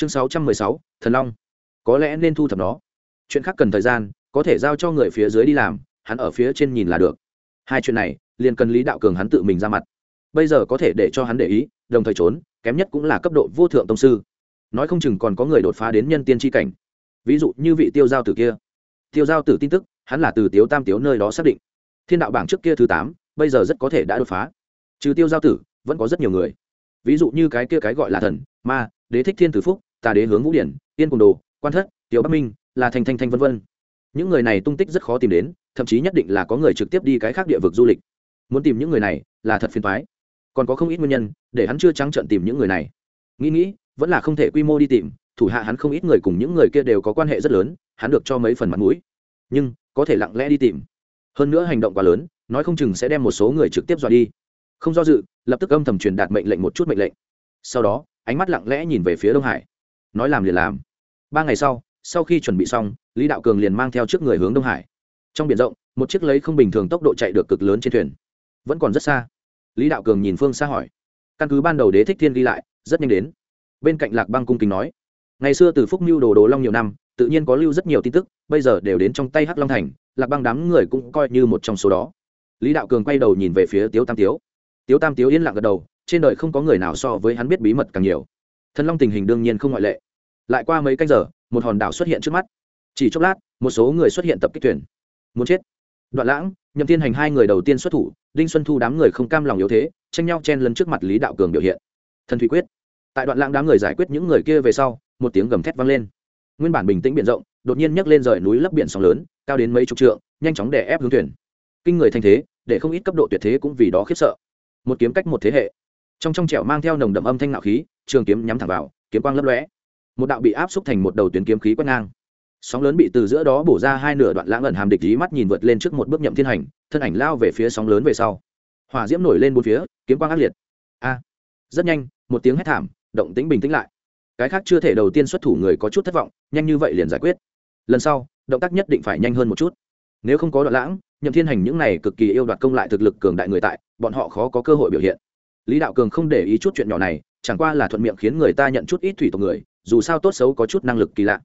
chương sáu trăm mười sáu, thần long. Có lẽ nên thu thập nó. Chuyện khác cần thời gian, có thể giao cho người phía dưới đi làm, hắn ở phía trên nhìn là được. Hai chuyện này, liền cần lý đạo cường hắn tự mình ra mặt. Bây giờ có thể để cho hắn để ý, đồng thời trốn, kém nhất cũng là cấp độ vô thượng tông sư. Nói không chừng còn có người đột phá đến nhân tiên tri cảnh. Ví dụ như vị tiêu giao tử kia. Tiêu giao tử tin tức, hắn là từ tiếu tam tiếu nơi đó xác định. Thiên đạo bảng trước kia thứ tám, bây giờ rất có thể đã đột phá. Trừ tiêu giao tử, vẫn có rất nhiều người. Ví dụ như cái kia cái gọi là thần, ma, đế thích thiên tử phúc tà đế hướng vũ điển Yên cùng đồ, quan thất, tiểu bắc minh, là thành thanh thanh vân vân. Những người này tung tích rất khó tìm đến, thậm chí nhất định là có người trực tiếp đi cái khác địa vực du lịch. Muốn tìm những người này, là thật phiền thoái còn có không ít nguyên nhân, để hắn chưa trắng trợn tìm những người này. Nghĩ nghĩ, vẫn là không thể quy mô đi tìm, thủ hạ hắn không ít người cùng những người kia đều có quan hệ rất lớn, hắn được cho mấy phần mặt mũi. Nhưng, có thể lặng lẽ đi tìm. Hơn nữa hành động quá lớn, nói không chừng sẽ đem một số người trực tiếp dọa đi. Không do dự, lập tức âm thầm truyền đạt mệnh lệnh một chút mệnh lệnh. Sau đó, ánh mắt lặng lẽ nhìn về phía đông hải nói làm liền làm. Ba ngày sau sau khi chuẩn bị xong, lý đạo cường liền mang theo trước người hướng đông hải. Trong biển rộng, một chiếc lấy không bình thường tốc độ chạy được cực lớn trên thuyền. Vẫn còn rất xa. Lý đạo cường nhìn phương xa hỏi. Căn cứ ban đầu đế thích thiên ghi lại, rất nhanh đến. Bên cạnh lạc băng cung kính nói. Ngày xưa từ phúc mưu đồ đồ long nhiều năm, tự nhiên có lưu rất nhiều tin tức, bây giờ đều đến trong tay hắc long thành, lạc băng đám người cũng coi như một trong số đó. Lý đạo cường quay đầu nhìn về phía tiếu tam tiếu. Tiếu tam tiếu yên lặng gật đầu, trên đời không có người nào so với hắn biết bí mật càng nhiều. Thần long tình hình đương nhiên không ngoại lệ lại qua mấy canh giờ, một hòn đảo xuất hiện trước mắt. Chỉ chốc lát, một số người xuất hiện tập kích thuyền. Muốn chết. Đoạn lãng, nhậm thiên hành hai người đầu tiên xuất thủ, đinh xuân thu đám người không cam lòng yếu thế, tranh nhau chen lấn trước mặt lý đạo cường biểu hiện. Thần thủy quyết. Tại đoạn lãng đám người giải quyết những người kia về sau, một tiếng gầm thét vang lên. Nguyên bản bình tĩnh biển rộng, đột nhiên nhấc lên rời núi lấp biển sóng lớn, cao đến mấy chục trượng, nhanh chóng đè ép hướng thuyền. Kinh người thanh thế, để không ít cấp độ tuyệt thế cũng vì đó khiếp sợ. Một kiếm cách một thế hệ. Trong trong trẻo mang theo nồng đậm âm thanh nạo khí, trường kiếm nhắm thẳng vào, kiếm quang lấp lóe một đạo bị áp xúc thành một đầu tuyến kiếm khí quét ngang. Sóng lớn bị từ giữa đó bổ ra hai nửa đoạn lãng ẩn hàm địch ý mắt nhìn vượt lên trước một bước nhậm thiên hành, thân ảnh lao về phía sóng lớn về sau. Hỏa diễm nổi lên bốn phía, kiếm quang ác liệt. A! Rất nhanh, một tiếng hét thảm, động tĩnh bình tĩnh lại. Cái khác chưa thể đầu tiên xuất thủ người có chút thất vọng, nhanh như vậy liền giải quyết. Lần sau, động tác nhất định phải nhanh hơn một chút. Nếu không có đoạn lãng, nhậm thiên hành những này cực kỳ yêu đoạt công lại thực lực cường đại người tại, bọn họ khó có cơ hội biểu hiện. Lý đạo cường không để ý chút chuyện nhỏ này, chẳng qua là thuận miệng khiến người ta nhận chút ít thủy tộc người dù sao tốt xấu có chút năng lực kỳ lạ.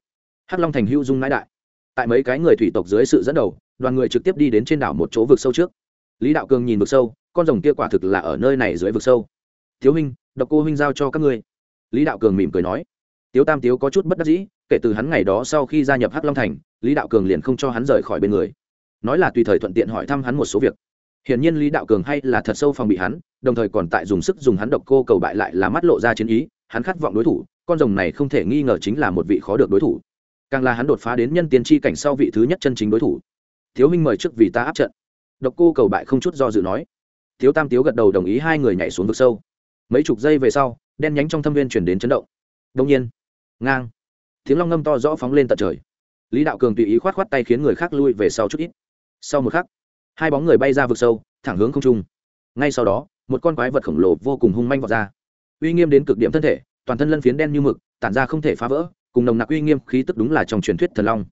Hắc long thành hưu dung mãi đại. Tại mấy cái người thủy tộc dưới sự dẫn đầu, đoàn người trực tiếp đi đến trên đảo một chỗ vực sâu trước. Lý đạo cường nhìn vực sâu, con rồng kia quả thực là ở nơi này dưới vực sâu. Thiếu huynh, độc cô huynh giao cho các ngươi. Lý đạo cường mỉm cười nói. Tiếu tam tiếu có chút bất đắc dĩ, kể từ hắn ngày đó sau khi gia nhập hắc long thành, lý đạo cường liền không cho hắn rời khỏi bên người. Nói là tùy thời thuận tiện hỏi thăm hắn một số việc. Hiển nhiên lý đạo cường hay là thật sâu phòng bị hắn, đồng thời còn tại dùng sức dùng hắn độc cô cầu bại lại là mắt lộ ra chiến ý, hắn khát vọng đối thủ con rồng này không thể nghi ngờ chính là một vị khó được đối thủ. Càng là hắn đột phá đến nhân tiên tri cảnh sau vị thứ nhất chân chính đối thủ. Thiếu huynh mời trước vì ta áp trận. Độc cô cầu bại không chút do dự nói. Thiếu tam tiếu gật đầu đồng ý hai người nhảy xuống vực sâu. Mấy chục giây về sau, đen nhánh trong thâm viên chuyển đến chấn động. Đông nhiên, ngang. Tiếng long ngâm to rõ phóng lên tận trời. Lý đạo cường tùy ý khoát khoát tay khiến người khác lui về sau chút ít. Sau một khắc, hai bóng người bay ra vực sâu, thẳng hướng không trung. Ngay sau đó, một con quái vật khổng lồ vô cùng hung manh vọt ra. Uy nghiêm đến cực điểm thân thể toàn thân lân phiến đen như mực, tản ra không thể phá vỡ, cùng nồng nặc uy nghiêm khí tức đúng là trong truyền thuyết thần long.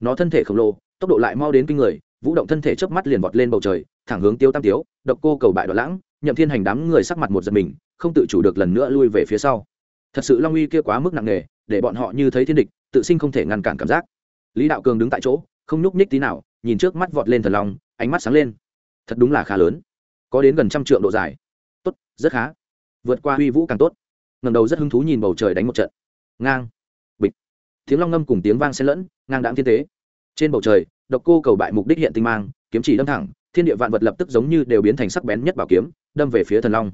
Nó thân thể khổng lồ, tốc độ lại mau đến kinh người, vũ động thân thể chớp mắt liền vọt lên bầu trời, thẳng hướng tiêu tam tiếu, độc cô cầu bại đoạn lãng, nhậm thiên hành đám người sắc mặt một giật mình, không tự chủ được lần nữa lui về phía sau. Thật sự long uy kia quá mức nặng nề, để bọn họ như thấy thiên địch, tự sinh không thể ngăn cản cảm giác. Lý đạo cường đứng tại chỗ, không nhúc nhích tí nào, nhìn trước mắt vọt lên thần long, ánh mắt sáng lên. Thật đúng là khá lớn, có đến gần trăm trượng độ dài. Tốt, rất khá. Vượt qua huy vũ càng tốt ngầm đầu rất hứng thú nhìn bầu trời đánh một trận. Ngang. Bịch. Tiếng long ngâm cùng tiếng vang xen lẫn, ngang đáng thiên tế. Trên bầu trời, độc cô cầu bại mục đích hiện tinh mang, kiếm chỉ đâm thẳng, thiên địa vạn vật lập tức giống như đều biến thành sắc bén nhất bảo kiếm, đâm về phía thần long.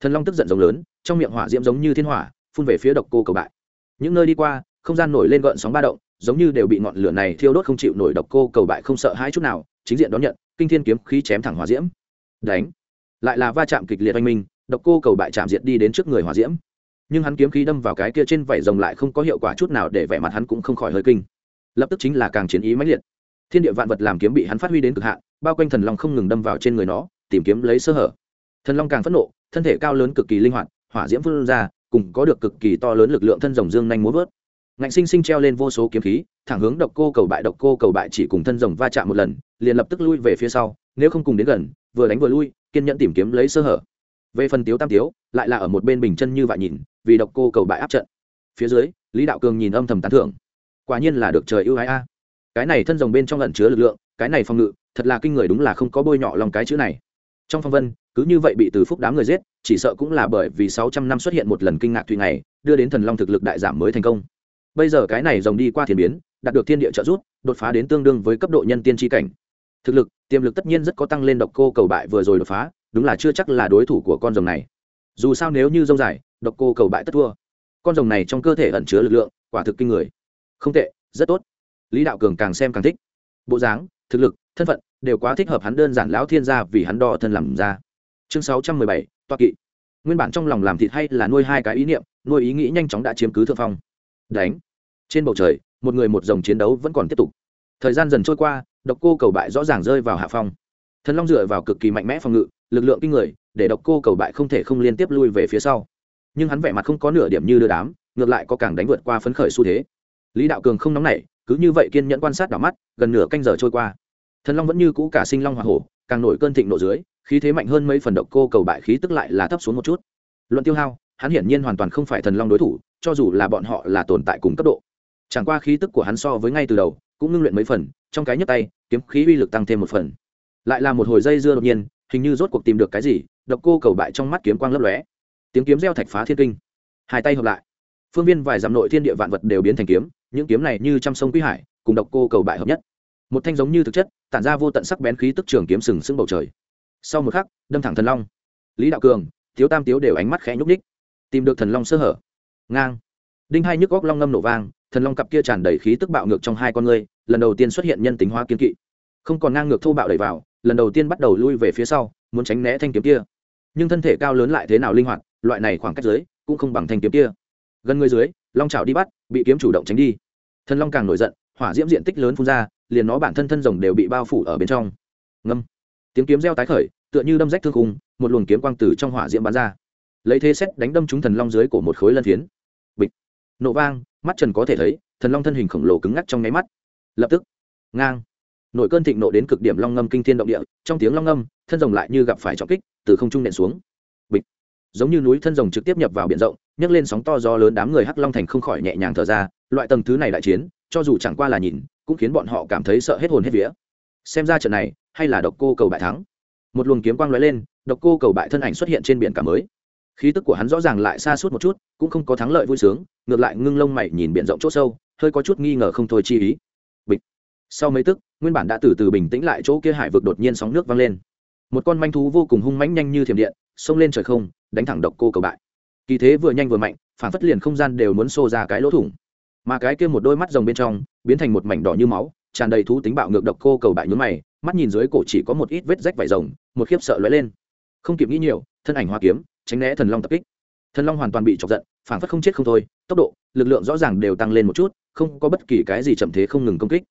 Thần long tức giận giống lớn, trong miệng hỏa diễm giống như thiên hỏa, phun về phía độc cô cầu bại. Những nơi đi qua, không gian nổi lên gợn sóng ba động, giống như đều bị ngọn lửa này thiêu đốt không chịu nổi độc cô cầu bại không sợ hãi chút nào, chính diện đón nhận, kinh thiên kiếm khí chém thẳng hỏa diễm. Đánh. Lại là va chạm kịch liệt oanh minh, độc cô cầu bại chạm diệt đi đến trước người hỏa diễm nhưng hắn kiếm khí đâm vào cái kia trên vảy rồng lại không có hiệu quả chút nào để vẻ mặt hắn cũng không khỏi hơi kinh. Lập tức chính là càng chiến ý mãnh liệt. Thiên địa vạn vật làm kiếm bị hắn phát huy đến cực hạn, bao quanh thần long không ngừng đâm vào trên người nó, tìm kiếm lấy sơ hở. Thần long càng phẫn nộ, thân thể cao lớn cực kỳ linh hoạt, hỏa diễm phun ra, cùng có được cực kỳ to lớn lực lượng thân rồng dương nhanh muốn vớt. Ngạnh sinh sinh treo lên vô số kiếm khí, thẳng hướng độc cô cầu bại, độc cô cầu bại chỉ cùng thân rồng va chạm một lần, liền lập tức lui về phía sau, nếu không cùng đến gần, vừa đánh vừa lui, kiên nhẫn tìm kiếm lấy sơ hở về phần tiếu tam tiếu, lại là ở một bên bình chân như vậy nhìn, vì độc cô cầu bại áp trận. Phía dưới, lý đạo cường nhìn âm thầm tán thưởng. Quả nhiên là được trời ưu ái a. Cái này thân rồng bên trong lẩn chứa lực lượng, cái này phòng ngự, thật là kinh người đúng là không có bôi nhọ lòng cái chữ này. Trong phong vân, cứ như vậy bị từ phúc đám người giết, chỉ sợ cũng là bởi vì sáu trăm năm xuất hiện một lần kinh ngạc thủy này đưa đến thần long thực lực đại giảm mới thành công. Bây giờ cái này rồng đi qua thiên biến, đạt được thiên địa trợ giúp, đột phá đến tương đương với cấp độ nhân tiên tri cảnh. Thực lực, tiềm lực tất nhiên rất có tăng lên độc cô cầu bại vừa rồi đột phá đúng là chưa chắc là đối thủ của con rồng này. Dù sao nếu như rông dài, độc cô cầu bại tất thua. Con rồng này trong cơ thể ẩn chứa lực lượng, quả thực kinh người. Không tệ, rất tốt. Lý đạo cường càng xem càng thích. Bộ dáng, thực lực, thân phận đều quá thích hợp hắn đơn giản lão thiên gia vì hắn đo thân làm ra. Chương sáu trăm mười bảy, toa kỵ. Nguyên bản trong lòng làm thịt hay là nuôi hai cái ý niệm, nuôi ý nghĩ nhanh chóng đã chiếm cứ thượng phong. Đánh. Trên bầu trời, một người một dòng chiến đấu vẫn còn tiếp tục. Thời gian dần trôi qua, độc cô cầu bại rõ ràng rơi vào hạ phong. Thần long dựa vào cực kỳ mạnh mẽ phòng ngự lực lượng kinh người, để độc cô cầu bại không thể không liên tiếp lui về phía sau. Nhưng hắn vẻ mặt không có nửa điểm như đưa đám, ngược lại có càng đánh vượt qua phấn khởi xu thế. Lý đạo cường không nóng nảy, cứ như vậy kiên nhẫn quan sát đảo mắt, gần nửa canh giờ trôi qua. Thần long vẫn như cũ cả sinh long hoa hổ, càng nổi cơn thịnh nộ dưới, khí thế mạnh hơn mấy phần độc cô cầu bại khí tức lại là thấp xuống một chút. Luận tiêu hao, hắn hiển nhiên hoàn toàn không phải thần long đối thủ, cho dù là bọn họ là tồn tại cùng cấp độ. Chẳng qua khí tức của hắn so với ngay từ đầu, cũng ngưng luyện mấy phần, trong cái nhấp tay, kiếm khí uy lực tăng thêm một phần. Lại là một hồi dây dưa đột nhiên hình như rốt cuộc tìm được cái gì, độc cô cầu bại trong mắt kiếm quang lấp lóe. Tiếng kiếm reo thạch phá thiên kinh. Hai tay hợp lại. Phương viên vài dặm nội thiên địa vạn vật đều biến thành kiếm, những kiếm này như trăm sông quý hải, cùng độc cô cầu bại hợp nhất. Một thanh giống như thực chất, tản ra vô tận sắc bén khí tức trường kiếm sừng sững bầu trời. Sau một khắc, đâm thẳng thần long. Lý đạo cường, thiếu tam tiếu đều ánh mắt khẽ nhúc ních tìm được thần long sơ hở. Ngang. Đinh hai nhức góc long ngâm nổ vang, thần long cặp kia tràn đầy khí tức bạo ngược trong hai con ngươi, lần đầu tiên xuất hiện nhân tính hóa kiên kỵ. Không còn ngang ngược thô bạo đẩy vào lần đầu tiên bắt đầu lui về phía sau, muốn tránh né thanh kiếm kia. Nhưng thân thể cao lớn lại thế nào linh hoạt, loại này khoảng cách dưới, cũng không bằng thanh kiếm kia. Gần người dưới, long trào đi bắt, bị kiếm chủ động tránh đi. Thần long càng nổi giận, hỏa diễm diện tích lớn phun ra, liền nó bản thân thân rồng đều bị bao phủ ở bên trong. Ngâm. Tiếng kiếm reo tái khởi, tựa như đâm rách thương khung, một luồng kiếm quang tử trong hỏa diễm bắn ra. Lấy thế xét đánh đâm trúng thần long dưới của một khối lân phiến. Bịch. Nổ vang, mắt trần có thể thấy, thần long thân hình khổng lồ cứng ngắc trong nháy mắt. Lập tức. Ngang nội cơn thịnh nộ đến cực điểm long ngâm kinh thiên động địa, trong tiếng long ngâm, thân rồng lại như gặp phải trọng kích, từ không trung nện xuống. Bịch. Giống như núi thân rồng trực tiếp nhập vào biển rộng, nhấc lên sóng to do lớn đám người hắc long thành không khỏi nhẹ nhàng thở ra, loại tầng thứ này đại chiến, cho dù chẳng qua là nhìn, cũng khiến bọn họ cảm thấy sợ hết hồn hết vía. Xem ra trận này, hay là độc cô cầu bại thắng. Một luồng kiếm quang lóe lên, độc cô cầu bại thân ảnh xuất hiện trên biển cả mới. Khí tức của hắn rõ ràng lại xa suốt một chút, cũng không có thắng lợi vui sướng, ngược lại ngưng lông mày nhìn biển rộng chỗ sâu, hơi có chút nghi ngờ không thôi chi ý. Bịch. Sau mấy tức nguyên bản đã từ từ bình tĩnh lại chỗ kia hải vực đột nhiên sóng nước vang lên. Một con manh thú vô cùng hung mãnh nhanh như thiểm điện, xông lên trời không, đánh thẳng độc cô cầu bại. Kỳ thế vừa nhanh vừa mạnh, phản phất liền không gian đều muốn xô ra cái lỗ thủng. Mà cái kia một đôi mắt rồng bên trong, biến thành một mảnh đỏ như máu, tràn đầy thú tính bạo ngược độc cô cầu bại nhún mày, mắt nhìn dưới cổ chỉ có một ít vết rách vải rồng, một khiếp sợ lóe lên. Không kịp nghĩ nhiều, thân ảnh hoa kiếm, tránh né thần long tập kích. Thần long hoàn toàn bị chọc giận, phản phất không chết không thôi, tốc độ, lực lượng rõ ràng đều tăng lên một chút, không có bất kỳ cái gì chậm thế không ngừng công kích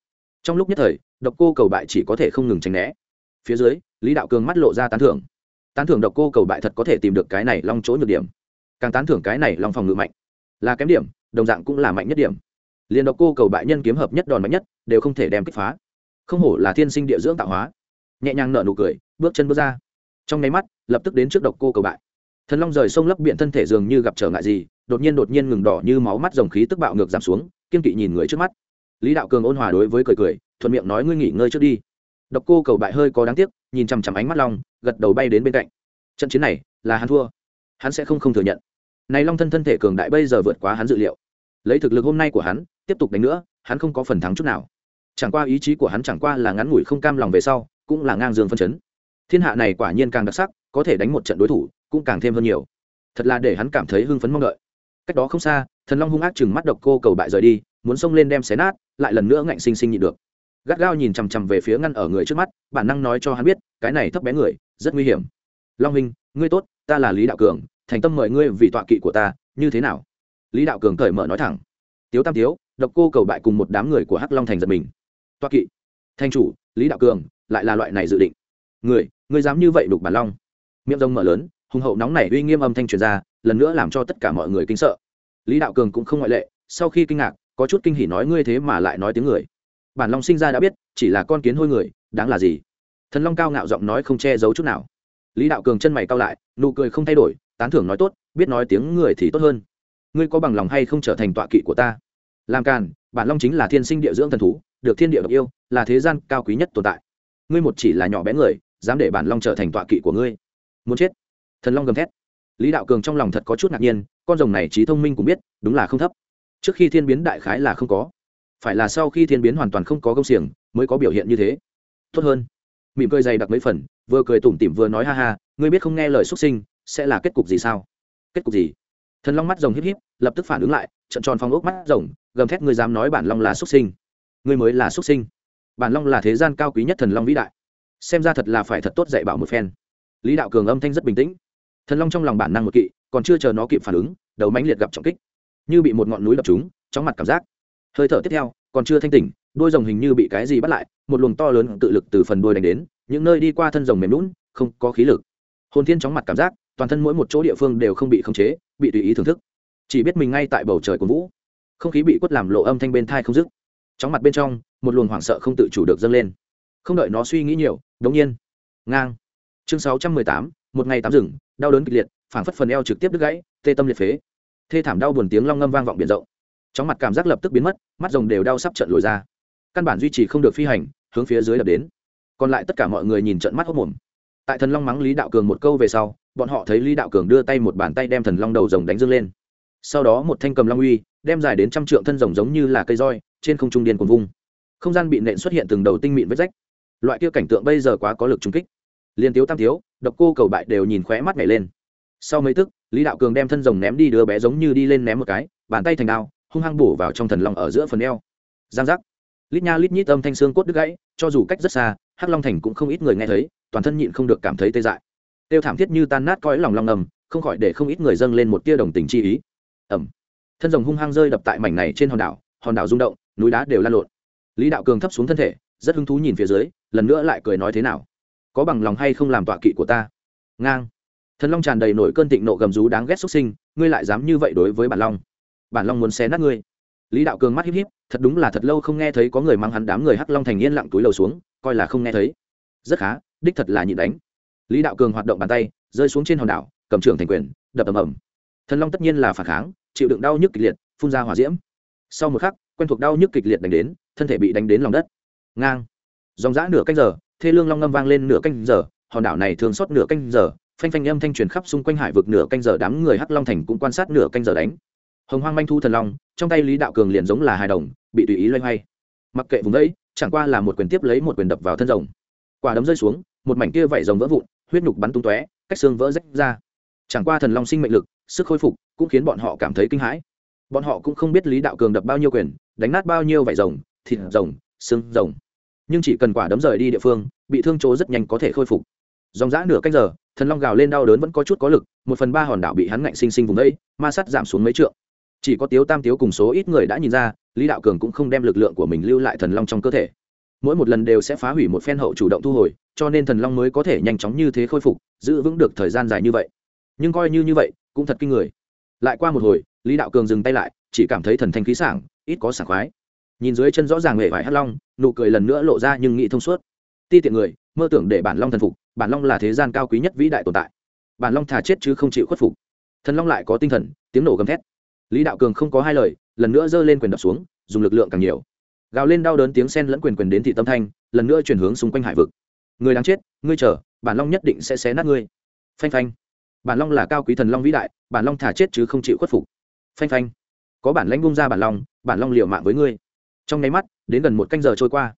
trong lúc nhất thời, độc cô cầu bại chỉ có thể không ngừng tránh né. Phía dưới, lý đạo cường mắt lộ ra tán thưởng. Tán thưởng độc cô cầu bại thật có thể tìm được cái này long chỗ nhược điểm. Càng tán thưởng cái này long phòng ngự mạnh. Là kém điểm, đồng dạng cũng là mạnh nhất điểm. Liền độc cô cầu bại nhân kiếm hợp nhất đòn mạnh nhất, đều không thể đem kích phá. Không hổ là thiên sinh địa dưỡng tạo hóa. Nhẹ nhàng nở nụ cười, bước chân bước ra. Trong nháy mắt, lập tức đến trước độc cô cầu bại. Thần long rời sông lấp biện thân thể dường như gặp trở ngại gì, đột nhiên đột nhiên ngừng đỏ như máu mắt, dòng khí tức bạo ngược giảm xuống, kiên kỵ nhìn người trước mắt lý đạo cường ôn hòa đối với cười cười, thuận miệng nói, ngươi nghỉ ngơi trước đi. Độc cô cầu bại hơi có đáng tiếc, nhìn chằm chằm ánh mắt long, gật đầu bay đến bên cạnh. Trận chiến này là hắn thua, hắn sẽ không không thừa nhận. Này long thân thân thể cường đại bây giờ vượt quá hắn dự liệu. Lấy thực lực hôm nay của hắn, tiếp tục đánh nữa, hắn không có phần thắng chút nào. Chẳng qua ý chí của hắn chẳng qua là ngắn ngủi không cam lòng về sau, cũng là ngang dương phân chấn. Thiên hạ này quả nhiên càng đặc sắc, có thể đánh một trận đối thủ, cũng càng thêm hơn nhiều. Thật là để hắn cảm thấy hưng phấn mong đợi. Cách đó không xa thần long hung ác chừng mắt độc cô cầu bại rời đi, muốn xông lên đem xé nát, lại lần nữa ngạnh sinh sinh nhịn được. Gắt gao nhìn chằm chằm về phía ngăn ở người trước mắt, bản năng nói cho hắn biết, cái này thấp bé người, rất nguy hiểm. Long hình ngươi tốt, ta là lý đạo cường, thành tâm mời ngươi vì tọa kỵ của ta, như thế nào? Lý đạo cường cởi mở nói thẳng. Tiếu tam tiếu, độc cô cầu bại cùng một đám người của hắc long thành giật mình. Tọa kỵ. Thanh chủ, lý đạo cường, lại là loại này dự định. Người ngươi dám như vậy đục bản long. Miệng rông mở lớn, hùng hậu nóng này uy nghiêm âm thanh truyền ra, lần nữa làm cho tất cả mọi người kinh sợ lý đạo cường cũng không ngoại lệ, sau khi kinh ngạc, có chút kinh hỉ nói ngươi thế mà lại nói tiếng người. Bản long sinh ra đã biết, chỉ là con kiến hôi người, đáng là gì? Thần long cao ngạo giọng nói không che giấu chút nào. Lý đạo cường chân mày cao lại, nụ cười không thay đổi, tán thưởng nói tốt, biết nói tiếng người thì tốt hơn. Ngươi có bằng lòng hay không trở thành tọa kỵ của ta? Làm càn, bản long chính là thiên sinh địa dưỡng thần thú, được thiên địa độc yêu, là thế gian cao quý nhất tồn tại. Ngươi một chỉ là nhỏ bé người, dám để bản long trở thành tọa kỵ của ngươi. Muốn chết? Thần long gầm thét. Lý đạo cường trong lòng thật có chút ngạc nhiên con rồng này trí thông minh cũng biết, đúng là không thấp. Trước khi thiên biến đại khái là không có. Phải là sau khi thiên biến hoàn toàn không có công xiềng, mới có biểu hiện như thế. Tốt hơn. Mỉm cười dày đặc mấy phần, vừa cười tủm tỉm vừa nói ha ha, ngươi biết không nghe lời xuất sinh, sẽ là kết cục gì sao? Kết cục gì? Thần long mắt rồng híp híp, lập tức phản ứng lại trận tròn phong ốc mắt rồng, gầm thét, ngươi dám nói bản long là xuất sinh? Ngươi mới là xuất sinh. Bản long là thế gian cao quý nhất thần long vĩ đại. Xem ra thật là phải thật tốt dạy bảo một phen. Lý đạo cường âm thanh rất bình tĩnh. Thần long trong lòng bản năng một kỵ còn chưa chờ nó kịp phản ứng, đầu mãnh liệt gặp trọng kích. Như bị một ngọn núi đập trúng, chóng mặt cảm giác. Hơi thở tiếp theo, còn chưa thanh tỉnh, đôi rồng hình như bị cái gì bắt lại, một luồng to lớn tự lực từ phần đuôi đánh đến, những nơi đi qua thân rồng mềm lún không có khí lực. Hồn thiên chóng mặt cảm giác, toàn thân mỗi một chỗ địa phương đều không bị khống chế, bị tùy ý thưởng thức. Chỉ biết mình ngay tại bầu trời của vũ. Không khí bị quất làm lộ âm thanh bên thai không dứt. Chóng mặt bên trong, một luồng hoảng sợ không tự chủ được dâng lên. Không đợi nó suy nghĩ nhiều, đống nhiên, ngang. Chương sáu trăm mười tám, một ngày tám rừng, đau đớn kịch liệt phảng phất phần eo trực tiếp đứt gãy, tê tâm liệt phế. Thê thảm đau buồn tiếng long ngâm vang vọng biển rộng. Trong mặt cảm giác lập tức biến mất, mắt rồng đều đau sắp trận lồi ra. Căn bản duy trì không được phi hành, hướng phía dưới đập đến. Còn lại tất cả mọi người nhìn trận mắt hốc mồm. Tại thần long mắng lý đạo cường một câu về sau, bọn họ thấy lý đạo cường đưa tay một bàn tay đem thần long đầu rồng đánh dâng lên. Sau đó một thanh cầm long uy, đem dài đến trăm trượng thân rồng giống như là cây roi, trên không trung điên cuồng vung. Không gian bị nện xuất hiện từng đầu tinh mịn vết rách. Loại kia cảnh tượng bây giờ quá có lực trung kích. Liên tiếu tam tiếu, độc cô cầu bại đều nhìn khóe mắt nhảy lên sau mấy tức, lý đạo cường đem thân rồng ném đi đứa bé giống như đi lên ném một cái, bàn tay thành đao, hung hăng bổ vào trong thần long ở giữa phần eo. Giang giác. Lít nha lít nhít âm thanh xương cốt đứt gãy, cho dù cách rất xa, hắc long thành cũng không ít người nghe thấy, toàn thân nhịn không được cảm thấy tê dại. Tiêu thảm thiết như tan nát cõi lòng long ngầm, không khỏi để không ít người dâng lên một tia đồng tình chi ý. Ẩm thân rồng hung hăng rơi đập tại mảnh này trên hòn đảo hòn đảo rung động, núi đá đều lan lộn. Lý đạo cường thấp xuống thân thể, rất hứng thú nhìn phía dưới, lần nữa lại cười nói thế nào? Có bằng lòng hay không làm tọa kỵ của ta? Ngang thần long tràn đầy nổi cơn tịnh nộ gầm rú đáng ghét xuất sinh, ngươi lại dám như vậy đối với bản long? Bản long muốn xé nát ngươi. Lý đạo cường mắt híp híp, thật đúng là thật lâu không nghe thấy có người mang hắn đám người hắc long thành yên lặng túi lầu xuống, coi là không nghe thấy. Rất khá, đích thật là nhịn đánh. Lý đạo cường hoạt động bàn tay, rơi xuống trên hòn đảo, cầm trưởng thành quyền, đập ầm ầm. Thần long tất nhiên là phản kháng, chịu đựng đau nhức kịch liệt, phun ra hỏa diễm. Sau một khắc, quen thuộc đau nhức kịch liệt đánh đến, thân thể bị đánh đến lòng đất. Ngang. Dòng dã nửa canh giờ, thê lương long ngâm vang lên nửa canh giờ, hòn đảo này thường xót nửa canh giờ phanh phanh âm thanh truyền khắp xung quanh hải vực nửa canh giờ đám người hắc long thành cũng quan sát nửa canh giờ đánh. Hồng hoang manh thu thần long, trong tay lý đạo cường liền giống là hài đồng, bị tùy ý loay hoay. Mặc kệ vùng đấy, chẳng qua là một quyền tiếp lấy một quyền đập vào thân rồng. Quả đấm rơi xuống, một mảnh kia vảy rồng vỡ vụn, huyết nhục bắn tung tóe, cách xương vỡ rách ra. Chẳng qua thần long sinh mệnh lực, sức khôi phục cũng khiến bọn họ cảm thấy kinh hãi. Bọn họ cũng không biết lý đạo cường đập bao nhiêu quyền, đánh nát bao nhiêu vảy rồng, thịt rồng, xương rồng. Nhưng chỉ cần quả đấm rời đi địa phương, bị thương chỗ rất nhanh có thể khôi phục. Dòng dã nửa canh giờ thần long gào lên đau đớn vẫn có chút có lực, một phần ba hòn đảo bị hắn ngạnh sinh sinh vùng đấy ma sắt giảm xuống mấy trượng. Chỉ có tiếu tam tiếu cùng số ít người đã nhìn ra, lý đạo cường cũng không đem lực lượng của mình lưu lại thần long trong cơ thể. Mỗi một lần đều sẽ phá hủy một phen hậu chủ động thu hồi, cho nên thần long mới có thể nhanh chóng như thế khôi phục, giữ vững được thời gian dài như vậy. Nhưng coi như như vậy, cũng thật kinh người. Lại qua một hồi, lý đạo cường dừng tay lại, chỉ cảm thấy thần thanh khí sảng, ít có sảng khoái. Nhìn dưới chân rõ ràng hệ vải hắt long, nụ cười lần nữa lộ ra nhưng nghĩ thông suốt. Ti tiện người, mơ tưởng để bản long thần phục bản long là thế gian cao quý nhất vĩ đại tồn tại. Bản long thà chết chứ không chịu khuất phục. Thần long lại có tinh thần, tiếng nổ gầm thét. Lý đạo cường không có hai lời, lần nữa giơ lên quyền đập xuống, dùng lực lượng càng nhiều. Gào lên đau đớn tiếng sen lẫn quyền quyền đến thị tâm thanh, lần nữa chuyển hướng xung quanh hải vực. Người đáng chết, ngươi chờ, bản long nhất định sẽ xé nát ngươi. Phanh phanh. Bản long là cao quý thần long vĩ đại, bản long thả chết chứ không chịu khuất phục. Phanh phanh. Có bản lãnh bung ra bản long bản long liều mạng với ngươi. Trong nháy mắt, đến gần một canh giờ trôi qua.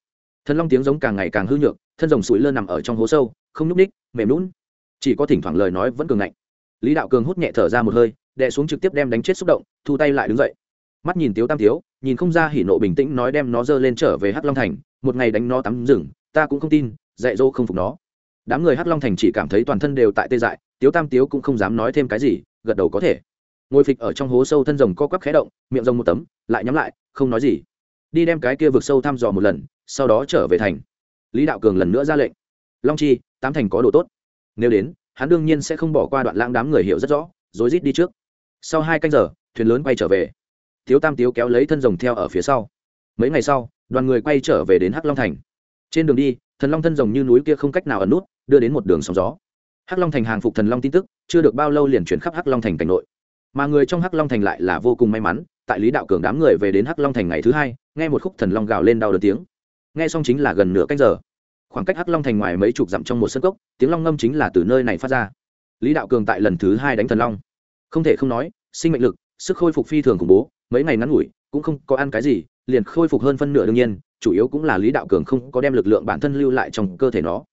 Thần long tiếng giống càng ngày càng hư nhược, thân rồng sủi lơ nằm ở trong hố sâu không nhúc ních mềm lún chỉ có thỉnh thoảng lời nói vẫn cường ngạnh. Lý đạo cường hút nhẹ thở ra một hơi, đè xuống trực tiếp đem đánh chết xúc động, thu tay lại đứng dậy. Mắt nhìn tiếu tam tiếu, nhìn không ra hỉ nộ bình tĩnh nói đem nó dơ lên trở về hắc long thành, một ngày đánh nó tắm rừng, ta cũng không tin, dạy dỗ không phục nó. Đám người hắc long thành chỉ cảm thấy toàn thân đều tại tê dại, tiếu tam tiếu cũng không dám nói thêm cái gì, gật đầu có thể. Ngồi phịch ở trong hố sâu thân rồng co quắp khé động, miệng rồng một tấm, lại nhắm lại, không nói gì. Đi đem cái kia vực sâu thăm dò một lần, sau đó trở về thành. Lý đạo cường lần nữa ra lệnh long chi, tám thành có đồ tốt. Nếu đến, hắn đương nhiên sẽ không bỏ qua đoạn lãng đám người hiểu rất rõ rối rít đi trước. Sau hai canh giờ, thuyền lớn quay trở về. Thiếu tam tiếu kéo lấy thân rồng theo ở phía sau. Mấy ngày sau, đoàn người quay trở về đến hắc long thành. Trên đường đi, thần long thân rồng như núi kia không cách nào ẩn nút, đưa đến một đường sóng gió. Hắc long thành hàng phục thần long tin tức, chưa được bao lâu liền chuyển khắp hắc long thành cảnh nội. Mà người trong hắc long thành lại là vô cùng may mắn, tại lý đạo cường đám người về đến hắc long thành ngày thứ hai, nghe một khúc thần long gào lên đau đớn tiếng. Nghe xong chính là gần nửa canh giờ khoảng cách hắc long thành ngoài mấy chục dặm trong một sân cốc, tiếng long ngâm chính là từ nơi này phát ra. Lý đạo cường tại lần thứ hai đánh thần long. Không thể không nói, sinh mệnh lực, sức khôi phục phi thường khủng bố, mấy ngày ngắn ngủi, cũng không có ăn cái gì, liền khôi phục hơn phân nửa đương nhiên, chủ yếu cũng là lý đạo cường không có đem lực lượng bản thân lưu lại trong cơ thể nó.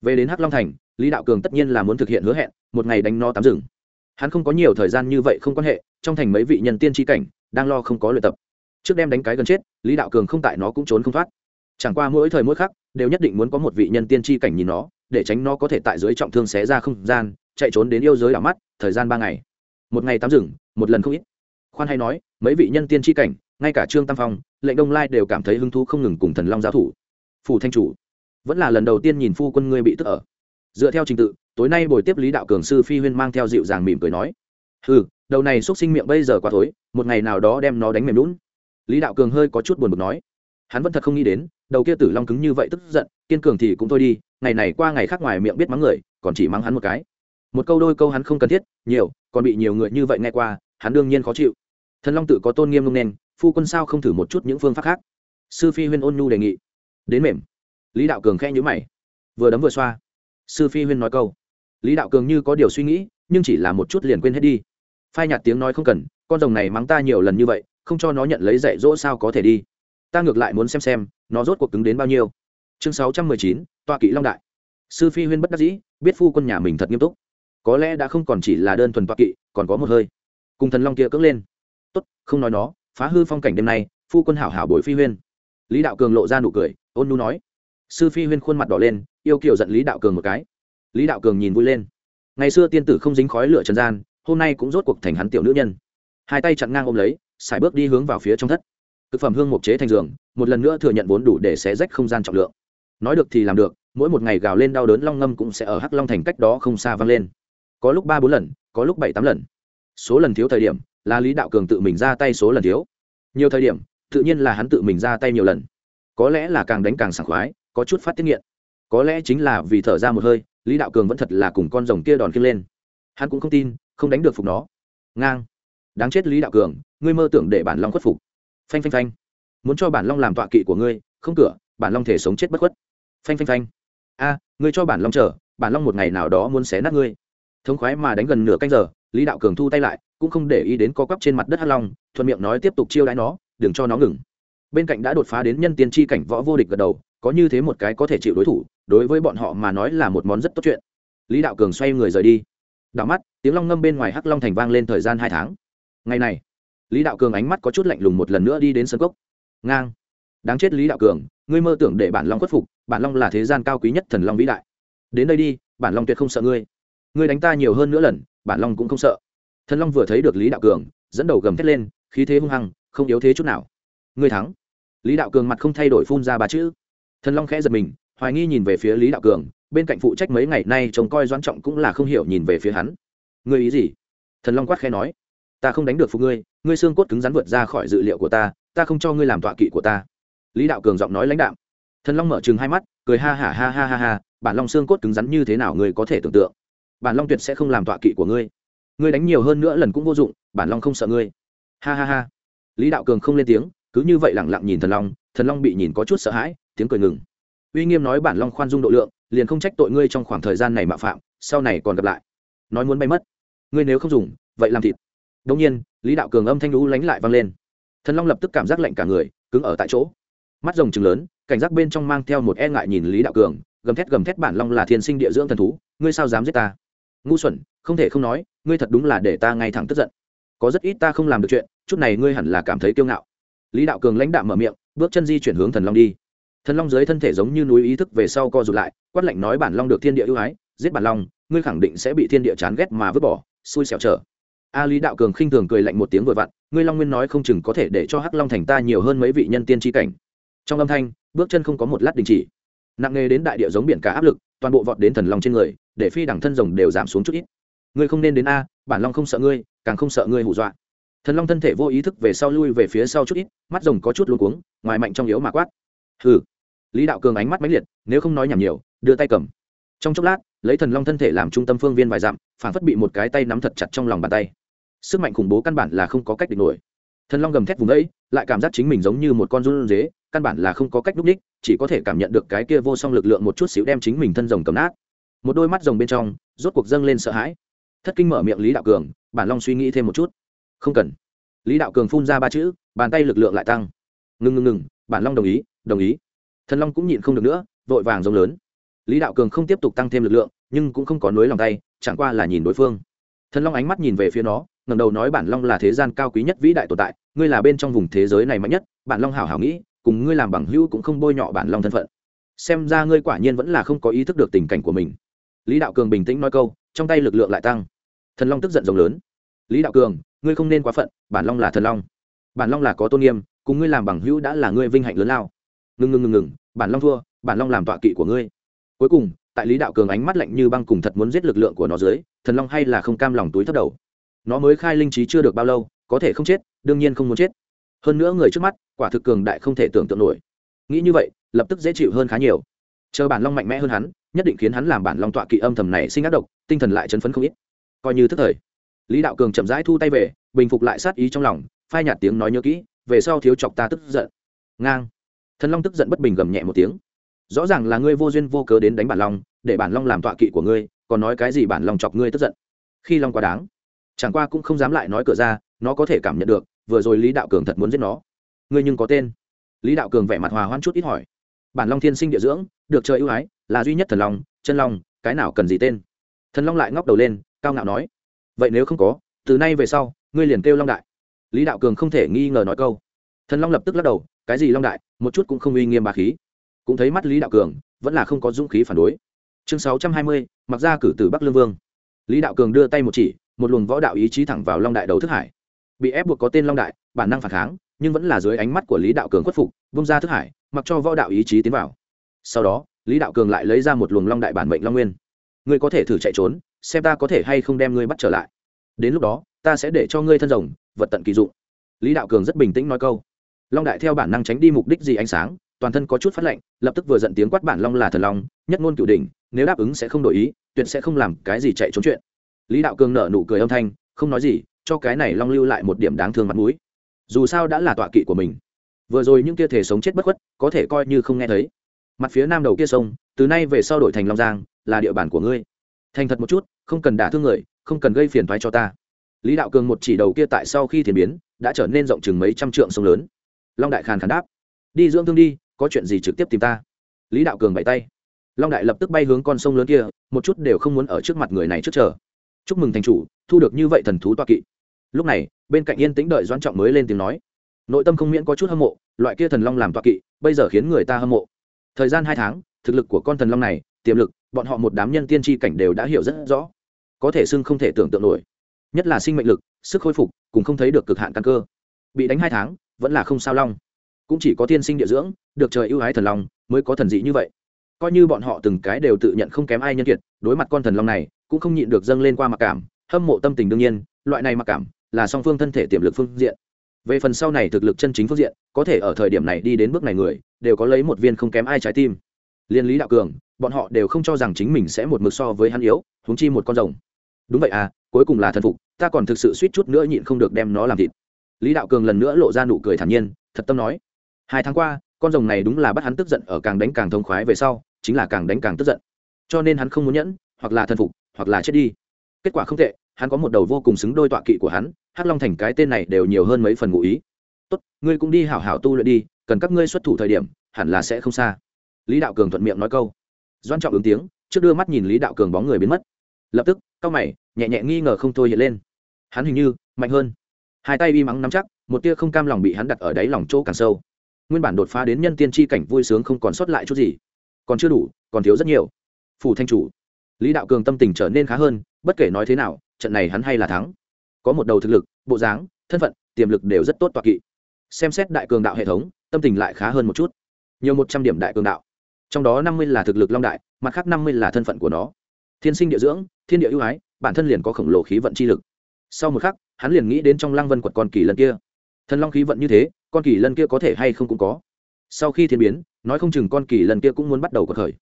Về đến hắc long thành, lý đạo cường tất nhiên là muốn thực hiện hứa hẹn, một ngày đánh nó tắm rừng. Hắn không có nhiều thời gian như vậy không quan hệ, trong thành mấy vị nhân tiên tri cảnh, đang lo không có luyện tập. Trước đem đánh cái gần chết, lý đạo cường không tại nó cũng trốn không thoát. Chẳng qua mỗi thời mỗi khắc đều nhất định muốn có một vị nhân tiên tri cảnh nhìn nó, để tránh nó có thể tại dưới trọng thương xé ra không gian, chạy trốn đến yêu giới đảo mắt, thời gian ba ngày. Một ngày tắm rừng, một lần không ít. Khoan hay nói, mấy vị nhân tiên tri cảnh, ngay cả trương tam phong, lệnh đông lai đều cảm thấy hứng thú không ngừng cùng thần long giáo thủ. Phủ thanh chủ, vẫn là lần đầu tiên nhìn phu quân ngươi bị tức ở. Dựa theo trình tự, tối nay buổi tiếp lý đạo cường sư phi huyên mang theo dịu dàng mỉm cười nói ừ đầu này xúc sinh miệng bây giờ quá thối, một ngày nào đó đem nó đánh mềm lún lý đạo cường hơi có chút buồn bực nói hắn vẫn thật không nghĩ đến, đầu kia tử long cứng như vậy tức giận, kiên cường thì cũng thôi đi, ngày này qua ngày khác ngoài miệng biết mắng người, còn chỉ mắng hắn một cái. Một câu đôi câu hắn không cần thiết, nhiều, còn bị nhiều người như vậy nghe qua, hắn đương nhiên khó chịu. Thần long tự có tôn nghiêm ngông đen phu quân sao không thử một chút những phương pháp khác? Sư phi huyên ôn nhu đề nghị. Đến mềm. Lý đạo cường khe nhữ mày. Vừa đấm vừa xoa. Sư phi huyên nói câu. Lý đạo cường như có điều suy nghĩ, nhưng chỉ là một chút liền quên hết đi. Phai nhạt tiếng nói không cần, con rồng này mắng ta nhiều lần như vậy, không cho nó nhận lấy dạy dỗ sao có thể đi ta ngược lại muốn xem xem, nó rốt cuộc cứng đến bao nhiêu. Chương sáu trăm mười chín, toa kỵ long đại. Sư phi huyên bất đắc dĩ, biết phu quân nhà mình thật nghiêm túc. Có lẽ đã không còn chỉ là đơn thuần toa kỵ, còn có một hơi. Cùng thần long kia cưỡng lên. Tốt, không nói nó, phá hư phong cảnh đêm nay, phu quân hảo hảo bồi phi huyên. Lý đạo cường lộ ra nụ cười, ôn nu nói. Sư phi huyên khuôn mặt đỏ lên, yêu kiểu giận lý đạo cường một cái. Lý đạo cường nhìn vui lên. Ngày xưa tiên tử không dính khói lửa trần gian, hôm nay cũng rốt cuộc thành hắn tiểu nữ nhân. Hai tay chặn ngang ôm lấy sải bước đi hướng vào phía trong thất thực phẩm hương mộc chế thành giường, một lần nữa thừa nhận vốn đủ để xé rách không gian trọng lượng. Nói được thì làm được, mỗi một ngày gào lên đau đớn long ngâm cũng sẽ ở hắc long thành cách đó không xa vang lên. Có lúc ba bốn lần, có lúc bảy tám lần. Số lần thiếu thời điểm, là lý đạo cường tự mình ra tay số lần thiếu. Nhiều thời điểm, tự nhiên là hắn tự mình ra tay nhiều lần. Có lẽ là càng đánh càng sảng khoái, có chút phát tiết nghiện. Có lẽ chính là vì thở ra một hơi, lý đạo cường vẫn thật là cùng con rồng kia đòn kia lên. Hắn cũng không tin, không đánh được phục nó. Ngang. Đáng chết lý đạo cường, ngươi mơ tưởng để bản long khuất phục phanh phanh phanh. Muốn cho bản long làm tọa kỵ của ngươi, không cửa, bản long thể sống chết bất khuất. Phanh phanh phanh. A, ngươi cho bản long chờ, bản long một ngày nào đó muốn xé nát ngươi. Thống khoái mà đánh gần nửa canh giờ, lý đạo cường thu tay lại, cũng không để ý đến co quắp trên mặt đất hắc long, thuận miệng nói tiếp tục chiêu đãi nó, đừng cho nó ngừng. Bên cạnh đã đột phá đến nhân tiên tri cảnh võ vô địch gật đầu, có như thế một cái có thể chịu đối thủ, đối với bọn họ mà nói là một món rất tốt chuyện. Lý đạo cường xoay người rời đi. Đảo mắt, tiếng long ngâm bên ngoài hắc long thành vang lên thời gian hai tháng. Ngày này lý đạo cường ánh mắt có chút lạnh lùng một lần nữa đi đến sân cốc. Ngang. Đáng chết lý đạo cường, ngươi mơ tưởng để bản long khuất phục, bản long là thế gian cao quý nhất thần long vĩ đại. Đến đây đi, bản long tuyệt không sợ ngươi. Ngươi đánh ta nhiều hơn nữa lần, bản long cũng không sợ. Thần long vừa thấy được lý đạo cường, dẫn đầu gầm thét lên, khí thế hung hăng, không yếu thế chút nào. Ngươi thắng. Lý đạo cường mặt không thay đổi phun ra ba chữ. Thần long khẽ giật mình, hoài nghi nhìn về phía lý đạo cường, bên cạnh phụ trách mấy ngày nay trông coi doãn trọng cũng là không hiểu nhìn về phía hắn. Ngươi ý gì? Thần long quát khẽ nói, ta không đánh được phục ngươi ngươi xương cốt cứng rắn vượt ra khỏi dự liệu của ta ta không cho ngươi làm tọa kỵ của ta. Lý đạo cường giọng nói lãnh đạo thần long mở chừng hai mắt, cười ha ha ha ha ha ha, bản long xương cốt cứng rắn như thế nào ngươi có thể tưởng tượng? Bản long tuyệt sẽ không làm tọa kỵ của ngươi. Ngươi đánh nhiều hơn nữa lần cũng vô dụng, bản long không sợ ngươi. Ha ha ha. Lý đạo cường không lên tiếng, cứ như vậy lẳng lặng nhìn thần long thần long bị nhìn có chút sợ hãi, tiếng cười ngừng. Uy nghiêm nói bản long khoan dung độ lượng, liền không trách tội ngươi trong khoảng thời gian này mạo phạm, sau này còn gặp lại. Nói muốn bay mất. Ngươi nếu không dùng, vậy làm thịt đông nhiên, lý đạo cường âm thanh lũ lánh lại vang lên. Thần long lập tức cảm giác lạnh cả người, cứng ở tại chỗ. Mắt rồng trừng lớn, cảnh giác bên trong mang theo một e ngại nhìn lý đạo cường, gầm thét gầm thét bản long là thiên sinh địa dưỡng thần thú, ngươi sao dám giết ta? Ngu xuẩn, không thể không nói, ngươi thật đúng là để ta ngay thẳng tức giận. Có rất ít ta không làm được chuyện, chút này ngươi hẳn là cảm thấy kiêu ngạo. Lý đạo cường lãnh đạo mở miệng, bước chân di chuyển hướng thần long đi. Thần long dưới thân thể giống như núi ý thức về sau co rụt lại, quát lạnh nói bản long được thiên địa ưu ái, giết bản long, ngươi khẳng định sẽ bị thiên địa chán ghét mà vứt bỏ, xui xẻo trở a lý đạo cường khinh thường cười lạnh một tiếng vội vặn, ngươi long nguyên nói không chừng có thể để cho hắc long thành ta nhiều hơn mấy vị nhân tiên tri cảnh. Trong âm thanh, bước chân không có một lát đình chỉ. Nặng nề đến đại địa giống biển cả áp lực, toàn bộ vọt đến thần long trên người, để phi đẳng thân rồng đều giảm xuống chút ít. Ngươi không nên đến a, bản long không sợ ngươi, càng không sợ ngươi hù dọa. Thần long thân thể vô ý thức về sau lui về phía sau chút ít, mắt rồng có chút luôn cuống, ngoài mạnh trong yếu mà quát. Hừ. Lý đạo cường ánh mắt mãnh liệt, nếu không nói nhảm nhiều, đưa tay cầm. Trong chốc lát, lấy thần long thân thể làm trung tâm phương viên vài dặm phản phất bị một cái tay nắm thật chặt trong lòng bàn tay sức mạnh khủng bố căn bản là không có cách địch nổi. Thần long gầm thét vùng ấy lại cảm giác chính mình giống như một con run dế căn bản là không có cách núp đích, chỉ có thể cảm nhận được cái kia vô song lực lượng một chút xíu đem chính mình thân rồng cầm nát. Một đôi mắt rồng bên trong, rốt cuộc dâng lên sợ hãi. Thất kinh mở miệng lý đạo cường, bản long suy nghĩ thêm một chút. Không cần. Lý đạo cường phun ra ba chữ, bàn tay lực lượng lại tăng. Ngừng ngừng ngừng, bản long đồng ý đồng ý. Thần long cũng nhịn không được nữa, vội vàng rồng lớn. Lý đạo cường không tiếp tục tăng thêm lực lượng, nhưng cũng không có nối lòng tay, chẳng qua là nhìn đối phương. Thần long ánh mắt nhìn về phía nó ngầm đầu nói bản long là thế gian cao quý nhất vĩ đại tồn tại, ngươi là bên trong vùng thế giới này mạnh nhất, bản long hảo hảo nghĩ, cùng ngươi làm bằng hữu cũng không bôi nhọ bản long thân phận. Xem ra ngươi quả nhiên vẫn là không có ý thức được tình cảnh của mình. Lý đạo cường bình tĩnh nói câu, trong tay lực lượng lại tăng. Thần long tức giận rồng lớn. Lý đạo cường, ngươi không nên quá phận, bản long là thần long. Bản long là có tôn nghiêm, cùng ngươi làm bằng hữu đã là ngươi vinh hạnh lớn lao. Ngừng ngừng ngừng ngừng bản long thua, bản long làm tọa kỵ của ngươi. Cuối cùng, tại lý đạo cường ánh mắt lạnh như băng cùng thật muốn giết lực lượng của nó dưới, thần long hay là không cam lòng túi thấp đầu nó mới khai linh trí chưa được bao lâu, có thể không chết, đương nhiên không muốn chết. Hơn nữa người trước mắt, quả thực cường đại không thể tưởng tượng nổi. Nghĩ như vậy, lập tức dễ chịu hơn khá nhiều. Chờ bản long mạnh mẽ hơn hắn, nhất định khiến hắn làm bản long tọa kỵ âm thầm này sinh ác độc, tinh thần lại chấn phấn không ít. Coi như thức thời. Lý đạo cường chậm rãi thu tay về, bình phục lại sát ý trong lòng, phai nhạt tiếng nói nhớ kỹ, về sau thiếu chọc ta tức giận. Ngang. Thần long tức giận bất bình gầm nhẹ một tiếng. Rõ ràng là ngươi vô duyên vô cớ đến đánh bản long, để bản long làm tọa kỵ của ngươi, còn nói cái gì bản long chọc ngươi tức giận. Khi long quá đáng chẳng qua cũng không dám lại nói cửa ra, nó có thể cảm nhận được, vừa rồi lý đạo cường thật muốn giết nó. Ngươi nhưng có tên? Lý đạo cường vẻ mặt hòa hoan chút ít hỏi. Bản long thiên sinh địa dưỡng, được trời ưu ái, là duy nhất thần long, chân long, cái nào cần gì tên? Thần long lại ngóc đầu lên, cao ngạo nói. Vậy nếu không có, từ nay về sau, ngươi liền kêu long đại. Lý đạo cường không thể nghi ngờ nói câu. Thần long lập tức lắc đầu, cái gì long đại, một chút cũng không uy nghiêm bà khí. Cũng thấy mắt lý đạo cường, vẫn là không có dũng khí phản đối. Chương sáu trăm hai mươi, mặc ra cử từ bắc lương vương. Lý đạo cường đưa tay một chỉ một luồng võ đạo ý chí thẳng vào long đại đầu thức hải. Bị ép buộc có tên long đại, bản năng phản kháng, nhưng vẫn là dưới ánh mắt của lý đạo cường khuất phục, vung ra thức hải, mặc cho võ đạo ý chí tiến vào. Sau đó, lý đạo cường lại lấy ra một luồng long đại bản mệnh long nguyên. Ngươi có thể thử chạy trốn, xem ta có thể hay không đem ngươi bắt trở lại. Đến lúc đó, ta sẽ để cho ngươi thân rồng, vật tận kỳ dụng. Lý đạo cường rất bình tĩnh nói câu. Long đại theo bản năng tránh đi mục đích gì ánh sáng, toàn thân có chút phát lệnh lập tức vừa giận tiếng quát bản long là thần long, nhất ngôn cửu đỉnh, nếu đáp ứng sẽ không đổi ý, tuyệt sẽ không làm cái gì chạy trốn chuyện lý đạo cường nở nụ cười âm thanh, không nói gì, cho cái này long lưu lại một điểm đáng thương mặt mũi. Dù sao đã là tọa kỵ của mình. Vừa rồi những kia thể sống chết bất khuất, có thể coi như không nghe thấy. Mặt phía nam đầu kia sông, từ nay về sau đổi thành long giang, là địa bàn của ngươi. Thành thật một chút, không cần đả thương người, không cần gây phiền thoái cho ta. Lý đạo cường một chỉ đầu kia tại sau khi thiền biến, đã trở nên rộng chừng mấy trăm trượng sông lớn. Long đại khàn khàn đáp, đi dưỡng thương đi, có chuyện gì trực tiếp tìm ta. Lý đạo cường bày tay. Long đại lập tức bay hướng con sông lớn kia, một chút đều không muốn ở trước mặt người này trước chờ chúc mừng thành chủ, thu được như vậy thần thú toa kỵ. Lúc này, bên cạnh yên tĩnh đợi doãn trọng mới lên tiếng nói. Nội tâm không miễn có chút hâm mộ, loại kia thần long làm toa kỵ, bây giờ khiến người ta hâm mộ. Thời gian hai tháng, thực lực của con thần long này, tiềm lực, bọn họ một đám nhân tiên tri cảnh đều đã hiểu rất rõ. Có thể xưng không thể tưởng tượng nổi. Nhất là sinh mệnh lực, sức khôi phục, cùng không thấy được cực hạn căn cơ. Bị đánh hai tháng, vẫn là không sao long. Cũng chỉ có tiên sinh địa dưỡng, được trời ưu ái thần long, mới có thần dị như vậy. Coi như bọn họ từng cái đều tự nhận không kém ai nhân kiệt, đối mặt con thần long này cũng không nhịn được dâng lên qua mặc cảm, hâm mộ tâm tình đương nhiên, loại này mặc cảm là song phương thân thể tiềm lực phương diện. Về phần sau này thực lực chân chính phương diện, có thể ở thời điểm này đi đến bước này người, đều có lấy một viên không kém ai trái tim. Liên lý đạo cường, bọn họ đều không cho rằng chính mình sẽ một mực so với hắn yếu thúng chi một con rồng. Đúng vậy à cuối cùng là thần phục, ta còn thực sự suýt chút nữa nhịn không được đem nó làm thịt. Lý đạo cường lần nữa lộ ra nụ cười thản nhiên, thật tâm nói. Hai tháng qua, con rồng này đúng là bắt hắn tức giận ở càng đánh càng thông khoái về sau, chính là càng đánh càng tức giận. Cho nên hắn không muốn nhẫn, hoặc là thần phục hoặc là chết đi. Kết quả không tệ, hắn có một đầu vô cùng xứng đôi tọa kỵ của hắn, hắc long thành cái tên này đều nhiều hơn mấy phần ngụ ý. Tốt, ngươi cũng đi hảo hảo tu luyện đi, cần các ngươi xuất thủ thời điểm, hẳn là sẽ không xa. Lý đạo cường thuận miệng nói câu. Doan trọng ứng tiếng, trước đưa mắt nhìn lý đạo cường bóng người biến mất. Lập tức cao mày, nhẹ nhẹ nghi ngờ không thôi hiện lên. Hắn hình như, mạnh hơn. Hai tay bi mắng nắm chắc, một tia không cam lòng bị hắn đặt ở đáy lòng chỗ càng sâu. Nguyên bản đột phá đến nhân tiên tri cảnh vui sướng không còn sót lại chút gì. Còn chưa đủ, còn thiếu rất nhiều. Phủ thanh chủ lý đạo cường tâm tình trở nên khá hơn, bất kể nói thế nào, trận này hắn hay là thắng. Có một đầu thực lực, bộ dáng, thân phận, tiềm lực đều rất tốt toạc kỵ. Xem xét đại cường đạo hệ thống, tâm tình lại khá hơn một chút. Nhiều một trăm điểm đại cường đạo. Trong đó năm mươi là thực lực long đại, mặt khác năm mươi là thân phận của nó. Thiên sinh địa dưỡng, thiên địa ưu ái, bản thân liền có khổng lồ khí vận chi lực. Sau một khắc, hắn liền nghĩ đến trong lăng vân quật con kỳ lân kia. Thần long khí vận như thế, con kỳ lân kia có thể hay không cũng có. Sau khi thiên biến, nói không chừng con kỳ lân kia cũng muốn bắt đầu cuộc khởi.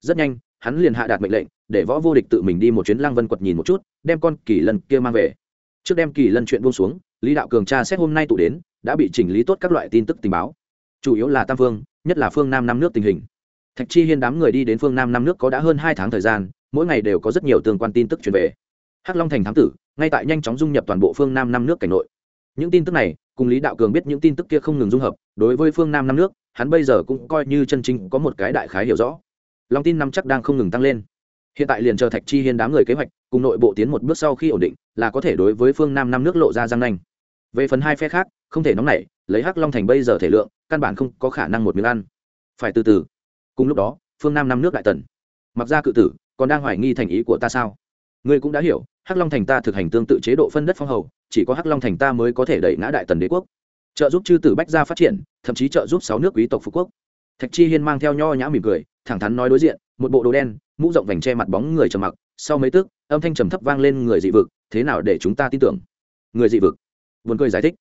Rất nhanh hắn liền hạ đạt mệnh lệnh, để võ vô địch tự mình đi một chuyến lăng vân quật nhìn một chút, đem con kỳ lân kia mang về. Trước đem kỳ lân chuyện buông xuống, lý đạo cường tra xét hôm nay tụ đến, đã bị chỉnh lý tốt các loại tin tức tình báo. Chủ yếu là tam phương, nhất là phương nam năm nước tình hình. Thạch chi hiên đám người đi đến phương nam năm nước có đã hơn hai tháng thời gian, mỗi ngày đều có rất nhiều tương quan tin tức truyền về. Hắc long thành thám tử, ngay tại nhanh chóng dung nhập toàn bộ phương nam năm nước cảnh nội. Những tin tức này, cùng lý đạo cường biết những tin tức kia không ngừng dung hợp, đối với phương nam năm nước, hắn bây giờ cũng coi như chân chính có một cái đại khái hiểu rõ lòng tin năm chắc đang không ngừng tăng lên. Hiện tại liền chờ thạch chi hiên đám người kế hoạch, cùng nội bộ tiến một bước sau khi ổn định, là có thể đối với phương nam năm nước lộ ra răng nanh. Về phần hai phe khác, không thể nóng nảy, lấy hắc long thành bây giờ thể lượng, căn bản không có khả năng một miếng ăn. Phải từ từ. Cùng lúc đó, phương nam năm nước đại tần. Mặc ra cự tử, còn đang hoài nghi thành ý của ta sao? Ngươi cũng đã hiểu, hắc long thành ta thực hành tương tự chế độ phân đất phong hầu, chỉ có hắc long thành ta mới có thể đẩy ngã đại tần đế quốc. Trợ giúp chư tử bách gia phát triển, thậm chí trợ giúp sáu nước quý tộc phú quốc. Thạch chi hiên mang theo nho nhã mỉm cười thẳng thắn nói đối diện, một bộ đồ đen, mũ rộng vành che mặt bóng người trầm mặc, sau mấy tức, âm thanh trầm thấp vang lên người dị vực, thế nào để chúng ta tin tưởng? Người dị vực. Vườn cười giải thích.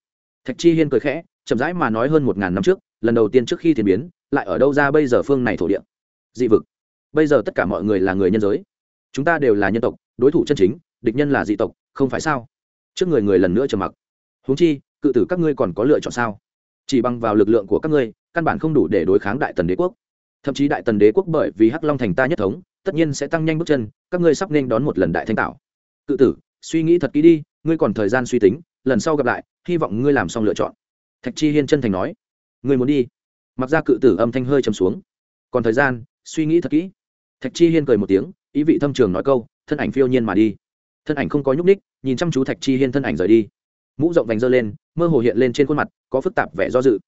Thạch chi hiên cười khẽ, chậm rãi mà nói hơn một ngàn năm trước, lần đầu tiên trước khi thiên biến, lại ở đâu ra bây giờ phương này thổ địa? Dị vực. Bây giờ tất cả mọi người là người nhân giới. Chúng ta đều là nhân tộc, đối thủ chân chính, địch nhân là dị tộc, không phải sao? Trước người người lần nữa trầm mặc. Huống chi, cự tử các ngươi còn có lựa chọn sao? Chỉ bằng vào lực lượng của các ngươi, căn bản không đủ để đối kháng đại tần đế quốc thậm chí đại tần đế quốc bởi vì hắc long thành ta nhất thống, tất nhiên sẽ tăng nhanh bước chân, các ngươi sắp nên đón một lần đại thanh tạo cự tử, suy nghĩ thật kỹ đi, ngươi còn thời gian suy tính, lần sau gặp lại, hy vọng ngươi làm xong lựa chọn. Thạch chi hiên chân thành nói. Ngươi muốn đi? Mặc ra cự tử âm thanh hơi trầm xuống. Còn thời gian, suy nghĩ thật kỹ. Thạch chi hiên cười một tiếng, ý vị thâm trường nói câu, thân ảnh phiêu nhiên mà đi. Thân ảnh không có nhúc ních nhìn chăm chú thạch chi hiên thân ảnh rời đi. Mũ rộng vành dơ lên, mơ hồ hiện lên trên khuôn mặt, có phức tạp vẻ do dự.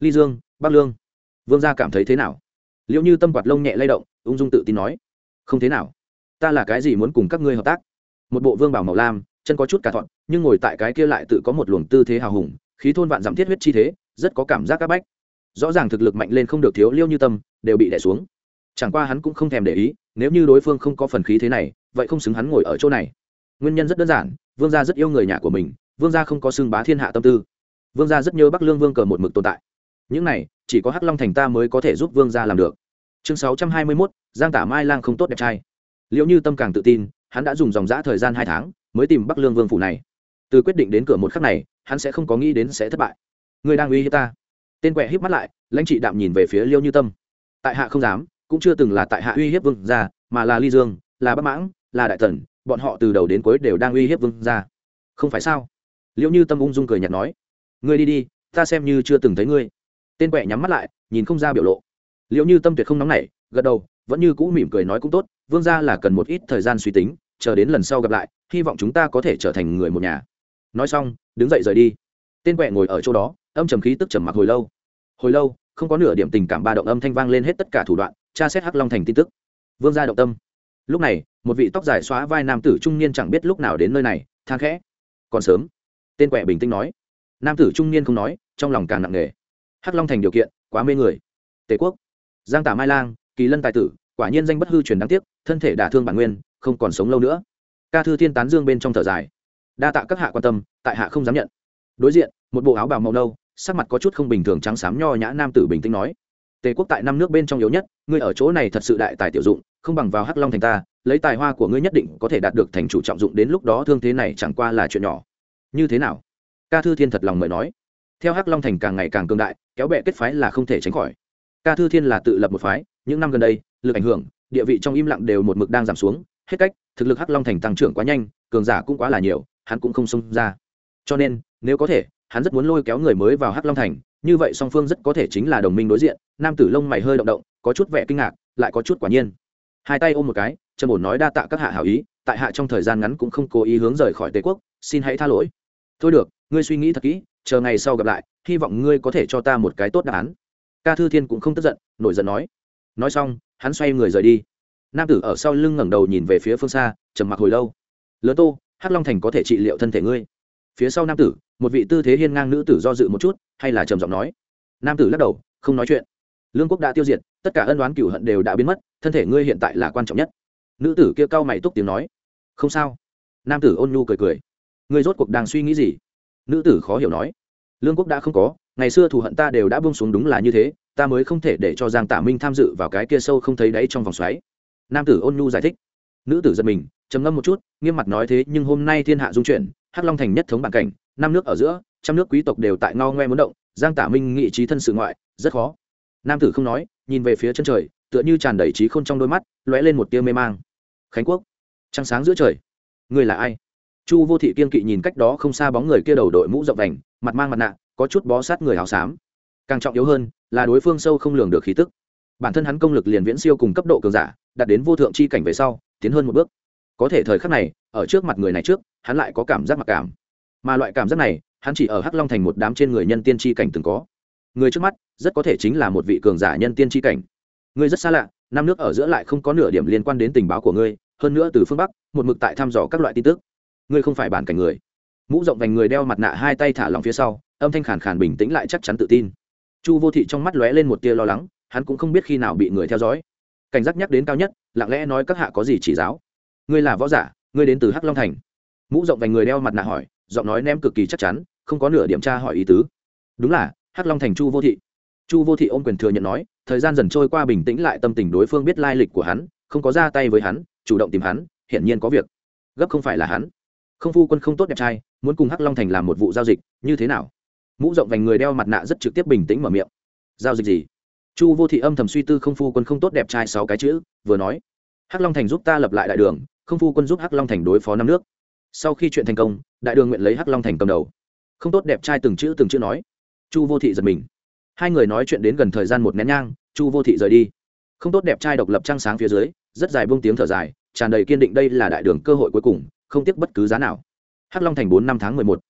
Ly dương, bắc lương, vương gia cảm thấy thế nào? Liệu như tâm quạt lông nhẹ lay động, ung dung tự tin nói, không thế nào. Ta là cái gì muốn cùng các ngươi hợp tác? Một bộ vương bảo màu lam, chân có chút cả thọn, nhưng ngồi tại cái kia lại tự có một luồng tư thế hào hùng, khí thôn vạn giảm thiết huyết chi thế, rất có cảm giác các bách. Rõ ràng thực lực mạnh lên không được thiếu liêu như tâm, đều bị đẻ xuống. Chẳng qua hắn cũng không thèm để ý, nếu như đối phương không có phần khí thế này, vậy không xứng hắn ngồi ở chỗ này. Nguyên nhân rất đơn giản, vương gia rất yêu người nhà của mình, vương gia không có xưng bá thiên hạ tâm tư. Vương gia rất nhớ bắc lương vương cờ một mực tồn tại. Những này, chỉ có hắc long thành ta mới có thể giúp vương gia làm được chương sáu trăm hai mươi mốt, giang tả mai lang không tốt đẹp trai. Liệu như tâm càng tự tin, hắn đã dùng dòng giã thời gian hai tháng mới tìm bắc lương vương phủ này. Từ quyết định đến cửa một khắc này, hắn sẽ không có nghĩ đến sẽ thất bại. Người đang uy hiếp ta. Tên quẹ híp mắt lại, lãnh chị đạm nhìn về phía liêu như tâm. Tại hạ không dám, cũng chưa từng là tại hạ uy hiếp vương gia, mà là ly dương, là bắc mãng, là đại tần, bọn họ từ đầu đến cuối đều đang uy hiếp vương gia. Không phải sao? Liệu như tâm ung dung cười nhạt nói. Ngươi đi đi, ta xem như chưa từng thấy ngươi. Tên quẹ nhắm mắt lại, nhìn không ra biểu lộ liệu như tâm tuyệt không nóng nảy, gật đầu, vẫn như cũ mỉm cười nói cũng tốt, vương gia là cần một ít thời gian suy tính, chờ đến lần sau gặp lại, hy vọng chúng ta có thể trở thành người một nhà. Nói xong, đứng dậy rời đi. Tên quẹ ngồi ở chỗ đó, âm trầm khí tức trầm mặc hồi lâu. Hồi lâu, không có nửa điểm tình cảm ba động âm thanh vang lên hết tất cả thủ đoạn, tra xét hắc long thành tin tức. Vương gia động tâm. Lúc này, một vị tóc dài xóa vai nam tử trung niên chẳng biết lúc nào đến nơi này, than khẽ. Còn sớm. Tên quẹ bình tĩnh nói. Nam tử trung niên không nói, trong lòng càng nặng nề. Hắc long thành điều kiện, quá mê người. Tề quốc giang tả mai lang, kỳ lân tài tử, quả nhiên danh bất hư truyền đáng tiếc, thân thể đả thương bản nguyên, không còn sống lâu nữa. Ca thư thiên tán dương bên trong thở dài. Đa tạ các hạ quan tâm, tại hạ không dám nhận. Đối diện, một bộ áo bào màu nâu, sắc mặt có chút không bình thường trắng xám nho nhã nam tử bình tĩnh nói, tề quốc tại năm nước bên trong yếu nhất, ngươi ở chỗ này thật sự đại tài tiểu dụng, không bằng vào hắc long thành ta, lấy tài hoa của ngươi nhất định có thể đạt được thành chủ trọng dụng đến lúc đó thương thế này chẳng qua là chuyện nhỏ. Như thế nào? Ca thư thiên thật lòng mời nói. Theo hắc long thành càng ngày càng cương đại, kéo bẹ kết phái là không thể tránh khỏi ca thư thiên là tự lập một phái, những năm gần đây, lực ảnh hưởng, địa vị trong im lặng đều một mực đang giảm xuống, hết cách, thực lực hắc long thành tăng trưởng quá nhanh, cường giả cũng quá là nhiều, hắn cũng không xông ra. Cho nên, nếu có thể, hắn rất muốn lôi kéo người mới vào hắc long thành, như vậy song phương rất có thể chính là đồng minh đối diện, nam tử lông mày hơi động động, có chút vẻ kinh ngạc, lại có chút quả nhiên. Hai tay ôm một cái, trần bổn nói đa tạ các hạ hảo ý, tại hạ trong thời gian ngắn cũng không cố ý hướng rời khỏi tề quốc, xin hãy tha lỗi. Thôi được, ngươi suy nghĩ thật kỹ, chờ ngày sau gặp lại, hy vọng ngươi có thể cho ta một cái tốt đáp án ca thư thiên cũng không tức giận, nổi giận nói. Nói xong, hắn xoay người rời đi. Nam tử ở sau lưng ngẩng đầu nhìn về phía phương xa, trầm mặc hồi lâu. Lớn tô, hắc long thành có thể trị liệu thân thể ngươi. Phía sau nam tử, một vị tư thế hiên ngang nữ tử do dự một chút, hay là trầm giọng nói. Nam tử lắc đầu, không nói chuyện. Lương quốc đã tiêu diệt, tất cả ân đoán cửu hận đều đã biến mất, thân thể ngươi hiện tại là quan trọng nhất. Nữ tử kia cau mày túc tiếng nói. Không sao. Nam tử ôn nhu cười cười. Ngươi rốt cuộc đang suy nghĩ gì? Nữ tử khó hiểu nói. Lương quốc đã không có ngày xưa thù hận ta đều đã buông xuống đúng là như thế, ta mới không thể để cho giang tả minh tham dự vào cái kia sâu không thấy đáy trong vòng xoáy. Nam tử ôn nhu giải thích. Nữ tử giật mình, trầm ngâm một chút, nghiêm mặt nói thế, nhưng hôm nay thiên hạ dung chuyển, hắc long thành nhất thống bản cảnh, năm nước ở giữa, trăm nước quý tộc đều tại ngao ngoe muốn động, giang tả minh nghị trí thân sự ngoại, rất khó. Nam tử không nói, nhìn về phía chân trời, tựa như tràn đầy trí khôn trong đôi mắt, lóe lên một tia mê mang. Khánh quốc, trăng sáng giữa trời người là ai? Chu vô thị kiên kỵ nhìn cách đó không xa bóng người kia đầu đội mũ rộng đành mặt mang mặt nạ có chút bó sát người hào xám. Càng trọng yếu hơn, là đối phương sâu không lường được khí tức. Bản thân hắn công lực liền viễn siêu cùng cấp độ cường giả, đạt đến vô thượng c h i cảnh về sau, tiến hơn một bước. Có thể thời khắc này, ở trước mặt người này trước, hắn lại có cảm giác mặc cảm. Mà loại cảm giác này, hắn chỉ ở hắc long thành một đám trên người nhân tiên tri cảnh từng có. Người trước mắt, rất có thể chính là một vị cường giả nhân tiên tri cảnh. Ngươi rất xa lạ, năm nước ở giữa lại không có nửa điểm liên quan đến tình báo của ngươi, hơn nữa từ phương bắc, một mực tại thăm dò các loại tin tức. Ngươi không phải bản cảnh người. Mũ rộng vành người đeo mặt nạ hai tay thả lòng phía sau âm thanh khàn khàn bình tĩnh lại chắc chắn tự tin. Chu vô thị trong mắt lóe lên một tia lo lắng, hắn cũng không biết khi nào bị người theo dõi. Cảnh giác nhắc đến cao nhất, lặng lẽ nói các hạ có gì chỉ giáo? Ngươi là võ giả, ngươi đến từ hắc long thành. Mũ rộng vành người đeo mặt nạ hỏi, giọng nói ném cực kỳ chắc chắn, không có nửa điểm tra hỏi ý tứ. Đúng là, hắc long thành chu vô thị. Chu vô thị ôm quyền thừa nhận nói, thời gian dần trôi qua bình tĩnh lại tâm tình đối phương biết lai lịch của hắn, không có ra tay với hắn, chủ động tìm hắn, hiển nhiên có việc. Gấp không phải là hắn. Không phu quân không tốt đẹp trai, muốn cùng hắc long thành làm một vụ giao dịch, như thế nào? Mũ rộng vành người đeo mặt nạ rất trực tiếp bình tĩnh mở miệng. Giao dịch gì? Chu vô thị âm thầm suy tư không phu quân không tốt đẹp trai sáu cái chữ, vừa nói. Hắc long thành giúp ta lập lại đại đường, không phu quân giúp hắc long thành đối phó năm nước. Sau khi chuyện thành công, đại đường nguyện lấy hắc long thành cầm đầu. Không tốt đẹp trai từng chữ từng chữ nói. Chu vô thị giật mình. Hai người nói chuyện đến gần thời gian một nén nhang, chu vô thị rời đi. Không tốt đẹp trai độc lập trăng sáng phía dưới, rất dài bông tiếng thở dài, tràn đầy kiên định đây là đại đường cơ hội cuối cùng, không tiếc bất cứ giá nào. Hắc long thành bốn năm tháng mười một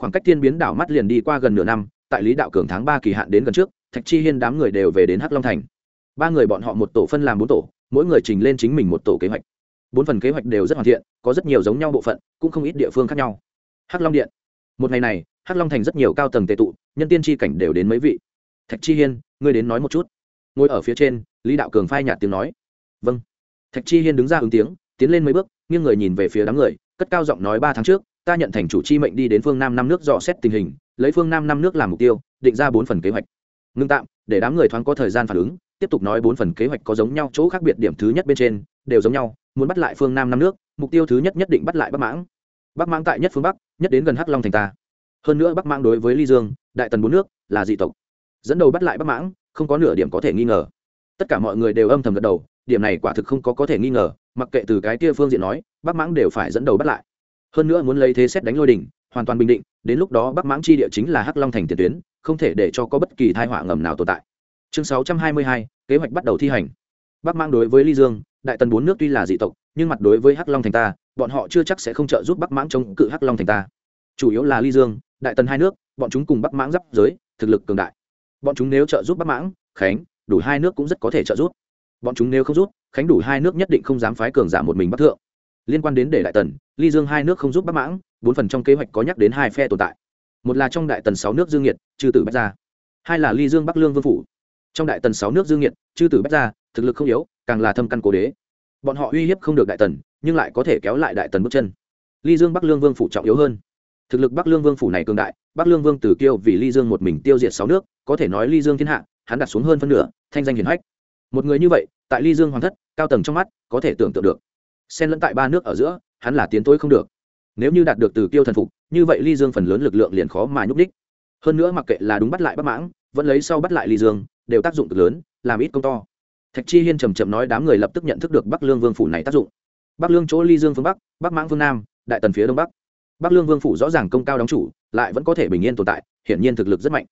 khoảng cách thiên biến đảo mắt liền đi qua gần nửa năm, tại lý đạo cường tháng ba kỳ hạn đến gần trước, thạch chi hiên đám người đều về đến hắc long thành. Ba người bọn họ một tổ phân làm bốn tổ, mỗi người trình lên chính mình một tổ kế hoạch. Bốn phần kế hoạch đều rất hoàn thiện, có rất nhiều giống nhau bộ phận, cũng không ít địa phương khác nhau. Hắc long điện. Một ngày này, hắc long thành rất nhiều cao tầng tệ tụ, nhân tiên tri cảnh đều đến mấy vị. Thạch chi hiên, ngươi đến nói một chút. Ngồi ở phía trên, lý đạo cường phai nhạt tiếng nói. Vâng. Thạch chi hiên đứng ra ứng tiếng, tiến lên mấy bước, nghiêng người nhìn về phía đám người, cất cao giọng nói ba tháng trước ta nhận thành chủ chi mệnh đi đến phương nam năm nước dò xét tình hình, lấy phương nam năm nước làm mục tiêu, định ra bốn phần kế hoạch. Ngưng tạm, để đám người thoáng có thời gian phản ứng, tiếp tục nói bốn phần kế hoạch có giống nhau, chỗ khác biệt điểm thứ nhất bên trên, đều giống nhau, muốn bắt lại phương nam năm nước, mục tiêu thứ nhất nhất định bắt lại bắc mãng. Bắc mãng tại nhất phương bắc, nhất đến gần hắc long thành ta. Hơn nữa bắc mãng đối với ly dương, đại tần bốn nước, là dị tộc. Dẫn đầu bắt lại bắc mãng, không có nửa điểm có thể nghi ngờ. Tất cả mọi người đều âm thầm gật đầu, điểm này quả thực không có có thể nghi ngờ, mặc kệ từ cái kia phương diện nói, bắc mãng đều phải dẫn đầu bắt lại hơn nữa muốn lấy thế xét đánh lôi đỉnh, hoàn toàn bình định, đến lúc đó bắc mãng chi địa chính là hắc long thành tiền tuyến, không thể để cho có bất kỳ thai họa ngầm nào tồn tại. Chương sáu trăm hai mươi hai, kế hoạch bắt đầu thi hành. Bắc mãng đối với ly dương, đại tần bốn nước tuy là dị tộc, nhưng mặt đối với hắc long thành ta, bọn họ chưa chắc sẽ không trợ giúp bắc mãng chống cự hắc long thành ta. Chủ yếu là ly dương, đại tần hai nước, bọn chúng cùng bắc mãng giáp giới, thực lực cường đại. Bọn chúng nếu trợ giúp bắc mãng, khánh, đủ hai nước cũng rất có thể trợ giúp. Bọn chúng nếu không rút khánh đủ hai nước nhất định không dám phái cường giả một mình bắc thượng liên quan đến để đại tần, ly dương hai nước không giúp bắc mãng, bốn phần trong kế hoạch có nhắc đến hai phe tồn tại. Một là trong đại tần sáu nước dương nhiệt chư tử bách gia. Hai là ly dương bắc lương vương phủ. Trong đại tần sáu nước dương nhiệt chư tử bách gia, thực lực không yếu, càng là thâm căn cố đế. Bọn họ uy hiếp không được đại tần, nhưng lại có thể kéo lại đại tần bước chân. Ly dương bắc lương vương phủ trọng yếu hơn. Thực lực bắc lương vương phủ này cường đại, bắc lương vương tử kiêu vì ly dương một mình tiêu diệt sáu nước, có thể nói ly dương thiên hạ, hắn đặt xuống hơn phân nửa, thanh danh hiển hách. Một người như vậy, tại ly dương hoàng thất, cao tầng trong mắt, có thể tưởng tượng được xen lẫn tại ba nước ở giữa, hắn là tiến tối không được. Nếu như đạt được từ kiêu thần phục, như vậy ly dương phần lớn lực lượng liền khó mà nhúc đích hơn nữa mặc kệ là đúng bắt lại bắc mãng, vẫn lấy sau bắt lại ly dương, đều tác dụng cực lớn, làm ít công to. Thạch chi hiên trầm trầm nói đám người lập tức nhận thức được bắc lương vương phủ này tác dụng. Bắc lương chỗ ly dương phương bắc bắc mãng phương nam, đại tần phía đông bắc. Bắc lương vương phủ rõ ràng công cao đóng chủ, lại vẫn có thể bình yên tồn tại, hiển nhiên thực lực rất mạnh.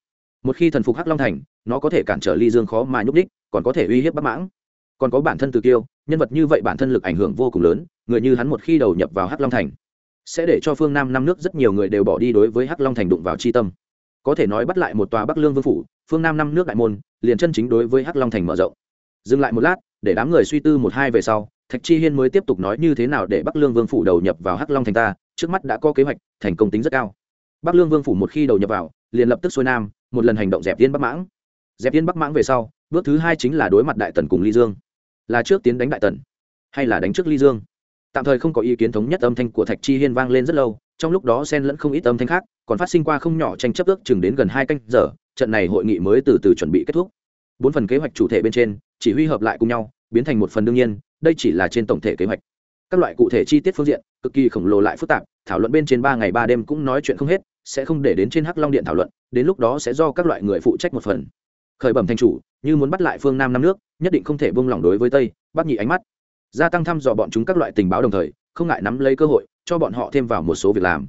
Một khi thần phục hắc long thành, nó có thể cản trở ly dương khó mà nhúc đích còn có thể uy hiếp bắc mãng. Còn có bản thân từ kiêu nhân vật như vậy bản thân lực ảnh hưởng vô cùng lớn, người như hắn một khi đầu nhập vào hắc long thành, sẽ để cho phương nam năm nước rất nhiều người đều bỏ đi đối với hắc long thành đụng vào c tâm. Có thể nói bắt lại một tòa bắc lương vương phủ, phương nam năm nước đại môn, liền chân chính đối với hắc long thành mở rộng. Dừng lại một lát, để đám người suy tư một hai về sau, thạch chi hiên mới tiếp tục nói như thế nào để bắc lương vương phủ đầu nhập vào hắc long thành ta, trước mắt đã có kế hoạch, thành công tính rất cao. Bắc lương vương phủ một khi đầu nhập vào, liền lập tức xuôi nam, một lần hành động dẹp viên bắc mãng. Dẹp viên bắc mãng về sau, bước thứ hai chính là đối mặt đại tần cùng ly dương là trước tiến đánh đại tần, hay là đánh trước ly dương? Tạm thời không có ý kiến thống nhất âm thanh của thạch chi hiên vang lên rất lâu, trong lúc đó xen lẫn không ít âm thanh khác, còn phát sinh qua không nhỏ tranh chấp ước chừng đến gần hai canh giờ, trận này hội nghị mới từ từ chuẩn bị kết thúc. Bốn phần kế hoạch chủ thể bên trên, chỉ huy hợp lại cùng nhau, biến thành một phần đương nhiên, đây chỉ là trên tổng thể kế hoạch. Các loại cụ thể chi tiết phương diện, cực kỳ khổng lồ lại phức tạp, thảo luận bên trên ba ngày ba đêm cũng nói chuyện không hết, sẽ không để đến trên hắc long điện thảo luận, đến lúc đó sẽ do các loại người phụ trách một phần khởi bẩm thành chủ, như muốn bắt lại phương nam năm nước, nhất định không thể buông lỏng đối với tây bắc nhị ánh mắt. Gia tăng thăm dò bọn chúng các loại tình báo đồng thời, không ngại nắm lấy cơ hội, cho bọn họ thêm vào một số việc làm.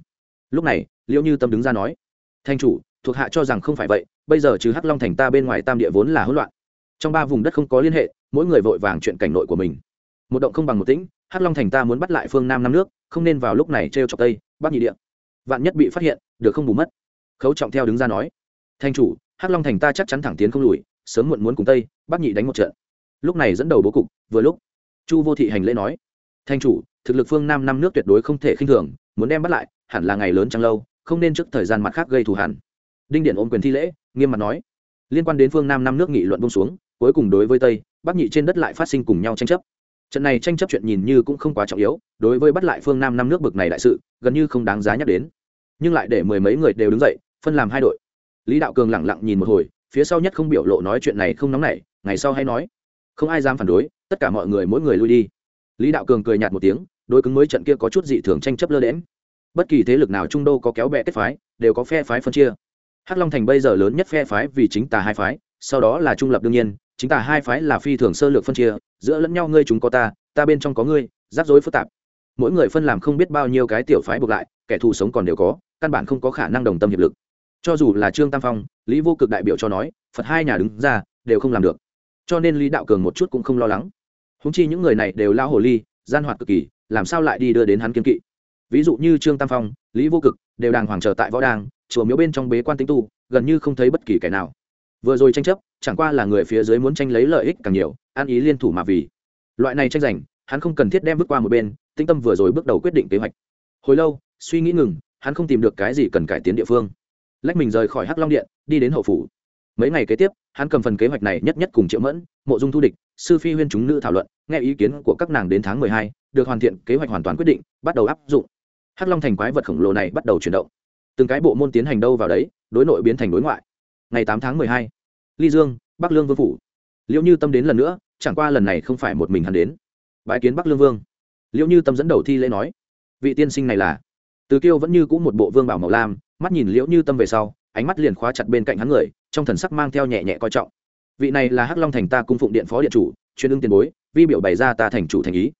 Lúc này, liễu như tâm đứng ra nói, thành chủ, thuộc hạ cho rằng không phải vậy, bây giờ trừ hắc long thành ta bên ngoài tam địa vốn là hỗn loạn. Trong ba vùng đất không có liên hệ, mỗi người vội vàng chuyện cảnh nội của mình. Một động không bằng một tĩnh, hắc long thành ta muốn bắt lại phương nam năm nước, không nên vào lúc này t r e o chọc tây, bắc nhị địa. Vạn nhất bị phát hiện, được không bù mất. Khấu trọng theo đứng ra nói thanh chủ hắc long thành ta chắc chắn thẳng tiến không lùi, sớm muộn muốn cùng tây, bắc nhị đánh một trận. Lúc này dẫn đầu bố cục, vừa lúc, chu vô thị hành lễ nói, thanh chủ, thực lực phương nam năm nước tuyệt đối không thể khinh thường, muốn đem bắt lại, hẳn là ngày lớn trăng lâu, không nên trước thời gian mặt khác gây thù hẳn đinh điện ôm quyền thi lễ, nghiêm mặt nói, liên quan đến phương nam năm nước nghị luận bông xuống, cuối cùng đối với tây, bắc nhị trên đất lại phát sinh cùng nhau tranh chấp. Trận này tranh chấp chuyện nhìn như cũng không quá trọng yếu, đối với bắt lại phương nam năm nước bực này đại sự, gần như không đáng giá nhắc đến. Nhưng lại để mười mấy người đều đứng dậy, phân làm hai đội lý đạo cường lẳng lặng nhìn một hồi, phía sau nhất không biểu lộ nói chuyện này không nóng nảy, ngày sau hay nói. Không ai dám phản đối, tất cả mọi người mỗi người lui đi. Lý đạo cường cười nhạt một tiếng, đối cứng mới trận kia có chút dị thường tranh chấp lơ đễm bất kỳ thế lực nào trung đô có kéo bè kết phái, đều có phe phái phân chia. Hắc long thành bây giờ lớn nhất phe phái vì chính tà hai phái, sau đó là trung lập đương nhiên, chính tà hai phái là phi thường sơ lược phân chia, giữa lẫn nhau ngươi chúng có ta ta bên trong có ngươi, rắc rối phức tạp. Mỗi người phân làm không biết bao nhiêu cái tiểu phái buộc lại, kẻ thù sống còn đều có, căn bản không có khả năng đồng tâm hiệp lực cho dù là trương tam phong, lý vô cực đại biểu cho nói, phật hai nhà đứng ra, đều không làm được. Cho nên lý đạo cường một chút cũng không lo lắng. Húng chi những người này đều lao hồ ly, gian hoạt cực kỳ, làm sao lại đi đưa đến hắn kiên kỵ? Ví dụ như trương tam phong, lý vô cực, đều đàng hoàng chờ tại võ đàng, chùa miếu bên trong bế quan tinh tu, gần như không thấy bất kỳ kẻ nào. Vừa rồi tranh chấp, chẳng qua là người phía dưới muốn tranh lấy lợi ích càng nhiều, an ý liên thủ mà vì. Loại này tranh giành, hắn không cần thiết đem bước qua một bên tinh tâm vừa rồi bước đầu quyết định kế hoạch. Hồi lâu, suy nghĩ ngừng, hắn không tìm được cái gì cần cải tiến địa phương lách mình rời khỏi hắc long điện, đi đến hậu phủ. Mấy ngày kế tiếp, hắn cầm phần kế hoạch này nhất nhất cùng triệu mẫn, mộ dung thu địch, sư phi huyên chúng nữ thảo luận, nghe ý kiến của các nàng đến tháng mười hai, được hoàn thiện kế hoạch hoàn toàn quyết định, bắt đầu áp dụng. Hắc long thành quái vật khổng lồ này bắt đầu chuyển động. Từng cái bộ môn tiến hành đâu vào đấy, đối nội biến thành đối ngoại. Ngày tám tháng mười hai, ly dương, bắc lương vương phủ. Liệu như tâm đến lần nữa, chẳng qua lần này không phải một mình hắn đến. Bãi kiến bắc lương vương. Liệu như tâm dẫn đầu thi lễ nói, vị tiên sinh này là? Từ kiêu vẫn như c ũ một bộ vương bảo màu lam mắt nhìn liễu như tâm về sau, ánh mắt liền khóa chặt bên cạnh hắn người, trong thần sắc mang theo nhẹ nhẹ coi trọng. Vị này là hắc long thành ta cung phụng điện phó điện chủ, chuyên ưng tiền bối, vi biểu bày ra ta thành chủ thành ý.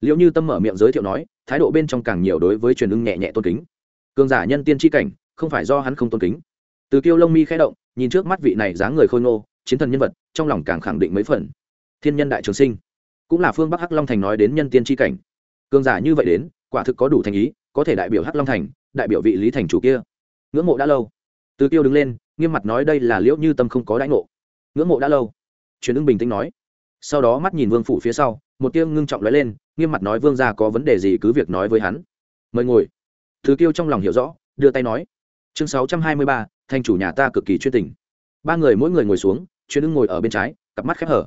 Liễu như tâm mở miệng giới thiệu nói, thái độ bên trong càng nhiều đối với truyền ưng nhẹ nhẹ tôn kính. Cường giả nhân tiên tri cảnh, không phải do hắn không tôn kính. Từ kiêu lông mi khẽ động, nhìn trước mắt vị này dáng người khôi ngô, chiến thần nhân vật, trong lòng càng khẳng định mấy phần. Thiên nhân đại trường sinh, cũng là phương bắc hắc long thành nói đến nhân tiên tri cảnh. Cường giả như vậy đến, quả thực có đủ thành ý, có thể đại biểu hắc long thành, đại biểu vị lý thành chủ kia ngưỡng mộ đã lâu. Từ kiêu đứng lên, nghiêm mặt nói đây là liễu như tâm không có đãi ngộ. Ngưỡng mộ đã lâu. Truyền ưng bình tĩnh nói. Sau đó mắt nhìn vương phủ phía sau, một tiêu ngưng trọng nói lên, nghiêm mặt nói vương gia có vấn đề gì cứ việc nói với hắn. Mời ngồi. Thứ kiêu trong lòng hiểu rõ, đưa tay nói. Chương sáu trăm hai mươi ba thành chủ nhà ta cực kỳ chuyên tình. Ba người mỗi người ngồi xuống chuyên ưng ngồi ở bên trái, cặp mắt khép hở.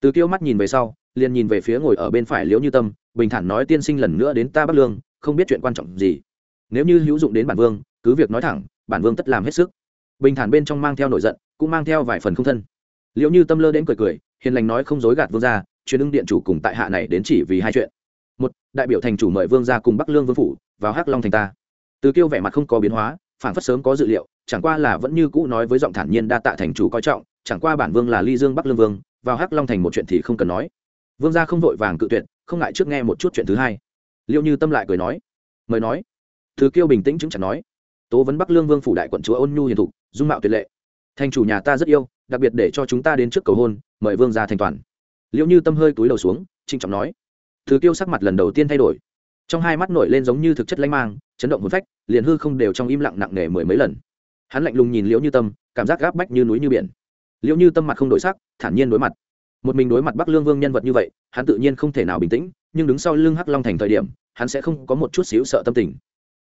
Từ kiêu mắt nhìn về sau, liền nhìn về phía ngồi ở bên phải liễu như tâm, bình thản nói tiên sinh lần nữa đến ta bắc lương, không biết chuyện quan trọng gì. Nếu như hữu dụng đến bản vương cứ việc nói thẳng, bản vương tất làm hết sức. Bình thản bên trong mang theo nổi giận, cũng mang theo vài phần không thân. Liệu như tâm lơ đến cười cười, hiền lành nói không dối gạt vương gia chuyên ưng điện chủ cùng tại hạ này đến chỉ vì hai chuyện. Một, đại biểu thành chủ mời vương gia cùng bắc lương vương phủ vào hắc long thành ta. Từ kiêu vẻ mặt không có biến hóa phản phất sớm có dự liệu, chẳng qua là vẫn như cũ nói với giọng thản nhiên đa tạ thành chủ coi trọng, chẳng qua bản vương là ly dương bắc lương vương, vào hắc long thành một chuyện thì không cần nói. Vương gia không vội vàng cự tuyệt, không ngại trước nghe một chút chuyện thứ hai. Liệu như tâm lại cười nói, mời nói. Thứ kiêu bình tĩnh chứng chẳng nói tố vấn bắc lương vương phủ đại quận chúa ôn nhu hiền thục, dung mạo tuyệt lệ. Thành chủ nhà ta rất yêu, đặc biệt để cho chúng ta đến trước cầu hôn, mời vương gia thành toàn. Liệu như tâm hơi túi đầu xuống trinh trọng nói, thứ kiêu sắc mặt lần đầu tiên thay đổi. Trong hai mắt nổi lên giống như thực chất lãnh mang, chấn động hồn phách, liền hư không đều trong im lặng nặng nề mười mấy lần. Hắn lạnh lùng nhìn liễu như tâm, cảm giác gáp bách như núi như biển. Liễu như tâm mặt không đổi sắc, thản nhiên đối mặt. Một mình đối mặt bắc lương vương nhân vật như vậy, hắn tự nhiên không thể nào bình tĩnh, nhưng đứng sau lưng hắc long thành thời điểm, hắn sẽ không có một chút xíu sợ tâm tình.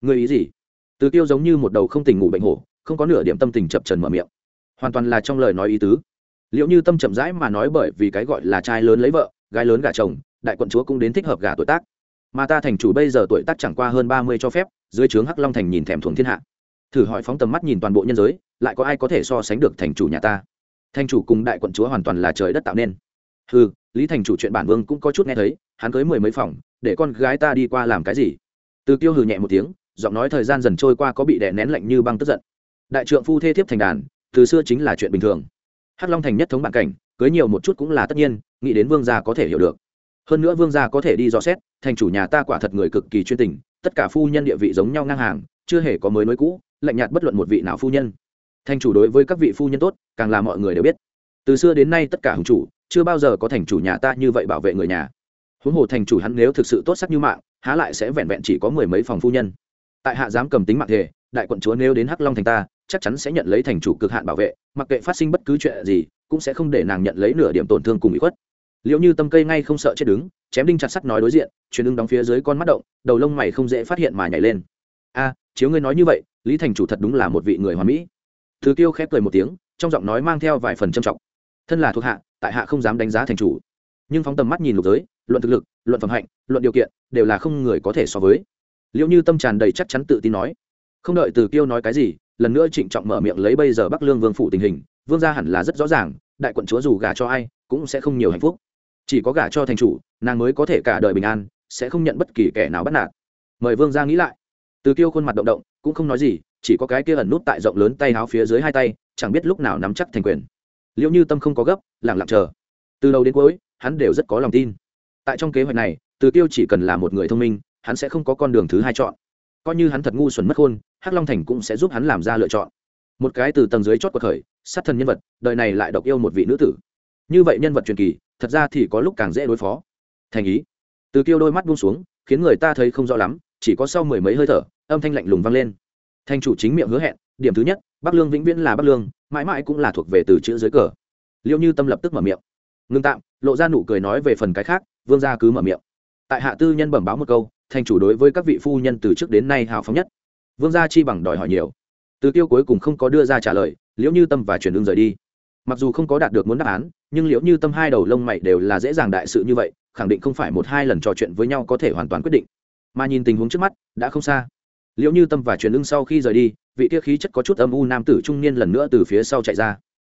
Người ý gì? Từ tiêu giống như một đầu không tỉnh ngủ bệnh hổ, không có nửa điểm tâm tình chập trần mở miệng. Hoàn toàn là trong lời nói ý tứ. Liệu như tâm chậm rãi mà nói bởi vì cái gọi là trai lớn lấy vợ, gái lớn gả chồng, đại quận chúa cũng đến thích hợp gả tuổi tác. Mà ta thành chủ bây giờ tuổi tác chẳng qua hơn ba mươi cho phép, dưới trướng hắc long thành nhìn thèm thuồng thiên hạ. Thử hỏi phóng tầm mắt nhìn toàn bộ nhân giới, lại có ai có thể so sánh được thành chủ nhà ta? Thành chủ cùng đại quận chúa hoàn toàn là trời đất tạo nên. Ừ lý thành chủ chuyện bản vương cũng có chút nghe thấy, hắn cưới mười mấy phòng, để con gái ta đi qua làm cái gì? Từ kiêu hừ nhẹ một tiếng giọng nói thời gian dần trôi qua có bị đè nén lạnh như băng tức giận. Đại trượng phu thê thiếp thành đàn, từ xưa chính là chuyện bình thường. Hắc long thành nhất thống bản cảnh, cưới nhiều một chút cũng là tất nhiên, nghĩ đến vương gia có thể hiểu được. Hơn nữa vương gia có thể đi dò xét, thành chủ nhà ta quả thật người cực kỳ chuyên tình, tất cả phu nhân địa vị giống nhau ngang hàng, chưa hề có mới nối cũ, lạnh nhạt bất luận một vị nào phu nhân. Thành chủ đối với các vị phu nhân tốt, càng là mọi người đều biết. Từ xưa đến nay tất cả hùng chủ, chưa bao giờ có thành chủ nhà ta như vậy bảo vệ người nhà. Huống hồ thành chủ hắn nếu thực sự tốt sắc như mạng, há lại sẽ vẹn vẹn chỉ có mười mấy phòng phu nhân tại hạ dám cầm tính mạng thể đại quận chúa nếu đến hắc long thành ta, chắc chắn sẽ nhận lấy thành chủ cực hạn bảo vệ, mặc kệ phát sinh bất cứ chuyện gì, cũng sẽ không để nàng nhận lấy nửa điểm tổn thương cùng bị khuất. Liệu như tâm cây ngay không sợ chết đứng, chém đinh chặt sắt nói đối diện, truyền ưng đóng phía dưới con mắt động, đầu lông mày không dễ phát hiện mà nhảy lên. A, chiếu ngươi nói như vậy, lý thành chủ thật đúng là một vị người hoàn mỹ. Thứ tiêu khép cười một tiếng, trong giọng nói mang theo vài phần trầm trọng. Thân là thuộc hạ, tại hạ không dám đánh giá thành chủ. Nhưng phóng tầm mắt nhìn lục giới, luận thực lực, luận phẩm hạnh, luận điều kiện, đều là không người có thể so với liệu như tâm tràn đầy chắc chắn tự tin nói, không đợi từ kiêu nói cái gì, lần nữa trịnh trọng mở miệng lấy bây giờ bắc lương vương phủ tình hình, vương gia hẳn là rất rõ ràng, đại quận chúa dù gả cho ai, cũng sẽ không nhiều hạnh phúc. Chỉ có gả cho thành chủ, nàng mới có thể cả đời bình an, sẽ không nhận bất kỳ kẻ nào bắt nạt. Mời vương gia nghĩ lại. Từ kiêu khuôn mặt động động, cũng không nói gì, chỉ có cái kia ẩn nút tại rộng lớn tay háo phía dưới hai tay, chẳng biết lúc nào nắm chắc thành quyền. Liệu như tâm không có gấp lẳng lặng chờ. Từ đầu đến cuối, hắn đều rất có lòng tin. Tại trong kế hoạch này, từ tiêu chỉ cần là một người thông minh hắn sẽ không có con đường thứ hai chọn. Coi như hắn thật ngu xuẩn mất khôn, hắc long thành cũng sẽ giúp hắn làm ra lựa chọn. Một cái từ tầng dưới chót cuộc khởi sát thần nhân vật, đời này lại độc yêu một vị nữ tử. Như vậy nhân vật truyền kỳ, thật ra thì có lúc càng dễ đối phó. Thành ý. Từ kiêu đôi mắt buông xuống, khiến người ta thấy không rõ lắm, chỉ có sau mười mấy hơi thở, âm thanh lạnh lùng vang lên. Thanh chủ chính miệng hứa hẹn, điểm thứ nhất, bắc lương vĩnh viễn là bắc lương, mãi mãi cũng là thuộc về từ chữ dưới cờ. Liệu như tâm lập tức mở miệng. Ngưng tạm, lộ ra nụ cười nói về phần cái khác, vương gia cứ mở miệng. Tại hạ tư nhân bẩm báo một câu thành chủ đối với các vị phu nhân từ trước đến nay hào phóng nhất. Vương gia chi bằng đòi hỏi nhiều. Từ tiêu cuối cùng không có đưa ra trả lời, liễu như tâm và chuyển đương rời đi. Mặc dù không có đạt được muốn đáp án, nhưng liễu như tâm hai đầu lông mày đều là dễ dàng đại sự như vậy, khẳng định không phải một hai lần trò chuyện với nhau có thể hoàn toàn quyết định. Mà nhìn tình huống trước mắt, đã không xa. Liễu như tâm và truyền đương sau khi rời đi, vị tiêu khí chất có chút âm u nam tử trung niên lần nữa từ phía sau chạy ra.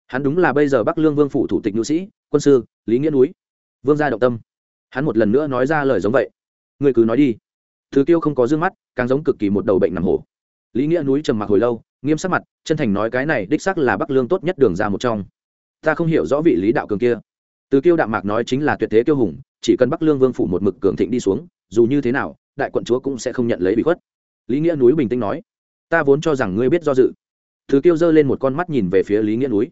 Hắn đúng là bây giờ bắc lương vương phủ thủ tịch nữ sĩ, quân sư, lý nghĩa núi. Vương gia động tâm. Hắn một lần nữa nói ra lời giống vậy người cứ nói đi. Thứ tiêu không có d ư ơ n g mắt, càng giống cực kỳ một đầu bệnh nằm hổ. Lý nghĩa núi trầm mặc hồi lâu, nghiêm sắc mặt, chân thành nói cái này đích sắc là bắc lương tốt nhất đường ra một trong. Ta không hiểu rõ vị lý đạo cường kia. Từ kiêu đạm mạc nói chính là tuyệt thế kiêu hùng, chỉ cần bắc lương vương phủ một mực cường thịnh đi xuống, dù như thế nào, đại quận chúa cũng sẽ không nhận lấy bị khuất. Lý nghĩa núi bình tĩnh nói, ta vốn cho rằng ngươi biết do dự. Thứ kiêu giơ lên một con mắt nhìn về phía lý nghĩa núi.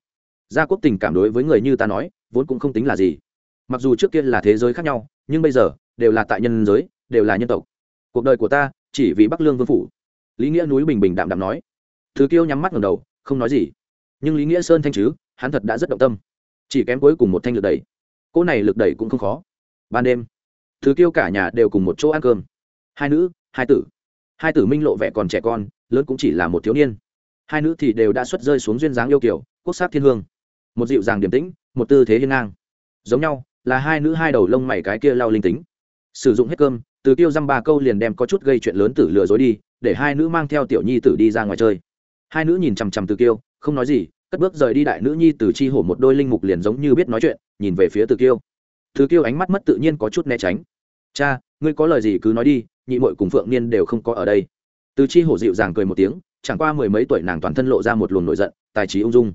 Gia quốc tình cảm đối với người như ta nói, vốn cũng không tính là gì. Mặc dù trước kia là thế giới khác nhau, nhưng bây giờ, đều là tại nhân giới đều là nhân tộc. Cuộc đời của ta chỉ vì bắc lương vương phủ. Lý nghĩa núi bình bình đạm đạm nói. Thứ kiêu nhắm mắt ngầm đầu, không nói gì. Nhưng lý nghĩa sơn thanh chứ, hắn thật đã rất động tâm. Chỉ kém cuối cùng một thanh lực đẩy. Cỗ này lực đẩy cũng không khó. Ban đêm, thứ kiêu cả nhà đều cùng một chỗ ăn cơm. Hai nữ, hai tử. Hai tử minh lộ vẻ còn trẻ con, lớn cũng chỉ là một thiếu niên. Hai nữ thì đều đã xuất rơi xuống duyên dáng yêu kiểu quốc sắc thiên hương. Một dịu dàng điềm tĩnh, một tư thế hiên ngang. Giống nhau, là hai nữ hai đầu lông mày cái kia lao linh tính. Sử dụng hết cơm từ tiêu dăm ba câu liền đem có chút gây chuyện lớn tử lừa dối đi, để hai nữ mang theo tiểu nhi tử đi ra ngoài chơi. Hai nữ nhìn chằm chằm từ kiêu, không nói gì, cất bước rời đi đại nữ nhi từ chi hổ một đôi linh mục liền giống như biết nói chuyện, nhìn về phía từ kiêu. Từ kiêu ánh mắt mất tự nhiên có chút né tránh. Cha, ngươi có lời gì cứ nói đi, nhị mội cùng phượng niên đều không có ở đây. Từ chi hổ dịu dàng cười một tiếng, chẳng qua mười mấy tuổi nàng toàn thân lộ ra một luồng nổi giận, tài trí ung dung.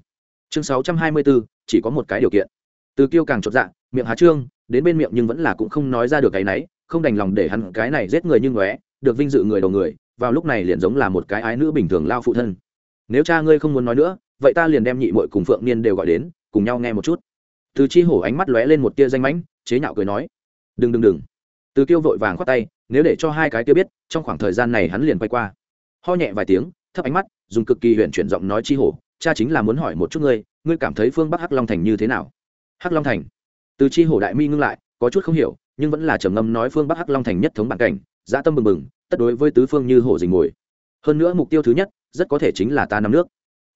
Chương sáu trăm hai mươi bốn, chỉ có một cái điều kiện. Từ kiêu càng chột dạ miệng há trương, đến bên miệng nhưng vẫn là cũng không nói ra được cái náy không đành lòng để hắn cái này giết người như ngóe, được vinh dự người đầu người, vào lúc này liền giống là một cái ái nữ bình thường lao phụ thân. Nếu cha ngươi không muốn nói nữa, vậy ta liền đem nhị mội cùng phượng niên đều gọi đến, cùng nhau nghe một chút. Từ chi hổ ánh mắt lóe lên một tia danh mãnh, chế nhạo cười nói, đừng đừng đừng. Từ kiêu vội vàng khoát tay, nếu để cho hai cái kia biết, trong khoảng thời gian này hắn liền quay qua. Ho nhẹ vài tiếng, thấp ánh mắt, dùng cực kỳ huyện chuyển giọng nói chi hổ, cha chính là muốn hỏi một chút ngươi ngươi cảm thấy phương bắc hắc long thành như thế nào? Hắc long thành? Từ chi hổ đại mi ngưng lại, có chút không hiểu nhưng vẫn là trầm ngâm nói phương bắc hắc long thành nhất thống bản cảnh dã tâm bừng bừng, tất đối với tứ phương như hổ dình mồi. Hơn nữa mục tiêu thứ nhất, rất có thể chính là ta nắm nước.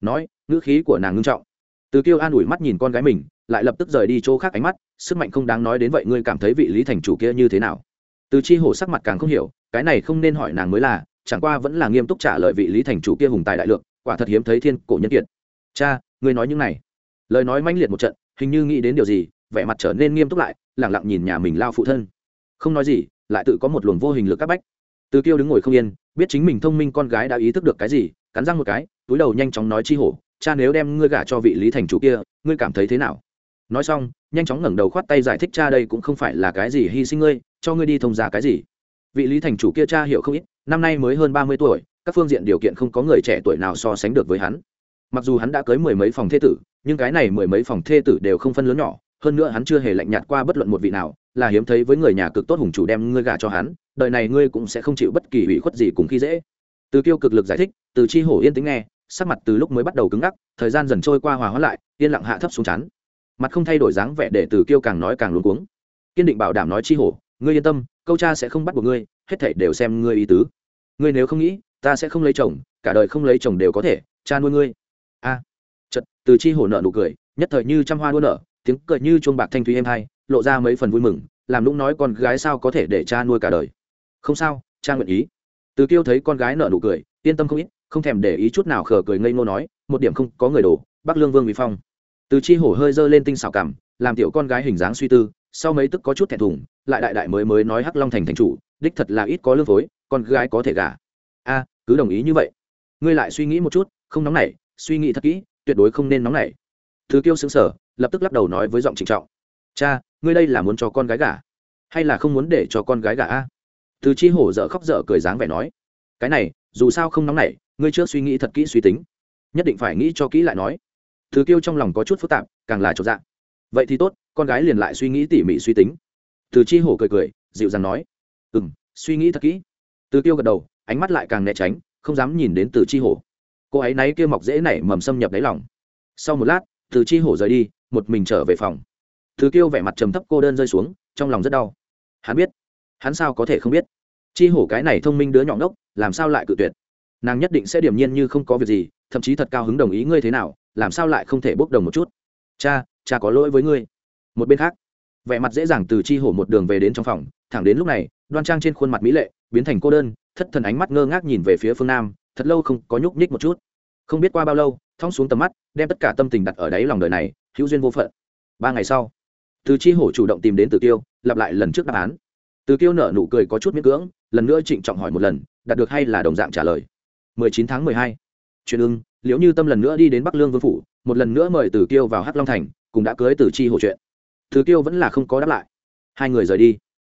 Nói, ngữ khí của nàng ngưng trọng. Từ kiêu an ủi mắt nhìn con gái mình, lại lập tức rời đi chỗ khác ánh mắt, sức mạnh không đáng nói đến vậy ngươi cảm thấy vị lý thành chủ kia như thế nào? Từ chi hổ sắc mặt càng không hiểu, cái này không nên hỏi nàng mới là, chẳng qua vẫn là nghiêm túc trả lời vị lý thành chủ kia hùng tài đại lượng, quả thật hiếm thấy thiên cổ nhân kiệt. Cha, ngươi nói những này. Lời nói manh liệt một trận, hình như nghĩ đến điều gì vẻ mặt trở nên nghiêm túc lại, lẳng lặng nhìn nhà mình lao phụ thân. Không nói gì, lại tự có một luồng vô hình lực các bách. Từ kiêu đứng ngồi không yên, biết chính mình thông minh con gái đã ý thức được cái gì, cắn răng một cái, túi đầu nhanh chóng nói chi hổ, cha nếu đem ngươi gả cho vị lý thành chủ kia, ngươi cảm thấy thế nào? Nói xong, nhanh chóng ngẩng đầu khoát tay giải thích, cha đây cũng không phải là cái gì hy sinh ngươi, cho ngươi đi thông ra cái gì. Vị lý thành chủ kia cha hiểu không ít, năm nay mới hơn ba mươi tuổi, các phương diện điều kiện không có người trẻ tuổi nào so sánh được với hắn. Mặc dù hắn đã cưới mười mấy phòng thê tử, nhưng cái này mười mấy phòng thê tử đều không phân lớn nhỏ hơn nữa hắn chưa hề lạnh nhạt qua bất luận một vị nào là hiếm thấy với người nhà cực tốt hùng chủ đem ngươi gả cho hắn đời này ngươi cũng sẽ không chịu bất kỳ ủy khuất gì cùng khi dễ. Từ kiêu cực lực giải thích từ chi hổ yên tĩnh nghe sắc mặt từ lúc mới bắt đầu cứng ngắc thời gian dần trôi qua hòa hóa lại yên lặng hạ thấp xuống chắn mặt không thay đổi dáng vẻ để từ kiêu càng nói càng luống cuống. Kiên định bảo đảm nói chi hổ ngươi yên tâm câu cha sẽ không bắt buộc ngươi hết thảy đều xem ngươi ý tứ. Ngươi nếu không nghĩ ta sẽ không lấy chồng cả đời không lấy chồng đều có thể cha nuôi ngươi. A à, chật từ chi hổ nợ nụ cười nhất thời như trăm hoa đua nở tiếng cười như chuông bạc thanh thúy êm hai, lộ ra mấy phần vui mừng, làm lúc nói con gái sao có thể để cha nuôi cả đời. Không sao, cha nguyện ý. Từ kiêu thấy con gái nợ nụ cười, yên tâm không ít, không thèm để ý chút nào khờ cười ngây ngô nói, một điểm không có người đổ, bắc lương vương bị phong. Từ chi hổ hơi dơ lên tinh xảo cảm, làm tiểu con gái hình dáng suy tư, sau mấy tức có chút thẹn thùng, lại đại đại mới mới nói hắc long thành thành chủ, đích thật là ít có lương phối, con gái có thể gả. A, cứ đồng ý như vậy. Ngươi lại suy nghĩ một chút, không nóng nảy, suy nghĩ thật kỹ, tuyệt đối không nên nóng nảy. Thứ kiêu sững sờ lập tức lắc đầu nói với giọng trịnh trọng. Cha, ngươi đây là muốn cho con gái gả, hay là không muốn để cho con gái gả a? Từ chi hổ dở khóc dở cười dáng vẻ nói. Cái này, dù sao không nóng nảy, ngươi chưa suy nghĩ thật kỹ suy tính, nhất định phải nghĩ cho kỹ lại nói. Thứ kiêu trong lòng có chút phức tạp, càng là chỗ dạng vậy thì tốt, con gái liền lại suy nghĩ tỉ mỉ suy tính. Từ chi hổ cười cười, dịu dàng nói. Ừ m suy nghĩ thật kỹ. Từ kiêu gật đầu, ánh mắt lại càng né tránh, không dám nhìn đến từ chi hổ. Cô ấy náy kia mọc dễ nảy mầm xâm nhập đáy lòng. Sau một lát, từ chi hổ rời đi một mình trở về phòng. Thứ kiêu vẻ mặt trầm thấp cô đơn rơi xuống, trong lòng rất đau. Hắn biết, hắn sao có thể không biết? Chi hổ cái này thông minh đứa nhỏ ngốc làm sao lại cự tuyệt? Nàng nhất định sẽ điềm nhiên như không có việc gì, thậm chí thật cao hứng đồng ý ngươi thế nào, làm sao lại không thể bốc đồng một chút? Cha cha có lỗi với ngươi. Một bên khác, vẻ mặt dễ dàng từ chi hổ một đường về đến trong phòng, thẳng đến lúc này, đoan trang trên khuôn mặt mỹ lệ, biến thành cô đơn, thất thần ánh mắt ngơ ngác nhìn về phía phương nam, thật lâu không có nhúc nhích một chút. Không biết qua bao lâu, thong xuống tầm mắt, đem tất cả tâm tình đặt ở đáy lòng đời này hữu duyên vô phận. Ba ngày sau từ chi hổ chủ động tìm đến từ tiêu lặp lại lần trước đáp án. Từ tiêu nở nụ cười có chút miễn cưỡng lần nữa trịnh trọng hỏi một lần đạt được hay là đồng dạng trả lời. 19 tháng 12. chuyện ưng liễu như tâm lần nữa đi đến bắc lương vương phủ một lần nữa mời từ tiêu vào hắc long thành cùng đã cưới từ chi hổ chuyện. Từ tiêu vẫn là không có đáp lại. Hai người rời đi.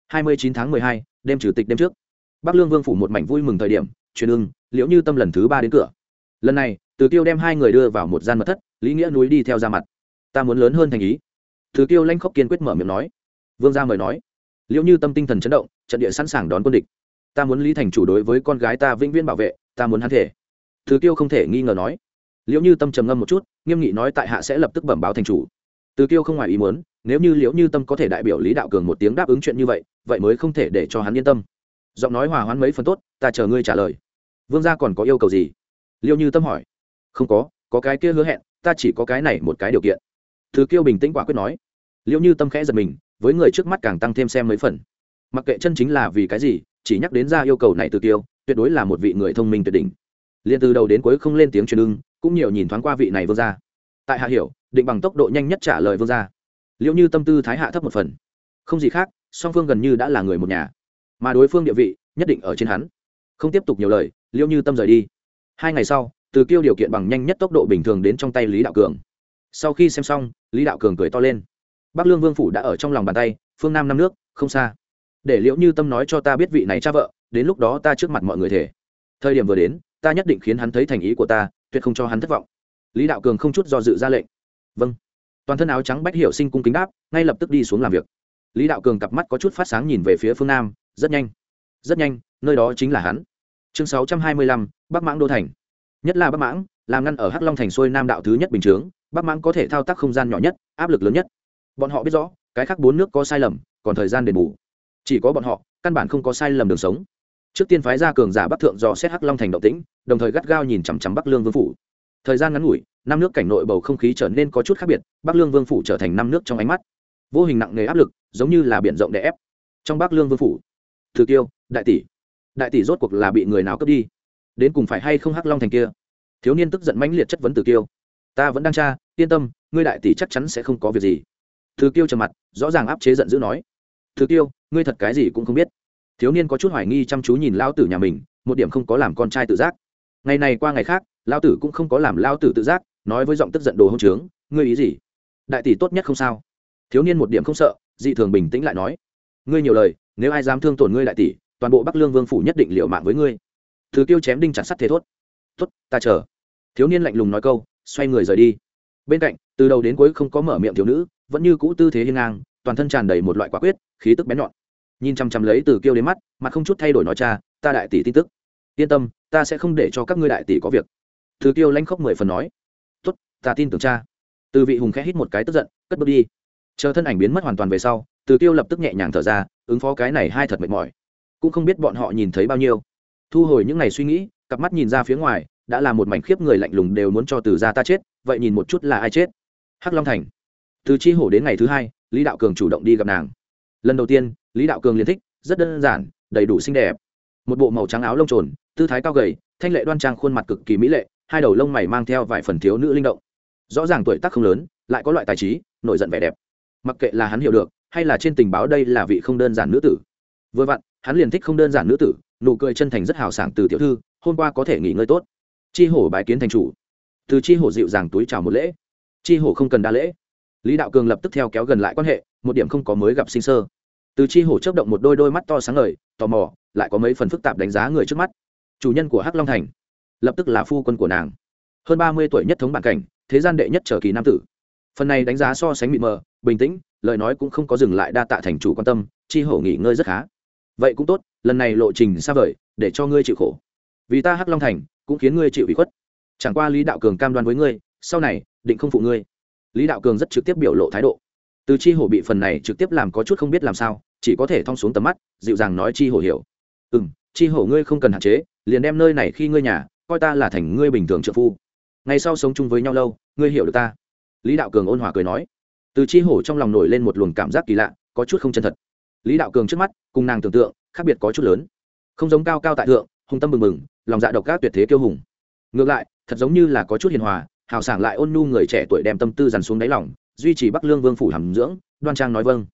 29 tháng 12, đêm chủ tịch đêm trước. Bắc lương vương phủ một mảnh vui mừng thời điểm truyền ưng liễu như tâm lần thứ ba đến cửa? Lần này từ tiêu đem hai người đưa vào một gian mật thất lý nghĩa núi đi theo ra mặt ta muốn lớn hơn thành ý. Thứ kiêu lanh khóc kiên quyết mở miệng nói. Vương gia mời nói. Liễu như tâm tinh thần chấn động, trận địa sẵn sàng đón quân địch. Ta muốn lý thành chủ đối với con gái ta vĩnh viễn bảo vệ, ta muốn hắn thể. Thứ kiêu không thể nghi ngờ nói. Liễu như tâm trầm ngâm một chút, nghiêm nghị nói tại hạ sẽ lập tức bẩm báo thành chủ. Từ kiêu không ngoài ý muốn, nếu như liễu như tâm có thể đại biểu lý đạo cường một tiếng đáp ứng chuyện như vậy vậy mới không thể để cho hắn yên tâm. Giọng nói hòa hoãn mấy phần tốt, ta chờ ngươi trả lời. Vương gia còn có yêu cầu gì? Liễu như tâm hỏi. Không có có cái kia hứa hẹn, ta chỉ có cái này một cái điều kiện thứ kiêu bình tĩnh quả quyết nói. Liệu như tâm khẽ giật mình với người trước mắt càng tăng thêm xem mấy phần. Mặc kệ chân chính là vì cái gì chỉ nhắc đến ra yêu cầu này từ Kiêu, tuyệt đối là một vị người thông minh tuyệt đỉnh. Liền từ đầu đến cuối không lên tiếng truyền ưng cũng nhiều nhìn thoáng qua vị này vương gia. Tại hạ hiểu định bằng tốc độ nhanh nhất trả lời vương gia. Liệu như tâm tư thái hạ thấp một phần. Không gì khác song phương gần như đã là người một nhà. Mà đối phương địa vị nhất định ở trên hắn. Không tiếp tục nhiều lời liệu như tâm rời đi. Hai ngày sau từ Kiêu điều kiện bằng nhanh nhất tốc độ bình thường đến trong tay lý đạo cường sau khi xem xong, lý đạo cường cười to lên. Bắc lương vương phủ đã ở trong lòng bàn tay, phương nam năm nước, không xa. Để liễu như tâm nói cho ta biết vị này cha vợ, đến lúc đó ta trước mặt mọi người thể thời điểm vừa đến, ta nhất định khiến hắn thấy thành ý của ta, tuyệt không cho hắn thất vọng. Lý đạo cường không chút do dự ra lệnh. Vâng. Toàn thân áo trắng bách hiểu sinh cung kính đáp, ngay lập tức đi xuống làm việc. Lý đạo cường cặp mắt có chút phát sáng nhìn về phía phương nam, rất nhanh. Rất nhanh, nơi đó chính là hắn. Chương sáu trăm hai mươi lăm, bắc mãng đô thành. Nhất là bắc mãng làm ngăn ở hắc long thành xuôi nam đạo thứ nhất bình chướng bắc mãng có thể thao tác không gian nhỏ nhất, áp lực lớn nhất. Bọn họ biết rõ, cái khác bốn nước có sai lầm, còn thời gian đền bù. Chỉ có bọn họ, căn bản không có sai lầm đường sống. Trước tiên phái ra cường giả bắc thượng do xét hắc long thành động tĩnh, đồng thời gắt gao nhìn chằm chằm bắc lương vương phủ. Thời gian ngắn ngủi, năm nước cảnh nội bầu không khí trở nên có chút khác biệt, bắc lương vương phủ trở thành năm nước trong ánh mắt. Vô hình nặng nề áp lực, giống như là biển rộng đè ép. Trong bắc lương vương phủ thư tiêu đại tỷ. Đại tỷ rốt cuộc là bị người nào cướp đi? Đến cùng phải hay không hắc long thành kia? Thiếu niên tức giận mãnh liệt chất vấn từ kiêu. Ta vẫn đang tra yên tâm, ngươi đại tỷ chắc chắn sẽ không có việc gì. Thứ kiêu trầm mặt, rõ ràng áp chế giận dữ nói. Thứ kiêu, ngươi thật cái gì cũng không biết. Thiếu niên có chút hoài nghi chăm chú nhìn lao tử nhà mình, một điểm không có làm con trai tự giác. Ngày này qua ngày khác lao tử cũng không có làm lao tử tự giác, nói với giọng tức giận đồ hông trướng, ngươi ý gì? Đại tỷ tốt nhất không sao. Thiếu niên một điểm không sợ, dị thường bình tĩnh lại nói. Ngươi nhiều lời, nếu ai dám thương tổn ngươi đại tỷ, toàn bộ bắc lương vương phủ nhất định liệu mạng với ngươi. Thứ kêu chém đinh chặt sắt thế thốt. Tốt, ta chờ. Thiếu niên lạnh lùng nói câu, xoay người rời đi bên cạnh, từ đầu đến cuối không có mở miệng thiếu nữ, vẫn như cũ tư thế hiên ngang, toàn thân tràn đầy một loại quả quyết, khí tức bén nhọn. Nhìn chăm chăm lấy từ kêu đến mắt, mà không chút thay đổi nói cha, ta đại tỷ tin tức. Yên tâm, ta sẽ không để cho các ngươi đại tỷ có việc. Từ kêu lanh khóc mười phần nói, tốt, ta tin tưởng cha. Từ vị hùng khẽ hít một cái tức giận, cất bước đi. Chờ thân ảnh biến mất hoàn toàn về sau, từ kêu lập tức nhẹ nhàng thở ra, ứng phó cái này hai thật mệt mỏi. Cũng không biết bọn họ nhìn thấy bao nhiêu. Thu hồi những ngày suy nghĩ, cặp mắt nhìn ra phía ngoài, đã là một mảnh khiếp người lạnh lùng đều muốn cho từ ra ta chết vậy nhìn một chút là ai chết? Hắc long thành. Từ chi hổ đến ngày thứ hai, lý đạo cường chủ động đi gặp nàng. Lần đầu tiên, lý đạo cường liền thích, rất đơn giản, đầy đủ xinh đẹp. Một bộ màu trắng áo lông trồn, tư thái cao gầy, thanh lệ đoan trang khuôn mặt cực kỳ mỹ lệ, hai đầu lông mày mang theo vài phần thiếu nữ linh động. Rõ ràng tuổi tác không lớn, lại có loại tài trí, nổi giận vẻ đẹp. Mặc kệ là hắn hiểu được, hay là trên tình báo đây là vị không đơn giản nữ tử. Vừa vặn, hắn liền thích không đơn giản nữ tử, nụ cười chân thành rất hào sảng từ tiểu thư, hôm qua có thể nghỉ ngơi tốt. Chi hổ bái kiến thành chủ từ chi hổ dịu dàng túi chào một lễ. Chi hổ không cần đa lễ. Lý đạo cường lập tức theo kéo gần lại quan hệ, một điểm không có mới gặp sinh sơ. Từ chi hổ chấp động một đôi đôi mắt to sáng ngời, tò mò, lại có mấy phần phức tạp đánh giá người trước mắt. Chủ nhân của hắc long thành, lập tức là phu quân của nàng. Hơn ba mươi tuổi nhất thống bản cảnh, thế gian đệ nhất trở kỳ nam tử. Phần này đánh giá so sánh mịt mờ, bình tĩnh, lời nói cũng không có dừng lại đa tạ thành chủ quan tâm, chi hổ nghỉ ngơi rất khá. Vậy cũng tốt, lần này lộ trình xa vời, để cho ngươi chịu khổ. Vì ta hắc long thành, cũng khiến ngươi chịu ủy khuất chẳng qua lý đạo cường cam đoan với ngươi, sau này, định không phụ ngươi. Lý đạo cường rất trực tiếp biểu lộ thái độ. Từ chi hổ bị phần này trực tiếp làm có chút không biết làm sao, chỉ có thể thong xuống tầm mắt, dịu dàng nói chi hổ hiểu. Ừ m chi hổ ngươi không cần hạn chế, liền đem nơi này khi ngươi nhà, coi ta là thành ngươi bình thường trợ phu. Ngày sau sống chung với nhau lâu, ngươi hiểu được ta. Lý đạo cường ôn hòa cười nói. Từ chi hổ trong lòng nổi lên một luồng cảm giác kỳ lạ, có chút không chân thật. Lý đạo cường trước mắt, cùng nàng tưởng tượng, khác biệt có chút lớn. Không giống cao cao tại thượng, hùng tâm mừng mừng lòng dạ độc các tuyệt thế kiêu hùng. Ngược lại thật giống như là có chút hiền hòa, hào sảng lại ôn nhu người trẻ tuổi đem tâm tư dằn xuống đáy lòng, duy trì bắc lương vương phủ hàm dưỡng, đoan trang nói vâng.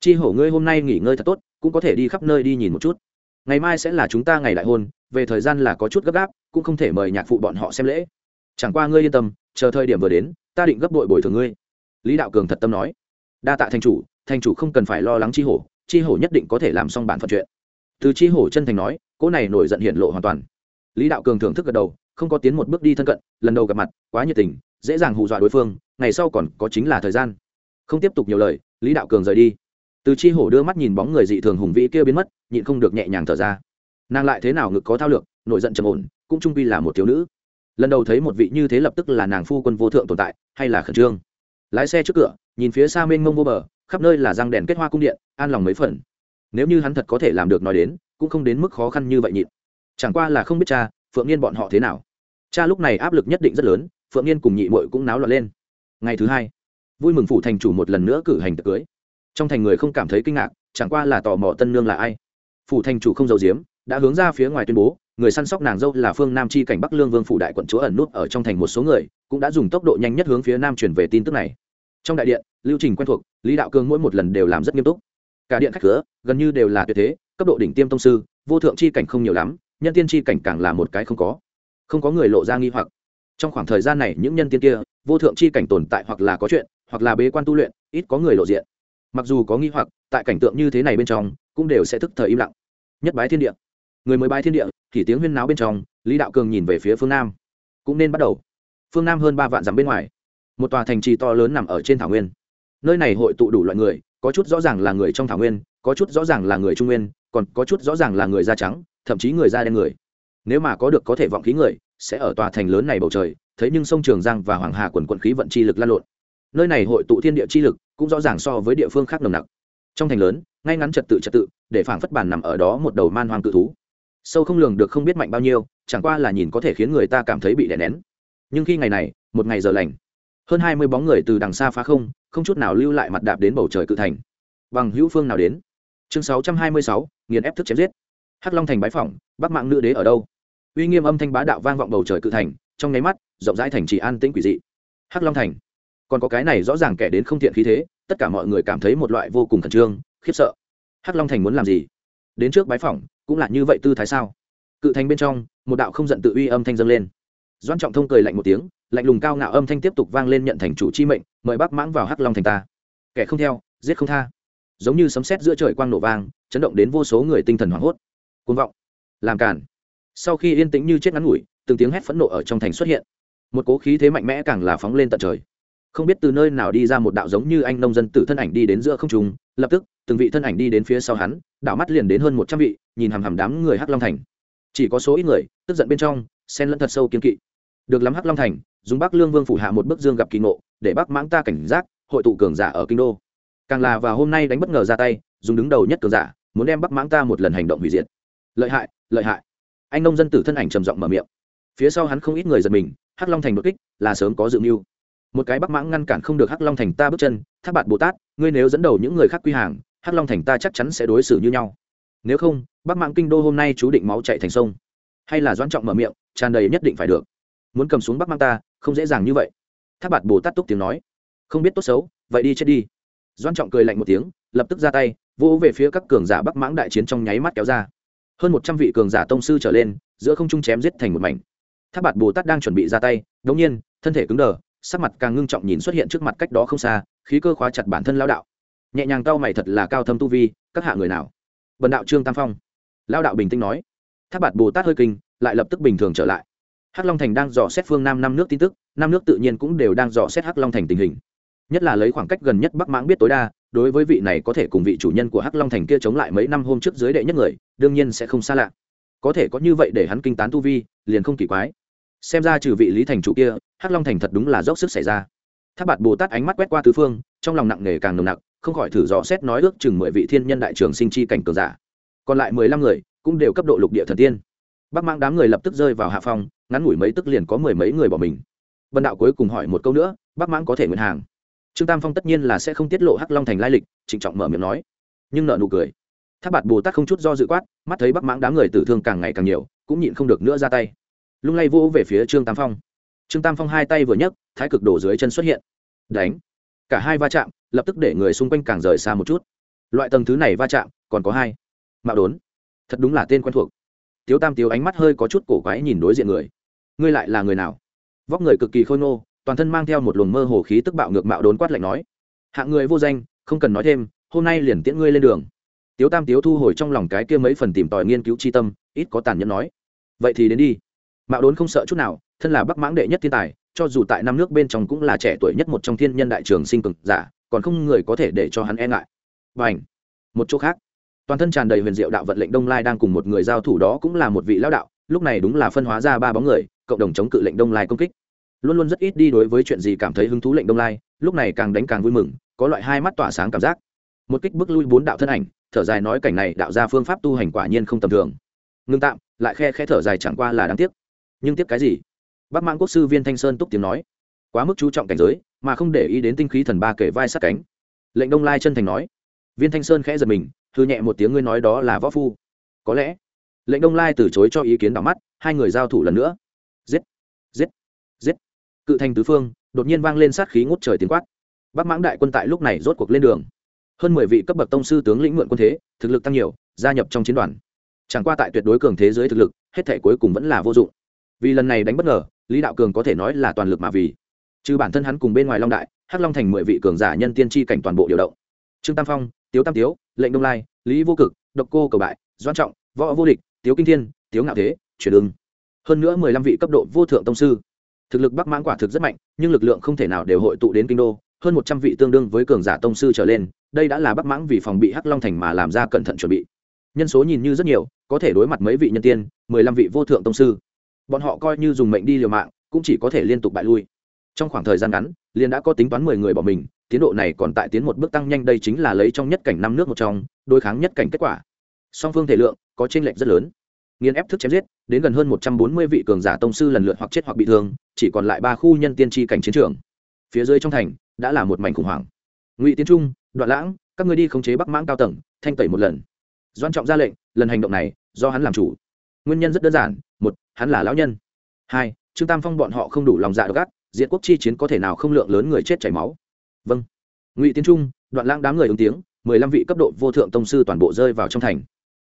Chi hổ ngươi hôm nay nghỉ ngơi thật tốt, cũng có thể đi khắp nơi đi nhìn một chút. Ngày mai sẽ là chúng ta ngày đại hôn, về thời gian là có chút gấp gáp, cũng không thể mời nhạc phụ bọn họ xem lễ. Chẳng qua ngươi yên tâm, chờ thời điểm vừa đến, ta định gấp đội bồi thường ngươi. Lý đạo cường thật tâm nói. Đa tạ thành chủ thành chủ không cần phải lo lắng chi hổ chi hổ nhất định có thể làm xong bản phận chuyện. Từ chi hổ chân thành nói, cỗ này nổi giận hiện lộ hoàn toàn. Lý đạo cường thưởng thức gật đầu không có tiến một bước đi thân cận, lần đầu gặp mặt, quá nhiệt tình, dễ dàng hù dọa đối phương, ngày sau còn có chính là thời gian. Không tiếp tục nhiều lời, lý đạo cường rời đi. Từ chi hổ đưa mắt nhìn bóng người dị thường hùng vĩ kia biến mất, nhịn không được nhẹ nhàng thở ra. Nàng lại thế nào ngực có thao lược, nổi giận trầm ổn, cũng trung quy là một thiếu nữ. Lần đầu thấy một vị như thế lập tức là nàng phu quân vô thượng tồn tại, hay là khẩn trương. Lái xe trước cửa, nhìn phía xa mênh mông vô bờ, khắp nơi là răng đèn kết hoa cung điện, an lòng mấy phần. Nếu như hắn thật có thể làm được nói đến, cũng không đến mức khó khăn như vậy nhịn. Chẳng qua là không biết cha, phượng niên bọn họ thế nào cha lúc này áp lực nhất định rất lớn, phượng niên cùng nhị mội cũng náo loạn lên. Ngày thứ hai, vui mừng phủ thành chủ một lần nữa cử hành tiệc cưới. Trong thành người không cảm thấy kinh ngạc, chẳng qua là tò mò tân nương là ai. Phủ thành chủ không giấu giếm, đã hướng ra phía ngoài tuyên bố, người săn sóc nàng dâu là phương nam chi cảnh bắc lương vương phủ đại quận chúa ẩn nút ở trong thành một số người, cũng đã dùng tốc độ nhanh nhất hướng phía nam chuyển về tin tức này. Trong đại điện, lưu trình quen thuộc, lý đạo cương mỗi một lần đều làm rất nghiêm túc. Cả điện khách cửa, gần như đều là tuyệt thế, cấp độ đỉnh tiêm tông sư, vô thượng chi cảnh không nhiều lắm, nhân tiên chi cảnh càng là một cái không có không có người lộ ra nghi hoặc. Trong khoảng thời gian này, những nhân tiên kia, vô thượng chi cảnh tồn tại hoặc là có chuyện, hoặc là bế quan tu luyện, ít có người lộ diện. Mặc dù có nghi hoặc, tại cảnh tượng như thế này bên trong, cũng đều sẽ thức thời im lặng. Nhất bái thiên địa. Người mới bái thiên địa, thì tiếng huyên náo bên trong, lý đạo cường nhìn về phía phương nam. Cũng nên bắt đầu. Phương nam hơn ba vạn dặm bên ngoài. Một tòa thành trì to lớn nằm ở trên thảo nguyên. Nơi này hội tụ đủ loại người, có chút rõ ràng là người trong thảo nguyên, có chút rõ ràng là người trung nguyên, còn có chút rõ ràng là người da trắng, thậm chí người da đen người nếu mà có được có thể vọng khí người, sẽ ở tòa thành lớn này bầu trời thấy nhưng sông trường giang và hoàng hà quần quận khí vận chi lực lan lộn. Nơi này hội tụ thiên địa chi lực, cũng rõ ràng so với địa phương khác nồng nặc. Trong thành lớn, ngay ngắn trật tự trật tự, để phảng phất bản nằm ở đó một đầu man hoang cự thú. Sâu không lường được không biết mạnh bao nhiêu, chẳng qua là nhìn có thể khiến người ta cảm thấy bị đè nén. Nhưng khi ngày này, một ngày giờ lành, hơn hai mươi bóng người từ đằng xa phá không không chút nào lưu lại mặt đạp đến bầu trời cự thành. Bằng hữu phương nào đến? Chương sáu trăm hai mươi sáu, nghiền ép thức chém giết. Hắc long thành bái phỏng, bắc mạng nữ đế ở đâu? Uy nghiêm âm thanh bá đạo vang vọng bầu trời cự thành, trong nháy mắt, rộng rãi thành trì an tĩnh quỷ dị. Hắc long thành. Còn có cái này rõ ràng kẻ đến không thiện khí thế, tất cả mọi người cảm thấy một loại vô cùng khẩn trương, khiếp sợ. Hắc long thành muốn làm gì? Đến trước bái phỏng, cũng là như vậy tư thái sao? Cự thành bên trong, một đạo không giận tự uy âm thanh dâng lên. Doan trọng thông cười lạnh một tiếng, lạnh lùng cao ngạo âm thanh tiếp tục vang lên nhận thành chủ chi mệnh, mời bác mãng vào hắc long thành ta. Kẻ không theo, giết không tha. Giống như sấm sét giữa trời quang nổ vang, chấn động đến vô số người tinh thần hoảng hốt. Côn vọng. Làm cản sau khi yên tĩnh như chết ngắn ngủi, từng tiếng hét phẫn nộ ở trong thành xuất hiện. Một cố khí thế mạnh mẽ càng là phóng lên tận trời. Không biết từ nơi nào đi ra một đạo giống như anh nông dân tử thân ảnh đi đến giữa không trung, lập tức, từng vị thân ảnh đi đến phía sau hắn đạo mắt liền đến hơn một trăm vị, nhìn hằm hằm đám người hắc long thành. Chỉ có số ít người, tức giận bên trong, xen lẫn thật sâu kiên kỵ. Được lắm hắc long thành, dùng bắc lương vương phủ hạ một bức dương gặp kỳ ngộ, để bắc mãng ta cảnh giác, hội tụ cường giả ở kinh đô. Càng là vào hôm nay đánh bất ngờ ra tay, dùng đứng đầu nhất cường giả, muốn đem bắc mãng ta một lần hành động hủy diệt. Lợi hại lợi hại anh nông dân tử thân ảnh trầm giọng mở miệng. Phía sau hắn không ít người giật mình, hắc long thành đột kích, là sớm có dự mưu. Một cái bắc mãng ngăn cản không được hắc long thành ta bước chân, thác bạt bồ tát, ngươi nếu dẫn đầu những người khác quy hàng, hắc long thành ta chắc chắn sẽ đối xử như nhau. Nếu không, bắc mãng kinh đô hôm nay chú định máu chạy thành sông. Hay là doãn trọng mở miệng, tràn đầy nhất định phải được. Muốn cầm xuống bắc mãng ta, không dễ dàng như vậy. Thác bạt bồ tát túc tiếng nói. Không biết tốt xấu, vậy đi chết đi. Doãn trọng cười lạnh một tiếng, lập tức ra tay, vỗ về phía các cường giả bắc mãng đại chiến trong nháy mắt kéo ra hơn một trăm vị cường giả tông sư trở lên, giữa không trung chém giết thành một mảnh. Tháp bạt bồ tát đang chuẩn bị ra tay, đống nhiên, thân thể cứng đờ, sắc mặt càng ngưng trọng nhìn xuất hiện trước mặt cách đó không xa, khí cơ khóa chặt bản thân lao đạo. Nhẹ nhàng cao mày thật là cao thâm tu vi, các hạ người nào? Bần đạo trương tam phong. Lao đạo bình tĩnh nói. Tháp bạt bồ tát hơi kinh, lại lập tức bình thường trở lại. Hắc long thành đang dò xét phương nam năm nước tin tức năm nước tự nhiên cũng đều đang dò xét hắc long thành tình hình nhất là lấy khoảng cách gần nhất bắc mãng biết tối đa, đối với vị này có thể cùng vị chủ nhân của hắc long thành kia chống lại mấy năm hôm trước dưới đệ nhất người, đương nhiên sẽ không xa lạ. Có thể có như vậy để hắn kinh tán tu vi, liền không kỳ quái. Xem ra trừ vị lý thành chủ kia, hắc long thành thật đúng là dốc sức xảy ra. Tháp bạt bồ tát ánh mắt quét qua tứ phương, trong lòng nặng nề càng nồng nặc, không khỏi thử dò xét nói ước chừng mười vị thiên nhân đại trường sinh chi cảnh cường giả. Còn lại mười lăm người, cũng đều cấp độ lục địa thần tiên. Bắc mang đám người lập tức rơi vào hạ phong, ngắn ngủi mấy tức liền có mười mấy người bỏ mình. Vân đạo cuối cùng hỏi một câu nữa, bắc mãng có thể nguyện hàng trương tam phong tất nhiên là sẽ không tiết lộ hắc long thành lai lịch, trịnh trọng mở miệng nói. Nhưng nợ nụ cười. Tháp bạt bồ tát không chút do dự quát, mắt thấy bắc mãng đám người tử thương càng ngày càng nhiều, cũng nhịn không được nữa ra tay. Lung lay vỗ về phía trương tam phong. Trương tam phong hai tay vừa nhấc, thái cực đổ dưới chân xuất hiện. Đánh. Cả hai va chạm, lập tức để người xung quanh càng rời xa một chút. Loại tầng thứ này va chạm, còn có hai. Mạo đốn. Thật đúng là tên quen thuộc. Tiếu tam tiếu ánh mắt hơi có chút cổ quái nhìn đối diện người. Ngươi lại là người nào? Vóc người cực kỳ khôi ngô toàn thân mang theo một luồng mơ hồ khí tức bạo ngược mạo đốn quát lạnh nói hạng người vô danh, không cần nói thêm, hôm nay liền tiễn ngươi lên đường. Tiếu tam tiếu thu hồi trong lòng cái kia mấy phần tìm tòi nghiên cứu c h i tâm, ít có tàn nhẫn nói, vậy thì đến đi. Mạo đốn không sợ chút nào, thân là bắc mãng đệ nhất thiên tài, cho dù tại năm nước bên trong cũng là trẻ tuổi nhất một trong thiên nhân đại trường sinh cực giả, còn không người có thể để cho hắn e ngại. Và ảnh một chỗ khác, toàn thân tràn đầy huyền diệu đạo vận lệnh đông lai đang cùng một người giao thủ đó cũng là một vị lão đạo, lúc này đúng là phân hóa ra ba bóng người, cộng đồng chống cự lệnh đông lai công kích luôn luôn rất ít đi đối với chuyện gì cảm thấy hứng thú lệnh đông lai, lúc này càng đánh càng vui mừng, có loại hai mắt tỏa sáng cảm giác. Một kích bước lui bốn đạo thân ảnh, thở dài nói cảnh này đạo ra phương pháp tu hành quả nhiên không tầm thường. Ngưng tạm, lại khe khe thở dài chẳng qua là đáng tiếc. Nhưng tiếc cái gì? Bác mãng quốc sư viên thanh sơn túc tiếng nói, quá mức chú trọng cảnh giới, mà không để ý đến tinh khí thần ba kể vai sát cánh. Lệnh đông lai chân thành nói. Viên thanh sơn khẽ giật mình thư nhẹ một tiếng ngươi nói đó là võ phu. Có lẽ, lệnh đông lai từ chối cho ý kiến đỏ mắt, hai người giao thủ lần nữa. Giết giết cự thành tứ phương, đột nhiên vang lên sát khí ngút trời tiếng quát. Bắc mãng đại quân tại lúc này rốt cuộc lên đường. Hơn mười vị cấp bậc tông sư tướng lĩnh mượn quân thế, thực lực tăng nhiều, gia nhập trong chiến đoàn. Chẳng qua tại tuyệt đối cường thế giới thực lực, hết thể cuối cùng vẫn là vô dụng. Vì lần này đánh bất ngờ, lý đạo cường có thể nói là toàn lực mà vì. Trừ bản thân hắn cùng bên ngoài long đại, hắc long thành mười vị cường giả nhân tiên tri cảnh toàn bộ điều động. Trương tam phong, tiếu tam tiếu, lệnh đông lai, lý vô cực, độc cô cầu bại doan trọng, võ vô địch, tiếu kinh thiên, tiếu ngạo thế, chuyển ưng. Hơn nữa mười lăm vị cấp độ vô thượng tông sư thực lực bắc mãng quả thực rất mạnh, nhưng lực lượng không thể nào đều hội tụ đến kinh đô. Hơn một trăm vị tương đương với cường giả tông sư trở lên, đây đã là bắc mãng vì phòng bị hắc long thành mà làm ra cẩn thận chuẩn bị. Nhân số nhìn như rất nhiều, có thể đối mặt mấy vị nhân tiên, mười lăm vị vô thượng tông sư. Bọn họ coi như dùng mệnh đi liều mạng, cũng chỉ có thể liên tục bại lui. Trong khoảng thời gian ngắn liên đã có tính toán mười người bỏ mình, tiến độ này còn tại tiến một bước tăng nhanh, đây chính là lấy trong nhất cảnh năm nước một trong, đối kháng nhất cảnh kết quả. Song phương thể lượng có chênh lệch rất lớn nghiên ép thức chém giết, đến gần hơn một trăm bốn mươi vị cường giả tông sư lần lượt hoặc chết hoặc bị thương, chỉ còn lại ba khu nhân tiên tri cảnh chiến trường. Phía dưới trong thành, đã là một mảnh khủng hoảng. Ngụy tiến trung, đoạn lãng, các người đi khống chế bắc mãng cao tầng, thanh tẩy một lần. Doan trọng ra lệnh, lần hành động này, do hắn làm chủ. Nguyên nhân rất đơn giản, một, hắn là lão nhân. Hai, trương tam phong bọn họ không đủ lòng dạ gắt diện quốc chi chiến có thể nào không lượng lớn người chết chảy máu? Vâng. Ngụy tiến trung, đoạn lãng đám người ứng tiếng, mười lăm vị cấp độ vô thượng tông sư toàn bộ rơi vào trong thành.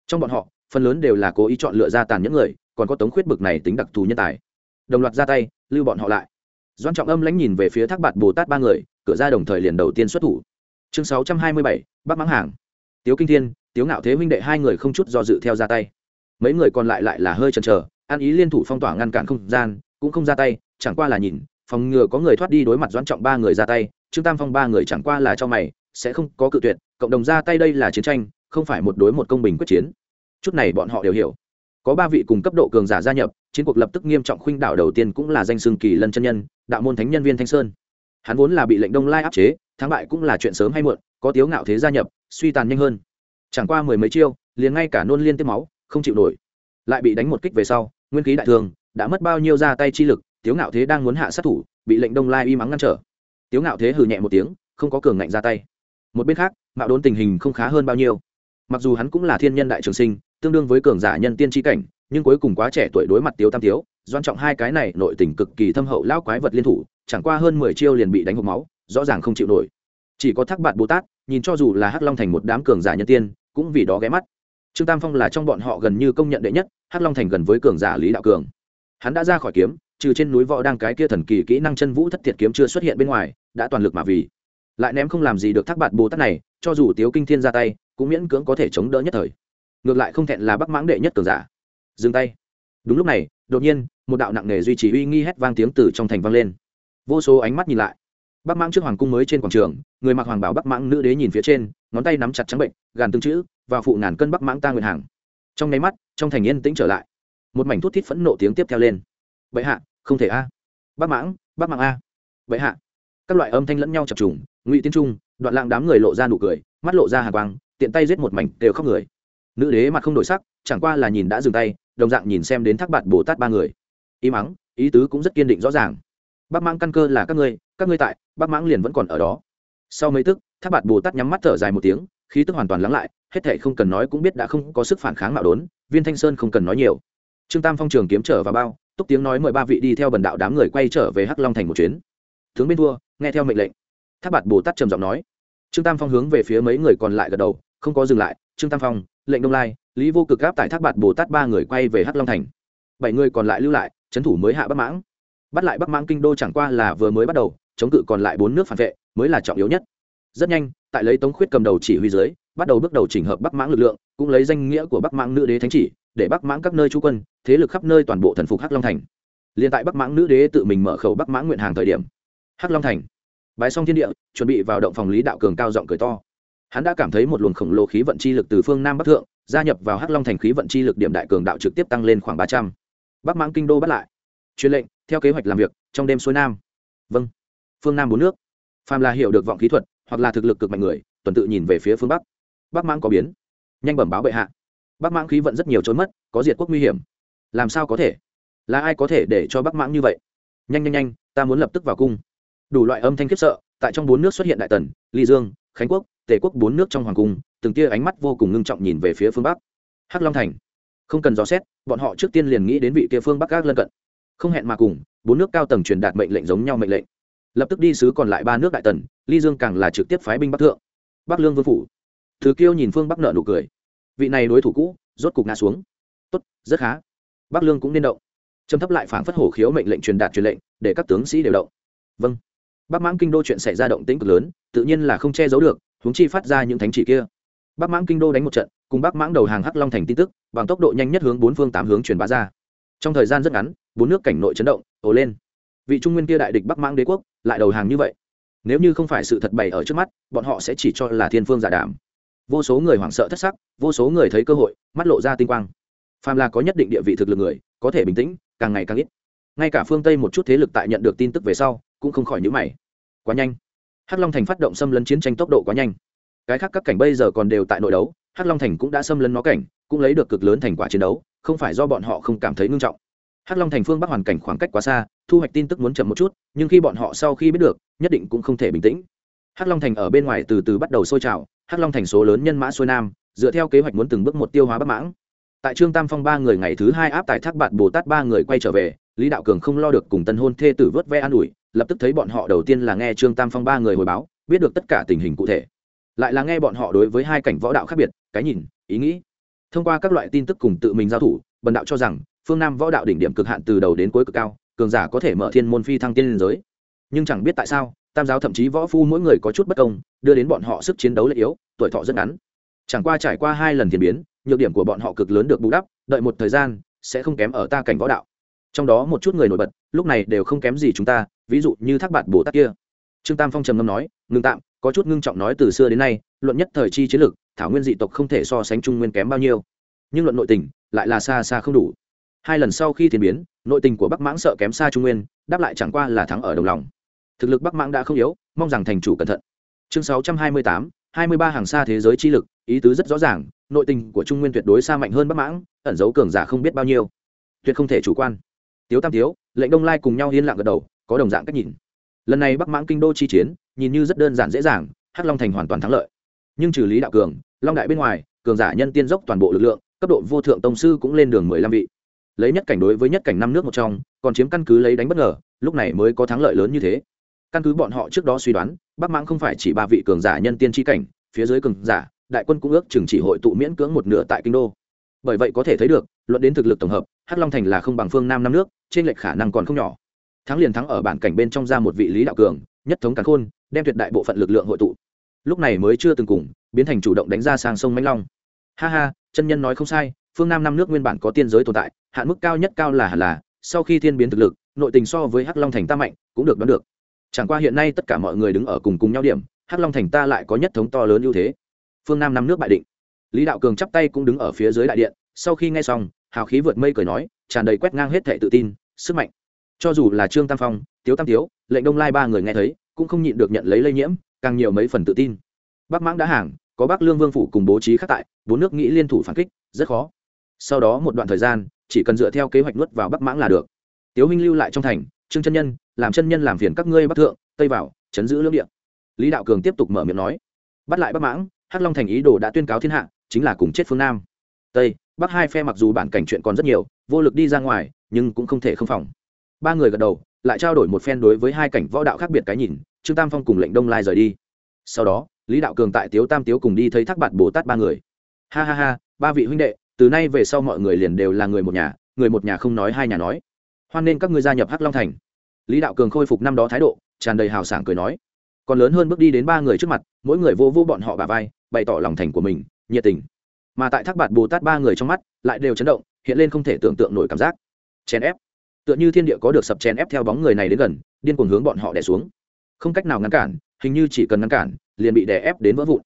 Trong bọn họ phần lớn đều là cố ý chọn lựa ra tàn những người, còn có tống khuyết bực này tính đặc thù nhân tài. Đồng loạt ra tay, lưu bọn họ lại. Doan trọng âm lãnh nhìn về phía thác bạt bồ tát ba người, cửa ra đồng thời liền đầu tiên xuất thủ. Chương sáu trăm hai mươi bảy, bắc mãng hàng. Tiếu kinh thiên, tiếu ngạo thế huynh đệ hai người không chút do dự theo ra tay. Mấy người còn lại lại là hơi chần chờ, ăn ý liên thủ phong tỏa ngăn cản không gian, cũng không ra tay, chẳng qua là nhìn, phòng ngừa có người thoát đi đối mặt doãn trọng ba người ra tay, trương tam phong ba người chẳng qua là cho mày, sẽ không có cự tuyệt, cộng đồng ra tay đây là chiến tranh, không phải một đối một công bình quyết chiến chút này bọn họ đều hiểu. Có ba vị cùng cấp độ cường giả gia nhập, chiến cuộc lập tức nghiêm trọng khuynh đảo đầu tiên cũng là danh xương kỳ lân chân nhân, đạo môn thánh nhân viên thanh sơn. Hắn vốn là bị lệnh đông lai áp chế, thắng bại cũng là chuyện sớm hay muộn, có tiếu ngạo thế gia nhập, suy tàn nhanh hơn. Chẳng qua mười mấy chiêu, liền ngay cả nôn liên tiếp máu, không chịu nổi. Lại bị đánh một kích về sau, nguyên khí đại thường, đã mất bao nhiêu ra tay chi lực, tiếu ngạo thế đang muốn hạ sát thủ, bị lệnh đông lai y mắng ngăn trở. Tiếu ngạo thế hừ nhẹ một tiếng, không có cường ngạnh ra tay. Một bên khác, mạo đốn tình hình không khá hơn bao nhiêu. Mặc dù hắn cũng là thiên nhân đại trường sinh tương đương với cường giả nhân tiên tri cảnh, nhưng cuối cùng quá trẻ tuổi đối mặt tiếu tam tiếu, doan trọng hai cái này nội tình cực kỳ thâm hậu lão quái vật liên thủ, chẳng qua hơn mười chiêu liền bị đánh hộp máu, rõ ràng không chịu nổi. Chỉ có thác bạn bồ tát, nhìn cho dù là hắc long thành một đám cường giả nhân tiên, cũng vì đó ghé mắt. Trương tam phong là trong bọn họ gần như công nhận đệ nhất, hắc long thành gần với cường giả lý đạo cường. Hắn đã ra khỏi kiếm, trừ trên núi võ đang cái kia thần kỳ kỹ năng chân vũ thất thiệt kiếm chưa xuất hiện bên ngoài, đã toàn lực mà vì. Lại ném không làm gì được thác bạn bồ tát này, cho dù tiếu kinh thiên ra tay, cũng miễn cưỡng có thể chống đỡ nhất thời ngược lại không thẹn là bắc mãng đệ nhất cường giả. Dừng tay. Đúng lúc này, đột nhiên, một đạo nặng nề duy trì uy nghi hét vang tiếng từ trong thành vang lên. Vô số ánh mắt nhìn lại. Bắc mãng trước hoàng cung mới trên quảng trường, người mặc hoàng bảo bắc mãng nữ đế nhìn phía trên, ngón tay nắm chặt trắng bệnh, gàn tương chữ và phụ ngàn cân bắc mãng ta nguyện hàng. Trong nháy mắt, trong thành yên tĩnh trở lại. Một mảnh thút thít phẫn nộ tiếng tiếp theo lên. Vậy hạ, không thể a. Bắc mãng bắc mãng a. Vậy hạ. Các loại âm thanh lẫn nhau chập trùng, ngụy tiến trung, đoạn lạng đám người lộ ra nụ cười, mắt lộ ra hàng quang, tiện tay giết một mảnh đều khóc người nữ đế mặt không đổi sắc, chẳng qua là nhìn đã dừng tay, đồng dạng nhìn xem đến thác bạt bồ tát ba người. Ý mắng ý tứ cũng rất kiên định rõ ràng. Bác mãng căn cơ là các ngươi các ngươi tại bác mãng liền vẫn còn ở đó. Sau mấy tức, thác bạt bồ tát nhắm mắt thở dài một tiếng, khí tức hoàn toàn lắng lại, hết thệ không cần nói cũng biết đã không có sức phản kháng mạo đốn, viên thanh sơn không cần nói nhiều. Trương tam phong trường kiếm trở vào bao, túc tiếng nói mời ba vị đi theo bần đạo đám người quay trở về hắc long thành một chuyến. Tướng bên thua nghe theo mệnh lệnh. Tháp bạt bồ tát trầm giọng nói. Trương tam phong hướng về phía mấy người còn lại gật đầu, không có dừng lại trương tam phong, lệnh đông lai, lý vô cực gáp tại thác bạt bồ tát ba người quay về hắc long thành. Bảy người còn lại lưu lại, trấn thủ mới hạ bắc mãng. Bắt lại bắc mãng kinh đô chẳng qua là vừa mới bắt đầu, chống cự còn lại bốn nước phản vệ, mới là trọng yếu nhất. Rất nhanh, tại lấy tống khuyết cầm đầu chỉ huy dưới, bắt đầu bước đầu chỉnh hợp bắc mãng lực lượng, cũng lấy danh nghĩa của bắc mãng nữ đế thánh chỉ, để bắc mãng các nơi trú quân, thế lực khắp nơi toàn bộ thần phục hắc long thành. Liền tại bắc mãng nữ đế tự mình mở khẩu bắc mãng nguyện hàng thời điểm. Hắc long thành. Bái xong thiên địa, chuẩn bị vào động phòng lý đạo cường cao giọng cười to hắn đã cảm thấy một luồng khổng lồ khí vận chi lực từ phương nam bắc thượng, gia nhập vào hắc long thành khí vận chi lực điểm đại cường đạo trực tiếp tăng lên khoảng ba trăm. Bắc mãng kinh đô bắt lại. Truyền lệnh, theo kế hoạch làm việc, trong đêm xuôi nam. Vâng. Phương nam bốn nước. Phàm là hiểu được vọng khí thuật, hoặc là thực lực cực mạnh người, tuần tự nhìn về phía phương bắc. Bắc mãng có biến. Nhanh bẩm báo bệ hạ. Bắc mãng khí vận rất nhiều trốn mất, có diệt quốc nguy hiểm. Làm sao có thể? Là ai có thể để cho bắc mãng như vậy? Nhanh nhanh nhanh, ta muốn lập tức vào cung. Đủ loại âm thanh khiếp sợ, tại trong bốn nước xuất hiện đại tần, ly dương khánh quốc, tề quốc bốn nước trong hoàng cung, từng tia ánh mắt vô cùng ngưng trọng nhìn về phía phương bắc. Hắc long thành. Không cần dò xét, bọn họ trước tiên liền nghĩ đến vị kia phương bắc gác lân cận. Không hẹn mà cùng, bốn nước cao tầng truyền đạt mệnh lệnh giống nhau mệnh lệnh. Lập tức đi sứ còn lại ba nước đại tần, ly dương càng là trực tiếp phái binh bắc thượng. Bắc lương vương phủ. Thứ kiêu nhìn phương bắc nợ nụ cười. Vị này đối thủ cũ, rốt cục ngã xuống. Tốt, rất khá. Bắc lương cũng nên động. Trầm thấp lại phảng phất hổ khiếu mệnh lệnh truyền đạt truyền lệnh, để các tướng sĩ đều động. Vâng bắc mãng kinh đô chuyện xảy ra động tĩnh cực lớn, tự nhiên là không che giấu được, huống chi phát ra những thánh chỉ kia. Bắc mãng kinh đô đánh một trận, cùng bắc mãng đầu hàng hắc long thành tin tức, bằng tốc độ nhanh nhất hướng bốn phương tám hướng truyền bá ra. Trong thời gian rất ngắn, bốn nước cảnh nội chấn động, ồ lên. Vị trung nguyên kia đại địch bắc mãng đế quốc, lại đầu hàng như vậy. Nếu như không phải sự thật bày ở trước mắt, bọn họ sẽ chỉ cho là thiên phương giả đảm vô số người hoảng sợ thất sắc, vô số người thấy cơ hội, mắt lộ ra tinh quang. Phàm là có nhất định địa vị thực lực người, có thể bình tĩnh, càng ngày càng ít. Ngay cả phương tây một chút thế lực tại nhận được tin tức về sau cũng không khỏi nhữ mày. Quá nhanh. Hắc long thành phát động xâm lấn chiến tranh tốc độ quá nhanh. Cái khác các cảnh bây giờ còn đều tại nội đấu, hắc long thành cũng đã xâm lấn nó cảnh, cũng lấy được cực lớn thành quả chiến đấu, không phải do bọn họ không cảm thấy ngưng trọng. Hắc long thành phương bắc hoàn cảnh khoảng cách quá xa, thu hoạch tin tức muốn chậm một chút, nhưng khi bọn họ sau khi biết được, nhất định cũng không thể bình tĩnh. Hắc long thành ở bên ngoài từ từ bắt đầu sôi trào, hắc long thành số lớn nhân mã xuôi nam, dựa theo kế hoạch muốn từng bước một tiêu hóa bất mãng. Tại trương tam phong ba người ngày thứ hai áp tại thác bạt bồ tát ba người quay trở về, lý đạo cường không lo được cùng tân hôn thê tử vớt ve an ủi lập tức thấy bọn họ đầu tiên là nghe trương tam phong ba người hồi báo, biết được tất cả tình hình cụ thể. Lại là nghe bọn họ đối với hai cảnh võ đạo khác biệt, cái nhìn, ý nghĩ. Thông qua các loại tin tức cùng tự mình giao thủ, bần đạo cho rằng, phương nam võ đạo đỉnh điểm cực hạn từ đầu đến cuối cực cao, cường giả có thể mở thiên môn phi thăng tiên liên giới. Nhưng chẳng biết tại sao, tam giáo thậm chí võ phu mỗi người có chút bất công, đưa đến bọn họ sức chiến đấu lệ yếu, tuổi thọ rất ngắn. Chẳng qua trải qua hai lần thiên biến, nhược điểm của bọn họ cực lớn được bù đắp, đợi một thời gian, sẽ không kém ở ta cảnh võ đạo trong đó một chút người nổi bật, lúc này đều không kém gì chúng ta, ví dụ như thác bạt bồ tát kia. Trương tam phong trầm ngâm nói, ngưng tạm, có chút ngưng trọng nói từ xưa đến nay, luận nhất thời chi chiến lược, thảo nguyên dị tộc không thể so sánh trung nguyên kém bao nhiêu. Nhưng luận nội tình, lại là xa xa không đủ. Hai lần sau khi thiên biến, nội tình của bắc mãng sợ kém xa trung nguyên, đáp lại chẳng qua là thắng ở đồng lòng. Thực lực bắc mãng đã không yếu, mong rằng thành chủ cẩn thận. Chương sáu trăm hai mươi tám, hai mươi ba hàng xa thế giới chi lực, ý tứ rất rõ ràng, nội tình của trung nguyên tuyệt đối xa mạnh hơn bắc mãng, ẩn giấu cường giả không biết bao nhiêu. Tuyệt không thể chủ quan tiếu tam tiếu, lệnh đông lai cùng nhau yên lặng gật đầu, có đồng dạng cách nhìn. Lần này bắc mãng kinh đô chi chiến, nhìn như rất đơn giản dễ dàng, hắc long thành hoàn toàn thắng lợi. Nhưng trừ lý đạo cường, long đại bên ngoài, cường giả nhân tiên dốc toàn bộ lực lượng, cấp độ vô thượng tông sư cũng lên đường mười lăm vị. Lấy nhất cảnh đối với nhất cảnh năm nước một trong, còn chiếm căn cứ lấy đánh bất ngờ, lúc này mới có thắng lợi lớn như thế. Căn cứ bọn họ trước đó suy đoán, bắc mãng không phải chỉ ba vị cường giả nhân tiên tri cảnh, phía dưới cường giả, đại quân cũng ước chừng chỉ hội tụ miễn cưỡng một nửa tại kinh đô. Bởi vậy có thể thấy được, luận đến thực lực tổng hợp hắc long thành là không bằng phương nam năm nước, trên lệch khả năng còn không nhỏ. Thắng liền thắng ở bản cảnh bên trong ra một vị lý đạo cường, nhất thống cán khôn, đem tuyệt đại bộ phận lực lượng hội tụ. Lúc này mới chưa từng cùng, biến thành chủ động đánh ra sang sông mãnh long. Ha ha, chân nhân nói không sai, phương nam năm nước nguyên bản có tiên giới tồn tại, hạn mức cao nhất cao là hẳn là, sau khi thiên biến thực lực, nội tình so với hắc long thành ta mạnh, cũng được đoán được. Chẳng qua hiện nay tất cả mọi người đứng ở cùng cùng nhau điểm, hắc long thành ta lại có nhất thống to lớn ưu thế. Phương nam năm nước bại định. Lý đạo cường chắp tay cũng đứng ở phía dưới đại điện, sau khi nghe xong hào khí vượt mây cười nói, tràn đầy quét ngang hết thệ tự tin, sức mạnh. Cho dù là trương tam phong, tiếu tam tiếu, lệnh đông lai ba người nghe thấy, cũng không nhịn được nhận lấy lây nhiễm, càng nhiều mấy phần tự tin. Bắc mãng đã hàng, có bắc lương vương phủ cùng bố trí khắc tại, bốn nước nghĩ liên thủ phản kích, rất khó. Sau đó một đoạn thời gian, chỉ cần dựa theo kế hoạch nuốt vào bắc mãng là được. Tiếu huynh lưu lại trong thành, trương chân nhân, làm chân nhân làm phiền các ngươi bắc thượng, tây vào, chấn giữ lưỡng địa. Lý đạo cường tiếp tục mở miệng nói, bắt lại bắc mãng, hắc long thành ý đồ đã tuyên cáo thiên hạ, chính là cùng chết phương nam tây, bắc hai phe mặc dù bản cảnh chuyện còn rất nhiều, vô lực đi ra ngoài, nhưng cũng không thể không phòng. Ba người gật đầu, lại trao đổi một phen đối với hai cảnh võ đạo khác biệt cái nhìn, trương tam phong cùng lệnh đông lai rời đi. Sau đó, lý đạo cường tại tiếu tam tiếu cùng đi thấy thác bạt bồ tát ba người. Ha ha ha, ba vị huynh đệ, từ nay về sau mọi người liền đều là người một nhà, người một nhà không nói hai nhà nói. Hoan nên các ngươi gia nhập hắc long thành. Lý đạo cường khôi phục năm đó thái độ, tràn đầy hào sảng cười nói. Còn lớn hơn bước đi đến ba người trước mặt, mỗi người vô vô bọn họ bà vai, bày tỏ lòng thành của mình, nhiệt tình mà tại thác bạt bồ tát ba người trong mắt lại đều chấn động, hiện lên không thể tưởng tượng nổi cảm giác. Chèn ép. Tựa như thiên địa có được sập chèn ép theo bóng người này đến gần, điên cuồng hướng bọn họ đè xuống. Không cách nào ngăn cản, hình như chỉ cần ngăn cản, liền bị đè ép đến vỡ vụn.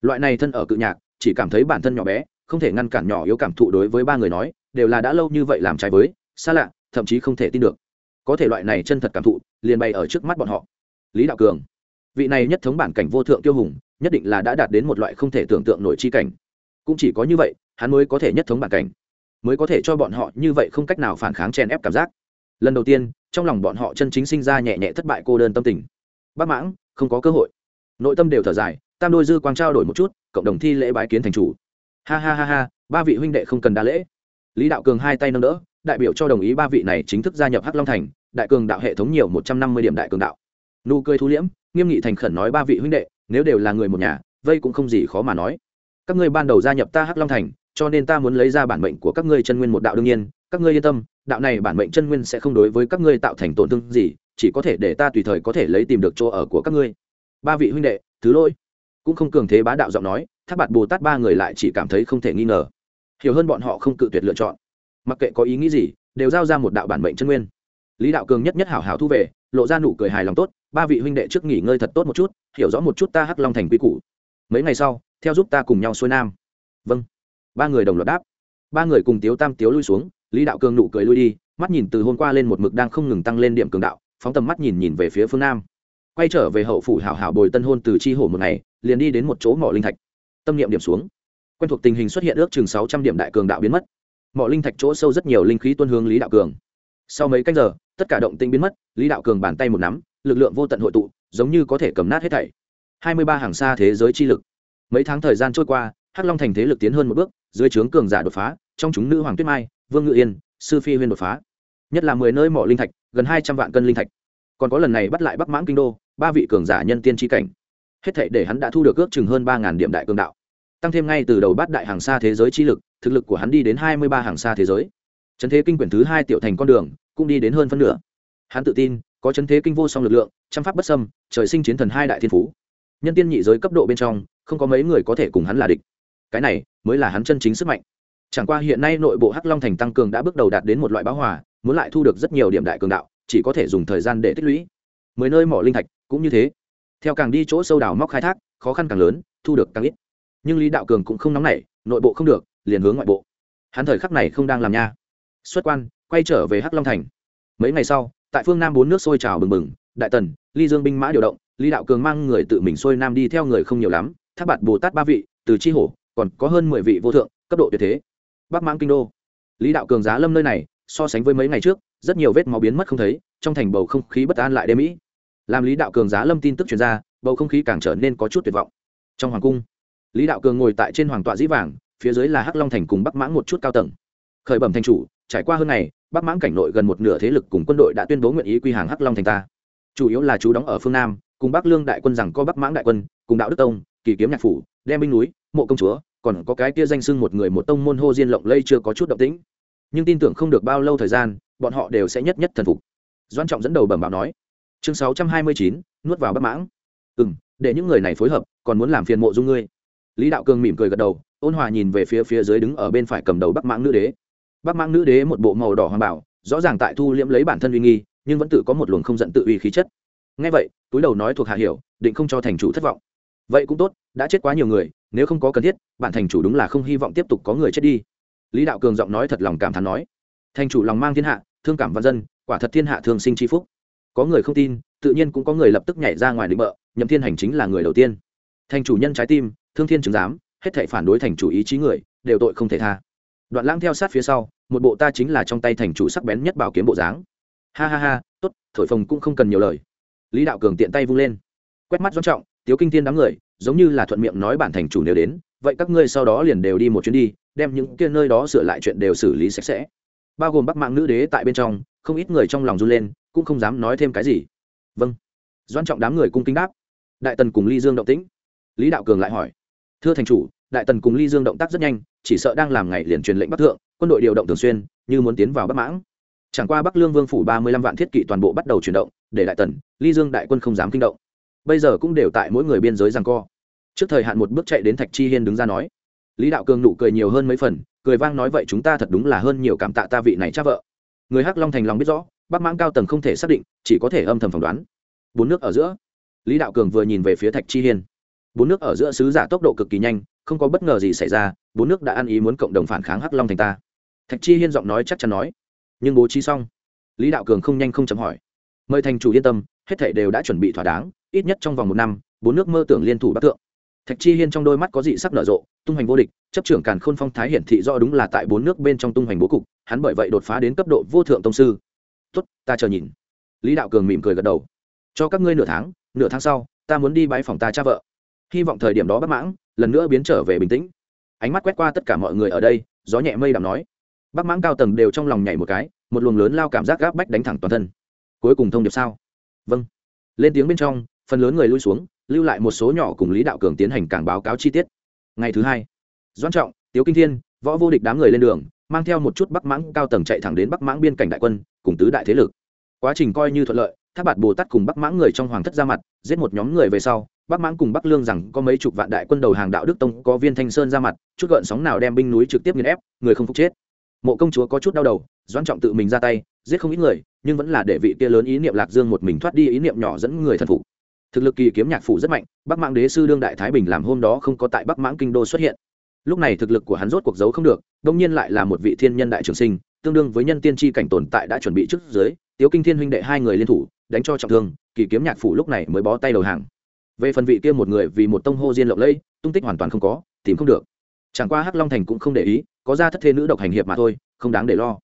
Loại này thân ở cự nhạc, chỉ cảm thấy bản thân nhỏ bé, không thể ngăn cản nhỏ yếu cảm thụ đối với ba người nói, đều là đã lâu như vậy làm trái với, xa lạ, thậm chí không thể tin được. Có thể loại này chân thật cảm thụ, liền bày ở trước mắt bọn họ. Lý đạo cường. Vị này nhất thống bản cảnh vô thượng tiêu hùng, nhất định là đã đạt đến một loại không thể tưởng tượng nổi chi cảnh cũng chỉ có như vậy, hắn mới có thể nhất thống bản cảnh, mới có thể cho bọn họ như vậy không cách nào phản kháng chèn ép cảm giác. Lần đầu tiên, trong lòng bọn họ chân chính sinh ra nhẹ nhẹ thất bại cô đơn tâm tình. Bác mãng, không có cơ hội. Nội tâm đều thở dài, tam đôi dư quang trao đổi một chút, cộng đồng thi lễ bái kiến thành chủ. Ha ha ha ha, ba vị huynh đệ không cần đa lễ. Lý đạo cường hai tay nâng đỡ, đại biểu cho đồng ý ba vị này chính thức gia nhập hắc long thành, đại cường đạo hệ thống nhiều một trăm năm mươi điểm đại cường đạo. Nụ cười thu liễm, nghiêm nghị thành khẩn nói ba vị huynh đệ, nếu đều là người một nhà, vây cũng không gì khó mà nói các ngươi ban đầu gia nhập ta hắc long thành, cho nên ta muốn lấy ra bản mệnh của các ngươi chân nguyên một đạo đương nhiên, các ngươi yên tâm, đạo này bản mệnh chân nguyên sẽ không đối với các ngươi tạo thành tổn thương gì, chỉ có thể để ta tùy thời có thể lấy tìm được chỗ ở của các ngươi. Ba vị huynh đệ, thứ lỗi. Cũng không cường thế bá đạo giọng nói tháp bạt bồ tát ba người lại chỉ cảm thấy không thể nghi ngờ. Hiểu hơn bọn họ không cự tuyệt lựa chọn. Mặc kệ có ý nghĩ gì, đều giao ra một đạo bản mệnh chân nguyên. Lý đạo cường nhất nhất hảo hảo thu về, lộ ra nụ cười hài lòng tốt. Ba vị huynh đệ trước nghỉ ngơi thật tốt một chút, hiểu rõ một chút ta hắc long thành quy củ. Mấy ngày sau theo giúp ta cùng nhau xuôi nam. Vâng. Ba người đồng loạt đáp. Ba người cùng tiếu tam tiếu lui xuống, lý đạo cường nụ cười lui đi, mắt nhìn từ hôm qua lên một mực đang không ngừng tăng lên điểm cường đạo, phóng tầm mắt nhìn nhìn về phía phương nam. Quay trở về hậu phủ hảo hảo bồi tân hôn từ chi hổ một ngày, liền đi đến một chỗ mỏ linh thạch. Tâm niệm điểm xuống. Quen thuộc tình hình xuất hiện ước chừng sáu trăm điểm đại cường đạo biến mất. Mỏ linh thạch chỗ sâu rất nhiều linh khí tuân hướng lý đạo cường. Sau mấy canh giờ, tất cả động tinh biến mất, lý đạo cường bàn tay một nắm, lực lượng vô tận hội tụ, giống như có thể cầm nát hết thảy. Hai mươi ba hàng xa thế giới chi lực mấy tháng thời gian trôi qua, hắc long thành thế lực tiến hơn một bước, dưới trướng cường giả đột phá, trong chúng nữ hoàng tuyết mai, vương ngự yên, sư phi huyên đột phá. Nhất là mười nơi mỏ linh thạch, gần hai trăm vạn cân linh thạch. Còn có lần này bắt lại bắc mãng kinh đô, ba vị cường giả nhân tiên tri cảnh. Hết thệ để hắn đã thu được ước chừng hơn ba ngàn điểm đại cường đạo. Tăng thêm ngay từ đầu bát đại hàng xa thế giới chi lực, thực lực của hắn đi đến hai mươi ba hàng xa thế giới. Trấn thế kinh quyển thứ hai tiểu thành con đường, cũng đi đến hơn phân nửa. Hắn tự tin, có trấn thế kinh vô song lực lượng, trăm pháp bất xâm, trời sinh chiến thần hai đại thiên phú. Nhân tiên nhị giới cấp độ bên trong không có mấy người có thể cùng hắn là địch. Cái này mới là hắn chân chính sức mạnh. Chẳng qua hiện nay nội bộ hắc long thành tăng cường đã bước đầu đạt đến một loại báo hòa, muốn lại thu được rất nhiều điểm đại cường đạo, chỉ có thể dùng thời gian để tích lũy. Mười nơi mỏ linh thạch, cũng như thế. Theo càng đi chỗ sâu đào móc khai thác, khó khăn càng lớn, thu được càng ít. Nhưng lý đạo cường cũng không nóng nảy, nội bộ không được, liền hướng ngoại bộ. Hắn thời khắc này không đang làm nha. Xuất quan, quay trở về hắc long thành. Mấy ngày sau, tại phương nam bốn nước sôi trào bừng bừng, đại tần, ly dương binh mã điều động, lý đạo cường mang người tự mình xuôi nam đi theo người không nhiều lắm tháp bạt bồ tát ba vị, từ chi hổ, còn có hơn mười vị vô thượng, cấp độ tuyệt thế. Bắc mãng kinh đô. Lý đạo cường giá lâm nơi này, so sánh với mấy ngày trước, rất nhiều vết máu biến mất không thấy, trong thành bầu không khí bất an lại đê mỹ. Làm lý đạo cường giá lâm tin tức truyền ra, bầu không khí càng trở nên có chút tuyệt vọng. Trong hoàng cung, lý đạo cường ngồi tại trên hoàng tọa dĩ vàng, phía dưới là hắc long thành cùng bắc mãng một chút cao tầng. Khởi bẩm thành chủ, trải qua hơn ngày, bắc mãng cảnh nội gần một nửa thế lực cùng quân đội đã tuyên bố nguyện ý quy hàng hắc long thành ta. Chủ yếu là chú đóng ở phương nam, cùng bắc lương đại quân rằng có bắc mãng đại quân, cùng đạo đức tông kỳ kiếm nhạc phủ, đem binh núi, mộ công chúa, còn có cái kia danh sưng một người một tông môn hô diên lộng lây chưa có chút động tĩnh. Nhưng tin tưởng không được bao lâu thời gian, bọn họ đều sẽ nhất nhất thần phục. Doan trọng dẫn đầu bẩm báo nói, chương sáu trăm hai mươi chín, nuốt vào bắc mãng. Ừ m để những người này phối hợp, còn muốn làm phiền mộ dung ngươi. Lý đạo cường mỉm cười gật đầu, ôn hòa nhìn về phía phía dưới đứng ở bên phải cầm đầu bắc mãng nữ đế. Bắc mãng nữ đế một bộ màu đỏ hoàng bảo, rõ ràng tại thu liễm lấy bản thân uy nghi, nhưng vẫn tự có một luồng không giận tự uy khí chất. Ngay vậy, túi đầu nói thuộc hạ hiểu, định không cho thành chủ thất vọng vậy cũng tốt, đã chết quá nhiều người, nếu không có cần thiết bạn thành chủ đúng là không hy vọng tiếp tục có người chết đi. Lý đạo cường giọng nói thật lòng cảm thán nói, thành chủ lòng mang thiên hạ, thương cảm văn dân, quả thật thiên hạ thường sinh c phúc. Có người không tin, tự nhiên cũng có người lập tức nhảy ra ngoài định bợ, nhậm thiên hành chính là người đầu tiên. Thành chủ nhân trái tim, thương thiên chứng giám, hết thảy phản đối thành chủ ý chí người, đều tội không thể tha. Đoạn lãng theo sát phía sau, một bộ ta chính là trong tay thành chủ sắc bén nhất bảo kiếm bộ dáng. Ha ha ha, tốt, thổi phồng cũng không cần nhiều lời. Lý đạo cường tiện tay vung lên. Quét mắt doan trọng tiếu kinh thiên đám người, giống như là thuận miệng nói bản thành chủ nếu đến, vậy các ngươi sau đó liền đều đi một chuyến đi, đem những kia nơi đó sửa lại chuyện đều xử lý sạch sẽ. Bao gồm bắc mạng nữ đế tại bên trong, không ít người trong lòng run lên, cũng không dám nói thêm cái gì. Vâng. Doan trọng đám người cung kính đáp. Đại tần cùng ly dương động tĩnh. Lý đạo cường lại hỏi. Thưa thành chủ, đại tần cùng ly dương động tác rất nhanh, chỉ sợ đang làm ngày liền truyền lệnh bắc thượng, quân đội điều động thường xuyên, như muốn tiến vào bắc mãng. Chẳng qua bắc lương vương phủ ba mươi lăm vạn thiết kỵ toàn bộ bắt đầu chuyển động, để đại tần, ly dương đại quân không dám kinh động bây giờ cũng đều tại mỗi người biên giới rằng co. Trước thời hạn một bước chạy đến thạch chi hiên đứng ra nói, lý đạo cường nụ cười nhiều hơn mấy phần, cười vang nói vậy chúng ta thật đúng là hơn nhiều cảm tạ ta vị này cha vợ. Người hắc long thành lòng biết rõ, bắc mãng cao tầng không thể xác định, chỉ có thể âm thầm phỏng đoán. Bốn nước ở giữa, lý đạo cường vừa nhìn về phía thạch chi hiên. Bốn nước ở giữa sứ giả tốc độ cực kỳ nhanh, không có bất ngờ gì xảy ra, bốn nước đã ăn ý muốn cộng đồng phản kháng hắc long thành ta. Thạch chi hiên giọng nói chắc chắn nói, nhưng bố trí xong. Lý đạo cường không nhanh không chậm hỏi, mời thành chủ yên tâm, hết thể đều đã chuẩn bị thỏa đáng ít nhất trong vòng một năm, bốn nước mơ tưởng liên thủ bắc thượng. Thạch chi hiên trong đôi mắt có dị sắc nở rộ, tung hoành vô địch, chấp trưởng càn khôn phong thái hiển thị rõ đúng là tại bốn nước bên trong tung hoành bố cục, hắn bởi vậy đột phá đến cấp độ vô thượng tông sư. Tuất ta chờ nhìn. Lý đạo cường mỉm cười gật đầu. Cho các ngươi nửa tháng nửa tháng sau, ta muốn đi bãi phòng ta cha vợ. Hy vọng thời điểm đó bắc mãng lần nữa biến trở về bình tĩnh. Ánh mắt quét qua tất cả mọi người ở đây, gió nhẹ mây đàm nói. Bắc mãng cao tầng đều trong lòng nhảy một cái, một luồng lớn lao cảm giác gáp bách đánh thẳng toàn thân. Cuối cùng thông điệp sao? Vâng. Lên tiếng bên trong phần lớn người lui xuống, lưu lại một số nhỏ cùng lý đạo cường tiến hành cảng báo cáo chi tiết. Ngày thứ hai doan trọng, tiếu kinh thiên, võ vô địch đám người lên đường, mang theo một chút bắc mãng cao tầng chạy thẳng đến bắc mãng biên cảnh đại quân, cùng tứ đại thế lực. Quá trình coi như thuận lợi tháp bạt bồ tát cùng bắc mãng người trong hoàng thất ra mặt, giết một nhóm người về sau, bắc mãng cùng bắc lương rằng có mấy chục vạn đại quân đầu hàng đạo đức tông, có viên thanh sơn ra mặt, chút gợn sóng nào đem binh núi trực tiếp nghiền ép, người không phục chết. Mộ công chúa có chút đau đầu doan trọng tự mình ra tay, giết không ít người, nhưng vẫn là để vị kia lớn ý niệm lạc dương một mình thoát đi ý niệm nhỏ dẫn người thân phục thực lực kỳ kiếm nhạc phủ rất mạnh, bắc mãng đế sư đương đại thái bình làm hôm đó không có tại bắc mãng kinh đô xuất hiện. Lúc này thực lực của hắn rốt cuộc giấu không được, đông nhiên lại là một vị thiên nhân đại trường sinh, tương đương với nhân tiên tri cảnh tồn tại đã chuẩn bị trước dưới, tiếu kinh thiên huynh đệ hai người liên thủ, đánh cho trọng thương, kỳ kiếm nhạc phủ lúc này mới bó tay đầu hàng. Về phần vị kia một người vì một tông hô diên lộng lẫy, tung tích hoàn toàn không có, tìm không được. Chẳng qua hắc long thành cũng không để ý, có ra thất thế nữ độc hành hiệp mà thôi, không đáng để lo.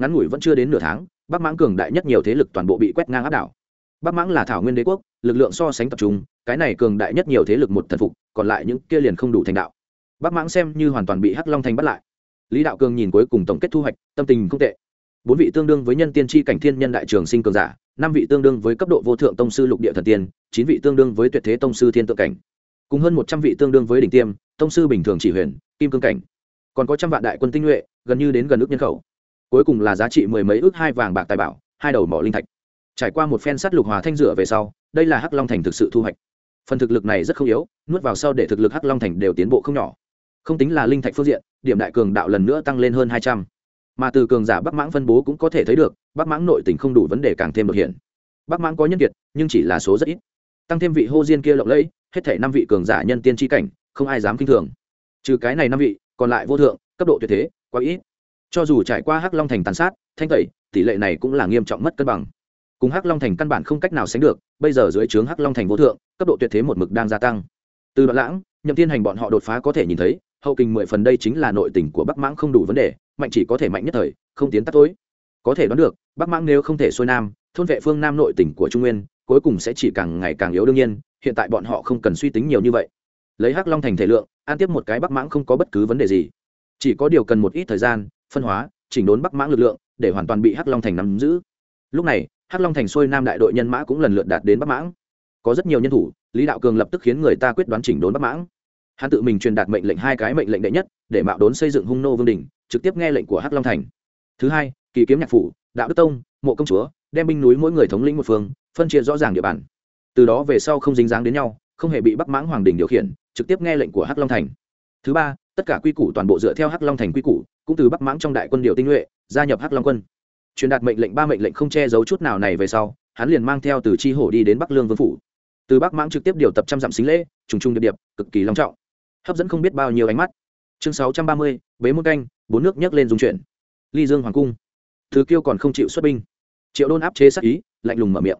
Ngắn ngủi vẫn chưa đến nửa tháng, bắc mãng cường đại nhất nhiều thế lực toàn bộ bị quét ngang áp đảo bắc mãng là thảo nguyên đế quốc, lực lượng so sánh tập trung, cái này cường đại nhất nhiều thế lực một thần phục, còn lại những kia liền không đủ thành đạo. Bắc mãng xem như hoàn toàn bị hắc long thành bắt lại. Lý đạo cường nhìn cuối cùng tổng kết thu hoạch, tâm tình không tệ. Bốn vị tương đương với nhân tiên tri cảnh thiên nhân đại trường sinh cường giả, năm vị tương đương với cấp độ vô thượng tông sư lục địa thần tiên, chín vị tương đương với tuyệt thế tông sư thiên tượng cảnh. Cùng hơn một trăm vị tương đương với đỉnh tiêm, tông sư bình thường chỉ huyền, kim cương cảnh. Còn có trăm vạn đại quân tinh nhuệ, gần như đến gần ước nhân khẩu. Cuối cùng là giá trị mười mấy ước hai vàng bạc tài bảo, hai đầu mỏ linh thạch trải qua một phen sắt lục hòa thanh rửa về sau, đây là hắc long thành thực sự thu hoạch. Phần thực lực này rất không yếu, nuốt vào sau để thực lực hắc long thành đều tiến bộ không nhỏ. Không tính là linh thạch phương diện, điểm đại cường đạo lần nữa tăng lên hơn hai trăm. Mà từ cường giả bắc mãng phân bố cũng có thể thấy được, bắc mãng nội tỉnh không đủ vấn đề càng thêm đột hiện. Bắc mãng có nhân kiệt, nhưng chỉ là số rất ít. Tăng thêm vị hô diên kia lộng lẫy, hết thể năm vị cường giả nhân tiên tri cảnh, không ai dám k i n h thường. Trừ cái này năm vị, còn lại vô thượng, cấp độ tuyệt thế, quá ít. Cho dù trải qua hắc long thành tàn sát, thanh tẩy, tỷ lệ này cũng là nghiêm trọng mất cân bằng cùng hắc long thành căn bản không cách nào sánh được, bây giờ dưới trướng hắc long thành vô thượng, cấp độ tuyệt thế một mực đang gia tăng. Từ đoạn lãng, nhậm thiên hành bọn họ đột phá có thể nhìn thấy, hậu kình mười phần đây chính là nội tình của bắc mãng không đủ vấn đề, mạnh chỉ có thể mạnh nhất thời, không tiến tắt tối. Có thể đoán được, bắc mãng nếu không thể xuôi nam, thôn vệ phương nam nội tỉnh của trung nguyên, cuối cùng sẽ chỉ càng ngày càng yếu đương nhiên, hiện tại bọn họ không cần suy tính nhiều như vậy. Lấy hắc long thành thể lượng, an tiếp một cái bắc mãng không có bất cứ vấn đề gì. Chỉ có điều cần một ít thời gian, phân hóa, chỉnh đốn bắc mãng lực lượng, để hoàn toàn bị hắc long thành nắm giữ. Lúc này hắc long thành xuôi nam đại đội nhân mã cũng lần lượt đạt đến bắc mãng. Có rất nhiều nhân thủ, lý đạo cường lập tức khiến người ta quyết đoán chỉnh đốn bắc mãng. Hắn tự mình truyền đạt mệnh lệnh hai cái mệnh lệnh đệ nhất, để mạo đốn xây dựng hung nô vương đình trực tiếp nghe lệnh của hắc long thành. Thứ hai, kỳ kiếm nhạc phủ, đạo đức tông, mộ công chúa, đem binh núi mỗi người thống lĩnh một phương, phân chia rõ ràng địa bàn. Từ đó về sau không dính dáng đến nhau, không hề bị bắc mãng hoàng đình điều khiển, trực tiếp nghe lệnh của hắc long thành. Thứ ba, tất cả quy củ toàn bộ dựa theo hắc long thành quy củ, cũng từ bắc mãng trong đại quân điều tinh nhuệ, gia nhập hắc long quân truyền đạt mệnh lệnh ba mệnh lệnh không che giấu chút nào này về sau, hắn liền mang theo từ chi hổ đi đến bắc lương vương phủ. Từ bắc mãng trực tiếp điều tập trăm dặm xính lễ, trùng trùng điệp điệp, cực kỳ long trọng. Hấp dẫn không biết bao nhiêu ánh mắt. Chương sáu trăm ba mươi, bế môn canh, bốn nước nhấc lên dung chuyển. Ly dương hoàng cung. Thứ kiêu còn không chịu xuất binh. Triệu đôn áp chế sắc ý, lạnh lùng mở miệng.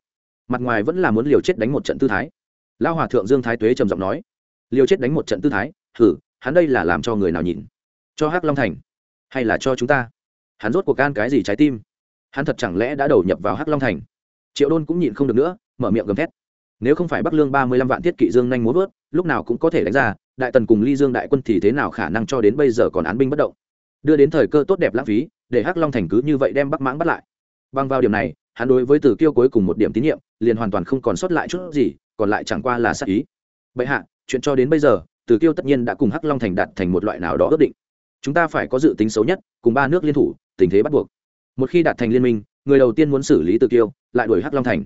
Mặt ngoài vẫn là muốn liều chết đánh một trận tư thái. Lao hòa thượng dương thái tuế trầm giọng nói. Liều chết đánh một trận tư thái thử hắn đây là làm cho người nào nhìn? Cho hắc long thành, hay là cho chúng ta? Hắn rốt cuộc can cái gì trái tim? Hắn thật chẳng lẽ đã đầu nhập vào hắc long thành? Triệu đôn cũng nhịn không được nữa, mở miệng gầm thét. Nếu không phải bắc lương ba mươi lăm vạn thiết kỵ dương nhanh muốn vớt, lúc nào cũng có thể đánh ra, đại tần cùng ly dương đại quân thì thế nào khả năng cho đến bây giờ còn án binh bất động? Đưa đến thời cơ tốt đẹp lãng phí, để hắc long thành cứ như vậy đem bắc mãng bắt lại. Bằng vào điểm này, hắn đối với tử kiêu cuối cùng một điểm tín nhiệm, liền hoàn toàn không còn sót lại chút gì, còn lại chẳng qua là sát ý. Bệ hạ, chuyện cho đến bây giờ tử kiêu tất nhiên đã cùng hắc long thành đạt thành một loại nào đó ước định. Chúng ta phải có dự tính xấu nhất, cùng ba nước liên thủ, tình thế bắt buộc một khi đạt thành liên minh, người đầu tiên muốn xử lý tự kiêu, lại đuổi hắc long thành.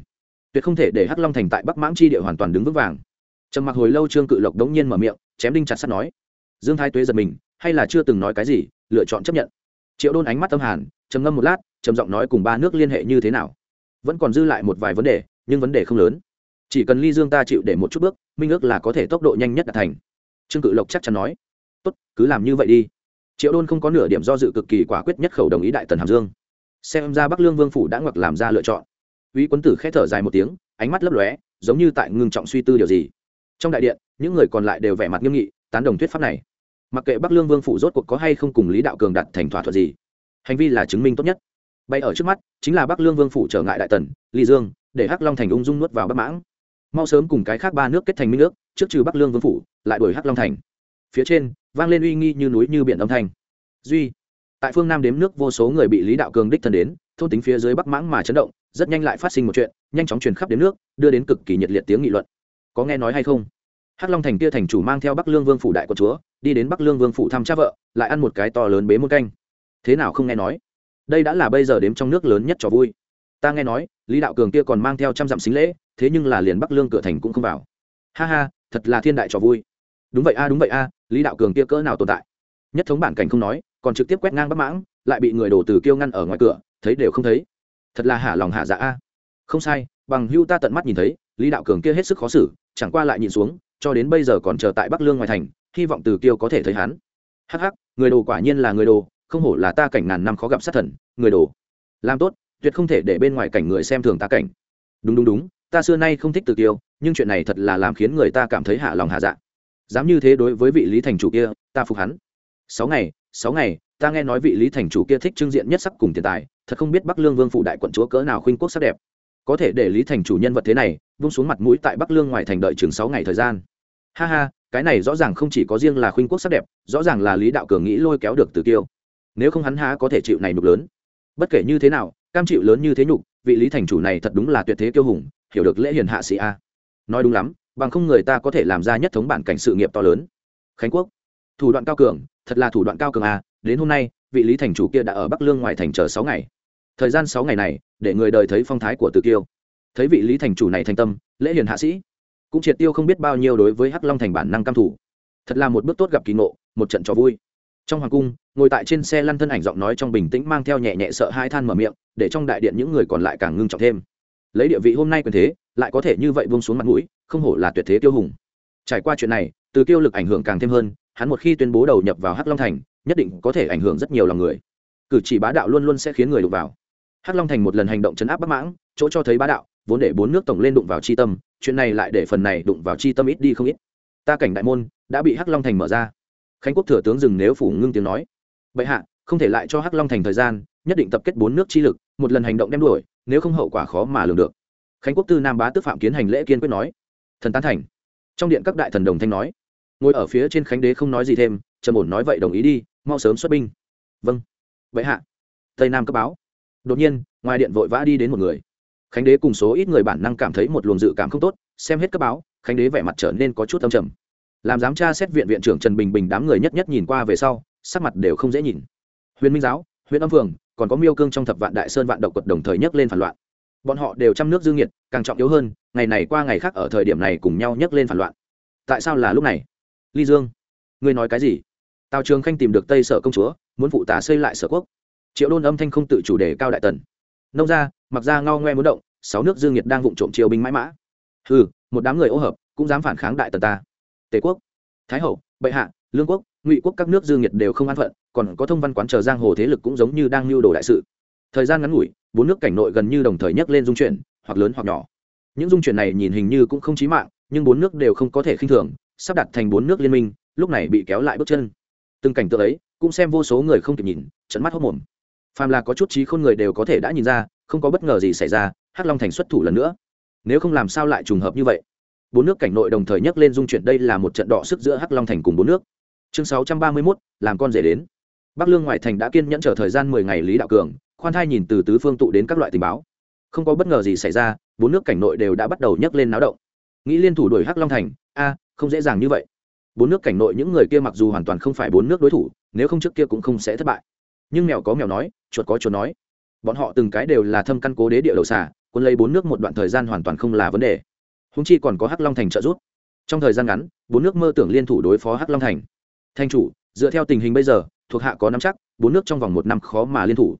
Tuyệt không thể để hắc long thành tại bắc mãng chi địa hoàn toàn đứng vững vàng. Trầm mặc hồi lâu trương cự lộc đống nhiên mở miệng, chém đinh chặt sắt nói, dương thái tuế giật mình, hay là chưa từng nói cái gì, lựa chọn chấp nhận. Triệu đôn ánh mắt tâm hàn, trầm ngâm một lát, trầm giọng nói cùng ba nước liên hệ như thế nào. Vẫn còn dư lại một vài vấn đề, nhưng vấn đề không lớn. Chỉ cần ly dương ta chịu để một chút bước, minh ước là có thể tốc độ nhanh nhất đạt thành. Trương cự lộc chắc chắn nói, tốt, cứ làm như vậy đi. Triệu đôn không có nửa điểm do dự cực kỳ quả quyết nhất khẩu đồng ý đại tần hàm dương xem ra bắc lương vương phủ đã ngoặc làm ra lựa chọn. Uy quân tử k h ẽ thở dài một tiếng, ánh mắt lấp lóe, giống như tại ngưng trọng suy tư điều gì. Trong đại điện, những người còn lại đều vẻ mặt nghiêm nghị, tán đồng thuyết pháp này. Mặc kệ bắc lương vương phủ rốt cuộc có hay không cùng lý đạo cường đặt thành thỏa thuận gì, hành vi là chứng minh tốt nhất. Bay ở trước mắt, chính là bắc lương vương phủ trở ngại đại tần, ly dương, để hắc long thành ung dung nuốt vào bắc mãng. Mau sớm cùng cái khác ba nước kết thành minh nước trước trừ bắc lương vương phủ, lại đuổi hắc long thành. Phía trên, vang lên uy nghi như núi như biển âm thanh. Duy tại phương nam đếm nước vô số người bị lý đạo cường đích thân đến, thôn tính phía dưới bắc mãng mà chấn động, rất nhanh lại phát sinh một chuyện, nhanh chóng truyền khắp đến nước, đưa đến cực kỳ nhiệt liệt tiếng nghị luận. Có nghe nói hay không? Hắc long thành kia thành chủ mang theo bắc lương vương phủ đại của chúa, đi đến bắc lương vương phủ thăm cha vợ, lại ăn một cái to lớn bế một canh. Thế nào không nghe nói? Đây đã là bây giờ đếm trong nước lớn nhất trò vui. Ta nghe nói, lý đạo cường kia còn mang theo trăm dặm xính lễ, thế nhưng là liền bắc lương cửa thành cũng không vào. Ha ha, thật là thiên đại trò vui. Đúng vậy a, đúng vậy a, lý đạo cường kia cỡ nào tồn tại? Nhất thống bản cảnh không nói còn trực tiếp quét ngang bắc mãng, lại bị người đổ từ kêu ngăn ở ngoài cửa, thấy đều không thấy. Thật là hả lòng hạ dạ a. Không sai, bằng hưu ta tận mắt nhìn thấy, lý đạo cường kia hết sức khó xử, chẳng qua lại nhìn xuống, cho đến bây giờ còn chờ tại bắc lương ngoài thành, hy vọng từ kiêu có thể thấy hắn. Hắc hắc, người đồ quả nhiên là người đồ, không hổ là ta cảnh ngàn năm khó gặp sát thần, người đồ. Làm tốt, tuyệt không thể để bên ngoài cảnh người xem thường ta cảnh. Đúng đúng đúng, ta xưa nay không thích từ kiêu, nhưng chuyện này thật là làm khiến người ta cảm thấy hạ lòng hạ dạ. Dám như thế đối với vị lý thành chủ kia, ta phục hắn. Sáu ngày sáu ngày, ta nghe nói vị lý thành chủ kia thích trưng diện nhất sắc cùng tiền tài, thật không biết bắc lương vương phụ đại quận chúa cỡ nào khuynh quốc sắc đẹp. Có thể để lý thành chủ nhân vật thế này, vung xuống mặt mũi tại bắc lương ngoài thành đợi chừng sáu ngày thời gian. Ha ha, cái này rõ ràng không chỉ có riêng là khuynh quốc sắc đẹp, rõ ràng là lý đạo cường nghĩ lôi kéo được từ tiêu nếu không hắn há có thể chịu này nhục lớn. Bất kể như thế nào, cam chịu lớn như thế nhục, vị lý thành chủ này thật đúng là tuyệt thế kiêu hùng, hiểu được lễ hiền hạ sĩ a. Nói đúng lắm, bằng không người ta có thể làm ra nhất thống bản cảnh sự nghiệp to lớn. Khánh quốc, thủ đoạn cao cường thật là thủ đoạn cao cường à đến hôm nay, vị lý thành chủ kia đã ở bắc lương ngoài thành chờ sáu ngày. Thời gian sáu ngày này, để người đời thấy phong thái của từ kiêu. Thấy vị lý thành chủ này thành tâm, lễ hiền hạ sĩ. Cũng triệt tiêu không biết bao nhiêu đối với hắc long thành bản năng cam thủ thật là một bước tốt gặp kỳ ngộ, một trận trò vui. Trong hoàng cung, ngồi tại trên xe lăn thân ảnh giọng nói trong bình tĩnh mang theo nhẹ nhẹ sợ hai than mở miệng, để trong đại điện những người còn lại càng ngưng trọng thêm. Lấy địa vị hôm nay quyền thế, lại có thể như vậy buông xuống mặt mũi, không hổ là tuyệt thế tiêu hùng. Trải qua chuyện này, từ kiêu lực ảnh hưởng càng thêm hơn hắn một khi tuyên bố đầu nhập vào hắc long thành, nhất định có thể ảnh hưởng rất nhiều lòng người. Cử chỉ bá đạo luôn luôn sẽ khiến người đụng vào. Hắc long thành một lần hành động chấn áp bắc mãng, chỗ cho thấy bá đạo, vốn để bốn nước tổng lên đụng vào chi tâm, chuyện này lại để phần này đụng vào chi tâm ít đi không ít. Ta cảnh đại môn đã bị hắc long thành mở ra. Khánh quốc thừa tướng dừng nếu phủ ngưng tiếng nói. Bệ hạ, không thể lại cho hắc long thành thời gian, nhất định tập kết bốn nước chi lực, một lần hành động đem đuổi, nếu không hậu quả khó mà lường được. Khánh quốc tư nam bá tức phạm kiến hành lễ kiên quyết nói. Thần tán thành. Trong điện các đại thần đồng thanh nói ngồi ở phía trên khánh đế không nói gì thêm, trầm ổn nói vậy đồng ý đi, mau sớm xuất binh. Vâng. Vậy hạ. Tây nam cấp báo. Đột nhiên, ngoài điện vội vã đi đến một người. Khánh đế cùng số ít người bản năng cảm thấy một luồng dự cảm không tốt, xem hết cấp báo, khánh đế vẻ mặt trở nên có chút âm trầm. Làm giám tra xét viện viện trưởng trần bình bình đám người nhất nhất nhìn qua về sau, sắc mặt đều không dễ nhìn. Huyền minh giáo huyện âm phường, còn có miêu cương trong thập vạn đại sơn vạn độc quật đồng thời nhấc lên phản loạn. Bọn họ đều trăm nước dương nhiệt, càng trọng yếu hơn, ngày này qua ngày khác ở thời điểm này cùng nhau nhấc lên phản loạn. Tại sao là lúc này? Ly dương, ngươi nói cái gì? Tào trường khanh tìm được tây sở công chúa, muốn phụ tả xây lại sở quốc. Triệu đôn âm thanh không tự chủ đề cao đại tần. Nông ra mặc ra ngao ngoe muốn động, sáu nước dương nhiệt đang vụng trộm triều binh mãi mã. Ừ một đám người ô hợp, cũng dám phản kháng đại tần ta. Tề quốc, thái hậu, bệ hạ, lương quốc, ngụy quốc các nước dương nhiệt đều không an phận, còn có thông văn quán chờ giang hồ thế lực cũng giống như đang lưu đồ đại sự. Thời gian ngắn ngủi, bốn nước cảnh nội gần như đồng thời nhấc lên dung chuyển, hoặc lớn hoặc nhỏ. Những dung chuyển này nhìn hình như cũng không chí mạng, nhưng bốn nước đều không có thể khinh thường sắp đặt thành bốn nước liên minh lúc này bị kéo lại bước chân. Từng cảnh tượng ấy cũng xem vô số người không kịp nhìn trận mắt hốc mồm phàm là có chút trí khôn người đều có thể đã nhìn ra không có bất ngờ gì xảy ra hắc long thành xuất thủ lần nữa. Nếu không làm sao lại trùng hợp như vậy? Bốn nước cảnh nội đồng thời nhấc lên dung chuyển đây là một trận đọ sức giữa hắc long thành cùng bốn nước. Chương sáu trăm ba mươi 631, làm con rể đến. Bắc lương ngoại thành đã kiên nhẫn chờ thời gian mười ngày lý đạo cường khoan thai nhìn từ tứ phương tụ đến các loại tình báo. Không có bất ngờ gì xảy ra bốn nước cảnh nội đều đã bắt đầu nhấc lên náo động. Nghĩ liên thủ đuổi hắc long thành a không dễ dàng như vậy. Bốn nước cảnh nội những người kia mặc dù hoàn toàn không phải bốn nước đối thủ, nếu không trước kia cũng không sẽ thất bại. Nhưng mèo có mèo nói, chuột có chuột nói. Bọn họ từng cái đều là thâm căn cố đế địa đầu xả quân lấy bốn nước một đoạn thời gian hoàn toàn không là vấn đề. Húng chi còn có hắc long thành trợ giúp. Trong thời gian ngắn, bốn nước mơ tưởng liên thủ đối phó hắc long thành. Thanh chủ, dựa theo tình hình bây giờ, thuộc hạ có nắm chắc, bốn nước trong vòng một năm khó mà liên thủ.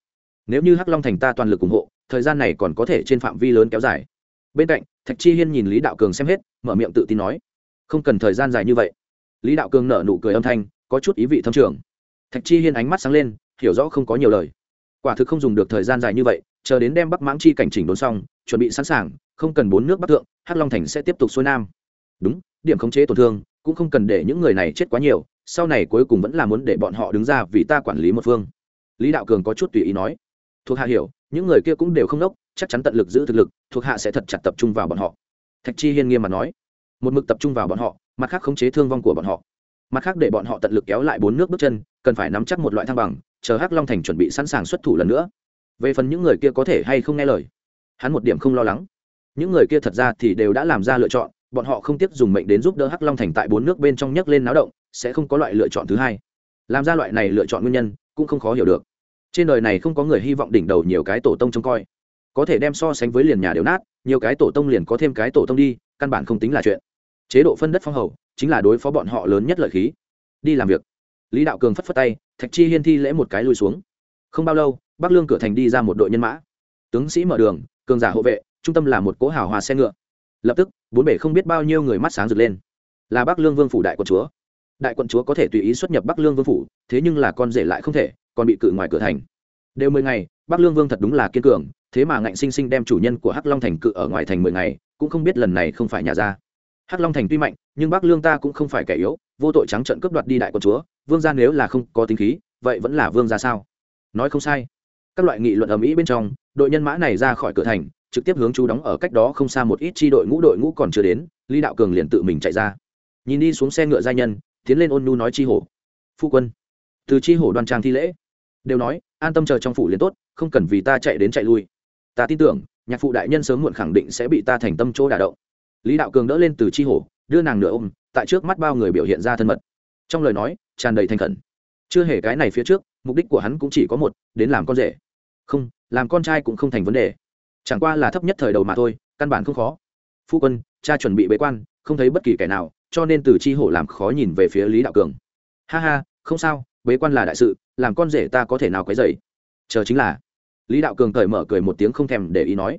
Nếu như hắc long thành ta toàn lực ủng hộ, thời gian này còn có thể trên phạm vi lớn kéo dài. Bên cạnh, thạch chi hiên nhìn lý đạo cường xem hết, mở miệng tự tin nói không cần thời gian dài như vậy. Lý đạo cường nở nụ cười âm thanh, có chút ý vị thâm trường. Thạch chi hiên ánh mắt sáng lên, hiểu rõ không có nhiều lời. Quả thực không dùng được thời gian dài như vậy, chờ đến đem bắc mãng chi cảnh chỉnh đốn xong, chuẩn bị sẵn sàng, không cần bốn nước bắc thượng, hắc long thành sẽ tiếp tục xuôi nam. Đúng, điểm khống chế tổn thương, cũng không cần để những người này chết quá nhiều, sau này cuối cùng vẫn là muốn để bọn họ đứng ra vì ta quản lý một phương. Lý đạo cường có chút tùy ý nói. Thuộc hạ hiểu, những người kia cũng đều không đốc, chắc chắn tận lực giữ thực lực, thuộc hạ sẽ thật chặt tập trung vào bọn họ. Thạch chi hiên nghiêm mà nói một mực tập trung vào bọn họ, mặt khác khống chế thương vong của bọn họ. Mặt khác để bọn họ tận lực kéo lại bốn nước bước chân, cần phải nắm chắc một loại thăng bằng, chờ hắc long thành chuẩn bị sẵn sàng xuất thủ lần nữa. Về phần những người kia có thể hay không nghe lời, hắn một điểm không lo lắng. Những người kia thật ra thì đều đã làm ra lựa chọn, bọn họ không tiếc dùng mệnh đến giúp đỡ hắc long thành tại bốn nước bên trong nhấc lên náo động, sẽ không có loại lựa chọn thứ hai. Làm ra loại này lựa chọn nguyên nhân, cũng không khó hiểu được. Trên đời này không có người hy vọng đỉnh đầu nhiều cái tổ tông trông coi. Có thể đem so sánh với liền nhà đều nát, nhiều cái tổ tông liền có thêm cái tổ tông đi, căn bản không tính là chuyện chế độ phân đất phong hầu, chính là đối phó bọn họ lớn nhất lợi khí. Đi làm việc. Lý đạo cường phất phất tay, thạch chi hiên thi lễ một cái lùi xuống. Không bao lâu, bắc lương cửa thành đi ra một đội nhân mã. Tướng sĩ mở đường, cường giả hộ vệ, trung tâm là một cỗ hào hòa xe ngựa. Lập tức, bốn bể không biết bao nhiêu người mắt sáng rực lên. Là bắc lương vương phủ đại quận chúa. Đại quận chúa có thể tùy ý xuất nhập bắc lương vương phủ, thế nhưng là con rể lại không thể, còn bị cự ngoài cửa thành. Đều mười ngày, bắc lương vương thật đúng là kiên cường, thế mà ngạnh sinh sinh đem chủ nhân của hắc long thành cự ở ngoài thành mười ngày, cũng không biết lần này không phải nhà ra hắc long thành tuy mạnh, nhưng bắc lương ta cũng không phải kẻ yếu, vô tội trắng trận cướp đoạt đi đại quân chúa, vương gia nếu là không có tính khí, vậy vẫn là vương gia sao? Nói không sai. Các loại nghị luận ầm ĩ bên trong, đội nhân mã này ra khỏi cửa thành, trực tiếp hướng chú đóng ở cách đó không xa một ít chi đội ngũ đội ngũ còn chưa đến, lý đạo cường liền tự mình chạy ra. Nhìn đi xuống xe ngựa gia nhân, tiến lên ôn nu nói chi hổ. Phu quân, từ chi hổ đoan trang thi lễ. Đều nói, an tâm chờ trong phủ liền tốt, không cần vì ta chạy đến chạy lui. Ta tin tưởng, nhạc phụ đại nhân sớm muộn khẳng định sẽ bị ta thành tâm chỗ đả động lý đạo cường đỡ lên từ chi hổ, đưa nàng nửa ôm, tại trước mắt bao người biểu hiện ra thân mật. Trong lời nói, tràn đầy thành khẩn. Chưa hề cái này phía trước, mục đích của hắn cũng chỉ có một, đến làm con rể. Không, làm con trai cũng không thành vấn đề. Chẳng qua là thấp nhất thời đầu mà thôi, căn bản không khó. Phu quân, cha chuẩn bị bế quan, không thấy bất kỳ kẻ nào, cho nên từ chi hổ làm khó nhìn về phía lý đạo cường. Ha ha, không sao, bế quan là đại sự, làm con rể ta có thể nào quấy dày chờ chính là. Lý đạo cường cởi mở cười một tiếng không thèm để ý nói.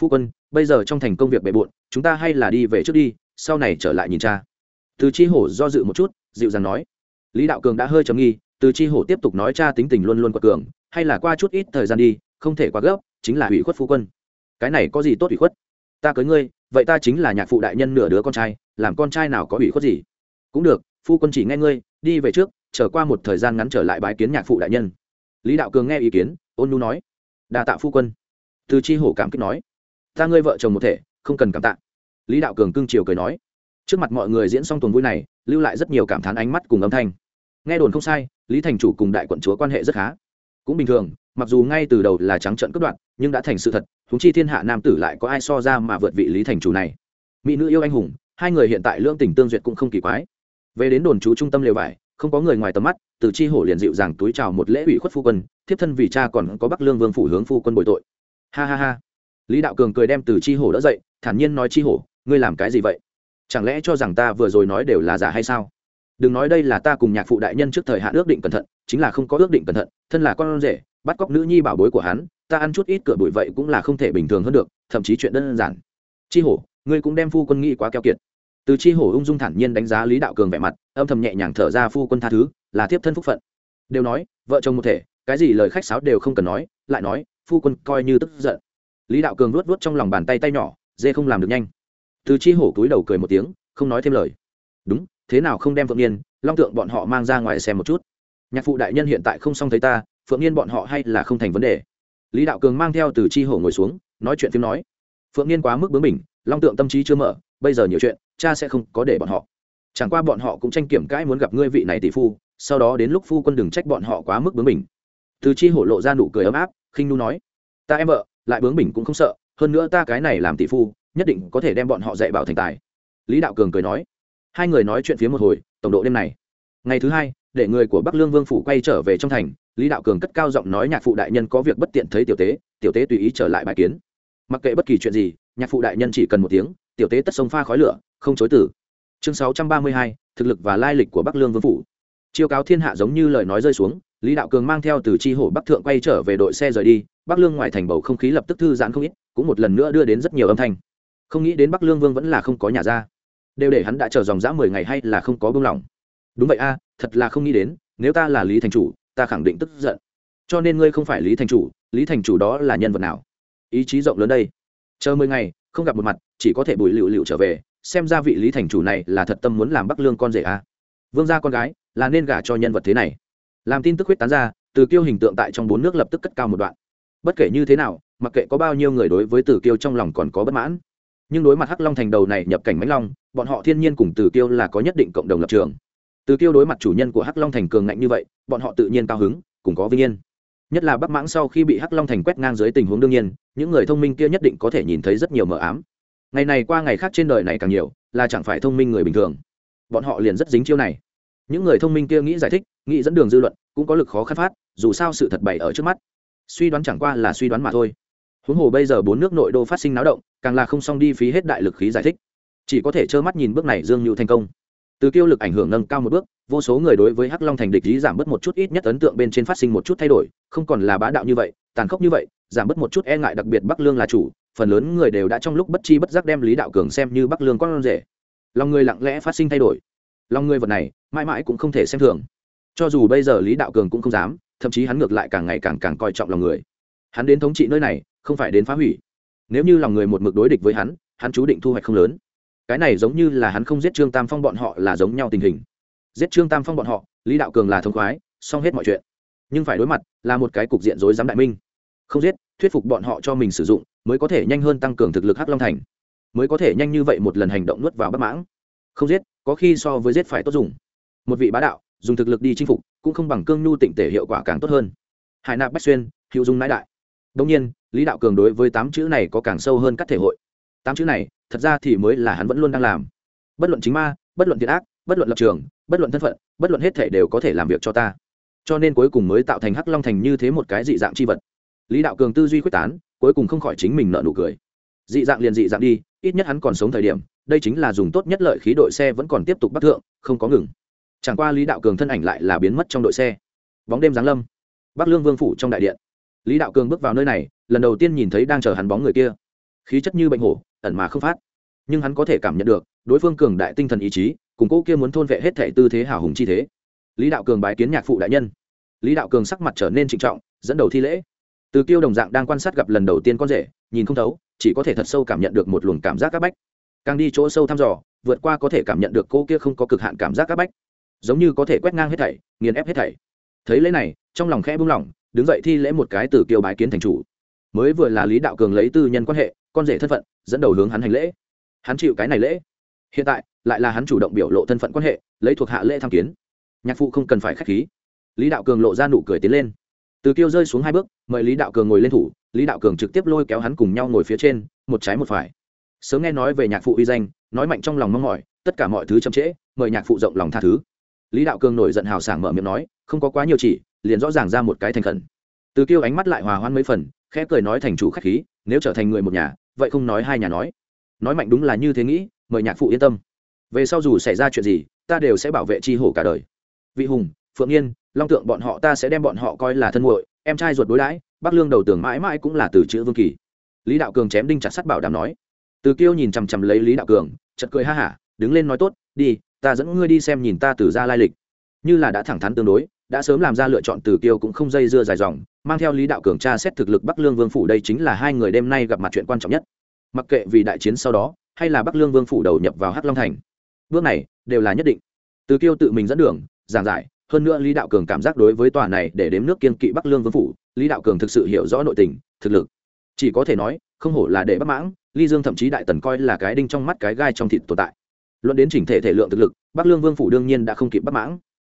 Phu quân bây giờ trong thành công việc bề bộn, chúng ta hay là đi về trước đi, sau này trở lại nhìn cha. Từ chi hổ do dự một chút, dịu dàng nói. Lý đạo cường đã hơi chấm nghi, từ chi hổ tiếp tục nói cha tính tình luôn luôn quật cường, hay là qua chút ít thời gian đi, không thể quá gấp, chính là ủy khuất phu quân. Cái này có gì tốt ủy khuất? Ta cưới ngươi, vậy ta chính là nhạc phụ đại nhân nửa đứa con trai, làm con trai nào có ủy khuất gì? Cũng được, phu quân chỉ nghe ngươi, đi về trước trở qua một thời gian ngắn trở lại bái kiến nhạc phụ đại nhân. Lý đạo cường nghe ý kiến, ôn nhu nói. Đà tạ phu quân. Từ chi hổ cảm kích nói ta ngươi vợ chồng một thể, không cần cảm tạ. Lý đạo cường cưng chiều cười nói. Trước mặt mọi người diễn xong tuần vui này, lưu lại rất nhiều cảm thán ánh mắt cùng âm thanh. Nghe đồn không sai, lý thành chủ cùng đại quận chúa quan hệ rất khá. Cũng bình thường, mặc dù ngay từ đầu là trắng trận cướp đoạn nhưng đã thành sự thật húng chi thiên hạ nam tử lại có ai so ra mà vượt vị lý thành chủ này. Mỹ nữ yêu anh hùng, hai người hiện tại lương tình tương duyệt cũng không kỳ quái. Về đến đồn trú trung tâm lều vải, không có người ngoài tầm mắt, từ chi hổ liền dịu dàng túi chào một lễ ủy khuất phu quân, thiếp thân vì cha còn có bắc lương vương phủ hướng phu quân bồi tội. Ha ha ha lý đạo cường cười đem từ chi hổ đỡ dậy, thản nhiên nói, chi hổ, ngươi làm cái gì vậy? Chẳng lẽ cho rằng ta vừa rồi nói đều là giả hay sao? Đừng nói đây là ta cùng nhạc phụ đại nhân trước thời hạn ước định cẩn thận, chính là không có ước định cẩn thận, thân là con rể, bắt cóc nữ nhi bảo bối của hắn, ta ăn chút ít cửa bụi vậy cũng là không thể bình thường hơn được, thậm chí chuyện đơn giản. Chi hổ, ngươi cũng đem phu quân nghĩ quá keo kiệt. Từ chi hổ ung dung thản nhiên đánh giá lý đạo cường vẻ mặt, âm thầm nhẹ nhàng thở ra, phu quân tha thứ, là thiếp thân phúc phận. Đều nói, vợ chồng một thể, cái gì lời khách sáo đều không cần nói, lại nói, phu quân coi như tức giận lý đạo cường luốt vuốt trong lòng bàn tay tay nhỏ, dê không làm được nhanh. Từ chi hổ cúi đầu cười một tiếng, không nói thêm lời. Đúng, thế nào không đem phượng niên, long tượng bọn họ mang ra ngoài xem một chút. Nhạc phụ đại nhân hiện tại không xong thấy ta, phượng niên bọn họ hay là không thành vấn đề. Lý đạo cường mang theo từ chi hổ ngồi xuống, nói chuyện phim nói. Phượng niên quá mức bướng mình long tượng tâm trí chưa mở, bây giờ nhiều chuyện, cha sẽ không có để bọn họ. Chẳng qua bọn họ cũng tranh kiểm cãi muốn gặp ngươi vị này tỷ phu, sau đó đến lúc phu quân đừng trách bọn họ quá mức bướng mình từ chi hổ lộ ra nụ cười ấm áp, khinh nu nói. Ta em vợ lại bướng bỉnh cũng không sợ, hơn nữa ta cái này làm tỷ phu, nhất định có thể đem bọn họ dạy bảo thành tài. Lý đạo cường cười nói. Hai người nói chuyện phía một hồi, tổng độ đêm này. Ngày thứ hai, để người của bắc lương vương phủ quay trở về trong thành, lý đạo cường cất cao giọng nói nhạc phụ đại nhân có việc bất tiện thấy tiểu tế tiểu tế tùy ý trở lại bài kiến. Mặc kệ bất kỳ chuyện gì, nhạc phụ đại nhân chỉ cần một tiếng, tiểu tế tất sông pha khói lửa, không chối tử chương sáu trăm ba mươi hai, thực lực và lai lịch của bắc lương vương phủ. Chiêu cáo thiên hạ giống như lời nói rơi xuống lý đạo cường mang theo từ tri hổ bắc thượng quay trở về đội xe rời đi, bắc lương ngoài thành bầu không khí lập tức thư giãn không ít, cũng một lần nữa đưa đến rất nhiều âm thanh. Không nghĩ đến bắc lương vương vẫn là không có nhà ra. Đều để hắn đã chờ dòng dã mười ngày hay là không có buông lỏng đúng vậy a, thật là không nghĩ đến, nếu ta là lý thành chủ, ta khẳng định tức giận. Cho nên ngươi không phải lý thành chủ, lý thành chủ đó là nhân vật nào? Ý chí rộng lớn đây. Chờ mười ngày, không gặp một mặt, chỉ có thể bùi lựu lựu trở về, xem ra vị lý thành chủ này là thật tâm muốn làm bắc lương con rể a. Vương gia con gái, là nên gả cho nhân vật thế này làm tin tức huyết tán ra, từ kiêu hình tượng tại trong bốn nước lập tức cất cao một đoạn. Bất kể như thế nào, mặc kệ có bao nhiêu người đối với từ kiêu trong lòng còn có bất mãn. Nhưng đối mặt hắc long thành đầu này nhập cảnh mãnh long, bọn họ thiên nhiên cùng từ kiêu là có nhất định cộng đồng lập trường. Từ kiêu đối mặt chủ nhân của hắc long thành cường ngạnh như vậy, bọn họ tự nhiên cao hứng, cùng có vinh yên. Nhất là bắc mãng sau khi bị hắc long thành quét ngang dưới tình huống đương nhiên, những người thông minh kia nhất định có thể nhìn thấy rất nhiều mờ ám. Ngày này qua ngày khác trên đời này càng nhiều, là chẳng phải thông minh người bình thường. Bọn họ liền rất dính chiêu này. Những người thông minh kia nghĩ giải thích nghĩ dẫn đường dư luận cũng có lực khó khăn phát, dù sao sự thật bày ở trước mắt. Suy đoán chẳng qua là suy đoán mà thôi. Huống hồ bây giờ bốn nước nội đô phát sinh náo động, càng là không xong đi phí hết đại lực khí giải thích. Chỉ có thể trơ mắt nhìn bước này dương như thành công. Từ kiêu lực ảnh hưởng nâng cao một bước, vô số người đối với hắc long thành địch lý giảm bớt một chút ít nhất ấn tượng bên trên phát sinh một chút thay đổi, không còn là bá đạo như vậy, tàn khốc như vậy, giảm bớt một chút e ngại đặc biệt bắc lương là chủ, phần lớn người đều đã trong lúc bất chi bất giác đem lý đạo cường xem như bắc lương con rể. Lòng người lặng lẽ phát sinh thay đổi. Lòng người vật này, mãi mãi cũng không thể xem thường cho dù bây giờ lý đạo cường cũng không dám, thậm chí hắn ngược lại càng ngày càng càng coi trọng lòng người. Hắn đến thống trị nơi này, không phải đến phá hủy. Nếu như lòng người một mực đối địch với hắn hắn chú định thu hoạch không lớn. Cái này giống như là hắn không giết trương tam phong bọn họ là giống nhau tình hình. Giết trương tam phong bọn họ, lý đạo cường là thông khoái, xong hết mọi chuyện. Nhưng phải đối mặt là một cái cục diện rối rắm đại minh. Không giết, thuyết phục bọn họ cho mình sử dụng, mới có thể nhanh hơn tăng cường thực lực hắc long thành. Mới có thể nhanh như vậy một lần hành động nuốt vào bất mãng không giết, có khi so với giết phải tốt dùng. Một vị bá đạo dùng thực lực đi chinh phục, cũng không bằng cương nhu tịnh tể hiệu quả càng tốt hơn. Hải nạp bách xuyên, hữu dung nãi đại. Đông nhiên, lý đạo cường đối với tám chữ này có càng sâu hơn các thể hội. Tám chữ này, thật ra thì mới là hắn vẫn luôn đang làm. Bất luận chính ma, bất luận thiệt ác, bất luận lập trường, bất luận thân phận, bất luận hết thể đều có thể làm việc cho ta. Cho nên cuối cùng mới tạo thành hắc long thành như thế một cái dị dạng chi vật. Lý đạo cường tư duy quyết tán, cuối cùng không khỏi chính mình nợ nụ cười. Dị dạng liền dị dạng đi, ít nhất hắn còn sống thời điểm, đây chính là dùng tốt nhất lợi khí đội xe vẫn còn tiếp tục bắt thượng, không có ngừng chẳng qua lý đạo cường thân ảnh lại là biến mất trong đội xe. Bóng đêm giáng lâm. Bắc lương vương phủ trong đại điện. Lý đạo cường bước vào nơi này, lần đầu tiên nhìn thấy đang chờ hắn bóng người kia. Khí chất như bệnh hổ, ẩn mà không phát. Nhưng hắn có thể cảm nhận được, đối phương cường đại tinh thần ý chí, cùng cô kia muốn thôn vệ hết thệ tư thế hào hùng chi thế. Lý đạo cường bái kiến nhạc phụ đại nhân. Lý đạo cường sắc mặt trở nên trịnh trọng, dẫn đầu thi lễ. Từ kiêu đồng dạng đang quan sát gặp lần đầu tiên con rể, nhìn không thấu, chỉ có thể thật sâu cảm nhận được một luồng cảm giác áp bách. Càng đi chỗ sâu thăm dò, vượt qua có thể cảm nhận được cô kia không có cực hạn cảm giác áp bách giống như có thể quét ngang hết thảy, nghiền ép hết thảy. Thấy lễ này, trong lòng khẽ buông lỏng, đứng dậy thi lễ một cái từ kiều bái kiến thành chủ. Mới vừa là lý đạo cường lấy tư nhân quan hệ, con rể thân phận, dẫn đầu hướng hắn hành lễ. Hắn chịu cái này lễ. Hiện tại, lại là hắn chủ động biểu lộ thân phận quan hệ, lấy thuộc hạ lễ tham kiến. Nhạc phụ không cần phải k h á c h khí. Lý đạo cường lộ ra nụ cười tiến lên. Từ kiêu rơi xuống hai bước, mời lý đạo cường ngồi lên thủ, lý đạo cường trực tiếp lôi kéo hắn cùng nhau ngồi phía trên, một trái một phải. Sớm nghe nói về nhạc phụ uy danh, nói mạnh trong lòng mong mỏi, tất cả mọi thứ chậm trễ, mời nhạc phụ rộng lòng tha thứ lý đạo cường nổi giận hào sảng mở miệng nói, không có quá nhiều chỉ, liền rõ ràng ra một cái thành khẩn. Từ kiêu ánh mắt lại hòa hoãn mấy phần, khẽ cười nói, thành chủ khách khí, nếu trở thành người một nhà, vậy không nói hai nhà nói. Nói mạnh đúng là như thế nghĩ, mời nhạc phụ yên tâm. Về sau dù xảy ra chuyện gì, ta đều sẽ bảo vệ chi hổ cả đời. Vị hùng, phượng yên, long tượng bọn họ ta sẽ đem bọn họ coi là thân muội, em trai ruột đối đãi, bắc lương đầu tưởng mãi mãi cũng là từ chữ vương kỳ. Lý đạo cường chém đinh chặt sắt bảo đảm nói. Từ kiêu nhìn chằm chằm lấy lý đạo cường chật cười ha hả, đứng lên nói, tốt, đi ta dẫn ngươi đi xem nhìn ta từ ra lai lịch. Như là đã thẳng thắn tương đối, đã sớm làm ra lựa chọn từ kiêu cũng không dây dưa dài dòng, mang theo lý đạo cường tra xét thực lực bắc lương vương phủ đây chính là hai người đêm nay gặp mặt chuyện quan trọng nhất. Mặc kệ vì đại chiến sau đó, hay là bắc lương vương phủ đầu nhập vào hắc long thành, bước này đều là nhất định. Từ kiêu tự mình dẫn đường, giảng giải, hơn nữa lý đạo cường cảm giác đối với tòa này để đếm nước kiên kỵ bắc lương vương phủ, lý đạo cường thực sự hiểu rõ nội tình, thực lực. Chỉ có thể nói, không hổ là để bắc mãng, ly dương thậm chí đại tần coi là cái đinh trong mắt cái gai trong thịt tồn tại luận đến chỉnh thể thể lượng thực lực, bắc lương vương phủ đương nhiên đã không kịp bắc mãng.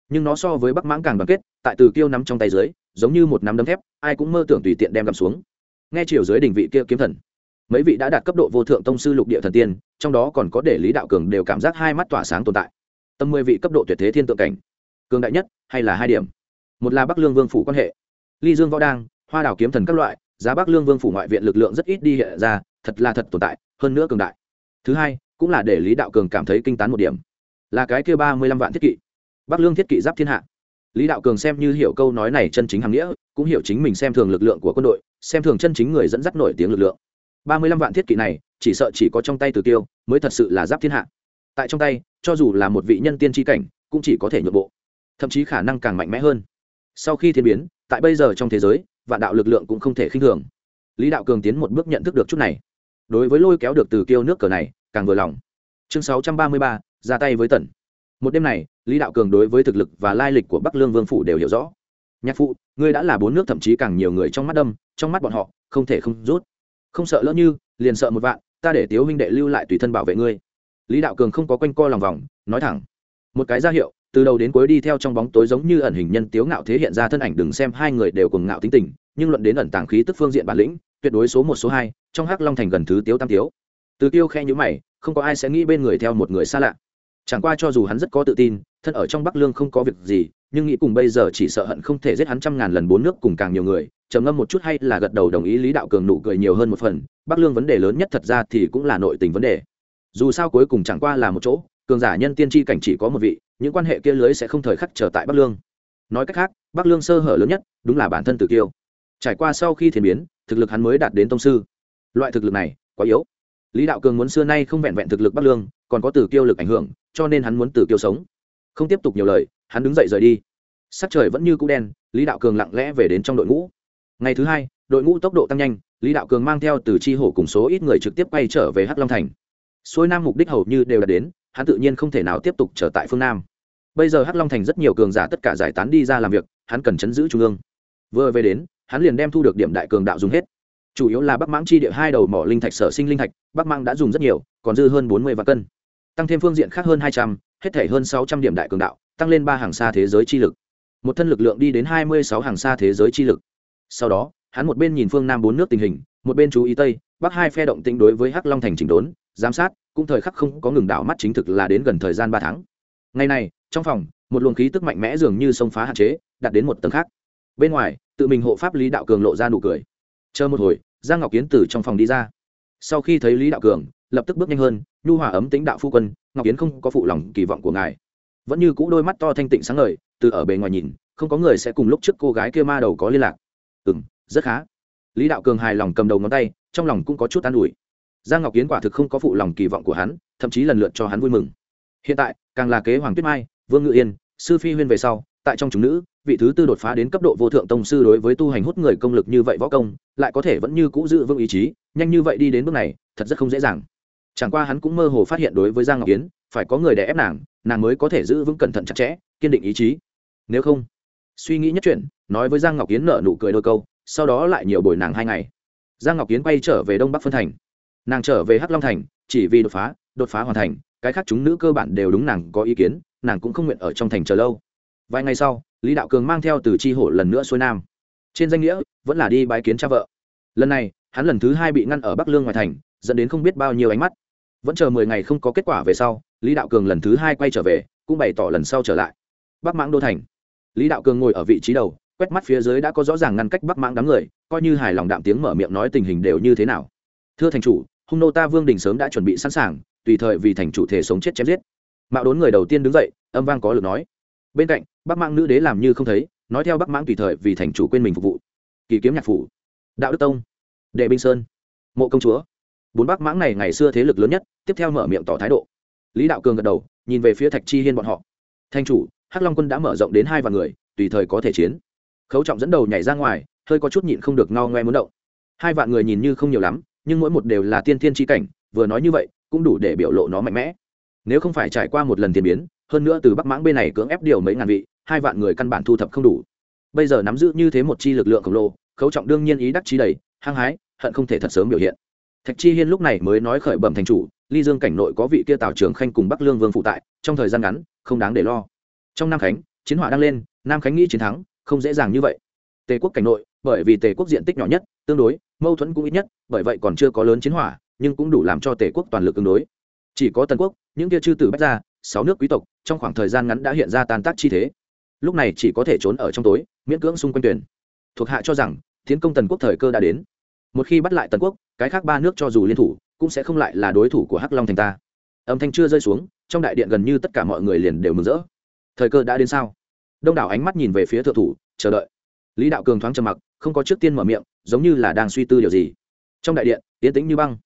Nhưng nó so với bắc mãng càng đoàn kết, tại từ kiêu nắm trong tay dưới, giống như một nắm đấm thép, ai cũng mơ tưởng tùy tiện đem gầm xuống. Nghe chiều dưới đỉnh vị kia kiếm thần, mấy vị đã đạt cấp độ vô thượng tông sư lục địa thần tiên, trong đó còn có để lý đạo cường đều cảm giác hai mắt tỏa sáng tồn tại. Tâm mười vị cấp độ tuyệt thế thiên tượng cảnh, cường đại nhất hay là hai điểm? Một là bắc lương vương phủ quan hệ. Ly dương võ đang, hoa đảo kiếm thần các loại, giá bắc lương vương phủ ngoại viện lực lượng rất ít đi hiện ra, thật là thật tồn tại, hơn nữa cường đại. Thứ hai cũng là để lý đạo cường cảm thấy kinh tán một điểm. Là cái kia ba mươi lăm vạn thiết kỵ. Bắc lương thiết kỵ giáp thiên hạ. Lý đạo cường xem như hiểu câu nói này chân chính hàng nghĩa, cũng hiểu chính mình xem thường lực lượng của quân đội, xem thường chân chính người dẫn dắt nổi tiếng lực lượng. ba mươi lăm vạn thiết kỵ này, chỉ sợ chỉ có trong tay từ tiêu mới thật sự là giáp thiên hạ. Tại trong tay, cho dù là một vị nhân tiên tri cảnh, cũng chỉ có thể nhượng bộ. Thậm chí khả năng càng mạnh mẽ hơn. Sau khi thiên biến, tại bây giờ trong thế giới, vạn đạo lực lượng cũng không thể khinh thường. Lý đạo cường tiến một bước nhận thức được chút này. Đối với lôi kéo được từ kiêu nước cờ này càng vừa lòng. Chương sáu trăm ba mươi ba, ra tay với tần. Một đêm này, lý đạo cường đối với thực lực và lai lịch của bắc lương vương phủ đều hiểu rõ. Nhạc phụ, ngươi đã là bốn nước thậm chí càng nhiều người trong mắt đâm, trong mắt bọn họ, không thể không rút. Không sợ lỡ như, liền sợ một vạn, ta để tiếu huynh đệ lưu lại tùy thân bảo vệ ngươi. Lý đạo cường không có quanh co lòng vòng, nói thẳng. Một cái ra hiệu, từ đầu đến cuối đi theo trong bóng tối giống như ẩn hình nhân tiếu ngạo thế hiện ra thân ảnh đừng xem hai người đều cùng ngạo tính tình, nhưng luận đến ẩn tàng khí tức phương diện bản lĩnh, tuyệt đối số một, số hai, trong hắc long thành gần thứ tiếu tam tiếu từ tiêu khe nhữ mày, không có ai sẽ nghĩ bên người theo một người xa lạ. Chẳng qua cho dù hắn rất có tự tin, thân ở trong bắc lương không có việc gì, nhưng nghĩ cùng bây giờ chỉ sợ hận không thể giết hắn trăm ngàn lần bốn nước cùng càng nhiều người, trầm ngâm một chút hay là gật đầu đồng ý lý đạo cường nụ cười nhiều hơn một phần, bắc lương vấn đề lớn nhất thật ra thì cũng là nội tình vấn đề. Dù sao cuối cùng chẳng qua là một chỗ, cường giả nhân tiên tri cảnh chỉ có một vị, những quan hệ kia lưới sẽ không thời khắc trở tại bắc lương. Nói cách khác, bắc lương sơ hở lớn nhất, đúng là bản thân Tử kiêu. Trải qua sau khi thiền biến, thực lực hắn mới đạt đến tông sư. Loại thực lực này, quá yếu lý đạo cường muốn xưa nay không vẹn vẹn thực lực bắc lương, còn có từ kiêu lực ảnh hưởng, cho nên hắn muốn từ kiêu sống. Không tiếp tục nhiều lời, hắn đứng dậy rời đi. Sắc trời vẫn như cũ đen, lý đạo cường lặng lẽ về đến trong đội ngũ. Ngày thứ hai, đội ngũ tốc độ tăng nhanh, lý đạo cường mang theo từ chi hổ cùng số ít người trực tiếp quay trở về hắc long thành. Xuôi nam mục đích hầu như đều đã đến, hắn tự nhiên không thể nào tiếp tục trở tại phương nam. Bây giờ hắc long thành rất nhiều cường giả tất cả giải tán đi ra làm việc, hắn cần chấn giữ trung ương. Vừa về đến, hắn liền đem thu được điểm đại cường đạo dùng hết chủ yếu là bắc mãng chi địa hai đầu mỏ linh thạch sở sinh linh thạch, bắc mãng đã dùng rất nhiều, còn dư hơn bốn mươi vạn cân. Tăng thêm phương diện khác hơn hai trăm, hết thể hơn sáu trăm điểm đại cường đạo, tăng lên ba hàng xa thế giới chi lực. Một thân lực lượng đi đến hai mươi sáu hàng xa thế giới chi lực. Sau đó, hắn một bên nhìn phương nam bốn nước tình hình, một bên chú ý tây, bắc hai phe động tĩnh đối với hắc long thành chỉnh đốn, giám sát, cũng thời khắc không có ngừng đảo mắt chính thực là đến gần thời gian ba tháng. Ngày này, trong phòng, một luồng khí tức mạnh mẽ dường như sông phá hạn chế, đặt đến một tầng khác. Bên ngoài, tự mình hộ pháp lý đạo cường lộ ra nụ cười chờ một hồi, giang ngọc kiến từ trong phòng đi ra. Sau khi thấy lý đạo cường, lập tức bước nhanh hơn, nhu hòa ấm tính đạo phu quân, ngọc kiến không có phụ lòng kỳ vọng của ngài. Vẫn như cũ đôi mắt to thanh tịnh sáng ngời, từ ở bề ngoài nhìn, không có người sẽ cùng lúc trước cô gái kia ma đầu có liên lạc. Ừ m rất khá. Lý đạo cường hài lòng cầm đầu ngón tay, trong lòng cũng có chút an ủi. Giang ngọc kiến quả thực không có phụ lòng kỳ vọng của hắn, thậm chí lần lượt cho hắn vui mừng. Hiện tại, càng là kế hoàng tuyết mai, vương ngự yên, sư phi huyên về sau, tại trong chúng nữ vị thứ tư đột phá đến cấp độ vô thượng tông sư đối với tu hành hút người công lực như vậy võ công, lại có thể vẫn như cũ giữ vững ý chí, nhanh như vậy đi đến bước này, thật rất không dễ dàng. Chẳng qua hắn cũng mơ hồ phát hiện đối với giang ngọc kiến phải có người để ép nàng nàng mới có thể giữ vững cẩn thận chặt chẽ, kiên định ý chí. Nếu không, suy nghĩ nhất chuyện, nói với giang ngọc kiến nợ nụ cười đôi câu, sau đó lại nhiều buổi nàng hai ngày. Giang ngọc kiến quay trở về đông bắc phân thành. Nàng trở về hắc long thành, chỉ vì đột phá đột phá hoàn thành, cái khác chúng nữ cơ bản đều đúng nàng có ý kiến, nàng cũng không nguyện ở trong thành chờ lâu. Vài ngày sau lý đạo cường mang theo từ c h i hổ lần nữa xuôi nam. Trên danh nghĩa, vẫn là đi bái kiến cha vợ. Lần này, hắn lần thứ hai bị ngăn ở bắc lương ngoài thành, dẫn đến không biết bao nhiêu ánh mắt. Vẫn chờ mười ngày không có kết quả về sau, lý đạo cường lần thứ hai quay trở về, cũng bày tỏ lần sau trở lại. Bắc mãng đô thành. Lý đạo cường ngồi ở vị trí đầu, quét mắt phía dưới đã có rõ ràng ngăn cách bắc mãng đám người, coi như hài lòng đạm tiếng mở miệng nói tình hình đều như thế nào. Thưa thành chủ, hung nô ta vương đình sớm đã chuẩn bị sẵn sàng, tùy thời vì thành chủ thể sống chết chém giết. Mạo đốn người đầu tiên đứng dậy, âm vang có lực nói. Bên cạnh bắc mãng nữ đế làm như không thấy, nói theo bắc mãng tùy thời vì thành chủ quên mình phục vụ. Kỳ kiếm nhạc phủ, đạo đức tông, đệ binh sơn, mộ công chúa. Bốn bắc mãng này ngày xưa thế lực lớn nhất, tiếp theo mở miệng tỏ thái độ. Lý đạo cường gật đầu, nhìn về phía thạch chi hiên bọn họ. Thanh chủ, hắc long quân đã mở rộng đến hai vạn người, tùy thời có thể chiến. Khấu trọng dẫn đầu nhảy ra ngoài, hơi có chút nhịn không được no ngoe muốn động. Hai vạn người nhìn như không nhiều lắm, nhưng mỗi một đều là tiên thiên tri cảnh, vừa nói như vậy, cũng đủ để biểu lộ nó mạnh mẽ. Nếu không phải trải qua một lần tiền biến, hơn nữa từ bắc mãng bên này cưỡng ép điều mấy ngàn vị hai vạn người căn bản thu thập không đủ. Bây giờ nắm giữ như thế một chi lực lượng khổng lồ, khấu trọng đương nhiên ý đắc trí đầy, hăng hái, hận không thể thật sớm biểu hiện. Thạch chi hiên lúc này mới nói khởi bẩm thành chủ, ly dương cảnh nội có vị kia tào trường khanh cùng bắc lương vương phụ tại, trong thời gian ngắn, không đáng để lo. Trong nam khánh, chiến hỏa đang lên, nam khánh nghĩ chiến thắng, không dễ dàng như vậy. Tề quốc cảnh nội, bởi vì tề quốc diện tích nhỏ nhất, tương đối, mâu thuẫn cũng ít nhất, bởi vậy còn chưa có lớn chiến hỏa, nhưng cũng đủ làm cho tề quốc toàn lực tương đối. Chỉ có tần quốc, những kia chư tử bách ra sáu nước quý tộc, trong khoảng thời gian ngắn đã hiện ra tan tác chi thế lúc này chỉ có thể trốn ở trong tối, miễn cưỡng xung quanh tuyển. Thuộc hạ cho rằng, tiến công tần quốc thời cơ đã đến. Một khi bắt lại tần quốc, cái khác ba nước cho dù liên thủ, cũng sẽ không lại là đối thủ của hắc long thành ta. Âm thanh chưa rơi xuống, trong đại điện gần như tất cả mọi người liền đều mừng rỡ. Thời cơ đã đến sao? Đông đảo ánh mắt nhìn về phía thượng thủ, chờ đợi. Lý đạo cường thoáng trầm mặc, không có trước tiên mở miệng, giống như là đang suy tư điều gì. Trong đại điện, yên tĩnh như băng.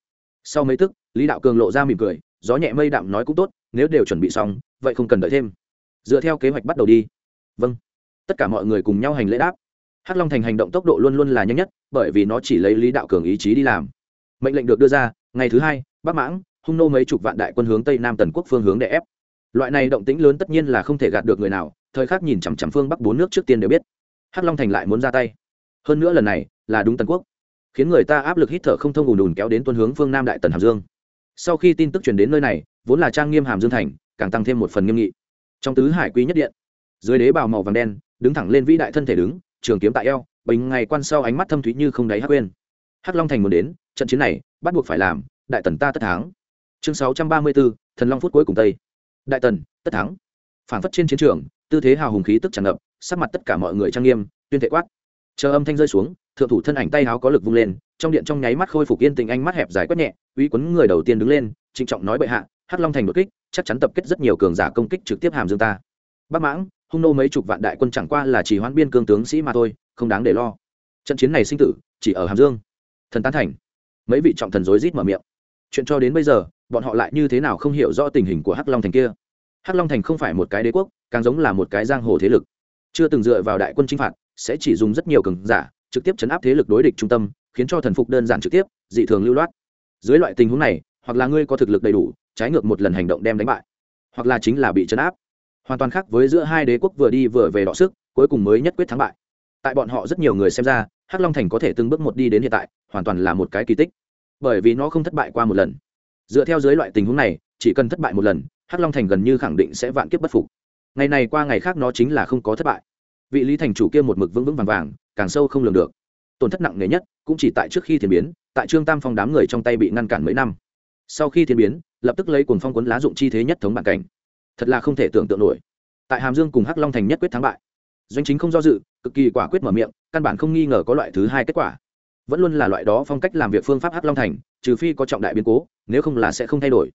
Sau mấy tức, lý đạo cường lộ ra mỉm cười, gió nhẹ mây đạm nói cũng tốt, nếu đều chuẩn bị xong, vậy không cần đợi thêm. Dựa theo kế hoạch bắt đầu đi vâng. Tất cả mọi người cùng nhau hành lễ đáp. Hắc long thành hành động tốc độ luôn luôn là nhanh nhất, bởi vì nó chỉ lấy lý đạo cường ý chí đi làm. Mệnh lệnh được đưa ra, ngày thứ hai, bắc mãng, hung nô mấy chục vạn đại quân hướng tây nam tần quốc phương hướng để ép. Loại này động tĩnh lớn tất nhiên là không thể gạt được người nào, thời khắc nhìn chằm chằm phương bắc bốn nước trước tiên đều biết. Hắc long thành lại muốn ra tay. Hơn nữa lần này là đúng tần quốc, khiến người ta áp lực hít thở không thông ùn ùn kéo đến tuân hướng phương nam đại tần hàm dương. Sau khi tin tức truyền đến nơi này, vốn là trang nghiêm hàm dương thành, càng tăng thêm một phần nghiêm nghị. Trong tứ hải quý nhất điện dưới đế bào màu vàng đen, đứng thẳng lên vĩ đại thân thể đứng, trường kiếm tại eo, bình ngày quan sau ánh mắt thâm thúy như không đáy hắc quên. Hắc long thành muốn đến, trận chiến này, bắt buộc phải làm, đại tần ta tất thắng. Chương sáu trăm ba mươi bốn thần long phút cuối cùng tây. Đại tần, tất thắng. Phản phất trên chiến trường, tư thế hào hùng khí tức tràn ngập, sắc mặt tất cả mọi người trang nghiêm, tuyên thệ quát. Chờ âm thanh rơi xuống, thượng thủ thân ảnh tay háo có lực vung lên, trong điện trong nháy mắt khôi phục yên tình ánh mắt hẹp dài quét nhẹ, uy quấn người đầu tiên đứng lên, trịnh trọng nói bệ hạ, hắc long thành đột kích, chắc chắn tập kết rất nhiều cường giả công kích trực tiếp hàm dương ta. Bắc mãng hung nô mấy chục vạn đại quân chẳng qua là chỉ hoãn biên cương tướng sĩ mà thôi, không đáng để lo. Trận chiến này sinh tử, chỉ ở hàm dương. Thần tán thành. Mấy vị trọng thần rối rít mở miệng. Chuyện cho đến bây giờ, bọn họ lại như thế nào không hiểu rõ tình hình của hắc long thành kia. Hắc long thành không phải một cái đế quốc, càng giống là một cái giang hồ thế lực. Chưa từng dựa vào đại quân chinh phạt, sẽ chỉ dùng rất nhiều cường giả, trực tiếp chấn áp thế lực đối địch trung tâm, khiến cho thần phục đơn giản trực tiếp, dị thường lưu loát. Dưới loại tình huống này, hoặc là ngươi có thực lực đầy đủ, trái ngược một lần hành động đem đánh bại, hoặc là chính là bị chấn áp hoàn toàn khác với giữa hai đế quốc vừa đi vừa về đọ sức, cuối cùng mới nhất quyết thắng bại. Tại bọn họ rất nhiều người xem ra, hắc long thành có thể từng bước một đi đến hiện tại, hoàn toàn là một cái kỳ tích. Bởi vì nó không thất bại qua một lần. Dựa theo dưới loại tình huống này, chỉ cần thất bại một lần, hắc long thành gần như khẳng định sẽ vạn kiếp bất phục. Ngày này qua ngày khác nó chính là không có thất bại. Vị lý thành chủ kia một mực vững vững vàng vàng, càng sâu không lường được. Tổn thất nặng nề nhất, cũng chỉ tại trước khi thiền biến, tại trương tam phong đám người trong tay bị ngăn cản mấy năm. Sau khi thiên biến, lập tức lấy cuồng phong cuốn lá dụng chi thế nhất thống bản cảnh thật là không thể tưởng tượng nổi. Tại hàm dương cùng hắc long thành nhất quyết thắng bại, doanh chính không do dự, cực kỳ quả quyết mở miệng, căn bản không nghi ngờ có loại thứ hai kết quả. Vẫn luôn là loại đó phong cách làm việc phương pháp hắc long thành, trừ phi có trọng đại biến cố, nếu không là sẽ không thay đổi.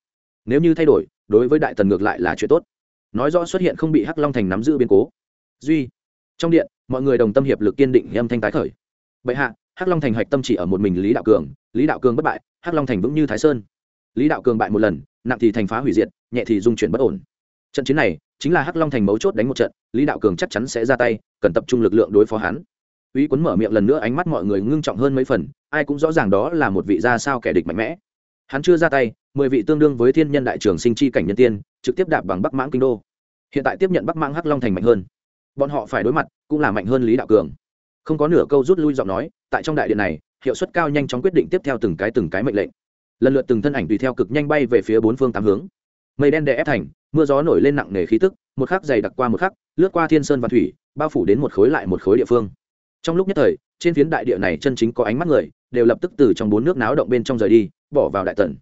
Nếu như thay đổi, đối với đại tần ngược lại là chuyện tốt. Nói rõ xuất hiện không bị hắc long thành nắm giữ biến cố. Duy, trong điện, mọi người đồng tâm hiệp lực kiên định âm thanh tái khởi. Bệ hạ, hắc long thành hạch tâm chỉ ở một mình lý đạo cường, lý đạo cường bất bại, hắc long thành vững như thái sơn. Lý đạo cường bại một lần, nặng thì thành phá hủy diệt, nhẹ thì dung chuyển bất ổn trận chiến này chính là hắc long thành mấu chốt đánh một trận, lý đạo cường chắc chắn sẽ ra tay, cần tập trung lực lượng đối phó hắn. Uy quấn mở miệng lần nữa ánh mắt mọi người ngưng trọng hơn mấy phần, ai cũng rõ ràng đó là một vị ra sao kẻ địch mạnh mẽ. Hắn chưa ra tay, mười vị tương đương với thiên nhân đại trường sinh chi cảnh nhân tiên, trực tiếp đạp bằng bắc mãng kinh đô. Hiện tại tiếp nhận bắc mãng hắc long thành mạnh hơn. Bọn họ phải đối mặt, cũng là mạnh hơn lý đạo cường. Không có nửa câu rút lui giọng nói, tại trong đại điện này, hiệu suất cao nhanh chóng quyết định tiếp theo từng cái từng cái mệnh lệnh. Lần lượt từng thân ảnh tùy theo cực nhanh bay về phía bốn phương tám hướng mây đen đè ép thành, mưa gió nổi lên nặng nề khí tức, một khắc dày đặc qua một khắc, lướt qua thiên sơn và thủy, bao phủ đến một khối lại một khối địa phương. Trong lúc nhất thời, trên phiến đại địa này chân chính có ánh mắt người, đều lập tức từ trong bốn nước náo động bên trong rời đi, bỏ vào đại tần.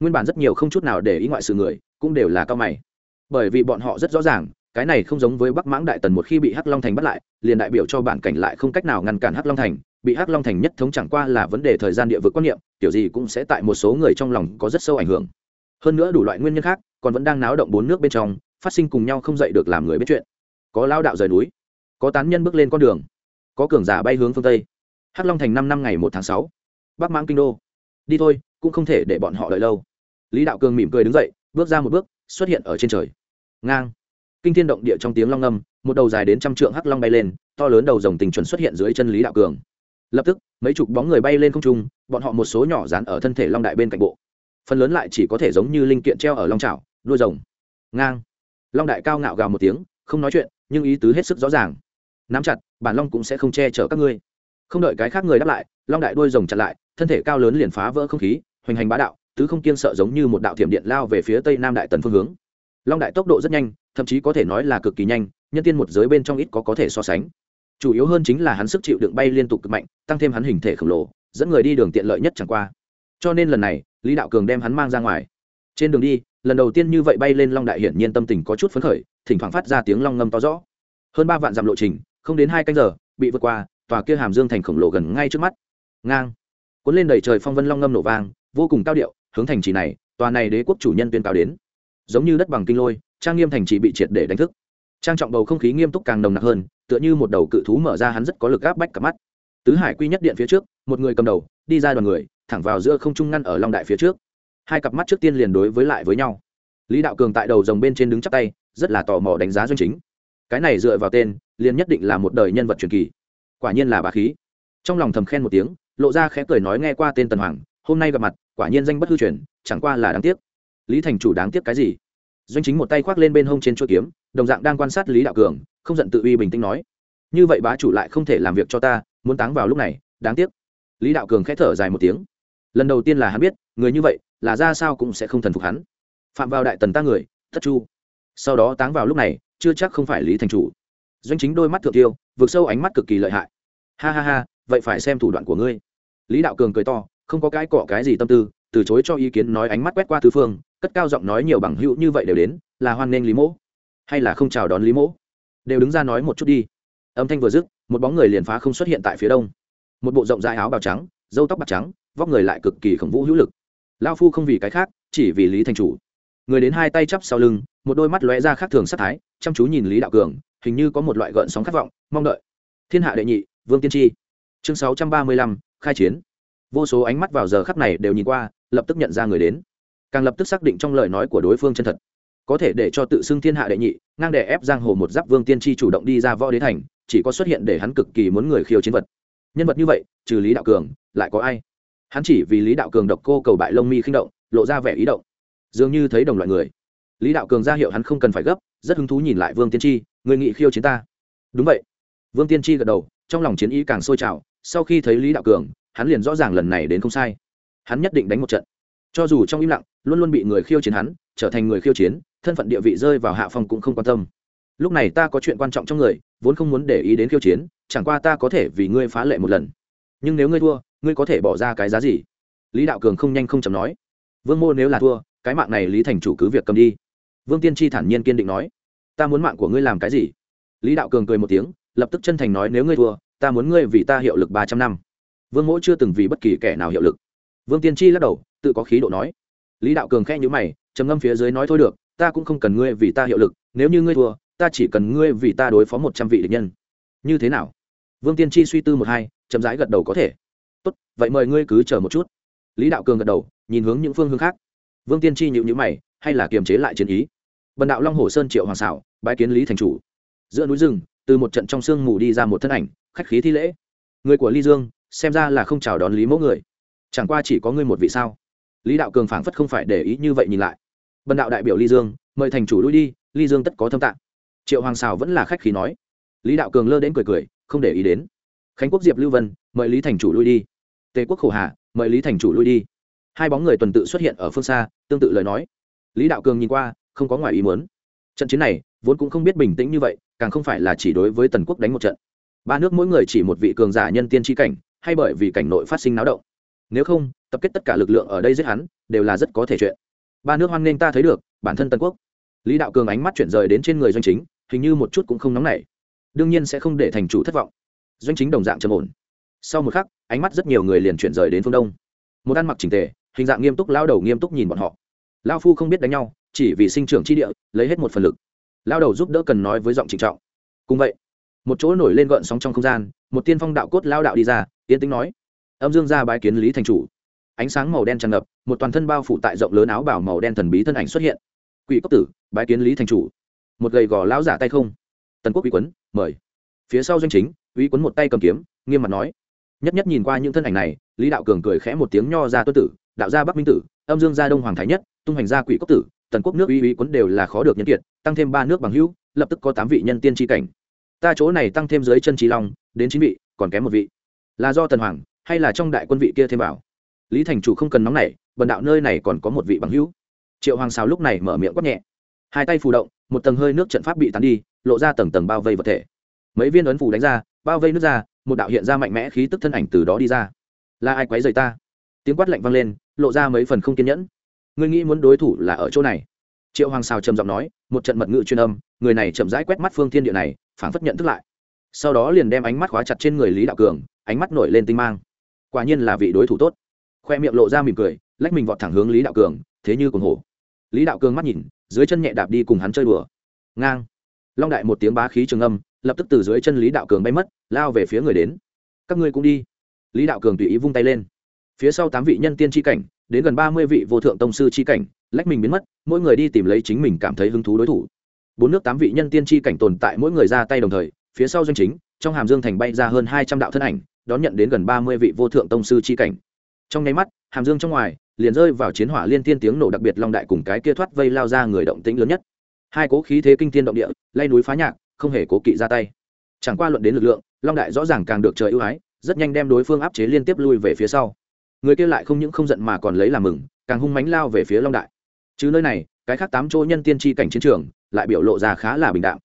Nguyên bản rất nhiều không chút nào để ý ngoại sự người, cũng đều là cao mày. Bởi vì bọn họ rất rõ ràng, cái này không giống với bắc mãng đại tần một khi bị hắc long thành bắt lại, liền đại biểu cho bản cảnh lại không cách nào ngăn cản hắc long thành, bị hắc long thành nhất thống chẳng qua là vấn đề thời gian địa vực quan niệm, kiểu gì cũng sẽ tại một số người trong lòng có rất sâu ảnh hưởng. Hơn nữa đủ loại nguyên nhân khác còn vẫn đang náo động bốn nước bên trong, phát sinh cùng nhau không dậy được làm người biết chuyện. Có lao đạo rời núi, có tán nhân bước lên con đường, có cường giả bay hướng phương tây. Hắc long thành năm năm ngày một tháng sáu, bắc mãng kinh đô. Đi thôi, cũng không thể để bọn họ đợi lâu. Lý đạo cường mỉm cười đứng dậy, bước ra một bước, xuất hiện ở trên trời. Ngang. Kinh thiên động địa trong tiếng long ngâm, một đầu dài đến trăm trượng hắc long bay lên, to lớn đầu rồng tình chuẩn xuất hiện dưới chân lý đạo cường. Lập tức, mấy chục bóng người bay lên không trung, bọn họ một số nhỏ dán ở thân thể long đại bên cạnh bộ. Phần lớn lại chỉ có thể giống như linh kiện treo ở long trào đuôi rồng. Ngang. Long đại cao ngạo gào một tiếng, không nói chuyện, nhưng ý tứ hết sức rõ ràng. Nắm chặt, bản long cũng sẽ không che chở các ngươi. Không đợi cái khác người đáp lại, long đại đuôi rồng chặn lại, thân thể cao lớn liền phá vỡ không khí, hoành hành bá đạo, tứ không kiên sợ giống như một đạo thiểm điện lao về phía tây nam đại tần phương hướng. Long đại tốc độ rất nhanh, thậm chí có thể nói là cực kỳ nhanh, nhân tiên một giới bên trong ít có có thể so sánh. Chủ yếu hơn chính là hắn sức chịu đựng bay liên tục cực mạnh, tăng thêm hắn hình thể khổng lồ, dẫn người đi đường tiện lợi nhất chẳng qua. Cho nên lần này, lý đạo cường đem hắn mang ra ngoài. Trên đường đi lần đầu tiên như vậy bay lên long đại hiển nhiên tâm tình có chút phấn khởi, thỉnh thoảng phát ra tiếng long ngâm to rõ. Hơn ba vạn dặm lộ trình, không đến hai canh giờ, bị vượt qua, tòa kia hàm dương thành khổng lồ gần ngay trước mắt. Ngang. Cuốn lên đầy trời phong vân long ngâm nổ vang, vô cùng cao điệu, hướng thành trì này, tòa này đế quốc chủ nhân tuyên cao đến. Giống như đất bằng kinh lôi, trang nghiêm thành trì bị triệt để đánh thức. Trang trọng bầu không khí nghiêm túc càng nồng nặc hơn, tựa như một đầu cự thú mở ra hắn rất có lực áp bách cả mắt. Tứ hải quy nhất điện phía trước, một người cầm đầu, đi ra đoàn người, thẳng vào giữa không trung ngăn ở long đại phía trước hai cặp mắt trước tiên liền đối với lại với nhau. Lý đạo cường tại đầu dòng bên trên đứng chắc tay, rất là tò mò đánh giá doanh chính. Cái này dựa vào tên, liền nhất định là một đời nhân vật truyền kỳ. Quả nhiên là bà khí. Trong lòng thầm khen một tiếng, lộ ra khẽ cười nói nghe qua tên tần hoàng, hôm nay gặp mặt, quả nhiên danh bất hư truyền, chẳng qua là đáng tiếc. Lý thành chủ đáng tiếc cái gì? Doanh chính một tay khoác lên bên hông trên chuỗi kiếm, đồng dạng đang quan sát lý đạo cường, không giận tự uy bình tĩnh nói, như vậy bá chủ lại không thể làm việc cho ta, muốn táng vào lúc này, đáng tiếc. Lý đạo cường khẽ thở dài một tiếng. Lần đầu tiên là hắn biết, người như vậy là ra sao cũng sẽ không thần phục hắn. Phạm vào đại tần ta người, thất chu. Sau đó táng vào lúc này, chưa chắc không phải lý thành chủ. Doanh chính đôi mắt thượng tiêu vượt sâu ánh mắt cực kỳ lợi hại. Ha ha ha, vậy phải xem thủ đoạn của ngươi. Lý đạo cường cười to, không có cái cọ cái gì tâm tư, từ chối cho ý kiến nói ánh mắt quét qua tứ phương, cất cao giọng nói nhiều bằng hữu như vậy đều đến, là hoan nghênh lý mỗ. Hay là không chào đón lý mỗ? Đều đứng ra nói một chút đi. Âm thanh vừa dứt, một bóng người liền phá không xuất hiện tại phía đông. Một bộ rộng dài áo bào trắng dâu tóc bạc trắng, vóc người lại cực kỳ khổng vũ hữu lực lao phu không vì cái khác, chỉ vì lý thành chủ. Người đến hai tay chắp sau lưng, một đôi mắt lóe ra khác thường sát thái, chăm chú nhìn lý đạo cường, hình như có một loại gợn sóng khát vọng, mong đợi. Thiên hạ đệ nhị, vương tiên tri. Chương sáu trăm ba mươi lăm, khai chiến. Vô số ánh mắt vào giờ khắc này đều nhìn qua, lập tức nhận ra người đến. Càng lập tức xác định trong lời nói của đối phương chân thật. Có thể để cho tự xưng thiên hạ đệ nhị, ngang đè ép giang hồ một giáp vương tiên tri chủ động đi ra võ đế thành, chỉ có xuất hiện để hắn cực kỳ muốn người khiêu chiến vật. Nhân vật như vậy, trừ lý đạo cường, lại có ai? Hắn chỉ vì lý đạo cường độc cô cầu bại lông mi khinh động, lộ ra vẻ ý động. Dường như thấy đồng loại người. Lý đạo cường ra hiệu hắn không cần phải gấp, rất hứng thú nhìn lại vương tiên tri người nghị khiêu chiến ta? Đúng vậy. Vương tiên tri gật đầu, trong lòng chiến ý càng sôi trào. Sau khi thấy lý đạo cường, hắn liền rõ ràng lần này đến không sai. Hắn nhất định đánh một trận. Cho dù trong im lặng, luôn luôn bị người khiêu chiến hắn, trở thành người khiêu chiến, thân phận địa vị rơi vào hạ phong cũng không quan tâm. Lúc này ta có chuyện quan trọng trong người, vốn không muốn để ý đến khiêu chiến, chẳng qua ta có thể vì ngươi phá lệ một lần. Nhưng nếu ngươi thua ngươi có thể bỏ ra cái giá gì? Lý đạo cường không nhanh không chầm nói. Vương mô nếu là thua, cái mạng này lý thành chủ cứ việc cầm đi. Vương tiên tri thản nhiên kiên định nói. Ta muốn mạng của ngươi làm cái gì? Lý đạo cường cười một tiếng, lập tức chân thành nói nếu ngươi thua, ta muốn ngươi vì ta hiệu lực ba trăm năm. Vương mỗ chưa từng vì bất kỳ kẻ nào hiệu lực. Vương tiên tri lắc đầu, tự có khí độ nói. Lý đạo cường khẽ nhữ mày, trầm ngâm phía dưới nói thôi được, ta cũng không cần ngươi vì ta hiệu lực, nếu như ngươi thua, ta chỉ cần ngươi vì ta đối phó một trăm vị địch nhân. Như thế nào? Vương tiên tri suy tư một hai, chậm rãi gật đầu có thể tốt, vậy mời ngươi cứ chờ một chút. Lý đạo cường gật đầu, nhìn hướng những phương hướng khác. Vương tiên tri nhịu nhữ mày, hay là kiềm chế lại chiến ý? Bần đạo long hồ sơn triệu hoàng xảo bãi kiến lý thành chủ. Giữa núi rừng, từ một trận trong sương mù đi ra một thân ảnh, khách khí thi lễ. Người của ly dương, xem ra là không chào đón lý mẫu người. Chẳng qua chỉ có ngươi một vị sao? Lý đạo cường phảng phất không phải để ý như vậy nhìn lại. Bần đạo đại biểu ly dương, mời thành chủ lui đi, ly dương tất có thâm tạng. Triệu hoàng xào vẫn là khách khí nói. Lý đạo cường lơ đến cười cười, không để ý đến khánh quốc diệp lưu vân, mời lý thành chủ lui đi. Tề quốc khổ hà, mời lý thành chủ lui đi. Hai bóng người tuần tự xuất hiện ở phương xa, tương tự lời nói. Lý đạo cường nhìn qua, không có ngoài ý muốn. Trận chiến này, vốn cũng không biết bình tĩnh như vậy, càng không phải là chỉ đối với tần quốc đánh một trận. Ba nước mỗi người chỉ một vị cường giả nhân tiên tri cảnh, hay bởi vì cảnh nội phát sinh náo động. Nếu không, tập kết tất cả lực lượng ở đây giết hắn, đều là rất có thể chuyện. Ba nước hoan nghênh ta thấy được, bản thân Tần quốc. Lý đạo cường ánh mắt chuyển rời đến trên người doanh chính, hình như một chút cũng không nóng nảy. Đương nhiên sẽ không để thành chủ thất vọng doanh chính đồng dạng trầm ổn. Sau một khắc, ánh mắt rất nhiều người liền chuyển rời đến phương đông. Một ăn mặc trình tề, hình dạng nghiêm túc, lao đầu nghiêm túc nhìn bọn họ. Lao phu không biết đánh nhau, chỉ vì sinh trưởng tri địa, lấy hết một phần lực. Lao đầu giúp đỡ cần nói với giọng trịnh trọng. Cùng vậy, một chỗ nổi lên gợn sóng trong không gian, một tiên phong đạo cốt lao đạo đi ra tiến tính nói. Âm dương ra bái kiến lý thành chủ. Ánh sáng màu đen tràn ngập, một toàn thân bao phủ tại rộng lớn áo bảo màu đen thần bí thân ảnh xuất hiện. Quỷ cốc tử, bái kiến lý thành chủ. Một gầy gò lão giả tay không. Tần quốc uy quấn, mời. Phía sau doanh chính uy quấn một tay cầm kiếm, nghiêm mặt nói. Nhất nhất nhìn qua những thân ảnh này, lý đạo cường cười khẽ một tiếng nho ra tuân tử, đạo gia bắc minh tử, âm dương gia đông hoàng thái nhất, tung hành gia quỷ cốc tử, tần quốc nước uy uy quấn đều là khó được nhân kiệt, tăng thêm ba nước bằng hữu, lập tức có tám vị nhân tiên tri cảnh. Ta chỗ này tăng thêm dưới chân trí long, đến chín vị, còn kém một vị. Là do tần hoàng, hay là trong đại quân vị kia thêm vào? Lý thành chủ không cần nóng nảy, bần đạo nơi này còn có một vị bằng hữu. Triệu hoàng xào lúc này mở miệng quát nhẹ. Hai tay phù động, một tầng hơi nước trận pháp bị tán đi, lộ ra tầng tầng bao vây vật thể. Mấy viên ấn phù đánh ra bao vây nước ra, một đạo hiện ra mạnh mẽ khí tức thân ảnh từ đó đi ra. Là ai quấy rầy ta? Tiếng quát lạnh vang lên, lộ ra mấy phần không kiên nhẫn. Ngươi nghĩ muốn đối thủ là ở chỗ này? Triệu hoàng xào trầm giọng nói, một trận mật ngữ chuyên âm, người này chậm rãi quét mắt phương thiên địa này, phảng phất nhận thức lại. Sau đó liền đem ánh mắt khóa chặt trên người lý đạo cường, ánh mắt nổi lên tinh mang. Quả nhiên là vị đối thủ tốt. Khoe miệng lộ ra mỉm cười, lách mình vọt thẳng hướng lý đạo cường, thế như cùng hổ. Lý đạo cường mắt nhìn, dưới chân nhẹ đạp đi cùng hắn chơi đùa. Ngang. Long đại một tiếng bá khí trường âm lập tức từ dưới chân lý đạo cường bay mất, lao về phía người đến. Các ngươi cũng đi. Lý đạo cường tùy ý vung tay lên. Phía sau tám vị nhân tiên tri cảnh, đến gần ba mươi vị vô thượng tông sư tri cảnh, lách mình biến mất, mỗi người đi tìm lấy chính mình cảm thấy hứng thú đối thủ. Bốn nước tám vị nhân tiên tri cảnh tồn tại mỗi người ra tay đồng thời, phía sau doanh chính, trong hàm dương thành bay ra hơn hai trăm đạo thân ảnh, đón nhận đến gần ba mươi vị vô thượng tông sư tri cảnh. Trong nháy mắt, hàm dương trong ngoài, liền rơi vào chiến hỏa liên tiên tiếng nổ đặc biệt long đại cùng cái kia thoát vây lao ra người động tĩnh lớn nhất. Hai cố khí thế kinh thiên động địa, lay núi phá nhạc không hề cố kỵ ra tay. Chẳng qua luận đến lực lượng, long đại rõ ràng càng được trời ưu ái, rất nhanh đem đối phương áp chế liên tiếp lui về phía sau. Người kia lại không những không giận mà còn lấy làm mừng, càng hung mánh lao về phía long đại. Chứ nơi này, cái khác tám chỗ nhân tiên tri cảnh chiến trường, lại biểu lộ ra khá là bình đạm.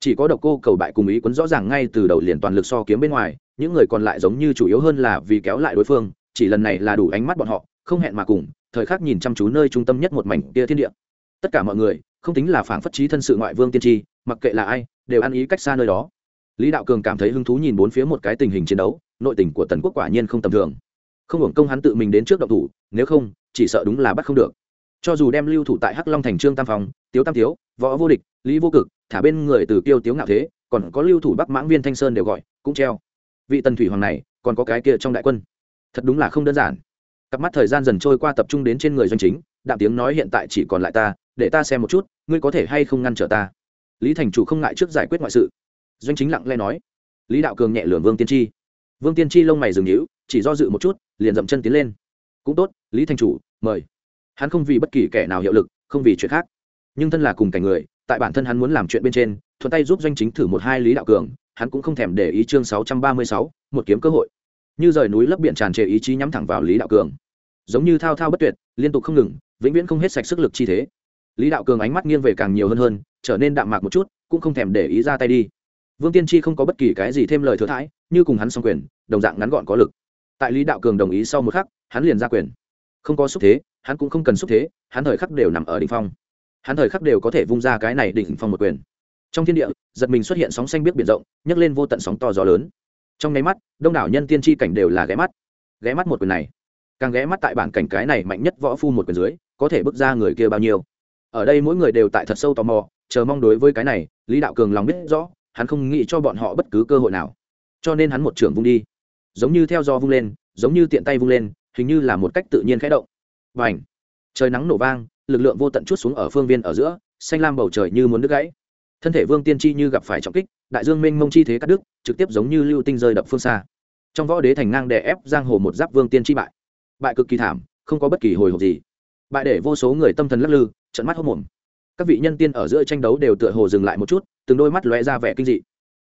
Chỉ có độc cô cầu bại cùng ý quấn rõ ràng ngay từ đầu liền toàn lực so kiếm bên ngoài, những người còn lại giống như chủ yếu hơn là vì kéo lại đối phương, chỉ lần này là đủ ánh mắt bọn họ, không hẹn mà cùng, thời khắc nhìn chăm chú nơi trung tâm nhất một mảnh kia thiên địa. Tất cả mọi người, không tính là phảng phất trí thân sự ngoại vương tiên tri, mặc kệ là ai đều ăn ý cách xa nơi đó. Lý đạo cường cảm thấy hứng thú nhìn bốn phía một cái tình hình chiến đấu, nội tình của tần quốc quả nhiên không tầm thường. Không hưởng công hắn tự mình đến trước động thủ, nếu không, chỉ sợ đúng là bắt không được. Cho dù đem lưu thủ tại hắc long thành trương tam phòng tiếu tam tiếu, võ vô địch, lý vô cực, thả bên người từ kiêu tiếu ngạo thế, còn có lưu thủ bắc mãng viên thanh sơn đều gọi, cũng treo. Vị tần thủy hoàng này, còn có cái kia trong đại quân. Thật đúng là không đơn giản. Cặp mắt thời gian dần trôi qua tập trung đến trên người doanh chính, đạm tiếng nói hiện tại chỉ còn lại ta, để ta xem một chút, ngươi có thể hay không ngăn trở ta lý thành chủ không ngại trước giải quyết ngoại sự. Doanh chính lặng lẽ nói. Lý đạo cường nhẹ lường vương tiên tri vương tiên tri lông mày dừng nhíu, chỉ do dự một chút, liền dậm chân tiến lên. Cũng tốt, lý thành chủ, mời. Hắn không vì bất kỳ kẻ nào hiệu lực, không vì chuyện khác. Nhưng thân là cùng cảnh người, tại bản thân hắn muốn làm chuyện bên trên, thuận tay giúp doanh chính thử một hai lý đạo cường, hắn cũng không thèm để ý chương sáu trăm ba mươi sáu, một kiếm cơ hội. Như rời núi lấp biển tràn trề ý chí nhắm thẳng vào lý đạo cường. Giống như thao thao bất tuyệt, liên tục không ngừng, vĩnh viễn không hết sạch sức lực chi thế lý đạo cường ánh mắt nghiêng về càng nhiều hơn hơn, trở nên đạm mạc một chút, cũng không thèm để ý ra tay đi. Vương tiên tri không có bất kỳ cái gì thêm lời thừa thãi, như cùng hắn xong quyền, đồng dạng ngắn gọn có lực. Tại lý đạo cường đồng ý sau một khắc, hắn liền ra quyền. Không có xúc thế, hắn cũng không cần xúc thế, hắn thời khắc đều nằm ở đ ỉ n h phong. Hắn thời khắc đều có thể vung ra cái này đỉnh phong một quyền. Trong thiên địa, giật mình xuất hiện sóng xanh biết biển rộng, nhấc lên vô tận sóng to gió lớn. Trong nháy mắt, đông đảo nhân tiên tri cảnh đều là ghé mắt. Ghé mắt một quyền này. Càng ghé mắt tại bản cảnh cái này mạnh nhất võ phu một quyền dưới, có thể bước ra người kia bao nhiêu? Ở đây mỗi người đều tại thật sâu tò mò, chờ mong đối với cái này, lý đạo cường lòng biết rõ, hắn không nghĩ cho bọn họ bất cứ cơ hội nào. Cho nên hắn một trưởng vung đi. Giống như theo do vung lên, giống như tiện tay vung lên, hình như là một cách tự nhiên khẽ động. Và ảnh trời nắng nổ vang, lực lượng vô tận chút xuống ở phương viên ở giữa, xanh lam bầu trời như muốn đứt gãy. Thân thể vương tiên tri như gặp phải trọng kích, đại dương minh mông chi thế cắt đứt, trực tiếp giống như lưu tinh rơi đập phương xa. Trong võ đế thành ngang đè ép giang hồ một giáp vương tiên tri bại. Bại cực kỳ thảm, không có bất kỳ hồi hộp gì. Bại để vô số người tâm thần lắc lư trận mắt hốc mồm. Các vị nhân tiên ở giữa tranh đấu đều tựa hồ dừng lại một chút, từng đôi mắt lóe ra vẻ kinh dị.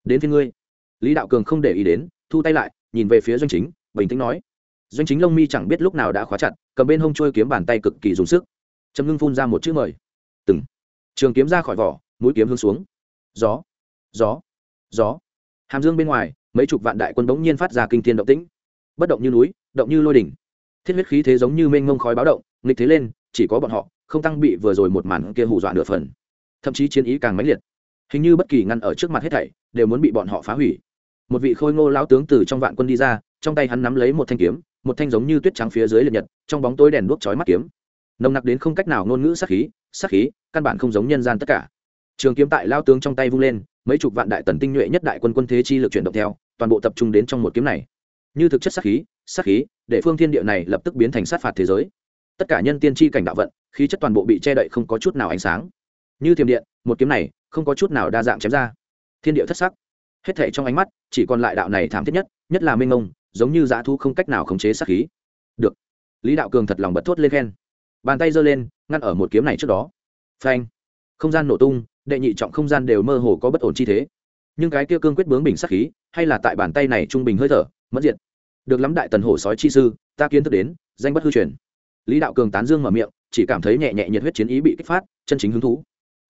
Đến phía ngươi. Lý đạo cường không để ý đến, thu tay lại, nhìn về phía doanh chính, bình tĩnh nói. Doanh chính lông mi chẳng biết lúc nào đã khóa chặt, cầm bên hông trôi kiếm bàn tay cực kỳ dùng sức. Châm ngưng phun ra một chữ mời. Từng. Trường kiếm ra khỏi vỏ, mũi kiếm hướng xuống. Gió. Gió. Gió. Hàm dương bên ngoài, mấy chục vạn đại quân bỗng nhiên phát ra kinh thiên động tĩnh. Bất động như núi, động như lôi đỉnh. Thiết huyết khí thế giống như mênh mông khói báo động, nghịch thế lên, chỉ có bọn họ không tăng bị vừa rồi một màn kia hù dọa nửa phần. Thậm chí chiến ý càng mãnh liệt. Hình như bất kỳ ngăn ở trước mặt hết thảy đều muốn bị bọn họ phá hủy. Một vị khôi ngô lão tướng từ trong vạn quân đi ra, trong tay hắn nắm lấy một thanh kiếm, một thanh giống như tuyết trắng phía dưới liệt nhật, trong bóng tối đèn đuốc chói mắt kiếm. Nồng nặc đến không cách nào ngôn ngữ sắc khí sắc khí, căn bản không giống nhân gian tất cả. Trường kiếm tại lao tướng trong tay vung lên, mấy chục vạn đại tần tinh nhuệ nhất đại quân quân thế chi lực chuyển động theo, toàn bộ tập trung đến trong một kiếm này. Như thực chất sát khí sát khí, để phương thiên địa này lập tức biến thành sát phạt thế giới. Tất cả nhân tiên tri cảnh đạo vận khí chất toàn bộ bị che đậy không có chút nào ánh sáng. Như thiềm điện, một kiếm này, không có chút nào đa dạng chém ra. Thiên địa thất sắc. Hết thể trong ánh mắt, chỉ còn lại đạo này thảm thiết nhất nhất là minh ngông, giống như dã thu không cách nào khống chế sát khí. Được. Lý đạo cường thật lòng bật thốt lên khen. Bàn tay giơ lên, ngăn ở một kiếm này trước đó. Phanh. Không gian nổ tung, đệ nhị trọng không gian đều mơ hồ có bất ổn chi thế. Nhưng cái kia cương quyết bướng bình sát khí, hay là tại bàn tay này trung bình hơi thở, mất diệt. Được lắm đại tần hổ sói chi sư, ta kiến thức đến, danh bất hư truyền. Lý đạo cường tán dương mở miệng chỉ cảm thấy nhẹ nhẹ nhiệt huyết chiến ý bị kích phát, chân chính hứng thú.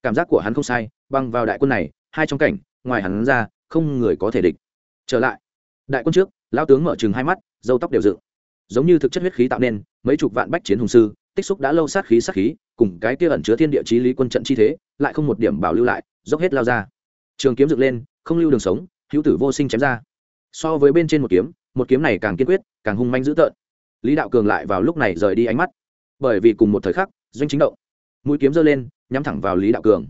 Cảm giác của hắn không sai, băng vào đại quân này, hai trong cảnh, ngoài hắn ra, không người có thể địch. Trở lại. Đại quân trước lao tướng mở chừng hai mắt dâu tóc đều dựng. Giống như thực chất huyết khí tạo nên, mấy chục vạn bách chiến hùng sư, tích xúc đã lâu sát khí sát khí, cùng cái kia ẩn chứa thiên địa chí lý quân trận chi thế, lại không một điểm bảo lưu lại, dốc hết lao ra. Trường kiếm dựng lên, không lưu đường sống, hữu tử vô sinh chém ra. So với bên trên một kiếm một kiếm này càng kiên quyết, càng hung manh dữ tợn. Lý đạo cường lại vào lúc này rời đi ánh mắt bởi vì cùng một thời khắc, doanh chính động. Mũi kiếm giơ lên, nhắm thẳng vào lý đạo cường.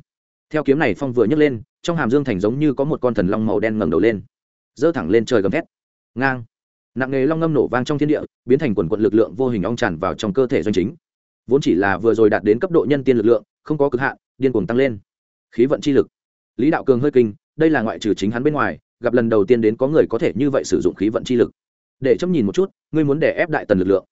Theo kiếm này phong vừa nhấc lên, trong hàm dương thành giống như có một con thần long màu đen ngẩng đầu lên. Giơ thẳng lên trời gầm thét. Ngang. Nặng nghề long ngâm nổ vang trong thiên địa, biến thành quần quận lực lượng vô hình ong tràn vào trong cơ thể doanh chính. Vốn chỉ là vừa rồi đạt đến cấp độ nhân tiên lực lượng, không có cực hạn, điên cuồng tăng lên. Khí vận chi lực. Lý đạo cường hơi kinh, đây là ngoại trừ chính hắn bên ngoài, gặp lần đầu tiên đến có người có thể như vậy sử dụng khí vận chi lực. Để chấm nhìn một chút, ngươi muốn để ép đại tần lực lượng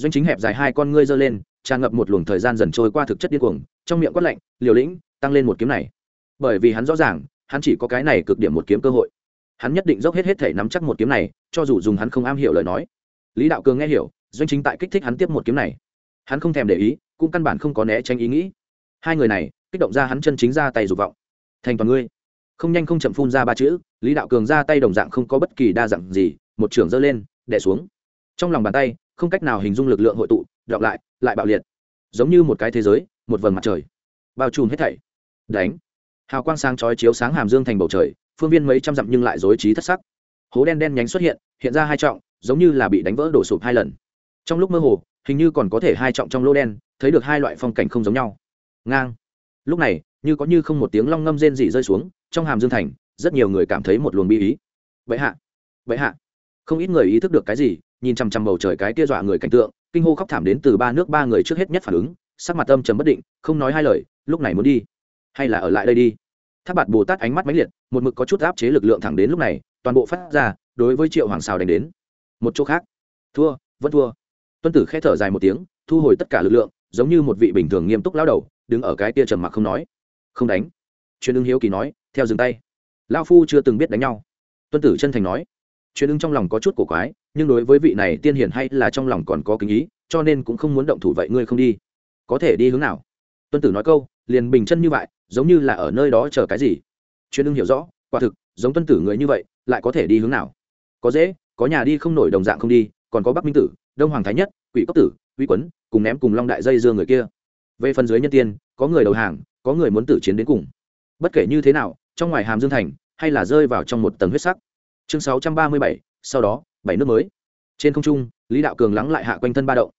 doanh chính hẹp dài hai con ngươi giơ lên, tràn ngập một luồng thời gian dần trôi qua thực chất điên cuồng, trong miệng quát lạnh, liều lĩnh, tăng lên một kiếm này. Bởi vì hắn rõ ràng, hắn chỉ có cái này cực điểm một kiếm cơ hội. Hắn nhất định dốc hết hết thể nắm chắc một kiếm này, cho dù dùng hắn không am hiểu lời nói. Lý đạo cường nghe hiểu, doanh chính tại kích thích hắn tiếp một kiếm này. Hắn không thèm để ý, cũng căn bản không có né tránh ý nghĩ. Hai người này, kích động ra hắn chân chính ra tay dục vọng. Thành toàn ngươi. Không nhanh không chậm phun ra ba chữ, lý đạo cường ra tay đồng dạng không có bất kỳ đa dạng gì, một trưởng giơ lên đẻ xuống trong lòng bàn tay, không cách nào hình dung lực lượng hội tụ đọng lại lại bạo liệt. Giống như một cái thế giới, một vầng mặt trời. Bao trùm hết thảy. Đánh. Hào quang sáng chói chiếu sáng hàm dương thành bầu trời, phương viên mấy trăm dặm nhưng lại dối trí thất sắc. Hố đen đen nhánh xuất hiện hiện ra hai trọng, giống như là bị đánh vỡ đổ sụp hai lần. Trong lúc mơ hồ, hình như còn có thể hai trọng trong lô đen, thấy được hai loại phong cảnh không giống nhau. Ngang. Lúc này, như có như không một tiếng long ngâm rên rỉ rơi xuống, trong hàm dương thành, rất nhiều người cảm thấy một luồng bi ý. Vậy hạ. Vậy hạ. Không ít người ý thức được cái gì nhìn chằm chằm bầu trời cái kia dọa người cảnh tượng, kinh hô khóc thảm đến từ ba nước ba người trước hết nhất phản ứng, sắc mặt âm trầm bất định, không nói hai lời, lúc này muốn đi, hay là ở lại đây đi? Tháp bạt bồ tát ánh mắt mãnh liệt, một mực có chút áp chế lực lượng thẳng đến lúc này, toàn bộ phát ra, đối với triệu hoàng xào đánh đến. Một chỗ khác. Thua, vẫn thua. Tuân tử k h ẽ thở dài một tiếng, thu hồi tất cả lực lượng, giống như một vị bình thường nghiêm túc lao đầu, đứng ở cái kia trầm mặc không nói. Không đánh. Truyền ưng hiếu kỳ nói, theo dừng tay. Lao phu chưa từng biết đánh nhau. Tuân tử chân thành nói truyền ưng trong lòng có chút cổ quái nhưng đối với vị này tiên hiển hay là trong lòng còn có kính ý, cho nên cũng không muốn động thủ vậy ngươi không đi. Có thể đi hướng nào? Tuân tử nói câu, liền bình chân như vậy, giống như là ở nơi đó chờ cái gì? Truyền ưng hiểu rõ, quả thực, giống tuân tử người như vậy, lại có thể đi hướng nào? Có dễ, có nhà đi không nổi đồng dạng không đi, còn có bắc minh tử, đông hoàng thái nhất, quỷ cốc tử uy quấn, cùng ném cùng long đại dây dương người kia. Về phần dưới nhân tiên, có người đầu hàng, có người muốn tử chiến đến cùng. Bất kể như thế nào, trong ngoài hàm dương thành, hay là rơi vào trong một tầng huyết sắc. Chương sáu trăm ba mươi bảy, sau đó bảy nước mới. Trên không trung, lý đạo cường lắng lại hạ quanh thân ba động.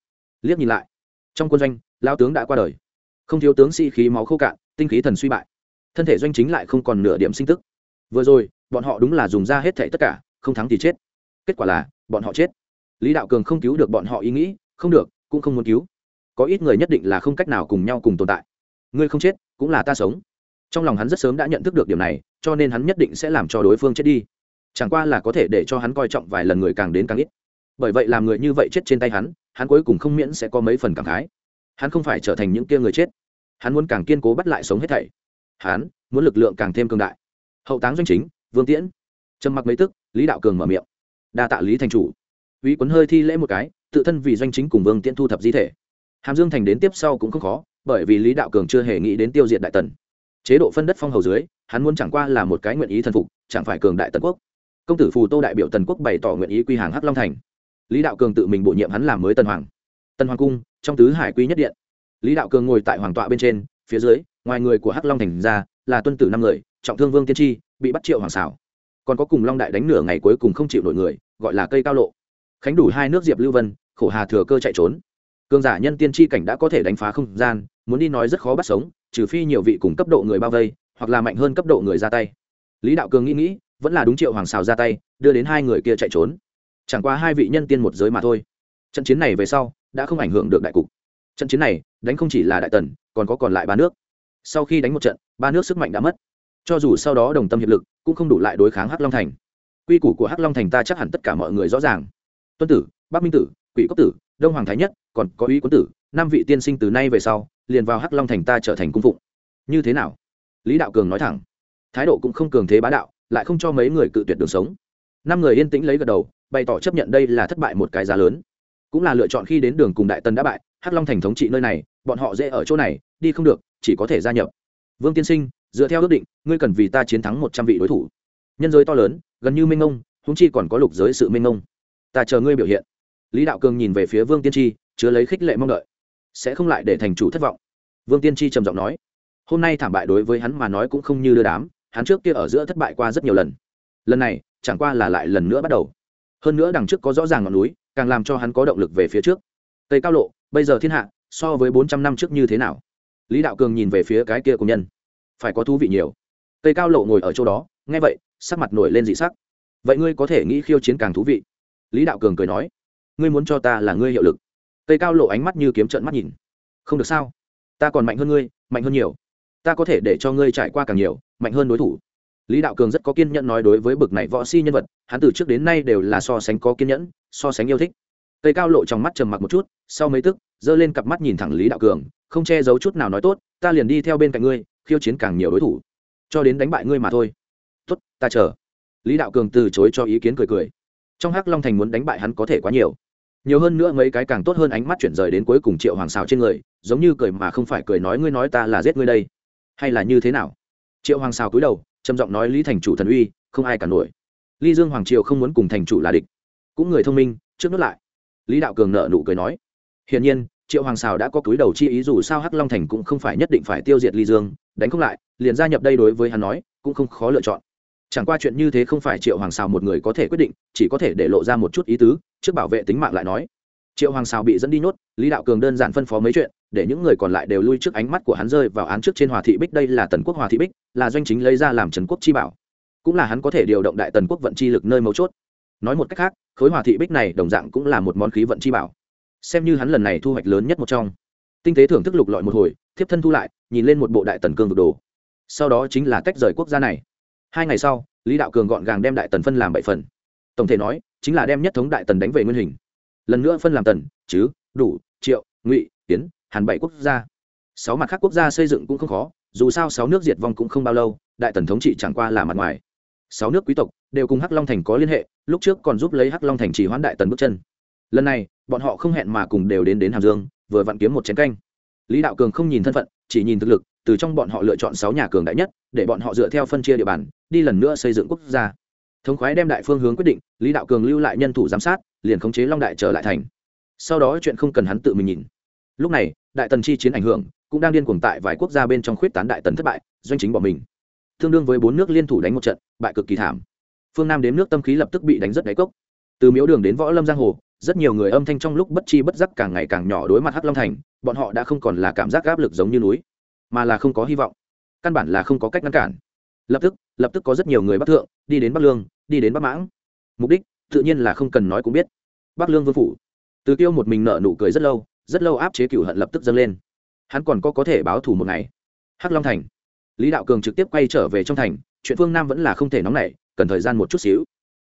Liếc nhìn lại, trong quân doanh lao tướng đã qua đời. Không thiếu tướng sĩ、si、khí máu khô cạn, tinh khí thần suy bại. Thân thể doanh chính lại không còn nửa điểm sinh tức. Vừa rồi, bọn họ đúng là dùng ra hết thệ tất cả, không thắng thì chết. Kết quả là, bọn họ chết. Lý đạo cường không cứu được bọn họ ý nghĩ, không được, cũng không muốn cứu. Có ít người nhất định là không cách nào cùng nhau cùng tồn tại. Ngươi không chết, cũng là ta sống. Trong lòng hắn rất sớm đã nhận thức được điểm này, cho nên hắn nhất định sẽ làm cho đối phương chết đi chẳng qua là có thể để cho hắn coi trọng vài lần người càng đến càng ít. Bởi vậy làm người như vậy chết trên tay hắn hắn cuối cùng không miễn sẽ có mấy phần cảm khái. Hắn không phải trở thành những kia người chết. Hắn muốn càng kiên cố bắt lại sống hết thảy. Hắn muốn lực lượng càng thêm cường đại. Hậu táng doanh chính, vương tiễn. Trầm mặc mấy tức, lý đạo cường mở miệng. Đa tạ lý thành chủ. Uy quấn hơi thi lễ một cái, tự thân vì doanh chính cùng vương tiễn thu thập di thể. Hàm dương thành đến tiếp sau cũng không khó, bởi vì lý đạo cường chưa hề nghĩ đến tiêu diệt đại tần. Chế độ phân đất phong hầu dưới, hắn muốn chẳng qua là một cái nguyện ý thần phục, chẳng phải cường đại tần quốc công tử phù tô đại biểu tần quốc bày tỏ nguyện ý quy hàng hắc long thành lý đạo cường tự mình bổ nhiệm hắn làm mới tần hoàng tần hoàng cung trong tứ hải quy nhất điện lý đạo cường ngồi tại hoàng tọa bên trên phía dưới ngoài người của hắc long thành ra là tuân tử năm người trọng thương vương tiên tri bị bắt triệu hoàng xảo còn có cùng long đại đánh nửa ngày cuối cùng không chịu nổi người gọi là cây cao lộ khánh đủ hai nước diệp lưu vân khổ hà thừa cơ chạy trốn cường giả nhân tiên tri cảnh đã có thể đánh phá không gian muốn đi nói rất khó bắt sống trừ phi nhiều vị cùng cấp độ người bao vây hoặc là mạnh hơn cấp độ người ra tay lý đạo cường nghĩ nghĩ vẫn là đúng triệu hoàng xào ra tay, đưa đến hai người kia chạy trốn. Chẳng qua hai vị nhân tiên một giới mà thôi. Trận chiến này về sau, đã không ảnh hưởng được đại cục. Trận chiến này, đánh không chỉ là đại tần, còn có còn lại ba nước. Sau khi đánh một trận, ba nước sức mạnh đã mất. Cho dù sau đó đồng tâm hiệp lực, cũng không đủ lại đối kháng hắc long thành. Quy củ của hắc long thành ta chắc hẳn tất cả mọi người rõ ràng. Tuân tử, bắc minh tử, quỷ cốc tử, đông hoàng thái nhất, còn có uy quân tử, năm vị tiên sinh từ nay về sau, liền vào hắc long thành ta trở thành cung phụng. Như thế nào? Lý đạo cường nói thẳng. Thái độ cũng không cường thế bá đạo lại không cho mấy người cự tuyệt đường sống. Năm người yên tĩnh lấy gật đầu, bày tỏ chấp nhận đây là thất bại một cái giá lớn. Cũng là lựa chọn khi đến đường cùng đại tân đã bại, hắc long thành thống trị nơi này, bọn họ dễ ở chỗ này, đi không được, chỉ có thể gia nhập. Vương tiên sinh, dựa theo ước định, ngươi cần vì ta chiến thắng một trăm vị đối thủ. Nhân giới to lớn, gần như minh ông húng chi còn có lục giới sự minh ông ta chờ ngươi biểu hiện. Lý đạo cường nhìn về phía vương tiên tri chứa lấy khích lệ mong đợi. Sẽ không lại để thành chủ thất vọng. Vương tiên tri trầm giọng nói, hôm nay thảm bại đối với hắn mà nói cũng không như đưa đám hắn trước kia ở giữa thất bại qua rất nhiều lần. Lần này, chẳng qua là lại lần nữa bắt đầu. Hơn nữa đằng trước có rõ ràng ngọn núi, càng làm cho hắn có động lực về phía trước. Tây cao lộ, bây giờ thiên hạ, so với bốn trăm năm trước như thế nào? Lý đạo cường nhìn về phía cái kia của nhân. Phải có thú vị nhiều. Tây cao lộ ngồi ở chỗ đó, nghe vậy, sắc mặt nổi lên dị sắc. Vậy ngươi có thể nghĩ khiêu chiến càng thú vị? Lý đạo cường cười nói. Ngươi muốn cho ta là ngươi hiệu lực. Tây cao lộ ánh mắt như kiếm trận mắt nhìn. Không được sao? Ta còn mạnh hơn ngươi, mạnh hơn nhiều ta có thể để cho ngươi trải qua càng nhiều, mạnh hơn đối thủ. Lý đạo cường rất có kiên nhẫn nói đối với bực này võ si nhân vật, hắn từ trước đến nay đều là so sánh có kiên nhẫn, so sánh yêu thích. Cây cao lộ trong mắt trầm mặc một chút, sau mấy tức, giơ lên cặp mắt nhìn thẳng lý đạo cường, không che giấu chút nào nói tốt, ta liền đi theo bên cạnh ngươi, khiêu chiến càng nhiều đối thủ. Cho đến đánh bại ngươi mà thôi. Tốt, ta chờ. Lý đạo cường từ chối cho ý kiến cười cười. Trong hắc long thành muốn đánh bại hắn có thể quá nhiều. Nhiều hơn nữa mấy cái càng tốt hơn ánh mắt chuyển rời đến cuối cùng triệu hoàng xào trên người, giống như cười mà không phải cười nói ngươi nói ta là giết ngươi đây hay là như thế nào? Triệu hoàng xào cúi đầu, trầm giọng nói lý thành chủ thần uy, không ai cả nổi. Ly dương hoàng triều không muốn cùng thành chủ là địch. Cũng người thông minh, trước nốt lại. Lý đạo cường nợ nụ cười nói. Hiển nhiên, triệu hoàng xào đã có cúi đầu chi ý dù sao hắc long thành cũng không phải nhất định phải tiêu diệt ly dương, đánh không lại, liền gia nhập đây đối với hắn nói, cũng không khó lựa chọn. Chẳng qua chuyện như thế không phải triệu hoàng xào một người có thể quyết định, chỉ có thể để lộ ra một chút ý tứ, trước bảo vệ tính mạng lại nói. Triệu hoàng xào bị dẫn đi nhốt, lý đạo cường đơn giản phân phó mấy chuyện để những người còn lại đều lui trước ánh mắt của hắn rơi vào án trước trên hòa thị bích. Đây là tần quốc hòa thị bích, là doanh chính lấy ra làm trần quốc chi bảo. Cũng là hắn có thể điều động đại tần quốc vận chi lực nơi mấu chốt. Nói một cách khác, khối hòa thị bích này đồng dạng cũng là một món khí vận chi bảo. Xem như hắn lần này thu hoạch lớn nhất một trong. Tinh tế thưởng thức lục lọi một hồi, thiếp thân thu lại, nhìn lên một bộ đại tần cương vực đồ. Sau đó chính là tách rời quốc gia này. Hai ngày sau, lý đạo cường gọn gàng đem đại tần phân làm bảy phần. Tổng thể nói, chính là đem nhất thống đại tần đánh về nguyên hình. Lần nữa phân làm tần, chứ, đủ, triệu, ngụy, tiến hàn bảy quốc gia. Sáu mặt khác quốc gia xây dựng cũng không khó, dù sao sáu nước diệt vong cũng không bao lâu, đại tần thống trị chẳng qua là mặt ngoài. Sáu nước quý tộc đều cùng hắc long thành có liên hệ, lúc trước còn giúp lấy hắc long thành chỉ hoãn đại tần bước chân. Lần này, bọn họ không hẹn mà cùng đều đến đến hàm dương, vừa vặn kiếm một chén canh. Lý đạo cường không nhìn thân phận, chỉ nhìn thực lực, từ trong bọn họ lựa chọn sáu nhà cường đại nhất, để bọn họ dựa theo phân chia địa bàn, đi lần nữa xây dựng quốc gia. Thống khoái đem đại phương hướng quyết định, lý đạo cường lưu lại nhân thủ giám sát, liền khống chế long đại trở lại thành. Sau đó chuyện không cần hắn tự mình nhìn lúc này, đại tần chi chiến ảnh hưởng, cũng đang điên cuồng tại vài quốc gia bên trong khuyết tán đại tần thất bại, doanh chính bỏ mình. Tương đương với bốn nước liên thủ đánh một trận, bại cực kỳ thảm. Phương nam đếm nước tâm khí lập tức bị đánh rất đáy cốc. Từ miếu đường đến võ lâm giang hồ, rất nhiều người âm thanh trong lúc bất chi bất giác càng ngày càng nhỏ đối mặt hắc long thành, bọn họ đã không còn là cảm giác áp lực giống như núi, mà là không có hy vọng. Căn bản là không có cách ngăn cản. Lập tức lập tức có rất nhiều người bắc thượng, đi đến bắc lương, đi đến bắc mãng. Mục đích, tự nhiên là không cần nói cũng biết. Bắc lương vương phủ. Từ tiêu một mình nợ nụ cười rất lâu rất lâu áp chế cựu hận lập tức dâng lên. Hắn còn có có thể báo thù một ngày. Hắc long thành. Lý đạo cường trực tiếp quay trở về trong thành, chuyện phương nam vẫn là không thể nóng nảy, cần thời gian một chút xíu.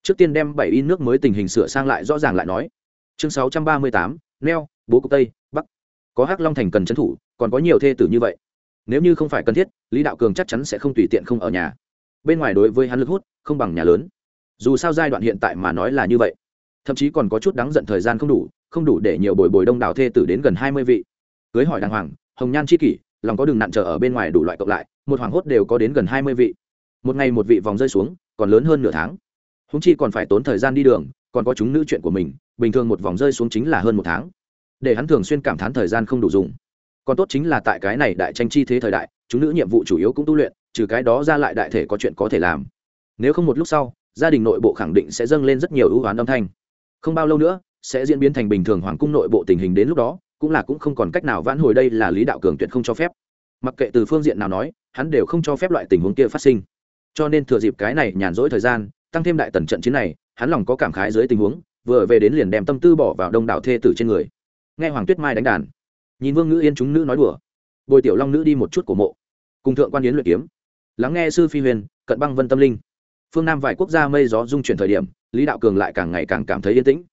Trước tiên đem bảy in nước mới tình hình sửa sang lại rõ ràng lại nói. Chương sáu trăm ba mươi tám, neo, bố cục tây, bắc. Có hắc long thành cần trấn thủ, còn có nhiều thê tử như vậy. Nếu như không phải cần thiết, lý đạo cường chắc chắn sẽ không tùy tiện không ở nhà. Bên ngoài đối với hắn lực hút, không bằng nhà lớn. Dù sao giai đoạn hiện tại mà nói là như vậy thậm chí còn có chút đáng giận thời gian không đủ không đủ để nhiều bồi bồi đông đảo thê tử đến gần hai mươi vị. Cưới hỏi đàng hoàng, hồng nhan c h i kỷ, lòng có đường nặn trở ở bên ngoài đủ loại cộng lại, một hoàng hốt đều có đến gần hai mươi vị. Một ngày một vị vòng rơi xuống, còn lớn hơn nửa tháng. Húng chi còn phải tốn thời gian đi đường, còn có chúng nữ chuyện của mình, bình thường một vòng rơi xuống chính là hơn một tháng. Để hắn thường xuyên cảm thán thời gian không đủ dùng. Còn tốt chính là tại cái này đại tranh chi thế thời đại, chúng nữ nhiệm vụ chủ yếu cũng tu luyện, trừ cái đó ra lại đại thể có chuyện có thể làm. Nếu không một lúc sau, gia đình nội bộ khẳng định sẽ dâng lên rất nhiều ưu oán âm thanh không bao lâu nữa, sẽ diễn biến thành bình thường hoàng cung nội bộ tình hình đến lúc đó, cũng là cũng không còn cách nào vãn hồi đây là lý đạo cường tuyệt không cho phép. Mặc kệ từ phương diện nào nói, hắn đều không cho phép loại tình huống kia phát sinh. Cho nên thừa dịp cái này nhàn rỗi thời gian, tăng thêm đại tần trận chiến này, hắn lòng có cảm khái dưới tình huống, vừa về đến liền đem tâm tư bỏ vào đông đảo thê tử trên người. Nghe hoàng tuyết mai đánh đàn, nhìn vương ngữ yên chúng nữ nói đùa. Bồi tiểu long nữ đi một chút của mộ, cùng thượng quan yến luyện kiếm. Lắng nghe sư phi huyền, cận băng vân tâm linh phương nam vài quốc gia mây gió dung chuyển thời điểm, lý đạo cường lại càng ngày càng cảm thấy yên tĩnh.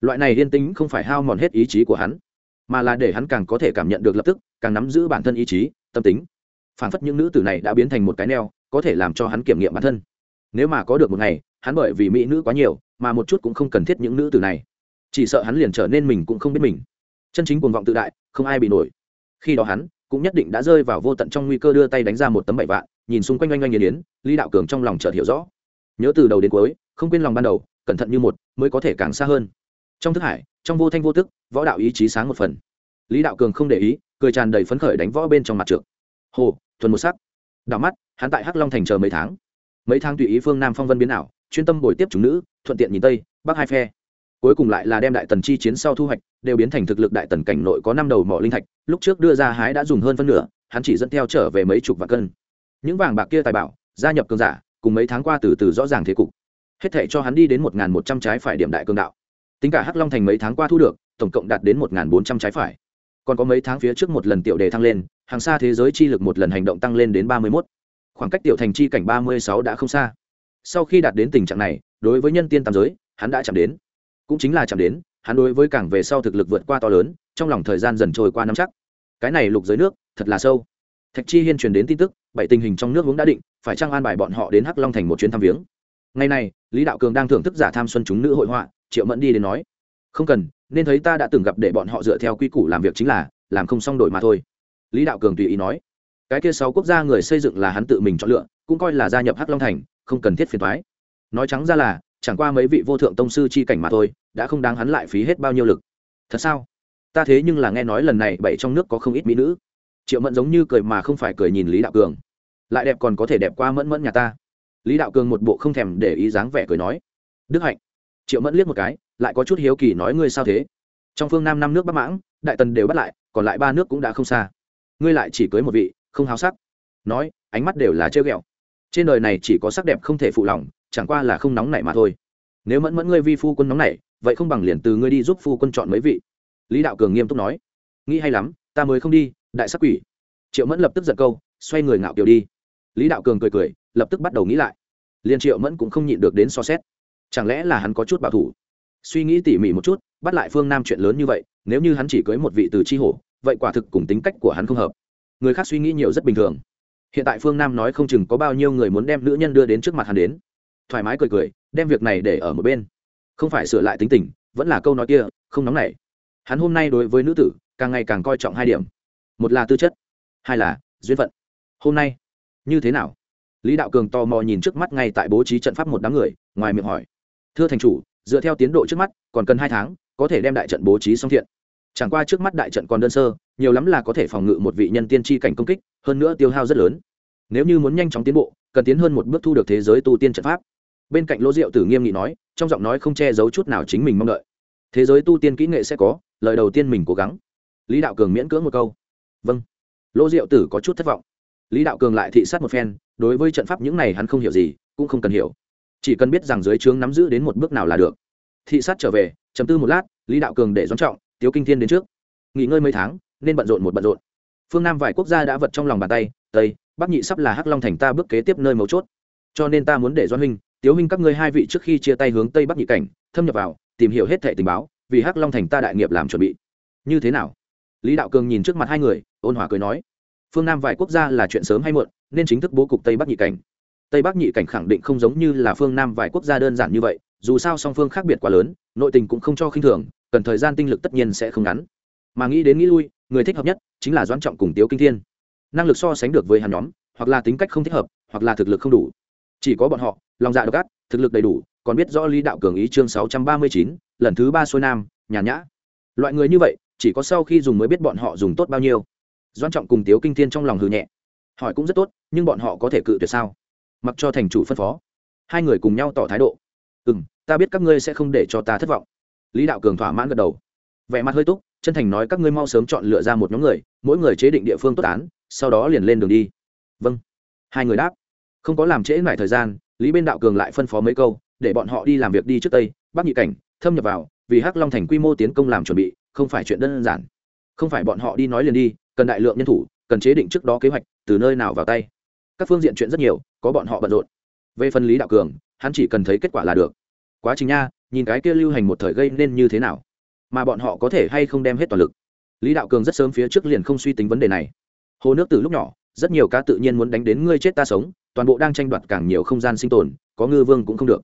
Loại này yên tĩnh không phải hao mòn hết ý chí của hắn, mà là để hắn càng có thể cảm nhận được lập tức, càng nắm giữ bản thân ý chí, tâm tính. Phản phất những nữ tử này đã biến thành một cái neo, có thể làm cho hắn kiểm nghiệm bản thân. Nếu mà có được một ngày, hắn bởi vì mỹ nữ quá nhiều, mà một chút cũng không cần thiết những nữ tử này. Chỉ sợ hắn liền trở nên mình cũng không biết mình. Chân chính cuồng vọng tự đại, không ai bị nổi. Khi đó hắn cũng nhất định đã rơi vào vô tận trong nguy cơ đưa tay đánh ra một tấm bảy vạn, nhìn xung quanh oanh oanh nghiền yến, lý đạo cường trong lòng chợt hiểu rõ nhớ từ đầu đến cuối, không quên lòng ban đầu, cẩn thận như một, mới có thể càng xa hơn. Trong thức hải, trong vô thanh vô tức, võ đạo ý chí sáng một phần. Lý đạo cường không để ý, cười tràn đầy phấn khởi đánh võ bên trong mặt trượt hồ, thuần một sắc. Đảo mắt, hắn tại hắc long thành chờ mấy tháng. Mấy tháng tùy ý phương nam phong vân biến ảo, chuyên tâm bồi tiếp chúng nữ, thuận tiện nhìn tây, bắc hai phe. Cuối cùng lại là đem đại tần chi chiến sau thu hoạch, đều biến thành thực lực đại tần cảnh nội có năm đầu mỏ linh thạch, lúc trước đưa ra hái đã dùng hơn phân nửa, hắn chỉ dẫn theo trở về mấy chục vạn cân. Những vàng bạc kia tài bảo, gia nhập cường giả cùng mấy tháng qua từ từ rõ ràng thế cục. Hết thể cho hắn đi đến một một trăm trái phải điểm đại cương đạo. Tính cả hắc long thành mấy tháng qua thu được, tổng cộng đạt đến một bốn trăm trái phải. Còn có mấy tháng phía trước một lần tiểu đề thăng lên, hàng xa thế giới chi lực một lần hành động tăng lên đến ba mươi mốt. Khoảng cách tiểu thành chi cảnh ba mươi sáu đã không xa. Sau khi đạt đến tình trạng này, đối với nhân tiên tam giới, hắn đã chạm đến. Cũng chính là chạm đến, hắn đối với cảng về sau thực lực vượt qua to lớn, trong lòng thời gian dần trôi qua năm chắc. Cái này lục giới nước, thật là sâu. Thạch chi hiên truyền đến tin tức bảy tình hình trong nước vốn đã định, phải trang an bài bọn họ đến hắc long thành một chuyến thăm viếng? Ngày này, lý đạo cường đang thưởng thức giả tham xuân chúng nữ hội họa, triệu mẫn đi đến nói, không cần, nên thấy ta đã từng gặp để bọn họ dựa theo quy củ làm việc chính là, làm không xong đổi mà thôi. Lý đạo cường tùy ý nói, cái kia sáu quốc gia người xây dựng là hắn tự mình chọn lựa, cũng coi là gia nhập hắc long thành, không cần thiết phiền thoái nói trắng ra là, chẳng qua mấy vị vô thượng tông sư chi cảnh mà thôi, đã không đáng hắn lại phí hết bao nhiêu lực. Thật sao? Ta thế nhưng là nghe nói lần này bảy trong nước có không ít mỹ nữ triệu mẫn giống như cười mà không phải cười nhìn lý đạo cường. Lại đẹp còn có thể đẹp qua mẫn mẫn nhà ta. Lý đạo cường một bộ không thèm để ý dáng vẻ cười nói. Đức hạnh. Triệu mẫn liếc một cái, lại có chút hiếu kỳ nói ngươi sao thế? Trong phương nam năm nước bắc mãng, đại tần đều bắt lại, còn lại ba nước cũng đã không xa. Ngươi lại chỉ cưới một vị, không háo sắc. Nói, ánh mắt đều là trêu ghẹo. Trên đời này chỉ có sắc đẹp không thể phụ lòng, chẳng qua là không nóng nảy mà thôi. Nếu mẫn mẫn ngươi vi phu quân nóng nảy, vậy không bằng liền từ ngươi đi giúp phu quân chọn mấy vị. Lý đạo cường nghiêm túc nói. Nghĩ hay lắm, ta mới không đi đại sắc quỷ. Triệu mẫn lập tức giật câu, xoay người ngạo kiểu đi. Lý đạo cường cười cười, lập tức bắt đầu nghĩ lại. Liền triệu mẫn cũng không nhịn được đến so xét. Chẳng lẽ là hắn có chút bảo thủ? Suy nghĩ tỉ mỉ một chút, bắt lại phương nam chuyện lớn như vậy, nếu như hắn chỉ cưới một vị từ c h i hổ, vậy quả thực cùng tính cách của hắn không hợp. Người khác suy nghĩ nhiều rất bình thường. Hiện tại phương nam nói không chừng có bao nhiêu người muốn đem nữ nhân đưa đến trước mặt hắn đến. Thoải mái cười cười, đem việc này để ở một bên. Không phải sửa lại tính tình, vẫn là câu nói kia, không nóng nảy. Hắn hôm nay đối với nữ tử, càng ngày càng coi trọng hai điểm một là tư chất, hai là duyên phận. Hôm nay, như thế nào? Lý đạo cường tò mò nhìn trước mắt ngay tại bố trí trận pháp một đám người, ngoài miệng hỏi. Thưa thành chủ, dựa theo tiến độ trước mắt, còn cần hai tháng, có thể đem đại trận bố trí xong thiện. Chẳng qua trước mắt đại trận còn đơn sơ, nhiều lắm là có thể phòng ngự một vị nhân tiên tri cảnh công kích, hơn nữa tiêu hao rất lớn. Nếu như muốn nhanh chóng tiến bộ, cần tiến hơn một bước thu được thế giới tu tiên trận pháp. Bên cạnh lỗ diệu tử nghiêm nghị nói, trong giọng nói không che giấu chút nào chính mình mong đợi. Thế giới tu tiên kỹ nghệ sẽ có, lời đầu tiên mình cố gắng. Lý đạo cường miễn cưỡng một câu vâng. Lỗ diệu tử có chút thất vọng. Lý đạo cường lại thị sát một phen, đối với trận pháp những này hắn không hiểu gì, cũng không cần hiểu. Chỉ cần biết rằng dưới trướng nắm giữ đến một bước nào là được. Thị sát trở về chấm tư một lát, lý đạo cường để doãn trọng, tiếu kinh thiên đến trước. Nghỉ ngơi mấy tháng, nên bận rộn một bận rộn. Phương nam vài quốc gia đã vật trong lòng bàn tay, tây, bắc nhị sắp là hắc long thành ta bước kế tiếp nơi mấu chốt. Cho nên ta muốn để doãn huynh, tiếu huynh các ngươi hai vị trước khi chia tay hướng tây bắc nhị cảnh, thâm nhập vào, tìm hiểu hết thệ tình báo, vì hắc long thành ta đại nghiệp làm chuẩn bị. Như thế nào? Lý đạo cường nhìn trước mặt hai người, ôn hòa cười nói, phương nam vài quốc gia là chuyện sớm hay muộn, nên chính thức bố cục tây bắc nhị cảnh. Tây bắc nhị cảnh khẳng định không giống như là phương nam vài quốc gia đơn giản như vậy, dù sao song phương khác biệt quá lớn, nội tình cũng không cho khinh thường, cần thời gian tinh lực tất nhiên sẽ không ngắn. Mà nghĩ đến nghĩ lui, người thích hợp nhất chính là doãn trọng cùng tiếu kinh thiên. Năng lực so sánh được với hàn nhóm, hoặc là tính cách không thích hợp, hoặc là thực lực không đủ. Chỉ có bọn họ, lòng dạ độc ác, thực lực đầy đủ, còn biết rõ lý đạo cường ý chương sáu trăm ba mươi chín, lần thứ ba xuôi nam, nhàn nhã. Loại người như vậy chỉ có sau khi dùng mới biết bọn họ dùng tốt bao nhiêu. Doan trọng cùng tiếu kinh thiên trong lòng hư nhẹ. Hỏi cũng rất tốt, nhưng bọn họ có thể cự tuyệt sao? Mặc cho thành chủ phân phó. Hai người cùng nhau tỏ thái độ. Ừ m ta biết các ngươi sẽ không để cho ta thất vọng. Lý đạo cường thỏa mãn gật đầu. Vẻ mặt hơi túc, chân thành nói các ngươi mau sớm chọn lựa ra một nhóm người, mỗi người chế định địa phương tốt án, sau đó liền lên đường đi. Vâng. Hai người đáp. Không có làm trễ lại thời gian, lý bên đạo cường lại phân phó mấy câu, để bọn họ đi làm việc đi trước tây, bắc nhị cảnh, thâm nhập vào vì hắc long thành quy mô tiến công làm chuẩn bị, không phải chuyện đơn giản. Không phải bọn họ đi nói liền đi, cần đại lượng nhân thủ, cần chế định trước đó kế hoạch, từ nơi nào vào tay. Các phương diện chuyện rất nhiều, có bọn họ bận rộn. Về phần lý đạo cường, hắn chỉ cần thấy kết quả là được. Quá trình nha, nhìn cái kia lưu hành một thời gây nên như thế nào, mà bọn họ có thể hay không đem hết toàn lực. Lý đạo cường rất sớm phía trước liền không suy tính vấn đề này. Hồ nước từ lúc nhỏ, rất nhiều cá tự nhiên muốn đánh đến ngươi chết ta sống, toàn bộ đang tranh đoạt càng nhiều không gian sinh tồn, có ngư vương cũng không được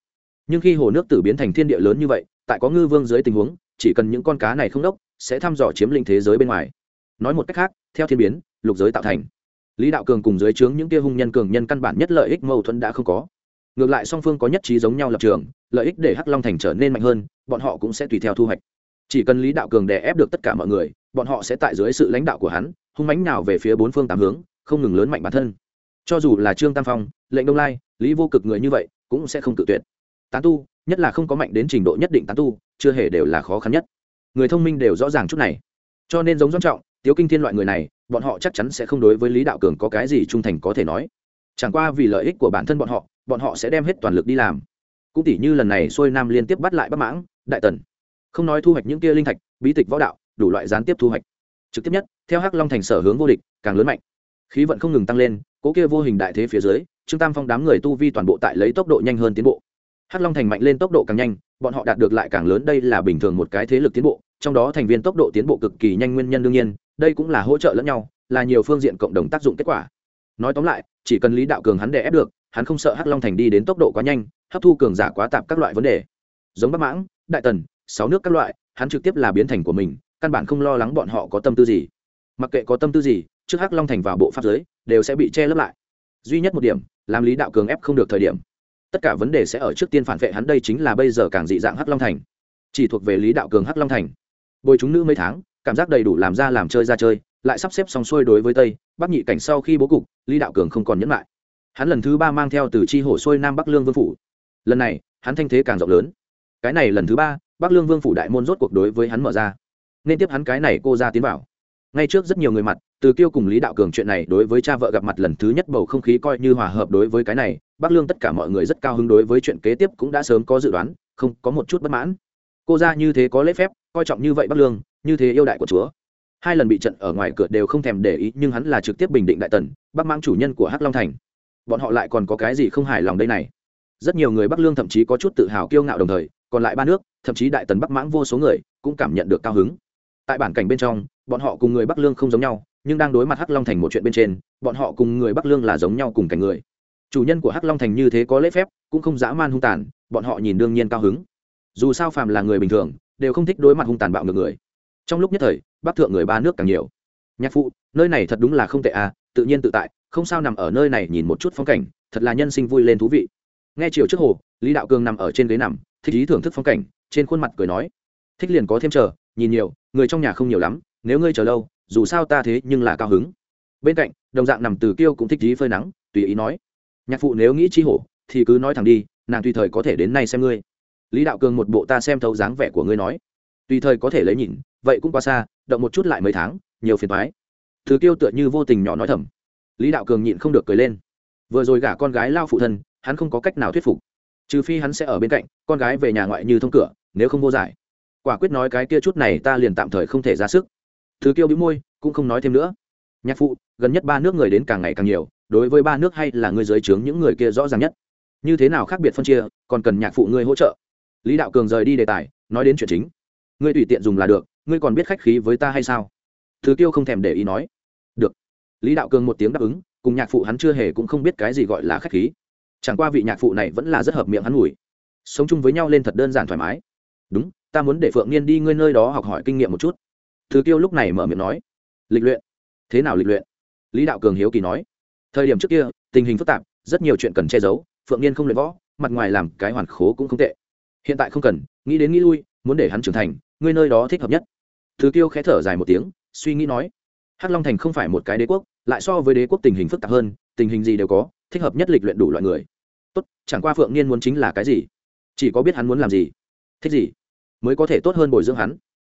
nhưng khi hồ nước tử biến thành thiên địa lớn như vậy, tại có ngư vương dưới tình huống, chỉ cần những con cá này không đốc, sẽ thăm dò chiếm lĩnh thế giới bên ngoài. Nói một cách khác, theo thiên biến, lục giới tạo thành. Lý đạo cường cùng dưới trướng những kia hung nhân cường nhân căn bản nhất lợi ích mâu thuẫn đã không có. Ngược lại song phương có nhất trí giống nhau lập trường, lợi ích để hắc long thành trở nên mạnh hơn, bọn họ cũng sẽ tùy theo thu hoạch. Chỉ cần lý đạo cường đè ép được tất cả mọi người, bọn họ sẽ tại dưới sự lãnh đạo của hắn, hung mánh nào về phía bốn phương tám hướng, không ngừng lớn mạnh bản thân. Cho dù là trương tam phong, lệnh đông lai, lý vô cực người như vậy, cũng sẽ không tự tuyệt tán tu, nhất là không có mạnh đến trình độ nhất định tán tu, chưa hề đều là khó khăn nhất. Người thông minh đều rõ ràng chút này. Cho nên giống doan trọng, tiếu kinh thiên loại người này, bọn họ chắc chắn sẽ không đối với lý đạo cường có cái gì trung thành có thể nói. Chẳng qua vì lợi ích của bản thân bọn họ bọn họ sẽ đem hết toàn lực đi làm. Cũng tỷ như lần này xuôi nam liên tiếp bắt lại bắc mãng, đại tần. Không nói thu hoạch những kia linh thạch, bí tịch võ đạo, đủ loại gián tiếp thu hoạch. Trực tiếp nhất, theo hắc long thành sở hướng vô địch, càng lớn mạnh. Khí vận không ngừng tăng lên, cố kia vô hình đại thế phía dưới, trương tam phong đám người tu vi toàn bộ tại lấy tốc độ nhanh hơn tiến bộ hắc long thành mạnh lên tốc độ càng nhanh, bọn họ đạt được lại càng lớn, đây là bình thường một cái thế lực tiến bộ, trong đó thành viên tốc độ tiến bộ cực kỳ nhanh nguyên nhân đương nhiên, đây cũng là hỗ trợ lẫn nhau, là nhiều phương diện cộng đồng tác dụng kết quả. Nói tóm lại, chỉ cần lý đạo cường hắn đè ép được, hắn không sợ hắc long thành đi đến tốc độ quá nhanh, hấp thu cường giả quá tạp các loại vấn đề. Giống bắc mãng, đại tần, sáu nước các loại, hắn trực tiếp là biến thành của mình, căn bản không lo lắng bọn họ có tâm tư gì. Mặc kệ có tâm tư gì, trước hắc long thành vào bộ pháp giới, đều sẽ bị che lấp lại. Duy nhất một điểm, làm lý đạo cường ép không được thời điểm tất cả vấn đề sẽ ở trước tiên phản vệ hắn, đây chính là bây giờ càng dị dạng hắc long thành. Chỉ thuộc về lý đạo cường hắc long thành. Bồi chúng nữ mấy tháng, cảm giác đầy đủ làm ra làm chơi ra chơi, lại sắp xếp xong xuôi đối với tây, bắc nhị cảnh sau khi bố cục, lý đạo cường không còn nhẫn lại. Hắn lần thứ ba mang theo từ chi hồ xuôi nam bắc lương vương phủ. Lần này, hắn thanh thế càng rộng lớn. Cái này lần thứ ba, bắc lương vương phủ đại môn rốt cuộc đối với hắn mở ra. Nên tiếp hắn cái này cô ra tiến vào. Ngay trước rất nhiều người mặt từ kiêu cùng lý đạo cường chuyện này đối với cha vợ gặp mặt lần thứ nhất bầu không khí coi như hòa hợp đối với cái này, bắc lương tất cả mọi người rất cao hứng đối với chuyện kế tiếp cũng đã sớm có dự đoán, không có một chút bất mãn. Cô ra như thế có lễ phép, coi trọng như vậy bắc lương, như thế yêu đại của chúa. Hai lần bị trận ở ngoài cửa đều không thèm để ý, nhưng hắn là trực tiếp bình định đại tần, bắc mang chủ nhân của hắc long thành. Bọn họ lại còn có cái gì không hài lòng đây này? Rất nhiều người bắc lương thậm chí có chút tự hào kiêu ngạo đồng thời, còn lại ba nước, thậm chí đại tần bắc mãng vô số người cũng cảm nhận được cao hứng. Tại bản cảnh bên trong, bọn họ cùng người bắc lương không giống nhau nhưng đang đối mặt hắc long thành một chuyện bên trên, bọn họ cùng người bắc lương là giống nhau cùng cảnh người. Chủ nhân của hắc long thành như thế có lễ phép, cũng không dã man hung tàn, bọn họ nhìn đương nhiên cao hứng. Dù sao phàm là người bình thường, đều không thích đối mặt hung tàn bạo ngược người. Trong lúc nhất thời, bắc thượng người ba nước càng nhiều. Nhạc phụ, nơi này thật đúng là không tệ à tự nhiên tự tại, không sao nằm ở nơi này nhìn một chút phong cảnh, thật là nhân sinh vui lên thú vị. Nghe chiều trước hồ, lý đạo cường nằm ở trên ghế nằm, thích ý thưởng thức phong cảnh, trên khuôn mặt cười nói, thích liền có thêm chờ, nhìn nhiều, người trong nhà không nhiều lắm, nếu ngươi chờ lâu dù sao ta thế nhưng là cao hứng. Bên cạnh, đồng dạng nằm từ kiêu cũng thích ý phơi nắng, tùy ý nói. Nhạc phụ nếu nghĩ chi hổ, thì cứ nói thẳng đi, nàng tùy thời có thể đến nay xem ngươi. Lý đạo cường một bộ ta xem thấu dáng vẻ của ngươi nói. Tùy thời có thể lấy nhìn, vậy cũng quá xa, động một chút lại mấy tháng, nhiều phiền thoái thứ tiêu tựa như vô tình nhỏ nói thầm. Lý đạo cường nhịn không được cười lên. Vừa rồi gả con gái lao phụ thân, hắn không có cách nào thuyết phục. Trừ phi hắn sẽ ở bên cạnh, con gái về nhà ngoại như thông cửa, nếu không vô giải. Quả quyết nói cái kia chút này ta liền tạm thời không thể ra sức thứ kiêu bĩu môi, cũng không nói thêm nữa. Nhạc phụ, gần nhất ba nước người đến càng ngày càng nhiều, đối với ba nước hay là người dưới trướng những người kia rõ ràng nhất. Như thế nào khác biệt phân chia, còn cần nhạc phụ ngươi hỗ trợ. Lý đạo cường rời đi đề tài, nói đến chuyện chính. Ngươi tùy tiện dùng là được, ngươi còn biết khách khí với ta hay sao? Thứ kiêu không thèm để ý nói. Được. Lý đạo cường một tiếng đáp ứng, cùng nhạc phụ hắn chưa hề cũng không biết cái gì gọi là khách khí. Chẳng qua vị nhạc phụ này vẫn là rất hợp miệng hắn ngủi. Sống chung với nhau lên thật đơn giản thoải mái. Đúng, ta muốn để phượng niên đi ngươi nơi đó học hỏi kinh nghiệm một chút thứ kiêu lúc này mở miệng nói, lịch luyện. Thế nào lịch luyện? Lý đạo cường hiếu kỳ nói, thời điểm trước kia, tình hình phức tạp, rất nhiều chuyện cần che giấu, phượng niên không luyện võ, mặt ngoài làm cái hoàn khố cũng không tệ. Hiện tại không cần, nghĩ đến nghĩ lui, muốn để hắn trưởng thành, ngươi nơi đó thích hợp nhất. Thứ kiêu khẽ thở dài một tiếng, suy nghĩ nói, hắc long thành không phải một cái đế quốc, lại so với đế quốc tình hình phức tạp hơn, tình hình gì đều có, thích hợp nhất lịch luyện đủ loại người. Tốt, chẳng qua phượng niên muốn chính là cái gì? Chỉ có biết hắn muốn làm gì, thích gì, mới có thể tốt hơn bồi dưỡng hắn.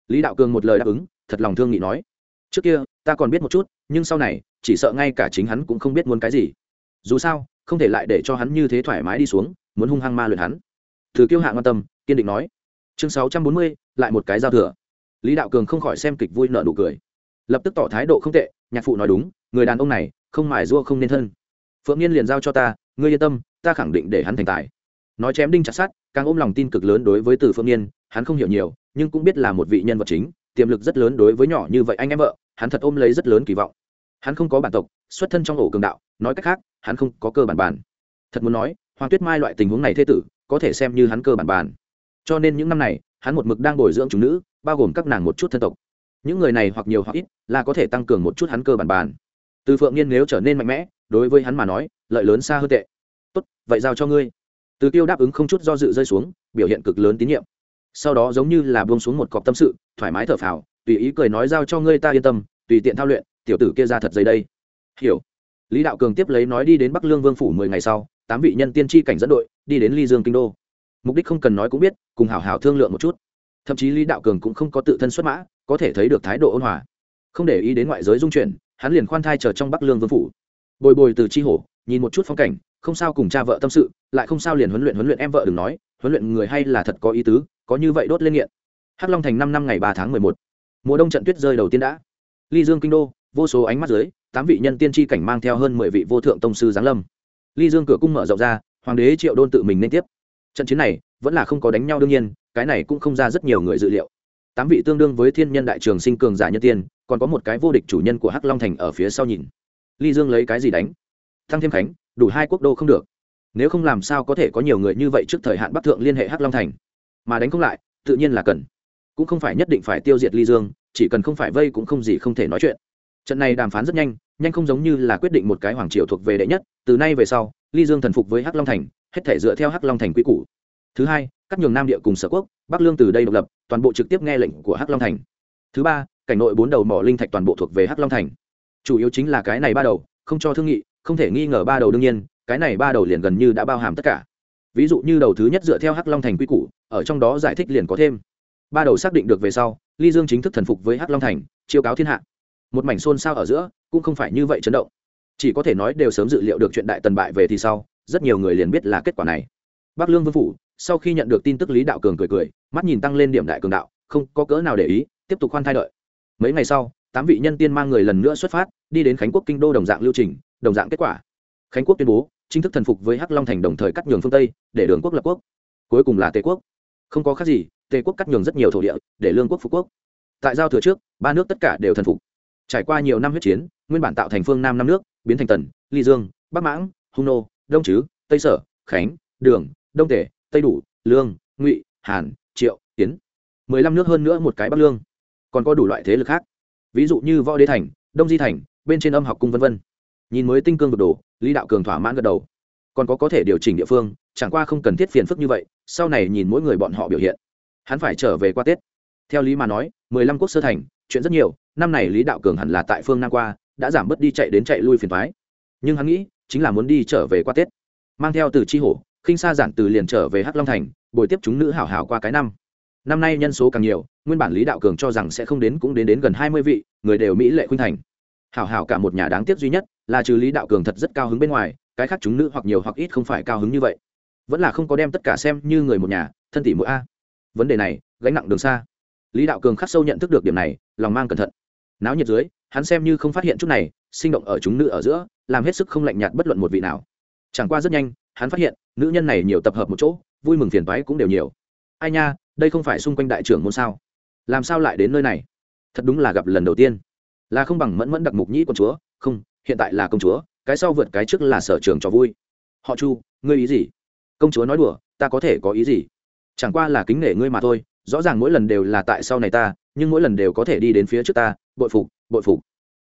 Lý đạo cường một lời đáp ứng thật lòng thương nghị nói. Trước kia, ta còn biết một chút, nhưng sau này, chỉ sợ ngay cả chính hắn cũng không biết muốn cái gì. Dù sao, không thể lại để cho hắn như thế thoải mái đi xuống, muốn hung hăng ma luyện hắn. Thử kiêu hạ quan tâm, kiên định nói. Chương sáu trăm bốn mươi, lại một cái giao thừa. Lý đạo cường không khỏi xem kịch vui nợ nụ cười. Lập tức tỏ thái độ không tệ, nhạc phụ nói đúng, người đàn ông này, không mài rua không nên thân. Phượng Niên liền giao cho ta, ngươi yên tâm, ta khẳng định để hắn thành tài. Nói chém đinh chặt sát càng ôm lòng tin cực lớn đối với từ phượng Niên hắn không hiểu nhiều, nhưng cũng biết là một vị nhân vật chính tiềm lực rất lớn đối với nhỏ như vậy anh em vợ, hắn thật ôm lấy rất lớn kỳ vọng. Hắn không có bản tộc, xuất thân trong ổ cường đạo, nói cách khác, hắn không có cơ bản bản. Thật muốn nói, hoàng tuyết mai loại tình huống này thê tử, có thể xem như hắn cơ bản bản. Cho nên những năm này, hắn một mực đang bồi dưỡng chúng nữ, bao gồm các nàng một chút thân tộc. Những người này hoặc nhiều hoặc ít, là có thể tăng cường một chút hắn cơ bản bản. Từ phượng nhiên nếu trở nên mạnh mẽ, đối với hắn mà nói, lợi lớn xa hơn tệ. Tốt, vậy giao cho ngươi. Từ tiêu đáp ứng không chút do dự rơi xuống, biểu hiện cực lớn tín nhiệm. Sau đó giống như là buông xuống một cọc tâm sự thoải mái thở phào, tùy ý cười nói giao cho ngươi ta yên tâm, tùy tiện thao luyện, tiểu tử kia ra thật dày đây. Hiểu. Lý đạo cường tiếp lấy nói đi đến bắc lương vương phủ mười ngày sau, tám vị nhân tiên tri cảnh dẫn đội đi đến ly dương kinh đô. Mục đích không cần nói cũng biết, cùng hảo hảo thương lượng một chút. Thậm chí lý đạo cường cũng không có tự thân xuất mã, có thể thấy được thái độ ôn hòa. Không để ý đến ngoại giới dung chuyển, hắn liền khoan thai chờ trong bắc lương vương phủ. Bồi bồi từ chi hổ, nhìn một chút phong cảnh, không sao cùng cha vợ tâm sự, lại không sao liền huấn luyện huấn luyện em vợ đừng nói, huấn luyện người hay là thật có ý tứ, có như vậy đốt lên nghiện hắc long thành năm năm ngày ba tháng mười một. Mùa đông trận tuyết rơi đầu tiên đã. Ly dương kinh đô, vô số ánh mắt dưới, tám vị nhân tiên tri cảnh mang theo hơn mười vị vô thượng tông sư giáng lâm. Ly dương cửa cung mở rộng ra, hoàng đế triệu đôn tự mình nên tiếp. Trận chiến này vẫn là không có đánh nhau đương nhiên, cái này cũng không ra rất nhiều người dự liệu. Tám vị tương đương với thiên nhân đại trường sinh cường giả nhân tiên, còn có một cái vô địch chủ nhân của hắc long thành ở phía sau nhìn. Ly dương lấy cái gì đánh? Thăng thêm khánh, đủ hai quốc đô không được. Nếu không làm sao có thể có nhiều người như vậy trước thời hạn bắc thượng liên hệ hắc long thành? Mà đánh không lại, tự nhiên là cần cũng không phải nhất định phải tiêu diệt ly dương, chỉ cần không phải vây cũng không gì không thể nói chuyện. Trận này đàm phán rất nhanh nhanh không giống như là quyết định một cái hoàng triều thuộc về đệ nhất, từ nay về sau, ly dương thần phục với hắc long thành, hết thể dựa theo hắc long thành quy củ. Thứ hai cắt nhường nam địa cùng sở quốc, bắc lương từ đây độc lập, toàn bộ trực tiếp nghe lệnh của hắc long thành. Thứ ba, cảnh nội bốn đầu mỏ linh thạch toàn bộ thuộc về hắc long thành. Chủ yếu chính là cái này ba đầu, không cho thương nghị, không thể nghi ngờ ba đầu đương nhiên, cái này ba đầu liền gần như đã bao hàm tất cả. Ví dụ như đầu thứ nhất dựa theo hắc long thành quy củ, ở trong đó giải thích liền có thêm ba đầu xác định được về sau, ly dương chính thức thần phục với hắc long thành, chiêu cáo thiên hạ. Một mảnh xôn xao ở giữa, cũng không phải như vậy chấn động. Chỉ có thể nói đều sớm dự liệu được chuyện đại tần bại về thì sau, rất nhiều người liền biết là kết quả này. Bắc lương vương phủ, sau khi nhận được tin tức lý đạo cường cười cười, mắt nhìn tăng lên điểm đại cường đạo, không có cỡ nào để ý, tiếp tục khoan thai đợi. Mấy ngày sau, tám vị nhân tiên mang người lần nữa xuất phát, đi đến khánh quốc kinh đô đồng dạng lưu trình, đồng dạng kết quả. Khánh quốc tuyên bố, chính thức thần phục với hắc long thành đồng thời cắt nhường phương tây, để đường quốc lập quốc, cuối cùng là tề quốc. Không có khác gì tề quốc cắt nhường rất nhiều thổ địa, để lương quốc phú quốc. Tại giao thừa trước, ba nước tất cả đều thần phục. Trải qua nhiều năm huyết chiến, nguyên bản tạo thành phương nam năm nước, biến thành tần, ly dương, bắc mãng, hung nô, đông chứ tây sở, khánh, đường, đông tể tây đủ, lương, ngụy, hàn, triệu, tiến. Mười lăm nước hơn nữa một cái bắc lương. Còn có đủ loại thế lực khác. Ví dụ như võ đế thành, đông di thành, bên trên âm học cung v v nhìn mới tinh cương vực đồ, lý đạo cường thỏa mãn gật đầu. Còn có có thể điều chỉnh địa phương, chẳng qua không cần thiết phiền phức như vậy, sau này nhìn mỗi người bọn họ biểu hiện hắn phải trở về qua tết. Theo lý mà nói, mười lăm quốc sơ thành, chuyện rất nhiều, năm này lý đạo cường hẳn là tại phương nam qua, đã giảm bớt đi chạy đến chạy lui phiền thoái nhưng hắn nghĩ, chính là muốn đi trở về qua tết. Mang theo từ chi hổ, khinh sa giản từ liền trở về hắc long thành, bồi tiếp chúng nữ hảo hảo qua cái năm. Năm nay nhân số càng nhiều, nguyên bản lý đạo cường cho rằng sẽ không đến cũng đến đến gần hai mươi vị, người đều mỹ lệ khuynh thành. Hảo hảo cả một nhà đáng tiếc duy nhất là trừ lý đạo cường thật rất cao hứng bên ngoài, cái khác chúng nữ hoặc nhiều hoặc ít không phải cao hứng như vậy. Vẫn là không có đem tất cả xem như người một nhà, thân tỷ mỗi a vấn đề này, gánh nặng đường xa. Lý đạo cường khắc sâu nhận thức được điểm này, lòng mang cẩn thận. Náo nhiệt dưới, hắn xem như không phát hiện chút này, sinh động ở chúng nữ ở giữa, làm hết sức không lạnh nhạt bất luận một vị nào. Chẳng qua rất nhanh, hắn phát hiện, nữ nhân này nhiều tập hợp một chỗ, vui mừng phiền toái cũng đều nhiều. Ai nha, đây không phải xung quanh đại trưởng môn sao? Làm sao lại đến nơi này? Thật đúng là gặp lần đầu tiên. Là không bằng mẫn mẫn đặc mục nhĩ con chúa, không, hiện tại là công chúa, cái sau vượt cái trước là sở trường cho vui. Họ chu, ngươi ý gì? Công chúa nói đùa, ta có thể có ý gì? Chẳng qua là kính nể ngươi mà thôi, rõ ràng mỗi lần đều là tại sau này ta, nhưng mỗi lần đều có thể đi đến phía trước ta, bội phục bội phục.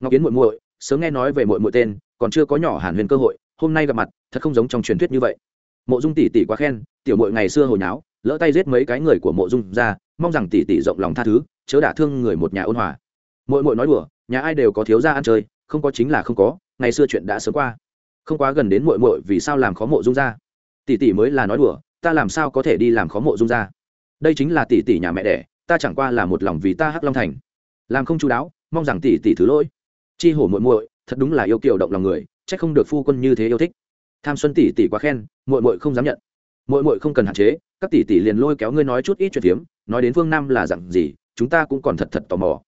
Ngọc kiến muội muội, sớm nghe nói về muội muội tên, còn chưa có nhỏ hàn huyền cơ hội, hôm nay gặp mặt, thật không giống trong truyền thuyết như vậy. Mộ dung tỷ tỷ quá khen, tiểu muội ngày xưa hồi nháo lỡ tay giết mấy cái người của mộ dung ra, mong rằng tỷ tỷ rộng lòng tha thứ, chớ đả thương người một nhà ôn hòa. Muội muội nói đùa, nhà ai đều có thiếu gia ăn chơi, không có chính là không có, ngày xưa chuyện đã sớm qua. Không quá gần đến muội muội vì sao làm khó mộ dung ra. Tỷ tỷ mới là nói đùa ta làm sao có thể đi làm khó mộ dung ra? Đây chính là tỷ tỷ nhà mẹ đẻ, ta chẳng qua là một lòng vì ta hắc long thành. Làm không chú đáo, mong rằng tỷ tỷ thứ lỗi. Chi hổ muội muội, thật đúng là yêu kiều động lòng người trách không được phu quân như thế yêu thích. Tham xuân tỷ tỷ quá khen, muội muội không dám nhận. Muội muội không cần hạn chế, các tỷ tỷ liền lôi kéo ngươi nói chút ít chuyện phiếm, nói đến phương nam là dặn gì, chúng ta cũng còn thật thật tò mò.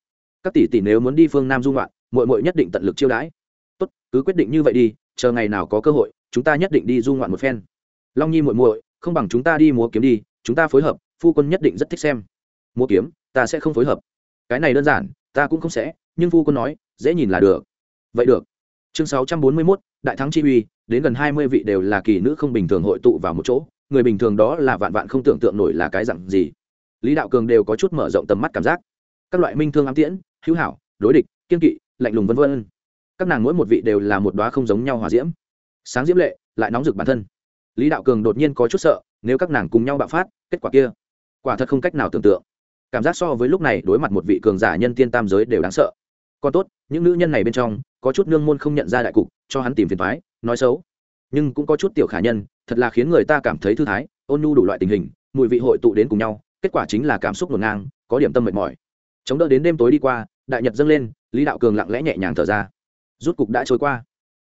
Các tỷ tỷ nếu muốn đi phương nam dung loạn muội muội nhất định tận lực chiêu đãi. Tốt, cứ quyết định như vậy đi, chờ ngày nào có cơ hội, chúng ta nhất định đi dung loạn một phen. Long nhi muội muội không bằng chúng ta đi múa kiếm đi chúng ta phối hợp phu quân nhất định rất thích xem. Múa kiếm ta sẽ không phối hợp. Cái này đơn giản ta cũng không sẽ nhưng phu quân nói dễ nhìn là được. Vậy được. Chương sáu trăm bốn mươi 641, đại thắng chi uy đến gần hai mươi vị đều là kỳ nữ không bình thường hội tụ vào một chỗ người bình thường đó là vạn vạn không tưởng tượng nổi là cái dặn gì. Lý đạo cường đều có chút mở rộng tầm mắt cảm giác. Các loại minh thương ám tiễn hữu hảo đối địch kiên kỵ lạnh lùng vân vân. Các nàng mỗi một vị đều là một đóa không giống nhau hòa diễm. Sáng diễm lệ lại nóng rực bản thân lý đạo cường đột nhiên có chút sợ, nếu các nàng cùng nhau bạo phát, kết quả kia, quả thật không cách nào tưởng tượng. Cảm giác so với lúc này đối mặt một vị cường giả nhân tiên tam giới đều đáng sợ. Còn tốt, những nữ nhân này bên trong, có chút nương môn không nhận ra đại cục, cho hắn tìm phiền thoái nói xấu. Nhưng cũng có chút tiểu khả nhân, thật là khiến người ta cảm thấy thư thái, ôn nhu đủ loại tình hình, mùi vị hội tụ đến cùng nhau, kết quả chính là cảm xúc ngổn ngang, có điểm tâm mệt mỏi. Chống đỡ đến đêm tối đi qua, đại nhật dâng lên, lý đạo cường lặng lẽ nhẹ nhàng thở ra. Rút cục đã trôi qua.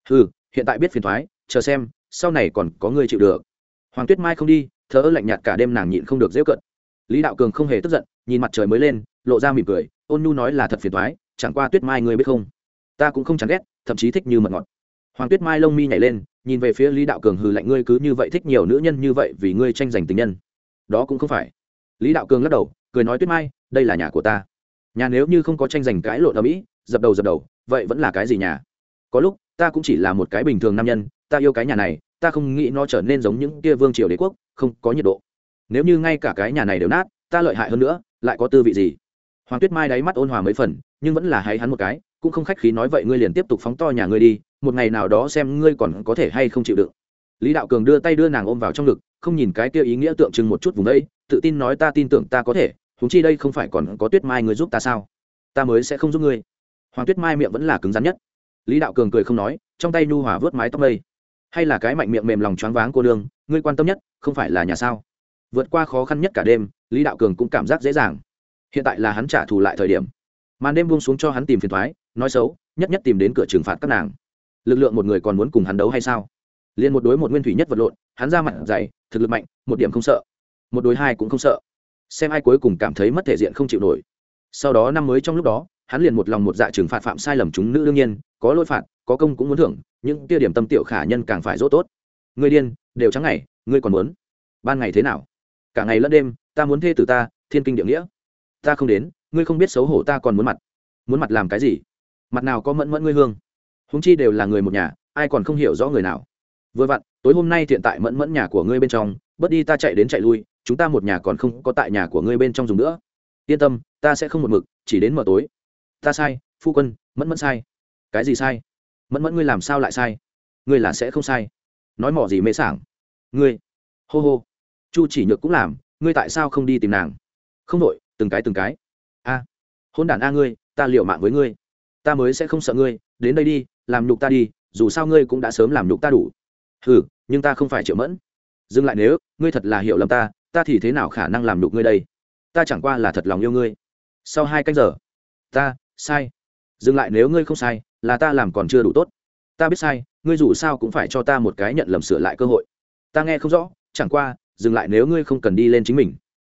Ừ hiện tại biết phiền thoái chờ xem sau này còn có người chịu được. Hoàng tuyết mai không đi thở lạnh nhạt cả đêm nàng nhịn không được dễ cận lý đạo cường không hề tức giận, nhìn mặt trời mới lên, lộ ra mỉm cười, ôn nhu nói là thật phiền thoái chẳng qua tuyết mai ngươi biết không? Ta cũng không chán ghét, thậm chí thích như mật ngọt. Hoàng tuyết mai lông mi nhảy lên, nhìn về phía lý đạo cường hừ lạnh ngươi cứ như vậy thích nhiều nữ nhân như vậy vì ngươi tranh giành tình nhân. Đó cũng không phải. Lý đạo cường lắc đầu, cười nói tuyết mai, đây là nhà của ta. Nhà nếu như không có tranh giành cãi lộn ở mỹ, dập đầu dập đầu, vậy vẫn là cái gì nhà? Có lúc, ta cũng chỉ là một cái bình thường nam nhân, ta yêu cái nhà này ta không nghĩ nó trở nên giống những kia vương triều đế quốc, không có nhiệt độ. Nếu như ngay cả cái nhà này đều nát, ta lợi hại hơn nữa, lại có tư vị gì? Hoàng tuyết mai đáy mắt ôn hòa mấy phần, nhưng vẫn là hay hắn một cái, cũng không khách khí nói vậy ngươi liền tiếp tục phóng to nhà ngươi đi, một ngày nào đó xem ngươi còn có thể hay không chịu đựng. Lý đạo cường đưa tay đưa nàng ôm vào trong ngực, không nhìn cái kia ý nghĩa tượng trưng một chút vùng đây, tự tin nói ta tin tưởng ta có thể húng chi đây không phải còn có tuyết mai ngươi giúp ta sao? Ta mới sẽ không giúp ngươi. Hoàng tuyết mai miệng vẫn là cứng rắn nhất. Lý đạo cường cười không nói, trong tay nhu hòa vớt mái tóc đây hay là cái mạnh miệng mềm lòng choáng váng cô nương, ngươi quan tâm nhất, không phải là nhà sao? Vượt qua khó khăn nhất cả đêm, lý đạo cường cũng cảm giác dễ dàng. Hiện tại là hắn trả thù lại thời điểm. Màn đêm buông xuống cho hắn tìm phiền thoái nói xấu, nhất nhất tìm đến cửa trừng phạt các nàng. Lực lượng một người còn muốn cùng hắn đấu hay sao? Liền một đối một nguyên thủy nhất vật lộn, hắn ra mặt dày, thực lực mạnh, một điểm không sợ. Một đối hai cũng không sợ. Xem ai cuối cùng cảm thấy mất thể diện không chịu nổi. Sau đó năm mới trong lúc đó, hắn liền một lòng một dạ trừng phạt phạm sai lầm chúng nữ đương nhiên, có lỗi phạt có công cũng muốn thưởng, những tiêu điểm tâm tiểu khả nhân càng phải dỗ tốt. Người điên, đều trắng ngày, ngươi còn muốn? Ban ngày thế nào? Cả ngày lẫn đêm, ta muốn thê tử ta, thiên kinh địa nghĩa. Ta không đến, ngươi không biết xấu hổ ta còn muốn mặt. Muốn mặt làm cái gì? Mặt nào có mẫn mẫn ngươi hương? Húng chi đều là người một nhà, ai còn không hiểu rõ người nào? Vừa vặn, tối hôm nay hiện tại mẫn mẫn nhà của ngươi bên trong, bớt đi ta chạy đến chạy lui, chúng ta một nhà còn không có tại nhà của ngươi bên trong dùng nữa. Yên tâm, ta sẽ không một mực, chỉ đến mở tối. Ta sai, phu quân, mẫn mẫn sai. Cái gì sai? Mẫn mẫn ngươi làm sao lại sai? Ngươi là sẽ không sai. Nói mỏ gì mê sảng? Ngươi. Hô hô. Chu chỉ nhược cũng làm, ngươi tại sao không đi tìm nàng? Không đội từng cái từng cái. A. Hôn đản a ngươi, ta liệu mạng với ngươi. Ta mới sẽ không sợ ngươi, đến đây đi, làm nhục ta đi, dù sao ngươi cũng đã sớm làm nhục ta đủ. Hừ, nhưng ta không phải triệu mẫn. Dừng lại nếu, ngươi thật là hiểu lầm ta ta thì thế nào khả năng làm đục ngươi đây? Ta chẳng qua là thật lòng yêu ngươi. Sau hai canh giờ. Ta, sai. Dừng lại nếu ngươi không sai là ta làm còn chưa đủ tốt. Ta biết sai, ngươi dù sao cũng phải cho ta một cái nhận lầm sửa lại cơ hội. Ta nghe không rõ, chẳng qua, dừng lại nếu ngươi không cần đi lên chính mình.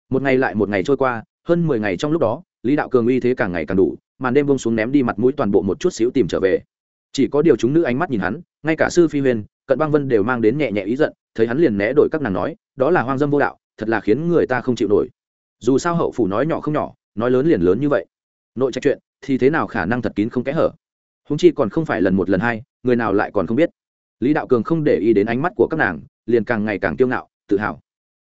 Một ngày lại một ngày trôi qua, hơn mười ngày trong lúc đó, lý đạo cường uy thế càng ngày càng đủ, màn đêm bông xuống ném đi mặt mũi toàn bộ một chút xíu tìm trở về. Chỉ có điều chúng nữ ánh mắt nhìn hắn, ngay cả sư phi huyền, cận băng vân đều mang đến nhẹ nhẹ ý giận, thấy hắn liền né đổi các nàng nói, đó là hoang dâm vô đạo, thật là khiến người ta không chịu nổi. Dù sao hậu phủ nói nhỏ không nhỏ, nói lớn liền lớn như vậy. Nội trạch chuyện, thì thế nào khả năng thật kín không kẽ hở? Húng chi còn không phải lần một lần hai, người nào lại còn không biết. Lý đạo cường không để ý đến ánh mắt của các nàng, liền càng ngày càng kiêu ngạo, tự hào.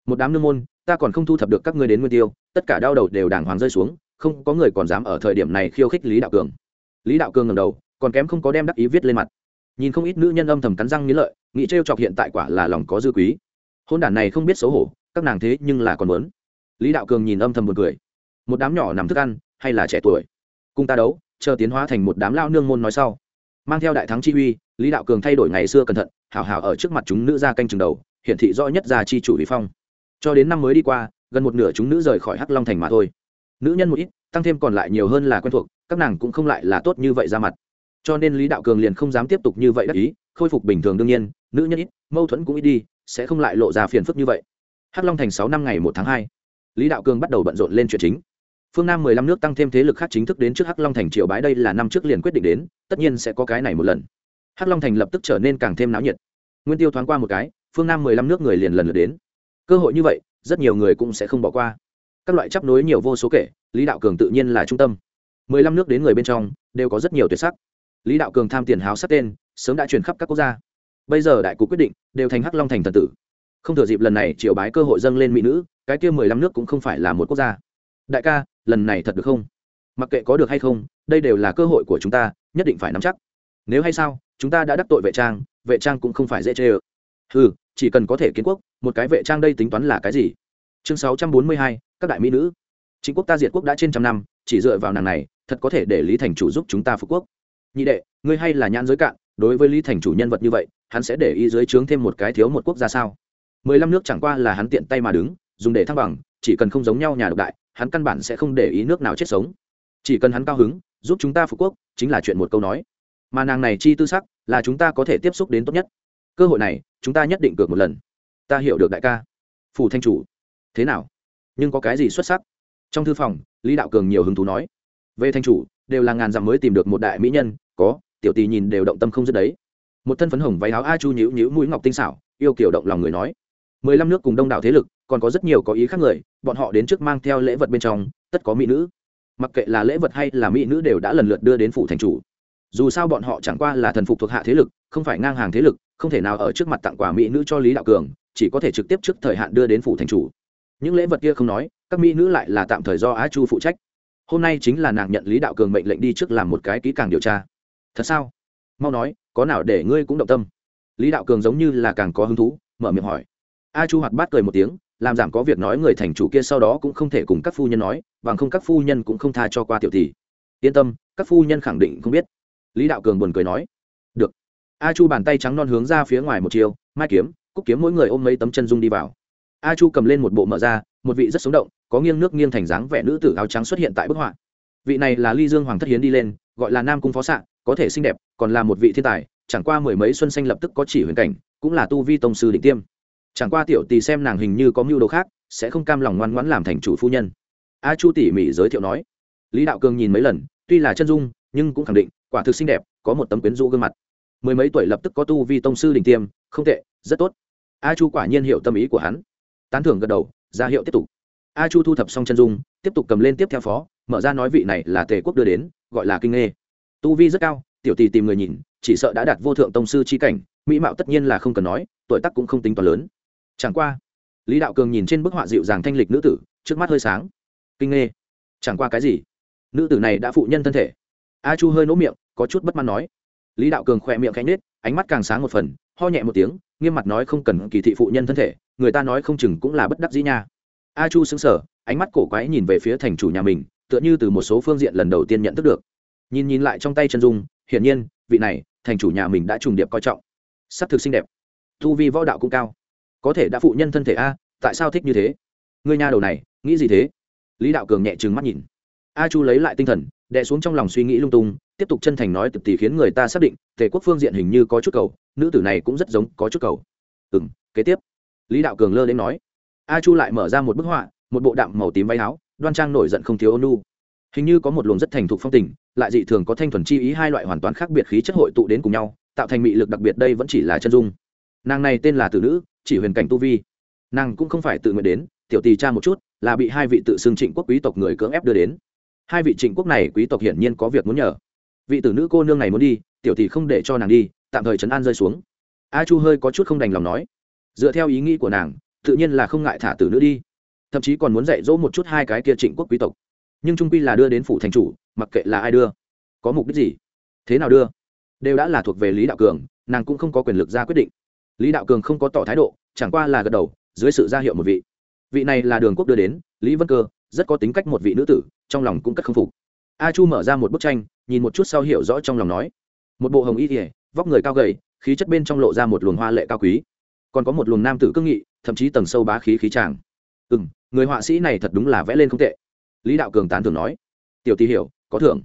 Một đám nương môn, ta còn không thu thập được các ngươi đến nguyên tiêu, tất cả đau đầu đều đàng hoàng rơi xuống, không có người còn dám ở thời điểm này khiêu khích lý đạo cường. Lý đạo cường ngầm đầu, còn kém không có đem đắc ý viết lên mặt. Nhìn không ít nữ nhân âm thầm cắn răng nghĩ lợi, nghĩ trêu chọc hiện tại quả là lòng có dư quý. Hôn đản này không biết xấu hổ, các nàng thế nhưng là còn muốn. Lý đạo cường nhìn âm thầm một cười. Một đám nhỏ nằm thức ăn, hay là trẻ tuổi? Cùng ta đấu chờ tiến hóa thành một đám lao nương môn nói sau. Mang theo đại thắng chi uy, lý đạo cường thay đổi ngày xưa cẩn thận, hảo hảo ở trước mặt chúng nữ ra canh chừng đầu, hiển thị rõ nhất ra chi chủ vi phong. Cho đến năm mới đi qua, gần một nửa chúng nữ rời khỏi hắc long thành mà thôi. Nữ nhân một ít, tăng thêm còn lại nhiều hơn là quen thuộc, các nàng cũng không lại là tốt như vậy ra mặt. Cho nên lý đạo cường liền không dám tiếp tục như vậy đắc ý, khôi phục bình thường đương nhiên, nữ nhân ít, mâu thuẫn cũng ít đi, sẽ không lại lộ ra phiền phức như vậy. Hắc long thành sáu năm ngày một tháng hai, lý đạo cường bắt đầu bận rộn lên chuyện chính phương nam mười lăm nước tăng thêm thế lực khác chính thức đến trước hắc long thành triều bái đây là năm trước liền quyết định đến, tất nhiên sẽ có cái này một lần. Hắc long thành lập tức trở nên càng thêm náo nhiệt. Nguyên tiêu thoáng qua một cái, phương nam mười lăm nước người liền lần lượt đến. Cơ hội như vậy, rất nhiều người cũng sẽ không bỏ qua. Các loại chấp nối nhiều vô số kể, lý đạo cường tự nhiên là trung tâm. Mười lăm nước đến người bên trong, đều có rất nhiều tuyệt sắc. Lý đạo cường tham tiền háo sắc tên, sớm đã truyền khắp các quốc gia. Bây giờ đại cục quyết định, đều thành hắc long thành thần tử. Không thừa dịp lần này triều bái cơ hội dâng lên mỹ nữ, cái kia mười lăm nước cũng không phải là một quốc gia. Đại ca lần này thật được không? Mặc kệ có được hay không, đây đều là cơ hội của chúng ta, nhất định phải nắm chắc. Nếu hay sao, chúng ta đã đắc tội vệ trang vệ trang cũng không phải dễ chê ơ. Ừ chỉ cần có thể kiến quốc, một cái vệ trang đây tính toán là cái gì? Chương sáu trăm bốn mươi hai, các đại mỹ nữ. Chính quốc ta diệt quốc đã trên trăm năm, chỉ dựa vào nàng này, thật có thể để lý thành chủ giúp chúng ta phục quốc. Nhị đệ, ngươi hay là nhãn giới cạn, đối với lý thành chủ nhân vật như vậy, hắn sẽ để ý dưới trướng thêm một cái thiếu một quốc gia sao? Mười lăm nước chẳng qua là hắn tiện tay mà đứng, dùng để thăng bằng chỉ cần không giống nhau nhà độc đại, hắn căn bản sẽ không để ý nước nào chết sống. Chỉ cần hắn cao hứng, giúp chúng ta phục quốc, chính là chuyện một câu nói. Mà nàng này chi tư sắc, là chúng ta có thể tiếp xúc đến tốt nhất. Cơ hội này, chúng ta nhất định cược một lần. Ta hiểu được đại ca. Phủ thanh chủ. Thế nào? Nhưng có cái gì xuất sắc? Trong thư phòng, lý đạo cường nhiều hứng thú nói. Về thanh chủ, đều là ngàn dặm mới tìm được một đại mỹ nhân, có, tiểu tỳ nhìn đều động tâm không dứt đấy. Một thân phấn hồng váy áo a chu nhữ nhữ mũi ngọc tinh xảo, yêu kiểu động lòng người nói mười lăm nước cùng đông đảo thế lực, còn có rất nhiều có ý khác người, bọn họ đến trước mang theo lễ vật bên trong, tất có mỹ nữ. Mặc kệ là lễ vật hay là mỹ nữ đều đã lần lượt đưa đến phủ thành chủ. Dù sao bọn họ chẳng qua là thần phục thuộc hạ thế lực, không phải ngang hàng thế lực, không thể nào ở trước mặt tặng quà mỹ nữ cho lý đạo cường, chỉ có thể trực tiếp trước thời hạn đưa đến phủ thành chủ. Những lễ vật kia không nói, các mỹ nữ lại là tạm thời do á chu phụ trách. Hôm nay chính là nàng nhận lý đạo cường mệnh lệnh đi trước làm một cái kỹ càng điều tra. Thật sao? Mau nói, có nào để ngươi cũng động tâm? Lý đạo cường giống như là càng có hứng thú, mở miệng hỏi a chu hoạt bát cười một tiếng, làm giảm có việc nói người thành chủ kia sau đó cũng không thể cùng các phu nhân nói, bằng không các phu nhân cũng không tha cho qua tiểu tỷ. Yên tâm, các phu nhân khẳng định không biết. Lý đạo cường buồn cười nói. Được. A chu bàn tay trắng non hướng ra phía ngoài một chiều, mai kiếm, cúc kiếm mỗi người ôm mấy tấm chân dung đi vào. A chu cầm lên một bộ mở ra, một vị rất sống động, có nghiêng nước nghiêng thành dáng vẻ nữ tử áo trắng xuất hiện tại bức họa. Vị này là ly dương hoàng thất hiến đi lên, gọi là nam cung phó xạ, có thể xinh đẹp, còn là một vị thiên tài, chẳng qua mười mấy xuân xanh lập tức có chỉ huyền cảnh, cũng là tu vi tông sư định tiêm chẳng qua tiểu tì xem nàng hình như có mưu đồ khác, sẽ không cam lòng ngoan ngoãn làm thành chủ phu nhân. A chu tỉ mỉ giới thiệu nói. Lý đạo cường nhìn mấy lần, tuy là chân dung, nhưng cũng khẳng định, quả thực xinh đẹp, có một tấm quyến rũ gương mặt. Mười mấy tuổi lập tức có tu vi tông sư đình tiêm, không tệ, rất tốt. A chu quả nhiên hiểu tâm ý của hắn. Tán thưởng gật đầu, ra hiệu tiếp tục. A chu thu thập xong chân dung, tiếp tục cầm lên tiếp theo phó, mở ra nói vị này là tề quốc đưa đến, gọi là kinh nghê. Tu vi rất cao, tiểu tỷ tìm người nhìn, chỉ sợ đã đạt vô thượng tông sư chi cảnh, mỹ mạo tất nhiên là không cần nói, tuổi tác cũng không tính toán lớn chẳng qua, lý đạo cường nhìn trên bức họa dịu dàng thanh lịch nữ tử, trước mắt hơi sáng. Kinh nghê chẳng qua cái gì? Nữ tử này đã phụ nhân thân thể. A chu hơi nỗ miệng, có chút bất mãn nói. Lý đạo cường khỏe miệng khẽ nết ánh mắt càng sáng một phần, ho nhẹ một tiếng, nghiêm mặt nói không cần kỳ thị phụ nhân thân thể, người ta nói không chừng cũng là bất đắc dĩ nha. A chu xứng sở ánh mắt cổ quái nhìn về phía thành chủ nhà mình, tựa như từ một số phương diện lần đầu tiên nhận thức được. Nhìn nhìn lại trong tay chân dung, hiển nhiên, vị này, thành chủ nhà mình đã trùng điệp coi trọng. S ắ c thực xinh đẹp. Tu vi võ đạo cũng cao có thể đã phụ nhân thân thể a, tại sao thích như thế? Người nhà đầu này, nghĩ gì thế? Lý đạo cường nhẹ trừng mắt nhìn. A chu lấy lại tinh thần, đè xuống trong lòng suy nghĩ lung tung, tiếp tục chân thành nói tự tỷ khiến người ta xác định thể quốc phương diện hình như có chút cầu, nữ tử này cũng rất giống, có chút cầu. Ừ m kế tiếp. Lý đạo cường lơ đến nói. A chu lại mở ra một bức họa, một bộ đạm màu tím váy áo, đoan trang nổi giận không thiếu ônu hình như có một luồng rất thành thục phong tình, lại dị thường có thanh thuần chi ý hai loại hoàn toàn khác biệt khí chất hội tụ đến cùng nhau, tạo thành mị lực đặc biệt đây vẫn chỉ là chân dung. Nàng này tên là tử nữ chỉ huyền cảnh tu vi. Nàng cũng không phải tự nguyện đến, tiểu tì cha một chút, là bị hai vị tự xưng trịnh quốc quý tộc người cưỡng ép đưa đến. Hai vị trịnh quốc này quý tộc hiển nhiên có việc muốn nhờ. Vị tử nữ cô nương này muốn đi, tiểu tì không để cho nàng đi, tạm thời trấn an rơi xuống. A chu hơi có chút không đành lòng nói. Dựa theo ý nghĩ của nàng, tự nhiên là không ngại thả tử nữ đi. Thậm chí còn muốn dạy dỗ một chút hai cái kia trịnh quốc quý tộc. Nhưng trung quy là đưa đến phủ thành chủ, mặc kệ là ai đưa. Có mục đích gì? Thế nào đưa? Đều đã là thuộc về lý đạo cường, nàng cũng không có quyền lực ra quyết định lý đạo cường không có tỏ thái độ, chẳng qua là gật đầu, dưới sự ra hiệu một vị. Vị này là đường quốc đưa đến, lý vân cơ, rất có tính cách một vị nữ tử, trong lòng cũng cất không phục. A chu mở ra một bức tranh, nhìn một chút sau hiểu rõ trong lòng nói. Một bộ hồng y thể vóc người cao gầy, khí chất bên trong lộ ra một luồng hoa lệ cao quý. Còn có một luồng nam tử cương nghị, thậm chí tầng sâu bá khí khí tràng. Ừ m người họa sĩ này thật đúng là vẽ lên không tệ. Lý đạo cường tán thường nói. Tiểu tì hiểu, có thưởng.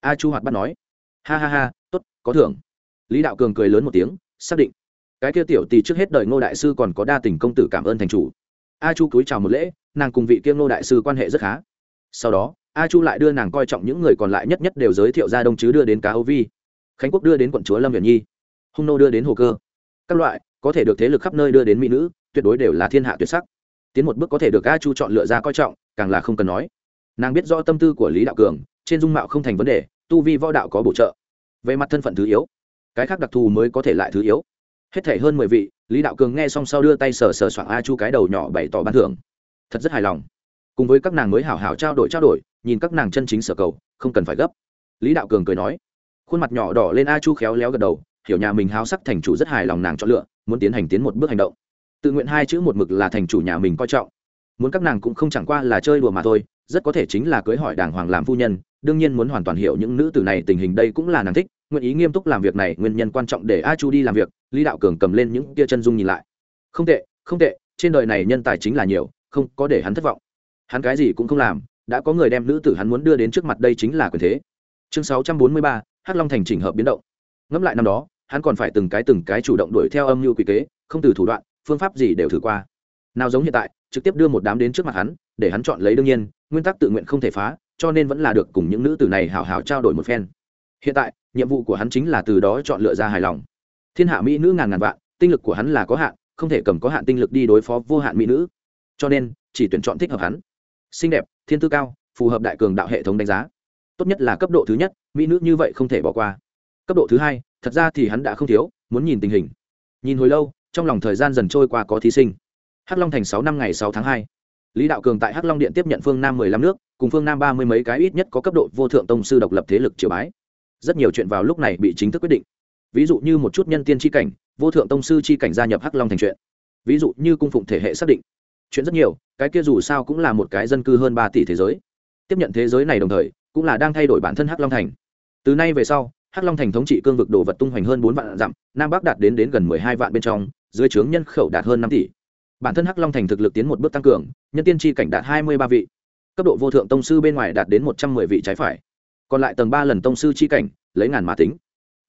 A chu hoạt bắt nói. Ha ha ha t ố t có thưởng. Lý đạo cường cười lớn một tiếng, xác định cái kia tiểu tỷ trước hết đời ngô đại sư còn có đa tình công tử cảm ơn thành chủ. A chu cúi chào một lễ, nàng cùng vị kia ngô đại sư quan hệ rất khá. Sau đó, a chu lại đưa nàng coi trọng những người còn lại nhất nhất đều giới thiệu ra đông chứ đưa đến cá âu vi. Khánh quốc đưa đến quận chúa lâm viện nhi. Hung nô đưa đến hồ cơ. Các loại, có thể được thế lực khắp nơi đưa đến mỹ nữ, tuyệt đối đều là thiên hạ tuyệt sắc. Tiến một bước có thể được a chu chọn lựa ra coi trọng, càng là không cần nói. Nàng biết rõ tâm tư của lý đạo cường, trên dung mạo không thành vấn đề, tu vi võ đạo có bổ trợ. Về mặt thân phận thứ yếu, cái khác đặc thù mới có thể lại thứ yếu hết thể hơn mười vị, lý đạo cường nghe xong sau đưa tay sờ sờ soạng a chu cái đầu nhỏ bày tỏ ban thưởng. Thật rất hài lòng. Cùng với các nàng mới hảo hảo trao đổi trao đổi, nhìn các nàng chân chính sở cầu, không cần phải gấp. Lý đạo cường cười nói, khuôn mặt nhỏ đỏ lên a chu khéo léo gật đầu, hiểu nhà mình háo sắc thành chủ rất hài lòng nàng chọn lựa, muốn tiến hành tiến một bước hành động. Tự nguyện hai chữ một mực là thành chủ nhà mình coi trọng. Muốn các nàng cũng không chẳng qua là chơi đùa mà thôi, rất có thể chính là cưới hỏi đàng hoàng làm phu nhân, đương nhiên muốn hoàn toàn hiểu những nữ tử này tình hình đây cũng là nàng thích, nguyện ý nghiêm túc làm việc này nguyên nhân quan trọng để a chu đi làm việc lý đạo cường cầm lên những tia chân dung nhìn lại. Không tệ không tệ, trên đời này nhân tài chính là nhiều, không có để hắn thất vọng. Hắn cái gì cũng không làm, đã có người đem nữ tử hắn muốn đưa đến trước mặt đây chính là quyền thế. Chương sáu trăm bốn mươi ba, hắc long thành chỉnh hợp biến động. Ngẫm lại năm đó, hắn còn phải từng cái từng cái chủ động đuổi theo âm mưu quy kế, không từ thủ đoạn, phương pháp gì đều thử qua. Nào giống hiện tại, trực tiếp đưa một đám đến trước mặt hắn, để hắn chọn lấy đương nhiên, nguyên tắc tự nguyện không thể phá, cho nên vẫn là được cùng những nữ tử này hào hào trao đổi một phen. Hiện tại, nhiệm vụ của hắn chính là từ đó chọn lựa ra hài lòng thiên hạ mỹ nữ ngàn ngàn vạn, tinh lực của hắn là có hạn, không thể cầm có hạn tinh lực đi đối phó vô hạn mỹ nữ. Cho nên, chỉ tuyển chọn thích hợp hắn. Xinh đẹp, thiên tư cao, phù hợp đại cường đạo hệ thống đánh giá. Tốt nhất là cấp độ thứ nhất, mỹ nữ như vậy không thể bỏ qua. Cấp độ thứ hai, thật ra thì hắn đã không thiếu, muốn nhìn tình hình. Nhìn hồi lâu, trong lòng thời gian dần trôi qua có thí sinh. Hắc long thành sáu năm ngày sáu tháng hai. Lý đạo cường tại hắc long điện tiếp nhận phương nam mười lăm nước, cùng phương nam ba mươi mấy cái ít nhất có cấp độ vô thượng tông sư độc lập thế lực triều bái. Rất nhiều chuyện vào lúc này bị chính thức quyết định ví dụ như một chút nhân tiên tri cảnh, vô thượng tông sư tri cảnh gia nhập hắc long thành chuyện ví dụ như cung phụng thể hệ xác định. Chuyện rất nhiều, cái kia dù sao cũng là một cái dân cư hơn ba tỷ thế giới. Tiếp nhận thế giới này đồng thời, cũng là đang thay đổi bản thân hắc long thành. Từ nay về sau, hắc long thành thống trị cương vực đồ vật tung hoành hơn bốn vạn dặm, nam bắc đạt đến đến gần mười hai vạn bên trong, dưới trướng nhân khẩu đạt hơn năm tỷ. Bản thân hắc long thành thực lực tiến một bước tăng cường, nhân tiên tri cảnh đạt hai mươi ba vị. Cấp độ vô thượng tông sư bên ngoài đạt đến một trăm mười vị trái phải. Còn lại tầng ba lần tông sư chi cảnh, lấy ngàn mà tính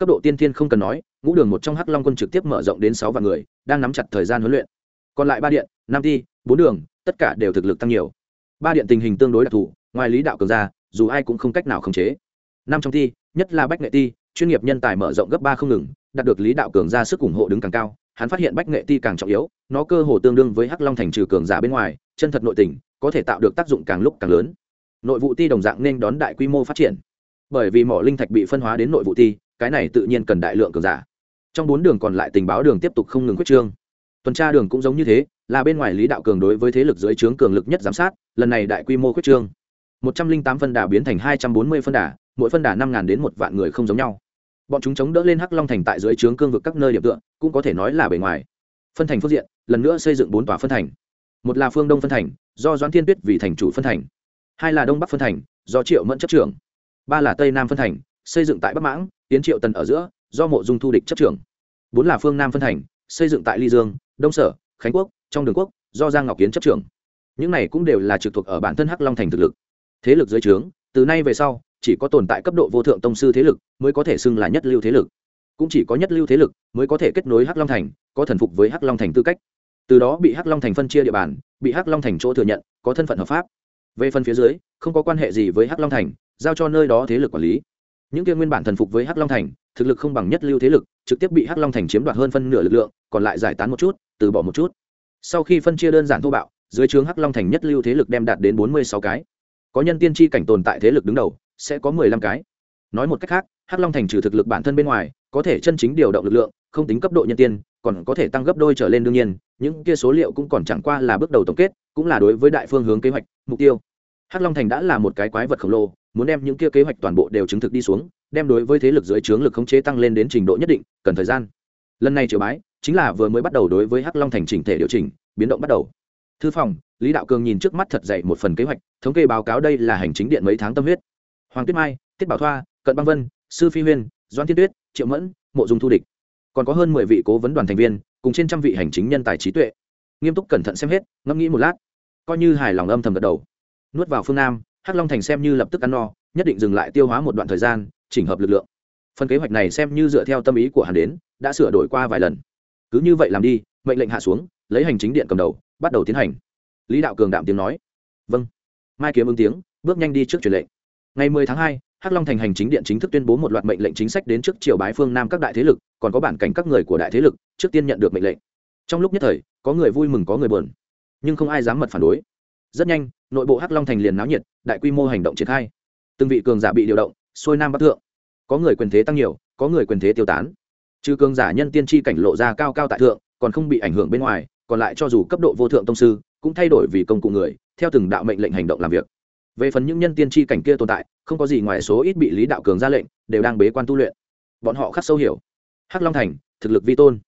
cấp độ tiên thiên không cần nói, ngũ đường một trong hắc long quân trực tiếp mở rộng đến sáu vạn người, đang nắm chặt thời gian huấn luyện. Còn lại ba điện năm ti, bốn đường, tất cả đều thực lực tăng nhiều. Ba điện tình hình tương đối đặc thù, ngoài lý đạo cường ra, dù ai cũng không cách nào khống chế. Năm trong ti, nhất là bách nghệ ti, chuyên nghiệp nhân tài mở rộng gấp ba không ngừng, đạt được lý đạo cường ra sức ủng hộ đứng càng cao, hắn phát hiện bách nghệ ti càng trọng yếu, nó cơ hồ tương đương với hắc long thành trừ cường giả bên ngoài, chân thật nội tình, có thể tạo được tác dụng càng lúc càng lớn. Nội vụ ti đồng dạng nên đón đại quy mô phát triển. Bởi vì mỏ linh thạch bị phân hóa đến nội vụ ti cái này tự nhiên cần đại lượng cường giả. Trong bốn đường còn lại tình báo đường tiếp tục không ngừng quyết trương. Tuần tra đường cũng giống như thế, là bên ngoài lý đạo cường đối với thế lực dưới trướng cường lực nhất giám sát, lần này đại quy mô quyết trương. Một trăm linh tám phân đà biến thành hai trăm bốn mươi phân đà, mỗi phân đà năm đến một vạn người không giống nhau. Bọn chúng chống đỡ lên hắc long thành tại dưới trướng cương vực các nơi điểm tựa, cũng có thể nói là bề ngoài. Phân thành phương diện, lần nữa xây dựng bốn tòa phân thành. Một là phương đông phân thành, do doãn thiên tuyết vì thành chủ phân thành. Hai là đông bắc phân thành, do triệu mẫn chấp trưởng. Ba là tây nam phân thành, xây dựng tại bắc mãng tiến triệu tần ở giữa, do mộ dung thu địch chấp trưởng. Bốn là phương nam phân thành, xây dựng tại ly dương, đông sở, khánh quốc, trong đường quốc, do giang ngọc kiến chấp trưởng. Những này cũng đều là trực thuộc ở bản thân hắc long thành thực lực. Thế lực dưới trướng, từ nay về sau, chỉ có tồn tại cấp độ vô thượng tông sư thế lực mới có thể xưng là nhất lưu thế lực. Cũng chỉ có nhất lưu thế lực mới có thể kết nối hắc long thành, có thần phục với hắc long thành tư cách. Từ đó bị hắc long thành phân chia địa bàn, bị hắc long thành chỗ thừa nhận, có thân phận hợp pháp. Về phần phía dưới, không có quan hệ gì với hắc long thành, giao cho nơi đó thế lực quản lý những kia nguyên bản thần phục với hắc long thành, thực lực không bằng nhất lưu thế lực, trực tiếp bị hắc long thành chiếm đoạt hơn phân nửa lực lượng, còn lại giải tán một chút, từ bỏ một chút. Sau khi phân chia đơn giản thô bạo, dưới trướng hắc long thành nhất lưu thế lực đem đạt đến bốn mươi sáu cái. Có nhân tiên tri cảnh tồn tại thế lực đứng đầu, sẽ có mười lăm cái. Nói một cách khác, hắc long thành trừ thực lực bản thân bên ngoài, có thể chân chính điều động lực lượng, không tính cấp độ nhân tiên, còn có thể tăng gấp đôi trở lên đương nhiên, những kia số liệu cũng còn chẳng qua là bước đầu tổng kết, cũng là đối với đại phương hướng kế hoạch, mục tiêu. Hắc long thành đã là một cái quái vật khổng lồ muốn đem những kia kế hoạch toàn bộ đều chứng thực đi xuống, đem đối với thế lực dưới trướng lực khống chế tăng lên đến trình độ nhất định, cần thời gian. Lần này triều bái, chính là vừa mới bắt đầu đối với hắc long thành chỉnh thể điều chỉnh, biến động bắt đầu. Thư phòng, lý đạo cường nhìn trước mắt thật dậy một phần kế hoạch, thống kê báo cáo đây là hành chính điện mấy tháng tâm huyết. Hoàng tuyết mai, tiết bảo thoa, cận băng vân, sư phi huyên doan thiên tuyết, triệu mẫn, mộ dung thu địch. Còn có hơn mười vị cố vấn đoàn thành viên, cùng trên trăm vị hành chính nhân tài trí tuệ. Nghiêm túc cẩn thận xem hết, ngẫm nghĩ một lát. Coi như hài lòng âm thầm gật đầu. Nuốt vào phương nam hắc long thành xem như lập tức ăn no nhất định dừng lại tiêu hóa một đoạn thời gian chỉnh hợp lực lượng. Phần kế hoạch này xem như dựa theo tâm ý của hắn đến đã sửa đổi qua vài lần. Cứ như vậy làm đi mệnh lệnh hạ xuống lấy hành chính điện cầm đầu bắt đầu tiến hành. Lý đạo cường đạm tiếng nói. Vâng. Mai kiếm ứng tiếng bước nhanh đi trước truyền lệnh. Ngày 10 tháng 2, hắc long thành hành chính điện chính thức tuyên bố một loạt mệnh lệnh chính sách đến trước triều bái phương nam các đại thế lực còn có bản cảnh các người của đại thế lực trước tiên nhận được mệnh lệnh. Trong lúc nhất thời có người vui mừng có người buồn. Nhưng không ai dám mật phản đối rất nhanh, nội bộ hắc long thành liền náo nhiệt, đại quy mô hành động triển khai. Từng vị cường giả bị điều động, xuôi nam bắc thượng. Có người quyền thế tăng nhiều, có người quyền thế tiêu tán. Trừ cường giả nhân tiên tri cảnh lộ ra cao cao tại thượng, còn không bị ảnh hưởng bên ngoài, còn lại cho dù cấp độ vô thượng tông sư, cũng thay đổi vì công cụ người, theo từng đạo mệnh lệnh hành động làm việc. Về phần những nhân tiên tri cảnh kia tồn tại, không có gì ngoài số ít bị lý đạo cường ra lệnh, đều đang bế quan tu luyện. Bọn họ khắc sâu hiểu. Hắc long thành, thực lực vi tôn.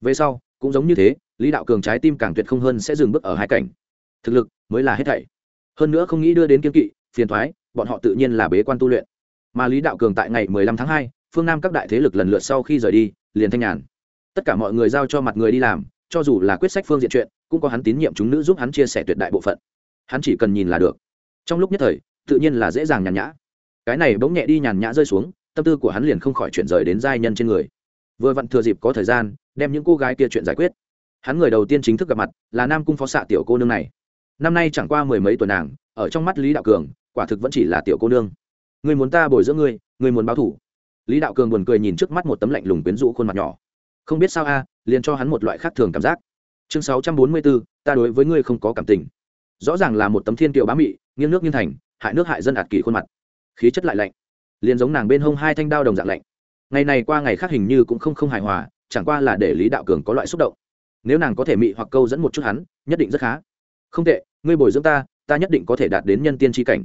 Về sau, cũng giống như thế, lý đạo cường trái tim càng tuyệt không hơn sẽ dừng bước ở hai cảnh. Thực lực mới là hết thảy. Hơn nữa không nghĩ đưa đến kiên kỵ, phiền thoái, bọn họ tự nhiên là bế quan tu luyện. Mà lý đạo cường tại ngày mười lăm tháng hai, phương nam các đại thế lực lần lượt sau khi rời đi, liền thanh nhàn. Tất cả mọi người giao cho mặt người đi làm, cho dù là quyết sách phương diện chuyện, cũng có hắn tín nhiệm chúng nữ giúp hắn chia sẻ tuyệt đại bộ phận. Hắn chỉ cần nhìn là được. Trong lúc nhất thời, tự nhiên là dễ dàng nhàn nhã. Cái này bỗng nhẹ đi nhàn nhã rơi xuống, tâm tư của hắn liền không khỏi chuyển rời đến giai nhân trên người. Vừa vặn thừa dịp có thời gian, đem những cô gái kia chuyện giải quyết. Hắn người đầu tiên chính thức gặp mặt là nam cung phó xạ tiểu cô nương này năm nay chẳng qua mười mấy tuổi nàng, ở trong mắt lý đạo cường, quả thực vẫn chỉ là tiểu cô nương. Người muốn ta bồi dưỡng ngươi người muốn báo thủ. Lý đạo cường buồn cười nhìn trước mắt một tấm lạnh lùng quyến rũ khuôn mặt nhỏ. Không biết sao a, liền cho hắn một loại khác thường cảm giác. Chương sáu trăm bốn mươi bốn, ta đối với ngươi không có cảm tình. Rõ ràng là một tấm thiên kiều bá mị, nghiêng nước nghiêng thành, hại nước hại dân ạt kỳ khuôn mặt. Khí chất lại lạnh, liền giống nàng bên hông hai thanh đao đồng dạng lạnh. Ngày này qua ngày khác hình như cũng không không hài hòa, chẳng qua là để lý đạo cường có loại xúc động. Nếu nàng có thể mị hoặc câu dẫn một chút hắn, nhất định rất khá không tệ, ngươi bồi dưỡng ta ta nhất định có thể đạt đến nhân tiên tri cảnh.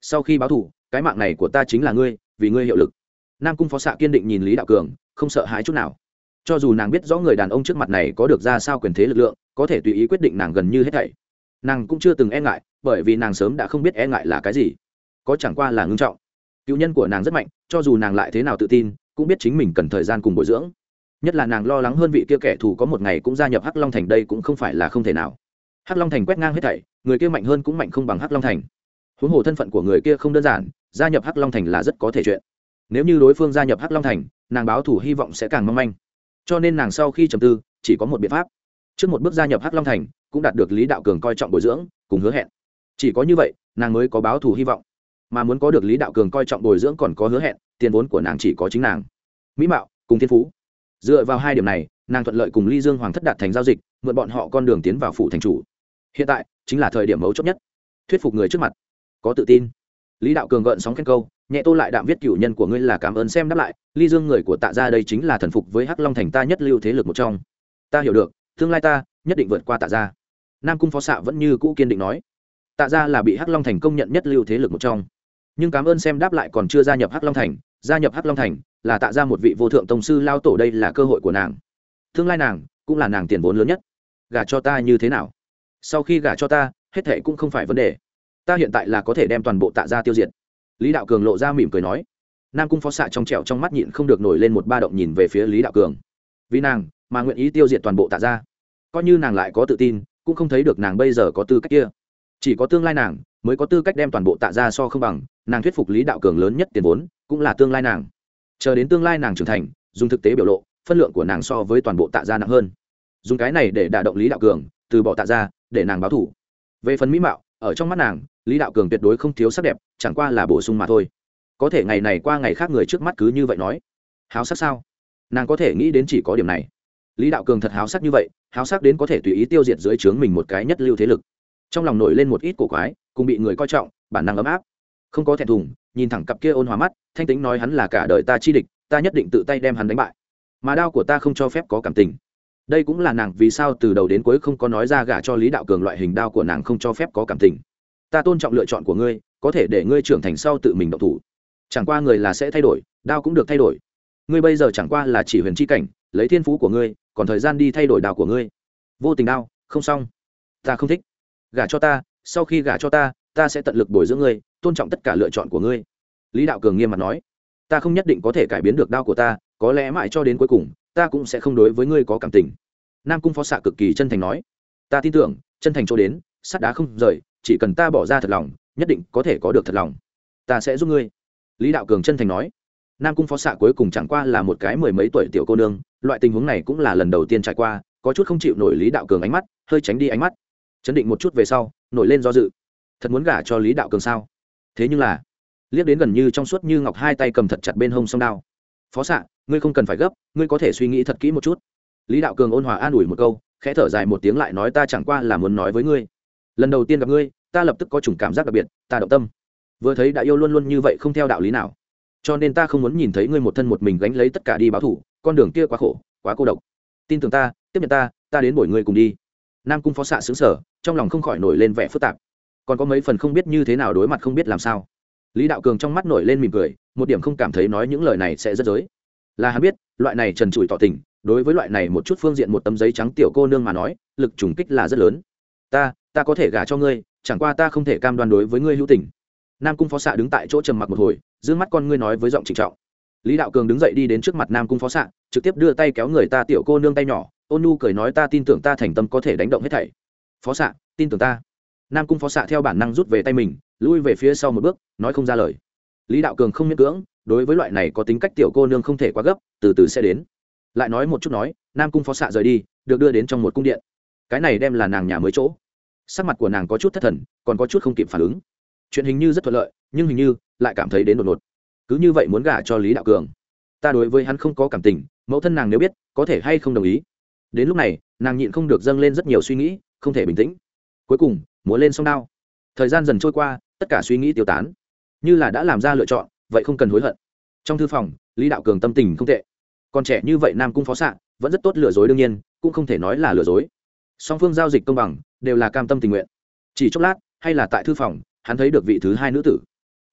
Sau khi báo thủ cái mạng này của ta chính là ngươi, vì ngươi hiệu lực. Nam cung phó xạ kiên định nhìn lý đạo cường, không sợ hãi chút nào. Cho dù nàng biết rõ người đàn ông trước mặt này có được ra sao quyền thế lực lượng, có thể tùy ý quyết định nàng gần như hết thảy. Nàng cũng chưa từng e ngại, bởi vì nàng sớm đã không biết e ngại là cái gì. Có chẳng qua là ngưng trọng. Cựu nhân của nàng rất mạnh, cho dù nàng lại thế nào tự tin, cũng biết chính mình cần thời gian cùng bồi dưỡng. Nhất là nàng lo lắng hơn vị kia kẻ thù có một ngày cũng gia nhập hắc long thành đây cũng không phải là không thể nào hắc long thành quét ngang hết thảy, người kia mạnh hơn cũng mạnh không bằng hắc long thành. Huống hồ thân phận của người kia không đơn giản, gia nhập hắc long thành là rất có thể chuyện. Nếu như đối phương gia nhập hắc long thành, nàng báo thủ hy vọng sẽ càng mong manh. Cho nên nàng sau khi trầm tư, chỉ có một biện pháp. Trước một bước gia nhập hắc long thành, cũng đạt được lý đạo cường coi trọng bồi dưỡng, cùng hứa hẹn. Chỉ có như vậy, nàng mới có báo thù hy vọng. Mà muốn có được lý đạo cường coi trọng bồi dưỡng còn có hứa hẹn, tiền vốn của nàng chỉ có chính nàng. Mỹ mạo, cùng thiên phú. Dựa vào hai điểm này, nàng thuận lợi cùng ly dương hoàng thất đạt thành giao dịch, mượn bọn họ con đường tiến vào phủ thành chủ hiện tại, chính là thời điểm mấu chốt nhất. Thuyết phục người trước mặt. Có tự tin. Lý đạo cường gợn sóng khen câu, nhẹ tô lại đạm viết cửu nhân của ngươi là cảm ơn xem đáp lại, ly dương người của tạ ra đây chính là thần phục với hắc long thành ta nhất lưu thế lực một trong. Ta hiểu được, tương lai ta nhất định vượt qua tạ ra nam cung phó xạ vẫn như cũ kiên định nói, tạ ra là bị hắc long thành công nhận nhất lưu thế lực một trong. Nhưng cảm ơn xem đáp lại còn chưa gia nhập hắc long thành, gia nhập hắc long thành là tạ ra một vị vô thượng tổng sư lao tổ đây là cơ hội của nàng. Tương lai nàng cũng là nàng tiền vốn lớn nhất. Gả cho ta như thế nào? Sau khi gả cho ta, hết thệ cũng không phải vấn đề. Ta hiện tại là có thể đem toàn bộ tạ ra tiêu diệt. Lý đạo cường lộ ra mỉm cười nói. Nam cung phó xạ trong trẹo trong mắt nhịn không được nổi lên một ba động nhìn về phía lý đạo cường. Vì nàng mà nguyện ý tiêu diệt toàn bộ tạ ra. Coi như nàng lại có tự tin, cũng không thấy được nàng bây giờ có tư cách kia. Chỉ có tương lai nàng mới có tư cách đem toàn bộ tạ ra so không bằng, nàng thuyết phục lý đạo cường lớn nhất tiền vốn cũng là tương lai nàng. Chờ đến tương lai nàng trưởng thành, dùng thực tế biểu lộ, phân lượng của nàng so với toàn bộ tạ gia nặng hơn. Dùng cái này để đả động lý đạo cường, từ bỏ tạ gia để nàng báo thủ. Về phần mỹ mạo, ở trong mắt nàng, lý đạo cường tuyệt đối không thiếu sắc đẹp, chẳng qua là bổ sung mà thôi. Có thể ngày này qua ngày khác người trước mắt cứ như vậy nói. Háo sắc sao? Nàng có thể nghĩ đến chỉ có điểm này. Lý đạo cường thật háo sắc như vậy, háo sắc đến có thể tùy ý tiêu diệt dưới trướng mình một cái nhất lưu thế lực. Trong lòng nổi lên một ít cổ quái, cùng bị người coi trọng, bản năng ấm áp. Không có thẹn thùng, nhìn thẳng cặp kia ôn hòa mắt, thanh tính nói hắn là cả đời ta chi địch, ta nhất định tự tay đem hắn đánh bại. Mà đao của ta không cho phép có cảm tình đây cũng là nàng vì sao từ đầu đến cuối không có nói ra gả cho lý đạo cường loại hình đao của nàng không cho phép có cảm tình. Ta tôn trọng lựa chọn của ngươi, có thể để ngươi trưởng thành sau tự mình động thủ. Chẳng qua người là sẽ thay đổi, đao cũng được thay đổi. Ngươi bây giờ chẳng qua là chỉ huyền chi cảnh, lấy thiên phú của ngươi, còn thời gian đi thay đổi đao của ngươi. Vô tình đao, không xong. Ta không thích. Gả cho ta, sau khi gả cho ta ta sẽ tận lực bồi dưỡng ngươi, tôn trọng tất cả lựa chọn của ngươi. Lý đạo cường nghiêm mặt nói. Ta không nhất định có thể cải biến được đao của ta, có lẽ mãi cho đến cuối cùng ta cũng sẽ không đối với ngươi có cảm tình. Nam cung phó xạ cực kỳ chân thành nói. Ta tin tưởng, chân thành chỗ đến, sắt đá không rời, chỉ cần ta bỏ ra thật lòng, nhất định có thể có được thật lòng. Ta sẽ giúp ngươi. Lý đạo cường chân thành nói. Nam cung phó xạ cuối cùng chẳng qua là một cái mười mấy tuổi tiểu cô nương, loại tình huống này cũng là lần đầu tiên trải qua, có chút không chịu nổi lý đạo cường ánh mắt, hơi tránh đi ánh mắt. Chấn định một chút về sau, nổi lên do dự. Thật muốn gả cho lý đạo cường sao? Thế nhưng là, liếc đến gần như trong suốt như ngọc hai tay cầm thật chặt bên hông song đao phó xạ, ngươi không cần phải gấp, ngươi có thể suy nghĩ thật kỹ một chút. Lý đạo cường ôn hòa an ủi một câu, khẽ thở dài một tiếng lại nói ta chẳng qua là muốn nói với ngươi. Lần đầu tiên gặp ngươi, ta lập tức có chủng cảm giác đặc biệt, ta động tâm. Vừa thấy đã yêu luôn luôn như vậy không theo đạo lý nào. Cho nên ta không muốn nhìn thấy ngươi một thân một mình gánh lấy tất cả đi báo thủ, con đường kia quá khổ, quá cô độc. Tin tưởng ta, tiếp nhận ta ta đến buổi ngươi cùng đi. Nam cung phó xạ xứng sở trong lòng không khỏi nổi lên vẻ phức tạp. Còn có mấy phần không biết như thế nào đối mặt không biết làm sao lý đạo cường trong mắt nổi lên mỉm cười, một điểm không cảm thấy nói những lời này sẽ rất dối. Là hắn biết, loại này trần trụi tỏ tình, đối với loại này một chút phương diện một tấm giấy trắng tiểu cô nương mà nói, lực trùng kích là rất lớn. Ta ta có thể gả cho ngươi, chẳng qua ta không thể cam đoan đối với ngươi hữu tình. Nam cung phó xạ đứng tại chỗ trầm mặc một hồi d ư ơ n g mắt con ngươi nói với giọng trịnh trọng. Lý đạo cường đứng dậy đi đến trước mặt nam cung phó xạ, trực tiếp đưa tay kéo người ta tiểu cô nương tay nhỏ, ôn nu cười nói ta tin tưởng ta thành tâm có thể đánh động hết thảy. Phó xạ, tin tưởng ta. Nam cung phó xạ theo bản năng rút về tay mình, lui về phía sau một bước nói không ra lời. Lý đạo cường không miễn cưỡng, đối với loại này có tính cách tiểu cô nương không thể quá gấp, từ từ sẽ đến. Lại nói một chút nói, nam cung phó xạ rời đi, được đưa đến trong một cung điện. Cái này đem là nàng nhà mới chỗ. Sắc mặt của nàng có chút thất thần, còn có chút không kịp phản ứng. Chuyện hình như rất thuận lợi, nhưng hình như lại cảm thấy đến đột ngột. Cứ như vậy muốn gả cho lý đạo cường. Ta đối với hắn không có cảm tình, mẫu thân nàng nếu biết, có thể hay không đồng ý. Đến lúc này, nàng nhịn không được dâng lên rất nhiều suy nghĩ, không thể bình tĩnh. Cuối cùng, múa lên sông đao. Thời gian dần trôi qua, tất cả suy nghĩ tiêu tán như là đã làm ra lựa chọn, vậy không cần hối hận. Trong thư phòng, lý đạo cường tâm tình không tệ. Còn trẻ như vậy nam cung phó xạ, vẫn rất tốt lừa dối đương nhiên, cũng không thể nói là lừa dối. Song phương giao dịch công bằng, đều là cam tâm tình nguyện. Chỉ chốc lát, hay là tại thư phòng, hắn thấy được vị thứ hai nữ tử.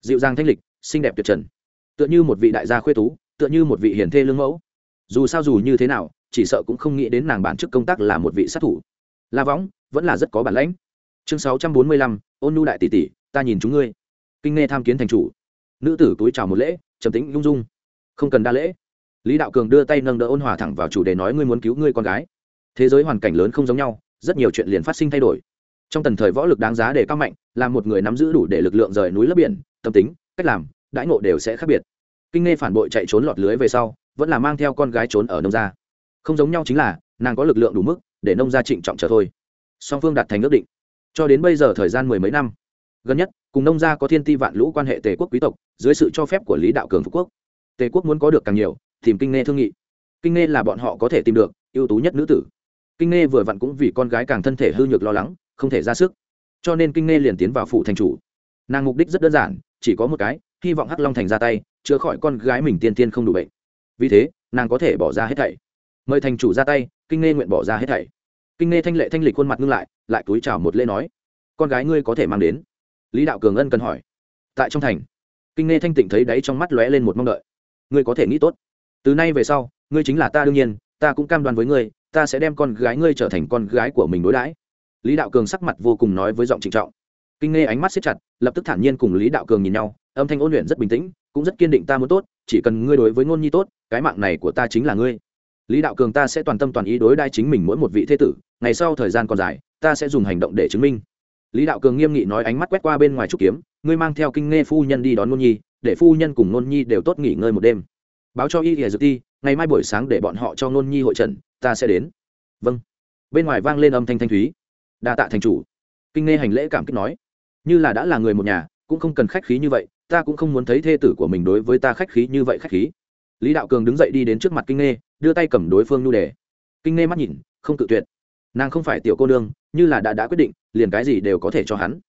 Dịu dàng thanh lịch, xinh đẹp tuyệt trần. Tựa như một vị đại gia khuê tú, tựa như một vị hiền thê lương mẫu. Dù sao dù như thế nào, chỉ sợ cũng không nghĩ đến nàng bản chức công tác là một vị sát thủ. La võng, vẫn là rất có bản lãnh. Chương sáu trăm bốn mươi lăm, ôn nhu đại tỷ tỷ, ta nhìn chúng ngươi kinh nghe tham kiến thành chủ. Nữ tử túi chào một lễ, trầm tĩnh lung dung. Không cần đa lễ. Lý đạo cường đưa tay nâng đỡ ôn hòa thẳng vào chủ đề nói ngươi muốn cứu ngươi con gái. Thế giới hoàn cảnh lớn không giống nhau, rất nhiều chuyện liền phát sinh thay đổi. Trong tần thời võ lực đáng giá để cao mạnh, là một người nắm giữ đủ để lực lượng rời núi lấp biển, tâm tính, cách làm, đãi ngộ đều sẽ khác biệt. Kinh nghe phản bội chạy trốn lọt lưới về sau, vẫn là mang theo con gái trốn ở nông gia. Không giống nhau chính là, nàng có lực lượng đủ mức, để nông gia trịnh trọng trở thôi. Song phương đạt thành ước định. Cho đến bây giờ thời gian mười mấy năm gần nhất, cùng nông gia có thiên ti vạn lũ quan hệ tề quốc quý tộc, dưới sự cho phép của lý đạo cường phú quốc. Tề quốc muốn có được càng nhiều, tìm kinh nghe thương nghị. Kinh nghe là bọn họ có thể tìm được, ưu tú nhất nữ tử. Kinh nghe vừa vặn cũng vì con gái càng thân thể hư nhược lo lắng, không thể ra sức. Cho nên kinh nghe liền tiến vào phủ thành chủ. Nàng mục đích rất đơn giản, chỉ có một cái, hy vọng hắc long thành ra tay, chữa khỏi con gái mình tiên tiên không đủ bệnh. Vì thế, nàng có thể bỏ ra hết thảy. Mời thành chủ ra tay, kinh nghe nguyện bỏ ra hết thảy. Kinh nghe thanh lệ thanh lịch khuôn mặt ngưng lại lại túi chào một lễ nói, con gái ngươi có thể mang đến lý đạo cường ân cần hỏi. Tại trong thành, kinh nghe thanh tịnh thấy đáy trong mắt lóe lên một mong đợi. Ngươi có thể nghĩ tốt. Từ nay về sau, ngươi chính là ta đương nhiên, ta cũng cam đoan với ngươi, ta sẽ đem con gái ngươi trở thành con gái của mình đối đãi. Lý đạo cường sắc mặt vô cùng nói với giọng trịnh trọng. Kinh nghe ánh mắt siết chặt, lập tức thản nhiên cùng lý đạo cường nhìn nhau, âm thanh ôn luyện rất bình tĩnh, cũng rất kiên định ta muốn tốt, chỉ cần ngươi đối với ngôn nhi tốt, cái mạng này của ta chính là ngươi. Lý đạo cường ta sẽ toàn tâm toàn ý đối đai chính mình mỗi một vị thế tử, ngày sau thời gian còn dài, ta sẽ dùng hành động để chứng minh lý đạo cường nghiêm nghị nói ánh mắt quét qua bên ngoài trúc kiếm, ngươi mang theo kinh nghe phu nhân đi đón ngôn nhi, để phu nhân cùng ngôn nhi đều tốt nghỉ ngơi một đêm. Báo cho y ỉa dược ti, ngày mai buổi sáng để bọn họ cho ngôn nhi hội trần ta sẽ đến. Vâng. Bên ngoài vang lên âm thanh thanh thúy. Đa tạ thành chủ. Kinh nghe hành lễ cảm kích nói. Như là đã là người một nhà, cũng không cần khách khí như vậy, ta cũng không muốn thấy thê tử của mình đối với ta khách khí như vậy khách khí. Lý đạo cường đứng dậy đi đến trước mặt kinh nghe, đưa tay cầm đối phương nhu đề. Kinh nghe mắt nhìn, không tự tuyệt. Nàng không phải tiểu cô nương như là đã đã quyết định liền cái gì đều có thể cho hắn.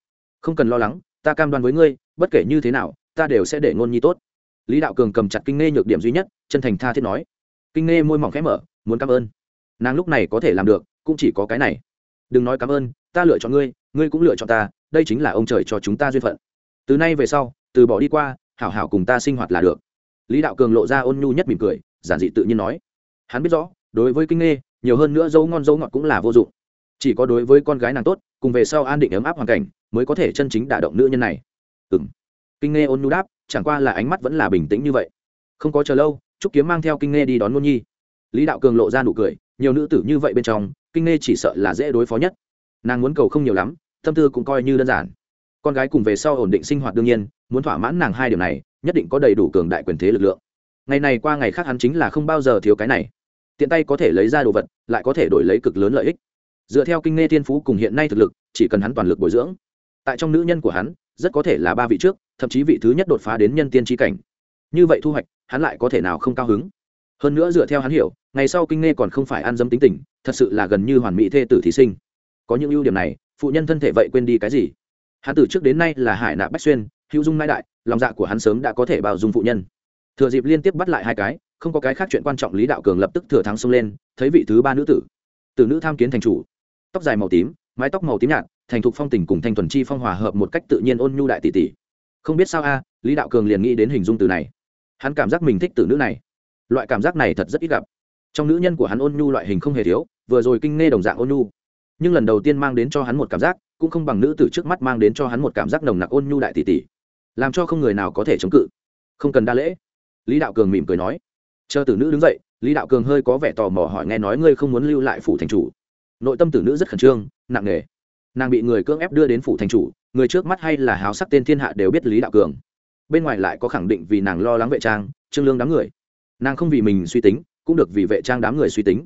Không cần lo lắng ta cam đoan với ngươi bất kể như thế nào ta đều sẽ để ngôn nhi tốt. Lý đạo cường cầm chặt kinh nghe nhược điểm duy nhất chân thành tha thiết nói. Kinh nghe môi mỏng khẽ mở muốn cảm ơn. Nàng lúc này có thể làm được cũng chỉ có cái này. Đừng nói cảm ơn ta lựa chọn ngươi ngươi cũng lựa chọn ta đây chính là ông trời cho chúng ta duyên phận. Từ nay về sau từ bỏ đi qua hảo hảo cùng ta sinh hoạt là được. Lý đạo cường lộ ra ôn nhu nhất mỉm cười giản dị tự nhiên nói. Hắn biết rõ đối với kinh nghe, nhiều hơn nữa dấu ngon dấu ngọt cũng là vô dụng chỉ có đối với con gái nàng tốt, cùng về sau an định ấm áp hoàn cảnh, mới có thể chân chính đả động nữ nhân này. Ừ m kinh nghe ôn nhu đáp, chẳng qua là ánh mắt vẫn là bình tĩnh như vậy. Không có chờ lâu, trúc kiếm mang theo kinh nghe đi đón ngôn nhi. Lý đạo cường lộ ra nụ cười, nhiều nữ tử như vậy bên trong, kinh nghe chỉ sợ là dễ đối phó nhất. Nàng muốn cầu không nhiều lắm, tâm tư cũng coi như đơn giản. Con gái cùng về sau ổn định sinh hoạt đương nhiên, muốn thỏa mãn nàng hai điều này, nhất định có đầy đủ cường đại quyền thế lực lượng. Ngày này qua ngày khác hắn chính là không bao giờ thiếu cái này. Tiện tay có thể lấy ra đồ vật, lại có thể đổi lấy cực lớn lợi ích dựa theo kinh nghe thiên phú cùng hiện nay thực lực, chỉ cần hắn toàn lực bồi dưỡng, tại trong nữ nhân của hắn, rất có thể là ba vị trước, thậm chí vị thứ nhất đột phá đến nhân tiên tri cảnh. Như vậy thu hoạch, hắn lại có thể nào không cao hứng? Hơn nữa dựa theo hắn hiểu, ngày sau kinh nghe còn không phải ăn dâm tính tình, thật sự là gần như hoàn mỹ thê tử thí sinh. Có những ưu điểm này, phụ nhân thân thể vậy quên đi cái gì? Hắn từ trước đến nay là hải nạ bách xuyên, hữu dung nai đại, lòng dạ của hắn sớm đã có thể bao dung phụ nhân. Thừa dịp liên tiếp bắt lại hai cái, không có cái khác chuyện quan trọng lý đạo cường lập tức thừa thắng xông lên, thấy vị thứ ba nữ tử. Từ nữ tham kiến thành chủ tóc dài màu tím, mái tóc màu tím nhạt, thành thục phong tình cùng thanh thuần chi phong hòa hợp một cách tự nhiên ôn nhu đại tỷ tỷ. Không biết sao a, lý đạo cường liền nghĩ đến hình dung từ này. Hắn cảm giác mình thích từ nữ này. Loại cảm giác này thật rất ít gặp. Trong nữ nhân của hắn ôn nhu loại hình không hề thiếu, vừa rồi kinh nghe đồng dạng ôn nhu. Nhưng lần đầu tiên mang đến cho hắn một cảm giác, cũng không bằng nữ từ trước mắt mang đến cho hắn một cảm giác nồng nặc ôn nhu đại tỷ tỷ. Làm cho không người nào có thể chống cự. Không cần đa lễ. Lý đạo cường mỉm cười nói. Chờ tử nữ đứng dậy, lý đạo cường hơi có vẻ tò mò hỏi nghe nói ngươi không muốn lưu lại phủ thành chủ nội tâm tử nữ rất khẩn trương, nặng nề. Nàng bị người cưỡng ép đưa đến phủ thành chủ, người trước mắt hay là háo sắc tên thiên hạ đều biết lý đạo cường. Bên ngoài lại có khẳng định vì nàng lo lắng vệ trang, trương lương đám người. Nàng không vì mình suy tính, cũng được vì vệ trang đám người suy tính.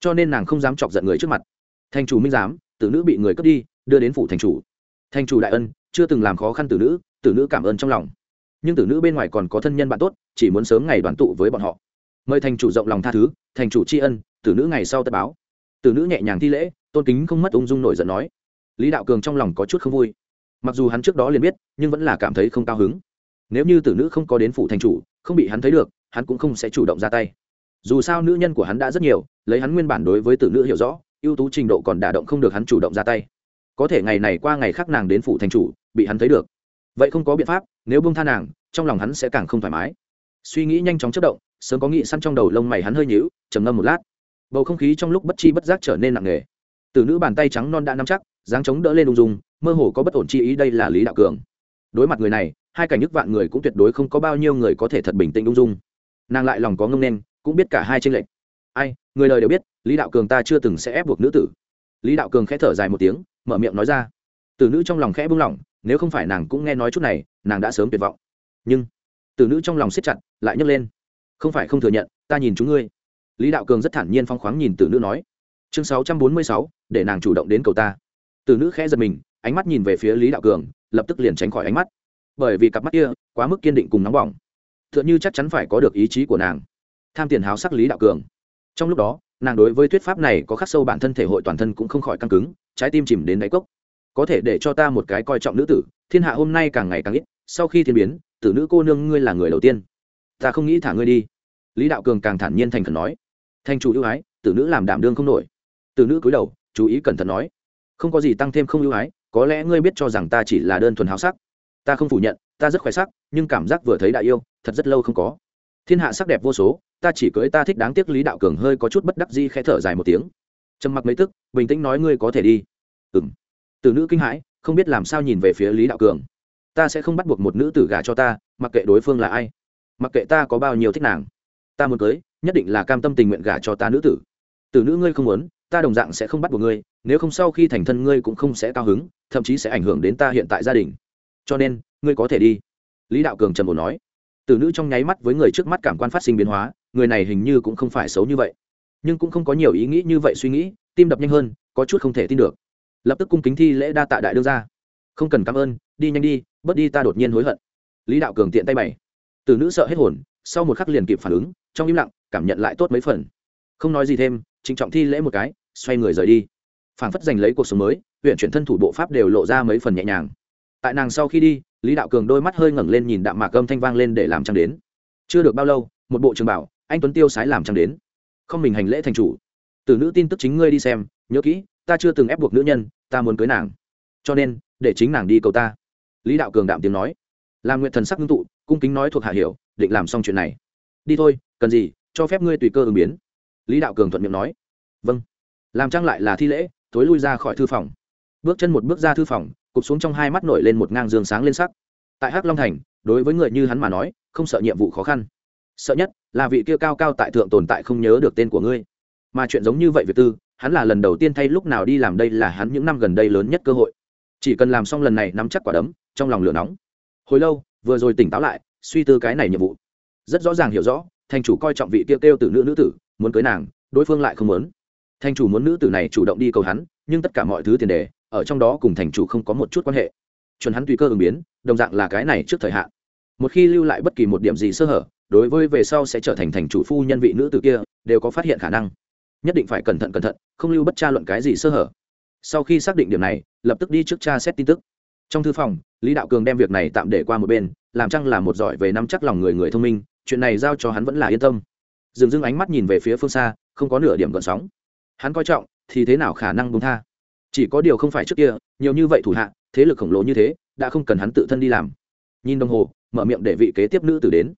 Cho nên nàng không dám chọc giận người trước mặt. Thành chủ minh giám, tử nữ bị người cướp đi, đưa đến phủ thành chủ. Thành chủ đại ân, chưa từng làm khó khăn tử nữ tử nữ cảm ơn trong lòng. Nhưng tử nữ bên ngoài còn có thân nhân bạn tốt, chỉ muốn sớm ngày đoàn tụ với bọn họ. Mời thành chủ rộng lòng tha thứ, thành chủ tri ân, tử nữ ngày sau tất báo tử nữ nhẹ nhàng thi lễ, tôn kính không mất ung dung nổi giận nói. Lý đạo cường trong lòng có chút không vui. Mặc dù hắn trước đó liền biết, nhưng vẫn là cảm thấy không cao hứng. Nếu như tử nữ không có đến phủ thành chủ, không bị hắn thấy được, hắn cũng không sẽ chủ động ra tay. Dù sao nữ nhân của hắn đã rất nhiều, lấy hắn nguyên bản đối với tử nữ hiểu rõ, ưu tú trình độ còn đả động không được hắn chủ động ra tay. Có thể ngày này qua ngày khác nàng đến phủ thành chủ, bị hắn thấy được. Vậy không có biện pháp, nếu bông tha nàng, trong lòng hắn sẽ càng không thoải mái. Suy nghĩ nhanh chóng chất động, sớm có nghĩ săn trong đầu lông mày hắn hơi nhíu, trầm ngâm một lát bầu không khí trong lúc bất chi bất giác trở nên nặng nề. Từ nữ bàn tay trắng non đã nắm chắc, dáng chống đỡ lên ung dung, mơ hồ có bất ổn chi ý đây là lý đạo cường. Đối mặt người này, hai cảnh nhức vạn người cũng tuyệt đối không có bao nhiêu người có thể thật bình tĩnh ung dung. Nàng lại lòng có ngông nên, cũng biết cả hai tranh lệch. Ai, người đời đều biết, lý đạo cường ta chưa từng sẽ ép buộc nữ tử. Lý đạo cường khẽ thở dài một tiếng, mở miệng nói ra. Từ nữ trong lòng khẽ buông lỏng, nếu không phải nàng cũng nghe nói chút này, nàng đã sớm tuyệt vọng. Nhưng, từ nữ trong lòng siết chặt, lại nhấc lên. Không phải không thừa nhận, ta nhìn chúng ngươi lý đạo cường rất thản nhiên phong khoáng nhìn từ nữ nói, chương sáu trăm bốn mươi sáu, để nàng chủ động đến cầu ta. Từ nữ khẽ giật mình, ánh mắt nhìn về phía lý đạo cường, lập tức liền tránh khỏi ánh mắt. Bởi vì cặp mắt kia quá mức kiên định cùng nóng bỏng t h ư ợ n h ư chắc chắn phải có được ý chí của nàng. Tham tiền háo sắc lý đạo cường. Trong lúc đó, nàng đối với thuyết pháp này có khắc sâu bản thân thể hội toàn thân cũng không khỏi căng cứng, trái tim chìm đến đáy cốc. Có thể để cho ta một cái coi trọng nữ tử, thiên hạ hôm nay càng ngày càng ít, sau khi thiên biến, tử nữ cô nương ngươi là người đầu tiên. Ta không nghĩ thả ngươi đi. Lý đạo cường càng thản nhiên thành khẩn nói thanh chủ ưu ái, tử nữ làm đảm đương không nổi. Tử nữ cúi đầu, chú ý cẩn thận nói, không có gì tăng thêm không ưu ái, có lẽ ngươi biết cho rằng ta chỉ là đơn thuần háo sắc. Ta không phủ nhận, ta rất khỏe sắc, nhưng cảm giác vừa thấy đại yêu, thật rất lâu không có. Thiên hạ sắc đẹp vô số, ta chỉ cưới ta thích đáng tiếc lý đạo cường hơi có chút bất đắc di khẽ thở dài một tiếng. Trầm mặc mấy tức, bình tĩnh nói, ngươi có thể đi. Ừ m từ nữ kinh hãi, không biết làm sao nhìn về phía lý đạo cường. Ta sẽ không bắt buộc một nữ tử gả cho ta, mặc kệ đối phương là ai. Mặc kệ ta có bao nhiêu thích nàng. Ta muốn cưới nhất định là cam tâm tình nguyện gả cho ta nữ tử. Tử nữ ngươi không muốn, ta đồng dạng sẽ không bắt buộc ngươi, nếu không sau khi thành thân ngươi cũng không sẽ cao hứng, thậm chí sẽ ảnh hưởng đến ta hiện tại gia đình. Cho nên, ngươi có thể đi. Lý đạo cường trầm ổn nói. Tử nữ trong nháy mắt với người trước mắt cảm quan phát sinh biến hóa, người này hình như cũng không phải xấu như vậy. Nhưng cũng không có nhiều ý nghĩ như vậy suy nghĩ, tim đập nhanh hơn, có chút không thể tin được. Lập tức cung kính thi lễ đa tạ đại đương ra không cần cảm ơn, đi nhanh đi, bớt đi ta đột nhiên hối hận. Lý đạo cường tiện tay bày. Từ nữ sợ hết hồn, sau một khắc liền kịp phản ứng, trong im lặng cảm nhận lại tốt mấy phần. Không nói gì thêm, trịnh trọng thi lễ một cái, xoay người rời đi. Phảng phất giành lấy cuộc sống mới, huyện chuyển thân thủ bộ pháp đều lộ ra mấy phần nhẹ nhàng. Tại nàng sau khi đi, lý đạo cường đôi mắt hơi ngẩng lên nhìn đạm mạc âm thanh vang lên để làm trăng đến. Chưa được bao lâu, một bộ trường bảo, anh tuấn tiêu sái làm trăng đến. Không mình hành lễ thành chủ. Từ nữ tin tức chính ngươi đi xem, nhớ kỹ, ta chưa từng ép buộc nữ nhân, ta muốn cưới nàng. Cho nên, để chính nàng đi cầu ta. Lý đạo cường đạm tiếng nói. Làm nguyện thần sắc ngưng tụ, cung kính nói thuộc hạ hiểu, định làm xong chuyện này. Đi thôi, cần gì cho phép ngươi tùy cơ ứng biến. Lý đạo cường thuận miệng nói. Vâng. Làm trang lại là thi lễ, thối lui ra khỏi thư phòng. Bước chân một bước ra thư phòng, cụp xuống trong hai mắt nổi lên một ngang dương sáng lên sắc. Tại hắc long thành, đối với người như hắn mà nói, không sợ nhiệm vụ khó khăn. Sợ nhất là vị kia cao cao tại thượng tồn tại không nhớ được tên của ngươi. Mà chuyện giống như vậy việc tư, hắn là lần đầu tiên thay lúc nào đi làm đây là hắn những năm gần đây lớn nhất cơ hội. Chỉ cần làm xong lần này nắm chắc quả đấm, trong lòng lửa nóng. Hồi lâu, vừa rồi tỉnh táo lại, suy tư cái này nhiệm vụ. Rất rõ ràng hiểu rõ thành chủ coi trọng vị kia kêu, kêu từ nữ nữ tử muốn cưới nàng đối phương lại không muốn. Thành chủ muốn nữ tử này chủ động đi cầu hắn nhưng tất cả mọi thứ tiền đề ở trong đó cùng thành chủ không có một chút quan hệ. Chuẩn hắn tùy cơ ứng biến đồng dạng là cái này trước thời hạn. Một khi lưu lại bất kỳ một điểm gì sơ hở đối với về sau sẽ trở thành thành chủ phu nhân vị nữ tử kia đều có phát hiện khả năng. Nhất định phải cẩn thận cẩn thận không lưu bất tra luận cái gì sơ hở. Sau khi xác định điểm này lập tức đi trước tra xét tin tức. Trong thư phòng lý đạo cường đem việc này tạm để qua một bên làm chăng là một giỏi về nắm chắc lòng người người thông minh chuyện này giao cho hắn vẫn là yên tâm. Dừng dưng ánh mắt nhìn về phía phương xa, không có nửa điểm gợn sóng. Hắn coi trọng, thì thế nào khả năng bông tha? Chỉ có điều không phải trước kia, nhiều như vậy thủ hạ, thế lực khổng lồ như thế, đã không cần hắn tự thân đi làm. Nhìn đồng hồ, mở miệng để vị kế tiếp nữ tử đến.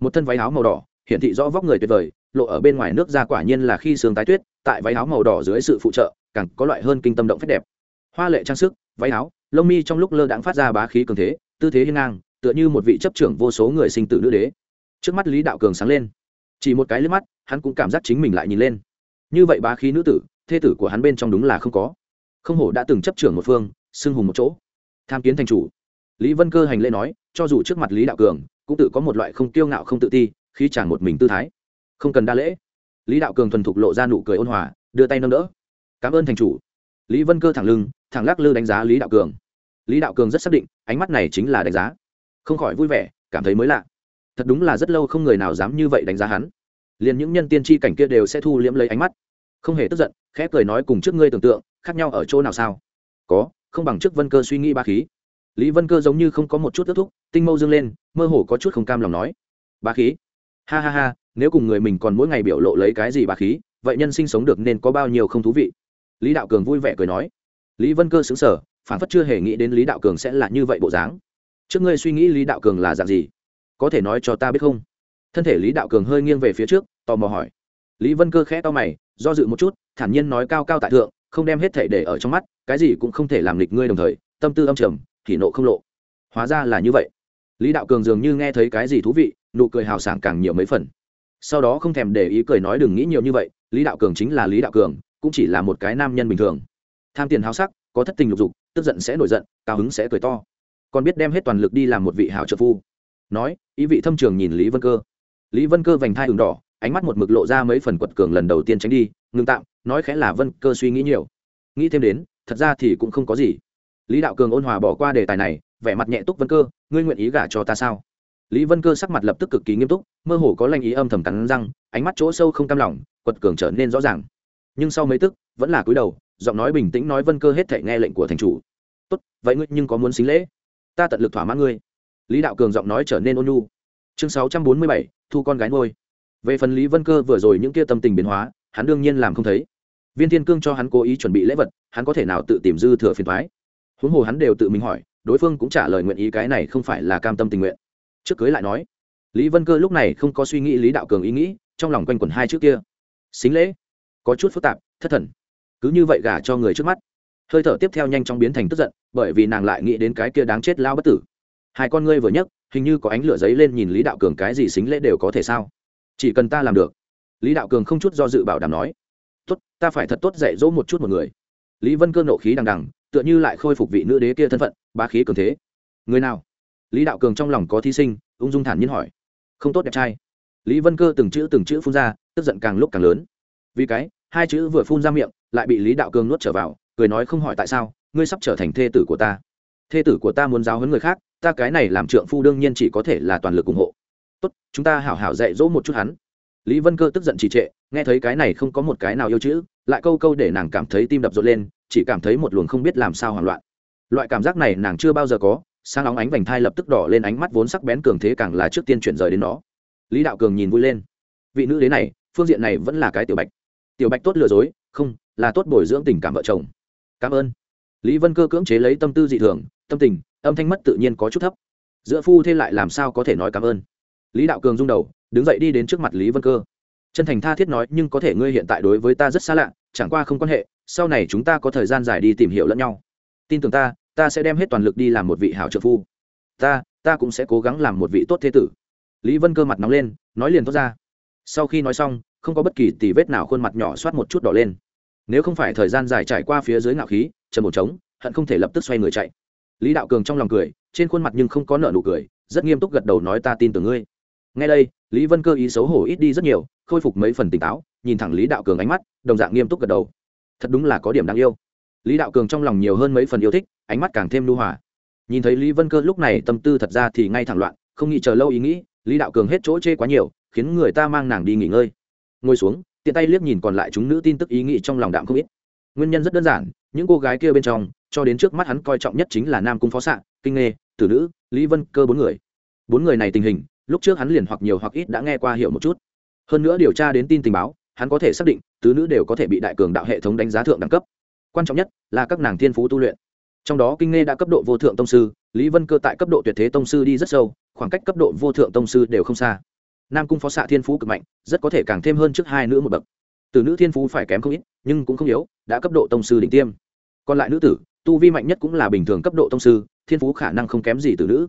Một thân váy áo màu đỏ, hiển thị rõ vóc người tuyệt vời, lộ ở bên ngoài nước ra quả nhiên là khi sương tái tuyết, tại váy áo màu đỏ dưới sự phụ trợ, càng có loại hơn kinh tâm động phép đẹp. Hoa lệ trang sức, váy áo, lông mi trong lúc lơ đãng phát ra bá khí cường thế, tư thế hiên ngang, tựa như một vị chấp trưởng vô số người sinh tử nữ đế trước mắt lý đạo cường sáng lên. Chỉ một cái liếc mắt, hắn cũng cảm giác chính mình lại nhìn lên. Như vậy bá khí nữ tử, thê tử của hắn bên trong đúng là không có. Không hổ đã từng chấp trưởng một phương, xưng hùng một chỗ. Tham kiến thành chủ. Lý vân cơ hành lễ nói, cho dù trước mặt lý đạo cường, cũng tự có một loại không kiêu ngạo không tự ti khi chàng một mình tư thái. Không cần đa lễ. Lý đạo cường thuần thục lộ ra nụ cười ôn hòa, đưa tay nâng đỡ. Cảm ơn thành chủ. Lý vân cơ thẳng lưng, thẳng lắc lư đánh giá lý đạo cường. Lý đạo cường rất xác định, ánh mắt này chính là đánh giá. Không khỏi vui vẻ, cảm thấy mới lạ thật đúng là rất lâu không người nào dám như vậy đánh giá hắn. Liền những nhân tiên tri cảnh kia đều sẽ thu liễm lấy ánh mắt. Không hề tức giận, khẽ cười nói cùng trước ngươi tưởng tượng, khác nhau ở chỗ nào sao? Có, không bằng trước vân cơ suy nghĩ ba khí. Lý vân cơ giống như không có một chút ước thúc, tinh mâu dâng lên, mơ hồ có chút không cam lòng nói. Ba khí? Ha ha ha, nếu cùng người mình còn mỗi ngày biểu lộ lấy cái gì ba khí, vậy nhân sinh sống được nên có bao nhiêu không thú vị? Lý đạo cường vui vẻ cười nói. Lý vân cơ xứng sở phản phất chưa hề nghĩ đến lý đạo cường sẽ là như vậy bộ dáng. Trước ngươi suy nghĩ lý đạo cường là dạng gì? Có thể nói cho ta biết không? Thân thể lý đạo cường hơi nghiêng về phía trước, tò mò hỏi. Lý vân cơ khẽ to mày, do dự một chút, thản nhiên nói cao cao tại thượng, không đem hết thể để ở trong mắt, cái gì cũng không thể làm lịch ngươi đồng thời, tâm tư âm trầm, thì nộ không lộ. Hóa ra là như vậy. Lý đạo cường dường như nghe thấy cái gì thú vị, nụ cười hào sảng càng nhiều mấy phần. Sau đó không thèm để ý cười nói đừng nghĩ nhiều như vậy, lý đạo cường chính là lý đạo cường, cũng chỉ là một cái nam nhân bình thường. Tham tiền háo sắc, có thất tình lục dục, tức giận sẽ nổi giận, cao hứng sẽ cười to. Còn biết đem hết toàn lực đi làm một vị hảo trợ phu nói, ý vị thâm trường nhìn lý vân cơ. Lý vân cơ vành thai đường đỏ, ánh mắt một mực lộ ra mấy phần quật cường lần đầu tiên tránh đi ngừng tạm, nói khẽ là vân cơ suy nghĩ nhiều. Nghĩ thêm đến, thật ra thì cũng không có gì. Lý đạo cường ôn hòa bỏ qua đề tài này, vẻ mặt nhẹ túc vân cơ, ngươi nguyện ý gả cho ta sao? Lý vân cơ sắc mặt lập tức cực kỳ nghiêm túc, mơ hồ có lanh ý âm thầm cắn răng, ánh mắt chỗ sâu không cam lòng, quật cường trở nên rõ ràng. Nhưng sau mấy tức, vẫn là cúi đầu, giọng nói bình tĩnh nói vân cơ hết thể nghe lệnh của thành chủ. Tốt, vậy ngươi nhưng có muốn xính lễ? Ta tận lực thỏa mãn ngươi lý đạo cường giọng nói trở nên ôn nhu. Chương sáu trăm bốn mươi bảy, thu con gái ngôi về phần lý vân cơ vừa rồi những kia tâm tình biến hóa, hắn đương nhiên làm không thấy. Viên thiên cương cho hắn cố ý chuẩn bị lễ vật, hắn có thể nào tự tìm dư thừa phiền thoái huống hồ hắn đều tự mình hỏi, đối phương cũng trả lời nguyện ý cái này không phải là cam tâm tình nguyện. Trước cưới lại nói, lý vân cơ lúc này không có suy nghĩ lý đạo cường ý nghĩ, trong lòng quanh quẩn hai trước kia. Xính lễ. Có chút phức tạp, thất thần. Cứ như vậy gả cho người trước mắt. Hơi thở tiếp theo nhanh chóng biến thành tức giận, bởi vì nàng lại nghĩ đến cái kia đáng chết lao bất tử hai con ngươi vừa nhấc, hình như có ánh lửa giấy lên nhìn lý đạo cường cái gì xính lễ đều có thể sao? Chỉ cần ta làm được. Lý đạo cường không chút do dự bảo đảm nói. Tốt, ta phải thật tốt dạy dỗ một chút một người. Lý vân cơ nộ khí đằng đằng, tựa như lại khôi phục vị nữ đế kia thân phận ba khí cường thế. Người nào? Lý đạo cường trong lòng có thí sinh, ung dung thản nhiên hỏi. Không tốt đẹp trai. Lý vân cơ từng chữ từng chữ phun ra, tức giận càng lúc càng lớn. Vì cái, hai chữ vừa phun ra miệng, lại bị lý đạo cường nuốt trở vào, cười nói không hỏi tại sao, ngươi sắp trở thành thê tử của ta. Thê tử của ta muốn giáo huấn người khác ta cái này làm trượng phu đương nhiên chỉ có thể là toàn lực ủng hộ. Tốt, chúng ta hảo hảo dạy dỗ một chút hắn. Lý vân cơ tức giận trì trệ, nghe thấy cái này không có một cái nào yêu chữ, lại câu câu để nàng cảm thấy tim đập rộn lên, chỉ cảm thấy một luồng không biết làm sao hoảng loạn. Loại cảm giác này nàng chưa bao giờ có sang óng ánh vành thai lập tức đỏ lên ánh mắt vốn sắc bén cường thế càng là trước tiên chuyển rời đến nó. Lý đạo cường nhìn vui lên. Vị nữ đế này, phương diện này vẫn là cái tiểu bạch. Tiểu bạch tốt lừa dối, không, là tốt bồi dưỡng tình cảm vợ chồng. Cảm ơn. Lý vân cơ cưỡng chế lấy tâm tư dị thường, tâm tình âm thanh mất tự nhiên có chút thấp. Giữa phu thêm lại làm sao có thể nói cảm ơn? Lý đạo cường rung đầu, đứng dậy đi đến trước mặt lý vân cơ. Chân thành tha thiết nói, nhưng có thể ngươi hiện tại đối với ta rất xa lạ, chẳng qua không quan hệ, sau này chúng ta có thời gian dài đi tìm hiểu lẫn nhau. Tin tưởng ta ta sẽ đem hết toàn lực đi làm một vị hảo trợ phu. Ta ta cũng sẽ cố gắng làm một vị tốt thế tử. Lý vân cơ mặt nóng lên, nói liền thoát ra. Sau khi nói xong, không có bất kỳ tì vết nào, khuôn mặt nhỏ soát một chút đỏ lên. Nếu không phải thời gian dài trải qua phía dưới ngạo khí, trầm một trống, hận không thể lập tức xoay người chạy lý đạo cường trong lòng cười, trên khuôn mặt nhưng không có nợ nụ cười, rất nghiêm túc gật đầu nói ta tin tưởng ngươi. Ngay đây, lý vân cơ ý xấu hổ ít đi rất nhiều, khôi phục mấy phần tỉnh táo, nhìn thẳng lý đạo cường ánh mắt, đồng dạng nghiêm túc gật đầu. Thật đúng là có điểm đáng yêu. Lý đạo cường trong lòng nhiều hơn mấy phần yêu thích, ánh mắt càng thêm lưu hòa. Nhìn thấy lý vân cơ lúc này tâm tư thật ra thì ngay thẳng loạn, không nghĩ chờ lâu ý nghĩ, lý đạo cường hết chỗ chê quá nhiều, khiến người ta mang nàng đi nghỉ ngơi. Ngồi xuống, tiện tay liếc nhìn còn lại chúng nữ tin tức ý nghĩ trong lòng đạm không ít nguyên nhân rất đơn giản, những cô gái kia bên trong, cho đến trước mắt hắn coi trọng nhất chính là nam cung phó xạ kinh nghê, tử nữ, lý vân cơ bốn người. Bốn người này tình hình, lúc trước hắn liền hoặc nhiều hoặc ít đã nghe qua hiểu một chút. Hơn nữa điều tra đến tin tình báo, hắn có thể xác định tứ nữ đều có thể bị đại cường đạo hệ thống đánh giá thượng đẳng cấp. Quan trọng nhất là các nàng thiên phú tu luyện. Trong đó kinh nghe đã cấp độ vô thượng tông sư, lý vân cơ tại cấp độ tuyệt thế tông sư đi rất sâu, khoảng cách cấp độ vô thượng tông sư đều không xa. Nam cung phó xạ thiên phú cực mạnh, rất có thể càng thêm hơn trước hai nữ một bậc từ nữ thiên phú phải kém không ít, nhưng cũng không yếu, đã cấp độ tông sư đỉnh tiêm. Còn lại nữ tử, tu vi mạnh nhất cũng là bình thường cấp độ tông sư, thiên phú khả năng không kém gì từ nữ.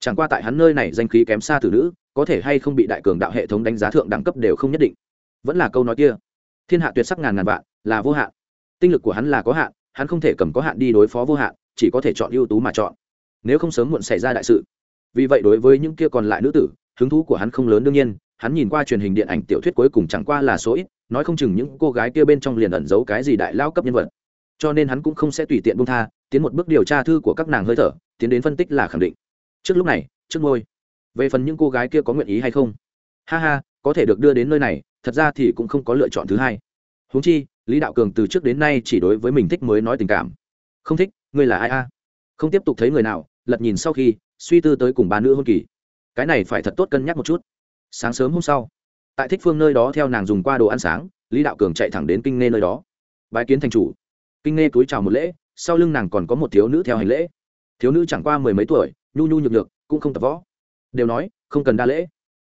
Chẳng qua tại hắn nơi này danh khí kém xa từ nữ, có thể hay không bị đại cường đạo hệ thống đánh giá thượng đẳng cấp đều không nhất định. Vẫn là câu nói kia, thiên hạ tuyệt sắc ngàn ngàn vạn, là vô hạn. Tinh lực của hắn là có hạn, hắn không thể cầm có hạn đi đối phó vô hạn, chỉ có thể chọn ưu tú mà chọn. Nếu không sớm muộn xảy ra đại sự. Vì vậy đối với những kia còn lại nữ tử, hứng thú của hắn không lớn đương nhiên, hắn nhìn qua truyền hình điện ảnh tiểu thuyết cuối cùng chẳng qua là số ít nói không chừng những cô gái kia bên trong liền ẩn giấu cái gì đại lao cấp nhân vật. Cho nên hắn cũng không sẽ tùy tiện bung tha, tiến một bước điều tra thư của các nàng hơi thở, tiến đến phân tích là khẳng định. Trước lúc này, trước ngôi. Về phần những cô gái kia có nguyện ý hay không? Ha ha, có thể được đưa đến nơi này, thật ra thì cũng không có lựa chọn thứ hai. Huống chi, lý đạo cường từ trước đến nay chỉ đối với mình thích mới nói tình cảm. Không thích, ngươi là ai a? Không tiếp tục thấy người nào, lật nhìn sau khi, suy tư tới cùng ba nữ hôn kỳ. Cái này phải thật tốt cân nhắc một chút. Sáng sớm hôm sau tại thích phương nơi đó theo nàng dùng qua đồ ăn sáng, lý đạo cường chạy thẳng đến kinh nghe nơi đó. Bái kiến thành chủ. Kinh nghe túi chào một lễ, sau lưng nàng còn có một thiếu nữ theo hành lễ. Thiếu nữ chẳng qua mười mấy tuổi, nhu nhu nhược nhược, cũng không tập võ. Đều nói, không cần đa lễ.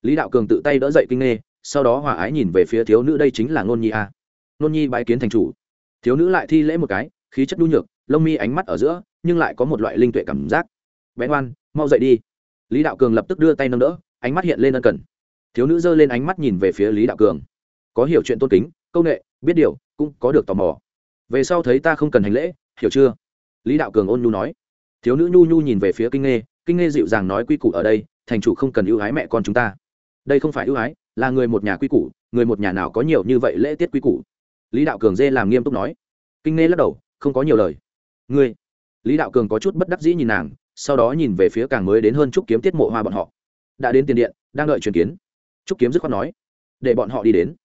Lý đạo cường tự tay đỡ dậy kinh nghe sau đó hòa ái nhìn về phía thiếu nữ, đây chính là ngôn nhi a. Ngôn nhi bái kiến thành chủ. Thiếu nữ lại thi lễ một cái, khí chất nhu nhược, lông mi ánh mắt ở giữa, nhưng lại có một loại linh tuệ cảm giác. Bé ngoan mau dậy đi. Lý đạo cường lập tức đưa tay nâng đỡ, ánh mắt hiện lên ân cần thiếu nữ giơ lên ánh mắt nhìn về phía lý đạo cường. Có hiểu chuyện tôn kính công nghệ biết điều, cũng có được tò mò. Về sau thấy ta không cần hành lễ, hiểu chưa? Lý đạo cường ôn nhu nói. Thiếu nữ nhu nhu nhìn về phía kinh nghe kinh nghe dịu dàng nói quy củ ở đây, thành chủ không cần ưu ái mẹ con chúng ta. Đây không phải ưu ái, là người một nhà quy củ, người một nhà nào có nhiều như vậy lễ tiết quy củ? Lý đạo cường dê làm nghiêm túc nói. Kinh nghe lắc đầu, không có nhiều lời. Ngươi. Lý đạo cường có chút bất đắc dĩ nhìn nàng, sau đó nhìn về phía càng mới đến hơn chút kiếm tiết mộ hoa bọn họ. Đã đến tiền điện, đang đợi truyền kiến trúc kiếm dứt khoát nói, để bọn họ đi đến.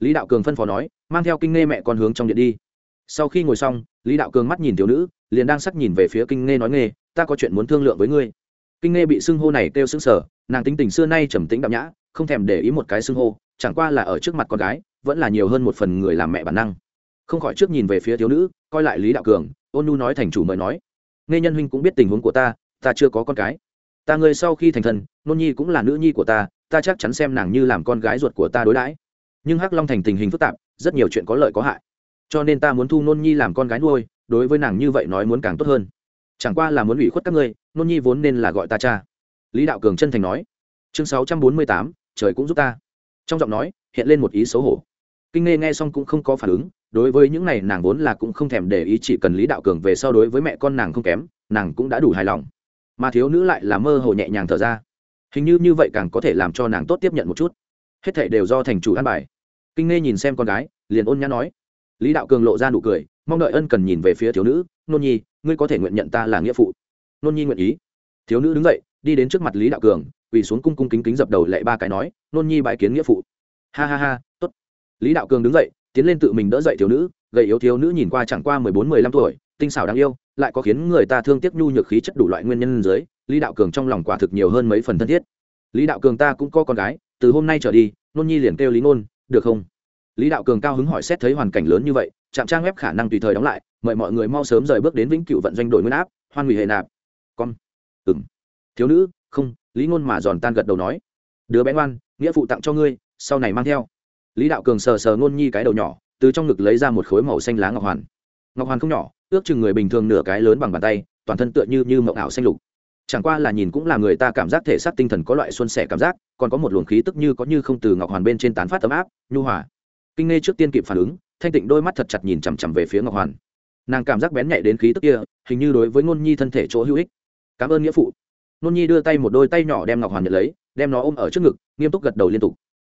Lý đạo cường phân phó nói, mang theo kinh nghe mẹ con hướng trong điện đi. Sau khi ngồi xong, lý đạo cường mắt nhìn thiếu nữ, liền đang sắc nhìn về phía kinh nghe nói nghe ta có chuyện muốn thương lượng với ngươi. Kinh nghe bị xưng hô này kêu xứng sở nàng tính tình xưa nay trầm tính đạm nhã, không thèm để ý một cái xưng hô, chẳng qua là ở trước mặt con gái, vẫn là nhiều hơn một phần người làm mẹ bản năng. Không khỏi trước nhìn về phía thiếu nữ, coi lại lý đạo cường, ôn nu nói thành chủ mời nói nghe nhân huynh cũng biết tình huống của ta ta chưa có con cái ta ngươi sau khi thành thân, nôn nhi cũng là nữ nhi của ta ta chắc chắn xem nàng như làm con gái ruột của ta đối đãi. Nhưng hắc long thành tình hình phức tạp, rất nhiều chuyện có lợi có hại. Cho nên ta muốn thu nôn nhi làm con gái nuôi, đối với nàng như vậy nói muốn càng tốt hơn. Chẳng qua là muốn ủy khuất các ngươi, nôn nhi vốn nên là gọi ta cha. Lý đạo cường chân thành nói. Chương sáu trăm bốn mươi tám, trời cũng giúp ta. Trong giọng nói, hiện lên một ý xấu hổ. Kinh nghe nghe xong cũng không có phản ứng, đối với những này nàng vốn là cũng không thèm để ý, chỉ cần lý đạo cường về sau đối với mẹ con nàng không kém, nàng cũng đã đủ hài lòng mà thiếu nữ lại là mơ hồ nhẹ nhàng thở ra. Hình như như vậy càng có thể làm cho nàng tốt tiếp nhận một chút. Hết thảy đều do thành chủ an bài. Kinh nghe nhìn xem con gái, liền ôn nhã nói. Lý đạo cường lộ ra nụ cười, mong đợi ân cần nhìn về phía thiếu nữ, nôn nhi, ngươi có thể nguyện nhận ta là nghĩa phụ. Nôn nhi nguyện ý. Thiếu nữ đứng dậy, đi đến trước mặt lý đạo cường, quỳ xuống cung cung kính kính dập đầu lệ ba cái nói, nôn nhi bãi kiến nghĩa phụ. Ha ha ha, tốt. Lý đạo cường đứng dậy, tiến lên tự mình đỡ dậy thiếu nữ, gầy yếu thiếu nữ nhìn qua chẳng qua mười bốn, mười lăm tuổi tinh xảo đáng yêu lại có khiến người ta thương tiếc nhu nhược khí chất đủ loại nguyên nhân dưới lý đạo cường trong lòng quả thực nhiều hơn mấy phần thân thiết. Lý đạo cường ta cũng có con gái từ hôm nay trở đi nôn nhi liền kêu lý Nôn, được không? Lý đạo cường cao hứng hỏi xét thấy hoàn cảnh lớn như vậy trạm trang web khả năng tùy thời đóng lại mời mọi người mau sớm rời bước đến vĩnh cửu vận doanh đội nguyên áp hoan hủy hệ nạp. Con. Ừng thiếu nữ không lý ngôn mà giòn tan gật đầu nói. Đứa bé ngoan nghĩa phụ tặng cho ngươi sau này mang theo. Lý đạo cường sờ sờ ngôn nhi cái đầu nhỏ từ trong ngực lấy ra một khối màu xanh lá ngọc hoàn. Ngọc hoàn không nhỏ ước chừng người bình thường nửa cái lớn bằng bàn tay, toàn thân tựa như như mộng ảo xanh lục. Chẳng qua là nhìn cũng là người ta cảm giác thể xác tinh thần có loại xuân sẻ cảm giác, còn có một luồng khí tức như có như không từ ngọc hoàn bên trên tán phát tấm áp, nhu hòa. Kinh nghe trước tiên kịp phản ứng, thanh tịnh đôi mắt thật chặt nhìn chằm chằm về phía ngọc hoàn. Nàng cảm giác bén nhạy đến khí tức kia, hình như đối với ngôn nhi thân thể chỗ hữu ích. Cảm ơn nghĩa phụ. Ngôn nhi đưa tay một đôi tay nhỏ đem ngọc hoàn nhận lấy, đem nó ôm ở trước ngực, nghiêm túc gật đầu liên tục.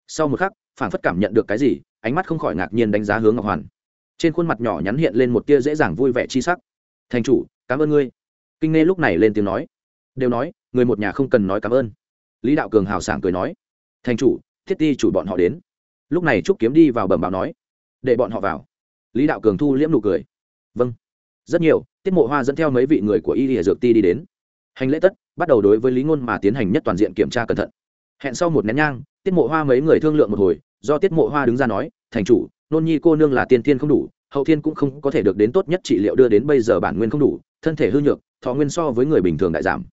Sau một khắc, phản phất cảm nhận được cái gì, ánh mắt không khỏi ngạc nhiên đánh giá hướng ngọc hoàn trên khuôn mặt nhỏ nhắn hiện lên một tia dễ dàng vui vẻ chi sắc. Thành chủ, cảm ơn ngươi. Kinh nghe lúc này lên tiếng nói. Đều nói, người một nhà không cần nói cảm ơn. Lý đạo cường hào sảng cười nói. Thành chủ, thiết ti chủ bọn họ đến. Lúc này trúc kiếm đi vào bẩm báo nói. Để bọn họ vào. Lý đạo cường thu liễm nụ cười. Vâng. Rất nhiều, tiết mộ hoa dẫn theo mấy vị người của y lìa dược ti đi đến. Hành lễ tất, bắt đầu đối với lý ngôn mà tiến hành nhất toàn diện kiểm tra cẩn thận. Hẹn sau một nén nhang, tiết mộ hoa mấy người thương lượng một hồi, do tiết mộ hoa đứng ra nói, thành chủ nôn nhi cô nương là tiên tiên không đủ, hậu thiên cũng không có thể được đến tốt nhất trị liệu đưa đến bây giờ bản nguyên không đủ, thân thể hư nhược, thọ nguyên so với người bình thường đại giảm.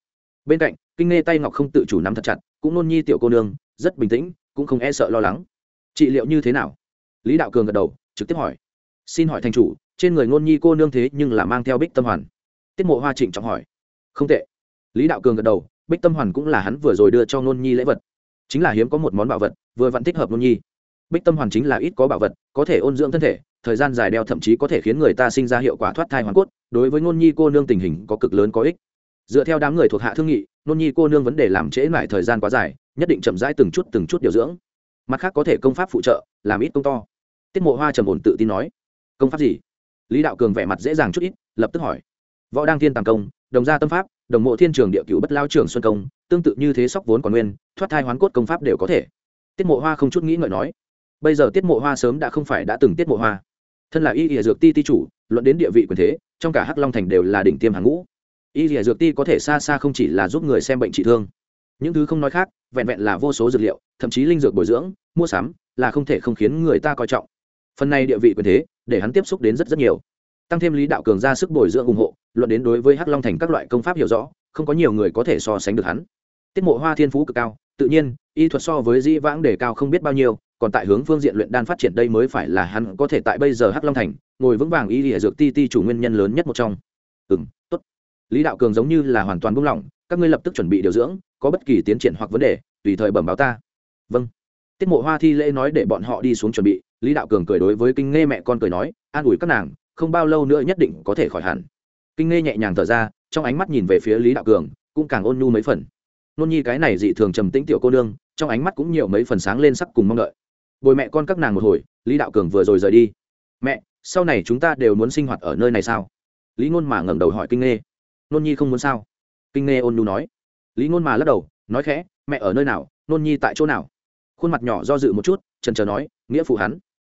Bên cạnh, kinh nghe tay ngọc không tự chủ nắm thật chặt, cũng nôn nhi tiểu cô nương, rất bình tĩnh, cũng không e sợ lo lắng. Trị liệu như thế nào? Lý đạo cường gật đầu, trực tiếp hỏi. Xin hỏi thành chủ, trên người ngôn nhi cô nương thế nhưng là mang theo bích tâm hoàn. Tiết mộ hoa trịnh trọng hỏi. Không tệ. Lý đạo cường gật đầu, bích tâm hoàn cũng là hắn vừa rồi đưa cho ngôn nhi lễ vật. Chính là hiếm có một món bảo vật, vừa vẫn thích hợp ngôn nhi bích tâm hoàn chính là ít có bảo vật, có thể ôn dưỡng thân thể, thời gian dài đeo thậm chí có thể khiến người ta sinh ra hiệu quả thoát thai hoàn cốt, đối với ngôn nhi cô nương tình hình có cực lớn có ích. Dựa theo đám người thuộc hạ thương nghị, ngôn nhi cô nương vấn đề làm trễ lại thời gian quá dài, nhất định chậm rãi từng chút từng chút điều dưỡng. Mặt khác có thể công pháp phụ trợ, làm ít công to. Tiết mộ hoa trầm ổn tự tin nói, công pháp gì? Lý đạo cường vẻ mặt dễ dàng chút ít, lập tức hỏi, võ đăng thiên tàng công, đồng gia tâm pháp, đồng mộ thiên trường địa cựu bất lao trường xuân công, tương tự như thế sóc vốn còn nguyên, thoát thai hoán cốt công pháp đều có thể. Tiết mộ hoa không chút nghĩ ngợi nói bây giờ tiết mộ hoa sớm đã không phải đã từng tiết mộ hoa. Thân là y ỉa dược ti ti chủ, luận đến địa vị quyền thế, trong cả hắc long thành đều là đỉnh tiêm hàng ngũ. Y ỉa dược ti có thể xa xa không chỉ là giúp người xem bệnh trị thương. Những thứ không nói khác, vẹn vẹn là vô số dược liệu, thậm chí linh dược bồi dưỡng, mua sắm, là không thể không khiến người ta coi trọng. Phần này địa vị quyền thế, để hắn tiếp xúc đến rất rất nhiều. Tăng thêm lý đạo cường ra sức bồi dưỡng ủng hộ, luận đến đối với hắc long thành các loại công pháp hiểu rõ, không có nhiều người có thể so sánh được hắn. Tiết mộ hoa thiên phú cực cao tự nhiên, y thuật so với di vãng đề cao không biết bao nhiêu, còn tại hướng phương diện luyện đan phát triển đây mới phải là hắn có thể tại bây giờ hắc long thành, ngồi vững vàng y lìa dược ti ti chủ nguyên nhân lớn nhất một trong. Ừ m tốt. Lý đạo cường giống như là hoàn toàn buông lỏng, các ngươi lập tức chuẩn bị điều dưỡng, có bất kỳ tiến triển hoặc vấn đề, tùy thời bẩm báo ta. Vâng. Tiết mộ hoa thi lễ nói để bọn họ đi xuống chuẩn bị, lý đạo cường cười đối với kinh nghe mẹ con cười nói, an ủi các nàng, không bao lâu nữa nhất định có thể khỏi hẳn. Kinh nghe nhẹ nhàng thở ra, trong ánh mắt nhìn về phía lý đạo cường, cũng càng ôn nhu mấy phần nôn nhi cái này dị thường trầm tĩnh tiểu cô nương, trong ánh mắt cũng nhiều mấy phần sáng lên sắc cùng mong đợi. Bồi mẹ con các nàng một hồi, lý đạo cường vừa rồi rời đi. Mẹ, sau này chúng ta đều muốn sinh hoạt ở nơi này sao? Lý ngôn mà ngẩng đầu hỏi kinh nghe nôn nhi không muốn sao? Kinh nghe ôn nhu nói. Lý ngôn mà lắc đầu, nói khẽ, mẹ ở nơi nào, nôn nhi tại chỗ nào? Khuôn mặt nhỏ do dự một chút trần trờ nói, nghĩa phụ hắn.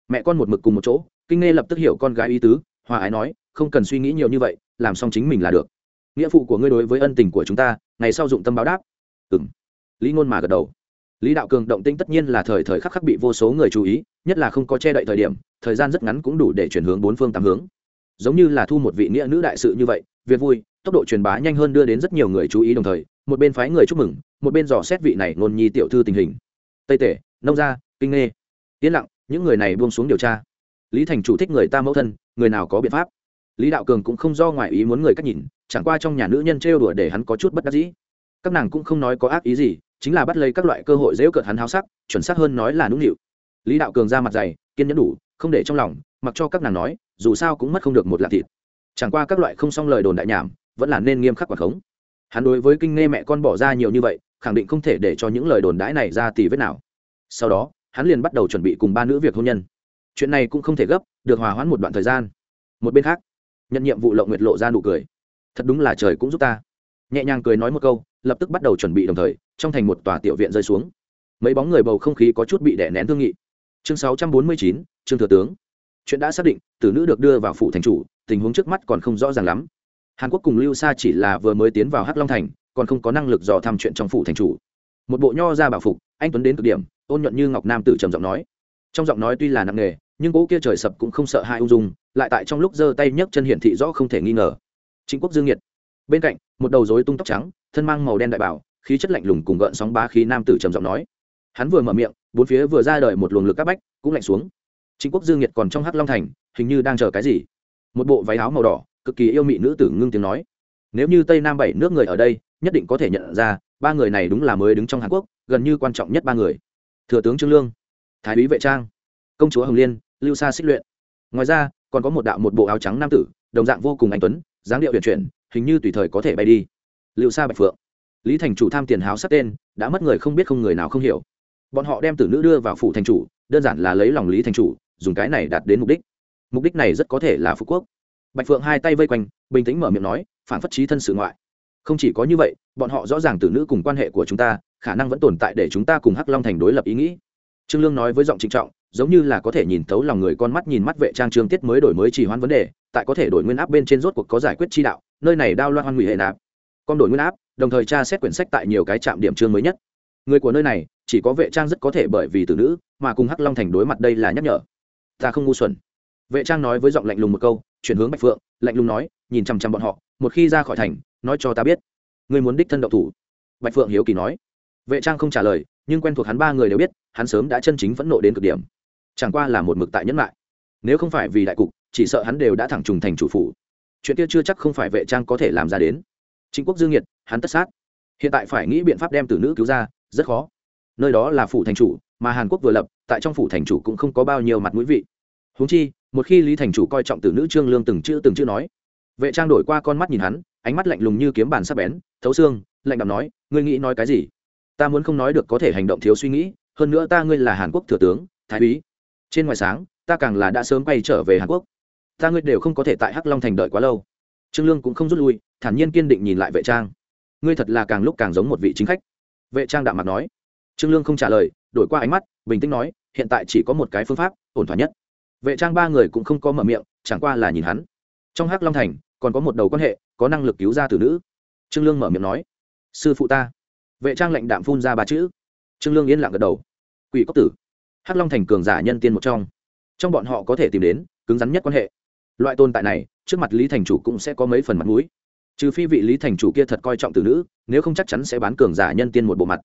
Mẹ con một mực cùng một chỗ, kinh nghe lập tức hiểu con gái ý tứ, hòa ái nói, không cần suy nghĩ nhiều như vậy, làm xong chính mình là được. Nghĩa phụ của ngươi đối với ân tình của chúng ta, ngày sau dụng tâm báo đáp ừ m lý ngôn mà gật đầu. Lý đạo cường động tinh tất nhiên là thời thời khắc khắc bị vô số người chú ý, nhất là không có che đậy thời điểm, thời gian rất ngắn cũng đủ để chuyển hướng bốn phương tám hướng. Giống như là thu một vị nghĩa nữ đại sự như vậy, việc vui, tốc độ truyền bá nhanh hơn đưa đến rất nhiều người chú ý đồng thời, một bên phái người chúc mừng, một bên dò xét vị này ngôn nhi tiểu thư tình hình. Tây tể nông gia, kinh nghê. Yên lặng, những người này buông xuống điều tra. Lý thành chủ thích người ta mẫu thân, người nào có biện pháp? Lý đạo cường cũng không do ngoại ý muốn người cách nhìn, chẳng qua trong nhà nữ nhân trêu đùa để hắn có chút bất đắc dĩ các nàng cũng không nói có ác ý gì, chính là bắt lấy các loại cơ hội dễu cợt hắn háo sắc, chuẩn xác hơn nói là nũng nịu. Lý đạo cường ra mặt dày, kiên nhẫn đủ, không để trong lòng, mặc cho các nàng nói, dù sao cũng mất không được một lạc thịt. Chẳng qua các loại không xong lời đồn đại nhảm, vẫn là nên nghiêm khắc quản khống. Hắn đối với kinh nghe mẹ con bỏ ra nhiều như vậy, khẳng định không thể để cho những lời đồn đãi này ra tì vết nào. Sau đó, hắn liền bắt đầu chuẩn bị cùng ba nữ việc hôn nhân. Chuyện này cũng không thể gấp, được hòa hoãn một đoạn thời gian. Một bên khác, nhận nhiệm vụ lộng nguyệt lộ ra nụ cười. Thật đúng là trời cũng giúp ta. Nhẹ nhàng cười nói một câu lập tức bắt đầu chuẩn bị đồng thời, trong thành một tòa tiểu viện rơi xuống. Mấy bóng người bầu không khí có chút bị đè nén thương nghị. Chương sáu trăm bốn mươi chín, trương thừa tướng. Chuyện đã xác định, tử nữ được đưa vào phủ thành chủ, tình huống trước mắt còn không rõ ràng lắm. Hàn quốc cùng lưu sa chỉ là vừa mới tiến vào hắc long thành, còn không có năng lực dò thăm chuyện trong phủ thành chủ. Một bộ nho ra bảo phục, anh tuấn đến cực điểm, ôn nhuận như ngọc nam tử trầm giọng nói. Trong giọng nói tuy là nặng nề, nhưng cỗ kia trời sập cũng không sợ hai ung dung, lại tại trong lúc giơ tay nhấc chân hiển thị rõ không thể nghi ngờ. Chính quốc dương nhiệt bên cạnh, một đầu rối tung tóc trắng, thân mang màu đen đại bảo, khí chất lạnh lùng cùng gợn sóng bá khí nam tử trầm giọng nói. Hắn vừa mở miệng, bốn phía vừa ra đời một luồng lực các bách, cũng lạnh xuống. Chính quốc dương nhiệt còn trong hắc long thành, hình như đang chờ cái gì? Một bộ váy áo màu đỏ, cực kỳ yêu mị nữ tử ngưng tiếng nói. Nếu như tây nam bảy nước người ở đây, nhất định có thể nhận ra, ba người này đúng là mới đứng trong hàn quốc, gần như quan trọng nhất ba người. Thừa tướng trương lương, thái úy vệ trang, công chúa hồng liên, lưu sa xích luyện. Ngoài ra, còn có một đạo một bộ áo trắng nam tử, đồng dạng vô cùng anh tuấn, dáng điệu huyền chuyển hình như tùy thời có thể bay đi. Lưu sa bạch phượng, lý thành chủ tham tiền háo sát tên, đã mất người không biết không người nào không hiểu. Bọn họ đem tử nữ đưa vào phủ thành chủ, đơn giản là lấy lòng lý thành chủ, dùng cái này đạt đến mục đích. Mục đích này rất có thể là phú quốc. Bạch phượng hai tay vây quanh, bình tĩnh mở miệng nói, phản phất trí thân sự ngoại. Không chỉ có như vậy, bọn họ rõ ràng tử nữ cùng quan hệ của chúng ta, khả năng vẫn tồn tại để chúng ta cùng hắc long thành đối lập ý nghĩ. Trương lương nói với giọng trịnh trọng, giống như là có thể nhìn thấu lòng người con mắt nhìn mắt vệ trang trương tiết mới đổi mới chỉ hoãn vấn đề, tại có thể đổi nguyên áp bên trên rốt cuộc có giải quyết chi đạo nơi này đao loan hoan nguy hệ nạp. Con đổi nguyên áp, đồng thời tra xét quyển sách tại nhiều cái trạm điểm chương mới nhất. Người của nơi này, chỉ có vệ trang rất có thể bởi vì tử nữ, mà cùng hắc long thành đối mặt đây là nhắc nhở. Ta không ngu xuẩn. Vệ trang nói với giọng lạnh lùng một câu, chuyển hướng bạch phượng, lạnh lùng nói, nhìn chằm chằm bọn họ, một khi ra khỏi thành, nói cho ta biết. Người muốn đích thân độc thủ. Bạch phượng hiếu kỳ nói. Vệ trang không trả lời, nhưng quen thuộc hắn ba người đều biết, hắn sớm đã chân chính phẫn nộ đến cực điểm. Chẳng qua là một mực tại nhẫn lại. Nếu không phải vì đại cục, chỉ sợ hắn đều đã thẳng trùng thành chủ phủ chuyện kia chưa chắc không phải vệ trang có thể làm ra đến. Chính quốc dương nhiệt, hắn tất sát. Hiện tại phải nghĩ biện pháp đem tử nữ cứu ra, rất khó. Nơi đó là phủ thành chủ, mà hàn quốc vừa lập, tại trong phủ thành chủ cũng không có bao nhiêu mặt mũi vị. Húng chi, một khi lý thành chủ coi trọng tử nữ trương lương từng chữ từng chữ nói, vệ trang đổi qua con mắt nhìn hắn, ánh mắt lạnh lùng như kiếm bàn sắp bén, thấu xương, lạnh đạm nói, ngươi nghĩ nói cái gì? Ta muốn không nói được có thể hành động thiếu suy nghĩ, hơn nữa ta ngươi là hàn quốc thừa tướng, thái úy. Trên ngoài sáng, ta càng là đã sớm quay trở về hàn quốc ta ngươi đều không có thể tại hắc long thành đợi quá lâu. Trương lương cũng không rút lui, thản nhiên kiên định nhìn lại vệ trang. Ngươi thật là càng lúc càng giống một vị chính khách. Vệ trang đạm mặt nói. Trương lương không trả lời, đổi qua ánh mắt, bình tĩnh nói, hiện tại chỉ có một cái phương pháp, ổn thỏa nhất. Vệ trang ba người cũng không có mở miệng, chẳng qua là nhìn hắn. Trong hắc long thành, còn có một đầu quan hệ, có năng lực cứu ra tử nữ. Trương lương mở miệng nói. Sư phụ ta. Vệ trang lệnh đạm phun ra ba chữ. Trương lương yên lặng gật đầu. Quỷ cốc tử. Hắc long thành cường giả nhân tiên một trong. Trong bọn họ có thể tìm đến, cứng rắn nhất quan hệ loại tồn tại này, trước mặt lý thành chủ cũng sẽ có mấy phần mặt mũi. Trừ phi vị lý thành chủ kia thật coi trọng tử nữ, nếu không chắc chắn sẽ bán cường giả nhân tiên một bộ mặt.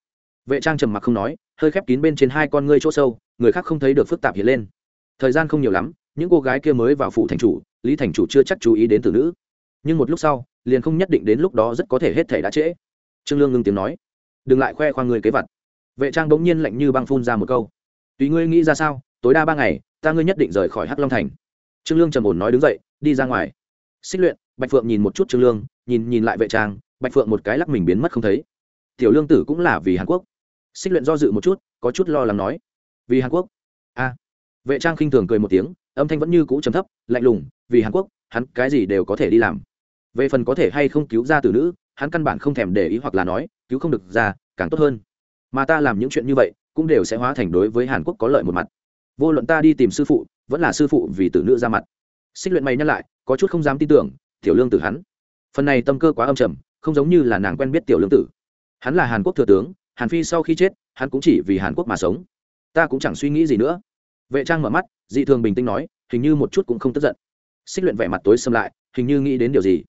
Vệ trang trầm mặc không nói, hơi khép kín bên trên hai con ngươi chỗ sâu, người khác không thấy được phức tạp hiện lên. Thời gian không nhiều lắm, những cô gái kia mới vào phủ thành chủ, lý thành chủ chưa chắc chú ý đến tử nữ. Nhưng một lúc sau, liền không nhất định đến lúc đó rất có thể hết thể đã trễ. Trương lương ngưng tiếng nói, đừng lại khoe khoang người kế vật. Vệ trang bỗng nhiên lạnh như băng phun ra một câu, tùy ngươi nghĩ ra sao, tối đa ba ngày, ta ngươi nhất định rời khỏi hắc long thành trương lương trầm ổn nói đứng dậy, đi ra ngoài. Xích luyện, bạch phượng nhìn một chút trương lương, nhìn nhìn lại vệ trang, bạch phượng một cái lắc mình biến mất không thấy. Tiểu lương tử cũng là vì hàn quốc. Xích luyện do dự một chút, có chút lo lắng nói, vì hàn quốc? A. Vệ trang khinh thường cười một tiếng, âm thanh vẫn như cũ trầm thấp, lạnh lùng, vì hàn quốc, hắn cái gì đều có thể đi làm. Về phần có thể hay không cứu ra từ nữ, hắn căn bản không thèm để ý hoặc là nói, cứu không được ra, càng tốt hơn. Mà ta làm những chuyện như vậy, cũng đều sẽ hóa thành đối với hàn quốc có lợi một mặt. Vô luận ta đi tìm sư phụ vẫn là sư phụ vì tử nữ ra mặt. Xích luyện mày nhắc lại, có chút không dám tin tưởng, tiểu lương tử hắn. Phần này tâm cơ quá âm trầm, không giống như là nàng quen biết tiểu lương tử. Hắn là hàn quốc thừa tướng, hàn phi sau khi chết, hắn cũng chỉ vì hàn quốc mà sống. Ta cũng chẳng suy nghĩ gì nữa. Vệ trang mở mắt, dị thường bình tĩnh nói, hình như một chút cũng không tức giận. Xích luyện vẻ mặt tối xâm lại, hình như nghĩ đến điều gì.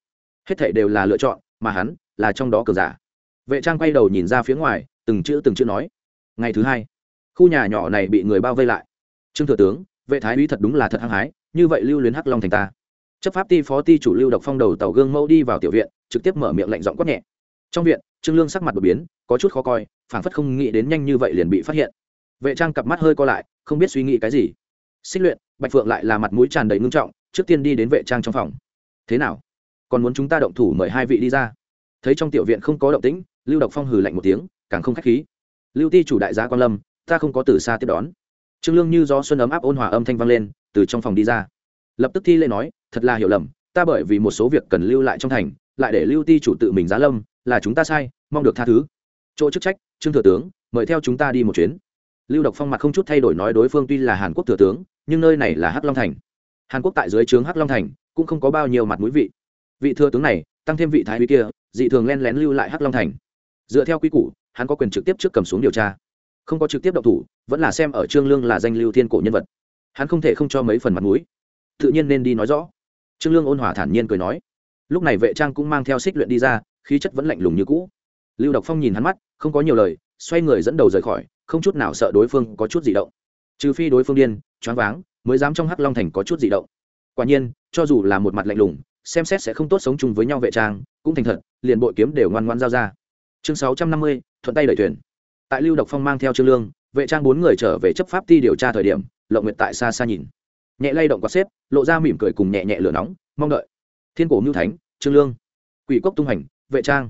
Hết thảy đều là lựa chọn, mà hắn là trong đó cờ giả. Vệ trang quay đầu nhìn ra phía ngoài, từng chữ từng chữ nói, ngày thứ hai, khu nhà nhỏ này bị người bao vây lại. Trương thừa tướng vệ thái úy thật đúng là thật hăng hái, như vậy lưu luyến hắc long thành ta. Chấp pháp ti phó ti chủ lưu độc phong đầu tàu gương mẫu đi vào tiểu viện, trực tiếp mở miệng lạnh giọng quát nhẹ. Trong viện, trương lương sắc mặt đột biến, có chút khó coi, phảng phất không nghĩ đến nhanh như vậy liền bị phát hiện. Vệ trang cặp mắt hơi co lại, không biết suy nghĩ cái gì. Xích luyện, bạch phượng lại là mặt mũi tràn đầy ngưng trọng, trước tiên đi đến vệ trang trong phòng. Thế nào? Còn muốn chúng ta động thủ mời hai vị đi ra? Thấy trong tiểu viện không có động tĩnh, lưu độc phong hừ lạnh một tiếng, càng không khách khí. Lưu ti chủ đại gia quan lâm, ta không có từ xa tiếp đón trương lương như gió xuân ấm áp ôn hòa âm thanh vang lên, từ trong phòng đi ra. Lập tức thi lễ nói, thật là hiểu lầm, ta bởi vì một số việc cần lưu lại trong thành, lại để lưu ti chủ tự mình giá lâm, là chúng ta sai, mong được tha thứ. Chỗ chức trách, trương thừa tướng, mời theo chúng ta đi một chuyến. Lưu độc phong mặt không chút thay đổi nói đối phương tuy là hàn quốc thừa tướng, nhưng nơi này là hắc long thành. Hàn quốc tại dưới trướng hắc long thành, cũng không có bao nhiêu mặt mũi vị. Vị thừa tướng này, tăng thêm vị thái úy kia, dị thường len lén lưu lại hắc long thành. Dựa theo quy củ, hắn có quyền trực tiếp trước cầm xuống điều tra không có trực tiếp động thủ, vẫn là xem ở trương lương là danh lưu thiên cổ nhân vật. Hắn không thể không cho mấy phần mặt mũi. Tự nhiên nên đi nói rõ. Trương lương ôn hòa thản nhiên cười nói. Lúc này vệ trang cũng mang theo xích luyện đi ra, khí chất vẫn lạnh lùng như cũ. Lưu độc phong nhìn hắn mắt, không có nhiều lời, xoay người dẫn đầu rời khỏi, không chút nào sợ đối phương có chút gì động. Trừ phi đối phương điên, choáng váng, mới dám trong hắc long thành có chút gì động. Quả nhiên, cho dù là một mặt lạnh lùng, xem xét sẽ không tốt sống chung với nhau vệ trang, cũng thành thật, liền bội kiếm đều ngoan ngoan giao ra. Chương sáu trăm năm mươi, thuận tay đẩy thuyền tại lưu độc phong mang theo trương lương, vệ trang bốn người trở về chấp pháp ti điều tra thời điểm, lộng nguyệt tại xa xa nhìn. Nhẹ lay động quạt xếp, lộ ra mỉm cười cùng nhẹ nhẹ lửa nóng, mong đợi. Thiên cổ mưu thánh, trương lương. Quỷ cốc tung hành, vệ trang.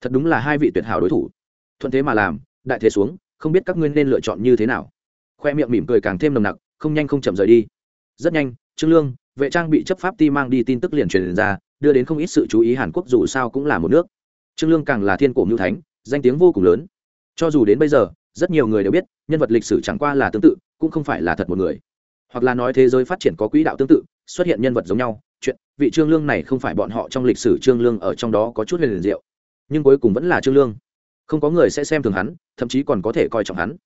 Thật đúng là hai vị tuyệt hảo đối thủ. Thuận thế mà làm, đại thế xuống, không biết các ngươi nên lựa chọn như thế nào. Khoe miệng mỉm cười càng thêm nồng nặc, không nhanh không chậm rời đi. Rất nhanh, trương lương, vệ trang bị chấp pháp ti mang đi tin tức liền truyền ra, đưa đến không ít sự chú ý hàn quốc dù sao cũng là một nước. Trương lương càng là thiên cổ mưu thánh, danh tiếng vô cùng lớn cho dù đến bây giờ, rất nhiều người đều biết, nhân vật lịch sử chẳng qua là tương tự, cũng không phải là thật một người. Hoặc là nói thế giới phát triển có quỹ đạo tương tự, xuất hiện nhân vật giống nhau, chuyện, vị trương lương này không phải bọn họ trong lịch sử trương lương ở trong đó có chút huyền diệu. Nhưng cuối cùng vẫn là trương lương. Không có người sẽ xem thường hắn, thậm chí còn có thể coi trọng hắn.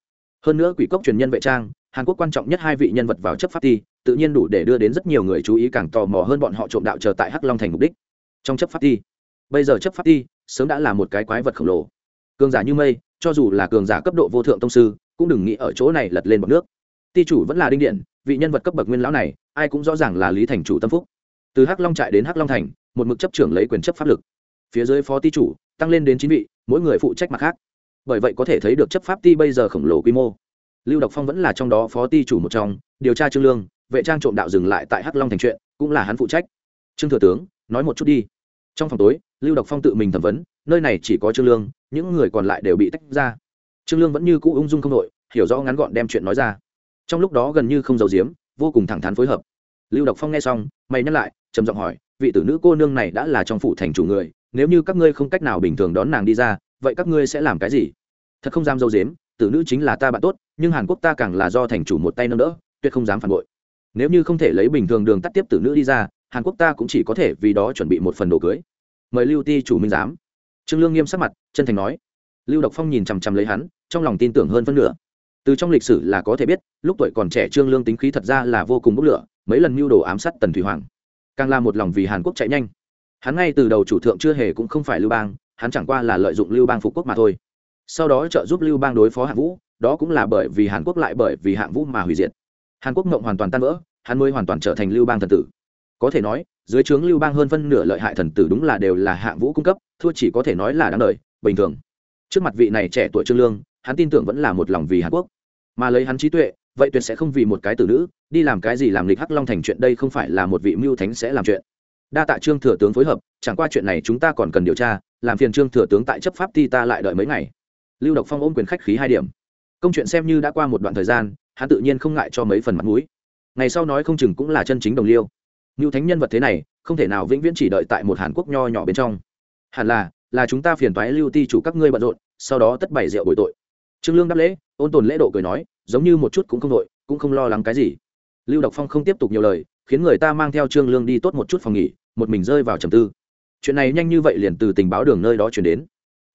Hơn nữa quỷ cốc truyền nhân vệ trang, hàn quốc quan trọng nhất hai vị nhân vật vào chấp pháp ti tự nhiên đủ để đưa đến rất nhiều người chú ý càng tò mò hơn bọn họ trộm đạo chờ tại hắc long thành mục đích. Trong chấp pháp ti bây giờ chấp pháp ti sớm đã là một cái quái vật khổng lồ. Cường giả như mây cho dù là cường giả cấp độ vô thượng tông sư, cũng đừng nghĩ ở chỗ này lật lên bọc nước. Ti chủ vẫn là đinh điện, vị nhân vật cấp bậc nguyên lão này, ai cũng rõ ràng là lý thành chủ tâm phúc. Từ hắc long trại đến hắc long thành, một mực chấp trưởng lấy quyền chấp pháp lực. Phía dưới phó ti chủ, tăng lên đến chín vị, mỗi người phụ trách mặt khác. Bởi vậy có thể thấy được chấp pháp ti bây giờ khổng lồ quy mô. Lưu độc phong vẫn là trong đó phó ti chủ một trong, điều tra trương lương, vệ trang trộm đạo dừng lại tại hắc long thành chuyện, cũng là hắn phụ trách. Trương thừa tướng, nói một chút đi. Trong phòng tối, lưu độc phong tự mình thẩm vấn, nơi này chỉ có trương lương những người còn lại đều bị tách ra. Trương lương vẫn như cũ ung dung không đội hiểu rõ ngắn gọn đem chuyện nói ra. Trong lúc đó gần như không giấu giếm, vô cùng thẳng thắn phối hợp. Lưu độc phong nghe xong, mày nhắc lại, trầm giọng hỏi, vị tử nữ cô nương này đã là trong phủ thành chủ người, nếu như các ngươi không cách nào bình thường đón nàng đi ra, vậy các ngươi sẽ làm cái gì? Thật không dám dâu dếm tử nữ chính là ta bạn tốt, nhưng hàn quốc ta càng là do thành chủ một tay nâng đỡ, tuyệt không dám phản bội. Nếu như không thể lấy bình thường đường tắt tiếp tử nữ đi ra, hàn quốc ta cũng chỉ có thể vì đó chuẩn bị một phần đồ cưới. Mời lưu ti chủ minh giám trương lương nghiêm sắc mặt, chân thành nói. Lưu độc phong nhìn chằm chằm lấy hắn, trong lòng tin tưởng hơn phân nửa. Từ trong lịch sử là có thể biết, lúc tuổi còn trẻ trương lương tính khí thật ra là vô cùng bốc lửa, mấy lần mưu đồ ám sát tần thủy hoàng. Càng là một lòng vì hàn quốc chạy nhanh. Hắn ngay từ đầu chủ thượng chưa hề cũng không phải lưu bang, hắn chẳng qua là lợi dụng lưu bang phục quốc mà thôi. Sau đó trợ giúp lưu bang đối phó hạng vũ, đó cũng là bởi vì hàn quốc lại bởi vì hạng vũ mà hủy diệt. Hàn quốc mộng hoàn toàn tan vỡ, hắn mới hoàn toàn trở thành lưu bang thần tử. Có thể nói, dưới trướng lưu bang hơn phân nửa lợi hại thần tử đúng là đều là hạng vũ cung cấp thua chỉ có thể nói là đáng đời, bình thường. Trước mặt vị này trẻ tuổi trương lương, hắn tin tưởng vẫn là một lòng vì hàn quốc. Mà lấy hắn trí tuệ, vậy tuyệt sẽ không vì một cái tử nữ, đi làm cái gì làm lịch hắc long thành chuyện đây không phải là một vị mưu thánh sẽ làm chuyện. Đa tạ trương thừa tướng phối hợp, chẳng qua chuyện này chúng ta còn cần điều tra, làm phiền trương thừa tướng tại chấp pháp ti ta lại đợi mấy ngày. Lưu độc phong ôm quyền khách khí hai điểm. Công chuyện xem như đã qua một đoạn thời gian, hắn tự nhiên không ngại cho mấy phần mặt mũi. Ngày sau nói không chừng cũng là chân chính đồng liêu. Mưu thánh nhân vật thế này, không thể nào vĩnh viễn chỉ đợi tại một hàn quốc nho nhỏ bên trong hẳn là là chúng ta phiền toái lưu ti chủ các ngươi bận rộn, sau đó tất bày rượu bồi tội. Trương lương đáp lễ, ôn tồn lễ độ cười nói, giống như một chút cũng không đội cũng không lo lắng cái gì. Lưu độc phong không tiếp tục nhiều lời, khiến người ta mang theo trương lương đi tốt một chút phòng nghỉ, một mình rơi vào trầm tư. Chuyện này nhanh như vậy liền từ tình báo đường nơi đó chuyển đến.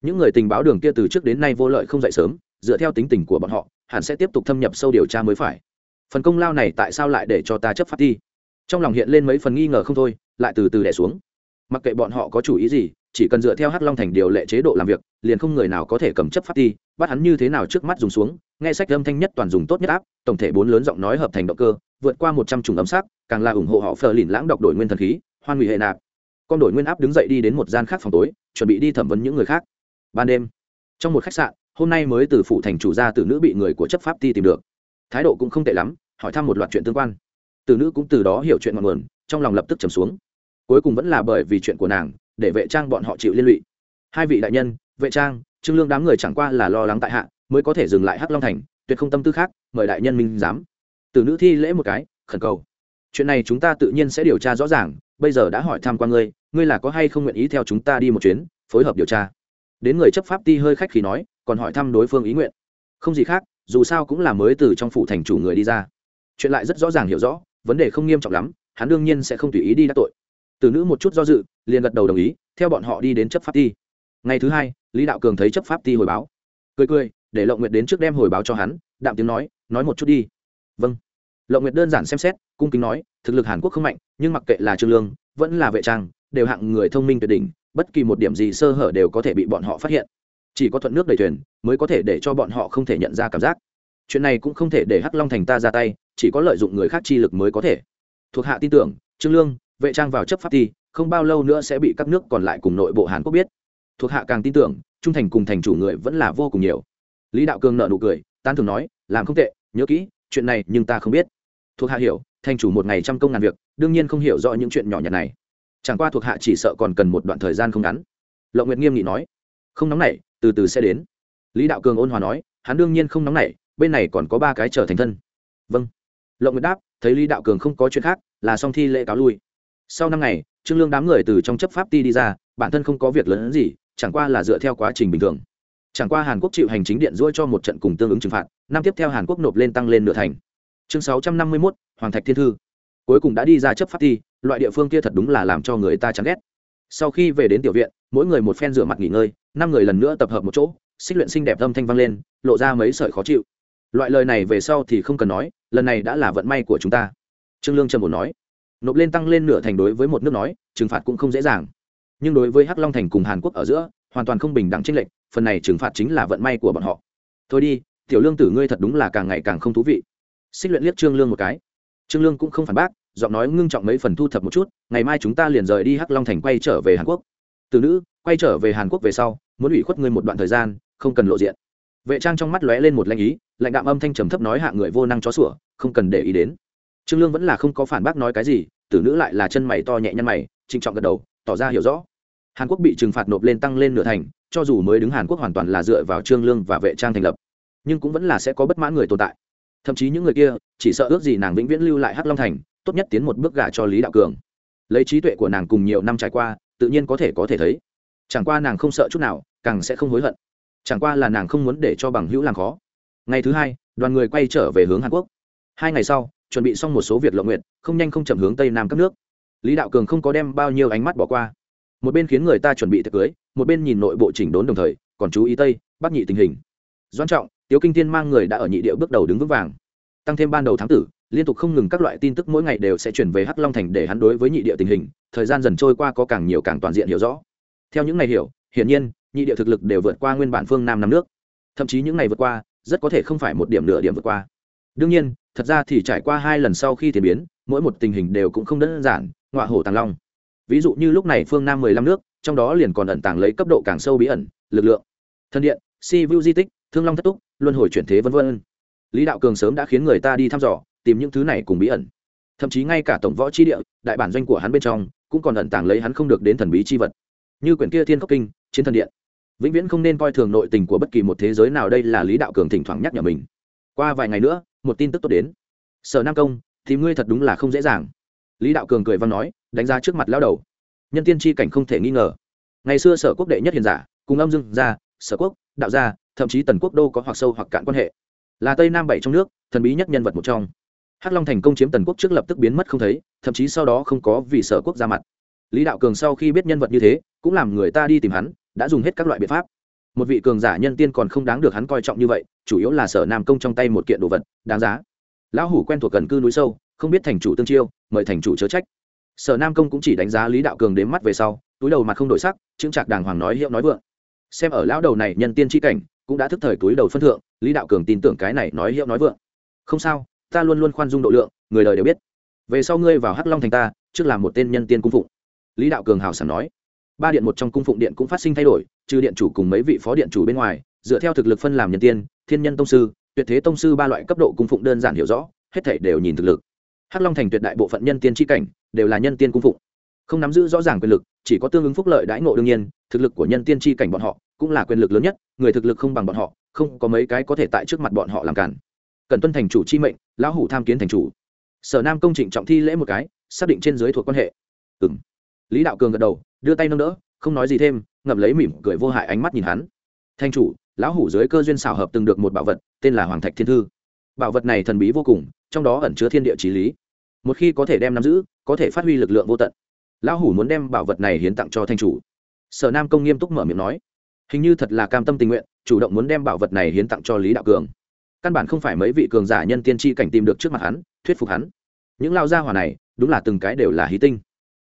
Những người tình báo đường kia từ trước đến nay vô lợi không dậy sớm, dựa theo tính tình của bọn họ, hẳn sẽ tiếp tục thâm nhập sâu điều tra mới phải. Phần công lao này tại sao lại để cho ta chấp pháp đi trong lòng hiện lên mấy phần nghi ngờ không thôi, lại từ từ đẻ xuống. Mặc kệ bọn họ có chủ ý gì chỉ cần dựa theo hắc long thành điều lệ chế độ làm việc, liền không người nào có thể cầm chấp pháp ti. Bắt hắn như thế nào trước mắt dùng xuống, nghe sách âm thanh nhất toàn dùng tốt nhất áp, tổng thể bốn lớn giọng nói hợp thành động cơ, vượt qua một trăm chủng ấm sắc, càng là ủng hộ họ phờ lìn lãng đọc đổi nguyên thần khí, hoan hủy hệ nạp. Con đổi nguyên áp đứng dậy đi đến một gian khác phòng tối, chuẩn bị đi thẩm vấn những người khác. Ban đêm, trong một khách sạn, hôm nay mới từ phủ thành chủ gia tử nữ bị người của chấp pháp ti tìm được. Thái độ cũng không tệ lắm, hỏi thăm một loạt chuyện tương quan. Từ nữ cũng từ đó hiểu chuyện ngọn nguồn, trong lòng lập tức trầm xuống. Cuối cùng vẫn là bởi vì chuyện của nàng để vệ trang bọn họ chịu liên lụy. Hai vị đại nhân, vệ trang, trương lương đám người chẳng qua là lo lắng tại hạ, mới có thể dừng lại hắc long thành, tuyệt không tâm tư khác, mời đại nhân minh giám. Từ nữ thi lễ một cái, khẩn cầu. Chuyện này chúng ta tự nhiên sẽ điều tra rõ ràng, bây giờ đã hỏi thăm qua ngươi ngươi là có hay không nguyện ý theo chúng ta đi một chuyến, phối hợp điều tra. Đến người chấp pháp ti hơi khách khi nói, còn hỏi thăm đối phương ý nguyện. Không gì khác, dù sao cũng là mới từ trong phủ thành chủ người đi ra. Chuyện lại rất rõ ràng hiểu rõ, vấn đề không nghiêm trọng lắm, hắn đương nhiên sẽ không tùy ý đi đắc tội từ nữ một chút do dự, liền gật đầu đồng ý, theo bọn họ đi đến chấp pháp ti. Ngày thứ hai, lý đạo cường thấy chấp pháp ti hồi báo. Cười cười, để lộng nguyệt đến trước đem hồi báo cho hắn, đạm tiếng nói nói một chút đi. Vâng. Lộng nguyệt đơn giản xem xét, cung kính nói, thực lực hàn quốc không mạnh, nhưng mặc kệ là trương lương, vẫn là vệ trang, đều hạng người thông minh tuyệt đỉnh, bất kỳ một điểm gì sơ hở đều có thể bị bọn họ phát hiện. Chỉ có thuận nước đầy thuyền, mới có thể để cho bọn họ không thể nhận ra cảm giác. Chuyện này cũng không thể để hắc long thành ta ra tay, chỉ có lợi dụng người khác chi lực mới có thể. Thuộc hạ tin tưởng, trương lương vệ trang vào chấp pháp ti, không bao lâu nữa sẽ bị các nước còn lại cùng nội bộ hàn quốc biết. Thuộc hạ càng tin tưởng, trung thành cùng thành chủ người vẫn là vô cùng nhiều. Lý đạo cường nợ nụ cười, tán thường nói, làm không tệ, nhớ kỹ, chuyện này nhưng ta không biết. Thuộc hạ hiểu, thành chủ một ngày trăm công ngàn việc, đương nhiên không hiểu rõ những chuyện nhỏ nhặt này. Chẳng qua thuộc hạ chỉ sợ còn cần một đoạn thời gian không ngắn. Lộng nguyệt nghiêm nghị nói, không nóng nảy, từ từ sẽ đến. Lý đạo cường ôn hòa nói, hắn đương nhiên không nóng nảy, bên này còn có ba cái trở thành thân. Vâng. Lộng nguyệt đáp, thấy lý đạo cường không có chuyện khác, là xong thi lễ cáo lui sau năm ngày, trương lương đám người từ trong chấp pháp ti đi ra, bản thân không có việc lớn hơn gì, chẳng qua là dựa theo quá trình bình thường. Chẳng qua hàn quốc chịu hành chính điện ruôi cho một trận cùng tương ứng trừng phạt, năm tiếp theo hàn quốc nộp lên tăng lên nửa thành. Chương sáu trăm năm mươi mốt, hoàng thạch thiên thư. Cuối cùng đã đi ra chấp pháp ti, loại địa phương kia thật đúng là làm cho người ta chán ghét. Sau khi về đến tiểu viện, mỗi người một phen rửa mặt nghỉ ngơi, năm người lần nữa tập hợp một chỗ, xích luyện xinh đẹp âm thanh vang lên, lộ ra mấy sợi khó chịu. Loại lời này về sau thì không cần nói, lần này đã là vận may của chúng ta. Trương lương trầm một nói nộp lên tăng lên nửa thành đối với một nước nói, trừng phạt cũng không dễ dàng. Nhưng đối với hắc long thành cùng hàn quốc ở giữa, hoàn toàn không bình đẳng tranh lệch, phần này trừng phạt chính là vận may của bọn họ. Thôi đi, tiểu lương tử ngươi thật đúng là càng ngày càng không thú vị. Xích luyện liếc trương lương một cái. Trương lương cũng không phản bác, giọng nói ngưng trọng mấy phần thu thập một chút, ngày mai chúng ta liền rời đi hắc long thành quay trở về hàn quốc. Từ nữ, quay trở về hàn quốc về sau, muốn ủy khuất ngươi một đoạn thời gian, không cần lộ diện. Vệ trang trong mắt lóe lên một lanh ý lạnh đạm âm thanh trầm thấp nói hạ người vô năng chó sủa, không cần để ý đến trương lương vẫn là không có phản bác nói cái gì, tử nữ lại là chân mày to nhẹ nhăn mày, trịnh trọng gật đầu, tỏ ra hiểu rõ. Hàn quốc bị trừng phạt nộp lên tăng lên nửa thành, cho dù mới đứng hàn quốc hoàn toàn là dựa vào trương lương và vệ trang thành lập, nhưng cũng vẫn là sẽ có bất mãn người tồn tại. Thậm chí những người kia, chỉ sợ ước gì nàng vĩnh viễn lưu lại hắc long thành, tốt nhất tiến một bước gả cho lý đạo cường. Lấy trí tuệ của nàng cùng nhiều năm trải qua, tự nhiên có thể có thể thấy. Chẳng qua nàng không sợ chút nào, càng sẽ không hối hận. Chẳng qua là nàng không muốn để cho bằng hữu làm khó. Ngày thứ hai, đoàn người quay trở về hướng hàn quốc. Hai ngày sau chuẩn bị xong một số việc lộng nguyện, không nhanh không chậm hướng tây nam các nước. Lý đạo cường không có đem bao nhiêu ánh mắt bỏ qua. Một bên khiến người ta chuẩn bị tiệc cưới, một bên nhìn nội bộ chỉnh đốn đồng thời, còn chú ý tây, bắc nhị tình hình. Doan trọng, tiếu kinh tiên mang người đã ở nhị địa bước đầu đứng vững vàng. Tăng thêm ban đầu tháng tử, liên tục không ngừng các loại tin tức mỗi ngày đều sẽ chuyển về hắc long thành để hắn đối với nhị địa tình hình, thời gian dần trôi qua có càng nhiều càng toàn diện hiểu rõ. Theo những ngày hiểu, hiển nhiên, nhị địa thực lực đều vượt qua nguyên bản phương nam năm nước. Thậm chí những ngày vượt qua, rất có thể không phải một điểm nửa điểm vượt qua đương nhiên, thật ra thì trải qua hai lần sau khi tiến biến, mỗi một tình hình đều cũng không đơn giản, ngọa hổ tàng long. Ví dụ như lúc này phương nam mười lăm nước, trong đó liền còn ẩn tàng lấy cấp độ càng sâu bí ẩn, lực lượng, thân điện, si vu di tích, thương long thất túc, luân hồi chuyển thế v v lý đạo cường sớm đã khiến người ta đi thăm dò, tìm những thứ này cùng bí ẩn. Thậm chí ngay cả tổng võ tri địa, đại bản doanh của hắn bên trong, cũng còn ẩn tàng lấy hắn không được đến thần bí chi vật. Như quyển kia thiên cốc kinh, chiến thần điện. Vĩnh viễn không nên coi thường nội tình của bất kỳ một thế giới nào, đây là lý đạo cường thỉnh thoảng nhắc nhở mình. Qua vài ngày nữa một tin tức tốt đến. Sở nam công, thì ngươi thật đúng là không dễ dàng. Lý đạo cường cười văn nói, đánh giá trước mặt lao đầu. Nhân tiên tri cảnh không thể nghi ngờ. Ngày xưa sở quốc đệ nhất hiền giả, cùng âm dương gia, sở quốc, đạo gia, thậm chí tần quốc đô có hoặc sâu hoặc cạn quan hệ. Là tây nam bảy trong nước, thần bí nhất nhân vật một trong. Hắc long thành công chiếm tần quốc trước lập tức biến mất không thấy, thậm chí sau đó không có vì sở quốc ra mặt. Lý đạo cường sau khi biết nhân vật như thế, cũng làm người ta đi tìm hắn, đã dùng hết các loại biện pháp một vị cường giả nhân tiên còn không đáng được hắn coi trọng như vậy, chủ yếu là sở nam công trong tay một kiện đồ vật, đáng giá. Lão hủ quen thuộc gần cư núi sâu, không biết thành chủ tương chiêu, mời thành chủ chớ trách. Sở nam công cũng chỉ đánh giá lý đạo cường đến mắt về sau, túi đầu mặt không đổi sắc, chững chạc đàng hoàng nói hiệu nói vượng. Xem ở lão đầu này nhân tiên tri cảnh, cũng đã thức thời túi đầu phân thượng, lý đạo cường tin tưởng cái này nói hiệu nói vượng. Không sao, ta luôn luôn khoan dung độ lượng, người đời đều biết. Về sau ngươi vào hắc long thành ta, trước làm một tên nhân tiên cung phụng. Lý đạo cường hào sảng nói ba điện một trong cung phụng điện cũng phát sinh thay đổi, trừ điện chủ cùng mấy vị phó điện chủ bên ngoài, dựa theo thực lực phân làm nhân tiên, thiên nhân tông sư, tuyệt thế tông sư ba loại cấp độ cung phụng đơn giản hiểu rõ, hết thể đều nhìn thực lực. Hắc long thành tuyệt đại bộ phận nhân tiên tri cảnh, đều là nhân tiên cung phụng. Không nắm giữ rõ ràng quyền lực, chỉ có tương ứng phúc lợi đãi ngộ đương nhiên, thực lực của nhân tiên tri cảnh bọn họ cũng là quyền lực lớn nhất, người thực lực không bằng bọn họ, không có mấy cái có thể tại trước mặt bọn họ làm cản. Cần tuân thành chủ chi mệnh, lão hủ tham kiến thành chủ. Sở nam công trịnh trọng thi lễ một cái, xác định trên dưới thuộc quan hệ. Ừ lý đạo cường gật đầu, đưa tay nâng đỡ, không nói gì thêm, ngậm lấy mỉm cười vô hại ánh mắt nhìn hắn. Thanh chủ, lão hủ dưới cơ duyên xảo hợp từng được một bảo vật, tên là hoàng thạch thiên thư. Bảo vật này thần bí vô cùng, trong đó ẩn chứa thiên địa trí lý. Một khi có thể đem nắm giữ, có thể phát huy lực lượng vô tận. Lão hủ muốn đem bảo vật này hiến tặng cho thanh chủ. Sở nam công nghiêm túc mở miệng nói. Hình như thật là cam tâm tình nguyện, chủ động muốn đem bảo vật này hiến tặng cho lý đạo cường. Căn bản không phải mấy vị cường giả nhân tiên tri cảnh tìm được trước mặt hắn, thuyết phục hắn. Những lao gia hỏa này, đúng là từng cái đều là hí tinh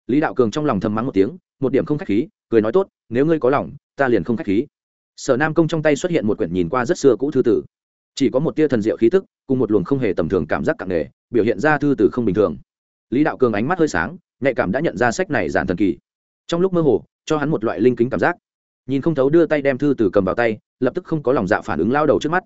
lý đạo cường trong lòng thầm mắng một tiếng, một điểm không k h á c h khí, cười nói tốt, nếu ngươi có lòng, ta liền không k h á c h khí. Sở nam công trong tay xuất hiện một quyển nhìn qua rất xưa cũ thư tử. Chỉ có một tia thần diệu khí tức, cùng một luồng không hề tầm thường cảm giác cặng nề, biểu hiện ra thư tử không bình thường. Lý đạo cường ánh mắt hơi sáng, nhạy cảm đã nhận ra sách này giản thần kỳ. Trong lúc mơ hồ, cho hắn một loại linh kính cảm giác. Nhìn không thấu đưa tay đem thư tử cầm vào tay, lập tức không có lòng dạ phản ứng lao đầu trước mắt.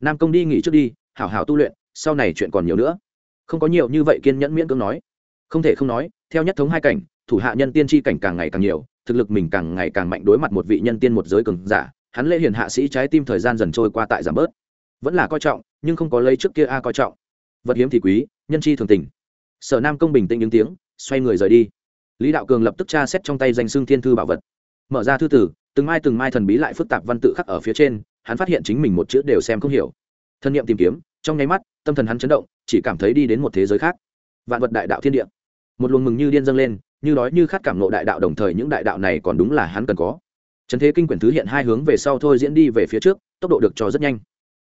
Nam công đi nghỉ trước đi, hảo hảo tu luyện, sau này chuyện còn nhiều nữa. Không có nhiều như vậy kiên nhẫn miễn cưỡng nói. Không thể không nói theo nhất thống hai cảnh, thủ hạ nhân tiên tri cảnh càng ngày càng nhiều, thực lực mình càng ngày càng mạnh đối mặt một vị nhân tiên một giới cường giả, hắn lễ hiền hạ sĩ trái tim thời gian dần trôi qua tại giảm bớt. Vẫn là coi trọng, nhưng không có lấy trước kia a coi trọng. Vật hiếm thì quý, nhân chi thường tình. Sở nam công bình tĩnh những tiếng, xoay người rời đi. Lý đạo cường lập tức tra xét trong tay danh xương thiên thư bảo vật. Mở ra thư tử, từng mai từng mai thần bí lại phức tạp văn tự khắc ở phía trên, hắn phát hiện chính mình một chữ đều xem không hiểu. Thân nhiệm tìm kiếm, trong nháy mắt, tâm thần hắn chấn động, chỉ cảm thấy đi đến một thế giới khác. Vạn vật đại đạo thiên địa một luồng mừng như điên dâng lên, như đói như khát cảm nộ đại đạo đồng thời những đại đạo này còn đúng là hắn cần có. Trần thế kinh quyển thứ hiện hai hướng về sau thôi diễn đi về phía trước, tốc độ được cho rất nhanh.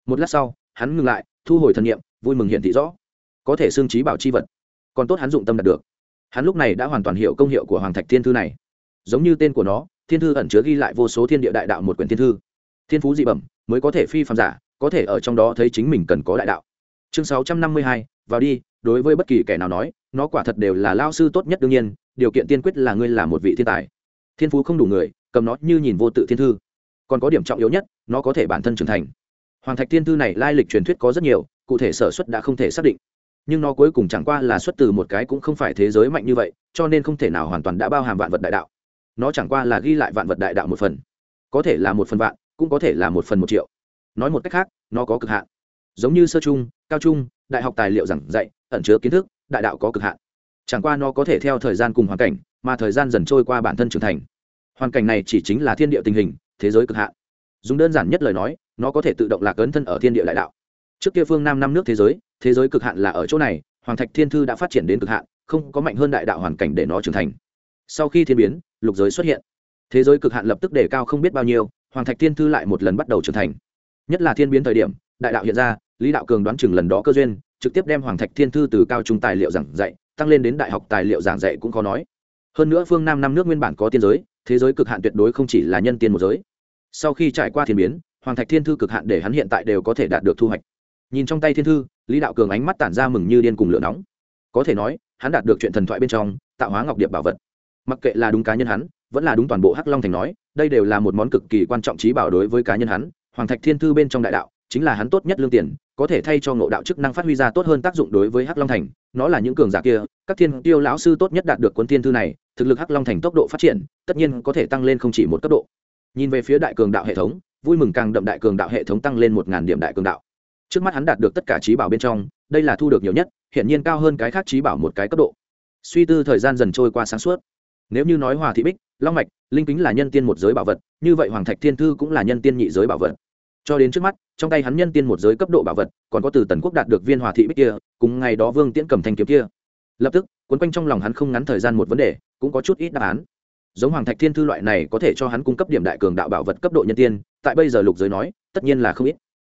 Một lát sau, hắn ngừng lại, thu hồi thần nghiệm vui mừng hiện thị rõ. Có thể xương trí bảo chi vật, còn tốt hắn dụng tâm đạt được. Hắn lúc này đã hoàn toàn hiểu công hiệu của hoàng thạch thiên thư này. Giống như tên của nó, thiên thư ẩn chứa ghi lại vô số thiên địa đại đạo một quyển thiên thư. Thiên phú dị bẩm, mới có thể phi phạm giả, có thể ở trong đó thấy chính mình cần có đại đạo. Chương sáu trăm năm mươi hai, vào đi đối với bất kỳ kẻ nào nói, nó quả thật đều là lao sư tốt nhất đương nhiên, điều kiện tiên quyết là ngươi là một vị thiên tài. Thiên phú không đủ người, cầm nó như nhìn vô tự thiên thư. Còn có điểm trọng yếu nhất, nó có thể bản thân trưởng thành. Hoàng thạch thiên thư này lai lịch truyền thuyết có rất nhiều, cụ thể sở xuất đã không thể xác định. Nhưng nó cuối cùng chẳng qua là xuất từ một cái cũng không phải thế giới mạnh như vậy, cho nên không thể nào hoàn toàn đã bao hàm vạn vật đại đạo. Nó chẳng qua là ghi lại vạn vật đại đạo một phần. Có thể là một phần vạn, cũng có thể là một phần một triệu. Nói một cách khác, nó có cực hạn. Giống như sơ trung, cao trung, đại học tài liệu giảng dạy ẩn chứa kiến thức, đại đạo có cực hạn. Chẳng qua nó có thể theo thời gian cùng hoàn cảnh, mà thời gian dần trôi qua bản thân trưởng thành. Hoàn cảnh này chỉ chính là thiên địa tình hình, thế giới cực hạn. Dùng đơn giản nhất lời nói, nó có thể tự động lạc ấn thân ở thiên địa đại đạo. Trước kia phương nam năm nước thế giới thế giới cực hạn là ở chỗ này, hoàng thạch thiên thư đã phát triển đến cực hạn, không có mạnh hơn đại đạo hoàn cảnh để nó trưởng thành. Sau khi thiên biến, lục giới xuất hiện. Thế giới cực hạn lập tức đề cao không biết bao nhiêu, hoàng thạch thiên thư lại một lần bắt đầu trưởng thành. Nhất là thiên biến thời điểm, đại đạo hiện ra, lý đạo cường đoán chừng lần đó cơ duyên trực tiếp đem hoàng thạch thiên thư từ cao trung tài liệu giảng dạy, tăng lên đến đại học tài liệu giảng dạy cũng khó nói. Hơn nữa phương nam năm nước nguyên bản có tiên giới, thế giới cực hạn tuyệt đối không chỉ là nhân tiên một giới. Sau khi trải qua thiên biến, hoàng thạch thiên thư cực hạn để hắn hiện tại đều có thể đạt được thu hoạch. Nhìn trong tay thiên thư, lý đạo cường ánh mắt tản ra mừng như điên cùng lửa nóng. Có thể nói, hắn đạt được chuyện thần thoại bên trong, tạo hóa ngọc điệp bảo vật. Mặc kệ là đúng cá nhân hắn, vẫn là đúng toàn bộ hắc long thành nói, đây đều là một món cực kỳ quan trọng trí bảo đối với cá nhân hắn. Hoàng thạch thiên thư bên trong đại đạo chính là hắn tốt nhất lương tiền, có thể thay cho ngộ đạo chức năng phát huy ra tốt hơn tác dụng đối với hắc long thành, nó là những cường giả kia, các thiên tiêu lão sư tốt nhất đạt được quân thiên thư này, thực lực hắc long thành tốc độ phát triển, tất nhiên có thể tăng lên không chỉ một cấp độ. Nhìn về phía đại cường đạo hệ thống, vui mừng càng đậm đại cường đạo hệ thống tăng lên một ngàn điểm đại cường đạo. Trước mắt hắn đạt được tất cả trí bảo bên trong, đây là thu được nhiều nhất hiện nhiên cao hơn cái khác trí bảo một cái cấp độ. Suy tư thời gian dần trôi qua sáng suốt. Nếu như nói hòa thị bích, long mạch, linh kính là nhân tiên một giới bảo vật, như vậy hoàng thạch thiên thư cũng là nhân tiên nhị giới bảo vật cho đến trước mắt, trong tay hắn nhân tiên một giới cấp độ bảo vật, còn có từ tần quốc đạt được viên hòa thị bích kia, cùng ngày đó vương tiễn cầm thanh kiếm kia. Lập tức quấn quanh trong lòng hắn không ngắn thời gian một vấn đề, cũng có chút ít đáp án. Giống hoàng thạch thiên thư loại này có thể cho hắn cung cấp điểm đại cường đạo bảo vật cấp độ nhân tiên, tại bây giờ lục giới nói, tất nhiên là không ít.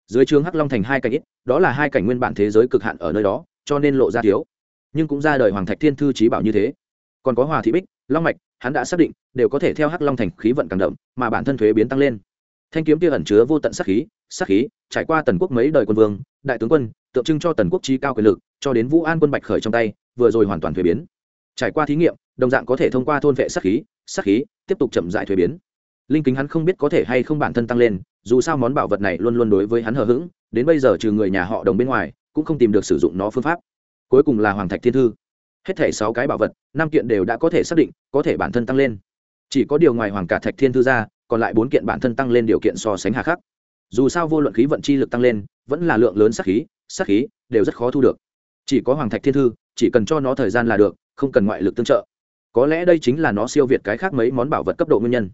Dưới trường hắc long thành hai cảnh ít, đó là hai cảnh nguyên bản thế giới cực hạn ở nơi đó, cho nên lộ ra thiếu. Nhưng cũng ra đời hoàng thạch thiên thư trí bảo như thế. Còn có hòa thị bích, long mạch, hắn đã xác định, đều có thể theo hắc long thành khí vận càng đậm, mà bản thân thuế biến tăng lên thanh kiếm kia ẩn chứa vô tận sát khí sát khí, trải qua tần quốc mấy đời quân vương, đại tướng quân, tượng trưng cho tần quốc trí cao quyền lực, cho đến vũ an quân bạch khởi trong tay, vừa rồi hoàn toàn thuế biến. Trải qua thí nghiệm, đồng dạng có thể thông qua thôn vệ sát khí sát khí, tiếp tục chậm dại thuế biến. Linh kính hắn không biết có thể hay không bản thân tăng lên, dù sao món bảo vật này luôn luôn đối với hắn hờ hững, đến bây giờ trừ người nhà họ đồng bên ngoài, cũng không tìm được sử dụng nó phương pháp. Cuối cùng là hoàng thạch thiên thư. Hết thể sáu cái bảo vật, năm kiện đều đã có thể xác định, có thể bản thân tăng lên. Chỉ có điều ngoài hoàng cả thạch thiên thư ra còn lại bốn kiện bản thân tăng lên điều kiện so sánh hà khắc. Dù sao vô luận khí vận chi lực tăng lên, vẫn là lượng lớn sắc khí sắc khí đều rất khó thu được. Chỉ có hoàng thạch thiên thư, chỉ cần cho nó thời gian là được, không cần ngoại lực tương trợ. Có lẽ đây chính là nó siêu việt cái khác mấy món bảo vật cấp độ nguyên nhân.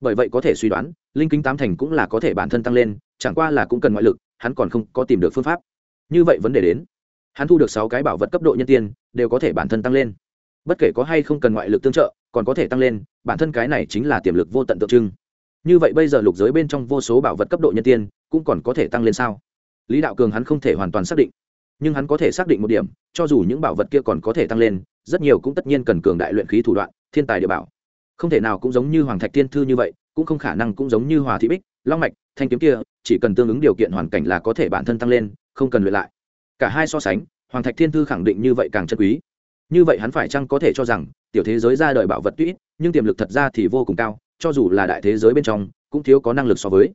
Bởi vậy có thể suy đoán, linh kính tám thành cũng là có thể bản thân tăng lên, chẳng qua là cũng cần ngoại lực, hắn còn không có tìm được phương pháp. Như vậy vấn đề đến. Hắn thu được sáu cái bảo vật cấp độ nhân tiên, đều có thể bản thân tăng lên. Bất kể có hay không cần ngoại lực tương trợ, còn có thể tăng lên, bản thân cái này chính là tiềm lực vô tận tượng trưng như vậy bây giờ lục giới bên trong vô số bảo vật cấp độ nhân tiên cũng còn có thể tăng lên sao? Lý đạo cường hắn không thể hoàn toàn xác định, nhưng hắn có thể xác định một điểm, cho dù những bảo vật kia còn có thể tăng lên, rất nhiều cũng tất nhiên cần cường đại luyện khí thủ đoạn, thiên tài địa bảo. Không thể nào cũng giống như hoàng thạch tiên thư như vậy, cũng không khả năng cũng giống như hòa thị bích, long mạch, thanh kiếm kia, chỉ cần tương ứng điều kiện hoàn cảnh là có thể bản thân tăng lên, không cần luyện lại. Cả hai so sánh, hoàng thạch thiên thư khẳng định như vậy càng chân quý. Như vậy hắn phải chăng có thể cho rằng, tiểu thế giới ra đời bảo vật tuy nhưng tiềm lực thật ra thì vô cùng cao cho dù là đại thế giới bên trong, cũng thiếu có năng lực so với.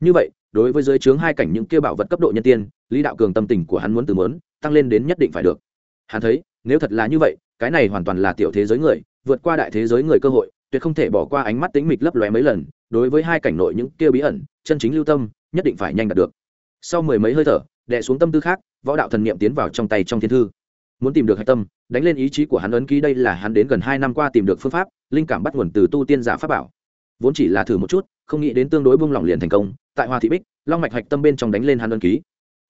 Như vậy, đối với giới chướng hai cảnh những kia bảo vật cấp độ nhân tiên, lý đạo cường tâm tình của hắn muốn từ mớn, tăng lên đến nhất định phải được. Hắn thấy, nếu thật là như vậy, cái này hoàn toàn là tiểu thế giới người, vượt qua đại thế giới người cơ hội, tuyệt không thể bỏ qua ánh mắt tính mịch lấp lóe mấy lần, đối với hai cảnh nội những kia bí ẩn, chân chính lưu tâm, nhất định phải nhanh đạt được. Sau mười mấy hơi thở đệ xuống tâm tư khác, võ đạo thần niệm tiến vào trong tay trong thiên thư. Muốn tìm được hạch tâm, đánh lên ý chí của hắn ấn ký đây là hắn đến gần hai năm qua tìm được phương pháp, linh cảm bắt nguồn từ tu tiên giả pháp bảo vốn chỉ là thử một chút, không nghĩ đến tương đối bung lỏng liền thành công, tại hoa thị bích, long mạch hạch tâm bên trong đánh lên hắn đơn ký.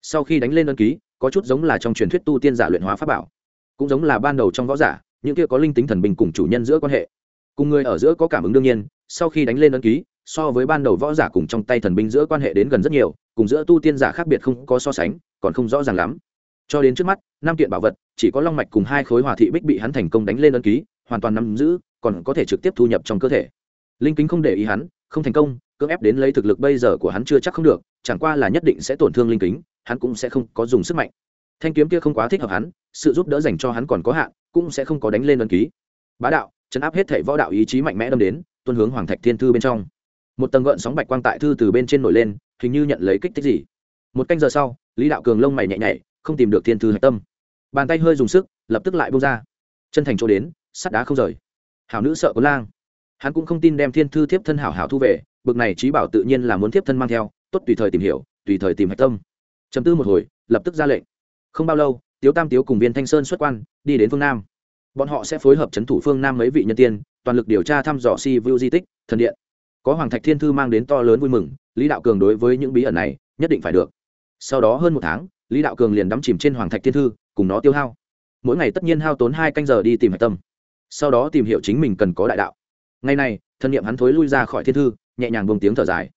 Sau khi đánh lên đơn ký, có chút giống là trong truyền thuyết tu tiên giả luyện hóa pháp bảo, cũng giống là ban đầu trong võ giả, những kia có linh tính thần bình cùng chủ nhân giữa quan hệ. Cùng người ở giữa có cảm ứng đương nhiên, sau khi đánh lên đơn ký, so với ban đầu võ giả cùng trong tay thần binh giữa quan hệ đến gần rất nhiều, cùng giữa tu tiên giả khác biệt không có so sánh, còn không rõ ràng lắm. Cho đến trước mắt, năm kiện bảo vật, chỉ có long mạch cùng hai khối hòa thị bích bị hắn thành công đánh lên đơn ký, hoàn toàn nắm giữ, còn có thể trực tiếp thu nhập trong cơ thể linh kính không để ý hắn, không thành công, cưỡng ép đến lấy thực lực bây giờ của hắn chưa chắc không được, chẳng qua là nhất định sẽ tổn thương linh kính, hắn cũng sẽ không có dùng sức mạnh. Thanh kiếm kia không quá thích hợp hắn, sự giúp đỡ dành cho hắn còn có hạn, cũng sẽ không có đánh lên đơn ký. Bá đạo, chấn áp hết thể võ đạo ý chí mạnh mẽ đâm đến, tuân hướng hoàng thạch thiên thư bên trong. Một tầng gợn sóng bạch quang tại thư từ bên trên nổi lên, hình như nhận lấy kích thích gì. Một canh giờ sau, lý đạo cường lông mày nhẹ nhảy, không tìm được thiên thư hạch tâm. Bàn tay hơi dùng sức, lập tức lại bông ra. Chân thành chỗ đến, sắt đá không rời. Hảo nữ sợ có lang hắn cũng không tin đem thiên thư thiếp thân hảo hảo thu về, bực này trí bảo tự nhiên là muốn thiếp thân mang theo, tốt tùy thời tìm hiểu, tùy thời tìm hạch tâm. Chấm tư một hồi, lập tức ra lệnh. Không bao lâu, tiếu tam tiếu cùng viên thanh sơn xuất quan, đi đến phương nam. Bọn họ sẽ phối hợp c h ấ n thủ phương nam mấy vị nhân tiên, toàn lực điều tra thăm dò si vu di tích, thần điện. Có hoàng thạch thiên thư mang đến to lớn vui mừng, lý đạo cường đối với những bí ẩn này, nhất định phải được. Sau đó hơn một tháng, lý đạo cường liền đắm chìm trên hoàng thạch thiên thư, cùng nó tiêu hao. Mỗi ngày tất nhiên hao tốn hai canh giờ đi tìm hạch tâm. Sau đó tìm hiểu chính mình cần có đại đạo ngày này, thân nhiệm hắn thối lui ra khỏi thiên thư, nhẹ nhàng buông tiếng thở dài.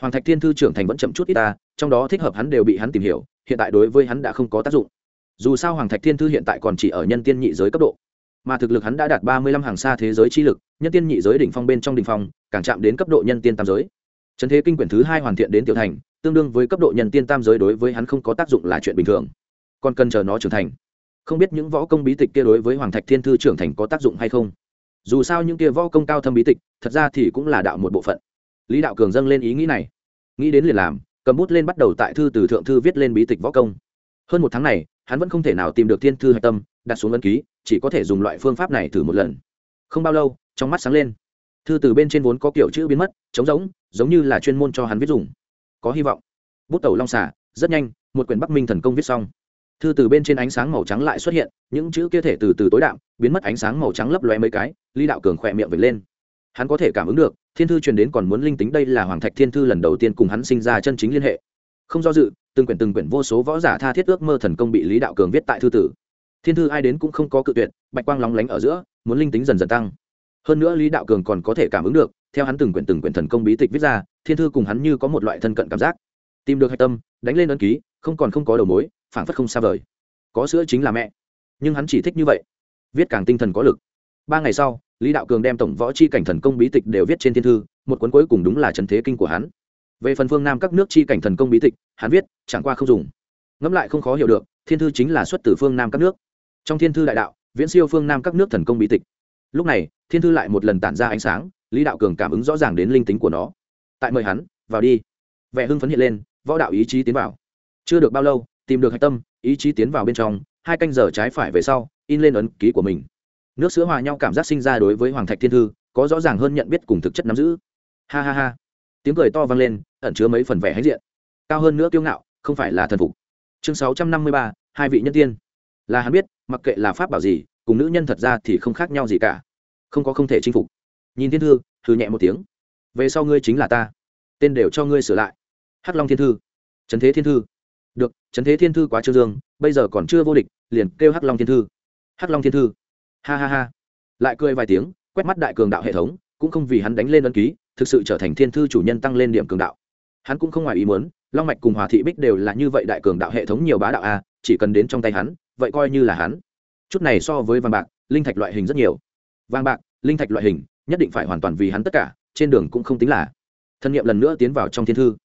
Hoàng thạch thiên thư trưởng thành vẫn chậm chút ít ta, trong đó thích hợp hắn đều bị hắn tìm hiểu, hiện tại đối với hắn đã không có tác dụng. Dù sao hoàng thạch thiên thư hiện tại còn chỉ ở nhân tiên nhị giới cấp độ. Mà thực lực hắn đã đạt ba mươi lăm hàng xa thế giới chi lực, nhân tiên nhị giới đỉnh phong bên trong đỉnh phong, càng chạm đến cấp độ nhân tiên tam giới. Trần thế kinh quyển thứ hai hoàn thiện đến tiểu thành, tương đương với cấp độ nhân tiên tam giới đối với hắn không có tác dụng là chuyện bình thường. Còn cần chờ nó trưởng thành. Không biết những võ công bí tịch kia đối với hoàng thạch thiên thư trưởng thành có tác dụng hay không dù sao những kia võ công cao thâm bí tịch, thật ra thì cũng là đạo một bộ phận. Lý đạo cường dâng lên ý nghĩ này. Nghĩ đến liền làm, cầm bút lên bắt đầu tại thư từ thượng thư viết lên bí tịch võ công. Hơn một tháng này, hắn vẫn không thể nào tìm được thiên thư hạch tâm, đặt xuống ấn ký, chỉ có thể dùng loại phương pháp này thử một lần. Không bao lâu, trong mắt sáng lên. Thư từ bên trên vốn có kiểu chữ biến mất, trống rỗng, giống như là chuyên môn cho hắn viết dùng. Có hy vọng. Bút tẩu long xả rất nhanh, một quyển bắc minh thần công viết xong thư từ bên trên ánh sáng màu trắng lại xuất hiện, những chữ kia thể từ từ tối đạm, biến mất ánh sáng màu trắng lấp lóe mấy cái, lý đạo cường khỏe miệng vệt lên. Hắn có thể cảm ứng được, thiên thư truyền đến còn muốn linh tính đây là hoàng thạch thiên thư lần đầu tiên cùng hắn sinh ra chân chính liên hệ. Không do dự, từng quyển từng quyển vô số võ giả tha thiết ước mơ thần công bị lý đạo cường viết tại thư tử. Thiên thư ai đến cũng không có cự tuyệt, bạch quang lóng lánh ở giữa, muốn linh tính dần dần tăng. Hơn nữa lý đạo cường còn có thể cảm ứng được, theo hắn từng quyển từng quyển thần công bí tịch viết ra, thiên thư cùng hắn như có một loại thân cận cảm giác. Tìm được hạch tâm, đánh lên ấn ký, không còn không có đầu mối phảng phất không xa vời. Có sữa chính là mẹ. Nhưng hắn chỉ thích như vậy. Viết càng tinh thần có lực. Ba ngày sau, lý đạo cường đem tổng võ c h i cảnh thần công bí tịch đều viết trên thiên thư, một cuốn cuối cùng đúng là trần thế kinh của hắn. Về phần phương nam các nước c h i cảnh thần công bí tịch, hắn viết, chẳng qua không dùng. Ngẫm lại không khó hiểu được, thiên thư chính là xuất từ phương nam các nước. Trong thiên thư đại đạo, viễn siêu phương nam các nước thần công bí tịch. Lúc này, thiên thư lại một lần tản ra ánh sáng, lý đạo cường cảm ứng rõ ràng đến linh tính của nó. Tại mời hắn, vào đi. Vẻ hưng phấn hiện lên, võ đạo ý chí tiến vào. Chưa được bao lâu tìm được hạch tâm, ý chí tiến vào bên trong, hai canh giờ trái phải về sau, in lên ấn ký của mình. Nước sữa hòa nhau cảm giác sinh ra đối với hoàng thạch thiên thư, có rõ ràng hơn nhận biết cùng thực chất nắm giữ. Ha ha ha. Tiếng cười to vang lên, ẩn chứa mấy phần vẻ hãnh diện. Cao hơn nữa kiêu ngạo, không phải là thần phục. Chương sáu trăm năm mươi ba, hai vị nhân tiên. Là hắn biết, mặc kệ là pháp bảo gì, cùng nữ nhân thật ra thì không khác nhau gì cả. Không có không thể chinh phục. Nhìn thiên thư thư nhẹ một tiếng. Về sau ngươi chính là ta. Tên đều cho ngươi sửa lại. Hắc long thiên thư. Trần thế thiên thư được, trấn thế thiên thư quá trương dương, bây giờ còn chưa vô địch, liền kêu hắc long thiên thư. Hắc long thiên thư. Ha ha ha. Lại cười vài tiếng, quét mắt đại cường đạo hệ thống, cũng không vì hắn đánh lên ấn ký, thực sự trở thành thiên thư chủ nhân tăng lên điểm cường đạo. Hắn cũng không ngoài ý muốn, long mạch cùng hòa thị bích đều là như vậy đại cường đạo hệ thống nhiều bá đạo a, chỉ cần đến trong tay hắn, vậy coi như là hắn. Chút này so với vàng bạc, linh thạch loại hình rất nhiều. Vàng bạc, linh thạch loại hình, nhất định phải hoàn toàn vì hắn tất cả, trên đường cũng không tính là. Thân nhiệm lần nữa tiến vào trong thiên thư.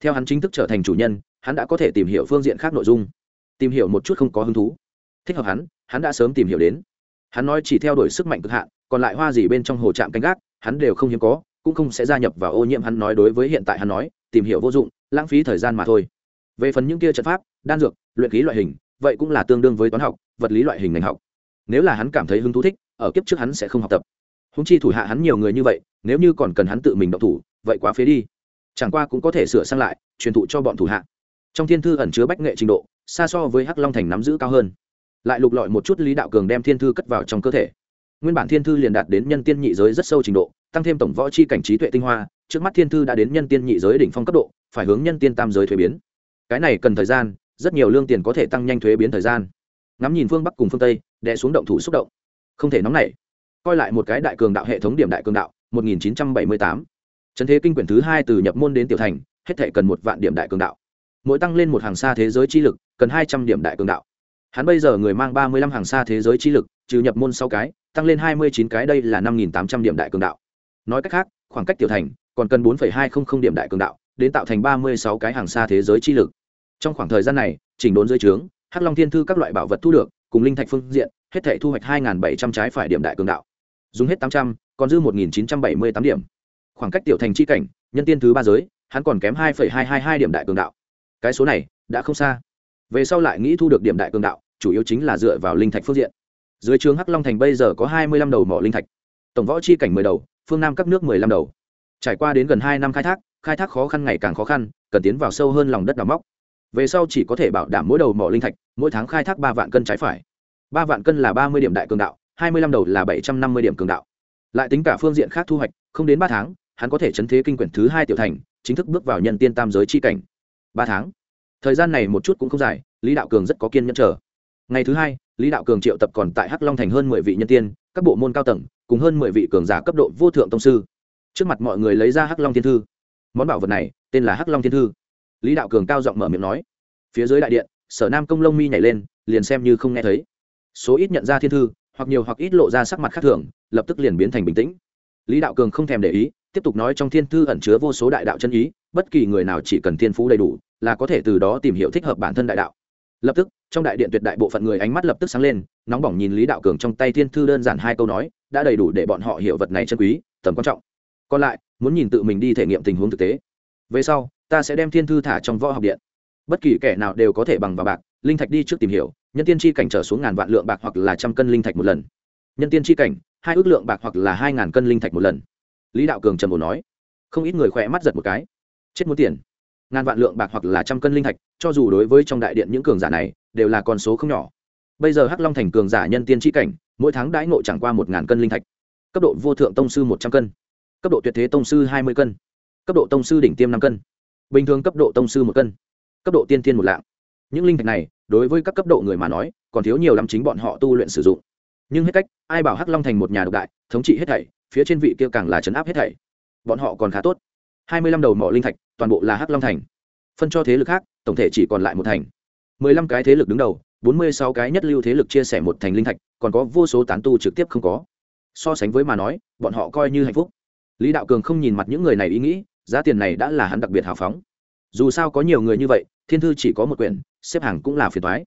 Theo hắn chính thức trở thành chủ nhân hắn đã có thể tìm hiểu phương diện khác nội dung, tìm hiểu một chút không có hứng thú. Thích hợp hắn hắn đã sớm tìm hiểu đến. Hắn nói chỉ theo đuổi sức mạnh cực hạn, còn lại hoa gì bên trong hồ trạm canh gác, hắn đều không hiếm có, cũng không sẽ gia nhập vào ô nhiễm hắn nói đối với hiện tại hắn nói, tìm hiểu vô dụng, lãng phí thời gian mà thôi. Về phần những kia trận pháp, đan dược, luyện khí loại hình, vậy cũng là tương đương với toán học, vật lý loại hình ngành học. Nếu là hắn cảm thấy hứng thú thích, ở kiếp trước hắn sẽ không học tập. Húng chi thủ hạ hắn nhiều người như vậy, nếu như còn cần hắn tự mình động thủ, vậy quá phế đi. Chẳng qua cũng có thể sửa sang lại, truyền thụ cho bọn thủ hạ trong thiên thư ẩn chứa bách nghệ trình độ, xa so với hắc long thành nắm giữ cao hơn. Lại lục lọi một chút lý đạo cường đem thiên thư cất vào trong cơ thể. Nguyên bản thiên thư liền đạt đến nhân tiên nhị giới rất sâu trình độ, tăng thêm tổng võ c h i cảnh trí tuệ tinh hoa, trước mắt thiên thư đã đến nhân tiên nhị giới đỉnh phong cấp độ, phải hướng nhân tiên tam giới thuế biến. Cái này cần thời gian, rất nhiều lương tiền có thể tăng nhanh thuế biến thời gian. Ngắm nhìn phương bắc cùng phương tây, đè xuống động thủ xúc động. Không thể nóng nảy. Coi lại một cái đại cường đạo hệ thống điểm đại cường đạo 1978. Trấn thế kinh quyển thứ hai từ nhập môn đến tiểu thành, hết thể cần một vạn điểm đại cường đạo mỗi tăng lên một hàng xa thế giới chi lực, cần hai trăm điểm đại cường đạo. Hắn bây giờ người mang ba mươi lăm hàng xa thế giới chi lực, trừ nhập môn sáu cái, tăng lên hai mươi chín cái đây là năm nghìn tám trăm điểm đại cường đạo. Nói cách khác, khoảng cách tiểu thành còn cần bốn hai trăm linh điểm đại cường đạo đến tạo thành ba mươi sáu cái hàng xa thế giới chi lực. Trong khoảng thời gian này, chỉnh đốn dưới trướng, hắc long thiên thư các loại bảo vật thu được, cùng linh thạch phương diện, hết thể thu hoạch hai bảy trăm trái phải điểm đại cường đạo. Dùng hết tám trăm, còn dư một nghìn chín trăm bảy mươi tám điểm. Khoảng cách tiểu thành chi cảnh, nhân tiên thứ ba giới, hắn còn kém hai hai hai hai điểm đại cường đạo cái số này đã không xa. Về sau lại nghĩ thu được điểm đại cường đạo, chủ yếu chính là dựa vào linh thạch phương diện. Dưới trường hắc long thành bây giờ có hai mươi lăm đầu mỏ linh thạch. Tổng võ chi cảnh mười đầu, phương nam các nước mười lăm đầu. Trải qua đến gần hai năm khai thác khai thác khó khăn ngày càng khó khăn, cần tiến vào sâu hơn lòng đất đào móc. Về sau chỉ có thể bảo đảm mỗi đầu mỏ linh thạch, mỗi tháng khai thác ba vạn cân trái phải. Ba vạn cân là ba mươi điểm đại cường đạo, hai mươi lăm đầu là bảy trăm năm mươi điểm cường đạo. Lại tính cả phương diện khác thu hoạch, không đến ba tháng, hắn có thể chấn thế kinh quyển thứ hai tiểu thành, chính thức bước vào nhân tiên tam giới chi cảnh ba tháng. Thời gian này một chút cũng không dài, lý đạo cường rất có kiên nhẫn chờ. Ngày thứ hai, lý đạo cường triệu tập còn tại hắc long thành hơn mười vị nhân tiên, các bộ môn cao tầng, cùng hơn mười vị cường giả cấp độ vô thượng tông sư. Trước mặt mọi người lấy ra hắc long thiên thư. Món bảo vật này, tên là hắc long thiên thư. Lý đạo cường cao giọng mở miệng nói. Phía dưới đại điện, sở nam công lông mi nhảy lên, liền xem như không nghe thấy. Số ít nhận ra thiên thư, hoặc nhiều hoặc ít lộ ra sắc mặt khác thường, lập tức liền biến thành bình tĩnh. Lý đạo cường không thèm để ý, tiếp tục nói trong thiên thư ẩn chứa vô số đại đạo chân ý bất kỳ người nào chỉ cần thiên phú đầy đủ là có thể từ đó tìm hiểu thích hợp bản thân đại đạo. Lập tức, trong đại điện tuyệt đại bộ phận người ánh mắt lập tức sáng lên, nóng bỏng nhìn lý đạo cường trong tay thiên thư đơn giản hai câu nói, đã đầy đủ để bọn họ hiểu vật này chân quý, tầm quan trọng. Còn lại, muốn nhìn tự mình đi thể nghiệm tình huống thực tế. Về sau, ta sẽ đem thiên thư thả trong võ học điện. Bất kỳ kẻ nào đều có thể bằng vào bạc, linh thạch đi trước tìm hiểu, nhân tiên tri cảnh trở xuống ngàn vạn lượng bạc hoặc là trăm cân linh thạch một lần. Nhân tiên tri cảnh, hai ước lượng bạc hoặc là hai ngàn cân linh thạch một lần. Lý đạo cường trầm bồ nói. Không ít người khỏe mắt giật một cái chết muốn tiền. Ngàn vạn lượng bạc hoặc là trăm cân linh thạch, cho dù đối với trong đại điện những cường giả này, đều là con số không nhỏ. Bây giờ hắc long thành cường giả nhân tiên tri cảnh, mỗi tháng đãi ngộ chẳng qua một ngàn cân linh thạch. Cấp độ vô thượng tông sư một trăm cân. Cấp độ tuyệt thế tông sư hai mươi cân. Cấp độ tông sư đỉnh tiêm năm cân. Bình thường cấp độ tông sư một cân. Cấp độ tiên tiên một lạng. Những linh thạch này, đối với các cấp độ người mà nói, còn thiếu nhiều lắm chính bọn họ tu luyện sử dụng. Nhưng hết cách, ai bảo hắc long thành một nhà độc đại, thống trị hết thảy, phía trên vị kia càng là chấn áp hết thảy. Bọn họ còn khá tốt hai mươi lăm đầu mỏ linh thạch, toàn bộ là hắc long thành. Phân cho thế lực khác, tổng thể chỉ còn lại một thành. mười lăm cái thế lực đứng đầu, bốn mươi sáu cái nhất lưu thế lực chia sẻ một thành linh thạch, còn có vô số tán tu trực tiếp không có. So sánh với mà nói, bọn họ coi như hạnh phúc. Lý đạo cường không nhìn mặt những người này ý nghĩ, giá tiền này đã là hắn đặc biệt hào phóng. Dù sao có nhiều người như vậy, thiên thư chỉ có một quyển, xếp hàng cũng là phiền thoái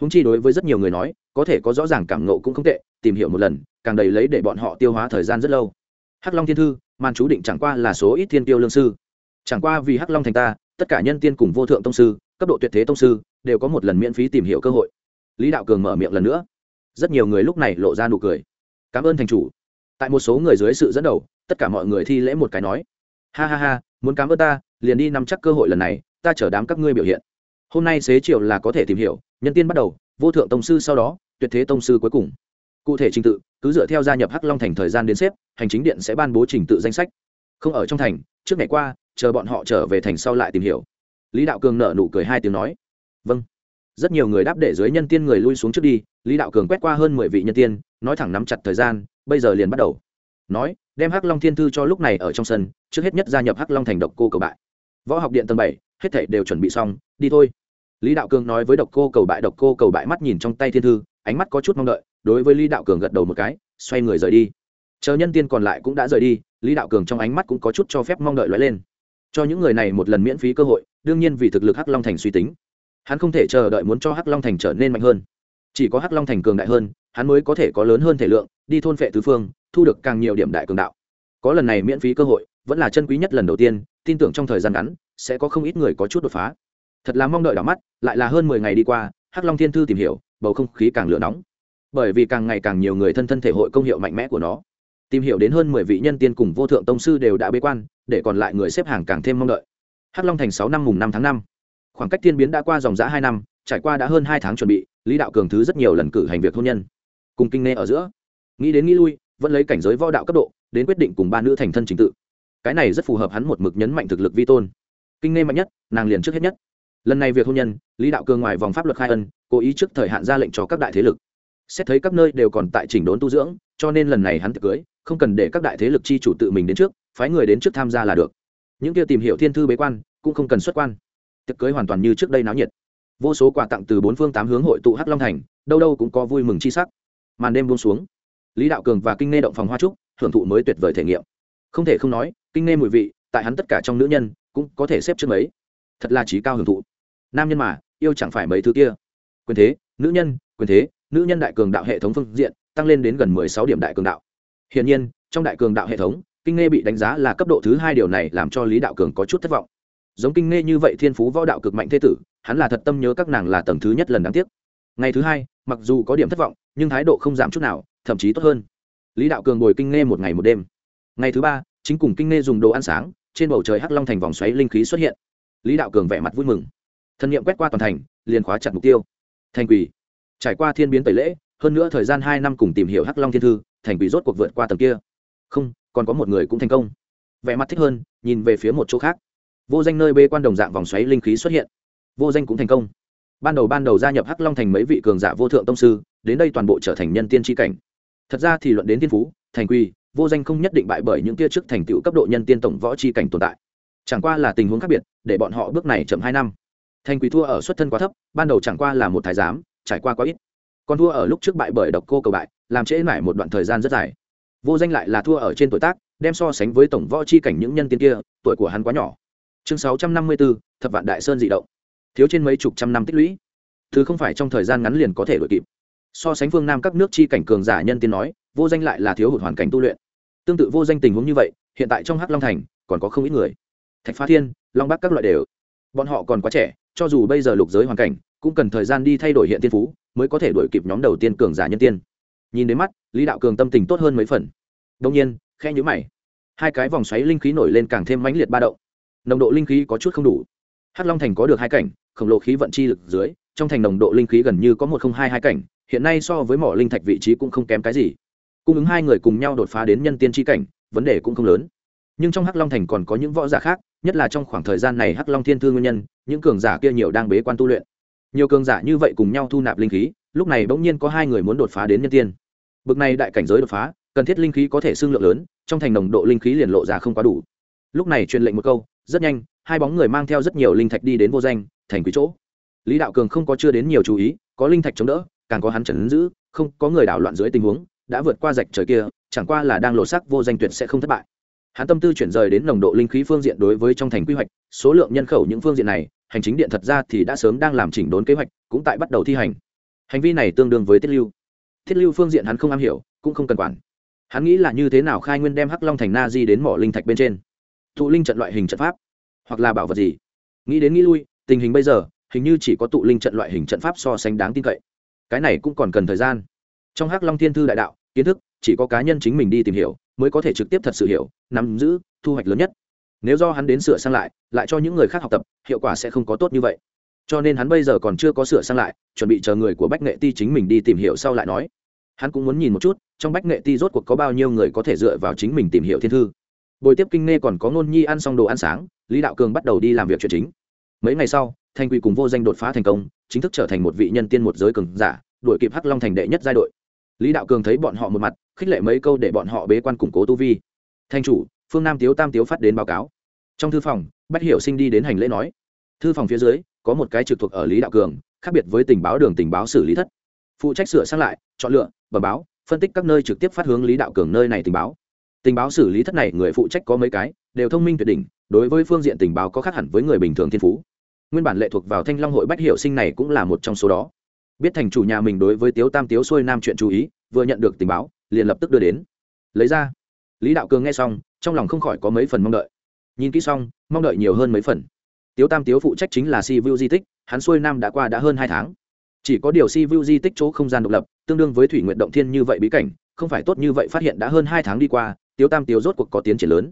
húng chi đối với rất nhiều người nói, có thể có rõ ràng cảm nộ cũng không tệ, tìm hiểu một lần, càng đầy lấy để bọn họ tiêu hóa thời gian rất lâu. Hắc long thiên thư màn chú định chẳng qua là số ít thiên tiêu lương sư. Chẳng qua vì hắc long thành ta, tất cả nhân tiên cùng vô thượng tông sư, cấp độ tuyệt thế tông sư, đều có một lần miễn phí tìm hiểu cơ hội. Lý đạo cường mở miệng lần nữa. Rất nhiều người lúc này lộ ra nụ cười. Cảm ơn thành chủ. Tại một số người dưới sự dẫn đầu, tất cả mọi người thi lễ một cái nói. Ha ha ha, muốn cảm ơn ta, liền đi nắm chắc cơ hội lần này, ta chở đám các ngươi biểu hiện. Hôm nay xế chiều là có thể tìm hiểu, nhân tiên bắt đầu, vô thượng tông sư sau đó, tuyệt thế tông sư cuối cùng cụ thể trình tự, cứ dựa theo gia nhập hắc long thành thời gian đến xếp, hành chính điện sẽ ban bố trình tự danh sách. Không ở trong thành, trước ngày qua, chờ bọn họ trở về thành sau lại tìm hiểu. Lý đạo cường nở nụ cười hai tiếng nói. Vâng. Rất nhiều người đáp để dưới nhân tiên người lui xuống trước đi, lý đạo cường quét qua hơn mười vị nhân tiên, nói thẳng nắm chặt thời gian, bây giờ liền bắt đầu. Nói, đem hắc long thiên thư cho lúc này ở trong sân, trước hết nhất gia nhập hắc long thành độc cô cầu bại. Võ học điện tầng bảy, hết thảy đều chuẩn bị xong, đi thôi. Lý đạo cường nói với độc cô cầu bại, độc cô cầu bại mắt nhìn trong tay thiên thư, ánh mắt có chút mong đợi đối với lý đạo cường gật đầu một cái, xoay người rời đi. Chờ nhân tiên còn lại cũng đã rời đi, lý đạo cường trong ánh mắt cũng có chút cho phép mong đợi lóe lên. Cho những người này một lần miễn phí cơ hội, đương nhiên vì thực lực hắc long thành suy tính. Hắn không thể chờ đợi muốn cho hắc long thành trở nên mạnh hơn. Chỉ có hắc long thành cường đại hơn, hắn mới có thể có lớn hơn thể lượng, đi thôn phệ tứ phương, thu được càng nhiều điểm đại cường đạo. Có lần này miễn phí cơ hội, vẫn là chân quý nhất lần đầu tiên, tin tưởng trong thời gian ngắn, sẽ có không ít người có chút đột phá. Thật là mong đợi đỏ mắt, lại là hơn mười ngày đi qua, hắc long thiên thư tìm hiểu, bầu không khí càng lửa nóng bởi vì càng ngày càng nhiều người thân thân thể hội công hiệu mạnh mẽ của nó. Tìm hiểu đến hơn mười vị nhân tiên cùng vô thượng tông sư đều đã bế quan, để còn lại người xếp hàng càng thêm mong đợi. Hắc long thành sáu năm mùng năm tháng năm. Khoảng cách tiên biến đã qua dòng giã hai năm, trải qua đã hơn hai tháng chuẩn bị, lý đạo cường thứ rất nhiều lần cử hành việc hôn nhân. Cùng kinh nê ở giữa. Nghĩ đến nghĩ lui, vẫn lấy cảnh giới võ đạo cấp độ, đến quyết định cùng ba nữ thành thân trình tự. Cái này rất phù hợp hắn một mực nhấn mạnh thực lực vi tôn. Kinh nê mạnh nhất, nàng liền trước hết nhất. Lần này việc hôn nhân, lý đạo cường ngoài vòng pháp luật khai ân, cố ý trước thời hạn ra lệnh cho các đại thế lực xét thấy các nơi đều còn tại chỉnh đốn tu dưỡng, cho nên lần này hắn tự cưới, không cần để các đại thế lực chi chủ tự mình đến trước, phái người đến trước tham gia là được. Những kia tìm hiểu thiên thư bế quan, cũng không cần xuất quan. Tiệc cưới hoàn toàn như trước đây náo nhiệt. Vô số quà tặng từ bốn phương tám hướng hội tụ hắc long thành, đâu đâu cũng có vui mừng chi sắc. Màn đêm buông xuống, lý đạo cường và kinh nghe động phòng hoa trúc hưởng thụ mới tuyệt vời thể nghiệm. Không thể không nói, kinh nghe mùi vị, tại hắn tất cả trong nữ nhân, cũng có thể xếp trước mấy. Thật là trí cao hưởng thụ. Nam nhân mà, yêu chẳng phải mấy thứ kia. Quyền thế, nữ nhân, quyền thế nữ nhân đại cường đạo hệ thống phương diện tăng lên đến gần mười sáu điểm đại cường đạo. Hiển nhiên, trong đại cường đạo hệ thống, kinh nghe bị đánh giá là cấp độ thứ hai điều này làm cho lý đạo cường có chút thất vọng. Giống kinh nghe như vậy thiên phú võ đạo cực mạnh thế tử, hắn là thật tâm nhớ các nàng là tầng thứ nhất lần đáng tiếc. Ngày thứ hai, mặc dù có điểm thất vọng, nhưng thái độ không giảm chút nào, thậm chí tốt hơn. Lý đạo cường ngồi kinh nghe một ngày một đêm. Ngày thứ ba, chính cùng kinh nghe dùng đồ ăn sáng, trên bầu trời hắc long thành vòng xoáy linh khí xuất hiện. Lý đạo cường vẻ mặt vui mừng. Thân nhiệm quét qua toàn thành, liền khóa chặt mục tiêu. Thành quỷ trải qua thiên biến tẩy lễ, hơn nữa thời gian hai năm cùng tìm hiểu hắc long thiên thư, thành quỷ rốt cuộc vượt qua tầng kia. Không, còn có một người cũng thành công. Vẻ mặt thích hơn, nhìn về phía một chỗ khác. Vô danh nơi bê quan đồng dạng vòng xoáy linh khí xuất hiện. Vô danh cũng thành công. Ban đầu ban đầu gia nhập hắc long thành mấy vị cường giả vô thượng tông sư, đến đây toàn bộ trở thành nhân tiên tri cảnh. Thật ra thì luận đến tiên phú, thành quy vô danh không nhất định bại bởi những tia trước thành tựu cấp độ nhân tiên tổng võ tri cảnh tồn tại. Chẳng qua là tình huống khác biệt, để bọn họ bước này chậm hai năm. Thành quỳ thua ở xuất thân quá thấp, ban đầu chẳng qua là một thái giám trải qua quá ít. Còn thua ở lúc trước bại bởi độc cô cầu bại, làm trễ mãi một đoạn thời gian rất dài. Vô danh lại là thua ở trên tuổi tác, đem so sánh với tổng võ chi cảnh những nhân tiên kia, tuổi của hắn quá nhỏ. Chương sáu trăm năm mươi bốn thập vạn đại sơn dị động. Thiếu trên mấy chục trăm năm tích lũy. Thứ không phải trong thời gian ngắn liền có thể đổi kịp. So sánh phương nam các nước chi cảnh cường giả nhân tiên nói, vô danh lại là thiếu hụt hoàn cảnh tu luyện. Tương tự vô danh tình huống như vậy, hiện tại trong hắc long thành, còn có không ít người. Thạch phá thiên, long bắc các loại đều. Bọn họ còn quá trẻ, cho dù bây giờ lục giới hoàn cảnh cũng cần thời gian đi thay đổi hiện tiên phú mới có thể đổi kịp nhóm đầu tiên cường giả nhân tiên. Nhìn đến mắt, lý đạo cường tâm tình tốt hơn mấy phần. Đông nhiên khe nhữ mày. Hai cái vòng xoáy linh khí nổi lên càng thêm mãnh liệt ba động. Nồng độ linh khí có chút không đủ. Hắc long thành có được hai cảnh, khổng lồ khí vận chi lực dưới, trong thành nồng độ linh khí gần như có một không hai hai cảnh, hiện nay so với mỏ linh thạch vị trí cũng không kém cái gì. Cung ứng hai người cùng nhau đột phá đến nhân tiên tri cảnh, vấn đề cũng không lớn. Nhưng trong hắc long thành còn có những võ giả khác, nhất là trong khoảng thời gian này hắc long thiên thư nguyên nhân, những cường giả kia nhiều đang bế quan tu luyện nhiều cường giả như vậy cùng nhau thu nạp linh khí, lúc này bỗng nhiên có hai người muốn đột phá đến nhân tiên. Bực này đại cảnh giới đột phá, cần thiết linh khí có thể xương lượng lớn, trong thành nồng độ linh khí liền lộ ra không quá đủ. Lúc này truyền lệnh một câu, rất nhanh, hai bóng người mang theo rất nhiều linh thạch đi đến vô danh, thành quý chỗ. Lý đạo cường không có chưa đến nhiều chú ý, có linh thạch chống đỡ, càng có hắn trần giữ, không có người đảo loạn dưới tình huống, đã vượt qua rạch trời kia, chẳng qua là đang lộ sắc vô danh tuyệt sẽ không thất bại hắn tâm tư chuyển rời đến nồng độ linh khí phương diện đối với trong thành quy hoạch, số lượng nhân khẩu những phương diện này, hành chính điện thật ra thì đã sớm đang làm chỉnh đốn kế hoạch, cũng tại bắt đầu thi hành. Hành vi này tương đương với tiết lưu. Thiết lưu phương diện hắn không am hiểu, cũng không cần quản. Hắn nghĩ là như thế nào khai nguyên đem hắc long thành na di đến mỏ linh thạch bên trên. Thụ linh trận loại hình trận pháp, hoặc là bảo vật gì. Nghĩ đến nghĩ lui, tình hình bây giờ, hình như chỉ có tụ linh trận loại hình trận pháp so sánh đáng tin cậy. Cái này cũng còn cần thời gian. Trong hắc long thiên thư đại đạo, kiến thức, chỉ có cá nhân chính mình đi tìm hiểu mới có thể trực tiếp thật sự hiểu, nắm giữ thu hoạch lớn nhất. Nếu do hắn đến sửa sang lại lại cho những người khác học tập, hiệu quả sẽ không có tốt như vậy. Cho nên hắn bây giờ còn chưa có sửa sang lại, chuẩn bị chờ người của bách nghệ ti chính mình đi tìm hiểu sau lại nói. Hắn cũng muốn nhìn một chút, trong bách nghệ ti rốt cuộc có bao nhiêu người có thể dựa vào chính mình tìm hiểu thiên thư. Buổi tiếp kinh nghe còn có ngôn nhi ăn xong đồ ăn sáng, lý đạo cường bắt đầu đi làm việc chuyện chính. Mấy ngày sau, thanh quy cùng vô danh đột phá thành công, chính thức trở thành một vị nhân tiên một giới cường giả, đuổi kịp hắc long thành đệ nhất giai đội lý đạo cường thấy bọn họ một mặt, khích lệ mấy câu để bọn họ bế quan củng cố tu vi. Thanh chủ, phương nam tiếu tam tiếu phát đến báo cáo. Trong thư phòng, bách hiểu sinh đi đến hành lễ nói. Thư phòng phía dưới, có một cái trực thuộc ở lý đạo cường, khác biệt với tình báo đường tình báo xử lý thất. Phụ trách sửa sang lại, chọn lựa bờ báo, phân tích các nơi trực tiếp phát hướng lý đạo cường nơi này tình báo. Tình báo xử lý thất này, người phụ trách có mấy cái, đều thông minh tuyệt đỉnh, đối với phương diện tình báo có khác hẳn với người bình thường thiên phú. Nguyên bản lệ thuộc vào thanh long hội bách Hiểu sinh này cũng là một trong số đó biết thành chủ nhà mình đối với tiếu tam tiếu xuôi nam chuyện chú ý, vừa nhận được tình báo, liền lập tức đưa đến. Lấy ra. Lý đạo cường nghe xong, trong lòng không khỏi có mấy phần mong đợi. Nhìn kỹ xong, mong đợi nhiều hơn mấy phần. Tiếu tam tiếu phụ trách chính là si vu di tích, hắn xuôi nam đã qua đã hơn hai tháng. Chỉ có điều si vu di tích chỗ không gian độc lập, tương đương với thủy nguyện động thiên như vậy bí cảnh, không phải tốt như vậy phát hiện đã hơn hai tháng đi qua, tiếu tam tiếu rốt cuộc có tiến triển lớn.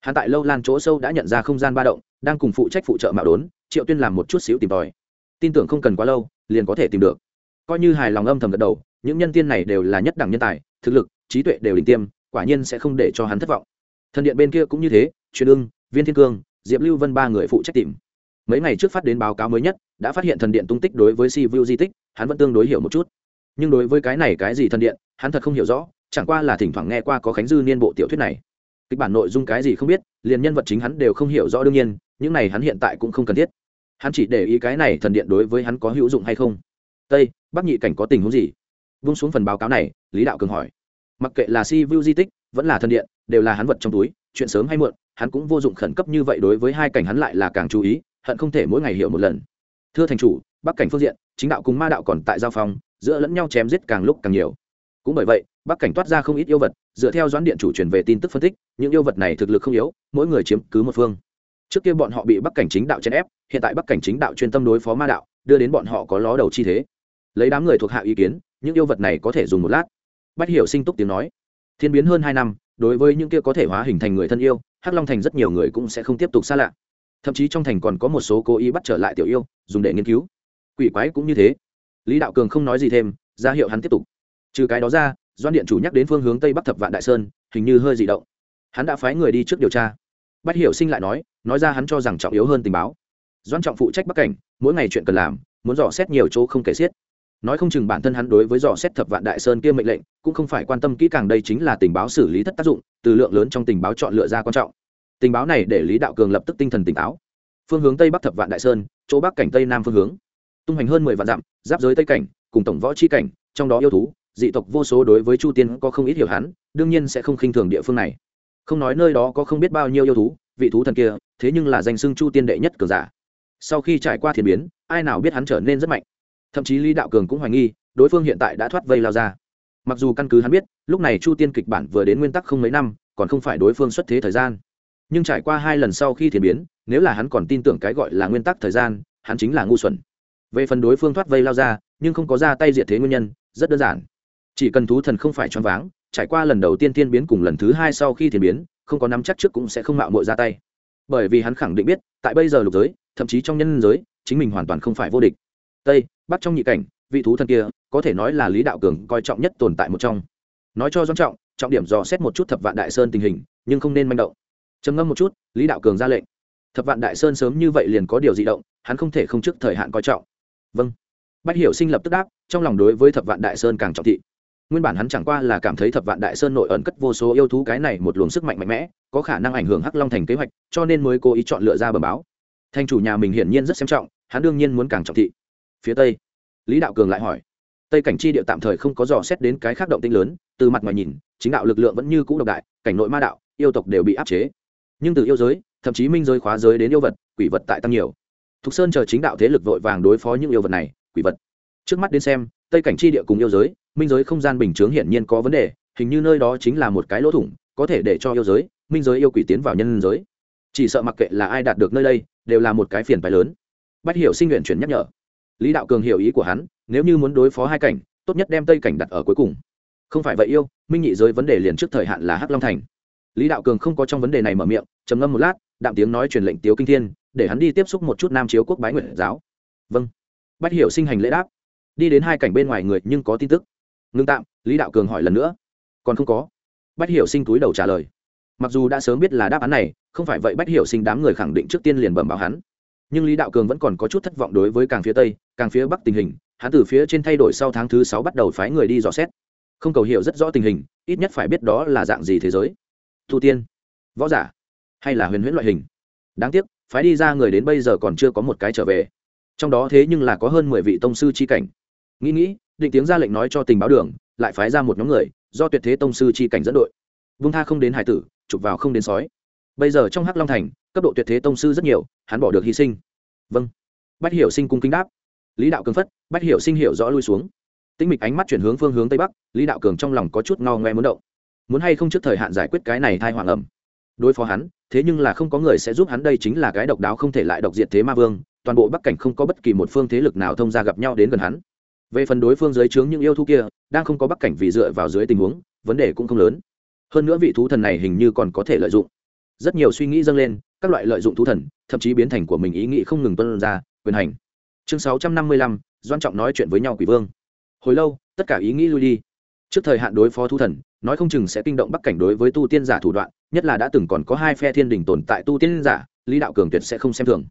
Hắn tại lâu lan chỗ sâu đã nhận ra không gian ba động, đang cùng phụ trách phụ trợ mạo đốn, triệu tuyên làm một chút xíu tìm tòi. Tin tưởng không cần quá lâu, liền có thể tìm được coi như hài lòng âm thầm gật đầu, những nhân tiên này đều là nhất đẳng nhân tài, thực lực, trí tuệ đều đỉnh tiêm, quả nhiên sẽ không để cho hắn thất vọng. Thần điện bên kia cũng như thế, truyền ương viên thiên cương, diệp lưu vân ba người phụ trách tìm. Mấy ngày trước phát đến báo cáo mới nhất, đã phát hiện thần điện tung tích đối với si vu di tích, hắn vẫn tương đối hiểu một chút. Nhưng đối với cái này cái gì thần điện, hắn thật không hiểu rõ, chẳng qua là thỉnh thoảng nghe qua có khánh dư niên bộ tiểu thuyết này. Kịch bản nội dung cái gì không biết, liền nhân vật chính hắn đều không hiểu rõ đương nhiên, những này hắn hiện tại cũng không cần thiết. Hắn chỉ để ý cái này thần điện đối với hắn có hữu dụng hay không tây, bắc nhị cảnh có tình huống gì? Vung xuống phần báo cáo này, lý đạo cường hỏi. Mặc kệ là si vu di tích, vẫn là thần điện, đều là hắn vật trong túi, chuyện sớm hay muộn, hắn cũng vô dụng khẩn cấp như vậy đối với hai cảnh hắn lại là càng chú ý, hận không thể mỗi ngày hiểu một lần. Thưa thành chủ, bắc cảnh phương diện, chính đạo cùng ma đạo còn tại giao phong, giữa lẫn nhau chém giết càng lúc càng nhiều. Cũng bởi vậy, bắc cảnh toát ra không ít yêu vật, dựa theo doãn điện chủ truyền về tin tức phân tích, những yêu vật này thực lực không yếu, mỗi người chiếm cứ một phương. Trước kia bọn họ bị bắc cảnh chính đạo chèn ép, hiện tại bắc cảnh chính đạo chuyên tâm đối phó ma đạo, đưa đến bọn họ có ló đầu chi thế lấy đám người thuộc hạ ý kiến, những yêu vật này có thể dùng một lát. Bách hiểu sinh túc tiếng nói, thiên biến hơn hai năm, đối với những kia có thể hóa hình thành người thân yêu, hắc long thành rất nhiều người cũng sẽ không tiếp tục xa lạ. Thậm chí trong thành còn có một số cố ý bắt trở lại tiểu yêu, dùng để nghiên cứu. Quỷ quái cũng như thế. Lý đạo cường không nói gì thêm, ra hiệu hắn tiếp tục. Trừ cái đó ra doan điện chủ nhắc đến phương hướng tây bắc thập vạn đại sơn, hình như hơi dị động. Hắn đã phái người đi trước điều tra. Bách hiểu sinh lại nói nói ra hắn cho rằng trọng yếu hơn tình báo. Doan trọng phụ trách bắc cảnh, mỗi ngày chuyện cần làm, muốn dò xét nhiều chỗ không kể xiết nói không chừng bản thân hắn đối với dò xét thập vạn đại sơn kia mệnh lệnh, cũng không phải quan tâm kỹ càng đây chính là tình báo xử lý thất tác dụng, từ lượng lớn trong tình báo chọn lựa ra quan trọng. Tình báo này để lý đạo cường lập tức tinh thần tỉnh táo. Phương hướng tây bắc thập vạn đại sơn, chỗ bắc cảnh tây nam phương hướng. Tung hành hơn mười vạn dặm, giáp giới tây cảnh, cùng tổng võ c cảnh, trong đó yêu thú, dị tộc vô số đối với chu tiên có không ít hiểu hắn, đương nhiên sẽ không khinh thường địa phương này. Không nói nơi đó có không biết bao nhiêu yêu thú, vị thú thần kia, thế nhưng là danh xưng chu tiên đệ nhất cường giả. Sau khi trải qua thiền biến, ai nào biết hắn trở nên rất mạnh thậm chí lý đạo cường cũng hoài nghi đối phương hiện tại đã thoát vây lao ra mặc dù căn cứ hắn biết lúc này chu tiên kịch bản vừa đến nguyên tắc không mấy năm còn không phải đối phương xuất thế thời gian nhưng trải qua hai lần sau khi thiền biến nếu là hắn còn tin tưởng cái gọi là nguyên tắc thời gian hắn chính là ngu xuẩn về phần đối phương thoát vây lao ra nhưng không có ra tay diệt thế nguyên nhân rất đơn giản chỉ cần thú thần không phải choáng váng trải qua lần đầu tiên tiên biến cùng lần thứ hai sau khi thiền biến không có nắm chắc trước cũng sẽ không mạo mội ra tay bởi vì hắn khẳng định biết tại bây giờ lục giới thậm chí trong nhân giới chính mình hoàn toàn không phải vô địch tây bắt trong nhị cảnh, vị thú thần kia, có thể nói là lý đạo cường coi trọng nhất tồn tại một trong. Nói cho doanh trọng trọng điểm dò xét một chút thập vạn đại sơn tình hình, nhưng không nên manh động. Trầm ngâm một chút, lý đạo cường ra lệnh. Thập vạn đại sơn sớm như vậy liền có điều di động, hắn không thể không trước thời hạn coi trọng. Vâng. Bách hiểu sinh lập tức đáp, trong lòng đối với thập vạn đại sơn càng trọng thị. Nguyên bản hắn chẳng qua là cảm thấy thập vạn đại sơn nội ẩn cất vô số yêu thú cái này một luồng sức mạnh mạnh mẽ, có khả năng ảnh hưởng hắc long thành kế hoạch, cho nên mới cố ý chọn lựa ra bờ báo. Thanh chủ nhà mình hiển nhiên rất xem trọng, hắn đương nhiên muốn càng trọng thị phía tây. Lý đạo cường lại hỏi, tây cảnh chi địa tạm thời không có dò xét đến cái khác động tinh lớn, từ mặt ngoài nhìn, chính đạo lực lượng vẫn như cũ độc đại, cảnh nội ma đạo, yêu tộc đều bị áp chế. Nhưng từ yêu giới, thậm chí minh giới, khóa giới đến yêu vật, quỷ vật tại tăng nhiều. Thục sơn chờ chính đạo thế lực vội vàng đối phó những yêu vật này, quỷ vật. Trước mắt đến xem, tây cảnh chi địa cùng yêu giới, minh giới không gian bình chướng hiển nhiên có vấn đề, hình như nơi đó chính là một cái lỗ thủng, có thể để cho yêu giới, minh giới yêu quỷ tiến vào nhân giới. Chỉ sợ mặc kệ là ai đạt được nơi đây, đều là một cái phiền phái lớn. Bắt hiểu sinh nguyện chuyển nhắc nhở lý đạo cường hiểu ý của hắn, nếu như muốn đối phó hai cảnh, tốt nhất đem tây cảnh đặt ở cuối cùng. Không phải vậy yêu, minh nhị giới vấn đề liền trước thời hạn là hắc long thành. Lý đạo cường không có trong vấn đề này mở miệng, trầm ngâm một lát, đạm tiếng nói truyền lệnh tiếu kinh thiên, để hắn đi tiếp xúc một chút nam chiếu quốc bái nguyện giáo. Vâng. Bách hiểu sinh hành lễ đáp. Đi đến hai cảnh bên ngoài người nhưng có tin tức. Ngưng tạm, lý đạo cường hỏi lần nữa. Còn không có. Bách hiểu sinh túi đầu trả lời. Mặc dù đã sớm biết là đáp án này, không phải vậy bách hiểu sinh đám người khẳng định trước tiên liền bẩm báo hắn nhưng lý đạo cường vẫn còn có chút thất vọng đối với càng phía tây, càng phía bắc tình hình, hắn từ phía trên thay đổi sau tháng thứ sáu bắt đầu phái người đi dò xét. Không cầu hiểu rất rõ tình hình, ít nhất phải biết đó là dạng gì thế giới. Thu tiên, võ giả, hay là huyền huyễn loại hình? Đáng tiếc, phái đi ra người đến bây giờ còn chưa có một cái trở về. Trong đó thế nhưng là có hơn mười vị tông sư c h i cảnh. Nghĩ nghĩ, định tiếng ra lệnh nói cho tình báo đường, lại phái ra một nhóm người, do tuyệt thế tông sư c h i cảnh dẫn đội. Vung tha không đến hải tử, chụp vào không đến sói. Bây giờ trong hắc long thành cấp độ tuyệt thế tông sư rất nhiều, hắn bỏ được hy sinh. Vâng. Bách hiểu sinh cung kính đáp. Lý đạo cường phất, bách hiểu sinh hiểu rõ lui xuống. Tinh mịch ánh mắt chuyển hướng phương hướng tây bắc, lý đạo cường trong lòng có chút ngao ngoe muốn động. Muốn hay không trước thời hạn giải quyết cái này thai hoàng ẩm? Đối phó hắn, thế nhưng là không có người sẽ giúp hắn, đây chính là cái độc đáo không thể lại độc diệt thế ma vương, toàn bộ bắc cảnh không có bất kỳ một phương thế lực nào thông ra gặp nhau đến gần hắn. Về phần đối phương dưới trướng những yêu thú kia, đang không có bắc cảnh vì dựa vào dưới tình huống, vấn đề cũng không lớn. Hơn nữa vị thú thần này hình như còn có thể lợi dụng rất nhiều suy nghĩ dâng lên, các loại lợi dụng thú thần, thậm chí biến thành của mình ý nghĩ không ngừng tuân ra, quyền hành. Chương sáu trăm năm mươi lăm doan trọng nói chuyện với nhau quỷ vương. Hồi lâu, tất cả ý nghĩ lui đi. Trước thời hạn đối phó thú thần, nói không chừng sẽ kinh động bắc cảnh đối với tu tiên giả thủ đoạn, nhất là đã từng còn có hai phe thiên đình tồn tại tu tiên giả, lý đạo cường tuyệt sẽ không xem thường.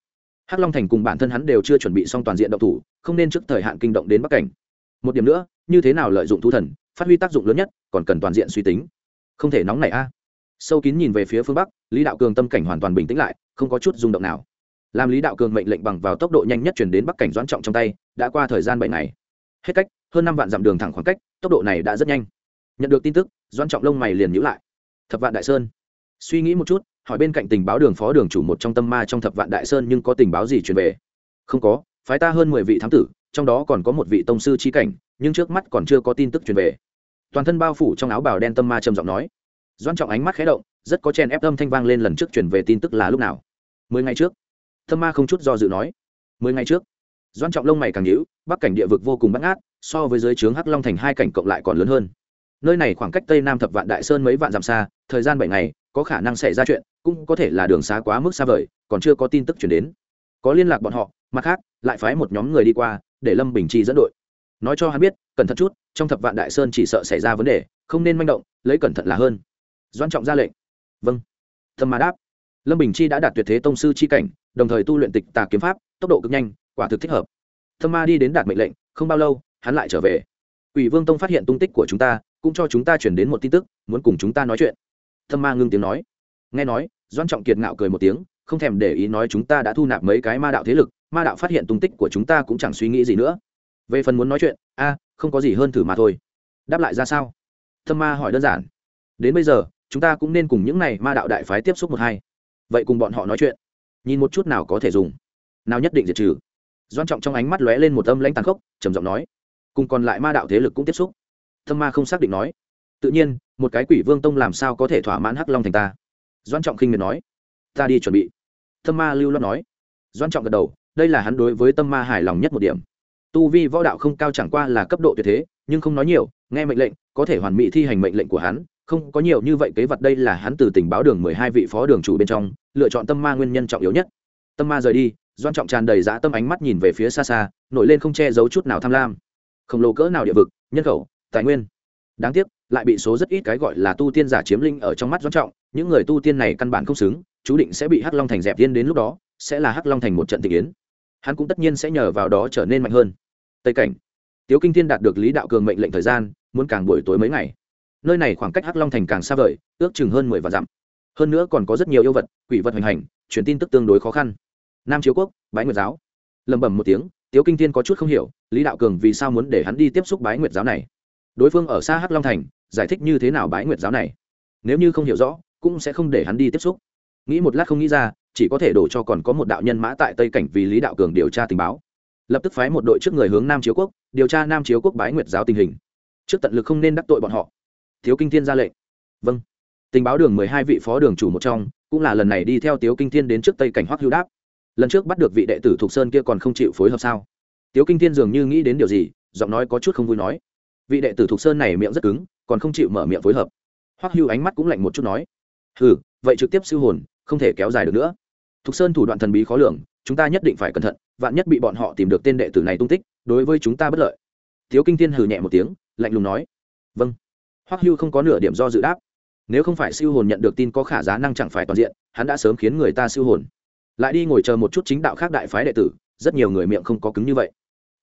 Hắc long thành cùng bản thân hắn đều chưa chuẩn bị xong toàn diện động thủ, không nên trước thời hạn kinh động đến bắc cảnh. Một điểm nữa, như thế nào lợi dụng thú thần, phát huy tác dụng lớn nhất, còn cần toàn diện suy tính. Không thể nóng này a sâu kín nhìn về phía phương bắc, lý đạo cường tâm cảnh hoàn toàn bình tĩnh lại, không có chút rung động nào. Làm lý đạo cường mệnh lệnh bằng vào tốc độ nhanh nhất chuyển đến bắc cảnh doãn trọng trong tay, đã qua thời gian bảy ngày. Hết cách, hơn năm vạn dặm đường thẳng khoảng cách, tốc độ này đã rất nhanh. Nhận được tin tức, doãn trọng lông mày liền nhữ lại. Thập vạn đại sơn. Suy nghĩ một chút, hỏi bên cạnh tình báo đường phó đường chủ một trong tâm ma trong thập vạn đại sơn nhưng có tình báo gì truyền về? Không có, phái ta hơn mười vị thám tử, trong đó còn có một vị tông sư trí cảnh, nhưng trước mắt còn chưa có tin tức truyền về. Toàn thân bao phủ trong áo bào đen tâm ma trầm giọng nói doan trọng ánh mắt khé động, rất có chen ép âm thanh vang lên lần trước truyền về tin tức là lúc nào? Mười ngày trước. Thâm ma không chút do dự nói. Mười ngày trước. Doan trọng lông mày càng nhữ bắc cảnh địa vực vô cùng bắt ngát, so với dưới trướng hắc long thành hai cảnh cộng lại còn lớn hơn. Nơi này khoảng cách tây nam thập vạn đại sơn mấy vạn dặm xa, thời gian bảy ngày, có khả năng xảy ra chuyện, cũng có thể là đường xá quá mức xa vời, còn chưa có tin tức chuyển đến. Có liên lạc bọn họ, mặt khác, lại phái một nhóm người đi qua, để lâm bình chi dẫn đội. Nói cho hắn biết, cẩn thận chút, trong thập vạn đại sơn chỉ sợ xảy ra vấn đề, không nên manh động, lấy cẩn thận là hơn doan trọng ra lệnh. Vâng. Thâm mà đáp. Lâm bình chi đã đạt tuyệt thế tông sư chi cảnh, đồng thời tu luyện tịch tà kiếm pháp, tốc độ cực nhanh, quả thực thích hợp. Thâm ma đi đến đạt mệnh lệnh, không bao lâu, hắn lại trở về. Ủy vương tông phát hiện tung tích của chúng ta, cũng cho chúng ta chuyển đến một tin tức, muốn cùng chúng ta nói chuyện. Thâm ma ngưng tiếng nói. Nghe nói, doan trọng kiệt ngạo cười một tiếng, không thèm để ý nói chúng ta đã thu nạp mấy cái ma đạo thế lực, ma đạo phát hiện tung tích của chúng ta cũng chẳng suy nghĩ gì nữa. Về phần muốn nói chuyện, a, không có gì hơn thử mà thôi. Đáp lại ra sao? Thâm ma hỏi đơn giản. Đến bây giờ chúng ta cũng nên cùng những này ma đạo đại phái tiếp xúc một hai. Vậy cùng bọn họ nói chuyện. Nhìn một chút nào có thể dùng. Nào nhất định diệt trừ. Doan trọng trong ánh mắt lóe lên một âm lãnh tàn khốc, trầm giọng nói. Cùng còn lại ma đạo thế lực cũng tiếp xúc. Thâm ma không xác định nói. Tự nhiên, một cái quỷ vương tông làm sao có thể thỏa mãn hắc long thành ta? Doan trọng khinh miệt nói. Ta đi chuẩn bị. Thâm ma lưu loát nói. Doan trọng gật đầu, đây là hắn đối với tâm ma hài lòng nhất một điểm. Tu vi võ đạo không cao chẳng qua là cấp độ tuyệt thế, nhưng không nói nhiều, nghe mệnh lệnh, có thể hoàn mỹ thi hành mệnh lệnh của hắn không có nhiều như vậy kế vật đây là hắn từ tình báo đường mười hai vị phó đường chủ bên trong, lựa chọn tâm ma nguyên nhân trọng yếu nhất. Tâm ma rời đi, doan trọng tràn đầy dã tâm ánh mắt nhìn về phía xa xa, nổi lên không che giấu chút nào tham lam. Khổng lồ cỡ nào địa vực, nhân khẩu, tài nguyên. Đáng tiếc, lại bị số rất ít cái gọi là tu tiên giả chiếm linh ở trong mắt doan trọng, những người tu tiên này căn bản không xứng, chú định sẽ bị hắc long thành dẹp tiên đến lúc đó, sẽ là hắc long thành một trận tình yến. Hắn cũng tất nhiên sẽ nhờ vào đó trở nên mạnh hơn. Tây cảnh, tiếu kinh thiên đạt được lý đạo cường mệnh lệnh thời gian, muốn càng buổi tối mấy ngày nơi này khoảng cách hắc long thành càng xa vời, ước chừng hơn mười vạn dặm. Hơn nữa còn có rất nhiều yêu vật, quỷ vật hoành hành, truyền tin tức tương đối khó khăn. Nam chiếu quốc, bái nguyệt giáo. Lẩm bẩm một tiếng, tiếu kinh thiên có chút không hiểu, lý đạo cường vì sao muốn để hắn đi tiếp xúc bái nguyệt giáo này? Đối phương ở xa hắc long thành, giải thích như thế nào bái nguyệt giáo này? Nếu như không hiểu rõ, cũng sẽ không để hắn đi tiếp xúc. Nghĩ một lát không nghĩ ra, chỉ có thể đổ cho còn có một đạo nhân mã tại tây cảnh vì lý đạo cường điều tra tình báo. Lập tức phái một đội trước người hướng nam chiếu quốc, điều tra nam chiếu quốc bái nguyệt giáo tình hình. Trước tận lực không nên đắc tội bọn họ thiếu kinh thiên ra lệnh. Vâng. Tình báo đường mười hai vị phó đường chủ một trong, cũng là lần này đi theo tiếu kinh thiên đến trước tây cảnh hoắc hữu đáp. Lần trước bắt được vị đệ tử thục sơn kia còn không chịu phối hợp sao? Tiếu kinh thiên dường như nghĩ đến điều gì, giọng nói có chút không vui nói. Vị đệ tử thục sơn này miệng rất cứng, còn không chịu mở miệng phối hợp. Hoắc hưu ánh mắt cũng lạnh một chút nói. Ừ vậy trực tiếp siêu hồn, không thể kéo dài được nữa. Thục sơn thủ đoạn thần bí khó lường, chúng ta nhất định phải cẩn thận, vạn nhất bị bọn họ tìm được tên đệ tử này tung tích, đối với chúng ta bất lợi. Tiếu kinh thiên hừ nhẹ một tiếng, lạnh lùng nói. Vâng hoắc hưu không có nửa điểm do dự đáp. Nếu không phải siêu hồn nhận được tin có khả giá năng chẳng phải toàn diện, hắn đã sớm khiến người ta siêu hồn. Lại đi ngồi chờ một chút chính đạo khác đại phái đệ tử, rất nhiều người miệng không có cứng như vậy.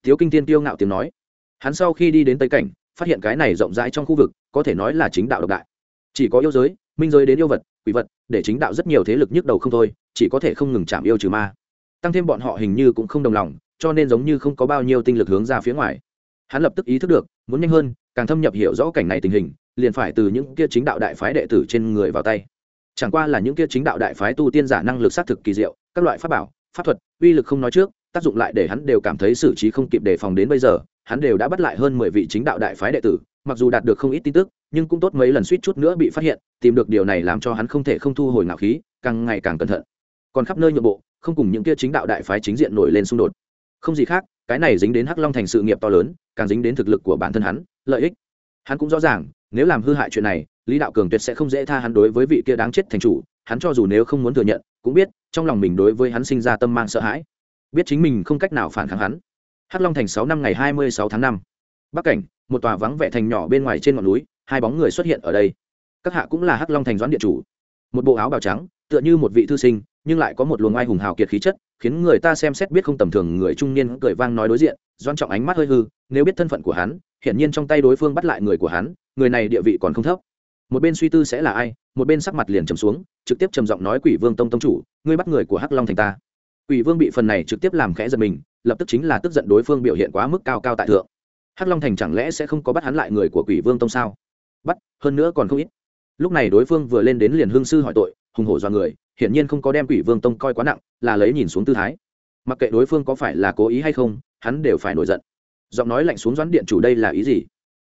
Thiếu kinh tiên tiêu ngạo tiếng nói. Hắn sau khi đi đến tây cảnh, phát hiện cái này rộng rãi trong khu vực, có thể nói là chính đạo độc đại. Chỉ có yêu giới, minh giới đến yêu vật, quỷ vật, để chính đạo rất nhiều thế lực nhức đầu không thôi, chỉ có thể không ngừng chạm yêu trừ ma. Tăng thêm bọn họ hình như cũng không đồng lòng, cho nên giống như không có bao nhiêu tinh lực hướng ra phía ngoài. Hắn lập tức ý thức được muốn nhanh hơn, càng thâm nhập hiểu rõ cảnh này tình hình, liền phải từ những kia chính đạo đại phái đệ tử trên người vào tay. Chẳng qua là những kia chính đạo đại phái tu tiên giả năng lực xác thực kỳ diệu, các loại pháp bảo, pháp thuật, uy lực không nói trước, tác dụng lại để hắn đều cảm thấy xử trí không kịp đề phòng đến bây giờ, hắn đều đã bắt lại hơn mười vị chính đạo đại phái đệ tử, mặc dù đạt được không ít tin tức, nhưng cũng tốt mấy lần suýt chút nữa bị phát hiện, tìm được điều này làm cho hắn không thể không thu hồi ngạo khí, càng ngày càng cẩn thận. Còn khắp nơi nhượng bộ, không cùng những kia chính đạo đại phái chính diện nổi lên xung đột. Không gì khác cái này dính đến hắc long thành sự nghiệp to lớn, càng dính đến thực lực của bản thân hắn, lợi ích. Hắn cũng rõ ràng, nếu làm hư hại chuyện này, lý đạo cường tuyệt sẽ không dễ tha hắn đối với vị kia đáng chết thành chủ, hắn cho dù nếu không muốn thừa nhận, cũng biết, trong lòng mình đối với hắn sinh ra tâm mang sợ hãi. Biết chính mình không cách nào phản kháng hắn. Hắc long thành sáu năm ngày hai mươi sáu tháng năm. Bắc cảnh, một tòa vắng vẻ thành nhỏ bên ngoài trên ngọn núi, hai bóng người xuất hiện ở đây. Các hạ cũng là hắc long thành doãn điện chủ. Một bộ áo bào trắng, tựa như một vị thư sinh nhưng lại có một luồng ai hùng hào kiệt khí chất, khiến người ta xem xét biết không tầm thường người trung niên cười vang nói đối diện, doan trọng ánh mắt hơi hư, nếu biết thân phận của hắn, hiển nhiên trong tay đối phương bắt lại người của hắn, người này địa vị còn không thấp. Một bên suy tư sẽ là ai, một bên sắc mặt liền trầm xuống, trực tiếp trầm giọng nói quỷ vương tông tông chủ, ngươi bắt người của hắc long thành ta. Quỷ vương bị phần này trực tiếp làm khẽ giật mình, lập tức chính là tức giận đối phương biểu hiện quá mức cao cao tại thượng. Hắc long thành chẳng lẽ sẽ không có bắt hắn lại người của quỷ vương tông sao? Bắt, hơn nữa còn không ít. Lúc này đối phương vừa lên đến liền hương sư hỏi tội, hùng hổ do người hiển nhiên không có đem quỷ vương tông coi quá nặng, là lấy nhìn xuống tư thái. Mặc kệ đối phương có phải là cố ý hay không, hắn đều phải nổi giận. Giọng nói lạnh xuống doãn điện chủ đây là ý gì?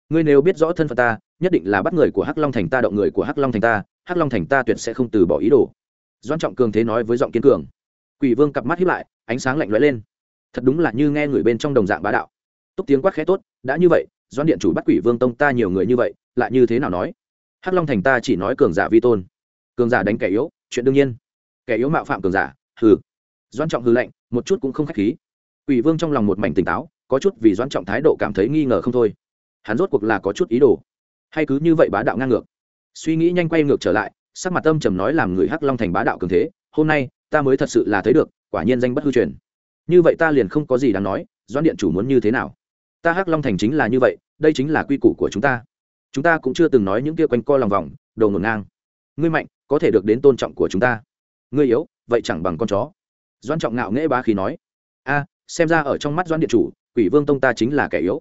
Ngươi nếu biết rõ thân phận ta, nhất định là bắt người của hắc long thành ta, động người của hắc long thành ta, hắc long thành ta tuyệt sẽ không từ bỏ ý đồ. Doãn trọng cường thế nói với giọng kiên cường. Quỷ vương cặp mắt hiếp lại, ánh sáng lạnh lóe lên. Thật đúng là như nghe người bên trong đồng dạng bá đạo. Túc tiếng quát khẽ tốt, đã như vậy, doãn điện chủ bắt quỷ vương tông ta nhiều người như vậy, lại như thế nào nói? Hắc long thành ta chỉ nói cường giả vi tôn. Cường giả đánh kẻ yếu chuyện đương nhiên. Kẻ yếu mạo phạm cường giả, hừ. Doan trọng hư lệnh một chút cũng không khách khí. Quỷ vương trong lòng một mảnh tỉnh táo, có chút vì doan trọng thái độ cảm thấy nghi ngờ không thôi. Hắn rốt cuộc là có chút ý đồ. Hay cứ như vậy bá đạo ngang ngược. Suy nghĩ nhanh quay ngược trở lại, sắc mặt tâm trầm nói làm người hắc long thành bá đạo cường thế, hôm nay, ta mới thật sự là thấy được, quả nhiên danh bất hư truyền. Như vậy ta liền không có gì đáng nói doan điện chủ muốn như thế nào? Ta hắc long thành chính là như vậy, đây chính là quy củ của chúng ta. Chúng ta cũng chưa từng nói những kia quanh co lòng vòng đầu ngổn ngang ngươi mạnh, có thể được đến tôn trọng của chúng ta. Ngươi yếu, vậy chẳng bằng con chó. Doan trọng ngạo nghễ bá khí nói. A, xem ra ở trong mắt doan điện chủ, quỷ vương tông ta chính là kẻ yếu.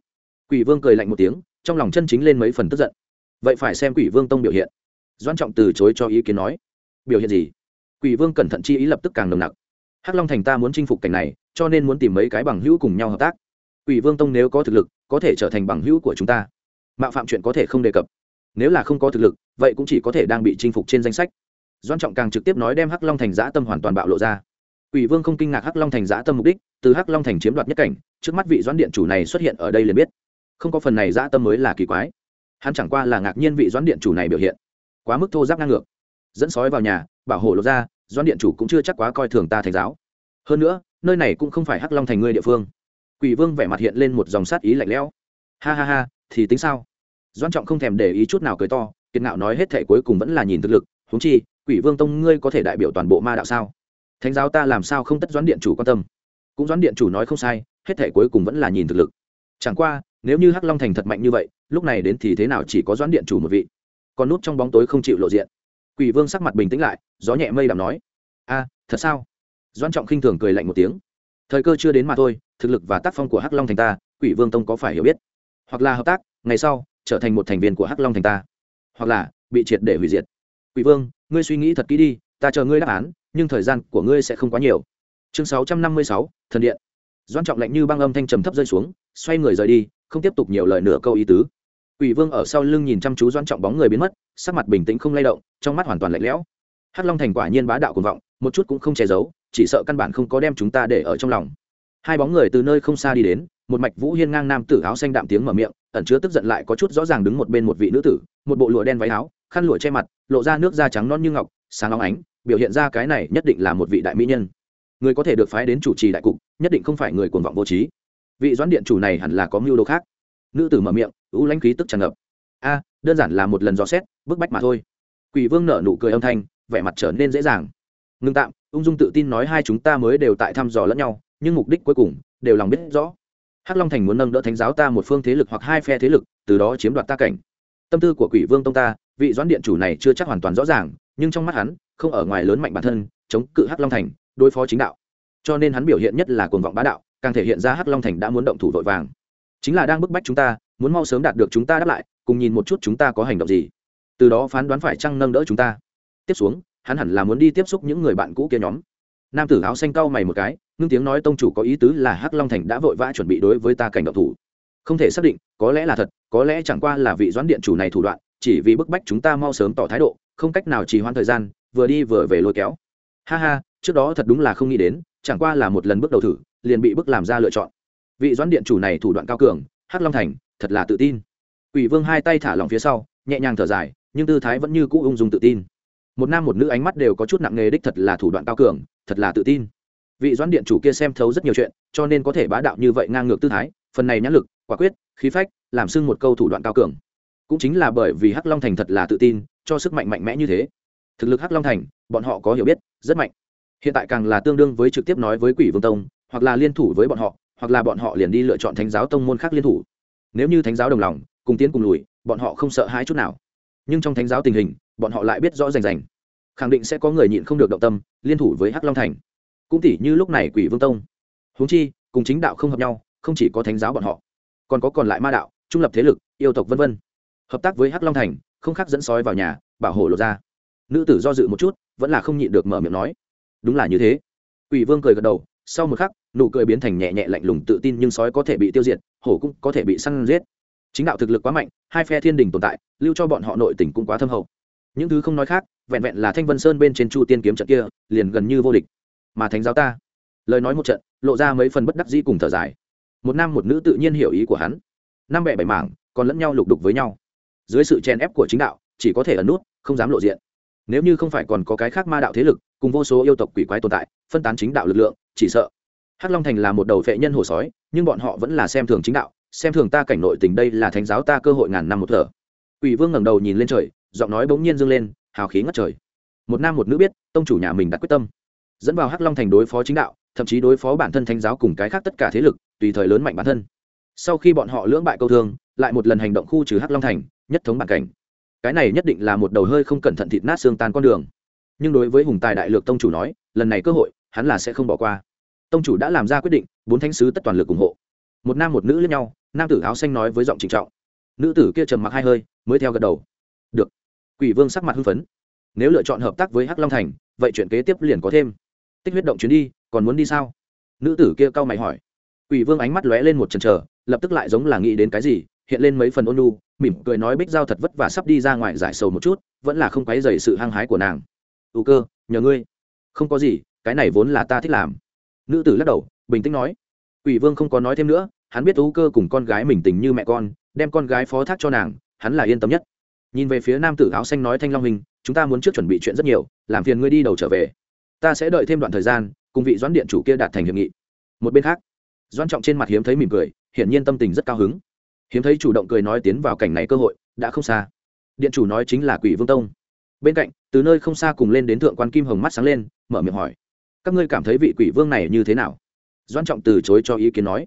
Quỷ vương cười lạnh một tiếng, trong lòng chân chính lên mấy phần tức giận. Vậy phải xem quỷ vương tông biểu hiện. Doan trọng từ chối cho ý kiến nói. Biểu hiện gì? Quỷ vương cẩn thận chi ý lập tức càng nồng nặc. Hắc long thành ta muốn chinh phục cảnh này, cho nên muốn tìm mấy cái bằng hữu cùng nhau hợp tác. Quỷ vương tông nếu có thực lực, có thể trở thành bằng hữu của chúng ta. Mạo phạm chuyện có thể không đề cập nếu là không có thực lực vậy cũng chỉ có thể đang bị chinh phục trên danh sách doan trọng càng trực tiếp nói đem hắc long thành giã tâm hoàn toàn bạo lộ ra Quỷ Vương không kinh ngạc Hắc Long Thành giã tâm mục đích, từ Hắc Long Thành chiếm đoạt nhất cảnh, trước mắt vị doãn điện chủ này xuất hiện ở đây liền biết, không có phần này giã tâm mới là kỳ quái. Hắn chẳng qua là ngạc nhiên vị doãn điện chủ này biểu hiện, quá mức thô giáp ngang ngược, dẫn sói vào nhà, bảo hộ lộ ra, doãn điện chủ cũng chưa chắc quá coi thường ta thành giáo. Hơn nữa, nơi này cũng không phải Hắc Long Thành ngươi địa phương. Quỷ Vương vẻ mặt hiện lên một dòng sát ý lạnh lẽo. Ha ha ha, thì tính sao? Doan Trọng không thèm để ý chút nào cười to, kiệt ngạo nói hết thể cuối cùng vẫn là nhìn thực lực, huống chi, Quỷ Vương tông ngươi có thể đại biểu toàn bộ ma đạo sao? thánh giáo ta làm sao không tất doãn điện chủ quan tâm? Cũng doãn điện chủ nói không sai hết thể cuối cùng vẫn là nhìn thực lực. Chẳng qua nếu như hắc long thành thật mạnh như vậy lúc này đến thì thế nào chỉ có doãn điện chủ một vị. Còn nút trong bóng tối không chịu lộ diện. Quỷ vương sắc mặt bình tĩnh lại gió nhẹ mây đàm nói a thật sao? Doãn trọng khinh thường cười lạnh một tiếng thời cơ chưa đến mà thôi thực lực và tác phong của hắc long thành ta quỷ vương tông có phải hiểu biết? Hoặc là hợp tác ngày sau trở thành một thành viên của hắc long thành ta. Hoặc là bị triệt để hủy diệt. Quỷ vương ngươi suy nghĩ thật kỹ đi ta chờ ngươi đáp án nhưng thời gian của ngươi sẽ không quá nhiều. Chương sáu trăm năm mươi sáu thần điện. Doan trọng lạnh như băng âm thanh trầm thấp rơi xuống xoay người rời đi không tiếp tục nhiều lời nửa câu ý tứ. Quỷ Vương ở sau lưng nhìn chăm chú Doan Trọng bóng người biến mất, sắc mặt bình tĩnh không lay động, trong mắt hoàn toàn lạnh lẽo. Hắc Long Thành quả nhiên bá đạo cuồng vọng, một chút cũng không che giấu, chỉ sợ căn bản không có đem chúng ta để ở trong lòng. Hai bóng người từ nơi không xa đi đến một mạch vũ hiên ngang nam tử áo xanh đạm tiếng mở miệng ẩn chứa tức giận lại có chút rõ ràng đứng một bên một vị nữ tử, một bộ lụa đen váy áo, khăn lụa che mặt, lộ ra nước da trắng non như ngọc, sáng óng ánh, biểu hiện ra cái này nhất định là một vị đại mỹ nhân. Người có thể được phái đến chủ trì đại cục, nhất định không phải người cuồng vọng vô trí. Vị doãn điện chủ này hẳn là có mưu đồ khác. Nữ tử mở miệng, ưu lãnh khí tức tràn ngập. A, đơn giản là một lần dò xét, bức bách mà thôi. Quỷ vương nở nụ cười âm thanh, vẻ mặt trở nên dễ dàng. Ngưng tạm, ung dung tự tin nói hai chúng ta mới đều tại thăm dò lẫn nhau, nhưng mục đích cuối cùng, đều lòng biết rõ hắc long thành muốn nâng đỡ thánh giáo ta một phương thế lực hoặc hai phe thế lực, từ đó chiếm đoạt ta cảnh. Tâm tư của quỷ vương tông ta, vị doãn điện chủ này chưa chắc hoàn toàn rõ ràng, nhưng trong mắt hắn, không ở ngoài lớn mạnh bản thân, chống cự hắc long thành, đối phó chính đạo. Cho nên hắn biểu hiện nhất là cuồng vọng bá đạo, càng thể hiện ra hắc long thành đã muốn động thủ vội vàng. Chính là đang bức bách chúng ta, muốn mau sớm đạt được chúng ta đáp lại, cùng nhìn một chút chúng ta có hành động gì. Từ đó phán đoán phải chăng nâng đỡ chúng ta. Tiếp xuống, hắn hẳn là muốn đi tiếp xúc những người bạn cũ kia nhóm nam tử áo xanh cau mày một cái, ngưng tiếng nói tông chủ có ý tứ là hắc long thành đã vội vã chuẩn bị đối với ta cảnh độc thủ. Không thể xác định, có lẽ là thật, có lẽ chẳng qua là vị doãn điện chủ này thủ đoạn, chỉ vì bức bách chúng ta mau sớm tỏ thái độ, không cách nào trì hoãn thời gian, vừa đi vừa về lôi kéo. Ha ha, trước đó thật đúng là không nghĩ đến, chẳng qua là một lần bước đầu thử, liền bị bức làm ra lựa chọn. Vị doãn điện chủ này thủ đoạn cao cường, hắc long thành, thật là tự tin. Ủy vương hai tay thả lỏng phía sau, nhẹ nhàng thở dài, nhưng tư thái vẫn như cũ ung dung tự tin. Một nam một nữ ánh mắt đều có chút nặng nề đích thật là thủ đoạn cao cường thật là tự tin. Vị doãn điện chủ kia xem thấu rất nhiều chuyện, cho nên có thể bá đạo như vậy ngang ngược tư thái, phần này nhãn lực, quả quyết, khí phách, làm sưng một câu thủ đoạn cao cường. Cũng chính là bởi vì hắc long thành thật là tự tin, cho sức mạnh mạnh mẽ như thế. Thực lực hắc long thành, bọn họ có hiểu biết, rất mạnh. Hiện tại càng là tương đương với trực tiếp nói với quỷ vương tông, hoặc là liên thủ với bọn họ, hoặc là bọn họ liền đi lựa chọn thánh giáo tông môn khác liên thủ. Nếu như thánh giáo đồng lòng, cùng tiến cùng lùi, bọn họ không sợ hãi chút nào. Nhưng trong thánh giáo tình hình, bọn họ lại biết rõ rành rành khẳng định sẽ có người nhịn không được động tâm, liên thủ với hắc long thành. Cũng tỉ như lúc này quỷ vương tông. Huống chi, cùng chính đạo không hợp nhau, không chỉ có thánh giáo bọn họ, còn có còn lại ma đạo, trung lập thế lực, yêu tộc v v hợp tác với hắc long thành, không khác dẫn sói vào nhà, bảo hộ lột ra nữ tử do dự một chút, vẫn là không nhịn được mở miệng nói. Đúng là như thế. Quỷ vương cười gật đầu, sau một khắc, nụ cười biến thành nhẹ nhẹ lạnh lùng tự tin nhưng sói có thể bị tiêu diệt, hổ cũng có thể bị săn giết. Chính đạo thực lực quá mạnh, hai phe thiên đình tồn tại, lưu cho bọn họ nội tình cũng quá thâm hậu những thứ không nói khác, vẹn vẹn là thanh vân sơn bên trên chu tiên kiếm trận kia, liền gần như vô địch. Mà thánh giáo ta, lời nói một trận, lộ ra mấy phần bất đắc dĩ cùng thở dài. Một nam một nữ tự nhiên hiểu ý của hắn. Năm bẻ bảy mảng, còn lẫn nhau lục đục với nhau. Dưới sự chèn ép của chính đạo, chỉ có thể ẩn nút, không dám lộ diện. Nếu như không phải còn có cái khác ma đạo thế lực, cùng vô số yêu tộc quỷ quái tồn tại, phân tán chính đạo lực lượng, chỉ sợ. Hắc long thành là một đầu phệ nhân hồ sói, nhưng bọn họ vẫn là xem thường chính đạo, xem thường ta cảnh nội tình đây là thánh giáo ta cơ hội ngàn năm một thở. Quỷ vương ngẩng đầu nhìn lên trời giọng nói bỗng nhiên dâng lên, hào khí ngất trời. Một nam một nữ biết, tông chủ nhà mình đặt quyết tâm. Dẫn vào hắc long thành đối phó chính đạo, thậm chí đối phó bản thân thánh giáo cùng cái khác tất cả thế lực, tùy thời lớn mạnh bản thân. Sau khi bọn họ lưỡng bại câu thương, lại một lần hành động khu trừ hắc long thành, nhất thống bản cảnh. Cái này nhất định là một đầu hơi không cẩn thận thịt nát xương tan con đường. Nhưng đối với hùng tài đại lược tông chủ nói, lần này cơ hội, hắn là sẽ không bỏ qua. Tông chủ đã làm ra quyết định, bốn thánh sứ tất toàn lực ủng hộ. Một nam một nữ lẫn nhau, nam tử áo xanh nói với giọng trịnh trọng. Nữ tử kia trầm mặc hai hơi, mới theo gật đầu. Được quỷ vương sắc mặt hưng phấn. Nếu lựa chọn hợp tác với hắc long thành, vậy chuyện kế tiếp liền có thêm. Tích huyết động chuyến đi, còn muốn đi sao? Nữ tử kia cau mày hỏi. Quỷ vương ánh mắt lóe lên một chần chờ, lập tức lại giống là nghĩ đến cái gì, hiện lên mấy phần ôn lu mỉm cười nói bích giao thật vất vả sắp đi ra ngoài giải sầu một chút, vẫn là không quấy dày sự hăng hái của nàng. Ưu cơ, nhờ ngươi. Không có gì, cái này vốn là ta thích làm. Nữ tử lắc đầu, bình tĩnh nói. Quỷ vương không có nói thêm nữa, hắn biết ưu cơ cùng con gái mình tình như mẹ con, đem con gái phó thác cho nàng, hắn là yên tâm nhất nhìn về phía nam tử áo xanh nói thanh long hình chúng ta muốn trước chuẩn bị chuyện rất nhiều, làm phiền ngươi đi đầu trở về. Ta sẽ đợi thêm đoạn thời gian, cùng vị doãn điện chủ kia đạt thành hiệp nghị. Một bên khác, doãn trọng trên mặt hiếm thấy mỉm cười, hiển nhiên tâm tình rất cao hứng. Hiếm thấy chủ động cười nói tiến vào cảnh này cơ hội, đã không xa. Điện chủ nói chính là quỷ vương tông. Bên cạnh, từ nơi không xa cùng lên đến thượng quan kim hồng mắt sáng lên, mở miệng hỏi, các ngươi cảm thấy vị quỷ vương này như thế nào? Doãn trọng từ chối cho ý kiến nói.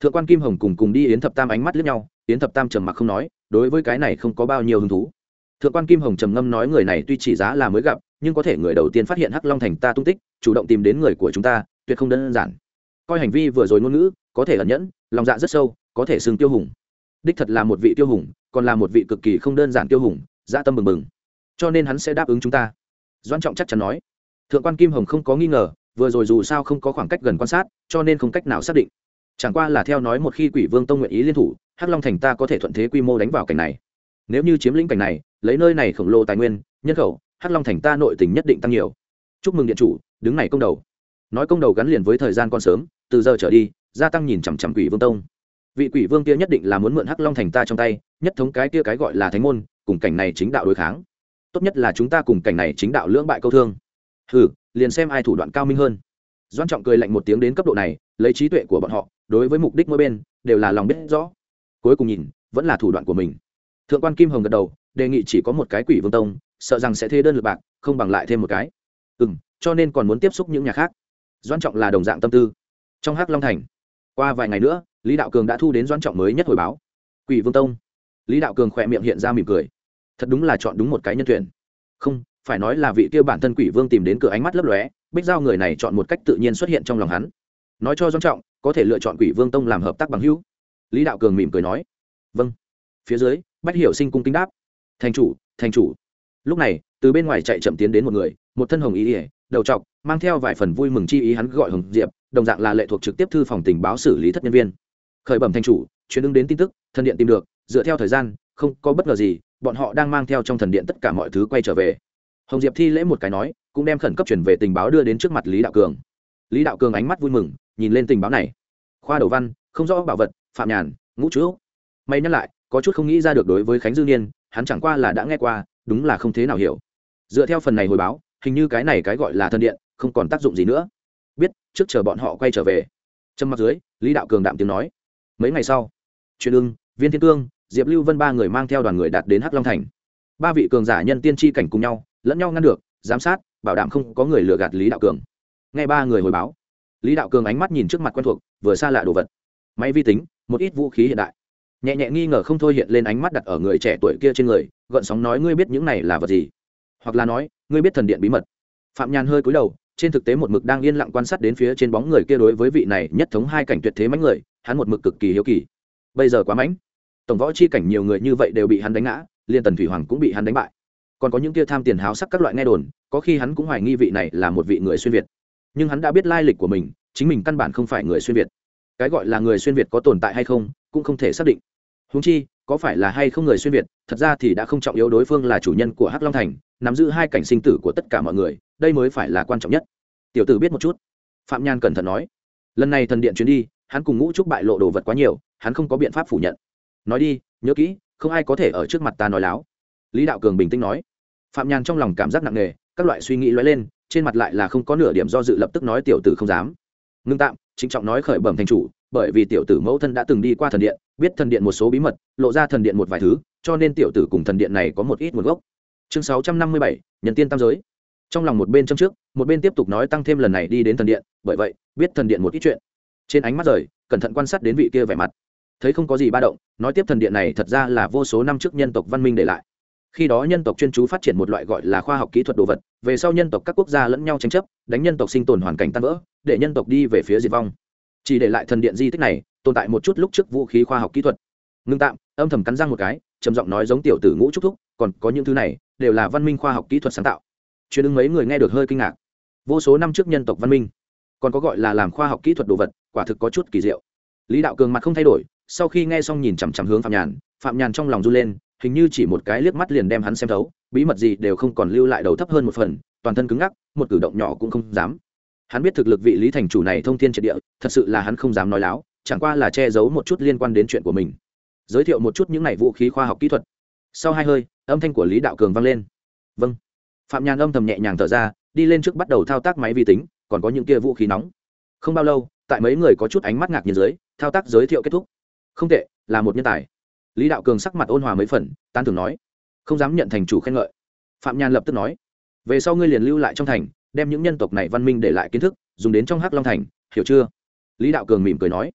Thượng quan kim hồng cùng cùng đi yến thập tam ánh mắt lướt nhau, yến thập tam trầm mặc không nói đối với cái này không có bao nhiêu hứng thú. Thượng quan kim hồng trầm ngâm nói người này tuy chỉ giá là mới gặp, nhưng có thể người đầu tiên phát hiện hắc long thành ta tung tích, chủ động tìm đến người của chúng ta, tuyệt không đơn giản. Coi hành vi vừa rồi ngôn ngữ, có thể ẩn nhẫn, lòng dạ rất sâu, có thể xưng tiêu hùng. Đích thật là một vị tiêu hùng, còn là một vị cực kỳ không đơn giản tiêu hùng dã tâm bừng bừng. Cho nên hắn sẽ đáp ứng chúng ta. Doan trọng chắc chắn nói. Thượng quan kim hồng không có nghi ngờ, vừa rồi dù sao không có khoảng cách gần quan sát, cho nên không cách nào xác định. Chẳng qua là theo nói một khi quỷ vương tông nguyện ý liên thủ hắc long thành ta có thể thuận thế quy mô đánh vào cảnh này. Nếu như chiếm lĩnh cảnh này, lấy nơi này khổng lồ tài nguyên, nhân khẩu, hắc long thành ta nội tình nhất định tăng nhiều. Chúc mừng điện chủ, đứng này công đầu. Nói công đầu gắn liền với thời gian còn sớm, từ giờ trở đi, gia tăng nhìn chằm chằm quỷ vương tông. Vị quỷ vương kia nhất định là muốn mượn hắc long thành ta trong tay, nhất thống cái kia cái gọi là thánh môn, cùng cảnh này chính đạo đối kháng. Tốt nhất là chúng ta cùng cảnh này chính đạo lưỡng bại câu thương. Ừ liền xem ai thủ đoạn cao minh hơn. Doan trọng cười lạnh một tiếng đến cấp độ này, lấy trí tuệ của bọn họ, đối với mục đích mỗi bên, đều là lòng biết rõ cuối cùng nhìn, vẫn là thủ đoạn của mình. Thượng quan kim hồng gật đầu, đề nghị chỉ có một cái quỷ vương tông, sợ rằng sẽ thế đơn lượt bạc, không bằng lại thêm một cái. Ừ m cho nên còn muốn tiếp xúc những nhà khác. Doan trọng là đồng dạng tâm tư. Trong hắc long thành, qua vài ngày nữa, lý đạo cường đã thu đến doan trọng mới nhất hồi báo. Quỷ vương tông. Lý đạo cường khỏe miệng hiện ra mỉm cười. Thật đúng là chọn đúng một cái nhân tuyển. Không, phải nói là vị kia bản thân quỷ vương tìm đến cửa ánh mắt lấp lóe, bích giao người này chọn một cách tự nhiên xuất hiện trong lòng hắn. Nói cho doan trọng, có thể lựa chọn quỷ vương tông làm hợp tác bằng hữu lý đạo cường mỉm cười nói vâng. Phía dưới, bách hiểu sinh cung kính đáp, thành chủ thành chủ. Lúc này, từ bên ngoài chạy chậm tiến đến một người, một thân hồng ý ỉa đầu t mang theo vài phần vui mừng chi ý hắn gọi hồng diệp, đồng dạng là lệ thuộc trực tiếp thư phòng tình báo xử lý thất nhân viên. Khởi bẩm thành chủ, chuyến ứng đến tin tức, thần điện tìm được, dựa theo thời gian, không có bất ngờ gì, bọn họ đang mang theo trong thần điện tất cả mọi thứ quay trở về. Hồng diệp thi lễ một cái nói, cũng đem khẩn cấp chuyển về tình báo đưa đến trước mặt lý đạo cường. Lý đạo cường ánh mắt vui mừng, nhìn lên tình báo này. Khoa đầu văn, không rõ bảo vật phạm nhàn, ngũ chữ may nhắc lại, có chút không nghĩ ra được đối với khánh dư niên, hắn chẳng qua là đã nghe qua, đúng là không thế nào hiểu. Dựa theo phần này hồi báo, hình như cái này cái gọi là thân điện, không còn tác dụng gì nữa. Biết, trước chờ bọn họ quay trở về. Trầm mặc dưới, lý đạo cường đạm tiếng nói. Mấy ngày sau truyền ưng, viên thiên cương, diệp lưu vân ba người mang theo đoàn người đạt đến hắc long thành. Ba vị cường giả nhân tiên tri cảnh cùng nhau, lẫn nhau ngăn được, giám sát, bảo đảm không có người lừa gạt lý đạo cường. Nghe ba người hồi báo, lý đạo cường ánh mắt nhìn trước mặt quen thuộc, vừa xa lạ đồ vật máy vi tính một ít vũ khí hiện đại. Nhẹ nhẹ nghi ngờ không thôi hiện lên ánh mắt đặt ở người trẻ tuổi kia trên người gợn sóng nói ngươi biết những này là vật gì? Hoặc là nói ngươi biết thần điện bí mật. Phạm nhàn hơi cúi đầu trên thực tế một mực đang yên lặng quan sát đến phía trên bóng người kia đối với vị này nhất thống hai cảnh tuyệt thế mánh người hắn một mực cực kỳ hiếu kỳ. Bây giờ quá mánh, tổng võ chi cảnh nhiều người như vậy đều bị hắn đánh ngã liên tần thủy hoàng cũng bị hắn đánh bại. Còn có những kia tham tiền háo sắc các loại nghe đồn có khi hắn cũng hoài nghi vị này là một vị người xuyên việt. Nhưng hắn đã biết lai lịch của mình chính mình căn bản không phải người xuyên việt cái gọi là người xuyên việt có tồn tại hay không cũng không thể xác định. Húng chi, có phải là hay không người xuyên việt, thật ra thì đã không trọng yếu đối phương là chủ nhân của hắc long thành, nắm giữ hai cảnh sinh tử của tất cả mọi người, đây mới phải là quan trọng nhất. Tiểu tử biết một chút. Phạm nhan cẩn thận nói. Lần này thần điện chuyến đi, hắn cùng ngũ trúc bại lộ đồ vật quá nhiều, hắn không có biện pháp phủ nhận. Nói đi, nhớ kỹ, không ai có thể ở trước mặt ta nói láo. Lý đạo cường bình tĩnh nói. Phạm nhan trong lòng cảm giác nặng nề, các loại suy nghĩ lóe lên, trên mặt lại là không có nửa điểm do dự lập tức nói tiểu tử không dám. Ngưng tạm trịnh trọng nói khởi bẩm thành chủ, bởi vì tiểu tử mẫu thân đã từng đi qua thần điện, biết thần điện một số bí mật, lộ ra thần điện một vài thứ, cho nên tiểu tử cùng thần điện này có một ít nguồn gốc. Chương sáu trăm năm mươi bảy, nhân tiên tam giới. Trong lòng một bên châm trước, một bên tiếp tục nói tăng thêm lần này đi đến thần điện, bởi vậy, biết thần điện một ít chuyện. Trên ánh mắt rời, cẩn thận quan sát đến vị kia vẻ mặt. Thấy không có gì ba động, nói tiếp thần điện này thật ra là vô số năm trước nhân tộc văn minh để lại. Khi đó nhân tộc chuyên chú phát triển một loại gọi là khoa học kỹ thuật đồ vật, về sau nhân tộc các quốc gia lẫn nhau tranh chấp, đánh nhân tộc sinh tồn hoàn cảnh tan vỡ để nhân tộc đi về phía diệt vong. Chỉ để lại thần điện di tích này, tồn tại một chút lúc trước vũ khí khoa học kỹ thuật. Ngưng tạm, âm thầm cắn răng một cái, trầm giọng nói giống tiểu tử ngũ trúc thúc, còn có những thứ này, đều là văn minh khoa học kỹ thuật sáng tạo. Chuyện ứng mấy người nghe được hơi kinh ngạc. Vô số năm trước nhân tộc văn minh, còn có gọi là làm khoa học kỹ thuật đồ vật, quả thực có chút kỳ diệu. Lý đạo cường mặt không thay đổi, sau khi nghe xong nhìn chằm chằm hướng phạm nhàn phạm nhàn trong lòng run lên, hình như chỉ một cái liếc mắt liền đem hắn xem thấu, bí mật gì đều không còn lưu lại đầu thấp hơn một phần, toàn thân cứng ngắc, một cử động nhỏ cũng không dám hắn biết thực lực vị lý thành chủ này thông thiên triệt địa, thật sự là hắn không dám nói láo, chẳng qua là che giấu một chút liên quan đến chuyện của mình. Giới thiệu một chút những này vũ khí khoa học kỹ thuật. Sau hai hơi, âm thanh của lý đạo cường vang lên. Vâng. Phạm nhàn âm thầm nhẹ nhàng thở ra, đi lên trước bắt đầu thao tác máy vi tính, còn có những kia vũ khí nóng. Không bao lâu, tại mấy người có chút ánh mắt ngạc nhiên dưới, thao tác giới thiệu kết thúc. Không tệ, là một nhân tài. Lý đạo cường sắc mặt ôn hòa mấy phần tan thường nói. Không dám nhận thành chủ khen ngợi. Phạm nhàn lập tức nói. Về sau ngươi liền lưu lại trong thành đem những nhân tộc này văn minh để lại kiến thức, dùng đến trong hắc long thành, hiểu chưa? Lý đạo cường mỉm cười nói.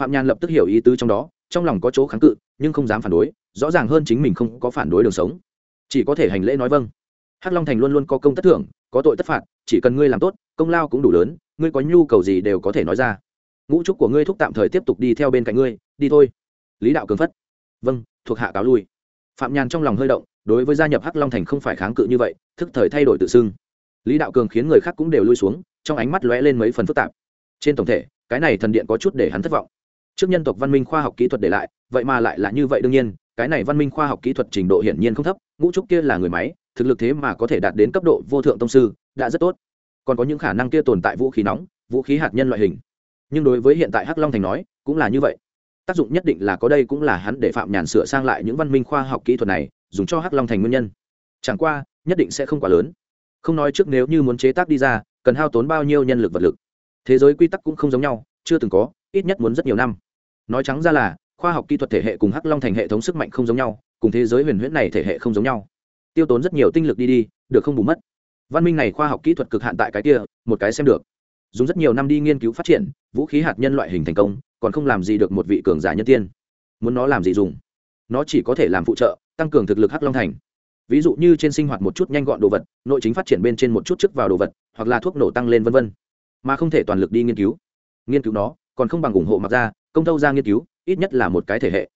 Phạm nhàn lập tức hiểu ý tứ trong đó, trong lòng có chỗ kháng cự, nhưng không dám phản đối, rõ ràng hơn chính mình không có phản đối đường sống. Chỉ có thể hành lễ nói vâng. Hắc long thành luôn luôn có công tất thưởng, có tội tất phạt, chỉ cần ngươi làm tốt, công lao cũng đủ lớn, ngươi có nhu cầu gì đều có thể nói ra. Ngũ trúc của ngươi thúc tạm thời tiếp tục đi theo bên cạnh ngươi, đi thôi. Lý đạo cường phất. Vâng thuộc hạ cáo lui. Phạm nhàn trong lòng hơi động, đối với gia nhập hắc long thành không phải kháng cự như vậy, thức thời thay đổi tự xưng lý đạo cường khiến người khác cũng đều lui xuống, trong ánh mắt lóe lên mấy phần phức tạp. Trên tổng thể, cái này thần điện có chút để hắn thất vọng. Trước nhân tộc văn minh khoa học kỹ thuật để lại, vậy mà lại là như vậy đương nhiên, cái này văn minh khoa học kỹ thuật trình độ hiển nhiên không thấp, ngũ trúc kia là người máy, thực lực thế mà có thể đạt đến cấp độ vô thượng tông sư, đã rất tốt. Còn có những khả năng kia tồn tại vũ khí nóng, vũ khí hạt nhân loại hình. Nhưng đối với hiện tại hắc long thành nói, cũng là như vậy. Tác dụng nhất định là có đây cũng là hắn để phạm nhàn sửa sang lại những văn minh khoa học kỹ thuật này, dùng cho hắc long thành nguyên nhân. Chẳng qua, nhất định sẽ không quá lớn không nói trước nếu như muốn chế tác đi ra, cần hao tốn bao nhiêu nhân lực vật lực. Thế giới quy tắc cũng không giống nhau, chưa từng có, ít nhất muốn rất nhiều năm. Nói trắng ra là, khoa học kỹ thuật thể hệ cùng hắc long thành hệ thống sức mạnh không giống nhau, cùng thế giới huyền huyễn này thể hệ không giống nhau. Tiêu tốn rất nhiều tinh lực đi đi, được không bù mất. Văn minh này khoa học kỹ thuật cực hạn tại cái kia, một cái xem được. Dùng rất nhiều năm đi nghiên cứu phát triển, vũ khí hạt nhân loại hình thành công, còn không làm gì được một vị cường giả nhân tiên. Muốn nó làm gì dùng? Nó chỉ có thể làm phụ trợ, tăng cường thực lực hắc long thành ví dụ như trên sinh hoạt một chút nhanh gọn đồ vật, nội chính phát triển bên trên một chút chức vào đồ vật, hoặc là thuốc nổ tăng lên v v mà không thể toàn lực đi nghiên cứu. Nghiên cứu nó, còn không bằng ủng hộ mặc ra, công tâu ra nghiên cứu, ít nhất là một cái thể hệ.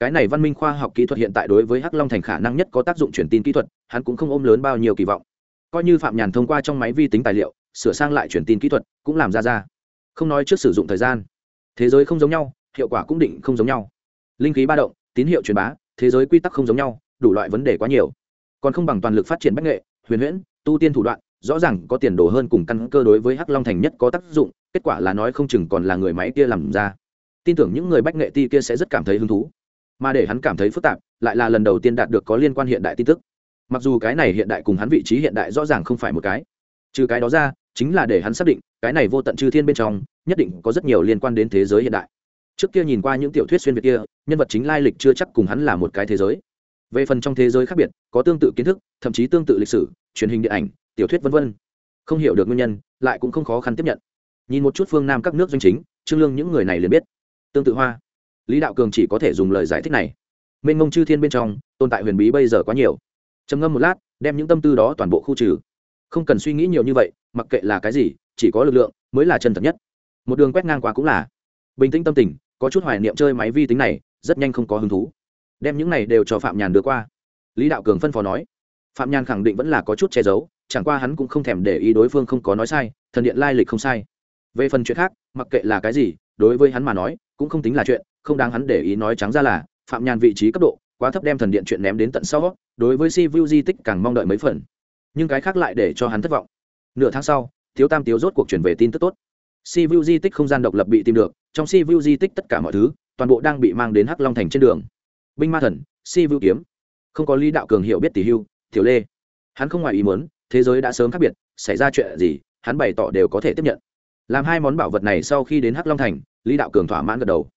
Cái này văn minh khoa học kỹ thuật hiện tại đối với hắc long thành khả năng nhất có tác dụng truyền tin kỹ thuật, hắn cũng không ôm lớn bao nhiêu kỳ vọng. Coi như phạm nhàn thông qua trong máy vi tính tài liệu, sửa sang lại truyền tin kỹ thuật, cũng làm ra ra. Không nói trước sử dụng thời gian. Thế giới không giống nhau, hiệu quả cũng định không giống nhau. Linh khí ba động, tín hiệu truyền bá, thế giới quy tắc không giống nhau, đủ loại vấn đề quá nhiều còn không bằng toàn lực phát triển bách nghệ, huyền huyễn, tu tiên thủ đoạn, rõ ràng có tiền đồ hơn cùng căn cơ đối với hắc long thành nhất có tác dụng, kết quả là nói không chừng còn là người máy kia làm ra. Tin tưởng những người bách nghệ ti kia sẽ rất cảm thấy hứng thú. Mà để hắn cảm thấy phức tạp, lại là lần đầu tiên đạt được có liên quan hiện đại tin tức. Mặc dù cái này hiện đại cùng hắn vị trí hiện đại rõ ràng không phải một cái, trừ cái đó ra, chính là để hắn xác định, cái này vô tận chư thiên bên trong, nhất định có rất nhiều liên quan đến thế giới hiện đại. Trước kia nhìn qua những tiểu thuyết xuyên việt kia, nhân vật chính lai lịch chưa chắc cùng hắn là một cái thế giới về phần trong thế giới khác biệt, có tương tự kiến thức, thậm chí tương tự lịch sử, truyền hình điện ảnh, tiểu thuyết v v không hiểu được nguyên nhân, lại cũng không khó khăn tiếp nhận. Nhìn một chút phương nam các nước doanh chính, trương lương những người này liền biết. Tương tự hoa. Lý đạo cường chỉ có thể dùng lời giải thích này. Mênh mông chư thiên bên trong, tồn tại huyền bí bây giờ quá nhiều. Trầm ngâm một lát, đem những tâm tư đó toàn bộ khu trừ. Không cần suy nghĩ nhiều như vậy, mặc kệ là cái gì, chỉ có lực lượng mới là chân thật nhất. Một đường quét ngang qua cũng là. Bình tĩnh tâm tình, có chút hoài niệm chơi máy vi tính này, rất nhanh không có hứng thú đem những này đều cho phạm nhàn đưa qua. Lý đạo cường phân phó nói, phạm nhàn khẳng định vẫn là có chút che giấu, chẳng qua hắn cũng không thèm để ý đối phương không có nói sai, thần điện lai lịch không sai. Về phần chuyện khác, mặc kệ là cái gì, đối với hắn mà nói, cũng không tính là chuyện, không đáng hắn để ý nói trắng ra là, phạm nhàn vị trí cấp độ, quá thấp đem thần điện chuyện ném đến tận sau, đối với si vu di tích càng mong đợi mấy phần. Nhưng cái khác lại để cho hắn thất vọng. Nửa tháng sau, thiếu tam tiếu rốt cuộc chuyển về tin tức tốt. Si vu di tích không gian độc lập bị tìm được, trong si vu di tích tất cả mọi thứ, toàn bộ đang bị mang đến hắc long thành trên đường binh ma thần, si vưu kiếm. Không có lý đạo cường hiểu biết tỷ hưu, tiểu lê. Hắn không ngoài ý muốn, thế giới đã sớm khác biệt, xảy ra chuyện gì, hắn bày tỏ đều có thể tiếp nhận. Làm hai món bảo vật này sau khi đến hắc long thành, lý đạo cường thỏa mãn gật đầu.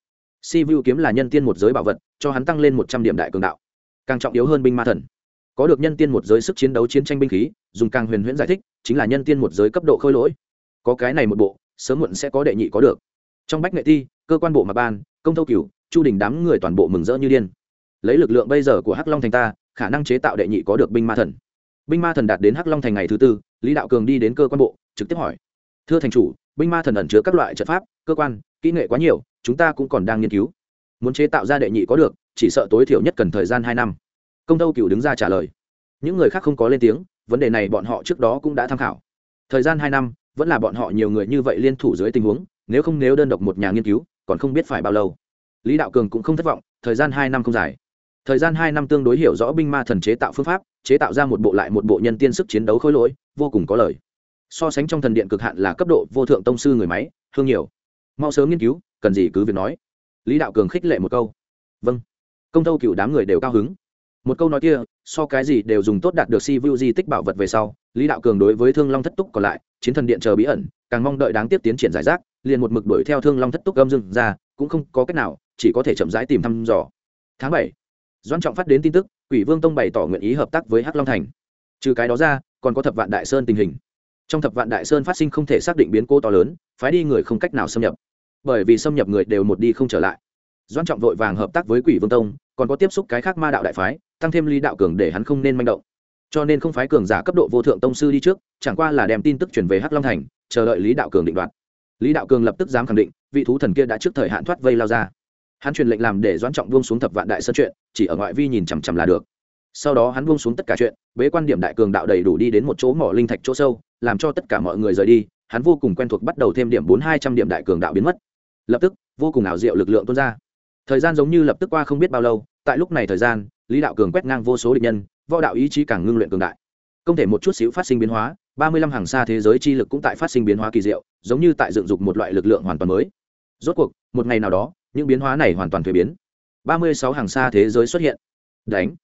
Si vu kiếm là nhân tiên một giới bảo vật, cho hắn tăng lên một trăm điểm đại cường đạo. Càng trọng yếu hơn binh ma thần. Có được nhân tiên một giới sức chiến đấu chiến tranh binh khí, dùng càng huyền huyễn giải thích, chính là nhân tiên một giới cấp độ khôi lỗi. Có cái này một bộ, sớm muộn sẽ có đệ nhị có được. Trong bách nghệ thi cơ quan bộ mà ban, công thâu cửu, chu đình đám người toàn bộ mừng rỡ như điên lấy lực lượng bây giờ của hắc long thành ta, khả năng chế tạo đệ nhị có được binh ma thần. Binh ma thần đạt đến hắc long thành ngày thứ tư, lý đạo cường đi đến cơ quan bộ, trực tiếp hỏi. Thưa thành chủ, binh ma thần ẩn chứa các loại trận pháp, cơ quan, kỹ nghệ quá nhiều, chúng ta cũng còn đang nghiên cứu. Muốn chế tạo ra đệ nhị có được, chỉ sợ tối thiểu nhất cần thời gian hai năm. Công tâu cựu đứng ra trả lời. Những người khác không có lên tiếng, vấn đề này bọn họ trước đó cũng đã tham khảo. Thời gian hai năm, vẫn là bọn họ nhiều người như vậy liên thủ dưới tình huống, nếu không nếu đơn độc một nhà nghiên cứu, còn không biết phải bao lâu. Lý đạo cường cũng không thất vọng, thời gian hai năm không dài thời gian hai năm tương đối hiểu rõ binh ma thần chế tạo phương pháp, chế tạo ra một bộ lại một bộ nhân tiên sức chiến đấu khối lỗi, vô cùng có lời. So sánh trong thần điện cực hạn là cấp độ vô thượng tông sư người máy, hương nhiều. Mau sớm nghiên cứu, cần gì cứ việc nói. Lý đạo cường khích lệ một câu. Vâng. Công tâu cựu đám người đều cao hứng. Một câu nói kia, so cái gì đều dùng tốt đạt được si vu di tích bảo vật về sau, lý đạo cường đối với thương long thất túc còn lại, chiến thần điện chờ bí ẩn, càng mong đợi đáng tiếp tiến triển giải rác, liền một mực đuổi theo thương long thất túc âm dưng ra, cũng không có cách nào, chỉ có thể chậm rãi tìm thăm dò. Tháng bảy doan trọng phát đến tin tức, quỷ vương tông bày tỏ nguyện ý hợp tác với hắc long thành. Trừ cái đó ra, còn có thập vạn đại sơn tình hình. Trong thập vạn đại sơn phát sinh không thể xác định biến cố to lớn, phái đi người không cách nào xâm nhập. Bởi vì xâm nhập người đều một đi không trở lại. Doan trọng vội vàng hợp tác với quỷ vương tông, còn có tiếp xúc cái khác ma đạo đại phái, tăng thêm lý đạo cường để hắn không nên manh động. Cho nên không phái cường giả cấp độ vô thượng tông sư đi trước, chẳng qua là đem tin tức chuyển về hắc long thành, chờ đợi lý đạo cường định đoạt. Lý đạo cường lập tức dám khẳng định, vị thú thần kia đã trước thời hạn thoát vây lao ra hắn truyền lệnh làm để doãn trọng buông xuống thập vạn đại sơn chuyện, chỉ ở ngoại vi nhìn chằm chằm là được. Sau đó hắn buông xuống tất cả chuyện, bế quan điểm đại cường đạo đầy đủ đi đến một chỗ mỏ linh thạch chỗ sâu, làm cho tất cả mọi người rời đi, hắn vô cùng quen thuộc bắt đầu thêm điểm bốn hai trăm điểm đại cường đạo biến mất. Lập tức, vô cùng ảo diệu lực lượng tuôn ra. Thời gian giống như lập tức qua không biết bao lâu, tại lúc này thời gian, lý đạo cường quét ngang vô số địch nhân, võ đạo ý chí càng ngưng luyện cường đại. Không thể một chút xíu phát sinh biến hóa, ba mươi lăm hàng xa thế giới chi lực cũng tại phát sinh biến hóa kỳ diệu, giống như tại dựng dục một loại lực lượng hoàn toàn mới. Rốt cuộc, một ngày nào đó những biến hóa này hoàn toàn thuế biến. Ba mươi sáu hàng xa thế giới xuất hiện. Đánh.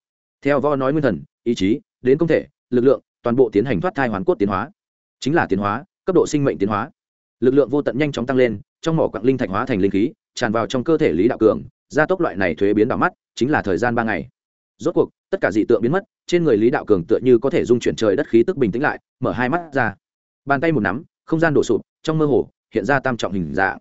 Theo vo nói nguyên thần, ý chí, đến công thể, lực lượng, toàn bộ tiến hành thoát thai hoàn cốt tiến hóa. Chính là tiến hóa, cấp độ sinh mệnh tiến hóa. Lực lượng vô tận nhanh chóng tăng lên, trong mỏ quặng linh thạch hóa thành linh khí, tràn vào trong cơ thể lý đạo cường. Gia tốc loại này thuế biến đỏ mắt, chính là thời gian ba ngày. Rốt cuộc, tất cả dị tượng biến mất, trên người lý đạo cường tựa như có thể dung chuyển trời đất khí tức bình tĩnh lại, mở hai mắt ra. Bàn tay một nắm, không gian đổ sụp, trong mơ hồ, hiện ra tam trọng hình dạng.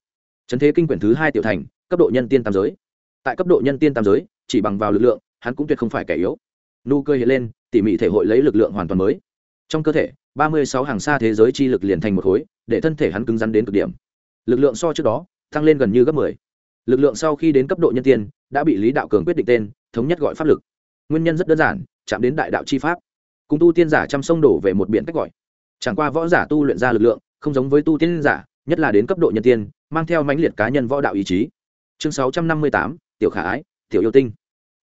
Trấn thế kinh quyển thứ hai tiểu thành cấp độ nhân tiên tam giới. Tại cấp độ nhân tiên tam giới, chỉ bằng vào lực lượng, hắn cũng tuyệt không phải kẻ yếu. Nụ cười hiện lên, tỉ mỉ thể hội lấy lực lượng hoàn toàn mới. Trong cơ thể, ba mươi sáu hàng xa thế giới chi lực liền thành một khối, để thân thể hắn cứng rắn đến cực điểm. Lực lượng so trước đó, tăng lên gần như gấp mười. Lực lượng sau khi đến cấp độ nhân tiên, đã bị lý đạo cường quyết định tên, thống nhất gọi pháp lực. Nguyên nhân rất đơn giản, chạm đến đại đạo chi pháp. Cùng tu tiên giả chăm sông đổ về một biển cách gọi. Chẳng qua võ giả tu luyện ra lực lượng, không giống với tu tiên giả, nhất là đến cấp độ nhân tiên, mang theo mãnh liệt cá nhân võ đạo ý chí chương sáu trăm năm mươi tám, tiểu khả ái, tiểu yêu tinh.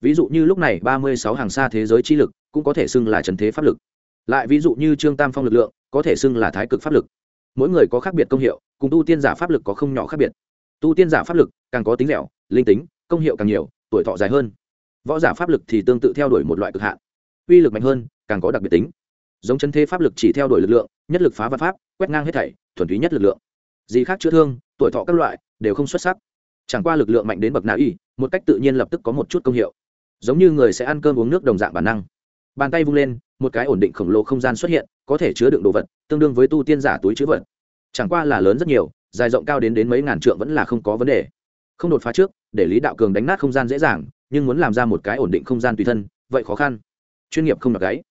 Ví dụ như lúc này ba mươi sáu hàng xa thế giới chi lực cũng có thể xưng là trần thế pháp lực. Lại ví dụ như trương tam phong lực lượng có thể xưng là thái cực pháp lực. Mỗi người có khác biệt công hiệu, cùng tu tiên giả pháp lực có không nhỏ khác biệt. Tu tiên giả pháp lực càng có tính lẻo linh tính, công hiệu càng nhiều, tuổi thọ dài hơn. Võ giả pháp lực thì tương tự theo đuổi một loại cực hạn. Uy lực mạnh hơn, càng có đặc biệt tính. Giống chân thế pháp lực chỉ theo đuổi lực lượng, nhất lực phá văn pháp, quét ngang hết thảy, thuần túy nhất lực lượng. Gì khác chữa thương, tuổi thọ các loại, đều không xuất sắc chẳng qua lực lượng mạnh đến bậc nào y một cách tự nhiên lập tức có một chút công hiệu. Giống như người sẽ ăn cơm uống nước đồng dạng bản năng. Bàn tay vung lên, một cái ổn định khổng lồ không gian xuất hiện, có thể chứa đựng đồ vật, tương đương với tu tiên giả túi chứa vật. Chẳng qua là lớn rất nhiều, dài rộng cao đến đến mấy ngàn trượng vẫn là không có vấn đề. Không đột phá trước, để lý đạo cường đánh nát không gian dễ dàng, nhưng muốn làm ra một cái ổn định không gian tùy thân, vậy khó khăn. Chuyên nghiệp không được gáy.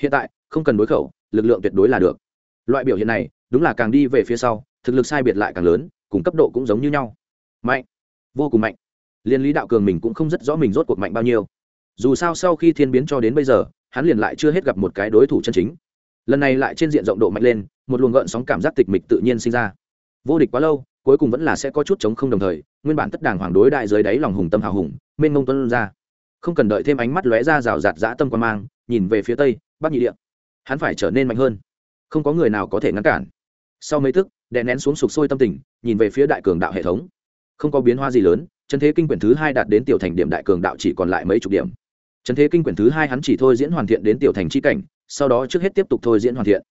Hiện tại, không cần đối khẩu, lực lượng tuyệt đối là được. Loại biểu hiện này, đúng là càng đi về phía sau, thực lực sai biệt lại càng lớn, cùng cấp độ cũng giống như nhau. Mạnh vô cùng mạnh. Liên lý đạo cường mình cũng không rất rõ mình rốt cuộc mạnh bao nhiêu. Dù sao sau khi thiên biến cho đến bây giờ, hắn liền lại chưa hết gặp một cái đối thủ chân chính. Lần này lại trên diện rộng độ mạnh lên, một luồng gợn sóng cảm giác tịch mịch tự nhiên sinh ra. Vô địch quá lâu, cuối cùng vẫn là sẽ có chút chống không đồng thời, nguyên bản tất đảng hoàng đối đại dưới đáy lòng hùng tâm hào hùng, mênh mông tuân ra. Không cần đợi thêm ánh mắt lóe ra rào rạt dã tâm quan mang, nhìn về phía tây, bắc nhị địa. Hắn phải trở nên mạnh hơn. Không có người nào có thể ngăn cản. Sau mấy thức đè nén xuống sục sôi tâm tình, nhìn về phía đại cường đạo hệ thống không có biến hóa gì lớn, chân thế kinh quyển thứ hai đạt đến tiểu thành điểm đại cường đạo chỉ còn lại mấy chục điểm. Chân thế kinh quyển thứ hai hắn chỉ thôi diễn hoàn thiện đến tiểu thành c h i cảnh, sau đó trước hết tiếp tục thôi diễn hoàn thiện.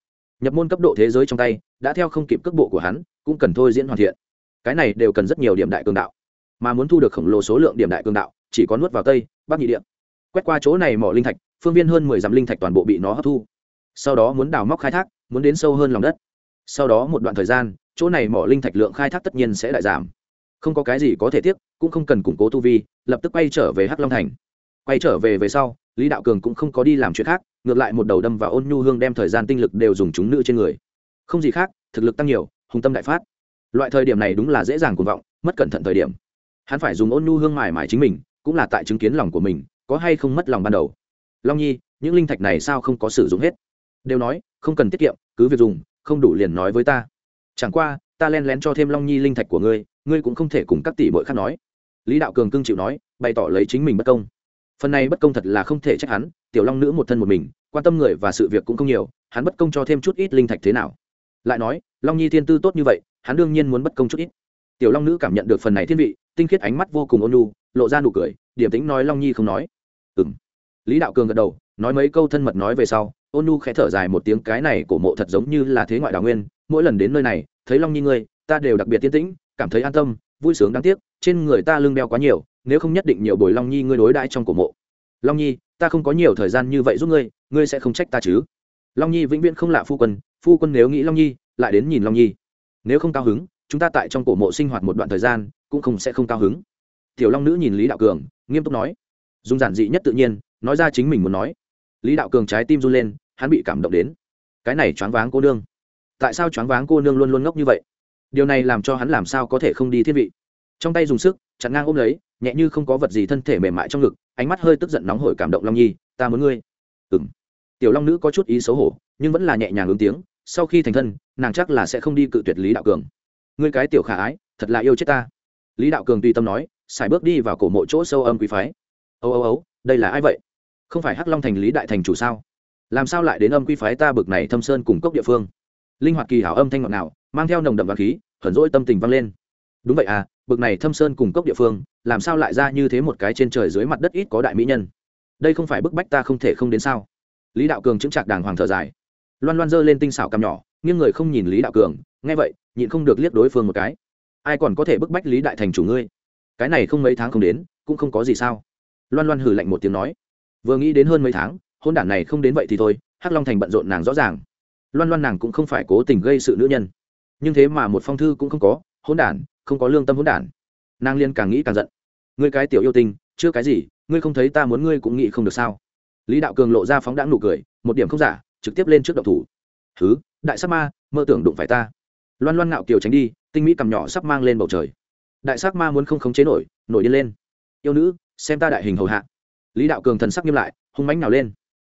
Nhập môn cấp độ thế giới trong tay, đã theo không kịp cước bộ của hắn, cũng cần thôi diễn hoàn thiện. Cái này đều cần rất nhiều điểm đại cường đạo. Mà muốn thu được khổng lồ số lượng điểm đại cường đạo, chỉ có nuốt vào tây, bắc nhị điện quét qua chỗ này mỏ linh thạch, phương viên hơn mười dặm linh thạch toàn bộ bị nó hấp thu. Sau đó muốn đào móc khai thác, muốn đến sâu hơn lòng đất. Sau đó một đoạn thời gian, chỗ này mỏ linh thạch lượng khai thác tất nhiên sẽ đại giảm không có cái gì có thể tiếc, cũng không cần củng cố tu vi, lập tức quay trở về hắc long thành. Quay trở về về sau, lý đạo cường cũng không có đi làm chuyện khác, ngược lại một đầu đâm vào ôn nhu hương đem thời gian tinh lực đều dùng chúng nữ trên người. Không gì khác, thực lực tăng nhiều, hùng tâm đại phát. Loại thời điểm này đúng là dễ dàng cuồng vọng, mất cẩn thận thời điểm. Hắn phải dùng ôn nhu hương mải mải chính mình, cũng là tại chứng kiến lòng của mình, có hay không mất lòng ban đầu. Long nhi, những linh thạch này sao không có sử dụng hết? Đều nói, không cần tiết kiệm, cứ việc dùng, không đủ liền nói với ta. Chẳng qua, ta len lén cho thêm long nhi linh thạch của ngươi ngươi cũng không thể cùng các tỷ bội khác nói. Lý đạo cường cưng chịu nói, bày tỏ lấy chính mình bất công. Phần này bất công thật là không thể trách hắn, tiểu long nữ một thân một mình, quan tâm người và sự việc cũng không nhiều, hắn bất công cho thêm chút ít linh thạch thế nào? Lại nói, long nhi thiên tư tốt như vậy, hắn đương nhiên muốn bất công chút ít. Tiểu long nữ cảm nhận được phần này thiên vị, tinh khiết ánh mắt vô cùng ôn nhu, lộ ra nụ cười điểm tính nói long nhi không nói. Ừ m lý đạo cường gật đầu, nói mấy câu thân mật nói về sau, ôn nhu khẽ thở dài một tiếng, cái này của mộ thật giống như là thế ngoại đào nguyên, mỗi lần đến nơi này, thấy long nhi ngươi, ta đều đặc biệt tiên tĩnh cảm thấy an tâm, vui sướng đáng tiếc, trên người ta lưng đeo quá nhiều, nếu không nhất định nhiều bồi long nhi ngươi đối đãi trong cổ mộ. Long nhi, ta không có nhiều thời gian như vậy giúp ngươi ngươi sẽ không trách ta chứ. Long nhi vĩnh viễn không lạ phu quân phu quân nếu nghĩ long nhi, lại đến nhìn long nhi. Nếu không cao hứng, chúng ta tại trong cổ mộ sinh hoạt một đoạn thời gian, cũng không sẽ không cao hứng. Tiểu long nữ nhìn lý đạo cường, nghiêm túc nói. Dùng giản dị nhất tự nhiên, nói ra chính mình muốn nói. Lý đạo cường trái tim run lên, hắn bị cảm động đến. Cái này choáng váng cô nương. Tại sao choáng váng cô nương luôn luôn ngốc như vậy? Điều này làm cho hắn làm sao có thể không đi thiên vị. Trong tay dùng sức, chặn ngang ôm lấy, nhẹ như không có vật gì thân thể mềm mại trong ngực, ánh mắt hơi tức giận nóng hổi cảm động long nhi, ta muốn ngươi. Ừng tiểu long nữ có chút ý xấu hổ, nhưng vẫn là nhẹ nhàng ứng tiếng, sau khi thành thân, nàng chắc là sẽ không đi cự tuyệt lý đạo cường. Ngươi cái tiểu khả ái, thật là yêu chết ta. Lý đạo cường tùy tâm nói, xài bước đi vào cổ mộ chỗ sâu âm quý phái. Âu âu âu đây là ai vậy? Không phải hắc long thành lý đại thành chủ sao? Làm sao lại đến âm quy phái ta bực này thâm sơn cùng cốc địa phương? Linh hoạt kỳ hảo âm thanh ngọt nào mang theo nồng đậm và khí hẩn rỗi tâm tình vang lên. Đúng vậy à bực này thâm sơn cùng cốc địa phương, làm sao lại ra như thế một cái trên trời dưới mặt đất ít có đại mỹ nhân? Đây không phải bức bách ta không thể không đến sao? Lý đạo cường chứng trạc đàng hoàng thở dài. Loan loan giơ lên tinh xảo cằm nhỏ, nghiêng người không nhìn lý đạo cường, nghe vậy, nhịn không được liếc đối phương một cái. Ai còn có thể bức bách lý đại thành chủ ngươi? Cái này không mấy tháng không đến, cũng không có gì sao? Loan loan hử lạnh một tiếng nói. Vừa nghĩ đến hơn mấy tháng, hôn đản này không đến vậy thì thôi, hắc long thành bận rộn nàng rõ ràng. Loan loan nàng cũng không phải cố tình gây sự nữ nhân nhưng thế mà một phong thư cũng không có hôn đản, không có lương tâm hôn đản. Nàng liên càng nghĩ càng giận. Ngươi cái tiểu yêu tinh, chưa cái gì, ngươi không thấy ta muốn ngươi cũng nghĩ không được sao? Lý đạo cường lộ ra phóng đãng nụ cười, một điểm không giả, trực tiếp lên trước độc thủ. Thứ đại sắc ma, mơ tưởng đụng phải ta. Loan loan ngạo kiều tránh đi, tinh mỹ cầm nhỏ sắp mang lên bầu trời. Đại sắc ma muốn không khống chế nổi nổi điên lên. Yêu nữ, xem ta đại hình hầu hạ. Lý đạo cường thần sắc nghiêm lại, hung mánh nào lên.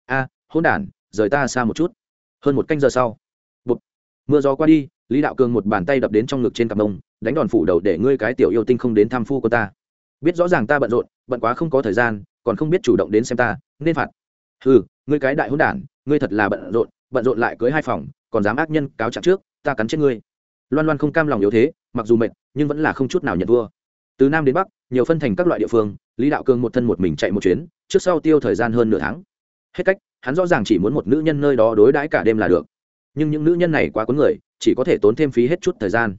A hôn đản, rời ta xa một chút. Hơn một canh giờ sau. Bụt. mưa gió qua đi lý đạo cường một bàn tay đập đến trong ngực trên cặp mông, đánh đòn phủ đầu để ngươi cái tiểu yêu tinh không đến thăm phu của ta. Biết rõ ràng ta bận rộn, bận quá không có thời gian, còn không biết chủ động đến xem ta, nên phạt. Ừ ngươi cái đại hôn đản, ngươi thật là bận rộn bận rộn lại cưới hai phòng, còn dám ác nhân cáo trạng trước, ta cắn chết ngươi. Loan loan không cam lòng yếu thế, mặc dù mệt, nhưng vẫn là không chút nào nhận thua. Từ nam đến bắc, nhiều phân thành các loại địa phương, lý đạo cường một thân một mình chạy một chuyến, trước sau tiêu thời gian hơn nửa tháng. Hết cách, hắn rõ ràng chỉ muốn một nữ nhân nơi đó đối đãi cả đêm là được. Nhưng những nữ nhân này quá cuốn người chỉ có thể tốn thêm phí hết chút thời gian.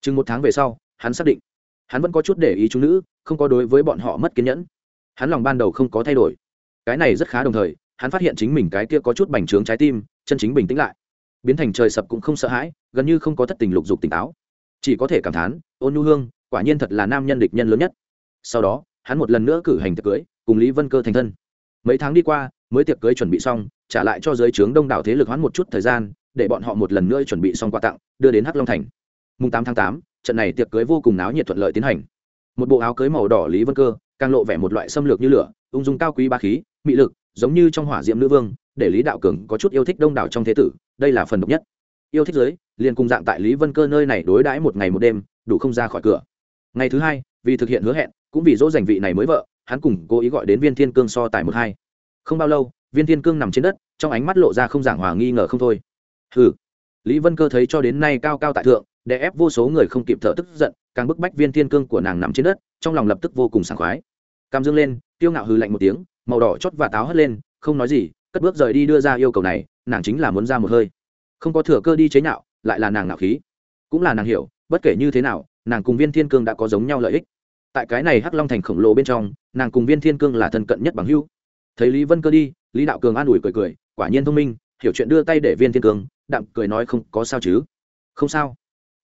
Chừng một tháng về sau, hắn xác định, hắn vẫn có chút để ý chúng nữ, không có đối với bọn họ mất kiên nhẫn. Hắn lòng ban đầu không có thay đổi. Cái này rất khá đồng thời, hắn phát hiện chính mình cái kia có chút bành trướng trái tim, chân chính bình tĩnh lại. Biến thành trời sập cũng không sợ hãi, gần như không có thất tình lục dục tỉnh táo. Chỉ có thể cảm thán, ôn nhu hương, quả nhiên thật là nam nhân địch nhân lớn nhất. Sau đó, hắn một lần nữa cử hành tiệc cưới, cùng lý vân cơ thành thân. Mấy tháng đi qua, mới tiệc cưới chuẩn bị xong, trả lại cho giới trướng đông đảo thế lực hoãn một chút thời gian để bọn họ một lần nữa chuẩn bị xong quà tặng, đưa đến hắc long thành. Mùng tám tháng tám, trận này tiệc cưới vô cùng náo nhiệt thuận lợi tiến hành. Một bộ áo cưới màu đỏ lý vân cơ, càng lộ vẻ một loại xâm lược như lửa, ung dung cao quý ba khí, mị lực, giống như trong hỏa diệm nữ vương, để lý đạo cường có chút yêu thích đông đảo trong thế tử, đây là phần độc nhất. Yêu thích giới, liền cùng dạng tại lý vân cơ nơi này đối đãi một ngày một đêm, đủ không ra khỏi cửa. Ngày thứ hai, vì thực hiện hứa hẹn, cũng vì dỗ dành vị này mới vợ, hắn cùng cố ý gọi đến viên thiên cương so tài một hai. Không bao lâu, viên thiên cương nằm trên đất, trong ánh mắt lộ ra không giảng hòa nghi ngờ không thôi hừ. Lý vân cơ thấy cho đến nay cao cao tại thượng để ép vô số người không kịp thở tức giận, càng bức bách viên thiên cương của nàng nằm trên đất, trong lòng lập tức vô cùng sảng khoái. Cam dương lên, tiêu ngạo hừ lạnh một tiếng, màu đỏ chót và táo hất lên, không nói gì, cất bước rời đi đưa ra yêu cầu này, nàng chính là muốn ra một hơi. Không có thừa cơ đi chế nhạo, lại là nàng ngạo khí. Cũng là nàng hiểu, bất kể như thế nào, nàng cùng viên thiên cương đã có giống nhau lợi ích. Tại cái này hắc long thành khổng lồ bên trong, nàng cùng viên thiên cương là thân cận nhất bằng hưu thấy lý vân cơ đi, lý đạo cường an ủi cười cười, quả nhiên thông minh, hiểu chuyện đưa tay để viên thiên cương đạm cười nói không, có sao chứ? Không sao.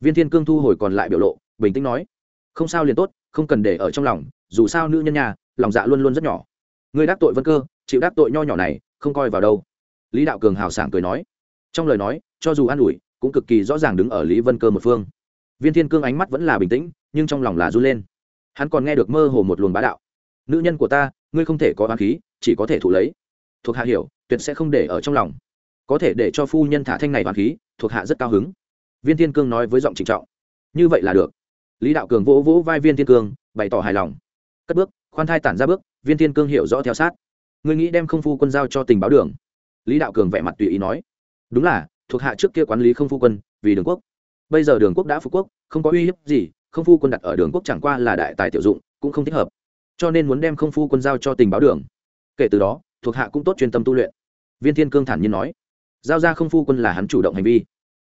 Viên thiên cương thu hồi còn lại biểu lộ, bình tĩnh nói, không sao liền tốt, không cần để ở trong lòng, dù sao nữ nhân nhà, lòng dạ luôn luôn rất nhỏ. Người đắc tội vân cơ, chịu đắc tội nho nhỏ này, không coi vào đâu. Lý đạo cường hào sảng cười nói, trong lời nói, cho dù an ủi, cũng cực kỳ rõ ràng đứng ở lý vân cơ một phương. Viên thiên cương ánh mắt vẫn là bình tĩnh, nhưng trong lòng là run lên. Hắn còn nghe được mơ hồ một luồng bá đạo. Nữ nhân của ta, ngươi không thể có oán khí, chỉ có thể thụ lấy. Thuộc hạ hiểu, tuyệt sẽ không để ở trong lòng có thể để cho phu nhân thả thanh này hoàn khí, thuộc hạ rất cao hứng. Viên thiên cương nói với giọng trịnh trọng. Như vậy là được. Lý đạo cường vỗ vỗ vai viên thiên cương, bày tỏ hài lòng. Cất bước, khoan thai tản ra bước, viên thiên cương hiểu rõ theo sát. Người nghĩ đem không phu quân giao cho tình báo đường? Lý đạo cường vẻ mặt tùy ý nói. Đúng là, thuộc hạ trước kia quản lý không phu quân, vì đường quốc. Bây giờ đường quốc đã phú quốc, không có uy hiếp gì, không phu quân đặt ở đường quốc chẳng qua là đại tài tiểu dụng, cũng không thích hợp. Cho nên muốn đem không phu quân giao cho tình báo đường. Kể từ đó, thuộc hạ cũng tốt chuyên tâm tu luyện. Viên thiên cương thản nhiên nói giao ra không phu quân là hắn chủ động hành vi.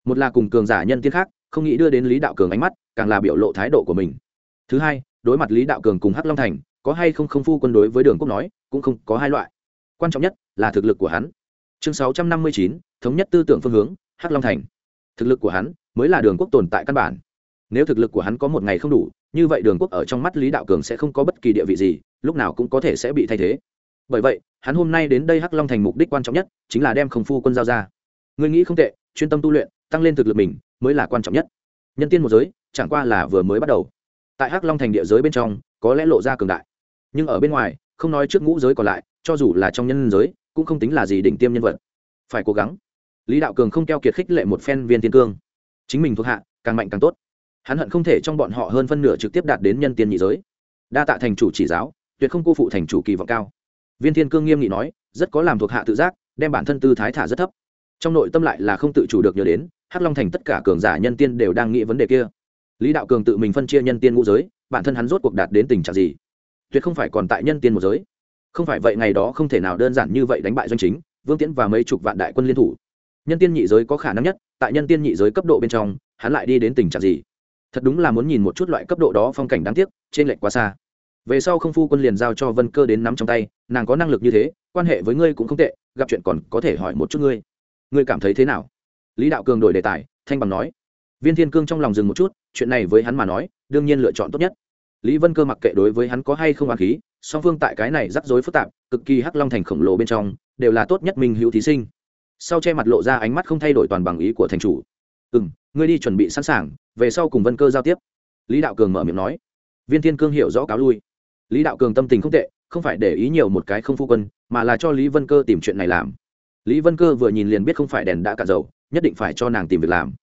Một là cùng cường giả nhân tiên khác, không nghĩ đưa đến lý đạo cường ánh mắt, càng là biểu lộ thái độ của mình. Thứ hai, đối mặt lý đạo cường cùng hắc long thành, có hay không không phu quân đối với đường quốc nói, cũng không có hai loại. Quan trọng nhất là thực lực của hắn. Chương sáu trăm năm mươi chín, thống nhất tư tưởng phương hướng, hắc long thành. Thực lực của hắn mới là đường quốc tồn tại căn bản. Nếu thực lực của hắn có một ngày không đủ, như vậy đường quốc ở trong mắt lý đạo cường sẽ không có bất kỳ địa vị gì, lúc nào cũng có thể sẽ bị thay thế. Bởi vậy hắn hôm nay đến đây hắc long thành mục đích quan trọng nhất chính là đem khổng phu quân giao ra. Người nghĩ không tệ, chuyên tâm tu luyện, tăng lên thực lực mình mới là quan trọng nhất. Nhân tiên một giới, chẳng qua là vừa mới bắt đầu. Tại hắc long thành địa giới bên trong, có lẽ lộ ra cường đại. Nhưng ở bên ngoài, không nói trước ngũ giới còn lại, cho dù là trong nhân giới, cũng không tính là gì đỉnh tiêm nhân vật. Phải cố gắng. Lý đạo cường không keo kiệt khích lệ một phen viên tiên cương. Chính mình thuộc hạ, càng mạnh càng tốt. Hắn hận không thể trong bọn họ hơn phân nửa trực tiếp đạt đến nhân tiên nhị giới. Đa tạ thành chủ chỉ giáo, tuyệt không cô phụ thành chủ kỳ vọng cao viên thiên cương nghiêm nghị nói, rất có làm thuộc hạ tự giác, đem bản thân tư thái thả rất thấp. Trong nội tâm lại là không tự chủ được nhớ đến, hắc long thành tất cả cường giả nhân tiên đều đang nghĩ vấn đề kia. Lý đạo cường tự mình phân chia nhân tiên ngũ giới, bản thân hắn rốt cuộc đạt đến tình trạng gì? Tuyệt không phải còn tại nhân tiên một giới. Không phải vậy ngày đó không thể nào đơn giản như vậy đánh bại doanh chính, vương tiễn và mấy chục vạn đại quân liên thủ. Nhân tiên nhị giới có khả năng nhất, tại nhân tiên nhị giới cấp độ bên trong, hắn lại đi đến tình trạng gì? Thật đúng là muốn nhìn một chút loại cấp độ đó phong cảnh đáng tiếc, trên lệnh quá xa về sau không phu quân liền giao cho vân cơ đến nắm trong tay, nàng có năng lực như thế, quan hệ với ngươi cũng không tệ, gặp chuyện còn có thể hỏi một chút ngươi. Ngươi cảm thấy thế nào? Lý đạo cường đổi đề tài, thanh bằng nói. Viên thiên cương trong lòng dừng một chút, chuyện này với hắn mà nói, đương nhiên lựa chọn tốt nhất. Lý vân cơ mặc kệ đối với hắn có hay không á khí, song phương tại cái này rắc rối phức tạp, cực kỳ hắc long thành khổng lồ bên trong, đều là tốt nhất minh hữu thí sinh. Sau che mặt lộ ra ánh mắt không thay đổi toàn bằng ý của thành chủ. Ừ m ngươi đi chuẩn bị sẵn sàng, về sau cùng vân cơ giao tiếp. Lý đạo cường mở miệng nói. Viên thiên cương hiểu rõ cáo lui lý đạo cường tâm tình không tệ, không phải để ý nhiều một cái không phu quân, mà là cho lý vân cơ tìm chuyện này làm. Lý vân cơ vừa nhìn liền biết không phải đèn đã cạn dầu, nhất định phải cho nàng tìm việc làm.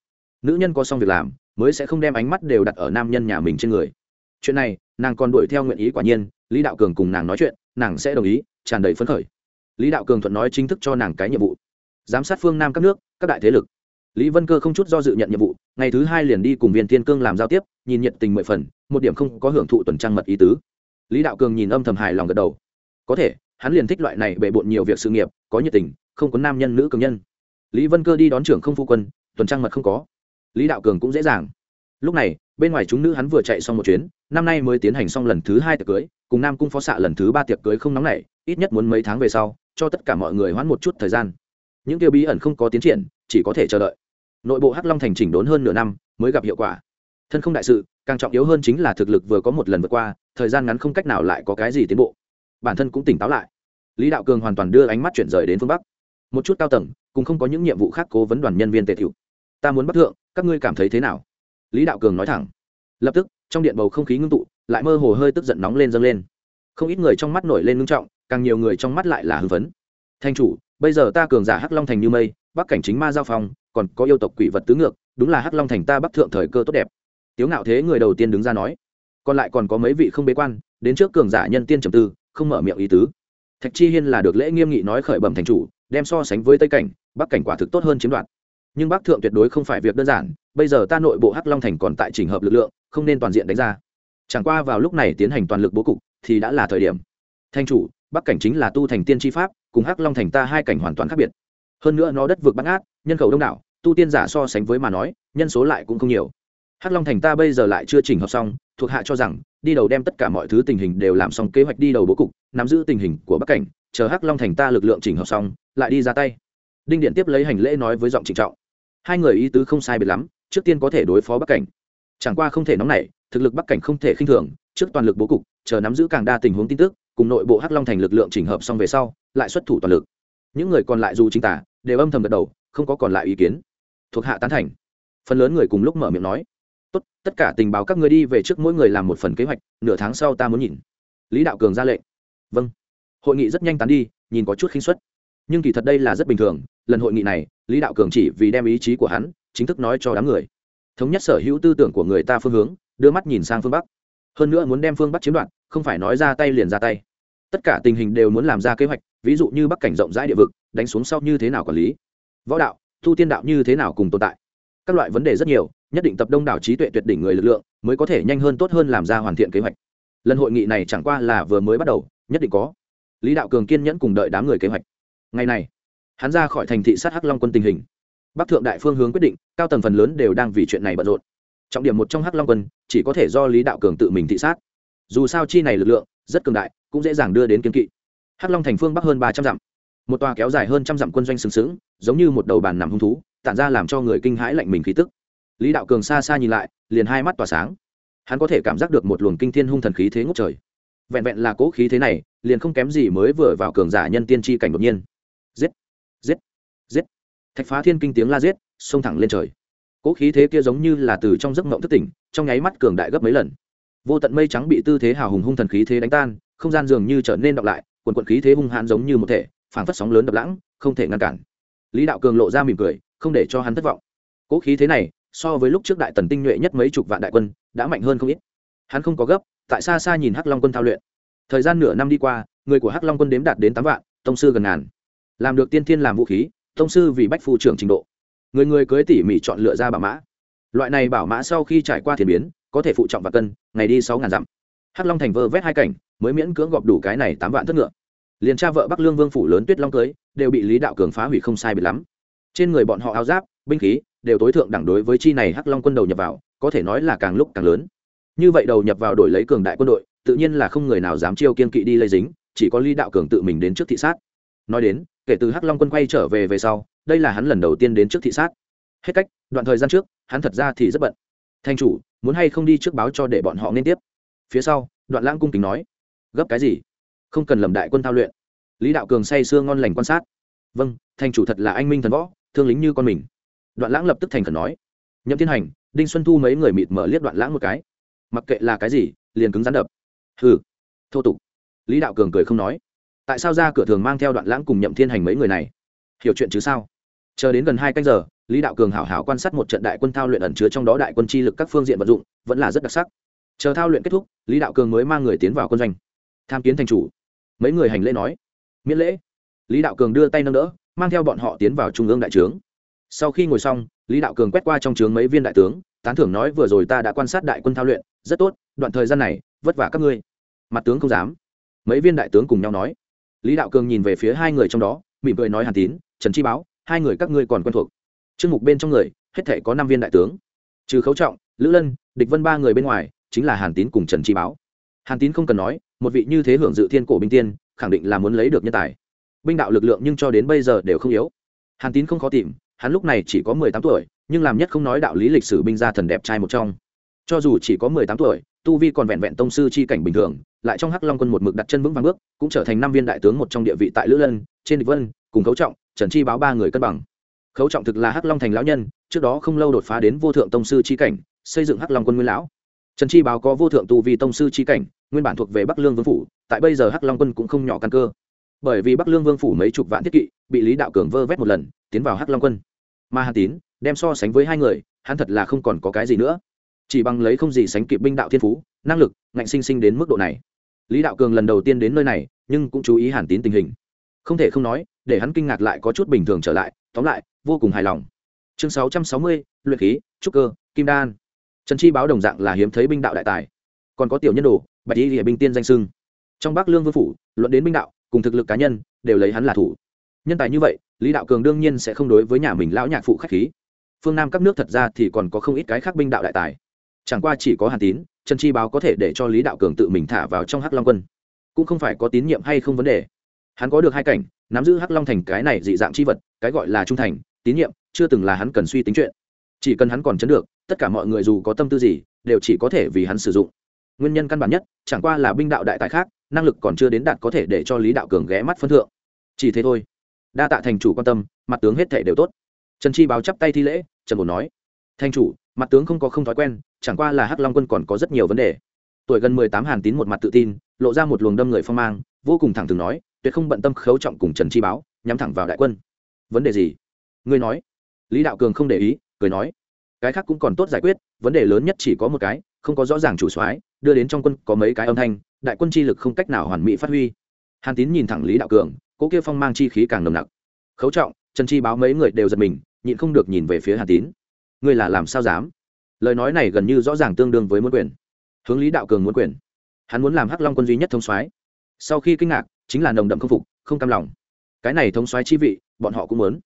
Nữ nhân có xong việc làm, mới sẽ không đem ánh mắt đều đặt ở nam nhân nhà mình trên người. Chuyện này, nàng còn đuổi theo nguyện ý quả nhiên, lý đạo cường cùng nàng nói chuyện, nàng sẽ đồng ý, tràn đầy phấn khởi. Lý đạo cường thuận nói chính thức cho nàng cái nhiệm vụ. Giám sát phương nam các nước, các đại thế lực. Lý vân cơ không chút do dự nhận nhiệm vụ, ngày thứ hai liền đi cùng viên thiên cương làm giao tiếp, nhìn nhận tình mười phần, một điểm không có hưởng thụ tuần trăng mật ý tứ lý đạo cường nhìn âm thầm hài lòng gật đầu. Có thể, hắn liền thích loại này bề bộn nhiều việc sự nghiệp, có nhiệt tình, không có nam nhân nữ cường nhân. Lý vân cơ đi đón trưởng không phu quân, tuần trăng mật không có. Lý đạo cường cũng dễ dàng. Lúc này, bên ngoài chúng nữ hắn vừa chạy xong một chuyến, năm nay mới tiến hành xong lần thứ hai tiệc cưới, cùng nam cung phó xạ lần thứ ba tiệc cưới không nóng nảy, ít nhất muốn mấy tháng về sau, cho tất cả mọi người hoãn một chút thời gian. Những tiêu bí ẩn không có tiến triển, chỉ có thể chờ đợi. Nội bộ hắc long thành chỉnh đốn hơn nửa năm, mới gặp hiệu quả thân không đại sự, càng trọng yếu hơn chính là thực lực vừa có một lần vượt qua, thời gian ngắn không cách nào lại có cái gì tiến bộ. Bản thân cũng tỉnh táo lại. Lý đạo cường hoàn toàn đưa ánh mắt chuyển rời đến phương bắc. Một chút cao tầng cũng không có những nhiệm vụ khác cố vấn đoàn nhân viên tề thiệu ta muốn bắt thượng, các ngươi cảm thấy thế nào? Lý đạo cường nói thẳng. Lập tức, trong điện bầu không khí ngưng tụ, lại mơ hồ hơi tức giận nóng lên dâng lên. Không ít người trong mắt nổi lên ngưng trọng, càng nhiều người trong mắt lại là hưng phấn. Thanh chủ, bây giờ ta cường giả hắc long thành như mây, bắc cảnh chính ma giao phong, còn có yêu tộc quỷ vật tứ ngược, đúng là hắc long thành ta bắc thượng thời cơ tốt đẹp tiếu ngạo thế người đầu tiên đứng ra nói, còn lại còn có mấy vị không bế quan, đến trước cường giả nhân tiên trầm tư, không mở miệng ý tứ. Thạch chi hiên là được lễ nghiêm nghị nói khởi bẩm thành chủ, đem so sánh với tây cảnh, bắc cảnh quả thực tốt hơn chiếm đoạt. Nhưng bắc thượng tuyệt đối không phải việc đơn giản, bây giờ ta nội bộ hắc long thành còn tại trình hợp lực lượng, không nên toàn diện đánh ra. Chẳng qua vào lúc này tiến hành toàn lực bố cục, thì đã là thời điểm. Thanh chủ, bắc cảnh chính là tu thành tiên tri pháp, cùng hắc long thành ta hai cảnh hoàn toàn khác biệt. Hơn nữa nó đất vượt bắt ngát, nhân khẩu đông đảo, tu tiên giả so sánh với mà nói, nhân số lại cũng không nhiều hắc long thành ta bây giờ lại chưa chỉnh hợp xong, thuộc hạ cho rằng, đi đầu đem tất cả mọi thứ tình hình đều làm xong kế hoạch đi đầu bố cục, nắm giữ tình hình của bắc cảnh, chờ hắc long thành ta lực lượng chỉnh hợp xong, lại đi ra tay. Đinh điện tiếp lấy hành lễ nói với giọng trịnh trọng. Hai người ý tứ không sai biệt lắm, trước tiên có thể đối phó bắc cảnh. Chẳng qua không thể nóng nảy, thực lực bắc cảnh không thể khinh thường, trước toàn lực bố cục, chờ nắm giữ càng đa tình huống tin tức, cùng nội bộ hắc long thành lực lượng chỉnh hợp xong về sau, lại xuất thủ toàn lực. Những người còn lại dù chính tả, đều âm thầm gật đầu, không có còn lại ý kiến. Thuộc hạ tán thành. Phần lớn người cùng lúc mở miệng nói tốt, tất cả tình báo các người đi về trước mỗi người làm một phần kế hoạch, nửa tháng sau ta muốn nhìn. Lý đạo cường ra lệnh. Vâng. Hội nghị rất nhanh tán đi, nhìn có chút khinh suất. Nhưng kỳ thật đây là rất bình thường, lần hội nghị này, lý đạo cường chỉ vì đem ý chí của hắn, chính thức nói cho đám người. Thống nhất sở hữu tư tưởng của người ta phương hướng, đưa mắt nhìn sang phương bắc. Hơn nữa muốn đem phương bắc chiếm đoạt, không phải nói ra tay liền ra tay. Tất cả tình hình đều muốn làm ra kế hoạch, ví dụ như bắc cảnh rộng rãi địa vực, đánh xuống sau như thế nào quản lý. Võ đạo, thu tiên đạo như thế nào cùng tồn tại. Các loại vấn đề rất nhiều nhất định tập đông đảo trí tuệ tuyệt đỉnh người lực lượng, mới có thể nhanh hơn tốt hơn làm ra hoàn thiện kế hoạch. Lần hội nghị này chẳng qua là vừa mới bắt đầu, nhất định có. Lý đạo cường kiên nhẫn cùng đợi đám người kế hoạch. Ngày này, hắn ra khỏi thành thị sát hắc long quân tình hình. Bắc thượng đại phương hướng quyết định, cao tầng phần lớn đều đang vì chuyện này bận rộn. Trọng điểm một trong hắc long quân, chỉ có thể do lý đạo cường tự mình thị sát. Dù sao chi này lực lượng, rất cường đại, cũng dễ dàng đưa đến kiến kỵ. Hắc long thành phương bắc hơn ba trăm dặm. Một tòa kéo dài hơn trăm dặm quân doanh sừng sững, giống như một đầu bàn nằm hung thú, tản ra làm cho người kinh hãi lạnh mình khí tức lý đạo cường xa xa nhìn lại, liền hai mắt tỏa sáng. Hắn có thể cảm giác được một luồng kinh thiên hung thần khí thế ngốc trời. Vẹn vẹn là cố khí thế này, liền không kém gì mới vừa vào cường giả nhân tiên tri cảnh đột nhiên. Giết! Giết! Giết! Thạch phá thiên kinh tiếng la giết, xông thẳng lên trời. Cố khí thế kia giống như là từ trong giấc mộng thất tỉnh, trong nháy mắt cường đại gấp mấy lần. Vô tận mây trắng bị tư thế hào hùng hung thần khí thế đánh tan, không gian dường như trở nên đọng lại, quần quận khí thế hung hãn giống như một thể, phảng phất sóng lớn đập lãng, không thể ngăn cản. Lý đạo cường lộ ra mỉm cười, không để cho hắn thất vọng. Cố khí thế này so với lúc trước đại tần tinh nhuệ nhất mấy chục vạn đại quân, đã mạnh hơn không ít. Hắn không có gấp, tại xa xa nhìn hắc long quân thao luyện. Thời gian nửa năm đi qua, người của hắc long quân đếm đạt đến tám vạn, tông sư gần ngàn. Làm được tiên thiên làm vũ khí thông sư vì bách phu trưởng trình độ. Người người cưới tỉ mỉ chọn lựa ra bảo mã. Loại này bảo mã sau khi trải qua thiền biến, có thể phụ trọng và cân, ngày đi sáu ngàn dặm. Hắc long thành vơ vét hai cảnh, mới miễn cưỡng gọp đủ cái này tám vạn thất ngựa. Liền cha vợ bắc lương vương phủ lớn tuyết long cưới, đều bị lý đạo cường phá hủy không sai bị lắm. Trên người bọn họ áo giáp, binh khí đều tối thượng đẳng đối với chi này hắc long quân đầu nhập vào, có thể nói là càng lúc càng lớn. Như vậy đầu nhập vào đổi lấy cường đại quân đội, tự nhiên là không người nào dám chiêu kiên kỵ đi lây dính, chỉ có lý đạo cường tự mình đến trước thị sát. Nói đến, kể từ hắc long quân quay trở về về sau, đây là hắn lần đầu tiên đến trước thị sát. Hết cách, đoạn thời gian trước, hắn thật ra thì rất bận. Thanh chủ, muốn hay không đi trước báo cho để bọn họ nên tiếp? Phía sau, đoạn lãng cung kính nói. Gấp cái gì? Không cần lầm đại quân thao luyện. Lý đạo cường say sưa ngon lành quan sát. Vâng thanh chủ thật là anh minh thần võ, thương lính như con mình đoạn lãng lập tức thành khẩn nói, nhậm thiên hành, đinh xuân thu mấy người mịt mở liếc đoạn lãng một cái. Mặc kệ là cái gì, liền cứng rắn đập. Hừ. Thô tục. Lý đạo cường cười không nói. Tại sao ra cửa thường mang theo đoạn lãng cùng nhậm thiên hành mấy người này? Hiểu chuyện chứ sao? Chờ đến gần hai canh giờ, lý đạo cường hảo hảo quan sát một trận đại quân thao luyện ẩn chứa trong đó đại quân chi lực các phương diện vận dụng, vẫn là rất đặc sắc. Chờ thao luyện kết thúc, lý đạo cường mới mang người tiến vào quân doanh. Tham kiến thành chủ. Mấy người hành lễ nói, miễn lễ. Lý đạo cường đưa tay nâng đỡ, mang theo bọn họ tiến vào trung ương đại trướng sau khi ngồi xong, lý đạo cường quét qua trong trướng mấy viên đại tướng, tán thưởng nói vừa rồi ta đã quan sát đại quân thao luyện, rất tốt, đoạn thời gian này, vất vả các ngươi. Mặt tướng không dám. Mấy viên đại tướng cùng nhau nói. Lý đạo cường nhìn về phía hai người trong đó, mỉm cười nói hàn tín, trần chi báo, hai người các ngươi còn quen thuộc. Chương mục bên trong người, hết thể có năm viên đại tướng. Trừ khấu trọng, lữ lân, địch vân ba người bên ngoài, chính là hàn tín cùng trần chi báo. Hàn tín không cần nói, một vị như thế hưởng dự thiên cổ binh tiên, khẳng định là muốn lấy được nhân tài. Binh đạo lực lượng nhưng cho đến bây giờ đều không yếu. Hàn tín không khó tìm hắn lúc này chỉ có mười tám tuổi, nhưng làm nhất không nói đạo lý lịch sử binh gia thần đẹp trai một trong. Cho dù chỉ có mười tám tuổi, tu vi còn vẹn vẹn tông sư chi cảnh bình thường, lại trong hắc long quân một mực đặt chân vững vàng bước, cũng trở thành năm viên đại tướng một trong địa vị tại lữ lân, trên địch vân, cùng khấu trọng, trần chi báo ba người cân bằng. Khấu trọng thực là hắc long thành lão nhân, trước đó không lâu đột phá đến vô thượng tông sư chi cảnh, xây dựng hắc long quân nguyên lão. Trần chi báo có vô thượng tu vi tông sư chi cảnh, nguyên bản thuộc về bắc lương vương phủ, tại bây giờ hắc long quân cũng không nhỏ căn cơ. Bởi vì bắc lương vương phủ mấy chục vạn thiết kỵ, bị lý đạo cường vơ vét một lần, tiến vào hắc long quân mà hàn tín, đem so sánh với hai người, hắn thật là không còn có cái gì nữa. Chỉ bằng lấy không gì sánh kịp binh đạo thiên phú, năng lực, ngạnh sinh sinh đến mức độ này. Lý đạo cường lần đầu tiên đến nơi này, nhưng cũng chú ý hàn tín tình hình. Không thể không nói, để hắn kinh ngạc lại có chút bình thường trở lại, tóm lại, vô cùng hài lòng. Chương sáu trăm sáu mươi, luyện khí, trúc cơ, kim đan. Trần chi báo đồng dạng là hiếm thấy binh đạo đại tài. Còn có tiểu nhân đồ, bạch y địa binh tiên danh sưng. Trong bắc lương vương phủ, luận đến binh đạo, cùng thực lực cá nhân, đều lấy hắn là thủ nhân tài như vậy, lý đạo cường đương nhiên sẽ không đối với nhà mình lão nhạc phụ khách khí. Phương nam các nước thật ra thì còn có không ít cái khác binh đạo đại tài. Chẳng qua chỉ có hàn tín, trần chi báo có thể để cho lý đạo cường tự mình thả vào trong hắc long quân. Cũng không phải có tín nhiệm hay không vấn đề. Hắn có được hai cảnh, nắm giữ hắc long thành cái này dị dạng c h i vật, cái gọi là trung thành, tín nhiệm, chưa từng là hắn cần suy tính chuyện. Chỉ cần hắn còn chấn được, tất cả mọi người dù có tâm tư gì, đều chỉ có thể vì hắn sử dụng. Nguyên nhân căn bản nhất, chẳng qua là binh đạo đại tài khác, năng lực còn chưa đến đạt có thể để cho lý đạo cường ghé mắt phân thượng. Chỉ thế thôi đa tạ thành chủ quan tâm, mặt tướng hết thể đều tốt. Trần chi báo chắp tay thi lễ trần bổ nói, thành chủ, mặt tướng không có không thói quen, chẳng qua là hắc long quân còn có rất nhiều vấn đề. Tuổi gần mười tám hàn tín một mặt tự tin, lộ ra một luồng đâm người phong mang, vô cùng thẳng thừng nói, tuyệt không bận tâm khấu trọng cùng trần chi báo, nhắm thẳng vào đại quân. Vấn đề gì? Ngươi nói. Lý đạo cường không để ý, cười nói, cái khác cũng còn tốt giải quyết, vấn đề lớn nhất chỉ có một cái, không có rõ ràng chủ soái, đưa đến trong quân có mấy cái âm thanh, đại quân chi lực không cách nào hoàn mỹ phát huy. Hàn tín nhìn thẳng lý đạo cường cỗ kia phong mang chi khí càng nồng nặc. Khấu trọng, trần chi báo mấy người đều giật mình, nhịn không được nhìn về phía hàn tín. Ngươi là làm sao dám? Lời nói này gần như rõ ràng tương đương với muốn quyền. Hướng lý đạo cường muốn quyền. Hắn muốn làm hắc long quân duy nhất thông soái. Sau khi kinh ngạc, chính là nồng đậm không phục, không cam lòng. Cái này thống soái chi vị, bọn họ cũng muốn.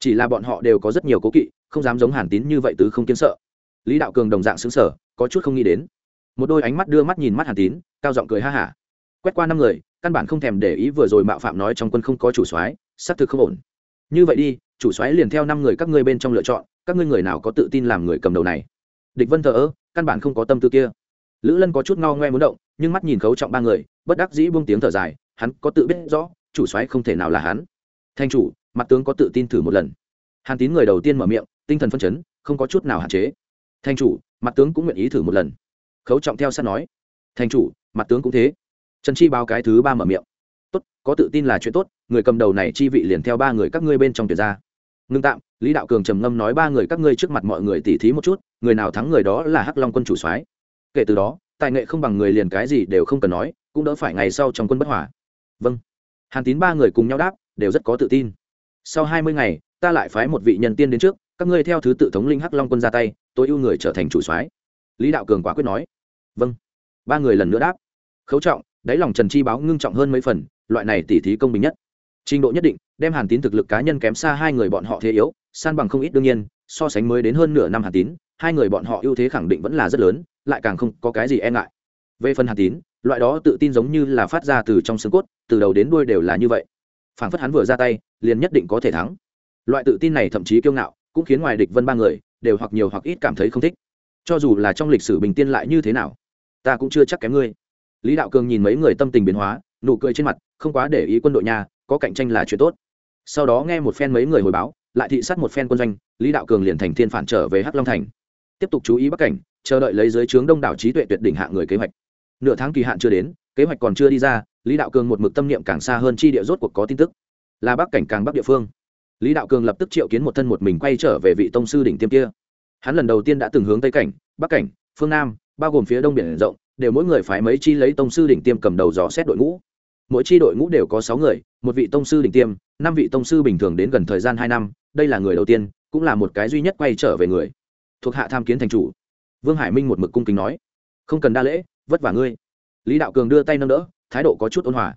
Chỉ là bọn họ đều có rất nhiều cố kỵ, không dám giống hàn tín như vậy tứ không kiến sợ. Lý đạo cường đồng dạng xứng sở có chút không nghĩ đến. Một đôi ánh mắt đưa mắt nhìn mắt hàn tín, cao giọng cười ha hả. Quét qua năm người căn bản không thèm để ý vừa rồi mạo phạm nói trong quân không có chủ soái, xác thực không ổn. Như vậy đi, chủ soái liền theo năm người các ngươi bên trong lựa chọn, các ngươi người nào có tự tin làm người cầm đầu này? Địch vân thờ ơ, căn bản không có tâm tư kia. Lữ lân có chút ngao ngoe muốn động, nhưng mắt nhìn khấu trọng ba người, bất đắc dĩ buông tiếng thở dài, hắn có tự biết rõ, chủ soái không thể nào là hắn. Thanh chủ, mặt tướng có tự tin thử một lần. Hàn tín người đầu tiên mở miệng, tinh thần phân chấn, không có chút nào hạn chế. Thanh chủ, mặt tướng cũng nguyện ý thử một lần. Khấu trọng theo sát nói. Thanh chủ, mặt tướng cũng thế trần chi báo cái thứ ba mở miệng. Tốt, có tự tin là chuyện tốt, người cầm đầu này chi vị liền theo ba người các ngươi bên trong tuyệt ra. Ngưng tạm, lý đạo cường trầm ngâm nói ba người các ngươi trước mặt mọi người tỉ thí một chút, người nào thắng người đó là hắc long quân chủ soái. Kể từ đó, tài nghệ không bằng người liền cái gì đều không cần nói, cũng đỡ phải ngày sau trong quân bất hòa. Vâng. Hàn tín ba người cùng nhau đáp, đều rất có tự tin. Sau hai mươi ngày, ta lại phái một vị nhân tiên đến trước, các ngươi theo thứ tự thống linh hắc long quân ra tay, tôi ưu người trở thành chủ soái. Lý đạo cường quả quyết nói. Vâng. Ba người lần nữa đáp. Khấu trọng đáy lòng trần chi báo ngưng trọng hơn mấy phần, loại này tỉ thí công bình nhất. Trình độ nhất định, đem hàn tín thực lực cá nhân kém xa hai người bọn họ thế yếu, san bằng không ít đương nhiên, so sánh mới đến hơn nửa năm hàn tín, hai người bọn họ ưu thế khẳng định vẫn là rất lớn, lại càng không có cái gì e ngại. Về phần hàn tín, loại đó tự tin giống như là phát ra từ trong xương cốt, từ đầu đến đuôi đều là như vậy. Phảng phất hắn vừa ra tay, liền nhất định có thể thắng. Loại tự tin này thậm chí kiêu ngạo, cũng khiến ngoài địch vân ba người, đều hoặc nhiều hoặc ít cảm thấy không thích. Cho dù là trong lịch sử bình tiên lại như thế nào, ta cũng chưa chắc kém ngươi lý đạo cường nhìn mấy người tâm tình biến hóa, nụ cười trên mặt, không quá để ý quân đội nhà có cạnh tranh là chuyện tốt. Sau đó nghe một phen mấy người hồi báo, lại thị sát một phen quân doanh, lý đạo cường liền thành thiên phản trở về hắc long thành. Tiếp tục chú ý bắc cảnh, chờ đợi lấy dưới trướng đông đảo trí tuệ tuyệt đỉnh hạ người kế hoạch. Nửa tháng kỳ hạn chưa đến, kế hoạch còn chưa đi ra, lý đạo cường một mực tâm niệm càng xa hơn chi địa rốt cuộc có tin tức. Là bắc cảnh càng bắc địa phương. Lý đạo cường lập tức triệu kiến một thân một mình quay trở về vị tông sư đỉnh tiêm kia. Hắn lần đầu tiên đã từng hướng tây cảnh, bắc cảnh, phương nam, bao gồm phía đông biển rộng đều mỗi người phái mấy chi lấy tông sư đỉnh tiêm cầm đầu dò xét đội ngũ. Mỗi chi đội ngũ đều có sáu người, một vị tông sư đỉnh tiêm, năm vị tông sư bình thường đến gần thời gian hai năm, đây là người đầu tiên, cũng là một cái duy nhất quay trở về người. Thuộc hạ tham kiến thành chủ. Vương hải minh một mực cung kính nói. Không cần đa lễ, vất vả ngươi. Lý đạo cường đưa tay nâng đỡ, thái độ có chút ôn hòa.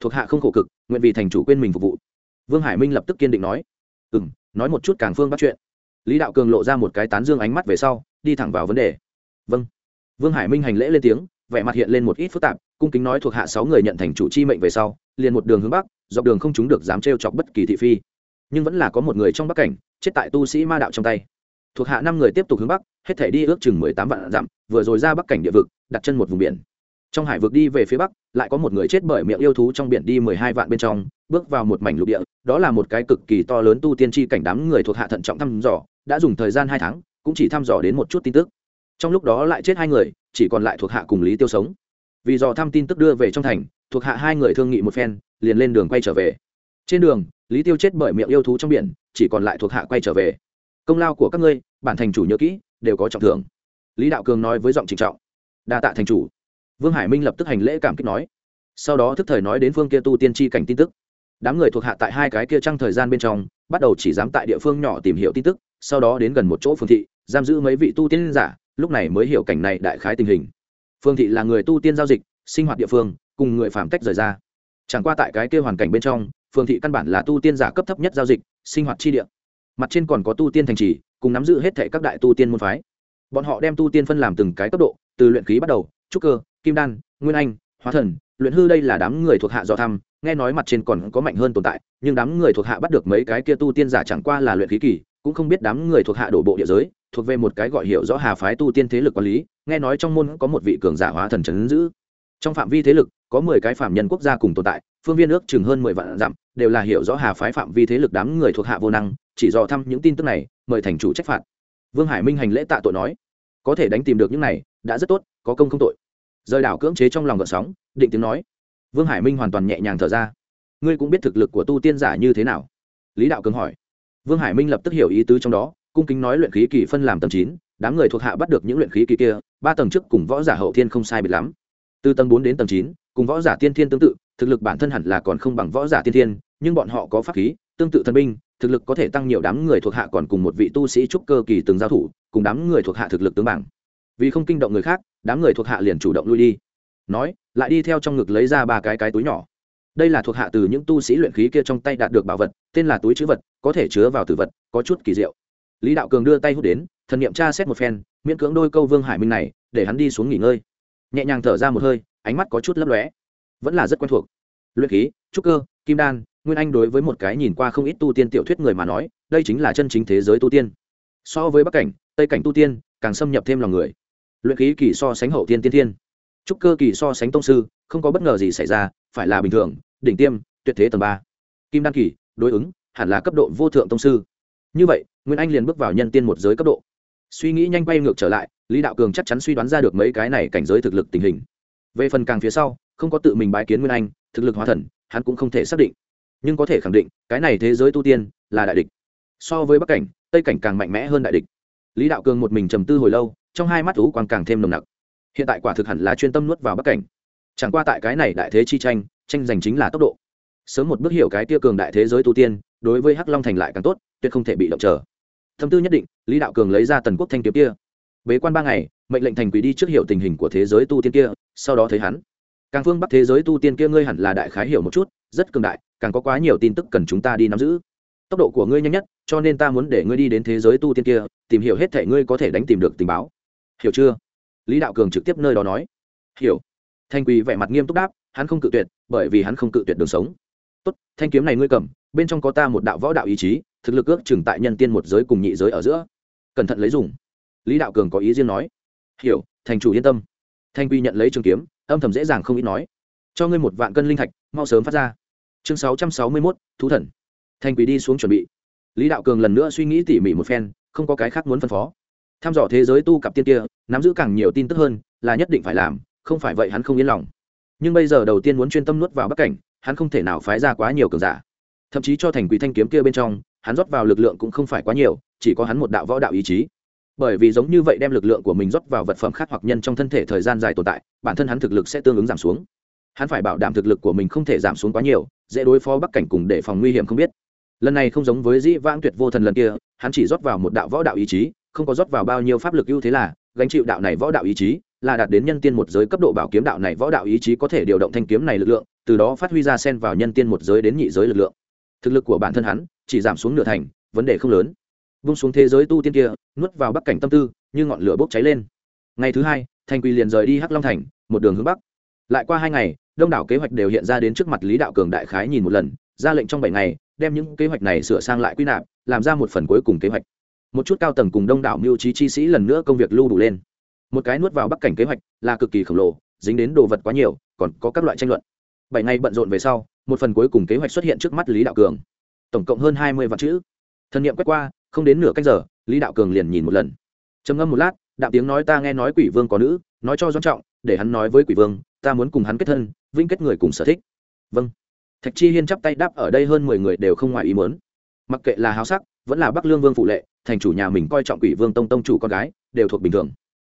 Thuộc hạ không khổ cực, nguyện vì thành chủ quên mình phục vụ. Vương hải minh lập tức kiên định nói. Ừ m nói một chút càng phương bắt chuyện. Lý đạo cường lộ ra một cái tán dương ánh mắt về sau, đi thẳng vào vấn đề. Vâng vương hải minh hành lễ lên tiếng, vẻ mặt hiện lên một ít phức tạp, cung kính nói thuộc hạ sáu người nhận thành chủ chi mệnh về sau, liền một đường hướng bắc, dọc đường không chúng được dám trêu chọc bất kỳ thị phi. Nhưng vẫn là có một người trong bắc cảnh, chết tại tu sĩ ma đạo trong tay. Thuộc hạ năm người tiếp tục hướng bắc, hết thể đi ước chừng mười tám vạn dặm, vừa rồi ra bắc cảnh địa vực, đặt chân một vùng biển. Trong hải vực đi về phía bắc, lại có một người chết bởi miệng yêu thú trong biển đi mười hai vạn bên trong, bước vào một mảnh lục địa, đó là một cái cực kỳ to lớn tu tiên tri cảnh đám người thuộc hạ thận trọng thăm dò, đã dùng thời gian hai tháng, cũng chỉ thăm dò đến một chút tin tức trong lúc đó lại chết hai người, chỉ còn lại thuộc hạ cùng lý tiêu sống. Vì dò thăm tin tức đưa về trong thành, thuộc hạ hai người thương nghị một phen, liền lên đường quay trở về. Trên đường, lý tiêu chết bởi miệng yêu thú trong biển, chỉ còn lại thuộc hạ quay trở về. Công lao của các ngươi, bản thành chủ nhớ kỹ, đều có trọng thưởng. Lý đạo cường nói với giọng trịnh trọng. Đa tạ thành chủ. Vương hải minh lập tức hành lễ cảm kích nói. Sau đó thức thời nói đến phương kia tu tiên tri cảnh tin tức. Đám người thuộc hạ tại hai cái kia trăng thời gian bên trong, bắt đầu chỉ dám tại địa phương nhỏ tìm hiểu tin tức, sau đó đến gần một chỗ phương thị, giam giữ mấy vị tu tiên giả lúc này mới hiểu cảnh này đại khái tình hình. Phương thị là người tu tiên giao dịch, sinh hoạt địa phương, cùng người phạm tách rời ra. Chẳng qua tại cái kia hoàn cảnh bên trong, phương thị căn bản là tu tiên giả cấp thấp nhất giao dịch, sinh hoạt chi địa. Mặt trên còn có tu tiên thành trì, cùng nắm giữ hết thệ các đại tu tiên môn phái. Bọn họ đem tu tiên phân làm từng cái cấp độ, từ luyện khí bắt đầu, trúc cơ, kim đan, nguyên anh, hóa thần, luyện hư đây là đám người thuộc hạ do thăm, nghe nói mặt trên còn có mạnh hơn tồn tại, nhưng đám người thuộc hạ bắt được mấy cái kia tu tiên giả chẳng qua là luyện khí kỳ, cũng không biết đám người thuộc hạ đổ bộ địa giới thuộc về một cái gọi hiệu rõ hà phái tu tiên thế lực quản lý, nghe nói trong môn có một vị cường giả hóa thần trấn giữ. Trong phạm vi thế lực, có mười cái phạm nhân quốc gia cùng tồn tại, phương viên ước chừng hơn mười vạn dặm, đều là hiểu rõ hà phái phạm vi thế lực đám người thuộc hạ vô năng, chỉ dò thăm những tin tức này, mời thành chủ trách phạt. Vương hải minh hành lễ tạ tội nói, có thể đánh tìm được những này, đã rất tốt, có công không tội. Rời đảo cưỡng chế trong lòng gợn sóng, định tiếng nói. Vương hải minh hoàn toàn nhẹ nhàng thở ra. Ngươi cũng biết thực lực của tu tiên giả như thế nào? Lý đạo cường hỏi. Vương hải minh lập tức hiểu ý tứ trong đó cung kính nói luyện khí kỳ phân làm tầng chín, đám người thuộc hạ bắt được những luyện khí kỳ kia, ba tầng trước cùng võ giả hậu thiên không sai biệt lắm. Từ tầng bốn đến tầng chín, cùng võ giả tiên thiên tương tự, thực lực bản thân hẳn là còn không bằng võ giả tiên thiên, nhưng bọn họ có pháp khí, tương tự thần binh, thực lực có thể tăng nhiều đám người thuộc hạ còn cùng một vị tu sĩ trúc cơ kỳ từng giao thủ, cùng đám người thuộc hạ thực lực tướng bảng vì không kinh động người khác, đám người thuộc hạ liền chủ động lui đi. Nói, lại đi theo trong ngực lấy ra ba cái cái túi nhỏ. Đây là thuộc hạ từ những tu sĩ luyện khí kia trong tay đạt được bảo vật, tên là túi chữ vật, có thể chứa vào tử vật, có chút kỳ diệu lý đạo cường đưa tay hút đến, thần nghiệm tra xét một phen, miễn cưỡng đôi câu vương hải minh này, để hắn đi xuống nghỉ ngơi. Nhẹ nhàng thở ra một hơi, ánh mắt có chút lấp lóe. Vẫn là rất quen thuộc. Luyện khí, trúc cơ, kim đan, nguyên anh đối với một cái nhìn qua không ít tu tiên tiểu thuyết người mà nói, đây chính là chân chính thế giới tu tiên. So với bắc cảnh, tây cảnh tu tiên, càng xâm nhập thêm lòng người. Luyện khí kỳ so sánh hậu tiên tiên thiên. Trúc cơ kỳ so sánh tông sư, không có bất ngờ gì xảy ra, phải là bình thường, đỉnh tiêm, tuyệt thế tầng ba. Kim đan kỳ, đối ứng, hẳn là cấp độ vô thượng tông sư như vậy, nguyên anh liền bước vào nhân tiên một giới cấp độ. Suy nghĩ nhanh bay ngược trở lại, lý đạo cường chắc chắn suy đoán ra được mấy cái này cảnh giới thực lực tình hình. Về phần càng phía sau, không có tự mình bái kiến nguyên anh, thực lực hóa thần, hắn cũng không thể xác định. Nhưng có thể khẳng định, cái này thế giới tu tiên là đại địch. So với bắc cảnh, tây cảnh càng mạnh mẽ hơn đại địch. Lý đạo cường một mình trầm tư hồi lâu, trong hai mắt thú quang càng thêm nồng nặc. Hiện tại quả thực hẳn là chuyên tâm nuốt vào bắc cảnh. Chẳng qua tại cái này đại thế chi tranh tranh giành chính là tốc độ. Sớm một bước hiểu cái tia cường đại thế giới tu tiên đối với hắc long thành lại càng tốt, tuyệt không thể bị động chờ. thâm tư nhất định, lý đạo cường lấy ra tần quốc thanh kiếm kia. Bế quan ba ngày, mệnh lệnh thành quỷ đi trước hiểu tình hình của thế giới tu tiên kia, sau đó thấy hắn. Càng phương bắc thế giới tu tiên kia ngươi hẳn là đại khái hiểu một chút, rất cường đại, càng có quá nhiều tin tức cần chúng ta đi nắm giữ. Tốc độ của ngươi nhanh nhất, cho nên ta muốn để ngươi đi đến thế giới tu tiên kia, tìm hiểu hết thể ngươi có thể đánh tìm được tình báo. Hiểu chưa? Lý đạo cường trực tiếp nơi đó nói. Hiểu. Thanh quỳ vẻ mặt nghiêm túc đáp, hắn không cự tuyệt, bởi vì hắn không cự tuyệt đường sống. Tốt, thanh kiếm này ngươi cầm bên trong có ta một đạo võ đạo ý chí, thực lực ước chừng tại nhân tiên một giới cùng nhị giới ở giữa. Cẩn thận lấy dùng. Lý đạo cường có ý riêng nói. Hiểu, thành chủ yên tâm. Thanh quy nhận lấy trường kiếm, âm thầm dễ dàng không ít nói. Cho ngươi một vạn cân linh thạch, mau sớm phát ra. Chương sáu trăm sáu mươi mốt, thú thần. Thanh quy đi xuống chuẩn bị. Lý đạo cường lần nữa suy nghĩ tỉ mỉ một phen, không có cái khác muốn phân phó. Tham dò thế giới tu cặp tiên kia, nắm giữ càng nhiều tin tức hơn, là nhất định phải làm, không phải vậy hắn không yên lòng. Nhưng bây giờ đầu tiên muốn chuyên tâm nuốt vào bắc cảnh, hắn không thể nào phái ra quá nhiều cường giả thậm chí cho thành quỷ thanh kiếm kia bên trong, hắn rót vào lực lượng cũng không phải quá nhiều, chỉ có hắn một đạo võ đạo ý chí. Bởi vì giống như vậy đem lực lượng của mình rót vào vật phẩm khác hoặc nhân trong thân thể thời gian dài tồn tại, bản thân hắn thực lực sẽ tương ứng giảm xuống. Hắn phải bảo đảm thực lực của mình không thể giảm xuống quá nhiều, dễ đối phó bắc cảnh cùng để phòng nguy hiểm không biết. Lần này không giống với dĩ vãng tuyệt vô thần lần kia, hắn chỉ rót vào một đạo võ đạo ý chí, không có rót vào bao nhiêu pháp lực ưu thế là, gánh chịu đạo này võ đạo ý chí, là đạt đến nhân tiên một giới cấp độ bảo kiếm đạo này võ đạo ý chí có thể điều động thanh kiếm này lực lượng, từ đó phát huy ra sen vào nhân tiên một giới đến nhị giới lực lượng thực lực của bản thân hắn chỉ giảm xuống nửa thành, vấn đề không lớn. Vung xuống thế giới tu tiên kia, nuốt vào bắc cảnh tâm tư, như ngọn lửa bốc cháy lên. Ngày thứ hai, thành quỳ liền rời đi hắc long thành, một đường hướng bắc. Lại qua hai ngày, đông đảo kế hoạch đều hiện ra đến trước mặt lý đạo cường đại khái nhìn một lần, ra lệnh trong bảy ngày, đem những kế hoạch này sửa sang lại quy nạp, làm ra một phần cuối cùng kế hoạch. Một chút cao tầng cùng đông đảo mưu trí chi sĩ lần nữa công việc lưu đủ lên. Một cái nuốt vào bắc cảnh kế hoạch là cực kỳ khổng lồ, dính đến đồ vật quá nhiều, còn có các loại tranh luận bảy ngày bận rộn về sau, một phần cuối cùng kế hoạch xuất hiện trước mắt lý đạo cường. Tổng cộng hơn hai mươi vạn chữ. Thân nhiệm quét qua, không đến nửa cách giờ, lý đạo cường liền nhìn một lần. Trầm ngâm một lát, đạo tiếng nói ta nghe nói quỷ vương có nữ, nói cho doan trọng, để hắn nói với quỷ vương, ta muốn cùng hắn kết thân, vĩnh kết người cùng sở thích. Vâng. Thạch chi hiên chắp tay đáp ở đây hơn mười người đều không ngoài ý muốn. Mặc kệ là háo sắc, vẫn là bắc lương vương phụ lệ, thành chủ nhà mình coi trọng quỷ vương tông tông chủ con gái, đều thuộc bình thường.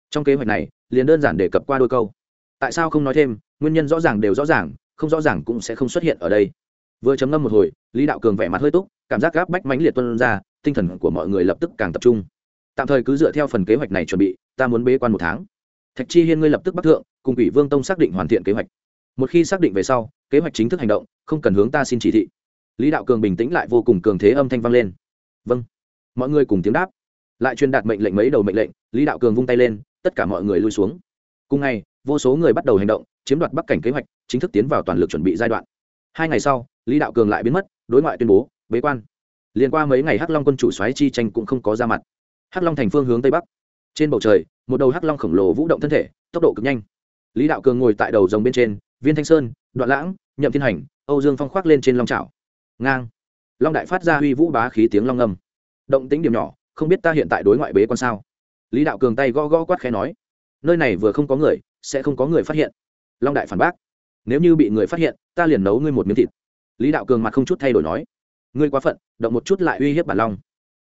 Trong kế hoạch này, liền đơn giản đề cập qua đôi câu. Tại sao không nói thêm, nguyên nhân rõ ràng đều rõ ràng không rõ ràng cũng sẽ không xuất hiện ở đây. Vừa chấm ngâm một hồi, lý đạo cường vẻ mặt hơi túc, cảm giác gáp bách mãnh liệt tuân ra, tinh thần của mọi người lập tức càng tập trung. Tạm thời cứ dựa theo phần kế hoạch này chuẩn bị, ta muốn bế quan một tháng. Thạch chi hiên ngươi lập tức bắc thượng, cùng quỷ vương tông xác định hoàn thiện kế hoạch. Một khi xác định về sau, kế hoạch chính thức hành động, không cần hướng ta xin chỉ thị. Lý đạo cường bình tĩnh lại vô cùng cường thế âm thanh vang lên. Vâng. Mọi người cùng tiếng đáp. Lại truyền đạt mệnh lệnh mấy đầu mệnh lệnh, lý đạo cường vung tay lên, tất cả mọi người lui xuống. Cùng ngày vô số người bắt đầu hành động, chiếm đoạt bắc cảnh kế hoạch, chính thức tiến vào toàn lực chuẩn bị giai đoạn. Hai ngày sau, lý đạo cường lại biến mất, đối ngoại tuyên bố, bế quan. Liền qua mấy ngày hắc long quân chủ xoáy chi tranh cũng không có ra mặt. Hắc long thành phương hướng tây bắc. Trên bầu trời, một đầu hắc long khổng lồ vũ động thân thể, tốc độ cực nhanh. Lý đạo cường ngồi tại đầu rồng bên trên, viên thanh sơn, đoạn lãng, nhậm thiên hành, âu dương phong khoác lên trên long trào ngang. Long đại phát ra uy vũ bá khí tiếng long ngầm. động tính điểm nhỏ, không biết ta hiện tại đối ngoại bế quan sao? Lý đạo cường tay go go quát khẽ nói. Nơi này vừa không có người sẽ không có người phát hiện. Long đại phản bác, nếu như bị người phát hiện, ta liền nấu ngươi một miếng thịt. Lý đạo cường mặt không chút thay đổi nói, ngươi quá phận, động một chút lại uy hiếp bản long.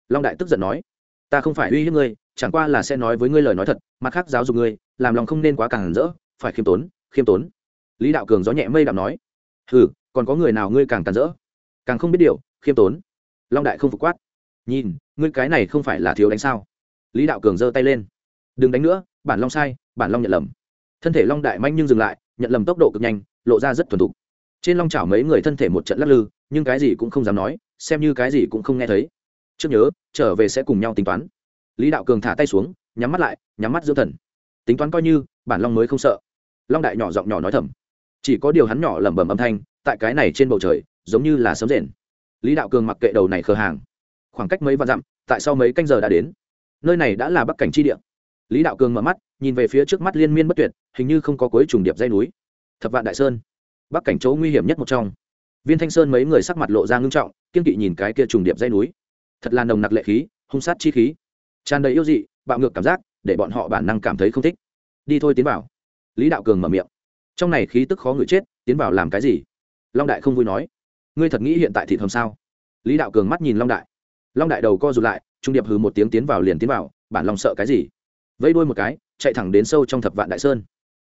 Long đại tức giận nói, ta không phải uy hiếp ngươi, chẳng qua là sẽ nói với ngươi lời nói thật, mặt khác giáo dục ngươi, làm lòng không nên quá càng rỡ, phải khiêm tốn khiêm tốn. Lý đạo cường gió nhẹ mây đạm nói ừ còn có người nào ngươi càng càng rỡ? Càng không biết điều, khiêm tốn. Long đại không phục quát, nhìn, ngươi cái này không phải là thiếu đánh sao? Lý đạo cường giơ tay lên, đừng đánh nữa, bản long sai, bản long nhận lầm thân thể long đại manh nhưng dừng lại, nhận lầm tốc độ cực nhanh, lộ ra rất thuần thục. Trên long chảo mấy người thân thể một trận lắc lư, nhưng cái gì cũng không dám nói, xem như cái gì cũng không nghe thấy. Trước nhớ, trở về sẽ cùng nhau tính toán. Lý đạo cường thả tay xuống, nhắm mắt lại, nhắm mắt dưỡng thần. Tính toán coi như, bản long mới không sợ. Long đại nhỏ giọng nhỏ nói thầm. Chỉ có điều hắn nhỏ lẩm bẩm âm thanh, tại cái này trên bầu trời, giống như là sấm rền. Lý đạo cường mặc kệ đầu này khờ hàng. Khoảng cách mấy vạn dặm, tại sau mấy canh giờ đã đến. Nơi này đã là bắc cảnh tri địa. Lý đạo cường mở mắt nhìn về phía trước mắt liên miên bất tuyệt, hình như không có cuối trùng điệp dây núi. Thập vạn đại sơn, bắc cảnh chỗ nguy hiểm nhất một trong. Viên thanh sơn mấy người sắc mặt lộ ra ngưng trọng, kiên kỵ nhìn cái kia trùng điệp dây núi. Thật là nồng nặc lệ khí, hung sát chi khí. Tràn đầy yêu dị, bạo ngược cảm giác, để bọn họ bản năng cảm thấy không thích. Đi thôi tiến vào. Lý đạo cường mở miệng. Trong này khí tức khó ngửi chết, tiến vào làm cái gì? Long đại không vui nói. Ngươi thật nghĩ hiện tại thị thầm sao? Lý đạo cường mắt nhìn long đại. Long đại đầu co rụt lại, trung điệp hừ một tiếng tiến vào liền tiến vào, bản lòng sợ cái gì? Vây đuôi một cái chạy thẳng đến sâu trong thập vạn đại sơn.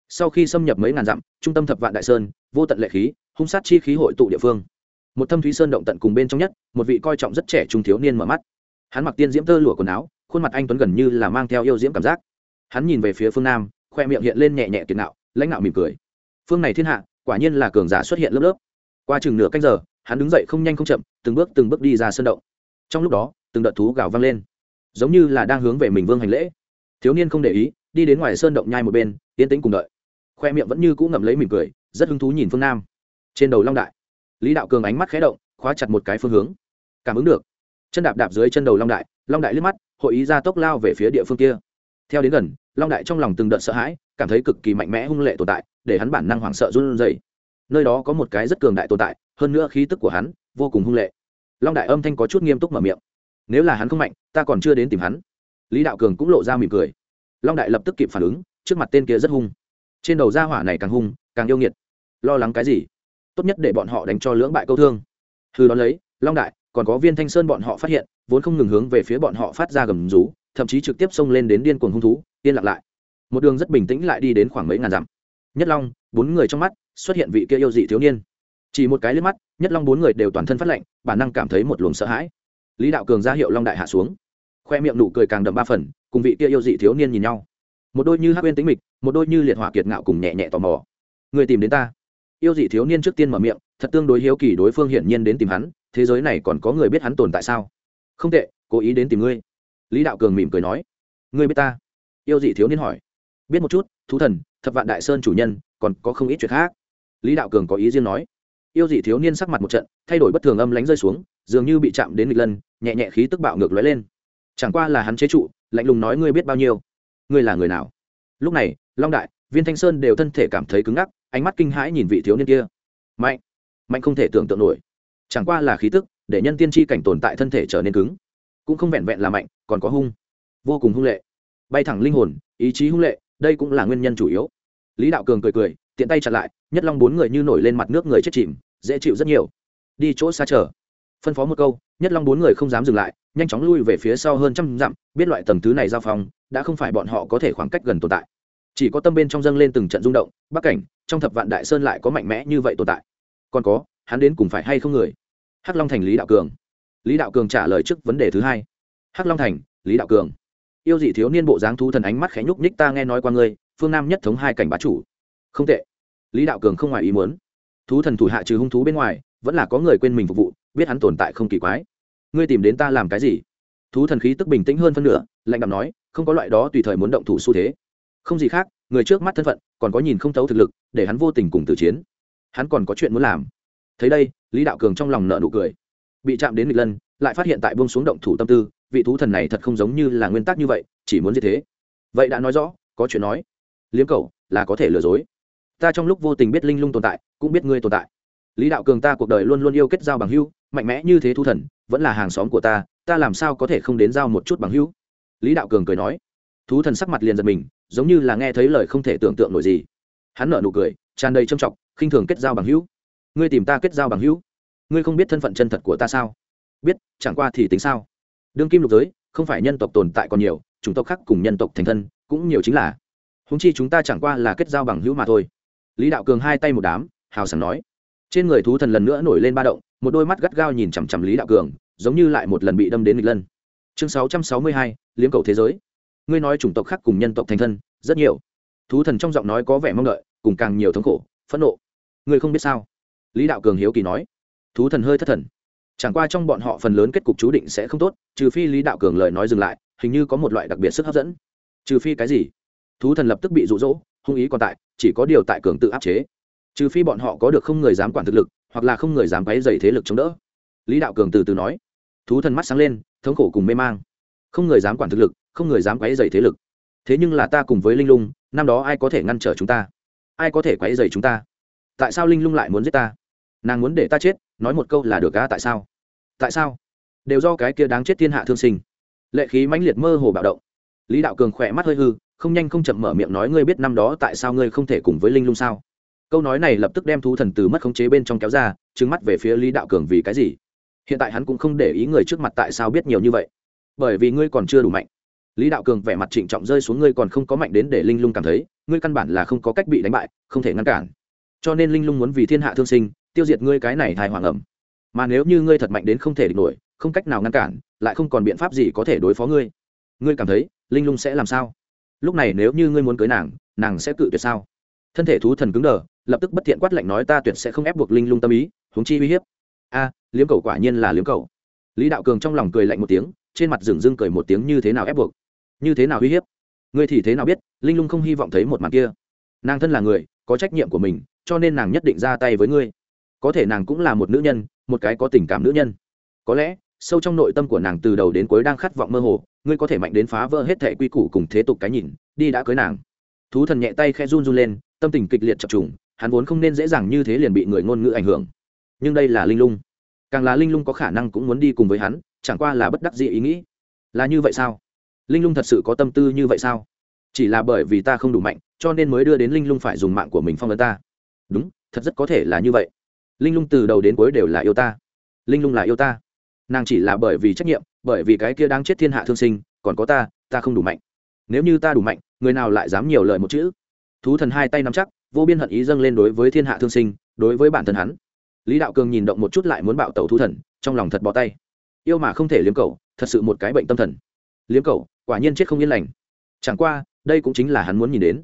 Sau khi xâm nhập mấy ngàn dặm, trung tâm thập vạn đại sơn, vô tận lệ khí, hung sát chi khí hội tụ địa phương. Một thâm thúy sơn động tận cùng bên trong nhất, một vị coi trọng rất trẻ trung thiếu niên mở mắt. Hắn mặc tiên diễm tơ lụa quần áo, khuôn mặt anh tuấn gần như là mang theo yêu diễm cảm giác. Hắn nhìn về phía phương nam, khoe miệng hiện lên nhẹ nhẹ tiền nạo, lãnh nạo mỉm cười. Phương này thiên hạ, quả nhiên là cường giả xuất hiện lớp lớp. Qua chừng nửa canh giờ, hắn đứng dậy không nhanh không chậm, từng bước từng bước đi ra sơn động. Trong lúc đó, từng đợt thú gào vang lên. Giống như là đang hướng về mình vương hành lễ. Thiếu niên không để ý đi đến ngoài sơn động nhai một bên, yên tĩnh cùng đợi. Khoe miệng vẫn như cũ ngậm lấy mỉm cười, rất hứng thú nhìn phương nam. Trên đầu long đại, lý đạo cường ánh mắt khé động, khóa chặt một cái phương hướng. Cảm ứng được. Chân đạp đạp dưới chân đầu long đại long đại liếc mắt, hội ý ra tốc lao về phía địa phương kia. Theo đến gần, long đại trong lòng từng đợt sợ hãi, cảm thấy cực kỳ mạnh mẽ hung lệ tồn tại, để hắn bản năng hoảng sợ run rẩy. Nơi đó có một cái rất cường đại tồn tại, hơn nữa khí tức của hắn vô cùng hung lệ. Long đại âm thanh có chút nghiêm túc mở miệng. Nếu là hắn không mạnh, ta còn chưa đến tìm hắn. Lý đạo cường cũng lộ ra mỉm cười long đại lập tức kịp phản ứng, trước mặt tên kia rất hung. Trên đầu Ra hỏa này càng hung, càng yêu nghiệt. Lo lắng cái gì? Tốt nhất để bọn họ đánh cho lưỡng bại câu thương. Hư đón lấy, long đại, còn có viên thanh sơn bọn họ phát hiện, vốn không ngừng hướng về phía bọn họ phát ra gầm rú, thậm chí trực tiếp xông lên đến điên cuồng hung thú, yên lặng lại. Một đường rất bình tĩnh lại đi đến khoảng mấy ngàn dặm. Nhất long, bốn người trong mắt, xuất hiện vị kia yêu dị thiếu niên. Chỉ một cái liếc mắt, nhất long bốn người đều toàn thân phát lạnh, bản năng cảm thấy một luồng sợ hãi. Lý đạo cường ra hiệu long đại hạ xuống. Khoe miệng nụ cười càng đậm ba phần cùng vị kia yêu dị thiếu niên nhìn nhau. Một đôi như hát quên tính mịch, một đôi như liệt hỏa kiệt ngạo cùng nhẹ nhẹ tò mò. Người tìm đến ta. Yêu dị thiếu niên trước tiên mở miệng, thật tương đối hiếu kỳ đối phương hiển nhiên đến tìm hắn, thế giới này còn có người biết hắn tồn tại sao? Không tệ, cố ý đến tìm ngươi. Lý đạo cường mỉm cười nói. Ngươi biết ta? Yêu dị thiếu niên hỏi. Biết một chút, thú thần, thập vạn đại sơn chủ nhân, còn có không ít chuyện khác. Lý đạo cường có ý riêng nói. Yêu dị thiếu niên sắc mặt một trận, thay đổi bất thường âm lánh rơi xuống, dường như bị chạm đến nghịch lân, nhẹ nhẹ khí tức bạo ngược lóe lên chẳng qua là hắn chế trụ, lạnh lùng nói ngươi biết bao nhiêu. Ngươi là người nào? Lúc này, long đại, viên thanh sơn đều thân thể cảm thấy cứng ngắc, ánh mắt kinh hãi nhìn vị thiếu niên kia. Mạnh! Mạnh không thể tưởng tượng nổi. Chẳng qua là khí tức, để nhân tiên tri cảnh tồn tại thân thể trở nên cứng. Cũng không vẹn vẹn là mạnh, còn có hung. Vô cùng hung lệ. Bay thẳng linh hồn, ý chí hung lệ, đây cũng là nguyên nhân chủ yếu. Lý đạo cường cười cười, tiện tay chặt lại, nhất long bốn người như nổi lên mặt nước người chết chìm, dễ chịu rất nhiều. Đi chỗ xa chờ phân phó một câu, nhất long bốn người không dám dừng lại, nhanh chóng lui về phía sau hơn trăm dặm, biết loại tầng thứ này giao phong đã không phải bọn họ có thể khoảng cách gần tồn tại. Chỉ có tâm bên trong dâng lên từng trận rung động, bắc cảnh, trong thập vạn đại sơn lại có mạnh mẽ như vậy tồn tại. Còn có, hắn đến cùng phải hay không người? Hắc long thành lý đạo cường. Lý đạo cường trả lời trước vấn đề thứ hai. Hắc long thành, lý đạo cường. Yêu dị thiếu niên bộ dáng thú thần ánh mắt khẽ nhúc nhích, ta nghe nói qua ngươi, phương nam nhất thống hai cảnh bá chủ. Không tệ. Lý đạo cường không ngoài ý muốn. Thú thần thủ hạ trừ hung thú bên ngoài, vẫn là có người quên mình phục vụ biết hắn tồn tại không kỳ quái. Ngươi tìm đến ta làm cái gì? Thú thần khí tức bình tĩnh hơn phân nửa, lạnh đạm nói, không có loại đó tùy thời muốn động thủ xu thế. Không gì khác, người trước mắt thân phận, còn có nhìn không thấu thực lực, để hắn vô tình cùng tử chiến. Hắn còn có chuyện muốn làm. Thấy đây, lý đạo cường trong lòng nợ nụ cười. Bị chạm đến nghịch lân, lại phát hiện tại buông xuống động thủ tâm tư, vị thú thần này thật không giống như là nguyên tắc như vậy, chỉ muốn như thế. Vậy đã nói rõ, có chuyện nói. Liếm cầu là có thể lừa dối. Ta trong lúc vô tình biết linh lung tồn tại, cũng biết ngươi tồn tại. Lý đạo cường ta cuộc đời luôn luôn yêu kết giao bằng hưu mạnh mẽ như thế thú thần, vẫn là hàng xóm của ta ta làm sao có thể không đến giao một chút bằng hữu? Lý đạo cường cười nói. Thú thần sắc mặt liền giật mình, giống như là nghe thấy lời không thể tưởng tượng nổi gì. Hắn nở nụ cười, tràn đầy trâm trọng, khinh thường kết giao bằng hữu. Ngươi tìm ta kết giao bằng hữu? Ngươi không biết thân phận chân thật của ta sao? Biết, chẳng qua thì tính sao? Đương kim lục giới, không phải nhân tộc tồn tại còn nhiều chúng tộc khác cùng nhân tộc thành thân, cũng nhiều chính là. Húng chi chúng ta chẳng qua là kết giao bằng hữu mà thôi. Lý đạo cường hai tay một đám, hào sảng nói. Trên người thú thần lần nữa nổi lên ba động một đôi mắt gắt gao nhìn chằm chằm lý đạo cường, giống như lại một lần bị đâm đến nghịch lân. Chương sáu trăm sáu mươi hai, liếm cầu thế giới. Ngươi nói chủng tộc khác cùng nhân tộc thành thân, rất nhiều. Thú thần trong giọng nói có vẻ mong đợi, cùng càng nhiều thống khổ, phẫn nộ. Ngươi không biết sao? Lý đạo cường hiếu kỳ nói. Thú thần hơi thất thần. Chẳng qua trong bọn họ phần lớn kết cục chú định sẽ không tốt, trừ phi lý đạo cường lời nói dừng lại, hình như có một loại đặc biệt sức hấp dẫn. Trừ phi cái gì? Thú thần lập tức bị rụ rỗ, hung ý còn tại, chỉ có điều tại cường tự áp chế trừ phi bọn họ có được không người dám quản thực lực, hoặc là không người dám quấy dày thế lực chống đỡ. Lý đạo cường từ từ nói. Thú thần mắt sáng lên, thống khổ cùng mê mang. Không người dám quản thực lực, không người dám quấy dày thế lực. Thế nhưng là ta cùng với linh lung, năm đó ai có thể ngăn trở chúng ta? Ai có thể quấy dày chúng ta? Tại sao linh lung lại muốn giết ta? Nàng muốn để ta chết, nói một câu là được cả tại sao? Tại sao? Đều do cái kia đáng chết thiên hạ thương sinh. Lệ khí mãnh liệt mơ hồ bạo động. Lý đạo cường khỏe mắt hơi hư, không nhanh không chậm mở miệng nói, ngươi biết năm đó tại sao ngươi không thể cùng với linh lung sao? Câu nói này lập tức đem thú thần từ mất khống chế bên trong kéo ra trứng mắt về phía lý đạo cường vì cái gì? Hiện tại hắn cũng không để ý người trước mặt tại sao biết nhiều như vậy. Bởi vì ngươi còn chưa đủ mạnh. Lý đạo cường vẻ mặt trịnh trọng rơi xuống, ngươi còn không có mạnh đến để linh lung cảm thấy, ngươi căn bản là không có cách bị đánh bại, không thể ngăn cản. Cho nên linh lung muốn vì thiên hạ thương sinh, tiêu diệt ngươi cái này thai hoàng ẩm. Mà nếu như ngươi thật mạnh đến không thể địch nổi, không cách nào ngăn cản, lại không còn biện pháp gì có thể đối phó ngươi. Ngươi cảm thấy, linh lung sẽ làm sao? Lúc này nếu như ngươi muốn cưới nàng nàng sẽ cự tuyệt sao? Thân thể thú thần cứng đờ, lập tức bất thiện quát lạnh nói ta tuyệt sẽ không ép buộc linh lung tâm ý, huống chi uy hiếp. A, liếm cầu quả nhiên là liếm cầu. Lý đạo cường trong lòng cười lạnh một tiếng, trên mặt rừng dưng cười một tiếng như thế nào ép buộc? Như thế nào uy hiếp? Ngươi thì thế nào biết, linh lung không hy vọng thấy một mặt kia. Nàng thân là người, có trách nhiệm của mình, cho nên nàng nhất định ra tay với ngươi. Có thể nàng cũng là một nữ nhân, một cái có tình cảm nữ nhân. Có lẽ, sâu trong nội tâm của nàng từ đầu đến cuối đang khát vọng mơ hồ, ngươi có thể mạnh đến phá vỡ hết thệ quy củ cùng thế tục cái nhìn, đi đã cưới nàng. Thú thần nhẹ tay khe run run lên tâm tình kịch liệt chập trùng, hắn vốn không nên dễ dàng như thế liền bị người ngôn ngữ ảnh hưởng. Nhưng đây là linh lung. Càng là linh lung có khả năng cũng muốn đi cùng với hắn, chẳng qua là bất đắc dĩ ý nghĩ. Là như vậy sao? Linh lung thật sự có tâm tư như vậy sao? Chỉ là bởi vì ta không đủ mạnh, cho nên mới đưa đến linh lung phải dùng mạng của mình phong ấn ta. Đúng, thật rất có thể là như vậy. Linh lung từ đầu đến cuối đều là yêu ta. Linh lung là yêu ta. Nàng chỉ là bởi vì trách nhiệm, bởi vì cái kia đang chết thiên hạ thương sinh, còn có ta ta không đủ mạnh. Nếu như ta đủ mạnh, người nào lại dám nhiều lời một chữ? Thú thần hai tay nắm chắc, vô biên hận ý dâng lên đối với thiên hạ thương sinh, đối với bản thân hắn. Lý đạo cường nhìn động một chút lại muốn bạo tẩu thú thần, trong lòng thật bó tay. Yêu mà không thể liếm cầu thật sự một cái bệnh tâm thần. Liếm cầu quả nhiên chết không yên lành. Chẳng qua, đây cũng chính là hắn muốn nhìn đến.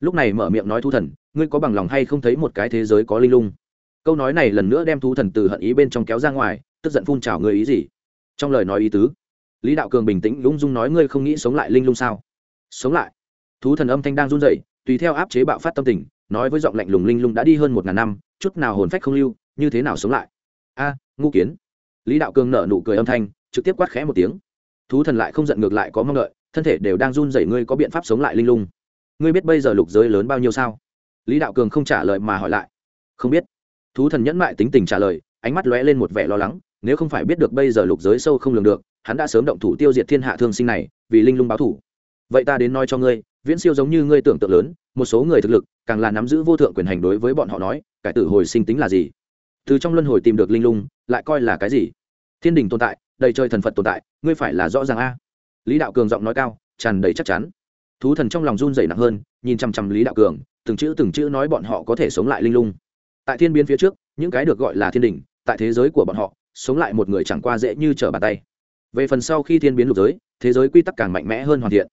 Lúc này mở miệng nói thú thần, ngươi có bằng lòng hay không thấy một cái thế giới có linh lung? Câu nói này lần nữa đem thú thần từ hận ý bên trong kéo ra ngoài, tức giận phun trào ngươi ý gì? Trong lời nói ý tứ, lý đạo cường bình tĩnh lung dung nói ngươi không nghĩ sống lại linh lung sao? Sống lại. Thú thần âm thanh đang run rẩy tùy theo áp chế bạo phát tâm tình, nói với giọng lạnh lùng linh lung đã đi hơn một ngàn năm, chút nào hồn phách không lưu, như thế nào sống lại? A ngu kiến. Lý đạo cường nở nụ cười âm thanh, trực tiếp quát khẽ một tiếng. Thú thần lại không giận ngược lại có mong đợi, thân thể đều đang run rẩy ngươi có biện pháp sống lại linh lung. Ngươi biết bây giờ lục giới lớn bao nhiêu sao? Lý đạo cường không trả lời mà hỏi lại. Không biết. Thú thần nhẫn mại tính tình trả lời, ánh mắt lóe lên một vẻ lo lắng, nếu không phải biết được bây giờ lục giới sâu không lường được, hắn đã sớm động thủ tiêu diệt thiên hạ thương sinh này, vì linh lung báo thủ. Vậy ta đến nói cho ngươi viễn siêu giống như ngươi tưởng tượng lớn, một số người thực lực, càng là nắm giữ vô thượng quyền hành đối với bọn họ nói, cải tử hồi sinh tính là gì? Từ trong luân hồi tìm được linh lung, lại coi là cái gì? Thiên đình tồn tại, đầy trời thần phật tồn tại, ngươi phải là rõ ràng a. Lý đạo cường giọng nói cao, tràn đầy chắc chắn. Thú thần trong lòng run dày nặng hơn, nhìn chăm chăm lý đạo cường, từng chữ từng chữ nói bọn họ có thể sống lại linh lung. Tại thiên biến phía trước, những cái được gọi là thiên đình, tại thế giới của bọn họ, sống lại một người chẳng qua dễ như trở bàn tay. Về phần sau khi thiên biến lục giới, thế giới quy tắc càng mạnh mẽ hơn hoàn thiện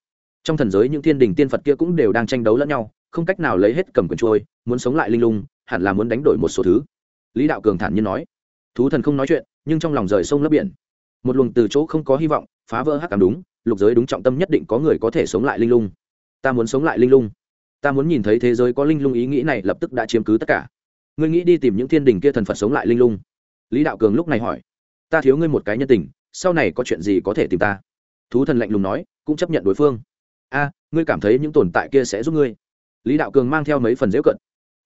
trong thần giới những thiên đình tiên phật kia cũng đều đang tranh đấu lẫn nhau, không cách nào lấy hết cầm quyền trôi, muốn sống lại linh lung, hẳn là muốn đánh đổi một số thứ. Lý đạo cường thản nhiên nói. Thú thần không nói chuyện, nhưng trong lòng rời sông lấp biển. Một luồng từ chỗ không có hy vọng, phá vỡ hắc cảm đúng, lục giới đúng trọng tâm nhất định có người có thể sống lại linh lung. Ta muốn sống lại linh lung. Ta muốn nhìn thấy thế giới có linh lung ý nghĩ này lập tức đã chiếm cứ tất cả. Ngươi nghĩ đi tìm những thiên đình kia thần phật sống lại linh lung? Lý đạo cường lúc này hỏi. Ta thiếu ngươi một cái nhân tình, sau này có chuyện gì có thể tìm ta? Thú thần lạnh lùng nói, cũng chấp nhận đối phương a, ngươi cảm thấy những tồn tại kia sẽ giúp ngươi. Lý đạo cường mang theo mấy phần dễu cận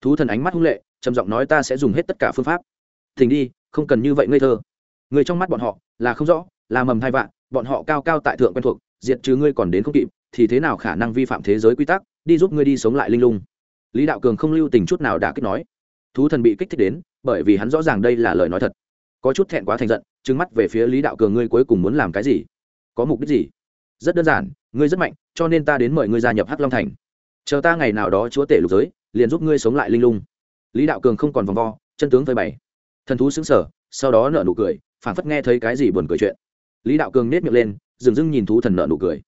thú thần ánh mắt hung lệ, trầm giọng nói ta sẽ dùng hết tất cả phương pháp. Thỉnh đi, không cần như vậy ngây thơ. Người trong mắt bọn họ là không rõ, là mầm hai vạn, bọn họ cao cao tại thượng quen thuộc, diệt trừ ngươi còn đến không kịp, thì thế nào khả năng vi phạm thế giới quy tắc, đi giúp ngươi đi sống lại linh lung? Lý đạo cường không lưu tình chút nào đã kích nói. Thú thần bị kích thích đến, bởi vì hắn rõ ràng đây là lời nói thật. Có chút thẹn quá thành giận, trừng mắt về phía lý đạo cường ngươi cuối cùng muốn làm cái gì? Có mục đích gì? Rất đơn giản, ngươi rất mạnh, cho nên ta đến mời ngươi gia nhập hắc long thành. Chờ ta ngày nào đó chúa tể lục giới, liền giúp ngươi sống lại linh lung. Lý đạo cường không còn vòng vo, chân tướng phơi bày. Thần thú xứng sở sau đó nợ nụ cười, phảng phất nghe thấy cái gì buồn cười chuyện. Lý đạo cường nết miệng lên, dừng dưng nhìn thú thần nợ nụ cười.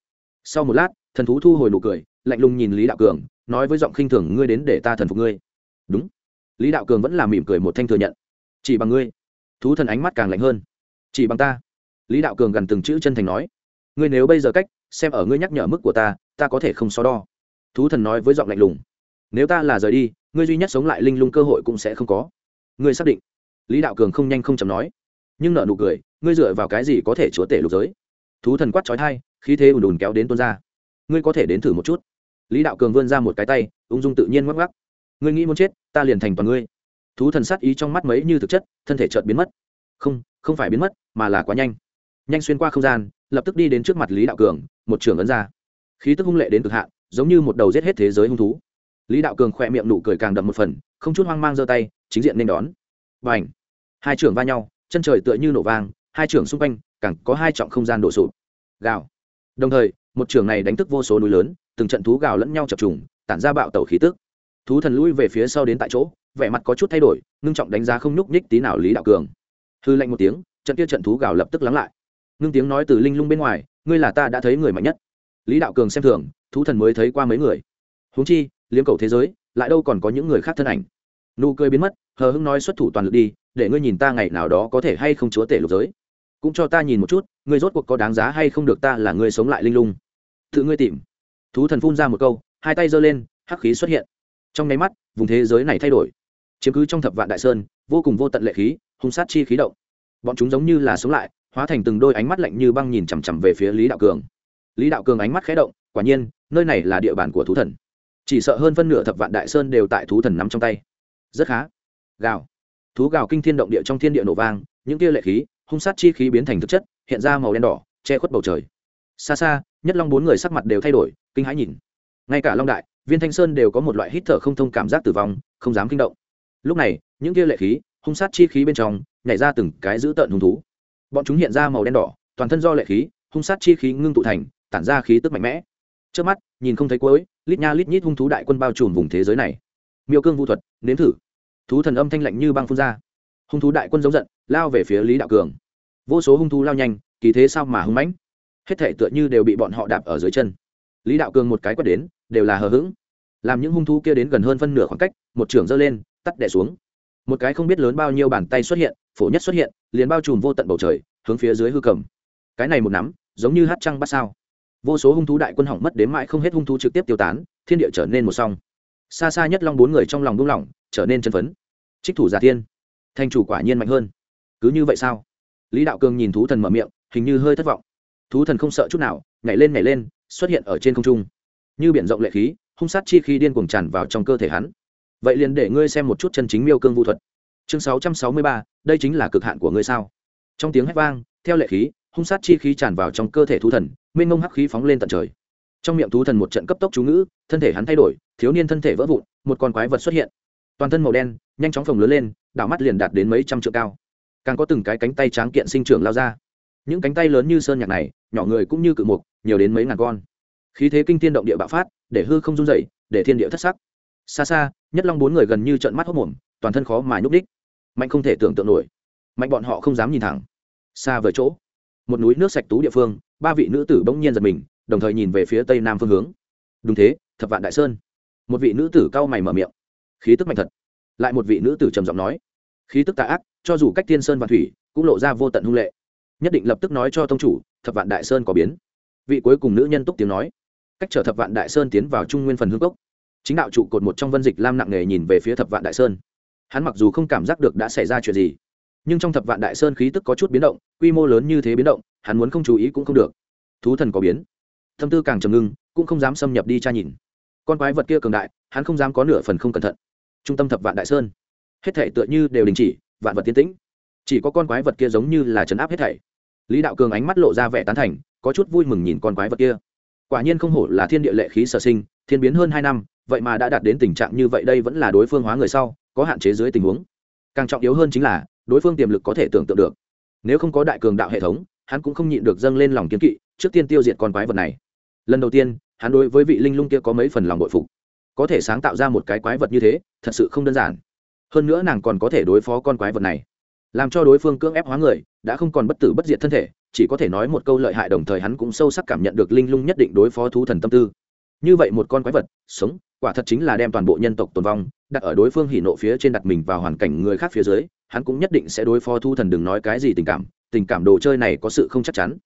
Sau một lát, thần thú thu hồi nụ cười, lạnh lùng nhìn lý đạo cường, nói với giọng khinh thường, ngươi đến để ta thần phục ngươi. Đúng. Lý đạo cường vẫn là mỉm cười một thanh thừa nhận. Chỉ bằng ngươi. Thú thần ánh mắt càng lạnh hơn. Chỉ bằng ta. Lý đạo cường gần từng chữ chân thành nói ngươi nếu bây giờ cách, xem ở ngươi nhắc nhở mức của ta ta có thể không so đo. Thú thần nói với giọng lạnh lùng. Nếu ta là rời đi, ngươi duy nhất sống lại linh lung cơ hội cũng sẽ không có. Ngươi xác định. Lý đạo cường không nhanh không chậm nói. Nhưng nợ nụ cười, ngươi dựa vào cái gì có thể chúa tể lục giới? Thú thần quát trói thai khí thế ùn ùn kéo đến tuôn ra. Ngươi có thể đến thử một chút. Lý đạo cường vươn ra một cái tay, ung dung tự nhiên ngoắc ngoắc. Ngươi nghĩ muốn chết, ta liền thành toàn ngươi. Thú thần sát ý trong mắt mấy như thực chất, thân thể chợt biến mất. Không không phải biến mất, mà là quá nhanh nhanh xuyên qua không gian, lập tức đi đến trước mặt lý đạo cường, một trường ấn ra. Khí tức hung lệ đến cực hạn, giống như một đầu giết hết thế giới hung thú. Lý đạo cường khỏe miệng nụ cười càng đậm một phần, không chút hoang mang giơ tay, chính diện nên đón. Và ảnh hai trưởng va nhau, chân trời tựa như nổ vang, hai trưởng xung quanh, càng có hai trọng không gian đổ sụp. Gào! Đồng thời, một trường này đánh thức vô số núi lớn, từng trận thú gào lẫn nhau chập trùng, tản ra bạo tàu khí tức. Thú thần lui về phía sau đến tại chỗ, vẻ mặt có chút thay đổi, ngưng trọng đánh giá không nhúc nhích tí nào lý đạo cường. Hư lạnh một tiếng, trận kia trận thú gào lập tức lắng lại ngưng tiếng nói từ linh lung bên ngoài, ngươi là ta đã thấy người mạnh nhất. Lý đạo cường xem thường, thú thần mới thấy qua mấy người. Huống chi, liếm cầu thế giới, lại đâu còn có những người khác thân ảnh. Nụ cười biến mất, hờ hưng nói xuất thủ toàn lực đi, để ngươi nhìn ta ngày nào đó có thể hay không chúa tể lục giới. Cũng cho ta nhìn một chút, ngươi rốt cuộc có đáng giá hay không được ta là ngươi sống lại linh lung. Tự ngươi tìm. Thú thần phun ra một câu, hai tay giơ lên, hắc khí xuất hiện. Trong nháy mắt, vùng thế giới này thay đổi. Chiếm cứ trong thập vạn đại sơn, vô cùng vô tận lệ khí, hung sát chi khí động. Bọn chúng giống như là sống lại hóa thành từng đôi ánh mắt lạnh như băng nhìn chằm chằm về phía lý đạo cường. Lý đạo cường ánh mắt khé động, quả nhiên, nơi này là địa bàn của thú thần. Chỉ sợ hơn phân nửa thập vạn đại sơn đều tại thú thần nắm trong tay. Rất khá. Gào. Thú gào kinh thiên động địa trong thiên địa nổ vang, những tia lệ khí, hung sát chi khí biến thành thực chất, hiện ra màu đen đỏ, che khuất bầu trời. Xa xa, nhất long bốn người sắc mặt đều thay đổi, kinh hãi nhìn. Ngay cả long đại, viên thanh sơn đều có một loại hít thở không thông cảm giác tử vong, không dám kinh động. Lúc này, những tia lệ khí, hung sát chi khí bên trong, nhảy ra từng cái dữ tợn hung thú bọn chúng hiện ra màu đen đỏ, toàn thân do lệ khí, hung sát chi khí ngưng tụ thành, tản ra khí tức mạnh mẽ. Trước mắt, nhìn không thấy cuối, lít nha lít nhít hung thú đại quân bao trùm vùng thế giới này. Miêu cương vũ thuật, nếm thử. Thú thần âm thanh lạnh như băng phun ra. Hung thú đại quân giống giận, lao về phía lý đạo cường. Vô số hung thú lao nhanh, kỳ thế sao mà hung mãnh? Hết thể tựa như đều bị bọn họ đạp ở dưới chân. Lý đạo cường một cái quét đến, đều là hờ hững. Làm những hung thú kia đến gần hơn phân nửa khoảng cách, một trưởng giơ lên, tắt đẻ xuống. Một cái không biết lớn bao nhiêu bàn tay xuất hiện phổ nhất xuất hiện, liền bao trùm vô tận bầu trời, hướng phía dưới hư cầm. Cái này một nắm, giống như hát trăng bắt sao. Vô số hung thú đại quân hỏng mất đến mãi không hết hung thú trực tiếp tiêu tán, thiên địa trở nên một song. Xa xa nhất long bốn người trong lòng buông lỏng trở nên chân phấn. Trích thủ giả thiên. Thanh chủ quả nhiên mạnh hơn. Cứ như vậy sao? Lý đạo cường nhìn thú thần mở miệng, hình như hơi thất vọng. Thú thần không sợ chút nào, nhảy lên nhảy lên, xuất hiện ở trên không trung. Như biển rộng lệ khí, hung sát chi khi điên cuồng tràn vào trong cơ thể hắn. Vậy liền để ngươi xem một chút chân chính miêu cương vũ thuật chương sáu trăm sáu mươi ba, đây chính là cực hạn của ngươi sao? Trong tiếng hét vang, theo lệ khí, hung sát chi khí tràn vào trong cơ thể thú thần, mênh mông hắc khí phóng lên tận trời. Trong miệng thú thần một trận cấp tốc chú ngữ, thân thể hắn thay đổi, thiếu niên thân thể vỡ vụn, một con quái vật xuất hiện. Toàn thân màu đen, nhanh chóng phồng lớn lên, đảo mắt liền đạt đến mấy trăm trượng cao. Càng có từng cái cánh tay tráng kiện sinh trưởng lao ra. Những cánh tay lớn như sơn nhạc này, nhỏ người cũng như cự mục, nhiều đến mấy ngàn con. Khí thế kinh tiên động địa bạo phát, để hư không run dậy để thiên địa thất sắc. Xa xa, nhất long bốn người gần như trận mắt hốc mồm toàn thân khó mà nhúc đích mạnh không thể tưởng tượng nổi. Mạnh bọn họ không dám nhìn thẳng. Xa với chỗ. Một núi nước sạch tú địa phương, ba vị nữ tử bỗng nhiên giật mình, đồng thời nhìn về phía tây nam phương hướng. Đúng thế, thập vạn đại sơn. Một vị nữ tử cau mày mở miệng. Khí tức mạnh thật. Lại một vị nữ tử trầm giọng nói. Khí tức tà ác, cho dù cách thiên sơn và thủy, cũng lộ ra vô tận hung lệ. Nhất định lập tức nói cho tông chủ, thập vạn đại sơn có biến. Vị cuối cùng nữ nhân túc tiếng nói. Cách trở thập vạn đại sơn tiến vào trung nguyên phần hương cốc. Chính đạo trụ cột một trong vân dịch lam nặng nề nhìn về phía thập vạn đại sơn hắn mặc dù không cảm giác được đã xảy ra chuyện gì, nhưng trong thập vạn đại sơn khí tức có chút biến động, quy mô lớn như thế biến động, hắn muốn không chú ý cũng không được. Thú thần có biến. Tâm tư càng trầm ngưng, cũng không dám xâm nhập đi tra nhìn. Con quái vật kia cường đại, hắn không dám có nửa phần không cẩn thận. Trung tâm thập vạn đại sơn. Hết thể tựa như đều đình chỉ, vạn vật tiến tĩnh. Chỉ có con quái vật kia giống như là chấn áp hết thảy. Lý đạo cường ánh mắt lộ ra vẻ tán thành, có chút vui mừng nhìn con quái vật kia. Quả nhiên không hổ là thiên địa lệ khí sở sinh, thiên biến hơn hai năm, vậy mà đã đạt đến tình trạng như vậy đây vẫn là đối phương hóa người sau có hạn chế dưới tình huống. Càng trọng yếu hơn chính là, đối phương tiềm lực có thể tưởng tượng được. Nếu không có đại cường đạo hệ thống, hắn cũng không nhịn được dâng lên lòng kiến kỵ trước tiên tiêu diệt con quái vật này. Lần đầu tiên, hắn đối với vị linh lung kia có mấy phần lòng bội phục. Có thể sáng tạo ra một cái quái vật như thế, thật sự không đơn giản. Hơn nữa nàng còn có thể đối phó con quái vật này. Làm cho đối phương cưỡng ép hóa người, đã không còn bất tử bất diệt thân thể, chỉ có thể nói một câu lợi hại đồng thời hắn cũng sâu sắc cảm nhận được linh lung nhất định đối phó thú thần tâm tư. Như vậy một con quái vật, sống, quả thật chính là đem toàn bộ nhân tộc tồn vong đặt ở đối phương hỉ nộ phía trên đặt mình vào hoàn cảnh người khác phía dưới, hắn cũng nhất định sẽ đối phó thu thần đừng nói cái gì tình cảm tình cảm đồ chơi này có sự không chắc chắn.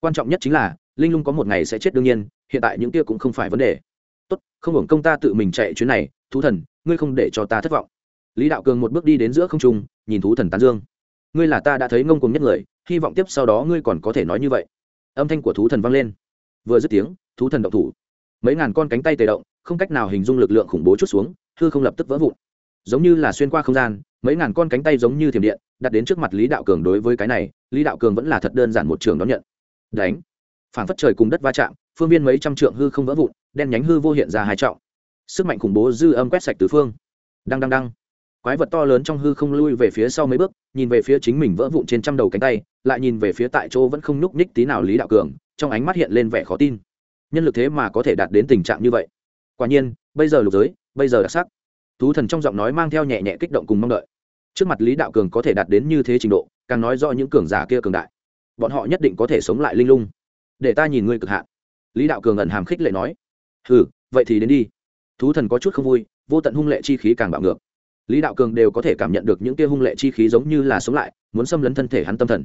Quan trọng nhất chính là, linh lung có một ngày sẽ chết đương nhiên, hiện tại những kia cũng không phải vấn đề. Tốt, không hưởng công ta tự mình chạy chuyến này thú thần, ngươi không để cho ta thất vọng. Lý đạo cường một bước đi đến giữa không trung, nhìn thú thần tán dương. Ngươi là ta đã thấy ngông cùng nhất người, hy vọng tiếp sau đó ngươi còn có thể nói như vậy. Âm thanh của thú thần vang lên. Vừa dứt tiếng thú thần động thủ. Mấy ngàn con cánh tay tề động, không cách nào hình dung lực lượng khủng bố chút xuống hư không lập tức vỡ vụn. Giống như là xuyên qua không gian, mấy ngàn con cánh tay giống như thiểm điện, đặt đến trước mặt lý đạo cường đối với cái này, lý đạo cường vẫn là thật đơn giản một trường đón nhận. Đánh. Phản phất trời cùng đất va chạm, phương viên mấy trăm trượng hư không vỡ vụn, đen nhánh hư vô hiện ra hai trọng. Sức mạnh khủng bố dư âm quét sạch tứ phương. Đăng đăng đăng. Quái vật to lớn trong hư không lui về phía sau mấy bước, nhìn về phía chính mình vỡ vụn trên trăm đầu cánh tay, lại nhìn về phía tại chỗ vẫn không nhúc nhích tí nào lý đạo cường, trong ánh mắt hiện lên vẻ khó tin. Nhân lực thế mà có thể đạt đến tình trạng như vậy. Quả nhiên, bây giờ lục giới bây giờ đặc sắc. Thú thần trong giọng nói mang theo nhẹ nhẹ kích động cùng mong đợi. Trước mặt lý đạo cường có thể đạt đến như thế trình độ, càng nói rõ những cường giả kia cường đại. Bọn họ nhất định có thể sống lại linh lung. Để ta nhìn ngươi cực hạn. Lý đạo cường ẩn hàm khích lệ nói. Ừ vậy thì đến đi. Thú thần có chút không vui, vô tận hung lệ chi khí càng bạo ngược. Lý đạo cường đều có thể cảm nhận được những kia hung lệ chi khí giống như là sống lại, muốn xâm lấn thân thể hắn tâm thần.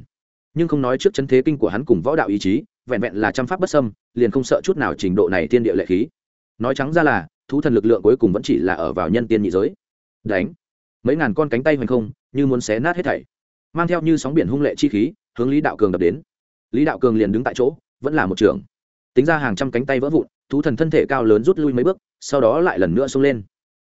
Nhưng không nói trước chân thế kinh của hắn cùng võ đạo ý chí, vẹn vẹn là trăm pháp bất xâm, liền không sợ chút nào trình độ này thiên địa lệ khí. Nói trắng ra là thú thần lực lượng cuối cùng vẫn chỉ là ở vào nhân tiên nhị giới. Đánh. Mấy ngàn con cánh tay hoành không, như muốn xé nát hết thảy. Mang theo như sóng biển hung lệ chi khí, hướng lý đạo cường đập đến. Lý đạo cường liền đứng tại chỗ, vẫn là một trường. Tính ra hàng trăm cánh tay vỡ vụn, thú thần thân thể cao lớn rút lui mấy bước, sau đó lại lần nữa xông lên.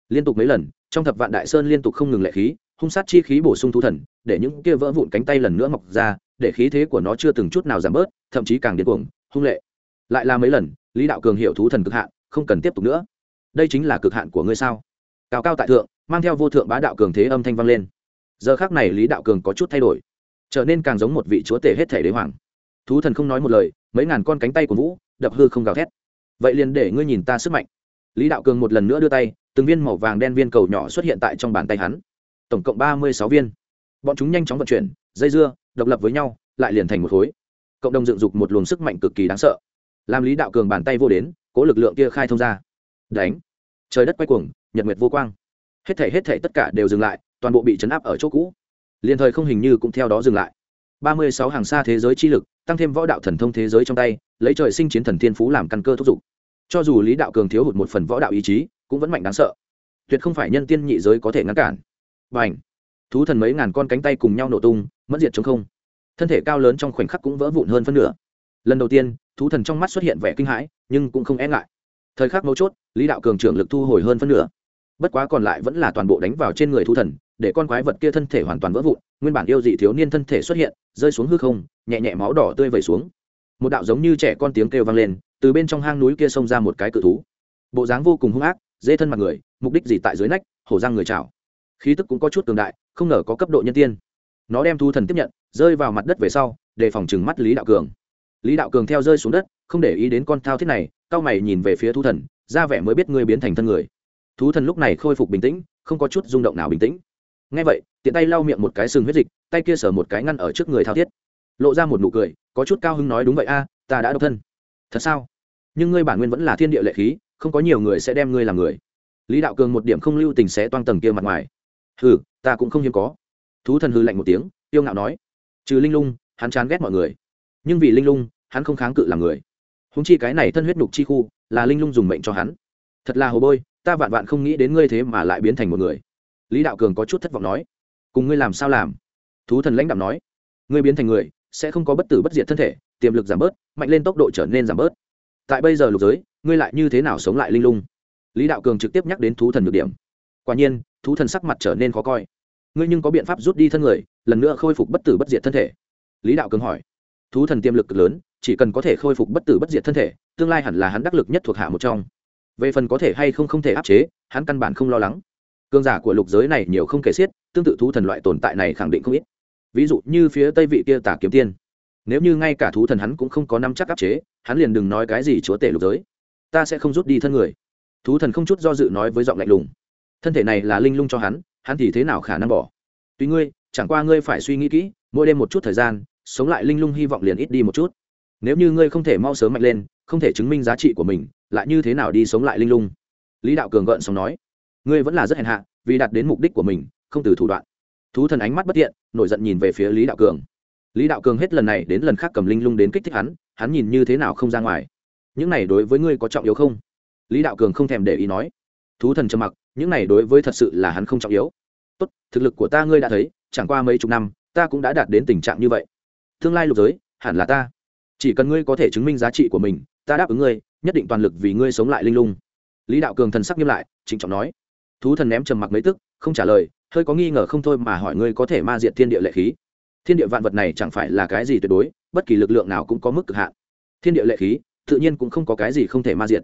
Liên tục mấy lần, trong thập vạn đại sơn liên tục không ngừng lệ khí, hung sát chi khí bổ sung thú thần, để những kia vỡ vụn cánh tay lần nữa mọc ra, để khí thế của nó chưa từng chút nào giảm bớt, thậm chí càng điên cuồng, hung lệ. Lại là mấy lần, lý đạo cường hiểu thú thần cực hạn, không cần tiếp tục nữa đây chính là cực hạn của ngươi sao? Cao cao tại thượng, mang theo vô thượng bá đạo cường thế âm thanh vang lên. Giờ khác này lý đạo cường có chút thay đổi, trở nên càng giống một vị chúa tể hết thể đế hoàng. Thú thần không nói một lời, mấy ngàn con cánh tay của vũ, đập hư không gào thét. Vậy liền để ngươi nhìn ta sức mạnh. Lý đạo cường một lần nữa đưa tay, từng viên màu vàng đen viên cầu nhỏ xuất hiện tại trong bàn tay hắn. Tổng cộng ba mươi sáu viên. Bọn chúng nhanh chóng vận chuyển, dây dưa, độc lập với nhau, lại liền thành một khối. Cộng đồng dựng dục một luồng sức mạnh cực kỳ đáng sợ. Làm lý đạo cường bàn tay vô đến, cố lực lượng kia khai thông ra. Đánh trời đất quay cuồng, nhật nguyệt vô quang. Hết thể hết thể tất cả đều dừng lại, toàn bộ bị chấn áp ở chỗ cũ. Liền thời không hình như cũng theo đó dừng lại. Ba mươi sáu hàng xa thế giới chi lực, tăng thêm võ đạo thần thông thế giới trong tay, lấy trời sinh chiến thần thiên phú làm căn cơ thúc giục. Cho dù lý đạo cường thiếu hụt một phần võ đạo ý chí, cũng vẫn mạnh đáng sợ. Tuyệt không phải nhân tiên nhị giới có thể ngăn cản. Và ảnh thú thần mấy ngàn con cánh tay cùng nhau nổ tung mất diệt chống không. Thân thể cao lớn trong khoảnh khắc cũng vỡ vụn hơn phân nửa. Lần đầu tiên, thú thần trong mắt xuất hiện vẻ kinh hãi, nhưng cũng không e ngại thời khắc mấu chốt, lý đạo cường trưởng lực thu hồi hơn phân nửa. Bất quá còn lại vẫn là toàn bộ đánh vào trên người thu thần, để con quái vật kia thân thể hoàn toàn vỡ vụn, nguyên bản yêu dị thiếu niên thân thể xuất hiện, rơi xuống hư không, nhẹ nhẹ máu đỏ tươi vẩy xuống. Một đạo giống như trẻ con tiếng kêu vang lên, từ bên trong hang núi kia xông ra một cái cự thú. Bộ dáng vô cùng hung ác, dê thân mặt người, mục đích gì tại dưới nách, hổ răng người chảo. Khí tức cũng có chút cường đại, không ngờ có cấp độ nhân tiên. Nó đem thu thần tiếp nhận, rơi vào mặt đất về sau để phòng chừng mắt lý đạo cường lý đạo cường theo rơi xuống đất, không để ý đến con thao thiết này cao mày nhìn về phía thú thần, ra vẻ mới biết ngươi biến thành thân người. Thú thần lúc này khôi phục bình tĩnh, không có chút rung động nào bình tĩnh. Ngay vậy, tiện tay lau miệng một cái sừng huyết dịch, tay kia sở một cái ngăn ở trước người thao thiết. Lộ ra một nụ cười, có chút cao hứng nói đúng vậy a, ta đã độc thân. Thật sao? Nhưng ngươi bản nguyên vẫn là thiên địa lệ khí, không có nhiều người sẽ đem ngươi làm người. Lý đạo cường một điểm không lưu tình sẽ toang tầng kia mặt ngoài. Hừ, ta cũng không hiếm có. Thú thần hư lạnh một tiếng tiêu ngạo nói. Trừ linh lung, hắn chán ghét mọi người nhưng vì linh lung, hắn không kháng cự làm người. Húng chi cái này thân huyết nhục chi khu, là linh lung dùng mệnh cho hắn. Thật là hồ bôi, ta vạn vạn không nghĩ đến ngươi thế mà lại biến thành một người. Lý đạo cường có chút thất vọng nói, cùng ngươi làm sao làm? Thú thần lãnh đạo nói, ngươi biến thành người, sẽ không có bất tử bất diệt thân thể, tiềm lực giảm bớt, mạnh lên tốc độ trở nên giảm bớt. Tại bây giờ lục giới, ngươi lại như thế nào sống lại linh lung? Lý đạo cường trực tiếp nhắc đến thú thần được điểm. Quả nhiên, thú thần sắc mặt trở nên khó coi. Ngươi nhưng có biện pháp rút đi thân người, lần nữa khôi phục bất tử bất diệt thân thể? Lý đạo cường hỏi thú thần tiềm lực cực lớn, chỉ cần có thể khôi phục bất tử bất diệt thân thể, tương lai hẳn là hắn đắc lực nhất thuộc hạ một trong. Về phần có thể hay không không thể áp chế, hắn căn bản không lo lắng. Cương giả của lục giới này nhiều không kể xiết, tương tự thú thần loại tồn tại này khẳng định không ít. Ví dụ như phía tây vị kia tả kiếm tiên. Nếu như ngay cả thú thần hắn cũng không có năm chắc áp chế, hắn liền đừng nói cái gì chúa tể lục giới. Ta sẽ không rút đi thân người. Thú thần không chút do dự nói với giọng lạnh lùng. Thân thể này là linh lung cho hắn hắn thì thế nào khả năng bỏ? Tuy ngươi, chẳng qua ngươi phải suy nghĩ kỹ, mỗi đêm một chút thời gian sống lại linh lung hy vọng liền ít đi một chút. Nếu như ngươi không thể mau sớm mạnh lên, không thể chứng minh giá trị của mình, lại như thế nào đi sống lại linh lung? Lý đạo cường gợn sống nói. Ngươi vẫn là rất hèn hạ, vì đạt đến mục đích của mình, không từ thủ đoạn. Thú thần ánh mắt bất tiện nổi giận nhìn về phía lý đạo cường. Lý đạo cường hết lần này đến lần khác cầm linh lung đến kích thích hắn hắn nhìn như thế nào không ra ngoài. Những này đối với ngươi có trọng yếu không? Lý đạo cường không thèm để ý nói. Thú thần trầm mặc, những này đối với thật sự là hắn không trọng yếu. Tốt, thực lực của ta ngươi đã thấy, chẳng qua mấy chục năm, ta cũng đã đạt đến tình trạng như vậy tương lai lục giới, hẳn là ta. Chỉ cần ngươi có thể chứng minh giá trị của mình, ta đáp ứng ngươi, nhất định toàn lực vì ngươi sống lại linh lung. Lý đạo cường thần sắc nghiêm lại, trịnh trọng nói. Thú thần ném trầm mặc mấy tức, không trả lời, hơi có nghi ngờ không thôi mà hỏi ngươi có thể ma diệt thiên địa lệ khí. Thiên địa vạn vật này chẳng phải là cái gì tuyệt đối, bất kỳ lực lượng nào cũng có mức cực hạn. Thiên địa lệ khí, tự nhiên cũng không có cái gì không thể ma diệt.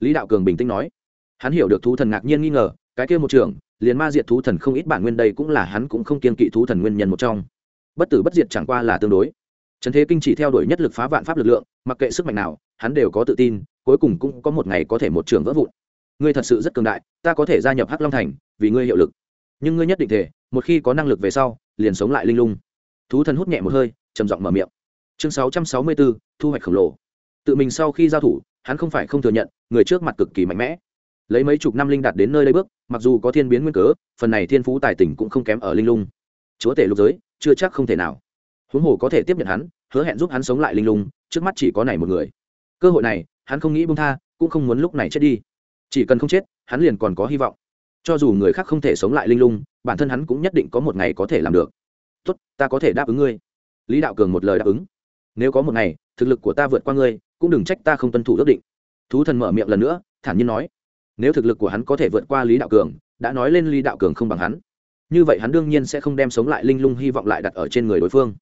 Lý đạo cường bình tĩnh nói. Hắn hiểu được thú thần ngạc nhiên nghi ngờ, cái kia một trường liền ma diệt thú thần không ít bản nguyên đây cũng là hắn cũng không kiên kỵ thú thần nguyên nhân một trong bất tử bất diệt chẳng qua là tương đối. Trần thế kinh chỉ theo đuổi nhất lực phá vạn pháp lực lượng, mặc kệ sức mạnh nào, hắn đều có tự tin, cuối cùng cũng có một ngày có thể một trường vỡ vụn. Ngươi thật sự rất cường đại, ta có thể gia nhập hắc long thành, vì ngươi hiệu lực. Nhưng ngươi nhất định thể, một khi có năng lực về sau, liền sống lại linh lung. Thú thần hút nhẹ một hơi, trầm giọng mở miệng. Chương sáu trăm sáu mươi bốn thu hoạch khổng lồ. Tự mình sau khi giao thủ, hắn không phải không thừa nhận, người trước mặt cực kỳ mạnh mẽ. Lấy mấy chục năm linh đạt đến nơi đây bước, mặc dù có thiên biến nguyên cớ, phần này thiên phú tài tình cũng không kém ở linh lung. Chúa tể lục giới chưa chắc không thể nào. Huống hồ có thể tiếp nhận hắn, hứa hẹn giúp hắn sống lại linh lung, trước mắt chỉ có này một người. Cơ hội này, hắn không nghĩ bông tha, cũng không muốn lúc này chết đi. Chỉ cần không chết, hắn liền còn có hy vọng. Cho dù người khác không thể sống lại linh lung, bản thân hắn cũng nhất định có một ngày có thể làm được. Tốt, ta có thể đáp ứng ngươi. Lý đạo cường một lời đáp ứng. Nếu có một ngày, thực lực của ta vượt qua ngươi, cũng đừng trách ta không tuân thủ ước định. Thú thần mở miệng lần nữa, thản nhiên nói. Nếu thực lực của hắn có thể vượt qua lý đạo cường, đã nói lên lý đạo cường không bằng hắn như vậy hắn đương nhiên sẽ không đem sống lại linh lung hy vọng lại đặt ở trên người đối phương.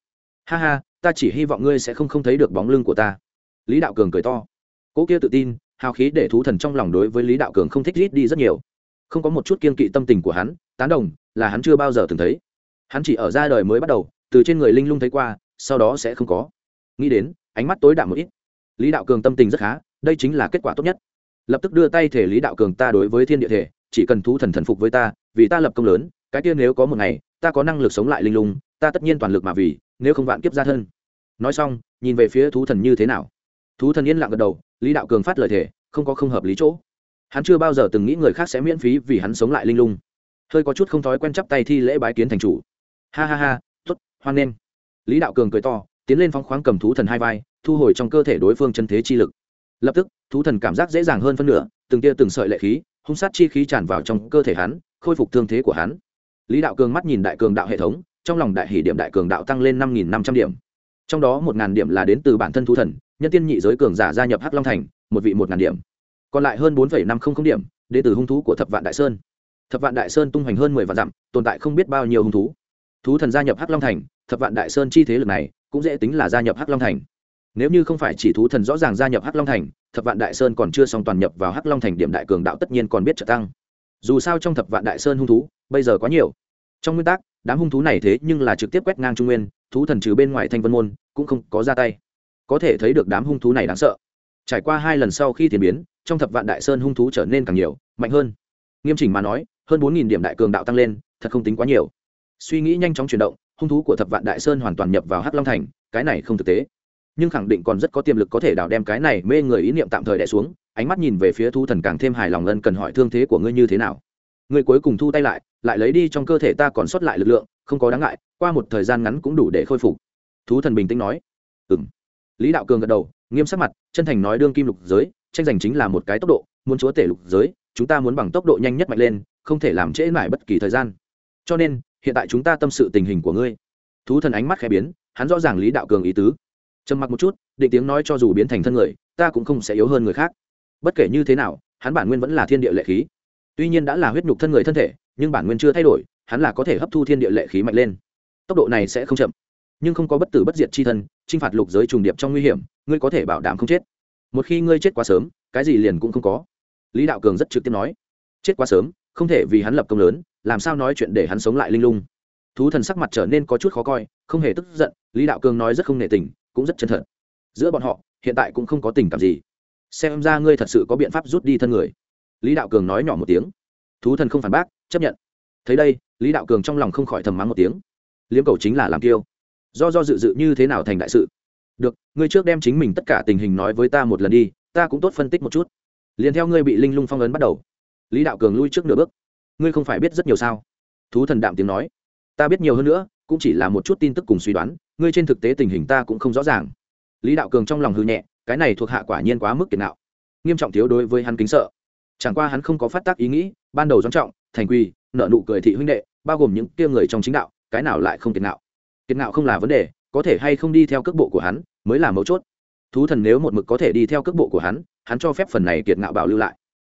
Ha ha, ta chỉ hy vọng ngươi sẽ không không thấy được bóng lưng của ta. Lý đạo cường cười to. Cỗ kia tự tin, hào khí để thú thần trong lòng đối với lý đạo cường không thích rít đi rất nhiều. Không có một chút kiên kỵ tâm tình của hắn, tán đồng là hắn chưa bao giờ từng thấy. Hắn chỉ ở ra đời mới bắt đầu, từ trên người linh lung thấy qua, sau đó sẽ không có. Nghĩ đến, ánh mắt tối đạm một ít. Lý đạo cường tâm tình rất khá, đây chính là kết quả tốt nhất. Lập tức đưa tay thể lý đạo cường ta đối với thiên địa thể, chỉ cần thú thần thần phục với ta, vì ta lập công lớn cái kia nếu có một ngày, ta có năng lực sống lại linh lung, ta tất nhiên toàn lực mà vì, nếu không vạn kiếp ra thân. Nói xong, nhìn về phía thú thần như thế nào. Thú thần yên lặng gật đầu, lý đạo cường phát lời thể không có không hợp lý chỗ. Hắn chưa bao giờ từng nghĩ người khác sẽ miễn phí vì hắn sống lại linh lung. Hơi có chút không thói quen chắp tay thi lễ bái kiến thành chủ. Ha ha ha t ố t hoan nghênh. Lý đạo cường cười to, tiến lên phóng khoáng cầm thú thần hai vai, thu hồi trong cơ thể đối phương chân thế chi lực. Lập tức, thú thần cảm giác dễ dàng hơn phân nửa, từng tia từng sợi lệ khí, hung sát chi khí tràn vào trong cơ thể hắn, khôi phục thương thế của hắn lý đạo cường mắt nhìn đại cường đạo hệ thống, trong lòng đại hỷ điểm đại cường đạo tăng lên năm nghìn năm trăm điểm. Trong đó một ngàn điểm là đến từ bản thân thú thần, nhân tiên nhị giới cường giả gia nhập hắc long thành, một vị một ngàn điểm. Còn lại hơn bốn năm trăm linh điểm, đến từ hung thú của thập vạn đại sơn. Thập vạn đại sơn tung hoành hơn mười vạn dặm, tồn tại không biết bao nhiêu hung thú. Thú thần gia nhập hắc long thành, thập vạn đại sơn chi thế lực này cũng dễ tính là gia nhập hắc long thành. Nếu như không phải chỉ thú thần rõ ràng gia nhập hắc long thành, thập vạn đại sơn còn chưa xong toàn nhập vào hắc long thành điểm đại cường đạo tất nhiên còn biết trợ tăng dù sao trong thập vạn đại sơn hung thú, bây giờ quá nhiều. Trong nguyên tắc, đám hung thú này thế nhưng là trực tiếp quét ngang trung nguyên, thú thần trừ bên ngoài thanh vân môn, cũng không có ra tay. Có thể thấy được đám hung thú này đáng sợ. Trải qua hai lần sau khi thiền biến, trong thập vạn đại sơn hung thú trở nên càng nhiều, mạnh hơn. Nghiêm chỉnh mà nói, hơn bốn điểm đại cường đạo tăng lên, thật không tính quá nhiều. Suy nghĩ nhanh chóng chuyển động, hung thú của thập vạn đại sơn hoàn toàn nhập vào hắc long thành, cái này không thực tế nhưng khẳng định còn rất có tiềm lực có thể đào đem cái này mê người ý niệm tạm thời đẻ xuống, ánh mắt nhìn về phía thu thần càng thêm hài lòng ân cần hỏi thương thế của ngươi như thế nào. Ngươi cuối cùng thu tay lại lại lấy đi trong cơ thể ta còn sót lại lực lượng, không có đáng ngại, qua một thời gian ngắn cũng đủ để khôi phục. Thú thần bình tĩnh nói. Ừ m lý đạo cường gật đầu, nghiêm sắc mặt, chân thành nói đương kim lục giới, tranh giành chính là một cái tốc độ, muốn chúa tể lục giới, chúng ta muốn bằng tốc độ nhanh nhất mạnh lên, không thể làm trễ mãi bất kỳ thời gian. Cho nên, hiện tại chúng ta tâm sự tình hình của ngươi. Thú thần ánh mắt khẽ biến, hắn rõ ràng lý đạo cường ý tứ trầm mặc một chút, định tiếng nói cho dù biến thành thân người, ta cũng không sẽ yếu hơn người khác. Bất kể như thế nào, hắn bản nguyên vẫn là thiên địa lệ khí. Tuy nhiên đã là huyết nhục thân người thân thể, nhưng bản nguyên chưa thay đổi, hắn là có thể hấp thu thiên địa lệ khí mạnh lên. Tốc độ này sẽ không chậm, nhưng không có bất tử bất diệt c h i thân t r i n h phạt lục giới trùng điệp trong nguy hiểm, ngươi có thể bảo đảm không chết. Một khi ngươi chết quá sớm, cái gì liền cũng không có. Lý đạo cường rất trực tiếp nói, chết quá sớm, không thể vì hắn lập công lớn, làm sao nói chuyện để hắn sống lại linh lung. Thú thần sắc mặt trở nên có chút khó coi, không hề tức giận, lý đạo cường nói rất không nể tình cũng rất chân thật. Giữa bọn họ, hiện tại cũng không có tình cảm gì. Xem ra ngươi thật sự có biện pháp rút đi thân người. Lý đạo cường nói nhỏ một tiếng. Thú thần không phản bác, chấp nhận. Thấy đây, lý đạo cường trong lòng không khỏi thầm mắng một tiếng. Liếm cầu chính là làm kiêu. Do do dự dự như thế nào thành đại sự? Được, ngươi trước đem chính mình tất cả tình hình nói với ta một lần đi, ta cũng tốt phân tích một chút. Liền theo ngươi bị linh lung phong ấn bắt đầu. Lý đạo cường lui trước nửa bước. Ngươi không phải biết rất nhiều sao? Thú thần đạm tiếng nói ta biết nhiều hơn nữa, cũng chỉ là một chút tin tức cùng suy đoán, ngươi trên thực tế tình hình ta cũng không rõ ràng. Lý đạo cường trong lòng hư nhẹ, cái này thuộc hạ quả nhiên quá mức kiệt nạo. Nghiêm trọng thiếu đối với hắn kính sợ. Chẳng qua hắn không có phát tác ý nghĩ, ban đầu doanh trọng, thành quy nợ nụ cười thị huynh đệ, bao gồm những kia người trong chính đạo, cái nào lại không kiệt nạo? kiệt nạo không là vấn đề, có thể hay không đi theo cước bộ của hắn, mới là mấu chốt. Thú thần nếu một mực có thể đi theo cước bộ của hắn hắn cho phép phần này kiệt ngạo bảo lưu lại.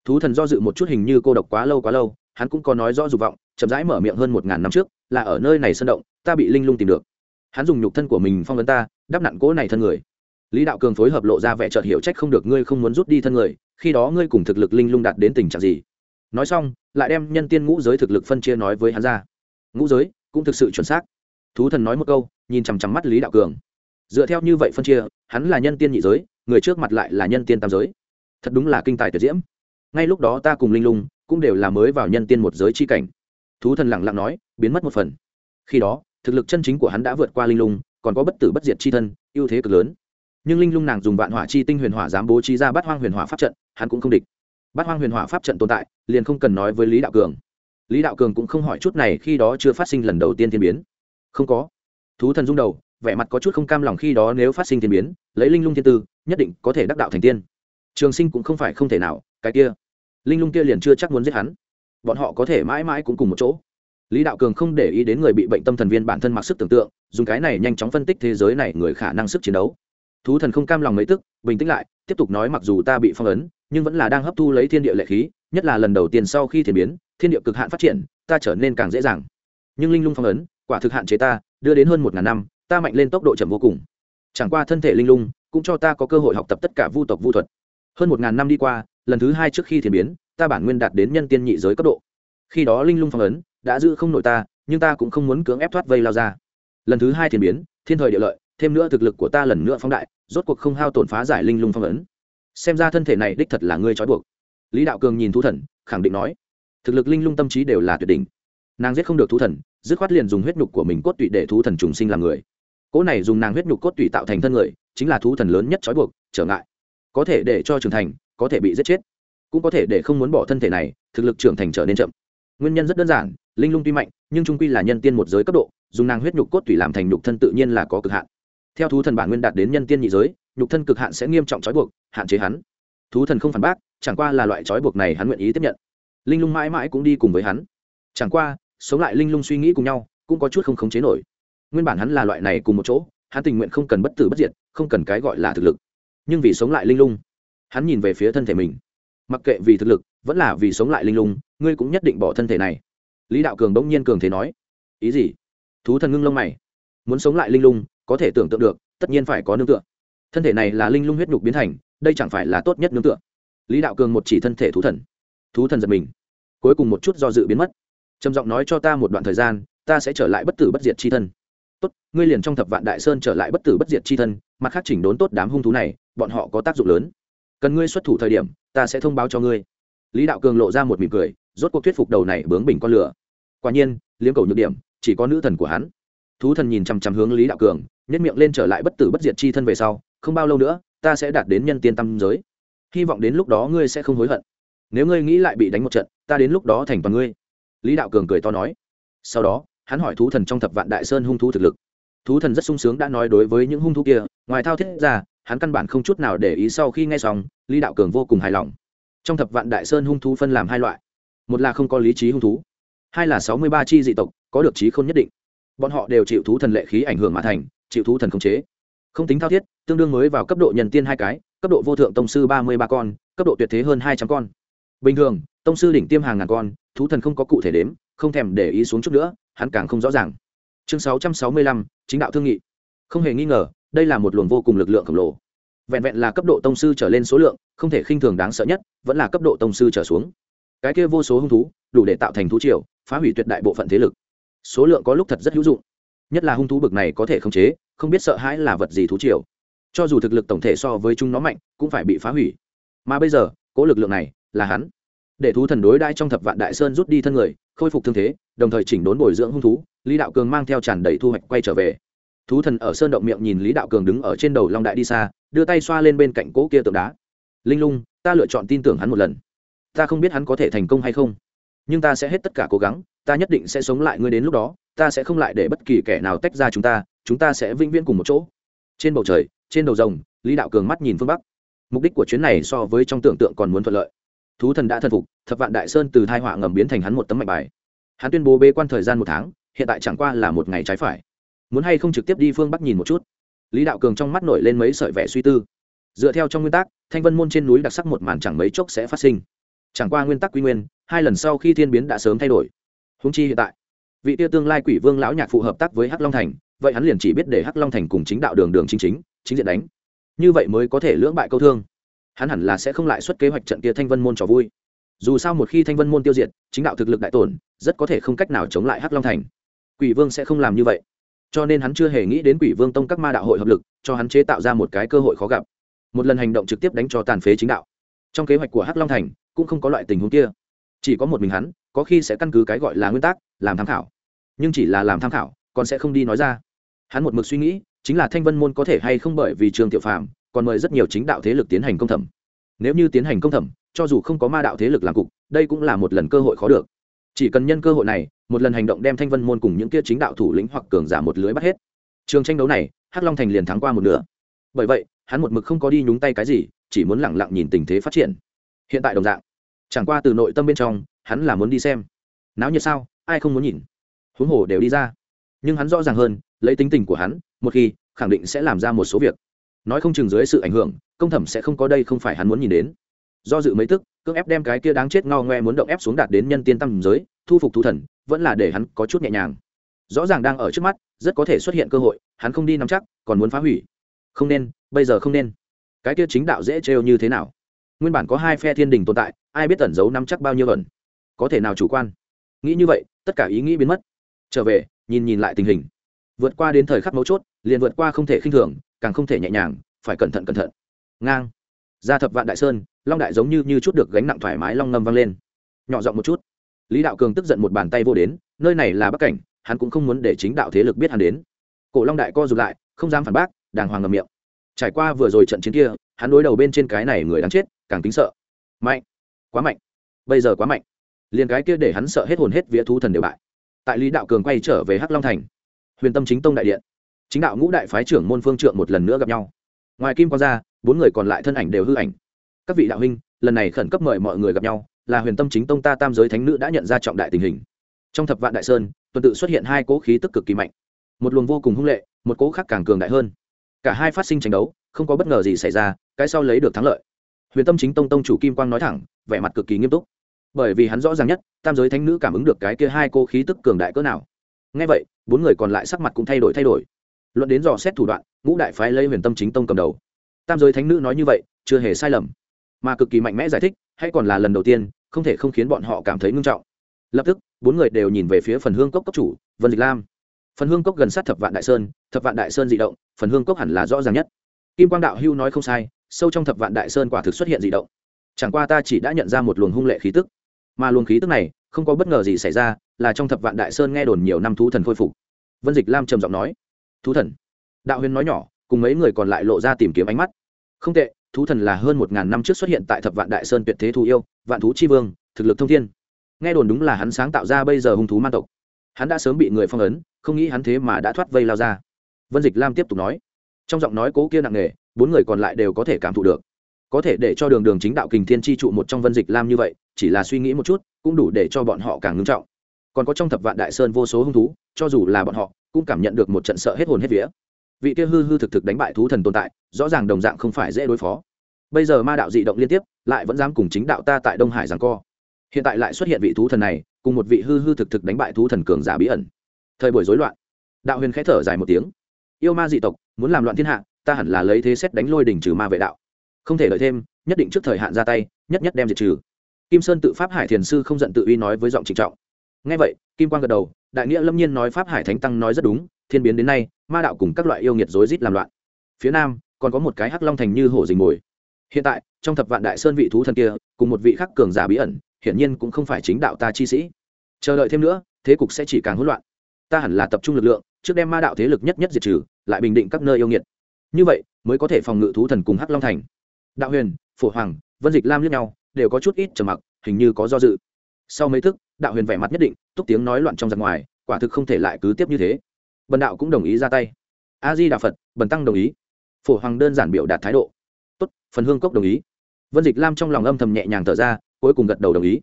Thú thần do dự một chút hình như cô độc quá lâu quá lâu hắn cũng có nói rõ dục vọng, chậm rãi mở miệng hơn một ngàn năm trước, là ở nơi này sân động, ta bị linh lung tìm được. Hắn dùng nhục thân của mình phong vấn ta, đắp nặn cỗ này thân người. Lý đạo cường phối hợp lộ ra vẻ trợt hiểu trách không được ngươi không muốn rút đi thân người, khi đó ngươi cùng thực lực linh lung đạt đến tình trạng gì? Nói xong, lại đem nhân tiên ngũ giới thực lực phân chia nói với hắn ra. Ngũ giới cũng thực sự chuẩn xác. Thú thần nói một câu, nhìn chằm chằm mắt lý đạo cường. Dựa theo như vậy phân chia, hắn là nhân tiên nhị giới, người trước mặt lại là nhân tiên tam giới. Thật đúng là kinh tài tuyệt diễm. Ngay lúc đó ta cùng linh lung cũng đều là mới vào nhân tiên một giới chi cảnh. Thú thần lặng lặng nói, biến mất một phần. Khi đó, thực lực chân chính của hắn đã vượt qua linh lung, còn có bất tử bất diệt chi thân, ưu thế cực lớn. Nhưng linh lung nàng dùng vạn hỏa chi tinh huyền hỏa dám bố trí ra bát hoang huyền hỏa pháp trận, hắn cũng không địch. Bát hoang huyền hỏa pháp trận tồn tại, liền không cần nói với lý đạo cường. Lý đạo cường cũng không hỏi chút này khi đó chưa phát sinh lần đầu tiên thiên biến. Không có. Thú thần rung đầu, vẻ mặt có chút không cam lòng khi đó nếu phát sinh thiên biến, lấy linh lung thiên tư, nhất định có thể đắc đạo thành tiên. Trường sinh cũng không phải không thể nào, cái kia linh lung kia liền chưa chắc muốn giết hắn. Bọn họ có thể mãi mãi cũng cùng một chỗ. Lý đạo cường không để ý đến người bị bệnh tâm thần viên bản thân mặc sức tưởng tượng, dùng cái này nhanh chóng phân tích thế giới này người khả năng sức chiến đấu. Thú thần không cam lòng mấy tức, bình tĩnh lại, tiếp tục nói mặc dù ta bị phong ấn, nhưng vẫn là đang hấp thu lấy thiên địa lệ khí, nhất là lần đầu tiên sau khi thiền biến, thiên địa cực hạn phát triển, ta trở nên càng dễ dàng. Nhưng linh lung phong ấn, quả thực hạn chế ta, đưa đến hơn một ngàn năm, ta mạnh lên tốc độ chậm vô cùng. Chẳng qua thân thể linh lung, cũng cho ta có cơ hội học tập tất cả vu tộc vu thuật. Hơn một ngàn năm đi qua lần thứ hai trước khi thiền biến, ta bản nguyên đạt đến nhân tiên nhị giới cấp độ. Khi đó linh lung phong ấn, đã giữ không nội ta, nhưng ta cũng không muốn cưỡng ép thoát vây lao ra. Lần thứ hai thiền biến, thiên thời địa lợi, thêm nữa thực lực của ta lần nữa phóng đại, rốt cuộc không hao tổn phá giải linh lung phong ấn. Xem ra thân thể này đích thật là ngươi trói buộc. Lý đạo cường nhìn thú thần, khẳng định nói, thực lực linh lung tâm trí đều là tuyệt đỉnh. Nàng giết không được thú thần, dứt khoát liền dùng huyết nhục của mình cốt tụy để thú thần trùng sinh làm người. Cỗ này dùng nàng huyết nhục cốt tụy tạo thành thân người, chính là thú thần lớn nhất trói buộc, trở ngại. Có thể để cho trưởng thành có thể bị giết chết. Cũng có thể để không muốn bỏ thân thể này, thực lực trưởng thành trở nên chậm. Nguyên nhân rất đơn giản, linh lung tuy mạnh, nhưng trung quy là nhân tiên một giới cấp độ, dùng nàng huyết nhục cốt tủy làm thành nhục thân tự nhiên là có cực hạn. Theo thú thần bản nguyên đạt đến nhân tiên nhị giới, nhục thân cực hạn sẽ nghiêm trọng trói buộc, hạn chế hắn. Thú thần không phản bác, chẳng qua là loại trói buộc này hắn nguyện ý tiếp nhận. Linh lung mãi mãi cũng đi cùng với hắn. Chẳng qua, sống lại linh lung suy nghĩ cùng nhau, cũng có chút không khống chế nổi. Nguyên bản hắn là loại này cùng một chỗ, hắn tình nguyện không cần bất tử bất diệt, không cần cái gọi là thực lực. Nhưng vì sống lại linh lung hắn nhìn về phía thân thể mình. Mặc kệ vì thực lực, vẫn là vì sống lại linh lung, ngươi cũng nhất định bỏ thân thể này. Lý đạo cường bỗng nhiên cường thế nói, ý gì? Thú thần ngưng lông mày. Muốn sống lại linh lung, có thể tưởng tượng được, tất nhiên phải có nương tựa. Thân thể này là linh lung huyết nhục biến thành, đây chẳng phải là tốt nhất nương tựa. Lý đạo cường một chỉ thân thể thú thần. Thú thần giật mình. Cuối cùng một chút do dự biến mất. Trầm giọng nói cho ta một đoạn thời gian, ta sẽ trở lại bất tử bất diệt c h i thân. Tốt, ngươi liền trong thập vạn đại sơn trở lại bất tử bất diệt c h i thân, mặt khác chỉnh đốn tốt đám hung thú này, bọn họ có tác dụng lớn cần ngươi xuất thủ thời điểm, ta sẽ thông báo cho ngươi. Lý đạo cường lộ ra một mỉm cười, rốt cuộc thuyết phục đầu này bướng bình con lửa. Quả nhiên, liếm cầu nhược điểm, chỉ có nữ thần của hắn. Thú thần nhìn chằm chằm hướng lý đạo cường nhất miệng lên trở lại bất tử bất diệt chi thân về sau, không bao lâu nữa, ta sẽ đạt đến nhân tiên tâm giới. Hy vọng đến lúc đó ngươi sẽ không hối hận. Nếu ngươi nghĩ lại bị đánh một trận, ta đến lúc đó thành toàn ngươi. Lý đạo cường cười to nói. Sau đó, hắn hỏi thú thần trong thập vạn đại sơn hung thú thực lực. Thú thần rất sung sướng đã nói đối với những hung thú kia, ngoài thao thiết ra hắn căn bản không chút nào để ý sau khi nghe xong, lý đạo cường vô cùng hài lòng. Trong thập vạn đại sơn hung thú phân làm hai loại. Một là không có lý trí hung thú, hai là sáu mươi ba chi dị tộc có được trí không nhất định. Bọn họ đều chịu thú thần lệ khí ảnh hưởng mã thành, chịu thú thần khống chế. Không tính thao thiết, tương đương mới vào cấp độ nhân tiên hai cái, cấp độ vô thượng tông sư ba mươi ba con, cấp độ tuyệt thế hơn hai trăm con. Bình thường, tông sư đỉnh tiêm hàng ngàn con, thú thần không có cụ thể đếm, không thèm để ý xuống chút nữa, hắn càng không rõ ràng. Chương sáu trăm sáu mươi lăm, chính đạo thương nghị. Không hề nghi ngờ đây là một luồng vô cùng lực lượng khổng lồ. Vẹn vẹn là cấp độ tông sư trở lên số lượng, không thể khinh thường đáng sợ nhất, vẫn là cấp độ tông sư trở xuống. Cái kia vô số hung thú, đủ để tạo thành thú triều, phá hủy tuyệt đại bộ phận thế lực. Số lượng có lúc thật rất hữu dụng. Nhất là hung thú bực này có thể khống chế, không biết sợ hãi là vật gì thú triều. Cho dù thực lực tổng thể so với chúng nó mạnh, cũng phải bị phá hủy. Mà bây giờ, cố lực lượng này, là hắn. Để thú thần đối đãi trong thập vạn đại sơn rút đi thân người, khôi phục thương thế, đồng thời chỉnh đốn bồi dưỡng hung thú, lý đạo cường mang theo tràn đầy thu hoạch quay trở về thú thần ở sơn động miệng nhìn lý đạo cường đứng ở trên đầu long đại đi xa, đưa tay xoa lên bên cạnh cỗ kia tượng đá. Linh lung, ta lựa chọn tin tưởng hắn một lần. Ta không biết hắn có thể thành công hay không, nhưng ta sẽ hết tất cả cố gắng, ta nhất định sẽ sống lại ngươi đến lúc đó, ta sẽ không lại để bất kỳ kẻ nào tách ra chúng ta chúng ta sẽ vĩnh viễn cùng một chỗ. Trên bầu trời, trên đầu rồng, lý đạo cường mắt nhìn phương bắc. Mục đích của chuyến này so với trong tưởng tượng còn muốn thuận lợi. Thú thần đã thần phục, thập vạn đại sơn từ thai họa ngầm biến thành hắn một tấm mạch bài. Hắn tuyên bố bê quan thời gian một tháng, hiện tại chẳng qua là một ngày trái phải muốn hay không trực tiếp đi phương bắc nhìn một chút lý đạo cường trong mắt nổi lên mấy sợi vẻ suy tư dựa theo trong nguyên tắc thanh vân môn trên núi đặc sắc một màn chẳng mấy chốc sẽ phát sinh chẳng qua nguyên tắc quy nguyên hai lần sau khi thiên biến đã sớm thay đổi húng chi hiện tại vị tiêu tương lai quỷ vương lão nhạc phụ hợp tác với hắc long thành vậy hắn liền chỉ biết để hắc long thành cùng chính đạo đường đường chính chính chính diện đánh như vậy mới có thể lưỡng bại câu thương hắn hẳn là sẽ không lại xuất kế hoạch trận kia thanh vân môn trò vui dù sao một khi thanh vân môn tiêu diệt chính đạo thực lực đại tổn rất có thể không cách nào chống lại hắc long thành quỷ vương sẽ không làm như vậy cho nên hắn chưa hề nghĩ đến quỷ vương tông các ma đạo hội hợp lực, cho hắn chế tạo ra một cái cơ hội khó gặp. Một lần hành động trực tiếp đánh cho tàn phế chính đạo. Trong kế hoạch của hắc long thành, cũng không có loại tình huống kia. Chỉ có một mình hắn, có khi sẽ căn cứ cái gọi là nguyên tắc, làm tham khảo. Nhưng chỉ là làm tham khảo, còn sẽ không đi nói ra. Hắn một mực suy nghĩ, chính là thanh vân môn có thể hay không bởi vì trường tiểu phạm còn mời rất nhiều chính đạo thế lực tiến hành công thẩm. Nếu như tiến hành công thẩm, cho dù không có ma đạo thế lực làm cục, đây cũng là một lần cơ hội khó được. Chỉ cần nhân cơ hội này một lần hành động đem thanh vân môn cùng những kia chính đạo thủ lĩnh hoặc cường giả một lưới bắt hết. Trường tranh đấu này, hắc long thành liền thắng qua một nửa. Bởi vậy, hắn một mực không có đi nhúng tay cái gì, chỉ muốn lẳng lặng nhìn tình thế phát triển. Hiện tại đồng dạng, chẳng qua từ nội tâm bên trong, hắn là muốn đi xem. Náo nhiệt sao, ai không muốn nhìn? Huống hồ đều đi ra. Nhưng hắn rõ ràng hơn, lấy tính tình của hắn, một khi, khẳng định sẽ làm ra một số việc. Nói không chừng dưới sự ảnh hưởng, công thẩm sẽ không có đây không phải hắn muốn nhìn đến. Do dự mấy tức, cưỡng ép đem cái kia đáng chết ngao ngoe muốn động ép xuống đạt đến nhân tiên tâm giới thu phục thu thần, vẫn là để hắn có chút nhẹ nhàng. Rõ ràng đang ở trước mắt, rất có thể xuất hiện cơ hội, hắn không đi nắm chắc, còn muốn phá hủy. Không nên, bây giờ không nên. Cái kia chính đạo dễ trêu như thế nào? Nguyên bản có hai phe thiên đình tồn tại, ai biết tẩn giấu nắm chắc bao nhiêu ẩn? Có thể nào chủ quan? Nghĩ như vậy, tất cả ý nghĩ biến mất. Trở về, nhìn nhìn lại tình hình. Vượt qua đến thời khắc mấu chốt, liền vượt qua không thể khinh thường, càng không thể nhẹ nhàng, phải cẩn thận cẩn thận. Ngang. Ra thập vạn đại sơn, long đại giống như như chút được gánh nặng thoải mái long ngâm vang lên. Nhỏ giọng một chút lý đạo cường tức giận một bàn tay vô đến, nơi này là bắc cảnh, hắn cũng không muốn để chính đạo thế lực biết hắn đến. Cổ long đại co rụt lại, không dám phản bác, đàng hoàng ngầm miệng. Trải qua vừa rồi trận chiến kia, hắn đối đầu bên trên cái này người đáng chết, càng tính sợ. Mạnh! Quá mạnh! Bây giờ quá mạnh! Liền cái kia để hắn sợ hết hồn hết vía thú thần đều bại. Tại lý đạo cường quay trở về hắc long thành, huyền tâm chính tông đại điện, chính đạo ngũ đại phái trưởng môn phương trượng một lần nữa gặp nhau. Ngoài kim quang ra, bốn người còn lại thân ảnh đều hư ảnh. Các vị đạo huynh, lần này khẩn cấp mời mọi người gặp nhau là huyền tâm chính tông ta tam giới thánh nữ đã nhận ra trọng đại tình hình. Trong thập vạn đại sơn, tuần tự xuất hiện hai cỗ khí tức cực kỳ mạnh. Một luồng vô cùng hung lệ, một cỗ khác càng cường đại hơn. Cả hai phát sinh tranh đấu, không có bất ngờ gì xảy ra, cái sau lấy được thắng lợi. Huyền tâm chính tông tông chủ kim quang nói thẳng, vẻ mặt cực kỳ nghiêm túc. Bởi vì hắn rõ ràng nhất, tam giới thánh nữ cảm ứng được cái kia hai cô khí tức cường đại cỡ nào. Ngay vậy, bốn người còn lại sắc mặt cũng thay đổi thay đổi. Luận đến dò xét thủ đoạn, ngũ đại phái lấy huyền tâm chính tông cầm đầu. Tam giới thánh nữ nói như vậy, chưa hề sai lầm. Mà cực kỳ mạnh mẽ giải thích hay còn là lần đầu tiên, không thể không khiến bọn họ cảm thấy ngưng trọng. Lập tức, bốn người đều nhìn về phía phần hương cốc cốc chủ, vân dịch lam. Phần hương cốc gần sát thập vạn đại sơn, thập vạn đại sơn d ị động, phần hương cốc hẳn là rõ ràng nhất. Kim quang đạo hưu nói không sai, sâu trong thập vạn đại sơn quả thực xuất hiện d ị động. Chẳng qua ta chỉ đã nhận ra một luồng hung lệ khí tức. Mà luồng khí tức này, không có bất ngờ gì xảy ra, là trong thập vạn đại sơn nghe đồn nhiều năm thú thần khôi phục. Vân dịch lam trầm giọng nói, thú thần. Đạo huyền nói nhỏ, cùng mấy người còn lại lộ ra tìm kiếm ánh mắt. Không tệ thú thần là hơn một ngàn năm trước xuất hiện tại thập vạn đại sơn tuyệt thế thú yêu, vạn thú chi vương, thực lực thông thiên. Nghe đồn đúng là hắn sáng tạo ra bây giờ hung thú man tộc. Hắn đã sớm bị người phong ấn, không nghĩ hắn thế mà đã thoát vây lao ra. Vân dịch lam tiếp tục nói, trong giọng nói cố kia nặng nề, bốn người còn lại đều có thể cảm thụ được. Có thể để cho đường đường chính đạo kình thiên tri trụ một trong vân dịch lam như vậy, chỉ là suy nghĩ một chút, cũng đủ để cho bọn họ càng ngưng trọng. Còn có trong thập vạn đại sơn vô số hung thú, cho dù là bọn họ, cũng cảm nhận được một trận sợ hết hồn hết vía vị kia hư hư thực thực đánh bại thú thần tồn tại, rõ ràng đồng dạng không phải dễ đối phó. Bây giờ ma đạo dị động liên tiếp, lại vẫn dám cùng chính đạo ta tại đông hải rằng co. Hiện tại lại xuất hiện vị thú thần này, cùng một vị hư hư thực thực đánh bại thú thần cường giả bí ẩn. Thời buổi rối loạn. Đạo huyền khẽ thở dài một tiếng. Yêu ma dị tộc, muốn làm loạn thiên hạ, ta hẳn là lấy thế xét đánh lôi đỉnh trừ ma vệ đạo. Không thể lợi thêm, nhất định trước thời hạn ra tay, nhất nhất đem diệt trừ. Kim sơn tự pháp hải thiền sư không giận tự uy nói với giọng trịnh trọng. Ngay vậy, kim quang gật đầu, đại nghĩa lâm nhiên nói pháp hải thánh tăng nói rất đúng, thiên biến đến nay ma đạo cùng các loại yêu nghiệt rối rít làm loạn. Phía nam, còn có một cái hắc long thành như hổ rình mồi. Hiện tại, trong thập vạn đại sơn vị thú thần kia, cùng một vị khắc cường giả bí ẩn, hiển nhiên cũng không phải chính đạo ta chi sĩ. Chờ đợi thêm nữa, thế cục sẽ chỉ càng hỗn loạn. Ta hẳn là tập trung lực lượng, trước đem ma đạo thế lực nhất nhất diệt trừ, lại bình định các nơi yêu nghiệt. Như vậy, mới có thể phòng ngự thú thần cùng hắc long thành. Đạo huyền, phổ hoàng, vân dịch lam lướt nhau, đều có chút ít trầm mặc, hình như có do dự. Sau mấy thức, đạo huyền vẻ mặt nhất định, túc tiếng nói loạn trong giặc ngoài, quả thực không thể lại cứ tiếp như thế bần đạo cũng đồng ý ra tay. A di đà phật, bần tăng đồng ý. Phổ hoàng đơn giản biểu đạt thái độ. Tốt, phần hương cốc đồng ý. Vân dịch lam trong lòng âm thầm nhẹ nhàng thở ra, cuối cùng gật đầu đồng ý.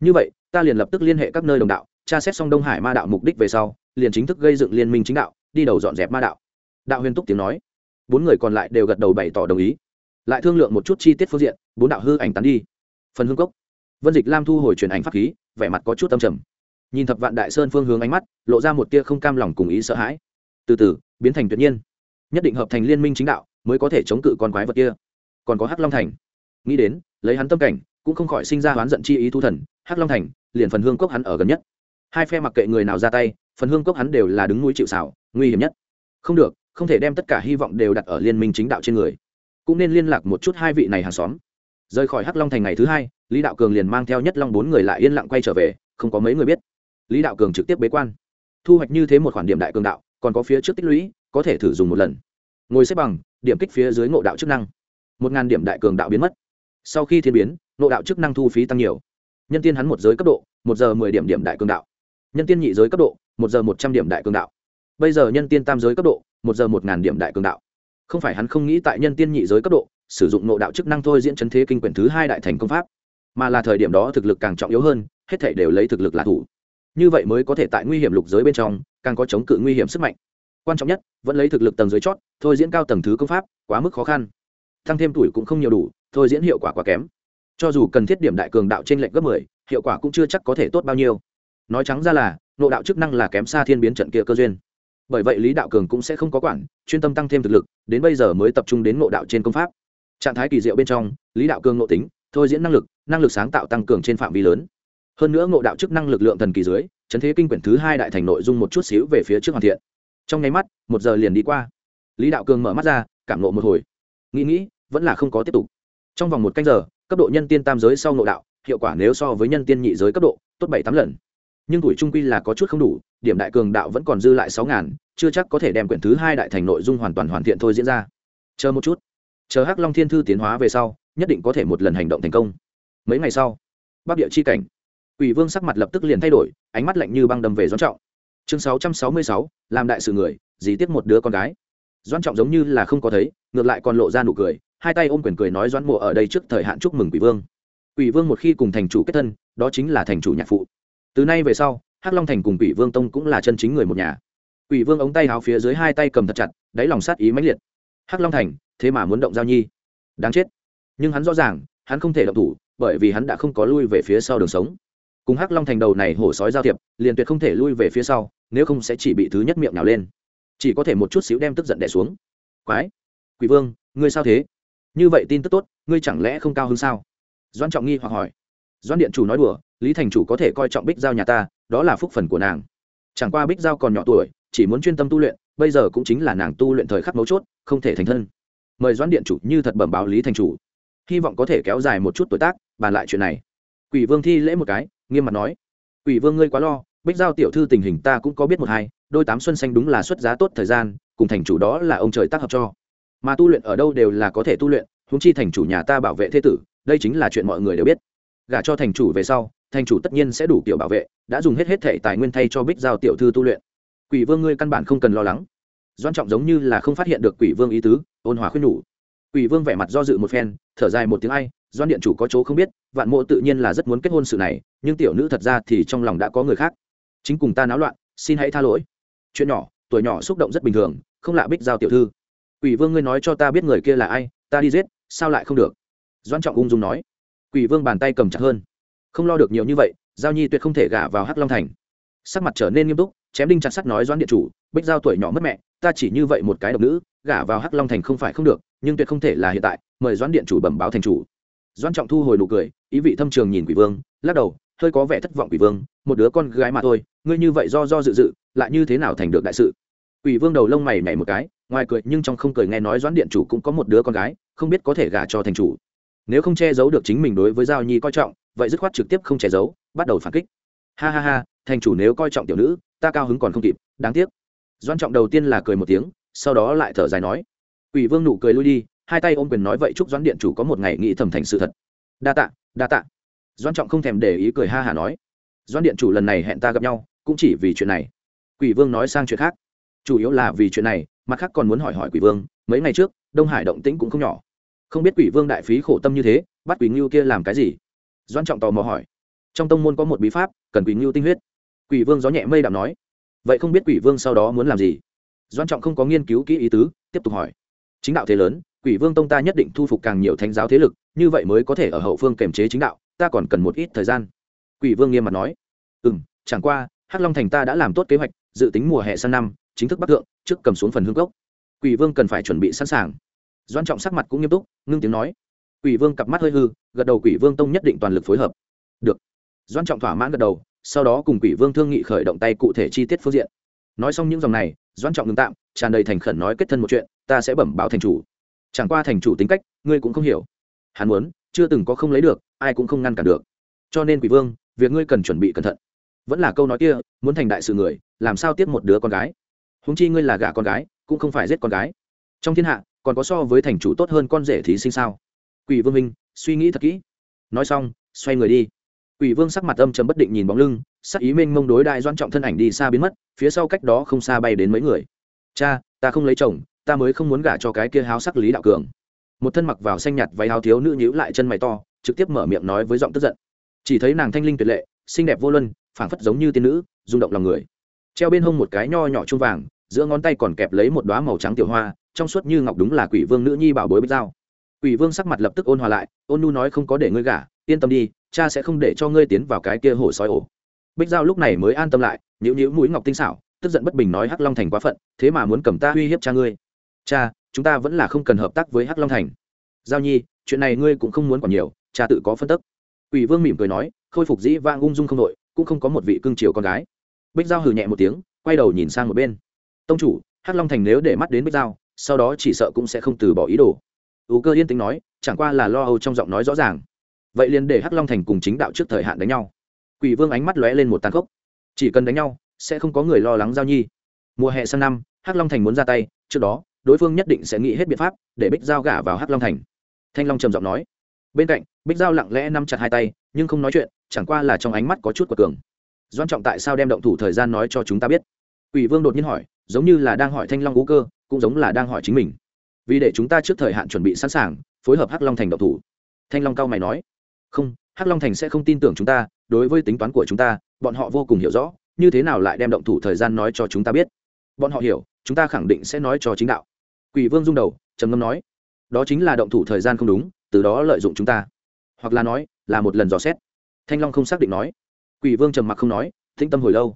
Như vậy, ta liền lập tức liên hệ các nơi đồng đạo, tra xét xong đông hải ma đạo mục đích về sau, liền chính thức gây dựng liên minh chính đạo, đi đầu dọn dẹp ma đạo. Đạo huyền túc tiếng nói. Bốn người còn lại đều gật đầu bày tỏ đồng ý. Lại thương lượng một chút chi tiết phương diện, bốn đạo hư ảnh tán đi. Phần hương cốc. Vân dịch lam thu hồi truyền ảnh pháp khí, vẻ mặt có chút tâm trầm nhìn thập vạn đại sơn phương hướng ánh mắt, lộ ra một tia không cam lòng cùng ý sợ hãi. Từ từ, biến thành tuyệt nhiên. Nhất định hợp thành liên minh chính đạo, mới có thể chống cự con quái vật kia. Còn có hắc long thành. Nghĩ đến, lấy hắn tâm cảnh, cũng không khỏi sinh ra oán giận chi ý thu thần, hắc long thành, liền phần hương cốc hắn ở gần nhất. Hai phe mặc kệ người nào ra tay, phần hương cốc hắn đều là đứng núi chịu xảo nguy hiểm nhất. Không được, không thể đem tất cả hy vọng đều đặt ở liên minh chính đạo trên người. Cũng nên liên lạc một chút hai vị này hàng xóm. Rời khỏi hắc long thành ngày thứ hai, lý đạo cường liền mang theo nhất long bốn người lại yên lặng quay trở về, không có mấy người biết lý đạo cường trực tiếp bế quan. Thu hoạch như thế một khoản điểm đại cường đạo, còn có phía trước tích lũy, có thể thử dùng một lần. Ngồi xếp bằng, điểm kích phía dưới ngộ đạo chức năng. Một ngàn điểm đại cường đạo biến mất. Sau khi thiên biến, ngộ đạo chức năng thu phí tăng nhiều. Nhân tiên hắn một giới cấp độ, một giờ mười điểm điểm đại cường đạo. Nhân tiên nhị giới cấp độ, một giờ một trăm điểm đại cường đạo. Bây giờ nhân tiên tam giới cấp độ, một giờ một ngàn điểm đại cường đạo. Không phải hắn không nghĩ tại nhân tiên nhị giới cấp độ, sử dụng nộ đạo chức năng thôi diễn chấn thế kinh quyển thứ hai đại thành công pháp, mà là thời điểm đó thực lực càng trọng yếu hơn, hết thể đều lấy thực lực là thủ như vậy mới có thể tại nguy hiểm lục giới bên trong, càng có chống cự nguy hiểm sức mạnh. Quan trọng nhất, vẫn lấy thực lực tầng dưới chót, thôi diễn cao tầng thứ công pháp, quá mức khó khăn. Tăng thêm tuổi cũng không nhiều đủ, thôi diễn hiệu quả quá kém. Cho dù cần thiết điểm đại cường đạo trên lệnh gấp mười, hiệu quả cũng chưa chắc có thể tốt bao nhiêu. Nói trắng ra là, nội đạo chức năng là kém xa thiên biến trận kia cơ duyên. Bởi vậy lý đạo cường cũng sẽ không có quản, chuyên tâm tăng thêm thực lực, đến bây giờ mới tập trung đến nội đạo trên công pháp. Trạng thái kỳ diệu bên trong, lý đạo cường nội tính, thôi diễn năng lực năng lực sáng tạo tăng cường trên phạm vi lớn hơn nữa ngộ đạo chức năng lực lượng thần kỳ dưới, chấn thế kinh quyển thứ hai đại thành nội dung một chút xíu về phía trước hoàn thiện. Trong nháy mắt, một giờ liền đi qua. Lý đạo cường mở mắt ra, cảm nộ một hồi. Nghĩ nghĩ, vẫn là không có tiếp tục. Trong vòng một canh giờ, cấp độ nhân tiên tam giới sau ngộ đạo, hiệu quả nếu so với nhân tiên nhị giới cấp độ, tốt bảy tám lần. Nhưng tuổi trung quy là có chút không đủ, điểm đại cường đạo vẫn còn dư lại sáu ngàn, chưa chắc có thể đem quyển thứ hai đại thành nội dung hoàn toàn hoàn thiện thôi diễn ra. Chờ một chút. Chờ hắc long thiên thư tiến hóa về sau, nhất định có thể một lần hành động thành công. Mấy ngày sau, bắc địa chi cảnh. Quỷ vương sắc mặt lập tức liền thay đổi, ánh mắt lạnh như băng đâm về doãn trọng. Chương sáu trăm sáu mươi sáu, làm đại sự người dì tiếc một đứa con gái. Doãn trọng giống như là không có thấy, ngược lại còn lộ ra nụ cười, hai tay ôm quyền cười nói doãn mộ ở đây trước thời hạn chúc mừng quỷ vương. Quỷ vương một khi cùng thành chủ kết thân, đó chính là thành chủ nhạc phụ. Từ nay về sau, hắc long thành cùng quỷ vương tông cũng là chân chính người một nhà. Quỷ vương ống tay áo phía dưới hai tay cầm thật chặt, đáy lòng sát ý mãnh liệt. Hắc long thành, thế mà muốn động giao nhi. Đáng chết. Nhưng hắn rõ ràng, hắn không thể động thủ, bởi vì hắn đã không có lui về phía sau đường sống cùng hắc long thành đầu này hổ sói giao thiệp, liền tuyệt không thể lui về phía sau, nếu không sẽ chỉ bị thứ nhất miệng nào lên. Chỉ có thể một chút xíu đem tức giận đẻ xuống. Quái! Quỷ vương, ngươi sao thế? Như vậy tin tức tốt, ngươi chẳng lẽ không cao hơn sao? Doan trọng nghi hoặc hỏi. Doan điện chủ nói đùa, lý thành chủ có thể coi trọng bích giao nhà ta, đó là phúc phần của nàng. Chẳng qua bích giao còn nhỏ tuổi, chỉ muốn chuyên tâm tu luyện, bây giờ cũng chính là nàng tu luyện thời khắc mấu chốt, không thể thành thân. Mời doan điện chủ như thật bẩm báo lý thành chủ. Hy vọng có thể kéo dài một chút tuổi tác, bàn lại chuyện này. Quỷ vương thi lễ một cái nghiêm mặt nói, quỷ vương ngươi quá lo, bích giao tiểu thư tình hình ta cũng có biết một hai, đôi tám xuân xanh đúng là xuất giá tốt thời gian, cùng thành chủ đó là ông trời tác hợp cho. Mà tu luyện ở đâu đều là có thể tu luyện húng chi thành chủ nhà ta bảo vệ thế tử, đây chính là chuyện mọi người đều biết. Gả cho thành chủ về sau, thành chủ tất nhiên sẽ đủ kiểu bảo vệ, đã dùng hết hết thể tài nguyên thay cho bích giao tiểu thư tu luyện. Quỷ vương ngươi căn bản không cần lo lắng. Doan trọng giống như là không phát hiện được quỷ vương ý tứ, ôn hòa khuyên nhủ. Quỷ vương vẻ mặt do dự một phen, thở dài một tiếng ai doan điện chủ có chỗ không biết, vạn mộ tự nhiên là rất muốn kết hôn sự này, nhưng tiểu nữ thật ra thì trong lòng đã có người khác. Chính cùng ta náo loạn, xin hãy tha lỗi. Chuyện nhỏ, tuổi nhỏ xúc động rất bình thường, không lạ bích giao tiểu thư. Quỷ vương ngươi nói cho ta biết người kia là ai, ta đi giết, sao lại không được? Doan trọng ung dung nói. Quỷ vương bàn tay cầm chặt hơn. Không lo được nhiều như vậy, giao nhi tuyệt không thể gả vào hắc long thành. Sắc mặt trở nên nghiêm túc, chém đinh chặt sắt nói doan điện chủ, bích giao tuổi nhỏ mất mẹ, ta chỉ như vậy một cái độc nữ, gả vào hắc long thành không phải không được, nhưng tuyệt không thể là hiện tại, mời doan điện chủ bẩm báo thành chủ doan trọng thu hồi nụ cười, ý vị thâm trường nhìn quỷ vương, lắc đầu, hơi có vẻ thất vọng quỷ vương, một đứa con gái mà thôi, ngươi như vậy do do dự dự, lại như thế nào thành được đại sự? Quỷ vương đầu lông mày nhảy một cái, ngoài cười nhưng trong không cười nghe nói doãn điện chủ cũng có một đứa con gái, không biết có thể gả cho thành chủ. Nếu không che giấu được chính mình đối với giao nhi coi trọng, vậy dứt khoát trực tiếp không che giấu, bắt đầu phản kích. Ha ha ha, thành chủ nếu coi trọng tiểu nữ, ta cao hứng còn không kịp, đáng tiếc. Doan trọng đầu tiên là cười một tiếng, sau đó lại thở dài nói. Quỷ vương nụ cười lui đi hai tay ôm quyền nói vậy chúc doãn điện chủ có một ngày nghĩ thầm thành sự thật. Đa tạ đa tạ. Doãn trọng không thèm để ý cười ha hả nói. Doãn điện chủ lần này hẹn ta gặp nhau, cũng chỉ vì chuyện này. Quỷ vương nói sang chuyện khác. Chủ yếu là vì chuyện này, mặt khác còn muốn hỏi hỏi quỷ vương, mấy ngày trước, đông hải động tĩnh cũng không nhỏ. Không biết quỷ vương đại phí khổ tâm như thế, bắt quỷ ngưu kia làm cái gì? Doãn trọng tò mò hỏi. Trong tông môn có một bí pháp, cần quỷ ngưu tinh huyết. Quỷ vương gió nhẹ mây đạm nói. Vậy không biết quỷ vương sau đó muốn làm gì? Doãn trọng không có nghiên cứu kỹ ý tứ, tiếp tục hỏi. Chính đạo thế lớn quỷ vương tông ta nhất định thu phục càng nhiều thánh giáo thế lực, như vậy mới có thể ở hậu phương kềm chế chính đạo, ta còn cần một ít thời gian. Quỷ vương nghiêm mặt nói. Ừ m chẳng qua, hắc long thành ta đã làm tốt kế hoạch, dự tính mùa hè sang năm, chính thức bắc thượng, trước cầm xuống phần hương cốc. Quỷ vương cần phải chuẩn bị sẵn sàng. Doan trọng sắc mặt cũng nghiêm túc, ngưng tiếng nói. Quỷ vương cặp mắt hơi hư, gật đầu quỷ vương tông nhất định toàn lực phối hợp. Được. Doan trọng thỏa mãn gật đầu, sau đó cùng quỷ vương thương nghị khởi động tay cụ thể chi tiết phương diện. Nói xong những dòng này doan trọng ngừng tạm, tràn đầy thành khẩn nói kết thân một chuyện, ta sẽ bẩm báo thành chủ chẳng qua thành chủ tính cách, ngươi cũng không hiểu. Hắn muốn, chưa từng có không lấy được, ai cũng không ngăn cản được. Cho nên quỷ vương, việc ngươi cần chuẩn bị cẩn thận. Vẫn là câu nói kia, muốn thành đại sự người, làm sao tiếp một đứa con gái? Húng chi ngươi là gả con gái, cũng không phải giết con gái. Trong thiên hạ, còn có so với thành chủ tốt hơn con rể thí sinh sao? Quỷ vương minh suy nghĩ thật kỹ. Nói xong, xoay người đi. Quỷ vương sắc mặt âm chấm bất định nhìn bóng lưng, sắc ý minh mông đối đại doan trọng thân ảnh đi xa biến mất, phía sau cách đó không xa bay đến mấy người. Cha, ta không lấy chồng ta mới không muốn gả cho cái kia háo sắc lý đạo cường. Một thân mặc vào xanh nhạt váy háo thiếu nữ nhíu lại chân mày to, trực tiếp mở miệng nói với giọng tức giận. Chỉ thấy nàng thanh linh tuyệt lệ, xinh đẹp vô luân, phảng phất giống như tiên nữ, rung động lòng người. Treo bên hông một cái nho nhỏ chuông vàng, giữa ngón tay còn kẹp lấy một đoá màu trắng tiểu hoa, trong suốt như ngọc đúng là quỷ vương nữ nhi bảo bối bích dao quỷ vương sắc mặt lập tức ôn hòa lại, ôn nu nói không có để ngươi gả, yên tâm đi, cha sẽ không để cho ngươi tiến vào cái kia hổ sói ổ. Bích dao lúc này mới an tâm lại nhữ nhữ mũi ngọc tinh xảo, tức giận bất bình nói hắc long thành quá phận, thế mà muốn cầm ta uy hiếp cha ngươi cha chúng ta vẫn là không cần hợp tác với hắc long thành giao nhi chuyện này ngươi cũng không muốn còn nhiều cha tự có phân tức Quỷ Vương mỉm cười nói, khôi phục dĩ vang ung dung không đội, cũng không có một vị cương triều con gái. Bích Giao hừ nhẹ một tiếng, quay đầu nhìn sang một bên. Tông chủ, Hắc Long Thành nếu để mắt đến Bích Giao, sau đó chỉ sợ cũng sẽ không từ bỏ ý đồ. U Cơ yên tĩnh nói, chẳng qua là lo âu trong giọng nói rõ ràng. Vậy liền để Hắc Long Thành cùng chính đạo trước thời hạn đánh nhau. Quỷ Vương ánh mắt lóe lên một tàn khốc. Chỉ cần đánh nhau, sẽ không có người lo lắng Giao Nhi. Mùa hè sang năm, Hắc Long Thành muốn ra tay, trước đó, đối phương nhất định sẽ nghĩ hết biện pháp để Bích Giao gả vào Hắc Long Thành. Thanh Long trầm giọng nói, bên cạnh bích giao lặng lẽ nắm chặt hai tay nhưng không nói chuyện chẳng qua là trong ánh mắt có chút của cường doan trọng tại sao đem động thủ thời gian nói cho chúng ta biết ủy vương đột nhiên hỏi giống như là đang hỏi thanh long ngũ cơ cũng giống là đang hỏi chính mình vì để chúng ta trước thời hạn chuẩn bị sẵn sàng phối hợp hắc long thành động thủ thanh long cao mày nói không hắc long thành sẽ không tin tưởng chúng ta đối với tính toán của chúng ta bọn họ vô cùng hiểu rõ như thế nào lại đem động thủ thời gian nói cho chúng ta biết bọn họ hiểu chúng ta khẳng định sẽ nói cho chính đạo quỷ vương rung đầu, trầm ngâm nói, đó chính là động thủ thời gian không đúng, từ đó lợi dụng chúng ta. Hoặc là nói, là một lần dò xét. Thanh long không xác định nói. Quỷ vương trầm mặc không nói thinh tâm hồi lâu.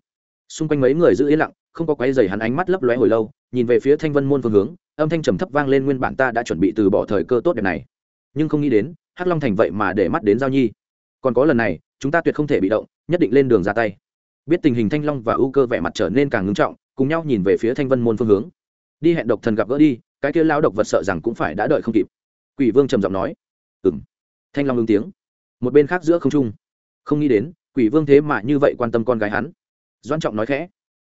Xung quanh mấy người giữ yên lặng, không có quái dày hắn ánh mắt lấp lóe hồi lâu, nhìn về phía thanh vân môn phương hướng, âm thanh trầm thấp vang lên nguyên bản ta đã chuẩn bị từ bỏ thời cơ tốt đẹp này. Nhưng không nghĩ đến, hắc long thành vậy mà để mắt đến giao nhi. Còn có lần này, chúng ta tuyệt không thể bị động, nhất định lên đường ra tay. Biết tình hình thanh long và ưu cơ vẻ mặt trở nên càng ngưng trọng, cùng nhau nhìn về phía thanh vân môn phương hướng. Đi hẹn độc thần gặp gỡ đi cái kia lao độc vật sợ rằng cũng phải đã đợi không kịp. Quỷ vương trầm giọng nói. Ừ m thanh long ứng tiếng. Một bên khác giữa không trung. Không nghĩ đến, quỷ vương thế mà như vậy quan tâm con gái hắn. Doan trọng nói khẽ.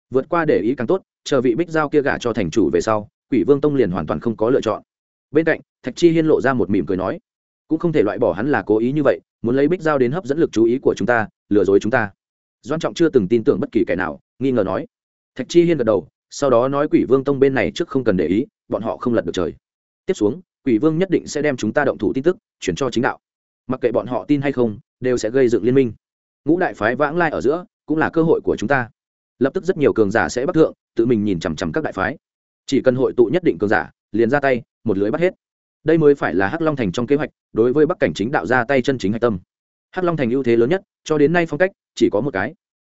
Vượt qua để ý càng tốt, chờ vị bích giao kia gả cho thành chủ về sau, quỷ vương tông liền hoàn toàn không có lựa chọn. Bên cạnh, thạch chi hiên lộ ra một mỉm cười nói. Cũng không thể loại bỏ hắn là cố ý như vậy, muốn lấy bích giao đến hấp dẫn lực chú ý của chúng ta, lừa dối chúng ta. Doan trọng chưa từng tin tưởng bất kỳ kẻ nào, nghi ngờ nói. Thạch chi hiên gật đầu, sau đó nói quỷ vương tông bên này trước không cần để ý bọn họ không lật được trời. Tiếp xuống, quỷ vương nhất định sẽ đem chúng ta động thủ tin tức, chuyển cho chính đạo. Mặc kệ bọn họ tin hay không, đều sẽ gây dựng liên minh. Ngũ đại phái vãng lai ở giữa, cũng là cơ hội của chúng ta. Lập tức rất nhiều cường giả sẽ bắt thượng, tự mình nhìn chằm chằm các đại phái. Chỉ cần hội tụ nhất định cường giả, liền ra tay, một lưới bắt hết. Đây mới phải là hắc long thành trong kế hoạch, đối với bắc cảnh chính đạo ra tay chân chính hạch tâm. Hắc long thành ưu thế lớn nhất, cho đến nay phong cách, chỉ có một cái.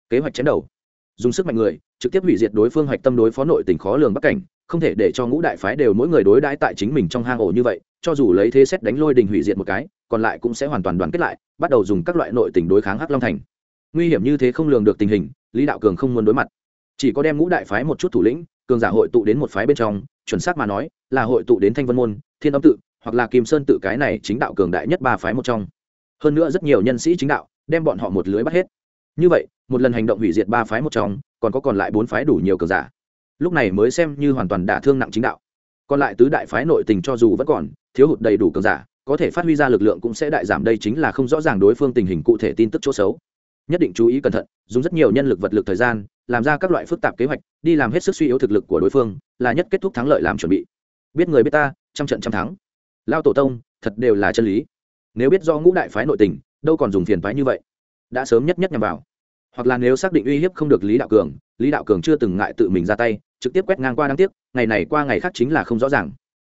Kế hoạch chém đầu. Dùng sức mạnh người, trực tiếp hủy diệt đối phương hạch tâm đối phó nội tỉnh khó lường bắc cảnh không thể để cho ngũ đại phái đều mỗi người đối đãi tại chính mình trong hang ổ như vậy, cho dù lấy thế xét đánh lôi đình hủy diệt một cái, còn lại cũng sẽ hoàn toàn đoàn kết lại, bắt đầu dùng các loại nội tình đối kháng hắc long thành. Nguy hiểm như thế không lường được tình hình, lý đạo cường không muốn đối mặt. Chỉ có đem ngũ đại phái một chút thủ lĩnh, cường giả hội tụ đến một phái bên trong, chuẩn xác mà nói, là hội tụ đến thanh vân môn, thiên âm tự, hoặc là kim sơn tự cái này chính đạo cường đại nhất ba phái một trong. Hơn nữa rất nhiều nhân sĩ chính đạo, đem bọn họ một lưới bắt hết. Như vậy, một lần hành động hủy diệt ba phái một trong, còn có còn lại bốn phái đủ nhiều cường giả lúc này mới xem như hoàn toàn đả thương nặng chính đạo. Còn lại tứ đại phái nội tình cho dù vẫn còn, thiếu hụt đầy đủ cường giả, có thể phát huy ra lực lượng cũng sẽ đại giảm, đây chính là không rõ ràng đối phương tình hình cụ thể tin tức chỗ xấu. Nhất định chú ý cẩn thận, dùng rất nhiều nhân lực vật lực thời gian, làm ra các loại phức tạp kế hoạch, đi làm hết sức suy yếu thực lực của đối phương, là nhất kết thúc thắng lợi làm chuẩn bị. Biết người biết ta, trăm trận trăm thắng. Lao tổ tông, thật đều là chân lý. Nếu biết do ngũ đại phái nội tình, đâu còn dùng phiền phái như vậy. Đã sớm nhất nhất nhằm vào hoặc là nếu xác định uy hiếp không được lý đạo cường, lý đạo cường chưa từng ngại tự mình ra tay, trực tiếp quét ngang qua đáng tiếc, ngày này qua ngày khác chính là không rõ ràng.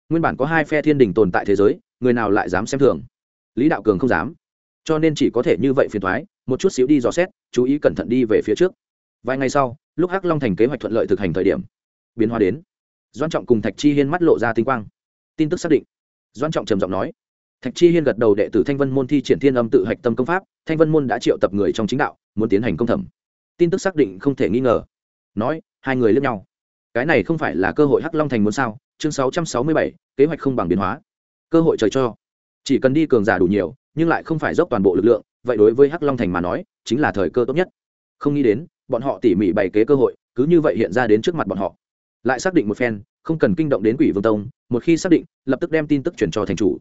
Nguyên bản có hai phe thiên đình tồn tại thế giới, người nào lại dám xem thường? Lý đạo cường không dám. Cho nên chỉ có thể như vậy phiền thoái một chút xíu đi dò xét, chú ý cẩn thận đi về phía trước. Vài ngày sau, lúc hắc long thành kế hoạch thuận lợi thực hành thời điểm, biến hóa đến. Doan trọng cùng thạch chi hiên mắt lộ ra tinh quang. Tin tức xác định. Doan trọng trầm giọng nói thạch chi hiên gật đầu đệ tử thanh vân môn thi triển thiên âm tự hạch tâm công pháp, thanh vân môn đã triệu tập người trong chính đạo, muốn tiến hành công thẩm. Tin tức xác định không thể nghi ngờ. Nói, hai người lướt nhau. Cái này không phải là cơ hội hắc long thành muốn sao? Chương sáu trăm sáu mươi bảy, kế hoạch không bằng biến hóa. Cơ hội trời cho. Chỉ cần đi cường giả đủ nhiều, nhưng lại không phải dốc toàn bộ lực lượng, vậy đối với hắc long thành mà nói, chính là thời cơ tốt nhất. Không nghĩ đến, bọn họ tỉ mỉ bày kế cơ hội, cứ như vậy hiện ra đến trước mặt bọn họ. Lại xác định một phen, không cần kinh động đến quỷ vương tông, một khi xác định, lập tức đem tin tức chuyển cho thành chủ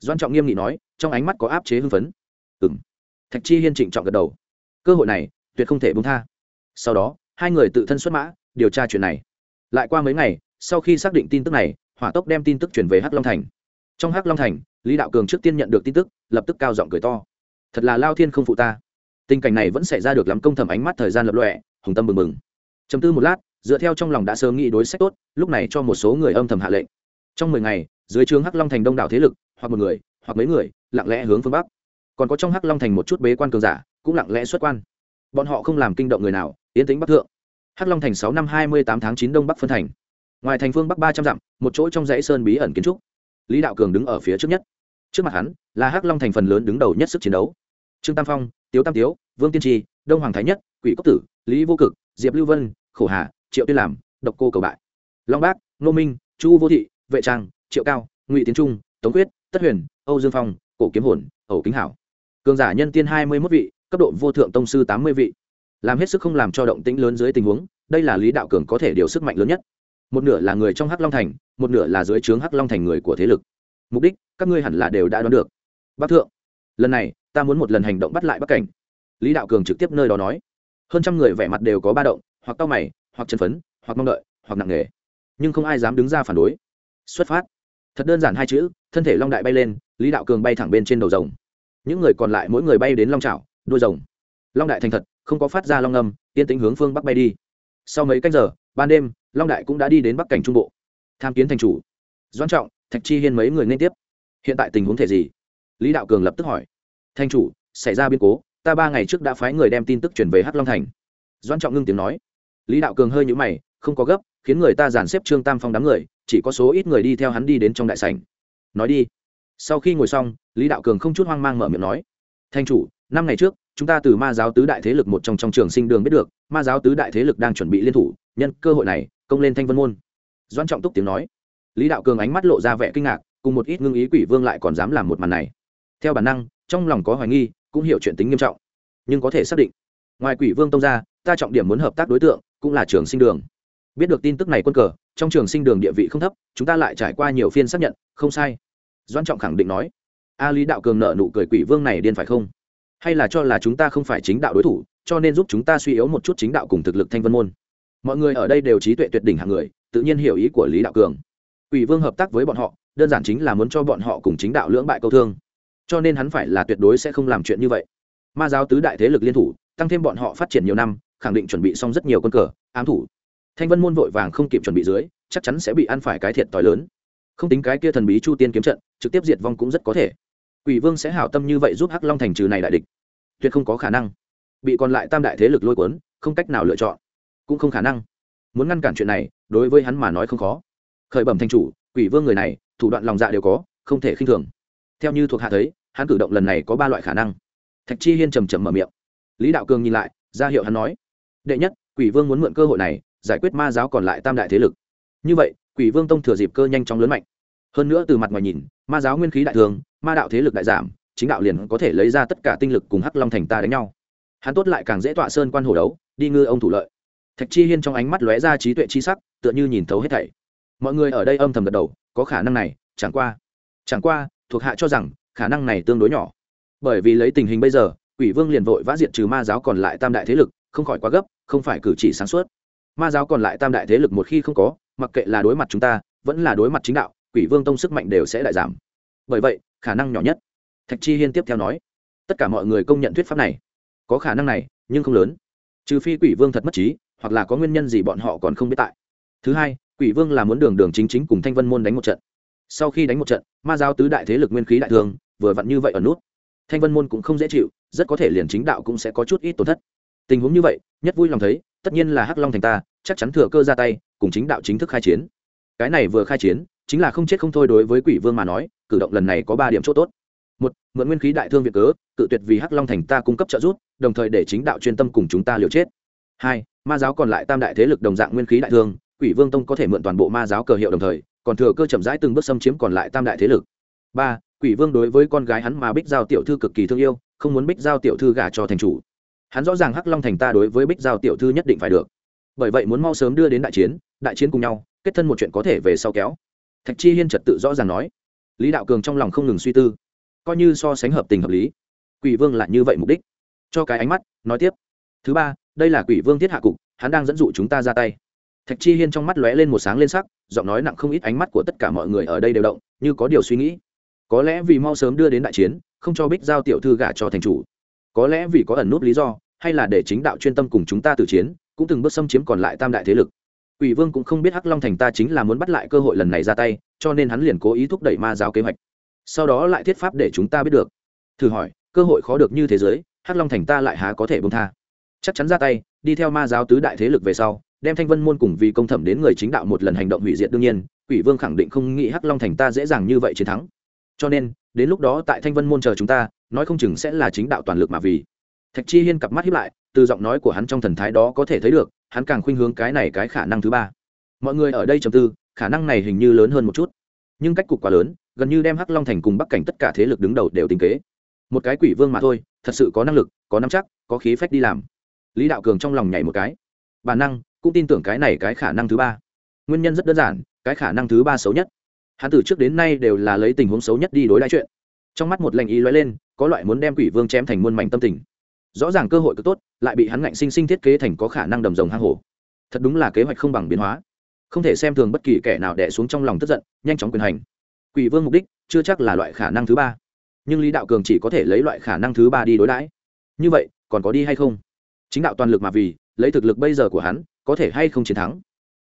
doan trọng nghiêm nghị nói, trong ánh mắt có áp chế hưng phấn. Ừng thạch chi hiên trịnh trọng gật đầu. Cơ hội này, tuyệt không thể bung tha. Sau đó, hai người tự thân xuất mã, điều tra chuyện này. Lại qua mấy ngày, sau khi xác định tin tức này, hỏa tốc đem tin tức chuyển về hắc long thành. Trong hắc long thành, lý đạo cường trước tiên nhận được tin tức, lập tức cao giọng cười to. Thật là lao thiên không phụ ta. Tình cảnh này vẫn xảy ra được lắm công thầm ánh mắt thời gian lập lọe hùng tâm mừng mừng chấm tư một lát, dựa theo trong lòng đã sớm nghĩ đối sách tốt, lúc này cho một số người âm thầm hạ lệnh. Trong mười ngày, dưới trướng hắc long thành đông đảo thế lực hoặc một người, hoặc mấy người, lặng lẽ hướng phương bắc. Còn có trong hắc long thành một chút bế quan cường giả, cũng lặng lẽ xuất quan. Bọn họ không làm kinh động người nào, yến tính bắc thượng. Hắc long thành sáu năm hai mươi tám tháng chín đông bắc phân thành. Ngoài thành phương bắc ba trăm dặm, một chỗ trong dãy sơn bí ẩn kiến trúc. Lý đạo cường đứng ở phía trước nhất. Trước mặt hắn là hắc long thành phần lớn đứng đầu nhất sức chiến đấu. Trương tam phong, tiếu tam tiếu, vương tiên tri, đông hoàng thái nhất, quỷ cốc tử, lý vô cực, diệp lưu vân, khổ hà, triệu tuyên làm, độc cô cầu bại. Long bác nô minh, chu vô thị, vệ trang, triệu cao, ngụy tiến trung, tống quyết tất huyền, âu dương phong, cổ kiếm hồn, ẩu kính hảo. Cường giả nhân tiên hai mươi mốt vị, cấp độ vô thượng tông sư tám mươi vị. Làm hết sức không làm cho động tĩnh lớn dưới tình huống, đây là lý đạo cường có thể điều sức mạnh lớn nhất. Một nửa là người trong hắc long thành, một nửa là dưới trướng hắc long thành người của thế lực. Mục đích, các ngươi hẳn là đều đã đoán được. Bắc thượng, lần này, ta muốn một lần hành động bắt lại bắc cảnh. Lý đạo cường trực tiếp nơi đó nói. Hơn trăm người vẻ mặt đều có ba động, hoặc tao mày, hoặc chân phấn, hoặc mong đợi, hoặc nặng nề. Nhưng không ai dám đứng ra phản đối. Xuất phát thật đơn giản hai chữ, thân thể long đại bay lên, lý đạo cường bay thẳng bên trên đầu rồng. Những người còn lại mỗi người bay đến long trào đuôi rồng. Long đại thành thật, không có phát ra long âm, yên tĩnh hướng phương bắc bay đi. Sau mấy cách giờ, ban đêm, long đại cũng đã đi đến bắc cảnh trung bộ. Tham kiến thành chủ. Doan trọng, thạch chi hiên mấy người nên tiếp. Hiện tại tình huống thể gì? Lý đạo cường lập tức hỏi. Thanh chủ, xảy ra biến cố, ta ba ngày trước đã phái người đem tin tức chuyển về hắc long thành. Doan trọng ngưng tiếng nói. Lý đạo cường hơi nhũ mày, không có gấp khiến người ta dàn xếp trương tam phong đám người, chỉ có số ít người đi theo hắn đi đến trong đại sảnh. Nói đi. Sau khi ngồi xong, lý đạo cường không chút hoang mang mở miệng nói, thanh chủ, năm ngày trước, chúng ta từ ma giáo tứ đại thế lực một trong trong trường sinh đường biết được, ma giáo tứ đại thế lực đang chuẩn bị liên thủ, nhân cơ hội này, công lên thanh vân môn. Doan trọng túc tiếng nói. Lý đạo cường ánh mắt lộ ra vẻ kinh ngạc, cùng một ít ngưng ý quỷ vương lại còn dám làm một màn này. Theo bản năng, trong lòng có hoài nghi, cũng hiểu chuyện tính nghiêm trọng. Nhưng có thể xác định, ngoài quỷ vương tông ra, ta trọng điểm muốn hợp tác đối tượng, cũng là trường sinh đường biết được tin tức này quân cờ, trong trường sinh đường địa vị không thấp, chúng ta lại trải qua nhiều phiên xác nhận, không sai. Doan trọng khẳng định nói. A lý đạo cường nợ nụ cười quỷ vương này điên phải không? Hay là cho là chúng ta không phải chính đạo đối thủ, cho nên giúp chúng ta suy yếu một chút chính đạo cùng thực lực thanh vân môn. Mọi người ở đây đều trí tuệ tuyệt đỉnh hàng người, tự nhiên hiểu ý của lý đạo cường. Quỷ vương hợp tác với bọn họ, đơn giản chính là muốn cho bọn họ cùng chính đạo lưỡng bại câu thương. Cho nên hắn phải là tuyệt đối sẽ không làm chuyện như vậy. Ma giáo tứ đại thế lực liên thủ, tăng thêm bọn họ phát triển nhiều năm, khẳng định chuẩn bị xong rất nhiều quân cờ, ám thủ thanh vân môn vội vàng không kịp chuẩn bị dưới, chắc chắn sẽ bị ăn phải cái thiệt t lớn. Không tính cái kia thần bí chu tiên kiếm trận, trực tiếp diệt vong cũng rất có thể. Quỷ vương sẽ hảo tâm như vậy giúp hắc long thành trừ này đại địch. Tuyệt không có khả năng. Bị còn lại tam đại thế lực lôi cuốn, không cách nào lựa chọn. Cũng không khả năng. Muốn ngăn cản chuyện này, đối với hắn mà nói không khó. Khởi bẩm thanh chủ, quỷ vương người này, thủ đoạn lòng dạ đều có, không thể khinh thường. Theo như thuộc hạ thấy, hắn cử động lần này có ba loại khả năng. Thạch chi hiên trầm trầm mở miệng. Lý đạo cường nhìn lại, ra hiệu hắn nói. Đệ nhất, quỷ vương muốn mượn cơ hội này giải quyết ma giáo còn lại tam đại thế lực. Như vậy, quỷ vương tông thừa dịp cơ nhanh chóng lớn mạnh. Hơn nữa từ mặt ngoài nhìn, ma giáo nguyên khí đại thường, ma đạo thế lực đại giảm, chính đạo liền có thể lấy ra tất cả tinh lực cùng hắc long thành ta đánh nhau. Hắn tốt lại càng dễ tọa sơn quan hồ đấu, đi ngư ông thủ lợi. Thạch chi hiên trong ánh mắt lóe ra trí tuệ chi sắc, tựa như nhìn thấu hết thảy. Mọi người ở đây âm thầm gật đầu, có khả năng này, chẳng qua chẳng qua, thuộc hạ cho rằng, khả năng này tương đối nhỏ. Bởi vì lấy tình hình bây giờ, quỷ vương liền vội vã diệt trừ ma giáo còn lại tam đại thế lực, không khỏi quá gấp, không phải cử chỉ sáng suốt ma giáo còn lại tam đại thế lực một khi không có, mặc kệ là đối mặt chúng ta, vẫn là đối mặt chính đạo, quỷ vương tông sức mạnh đều sẽ lại giảm. Bởi vậy, khả năng nhỏ nhất, thạch chi hiên tiếp theo nói, tất cả mọi người công nhận thuyết pháp này. Có khả năng này, nhưng không lớn. Trừ phi quỷ vương thật mất trí, hoặc là có nguyên nhân gì bọn họ còn không biết tại. Thứ hai, quỷ vương là muốn đường đường chính chính cùng thanh vân môn đánh một trận. Sau khi đánh một trận, ma giáo tứ đại thế lực nguyên khí đại thường vừa vặn như vậy ở nút. Thanh vân môn cũng không dễ chịu, rất có thể liền chính đạo cũng sẽ có chút ít tổn thất. Tình huống như vậy, nhất vui lòng thấy, tất nhiên là hắc long thành ta chắc chắn thừa cơ ra tay, cùng chính đạo chính thức khai chiến. Cái này vừa khai chiến, chính là không chết không thôi đối với quỷ vương mà nói, cử động lần này có ba điểm chỗ tốt. Một, mượn nguyên khí đại thương việt cớ, cự tuyệt vì hắc long thành ta cung cấp trợ giúp, đồng thời để chính đạo chuyên tâm cùng chúng ta liều chết. Hai, ma giáo còn lại tam đại thế lực đồng dạng nguyên khí đại thương, quỷ vương tông có thể mượn toàn bộ ma giáo cờ hiệu đồng thời, còn thừa cơ chậm rãi từng bước xâm chiếm còn lại tam đại thế lực. Ba, quỷ vương đối với con gái hắn mà bích giao tiểu thư cực kỳ thương yêu, không muốn bích giao tiểu thư gả cho thành chủ. Hắn rõ ràng hắc long thành ta đối với bích giao tiểu thư nhất định phải được bởi vậy muốn mau sớm đưa đến đại chiến đại chiến cùng nhau, kết thân một chuyện có thể về sau kéo. Thạch chi hiên trật tự rõ ràng nói. Lý đạo cường trong lòng không ngừng suy tư. Coi như so sánh hợp tình hợp lý, quỷ vương lại như vậy mục đích. Cho cái ánh mắt, nói tiếp. Thứ ba, đây là quỷ vương thiết hạ cục, hắn đang dẫn dụ chúng ta ra tay. Thạch chi hiên trong mắt lóe lên một sáng lên sắc, giọng nói nặng không ít ánh mắt của tất cả mọi người ở đây đều động, như có điều suy nghĩ. Có lẽ vì mau sớm đưa đến đại chiến, không cho bích giao tiểu thư gả cho thành chủ. Có lẽ vì có ẩn nút lý do, hay là để chính đạo chuyên tâm cùng chúng ta tử chiến cũng từng bước xâm chiếm còn lại tam đại thế lực Quỷ Vương cũng không biết Hắc Long Thành ta chính là muốn bắt lại cơ hội lần này ra tay, cho nên hắn liền cố ý thúc đẩy ma giáo kế hoạch. Sau đó lại thiết pháp để chúng ta biết được. Thử hỏi, cơ hội khó được như thế giới, Hắc Long Thành ta lại há có thể buông tha. Chắc chắn ra tay, đi theo ma giáo tứ đại thế lực về sau, đem Thanh Vân môn cùng vì công thẩm đến người chính đạo một lần hành động hủy diệt đương nhiên, Quỷ Vương khẳng định không nghĩ Hắc Long Thành ta dễ dàng như vậy chiến thắng. Cho nên, đến lúc đó tại Thanh Vân môn chờ chúng ta, nói không chừng sẽ là chính đạo toàn lực mà vì. Thạch Chi Hiên cặp mắt híp lại, từ giọng nói của hắn trong thần thái đó có thể thấy được, hắn càng khuynh hướng cái này cái khả năng thứ ba. Mọi người ở đây trầm tư khả năng này hình như lớn hơn một chút. Nhưng cách cục quá lớn gần như đem hắc long thành cùng bắc cảnh tất cả thế lực đứng đầu đều tính kế. Một cái quỷ vương mà thôi thật sự có năng lực có nắm chắc có khí phách đi làm. Lý đạo cường trong lòng nhảy một cái. Bản năng cũng tin tưởng cái này cái khả năng thứ ba. Nguyên nhân rất đơn giản cái khả năng thứ ba xấu nhất. Hắn từ trước đến nay đều là lấy tình huống xấu nhất đi đối đãi chuyện. Trong mắt một lệnh ý lóe lên có loại muốn đem quỷ vương chém thành muôn mảnh tâm tình rõ ràng cơ hội cực tốt, lại bị hắn ngạnh sinh sinh thiết kế thành có khả năng đầm rồng hang hổ. Thật đúng là kế hoạch không bằng biến hóa. Không thể xem thường bất kỳ kẻ nào đẻ xuống trong lòng tức giận, nhanh chóng quyền hành. Quỷ vương mục đích, chưa chắc là loại khả năng thứ ba. Nhưng lý đạo cường chỉ có thể lấy loại khả năng thứ ba đi đối đãi. Như vậy, còn có đi hay không? Chính đạo toàn lực mà vì, lấy thực lực bây giờ của hắn, có thể hay không chiến thắng?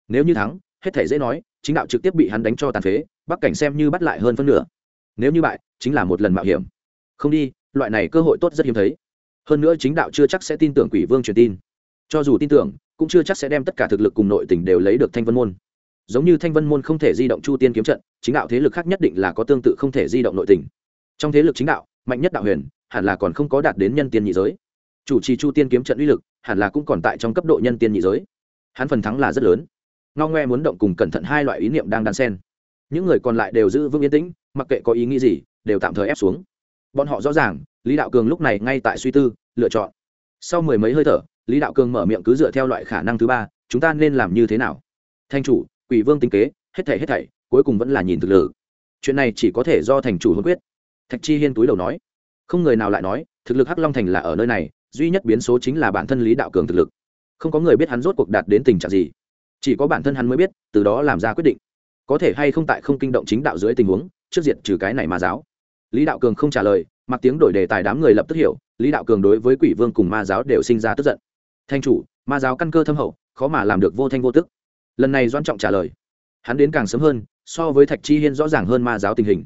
Nếu như thắng, hết thể dễ nói, chính đạo trực tiếp bị hắn đánh cho tàn phế, bắc cảnh xem như bắt lại hơn phân nửa. Nếu như bại, chính là một lần mạo hiểm. Không đi, loại này cơ hội tốt rất hiếm thấy hơn nữa chính đạo chưa chắc sẽ tin tưởng quỷ vương truyền tin. Cho dù tin tưởng, cũng chưa chắc sẽ đem tất cả thực lực cùng nội tình đều lấy được thanh vân môn. Giống như thanh vân môn không thể di động chu tiên kiếm trận, chính đạo thế lực khác nhất định là có tương tự không thể di động nội tình. Trong thế lực chính đạo, mạnh nhất đạo huyền, hẳn là còn không có đạt đến nhân tiên nhị giới. Chủ trì chu tiên kiếm trận uy lực, hẳn là cũng còn tại trong cấp độ nhân tiên nhị giới. Hắn phần thắng là rất lớn. Ngao ngoe muốn động cùng cẩn thận hai loại ý niệm đang đan sen những người còn lại đều giữ vững yên tĩnh, mặc kệ có ý nghĩ gì, đều tạm thời ép xuống bọn họ rõ ràng, lý đạo cường lúc này ngay tại suy tư, lựa chọn. Sau mười mấy hơi thở, lý đạo cường mở miệng cứ dựa theo loại khả năng thứ ba, chúng ta nên làm như thế nào? Thanh chủ, quỷ vương tinh kế, hết thảy hết thảy, cuối cùng vẫn là nhìn thực lực. Chuyện này chỉ có thể do thành chủ hôn quyết. Thạch chi hiên túi đầu nói. Không người nào lại nói, thực lực hắc long thành là ở nơi này, duy nhất biến số chính là bản thân lý đạo cường thực lực. Không có người biết hắn rốt cuộc đạt đến tình trạng gì. Chỉ có bản thân hắn mới biết, từ đó làm ra quyết định. Có thể hay không tại không kinh động chính đạo dưới tình huống, trước diện trừ cái này mà giáo lý đạo cường không trả lời, mặc tiếng đổi đề tài đám người lập tức hiểu, lý đạo cường đối với quỷ vương cùng ma giáo đều sinh ra tức giận. Thanh chủ, ma giáo căn cơ thâm hậu, khó mà làm được vô thanh vô tức. Lần này doan trọng trả lời, hắn đến càng sớm hơn, so với thạch chi hiên rõ ràng hơn ma giáo tình hình.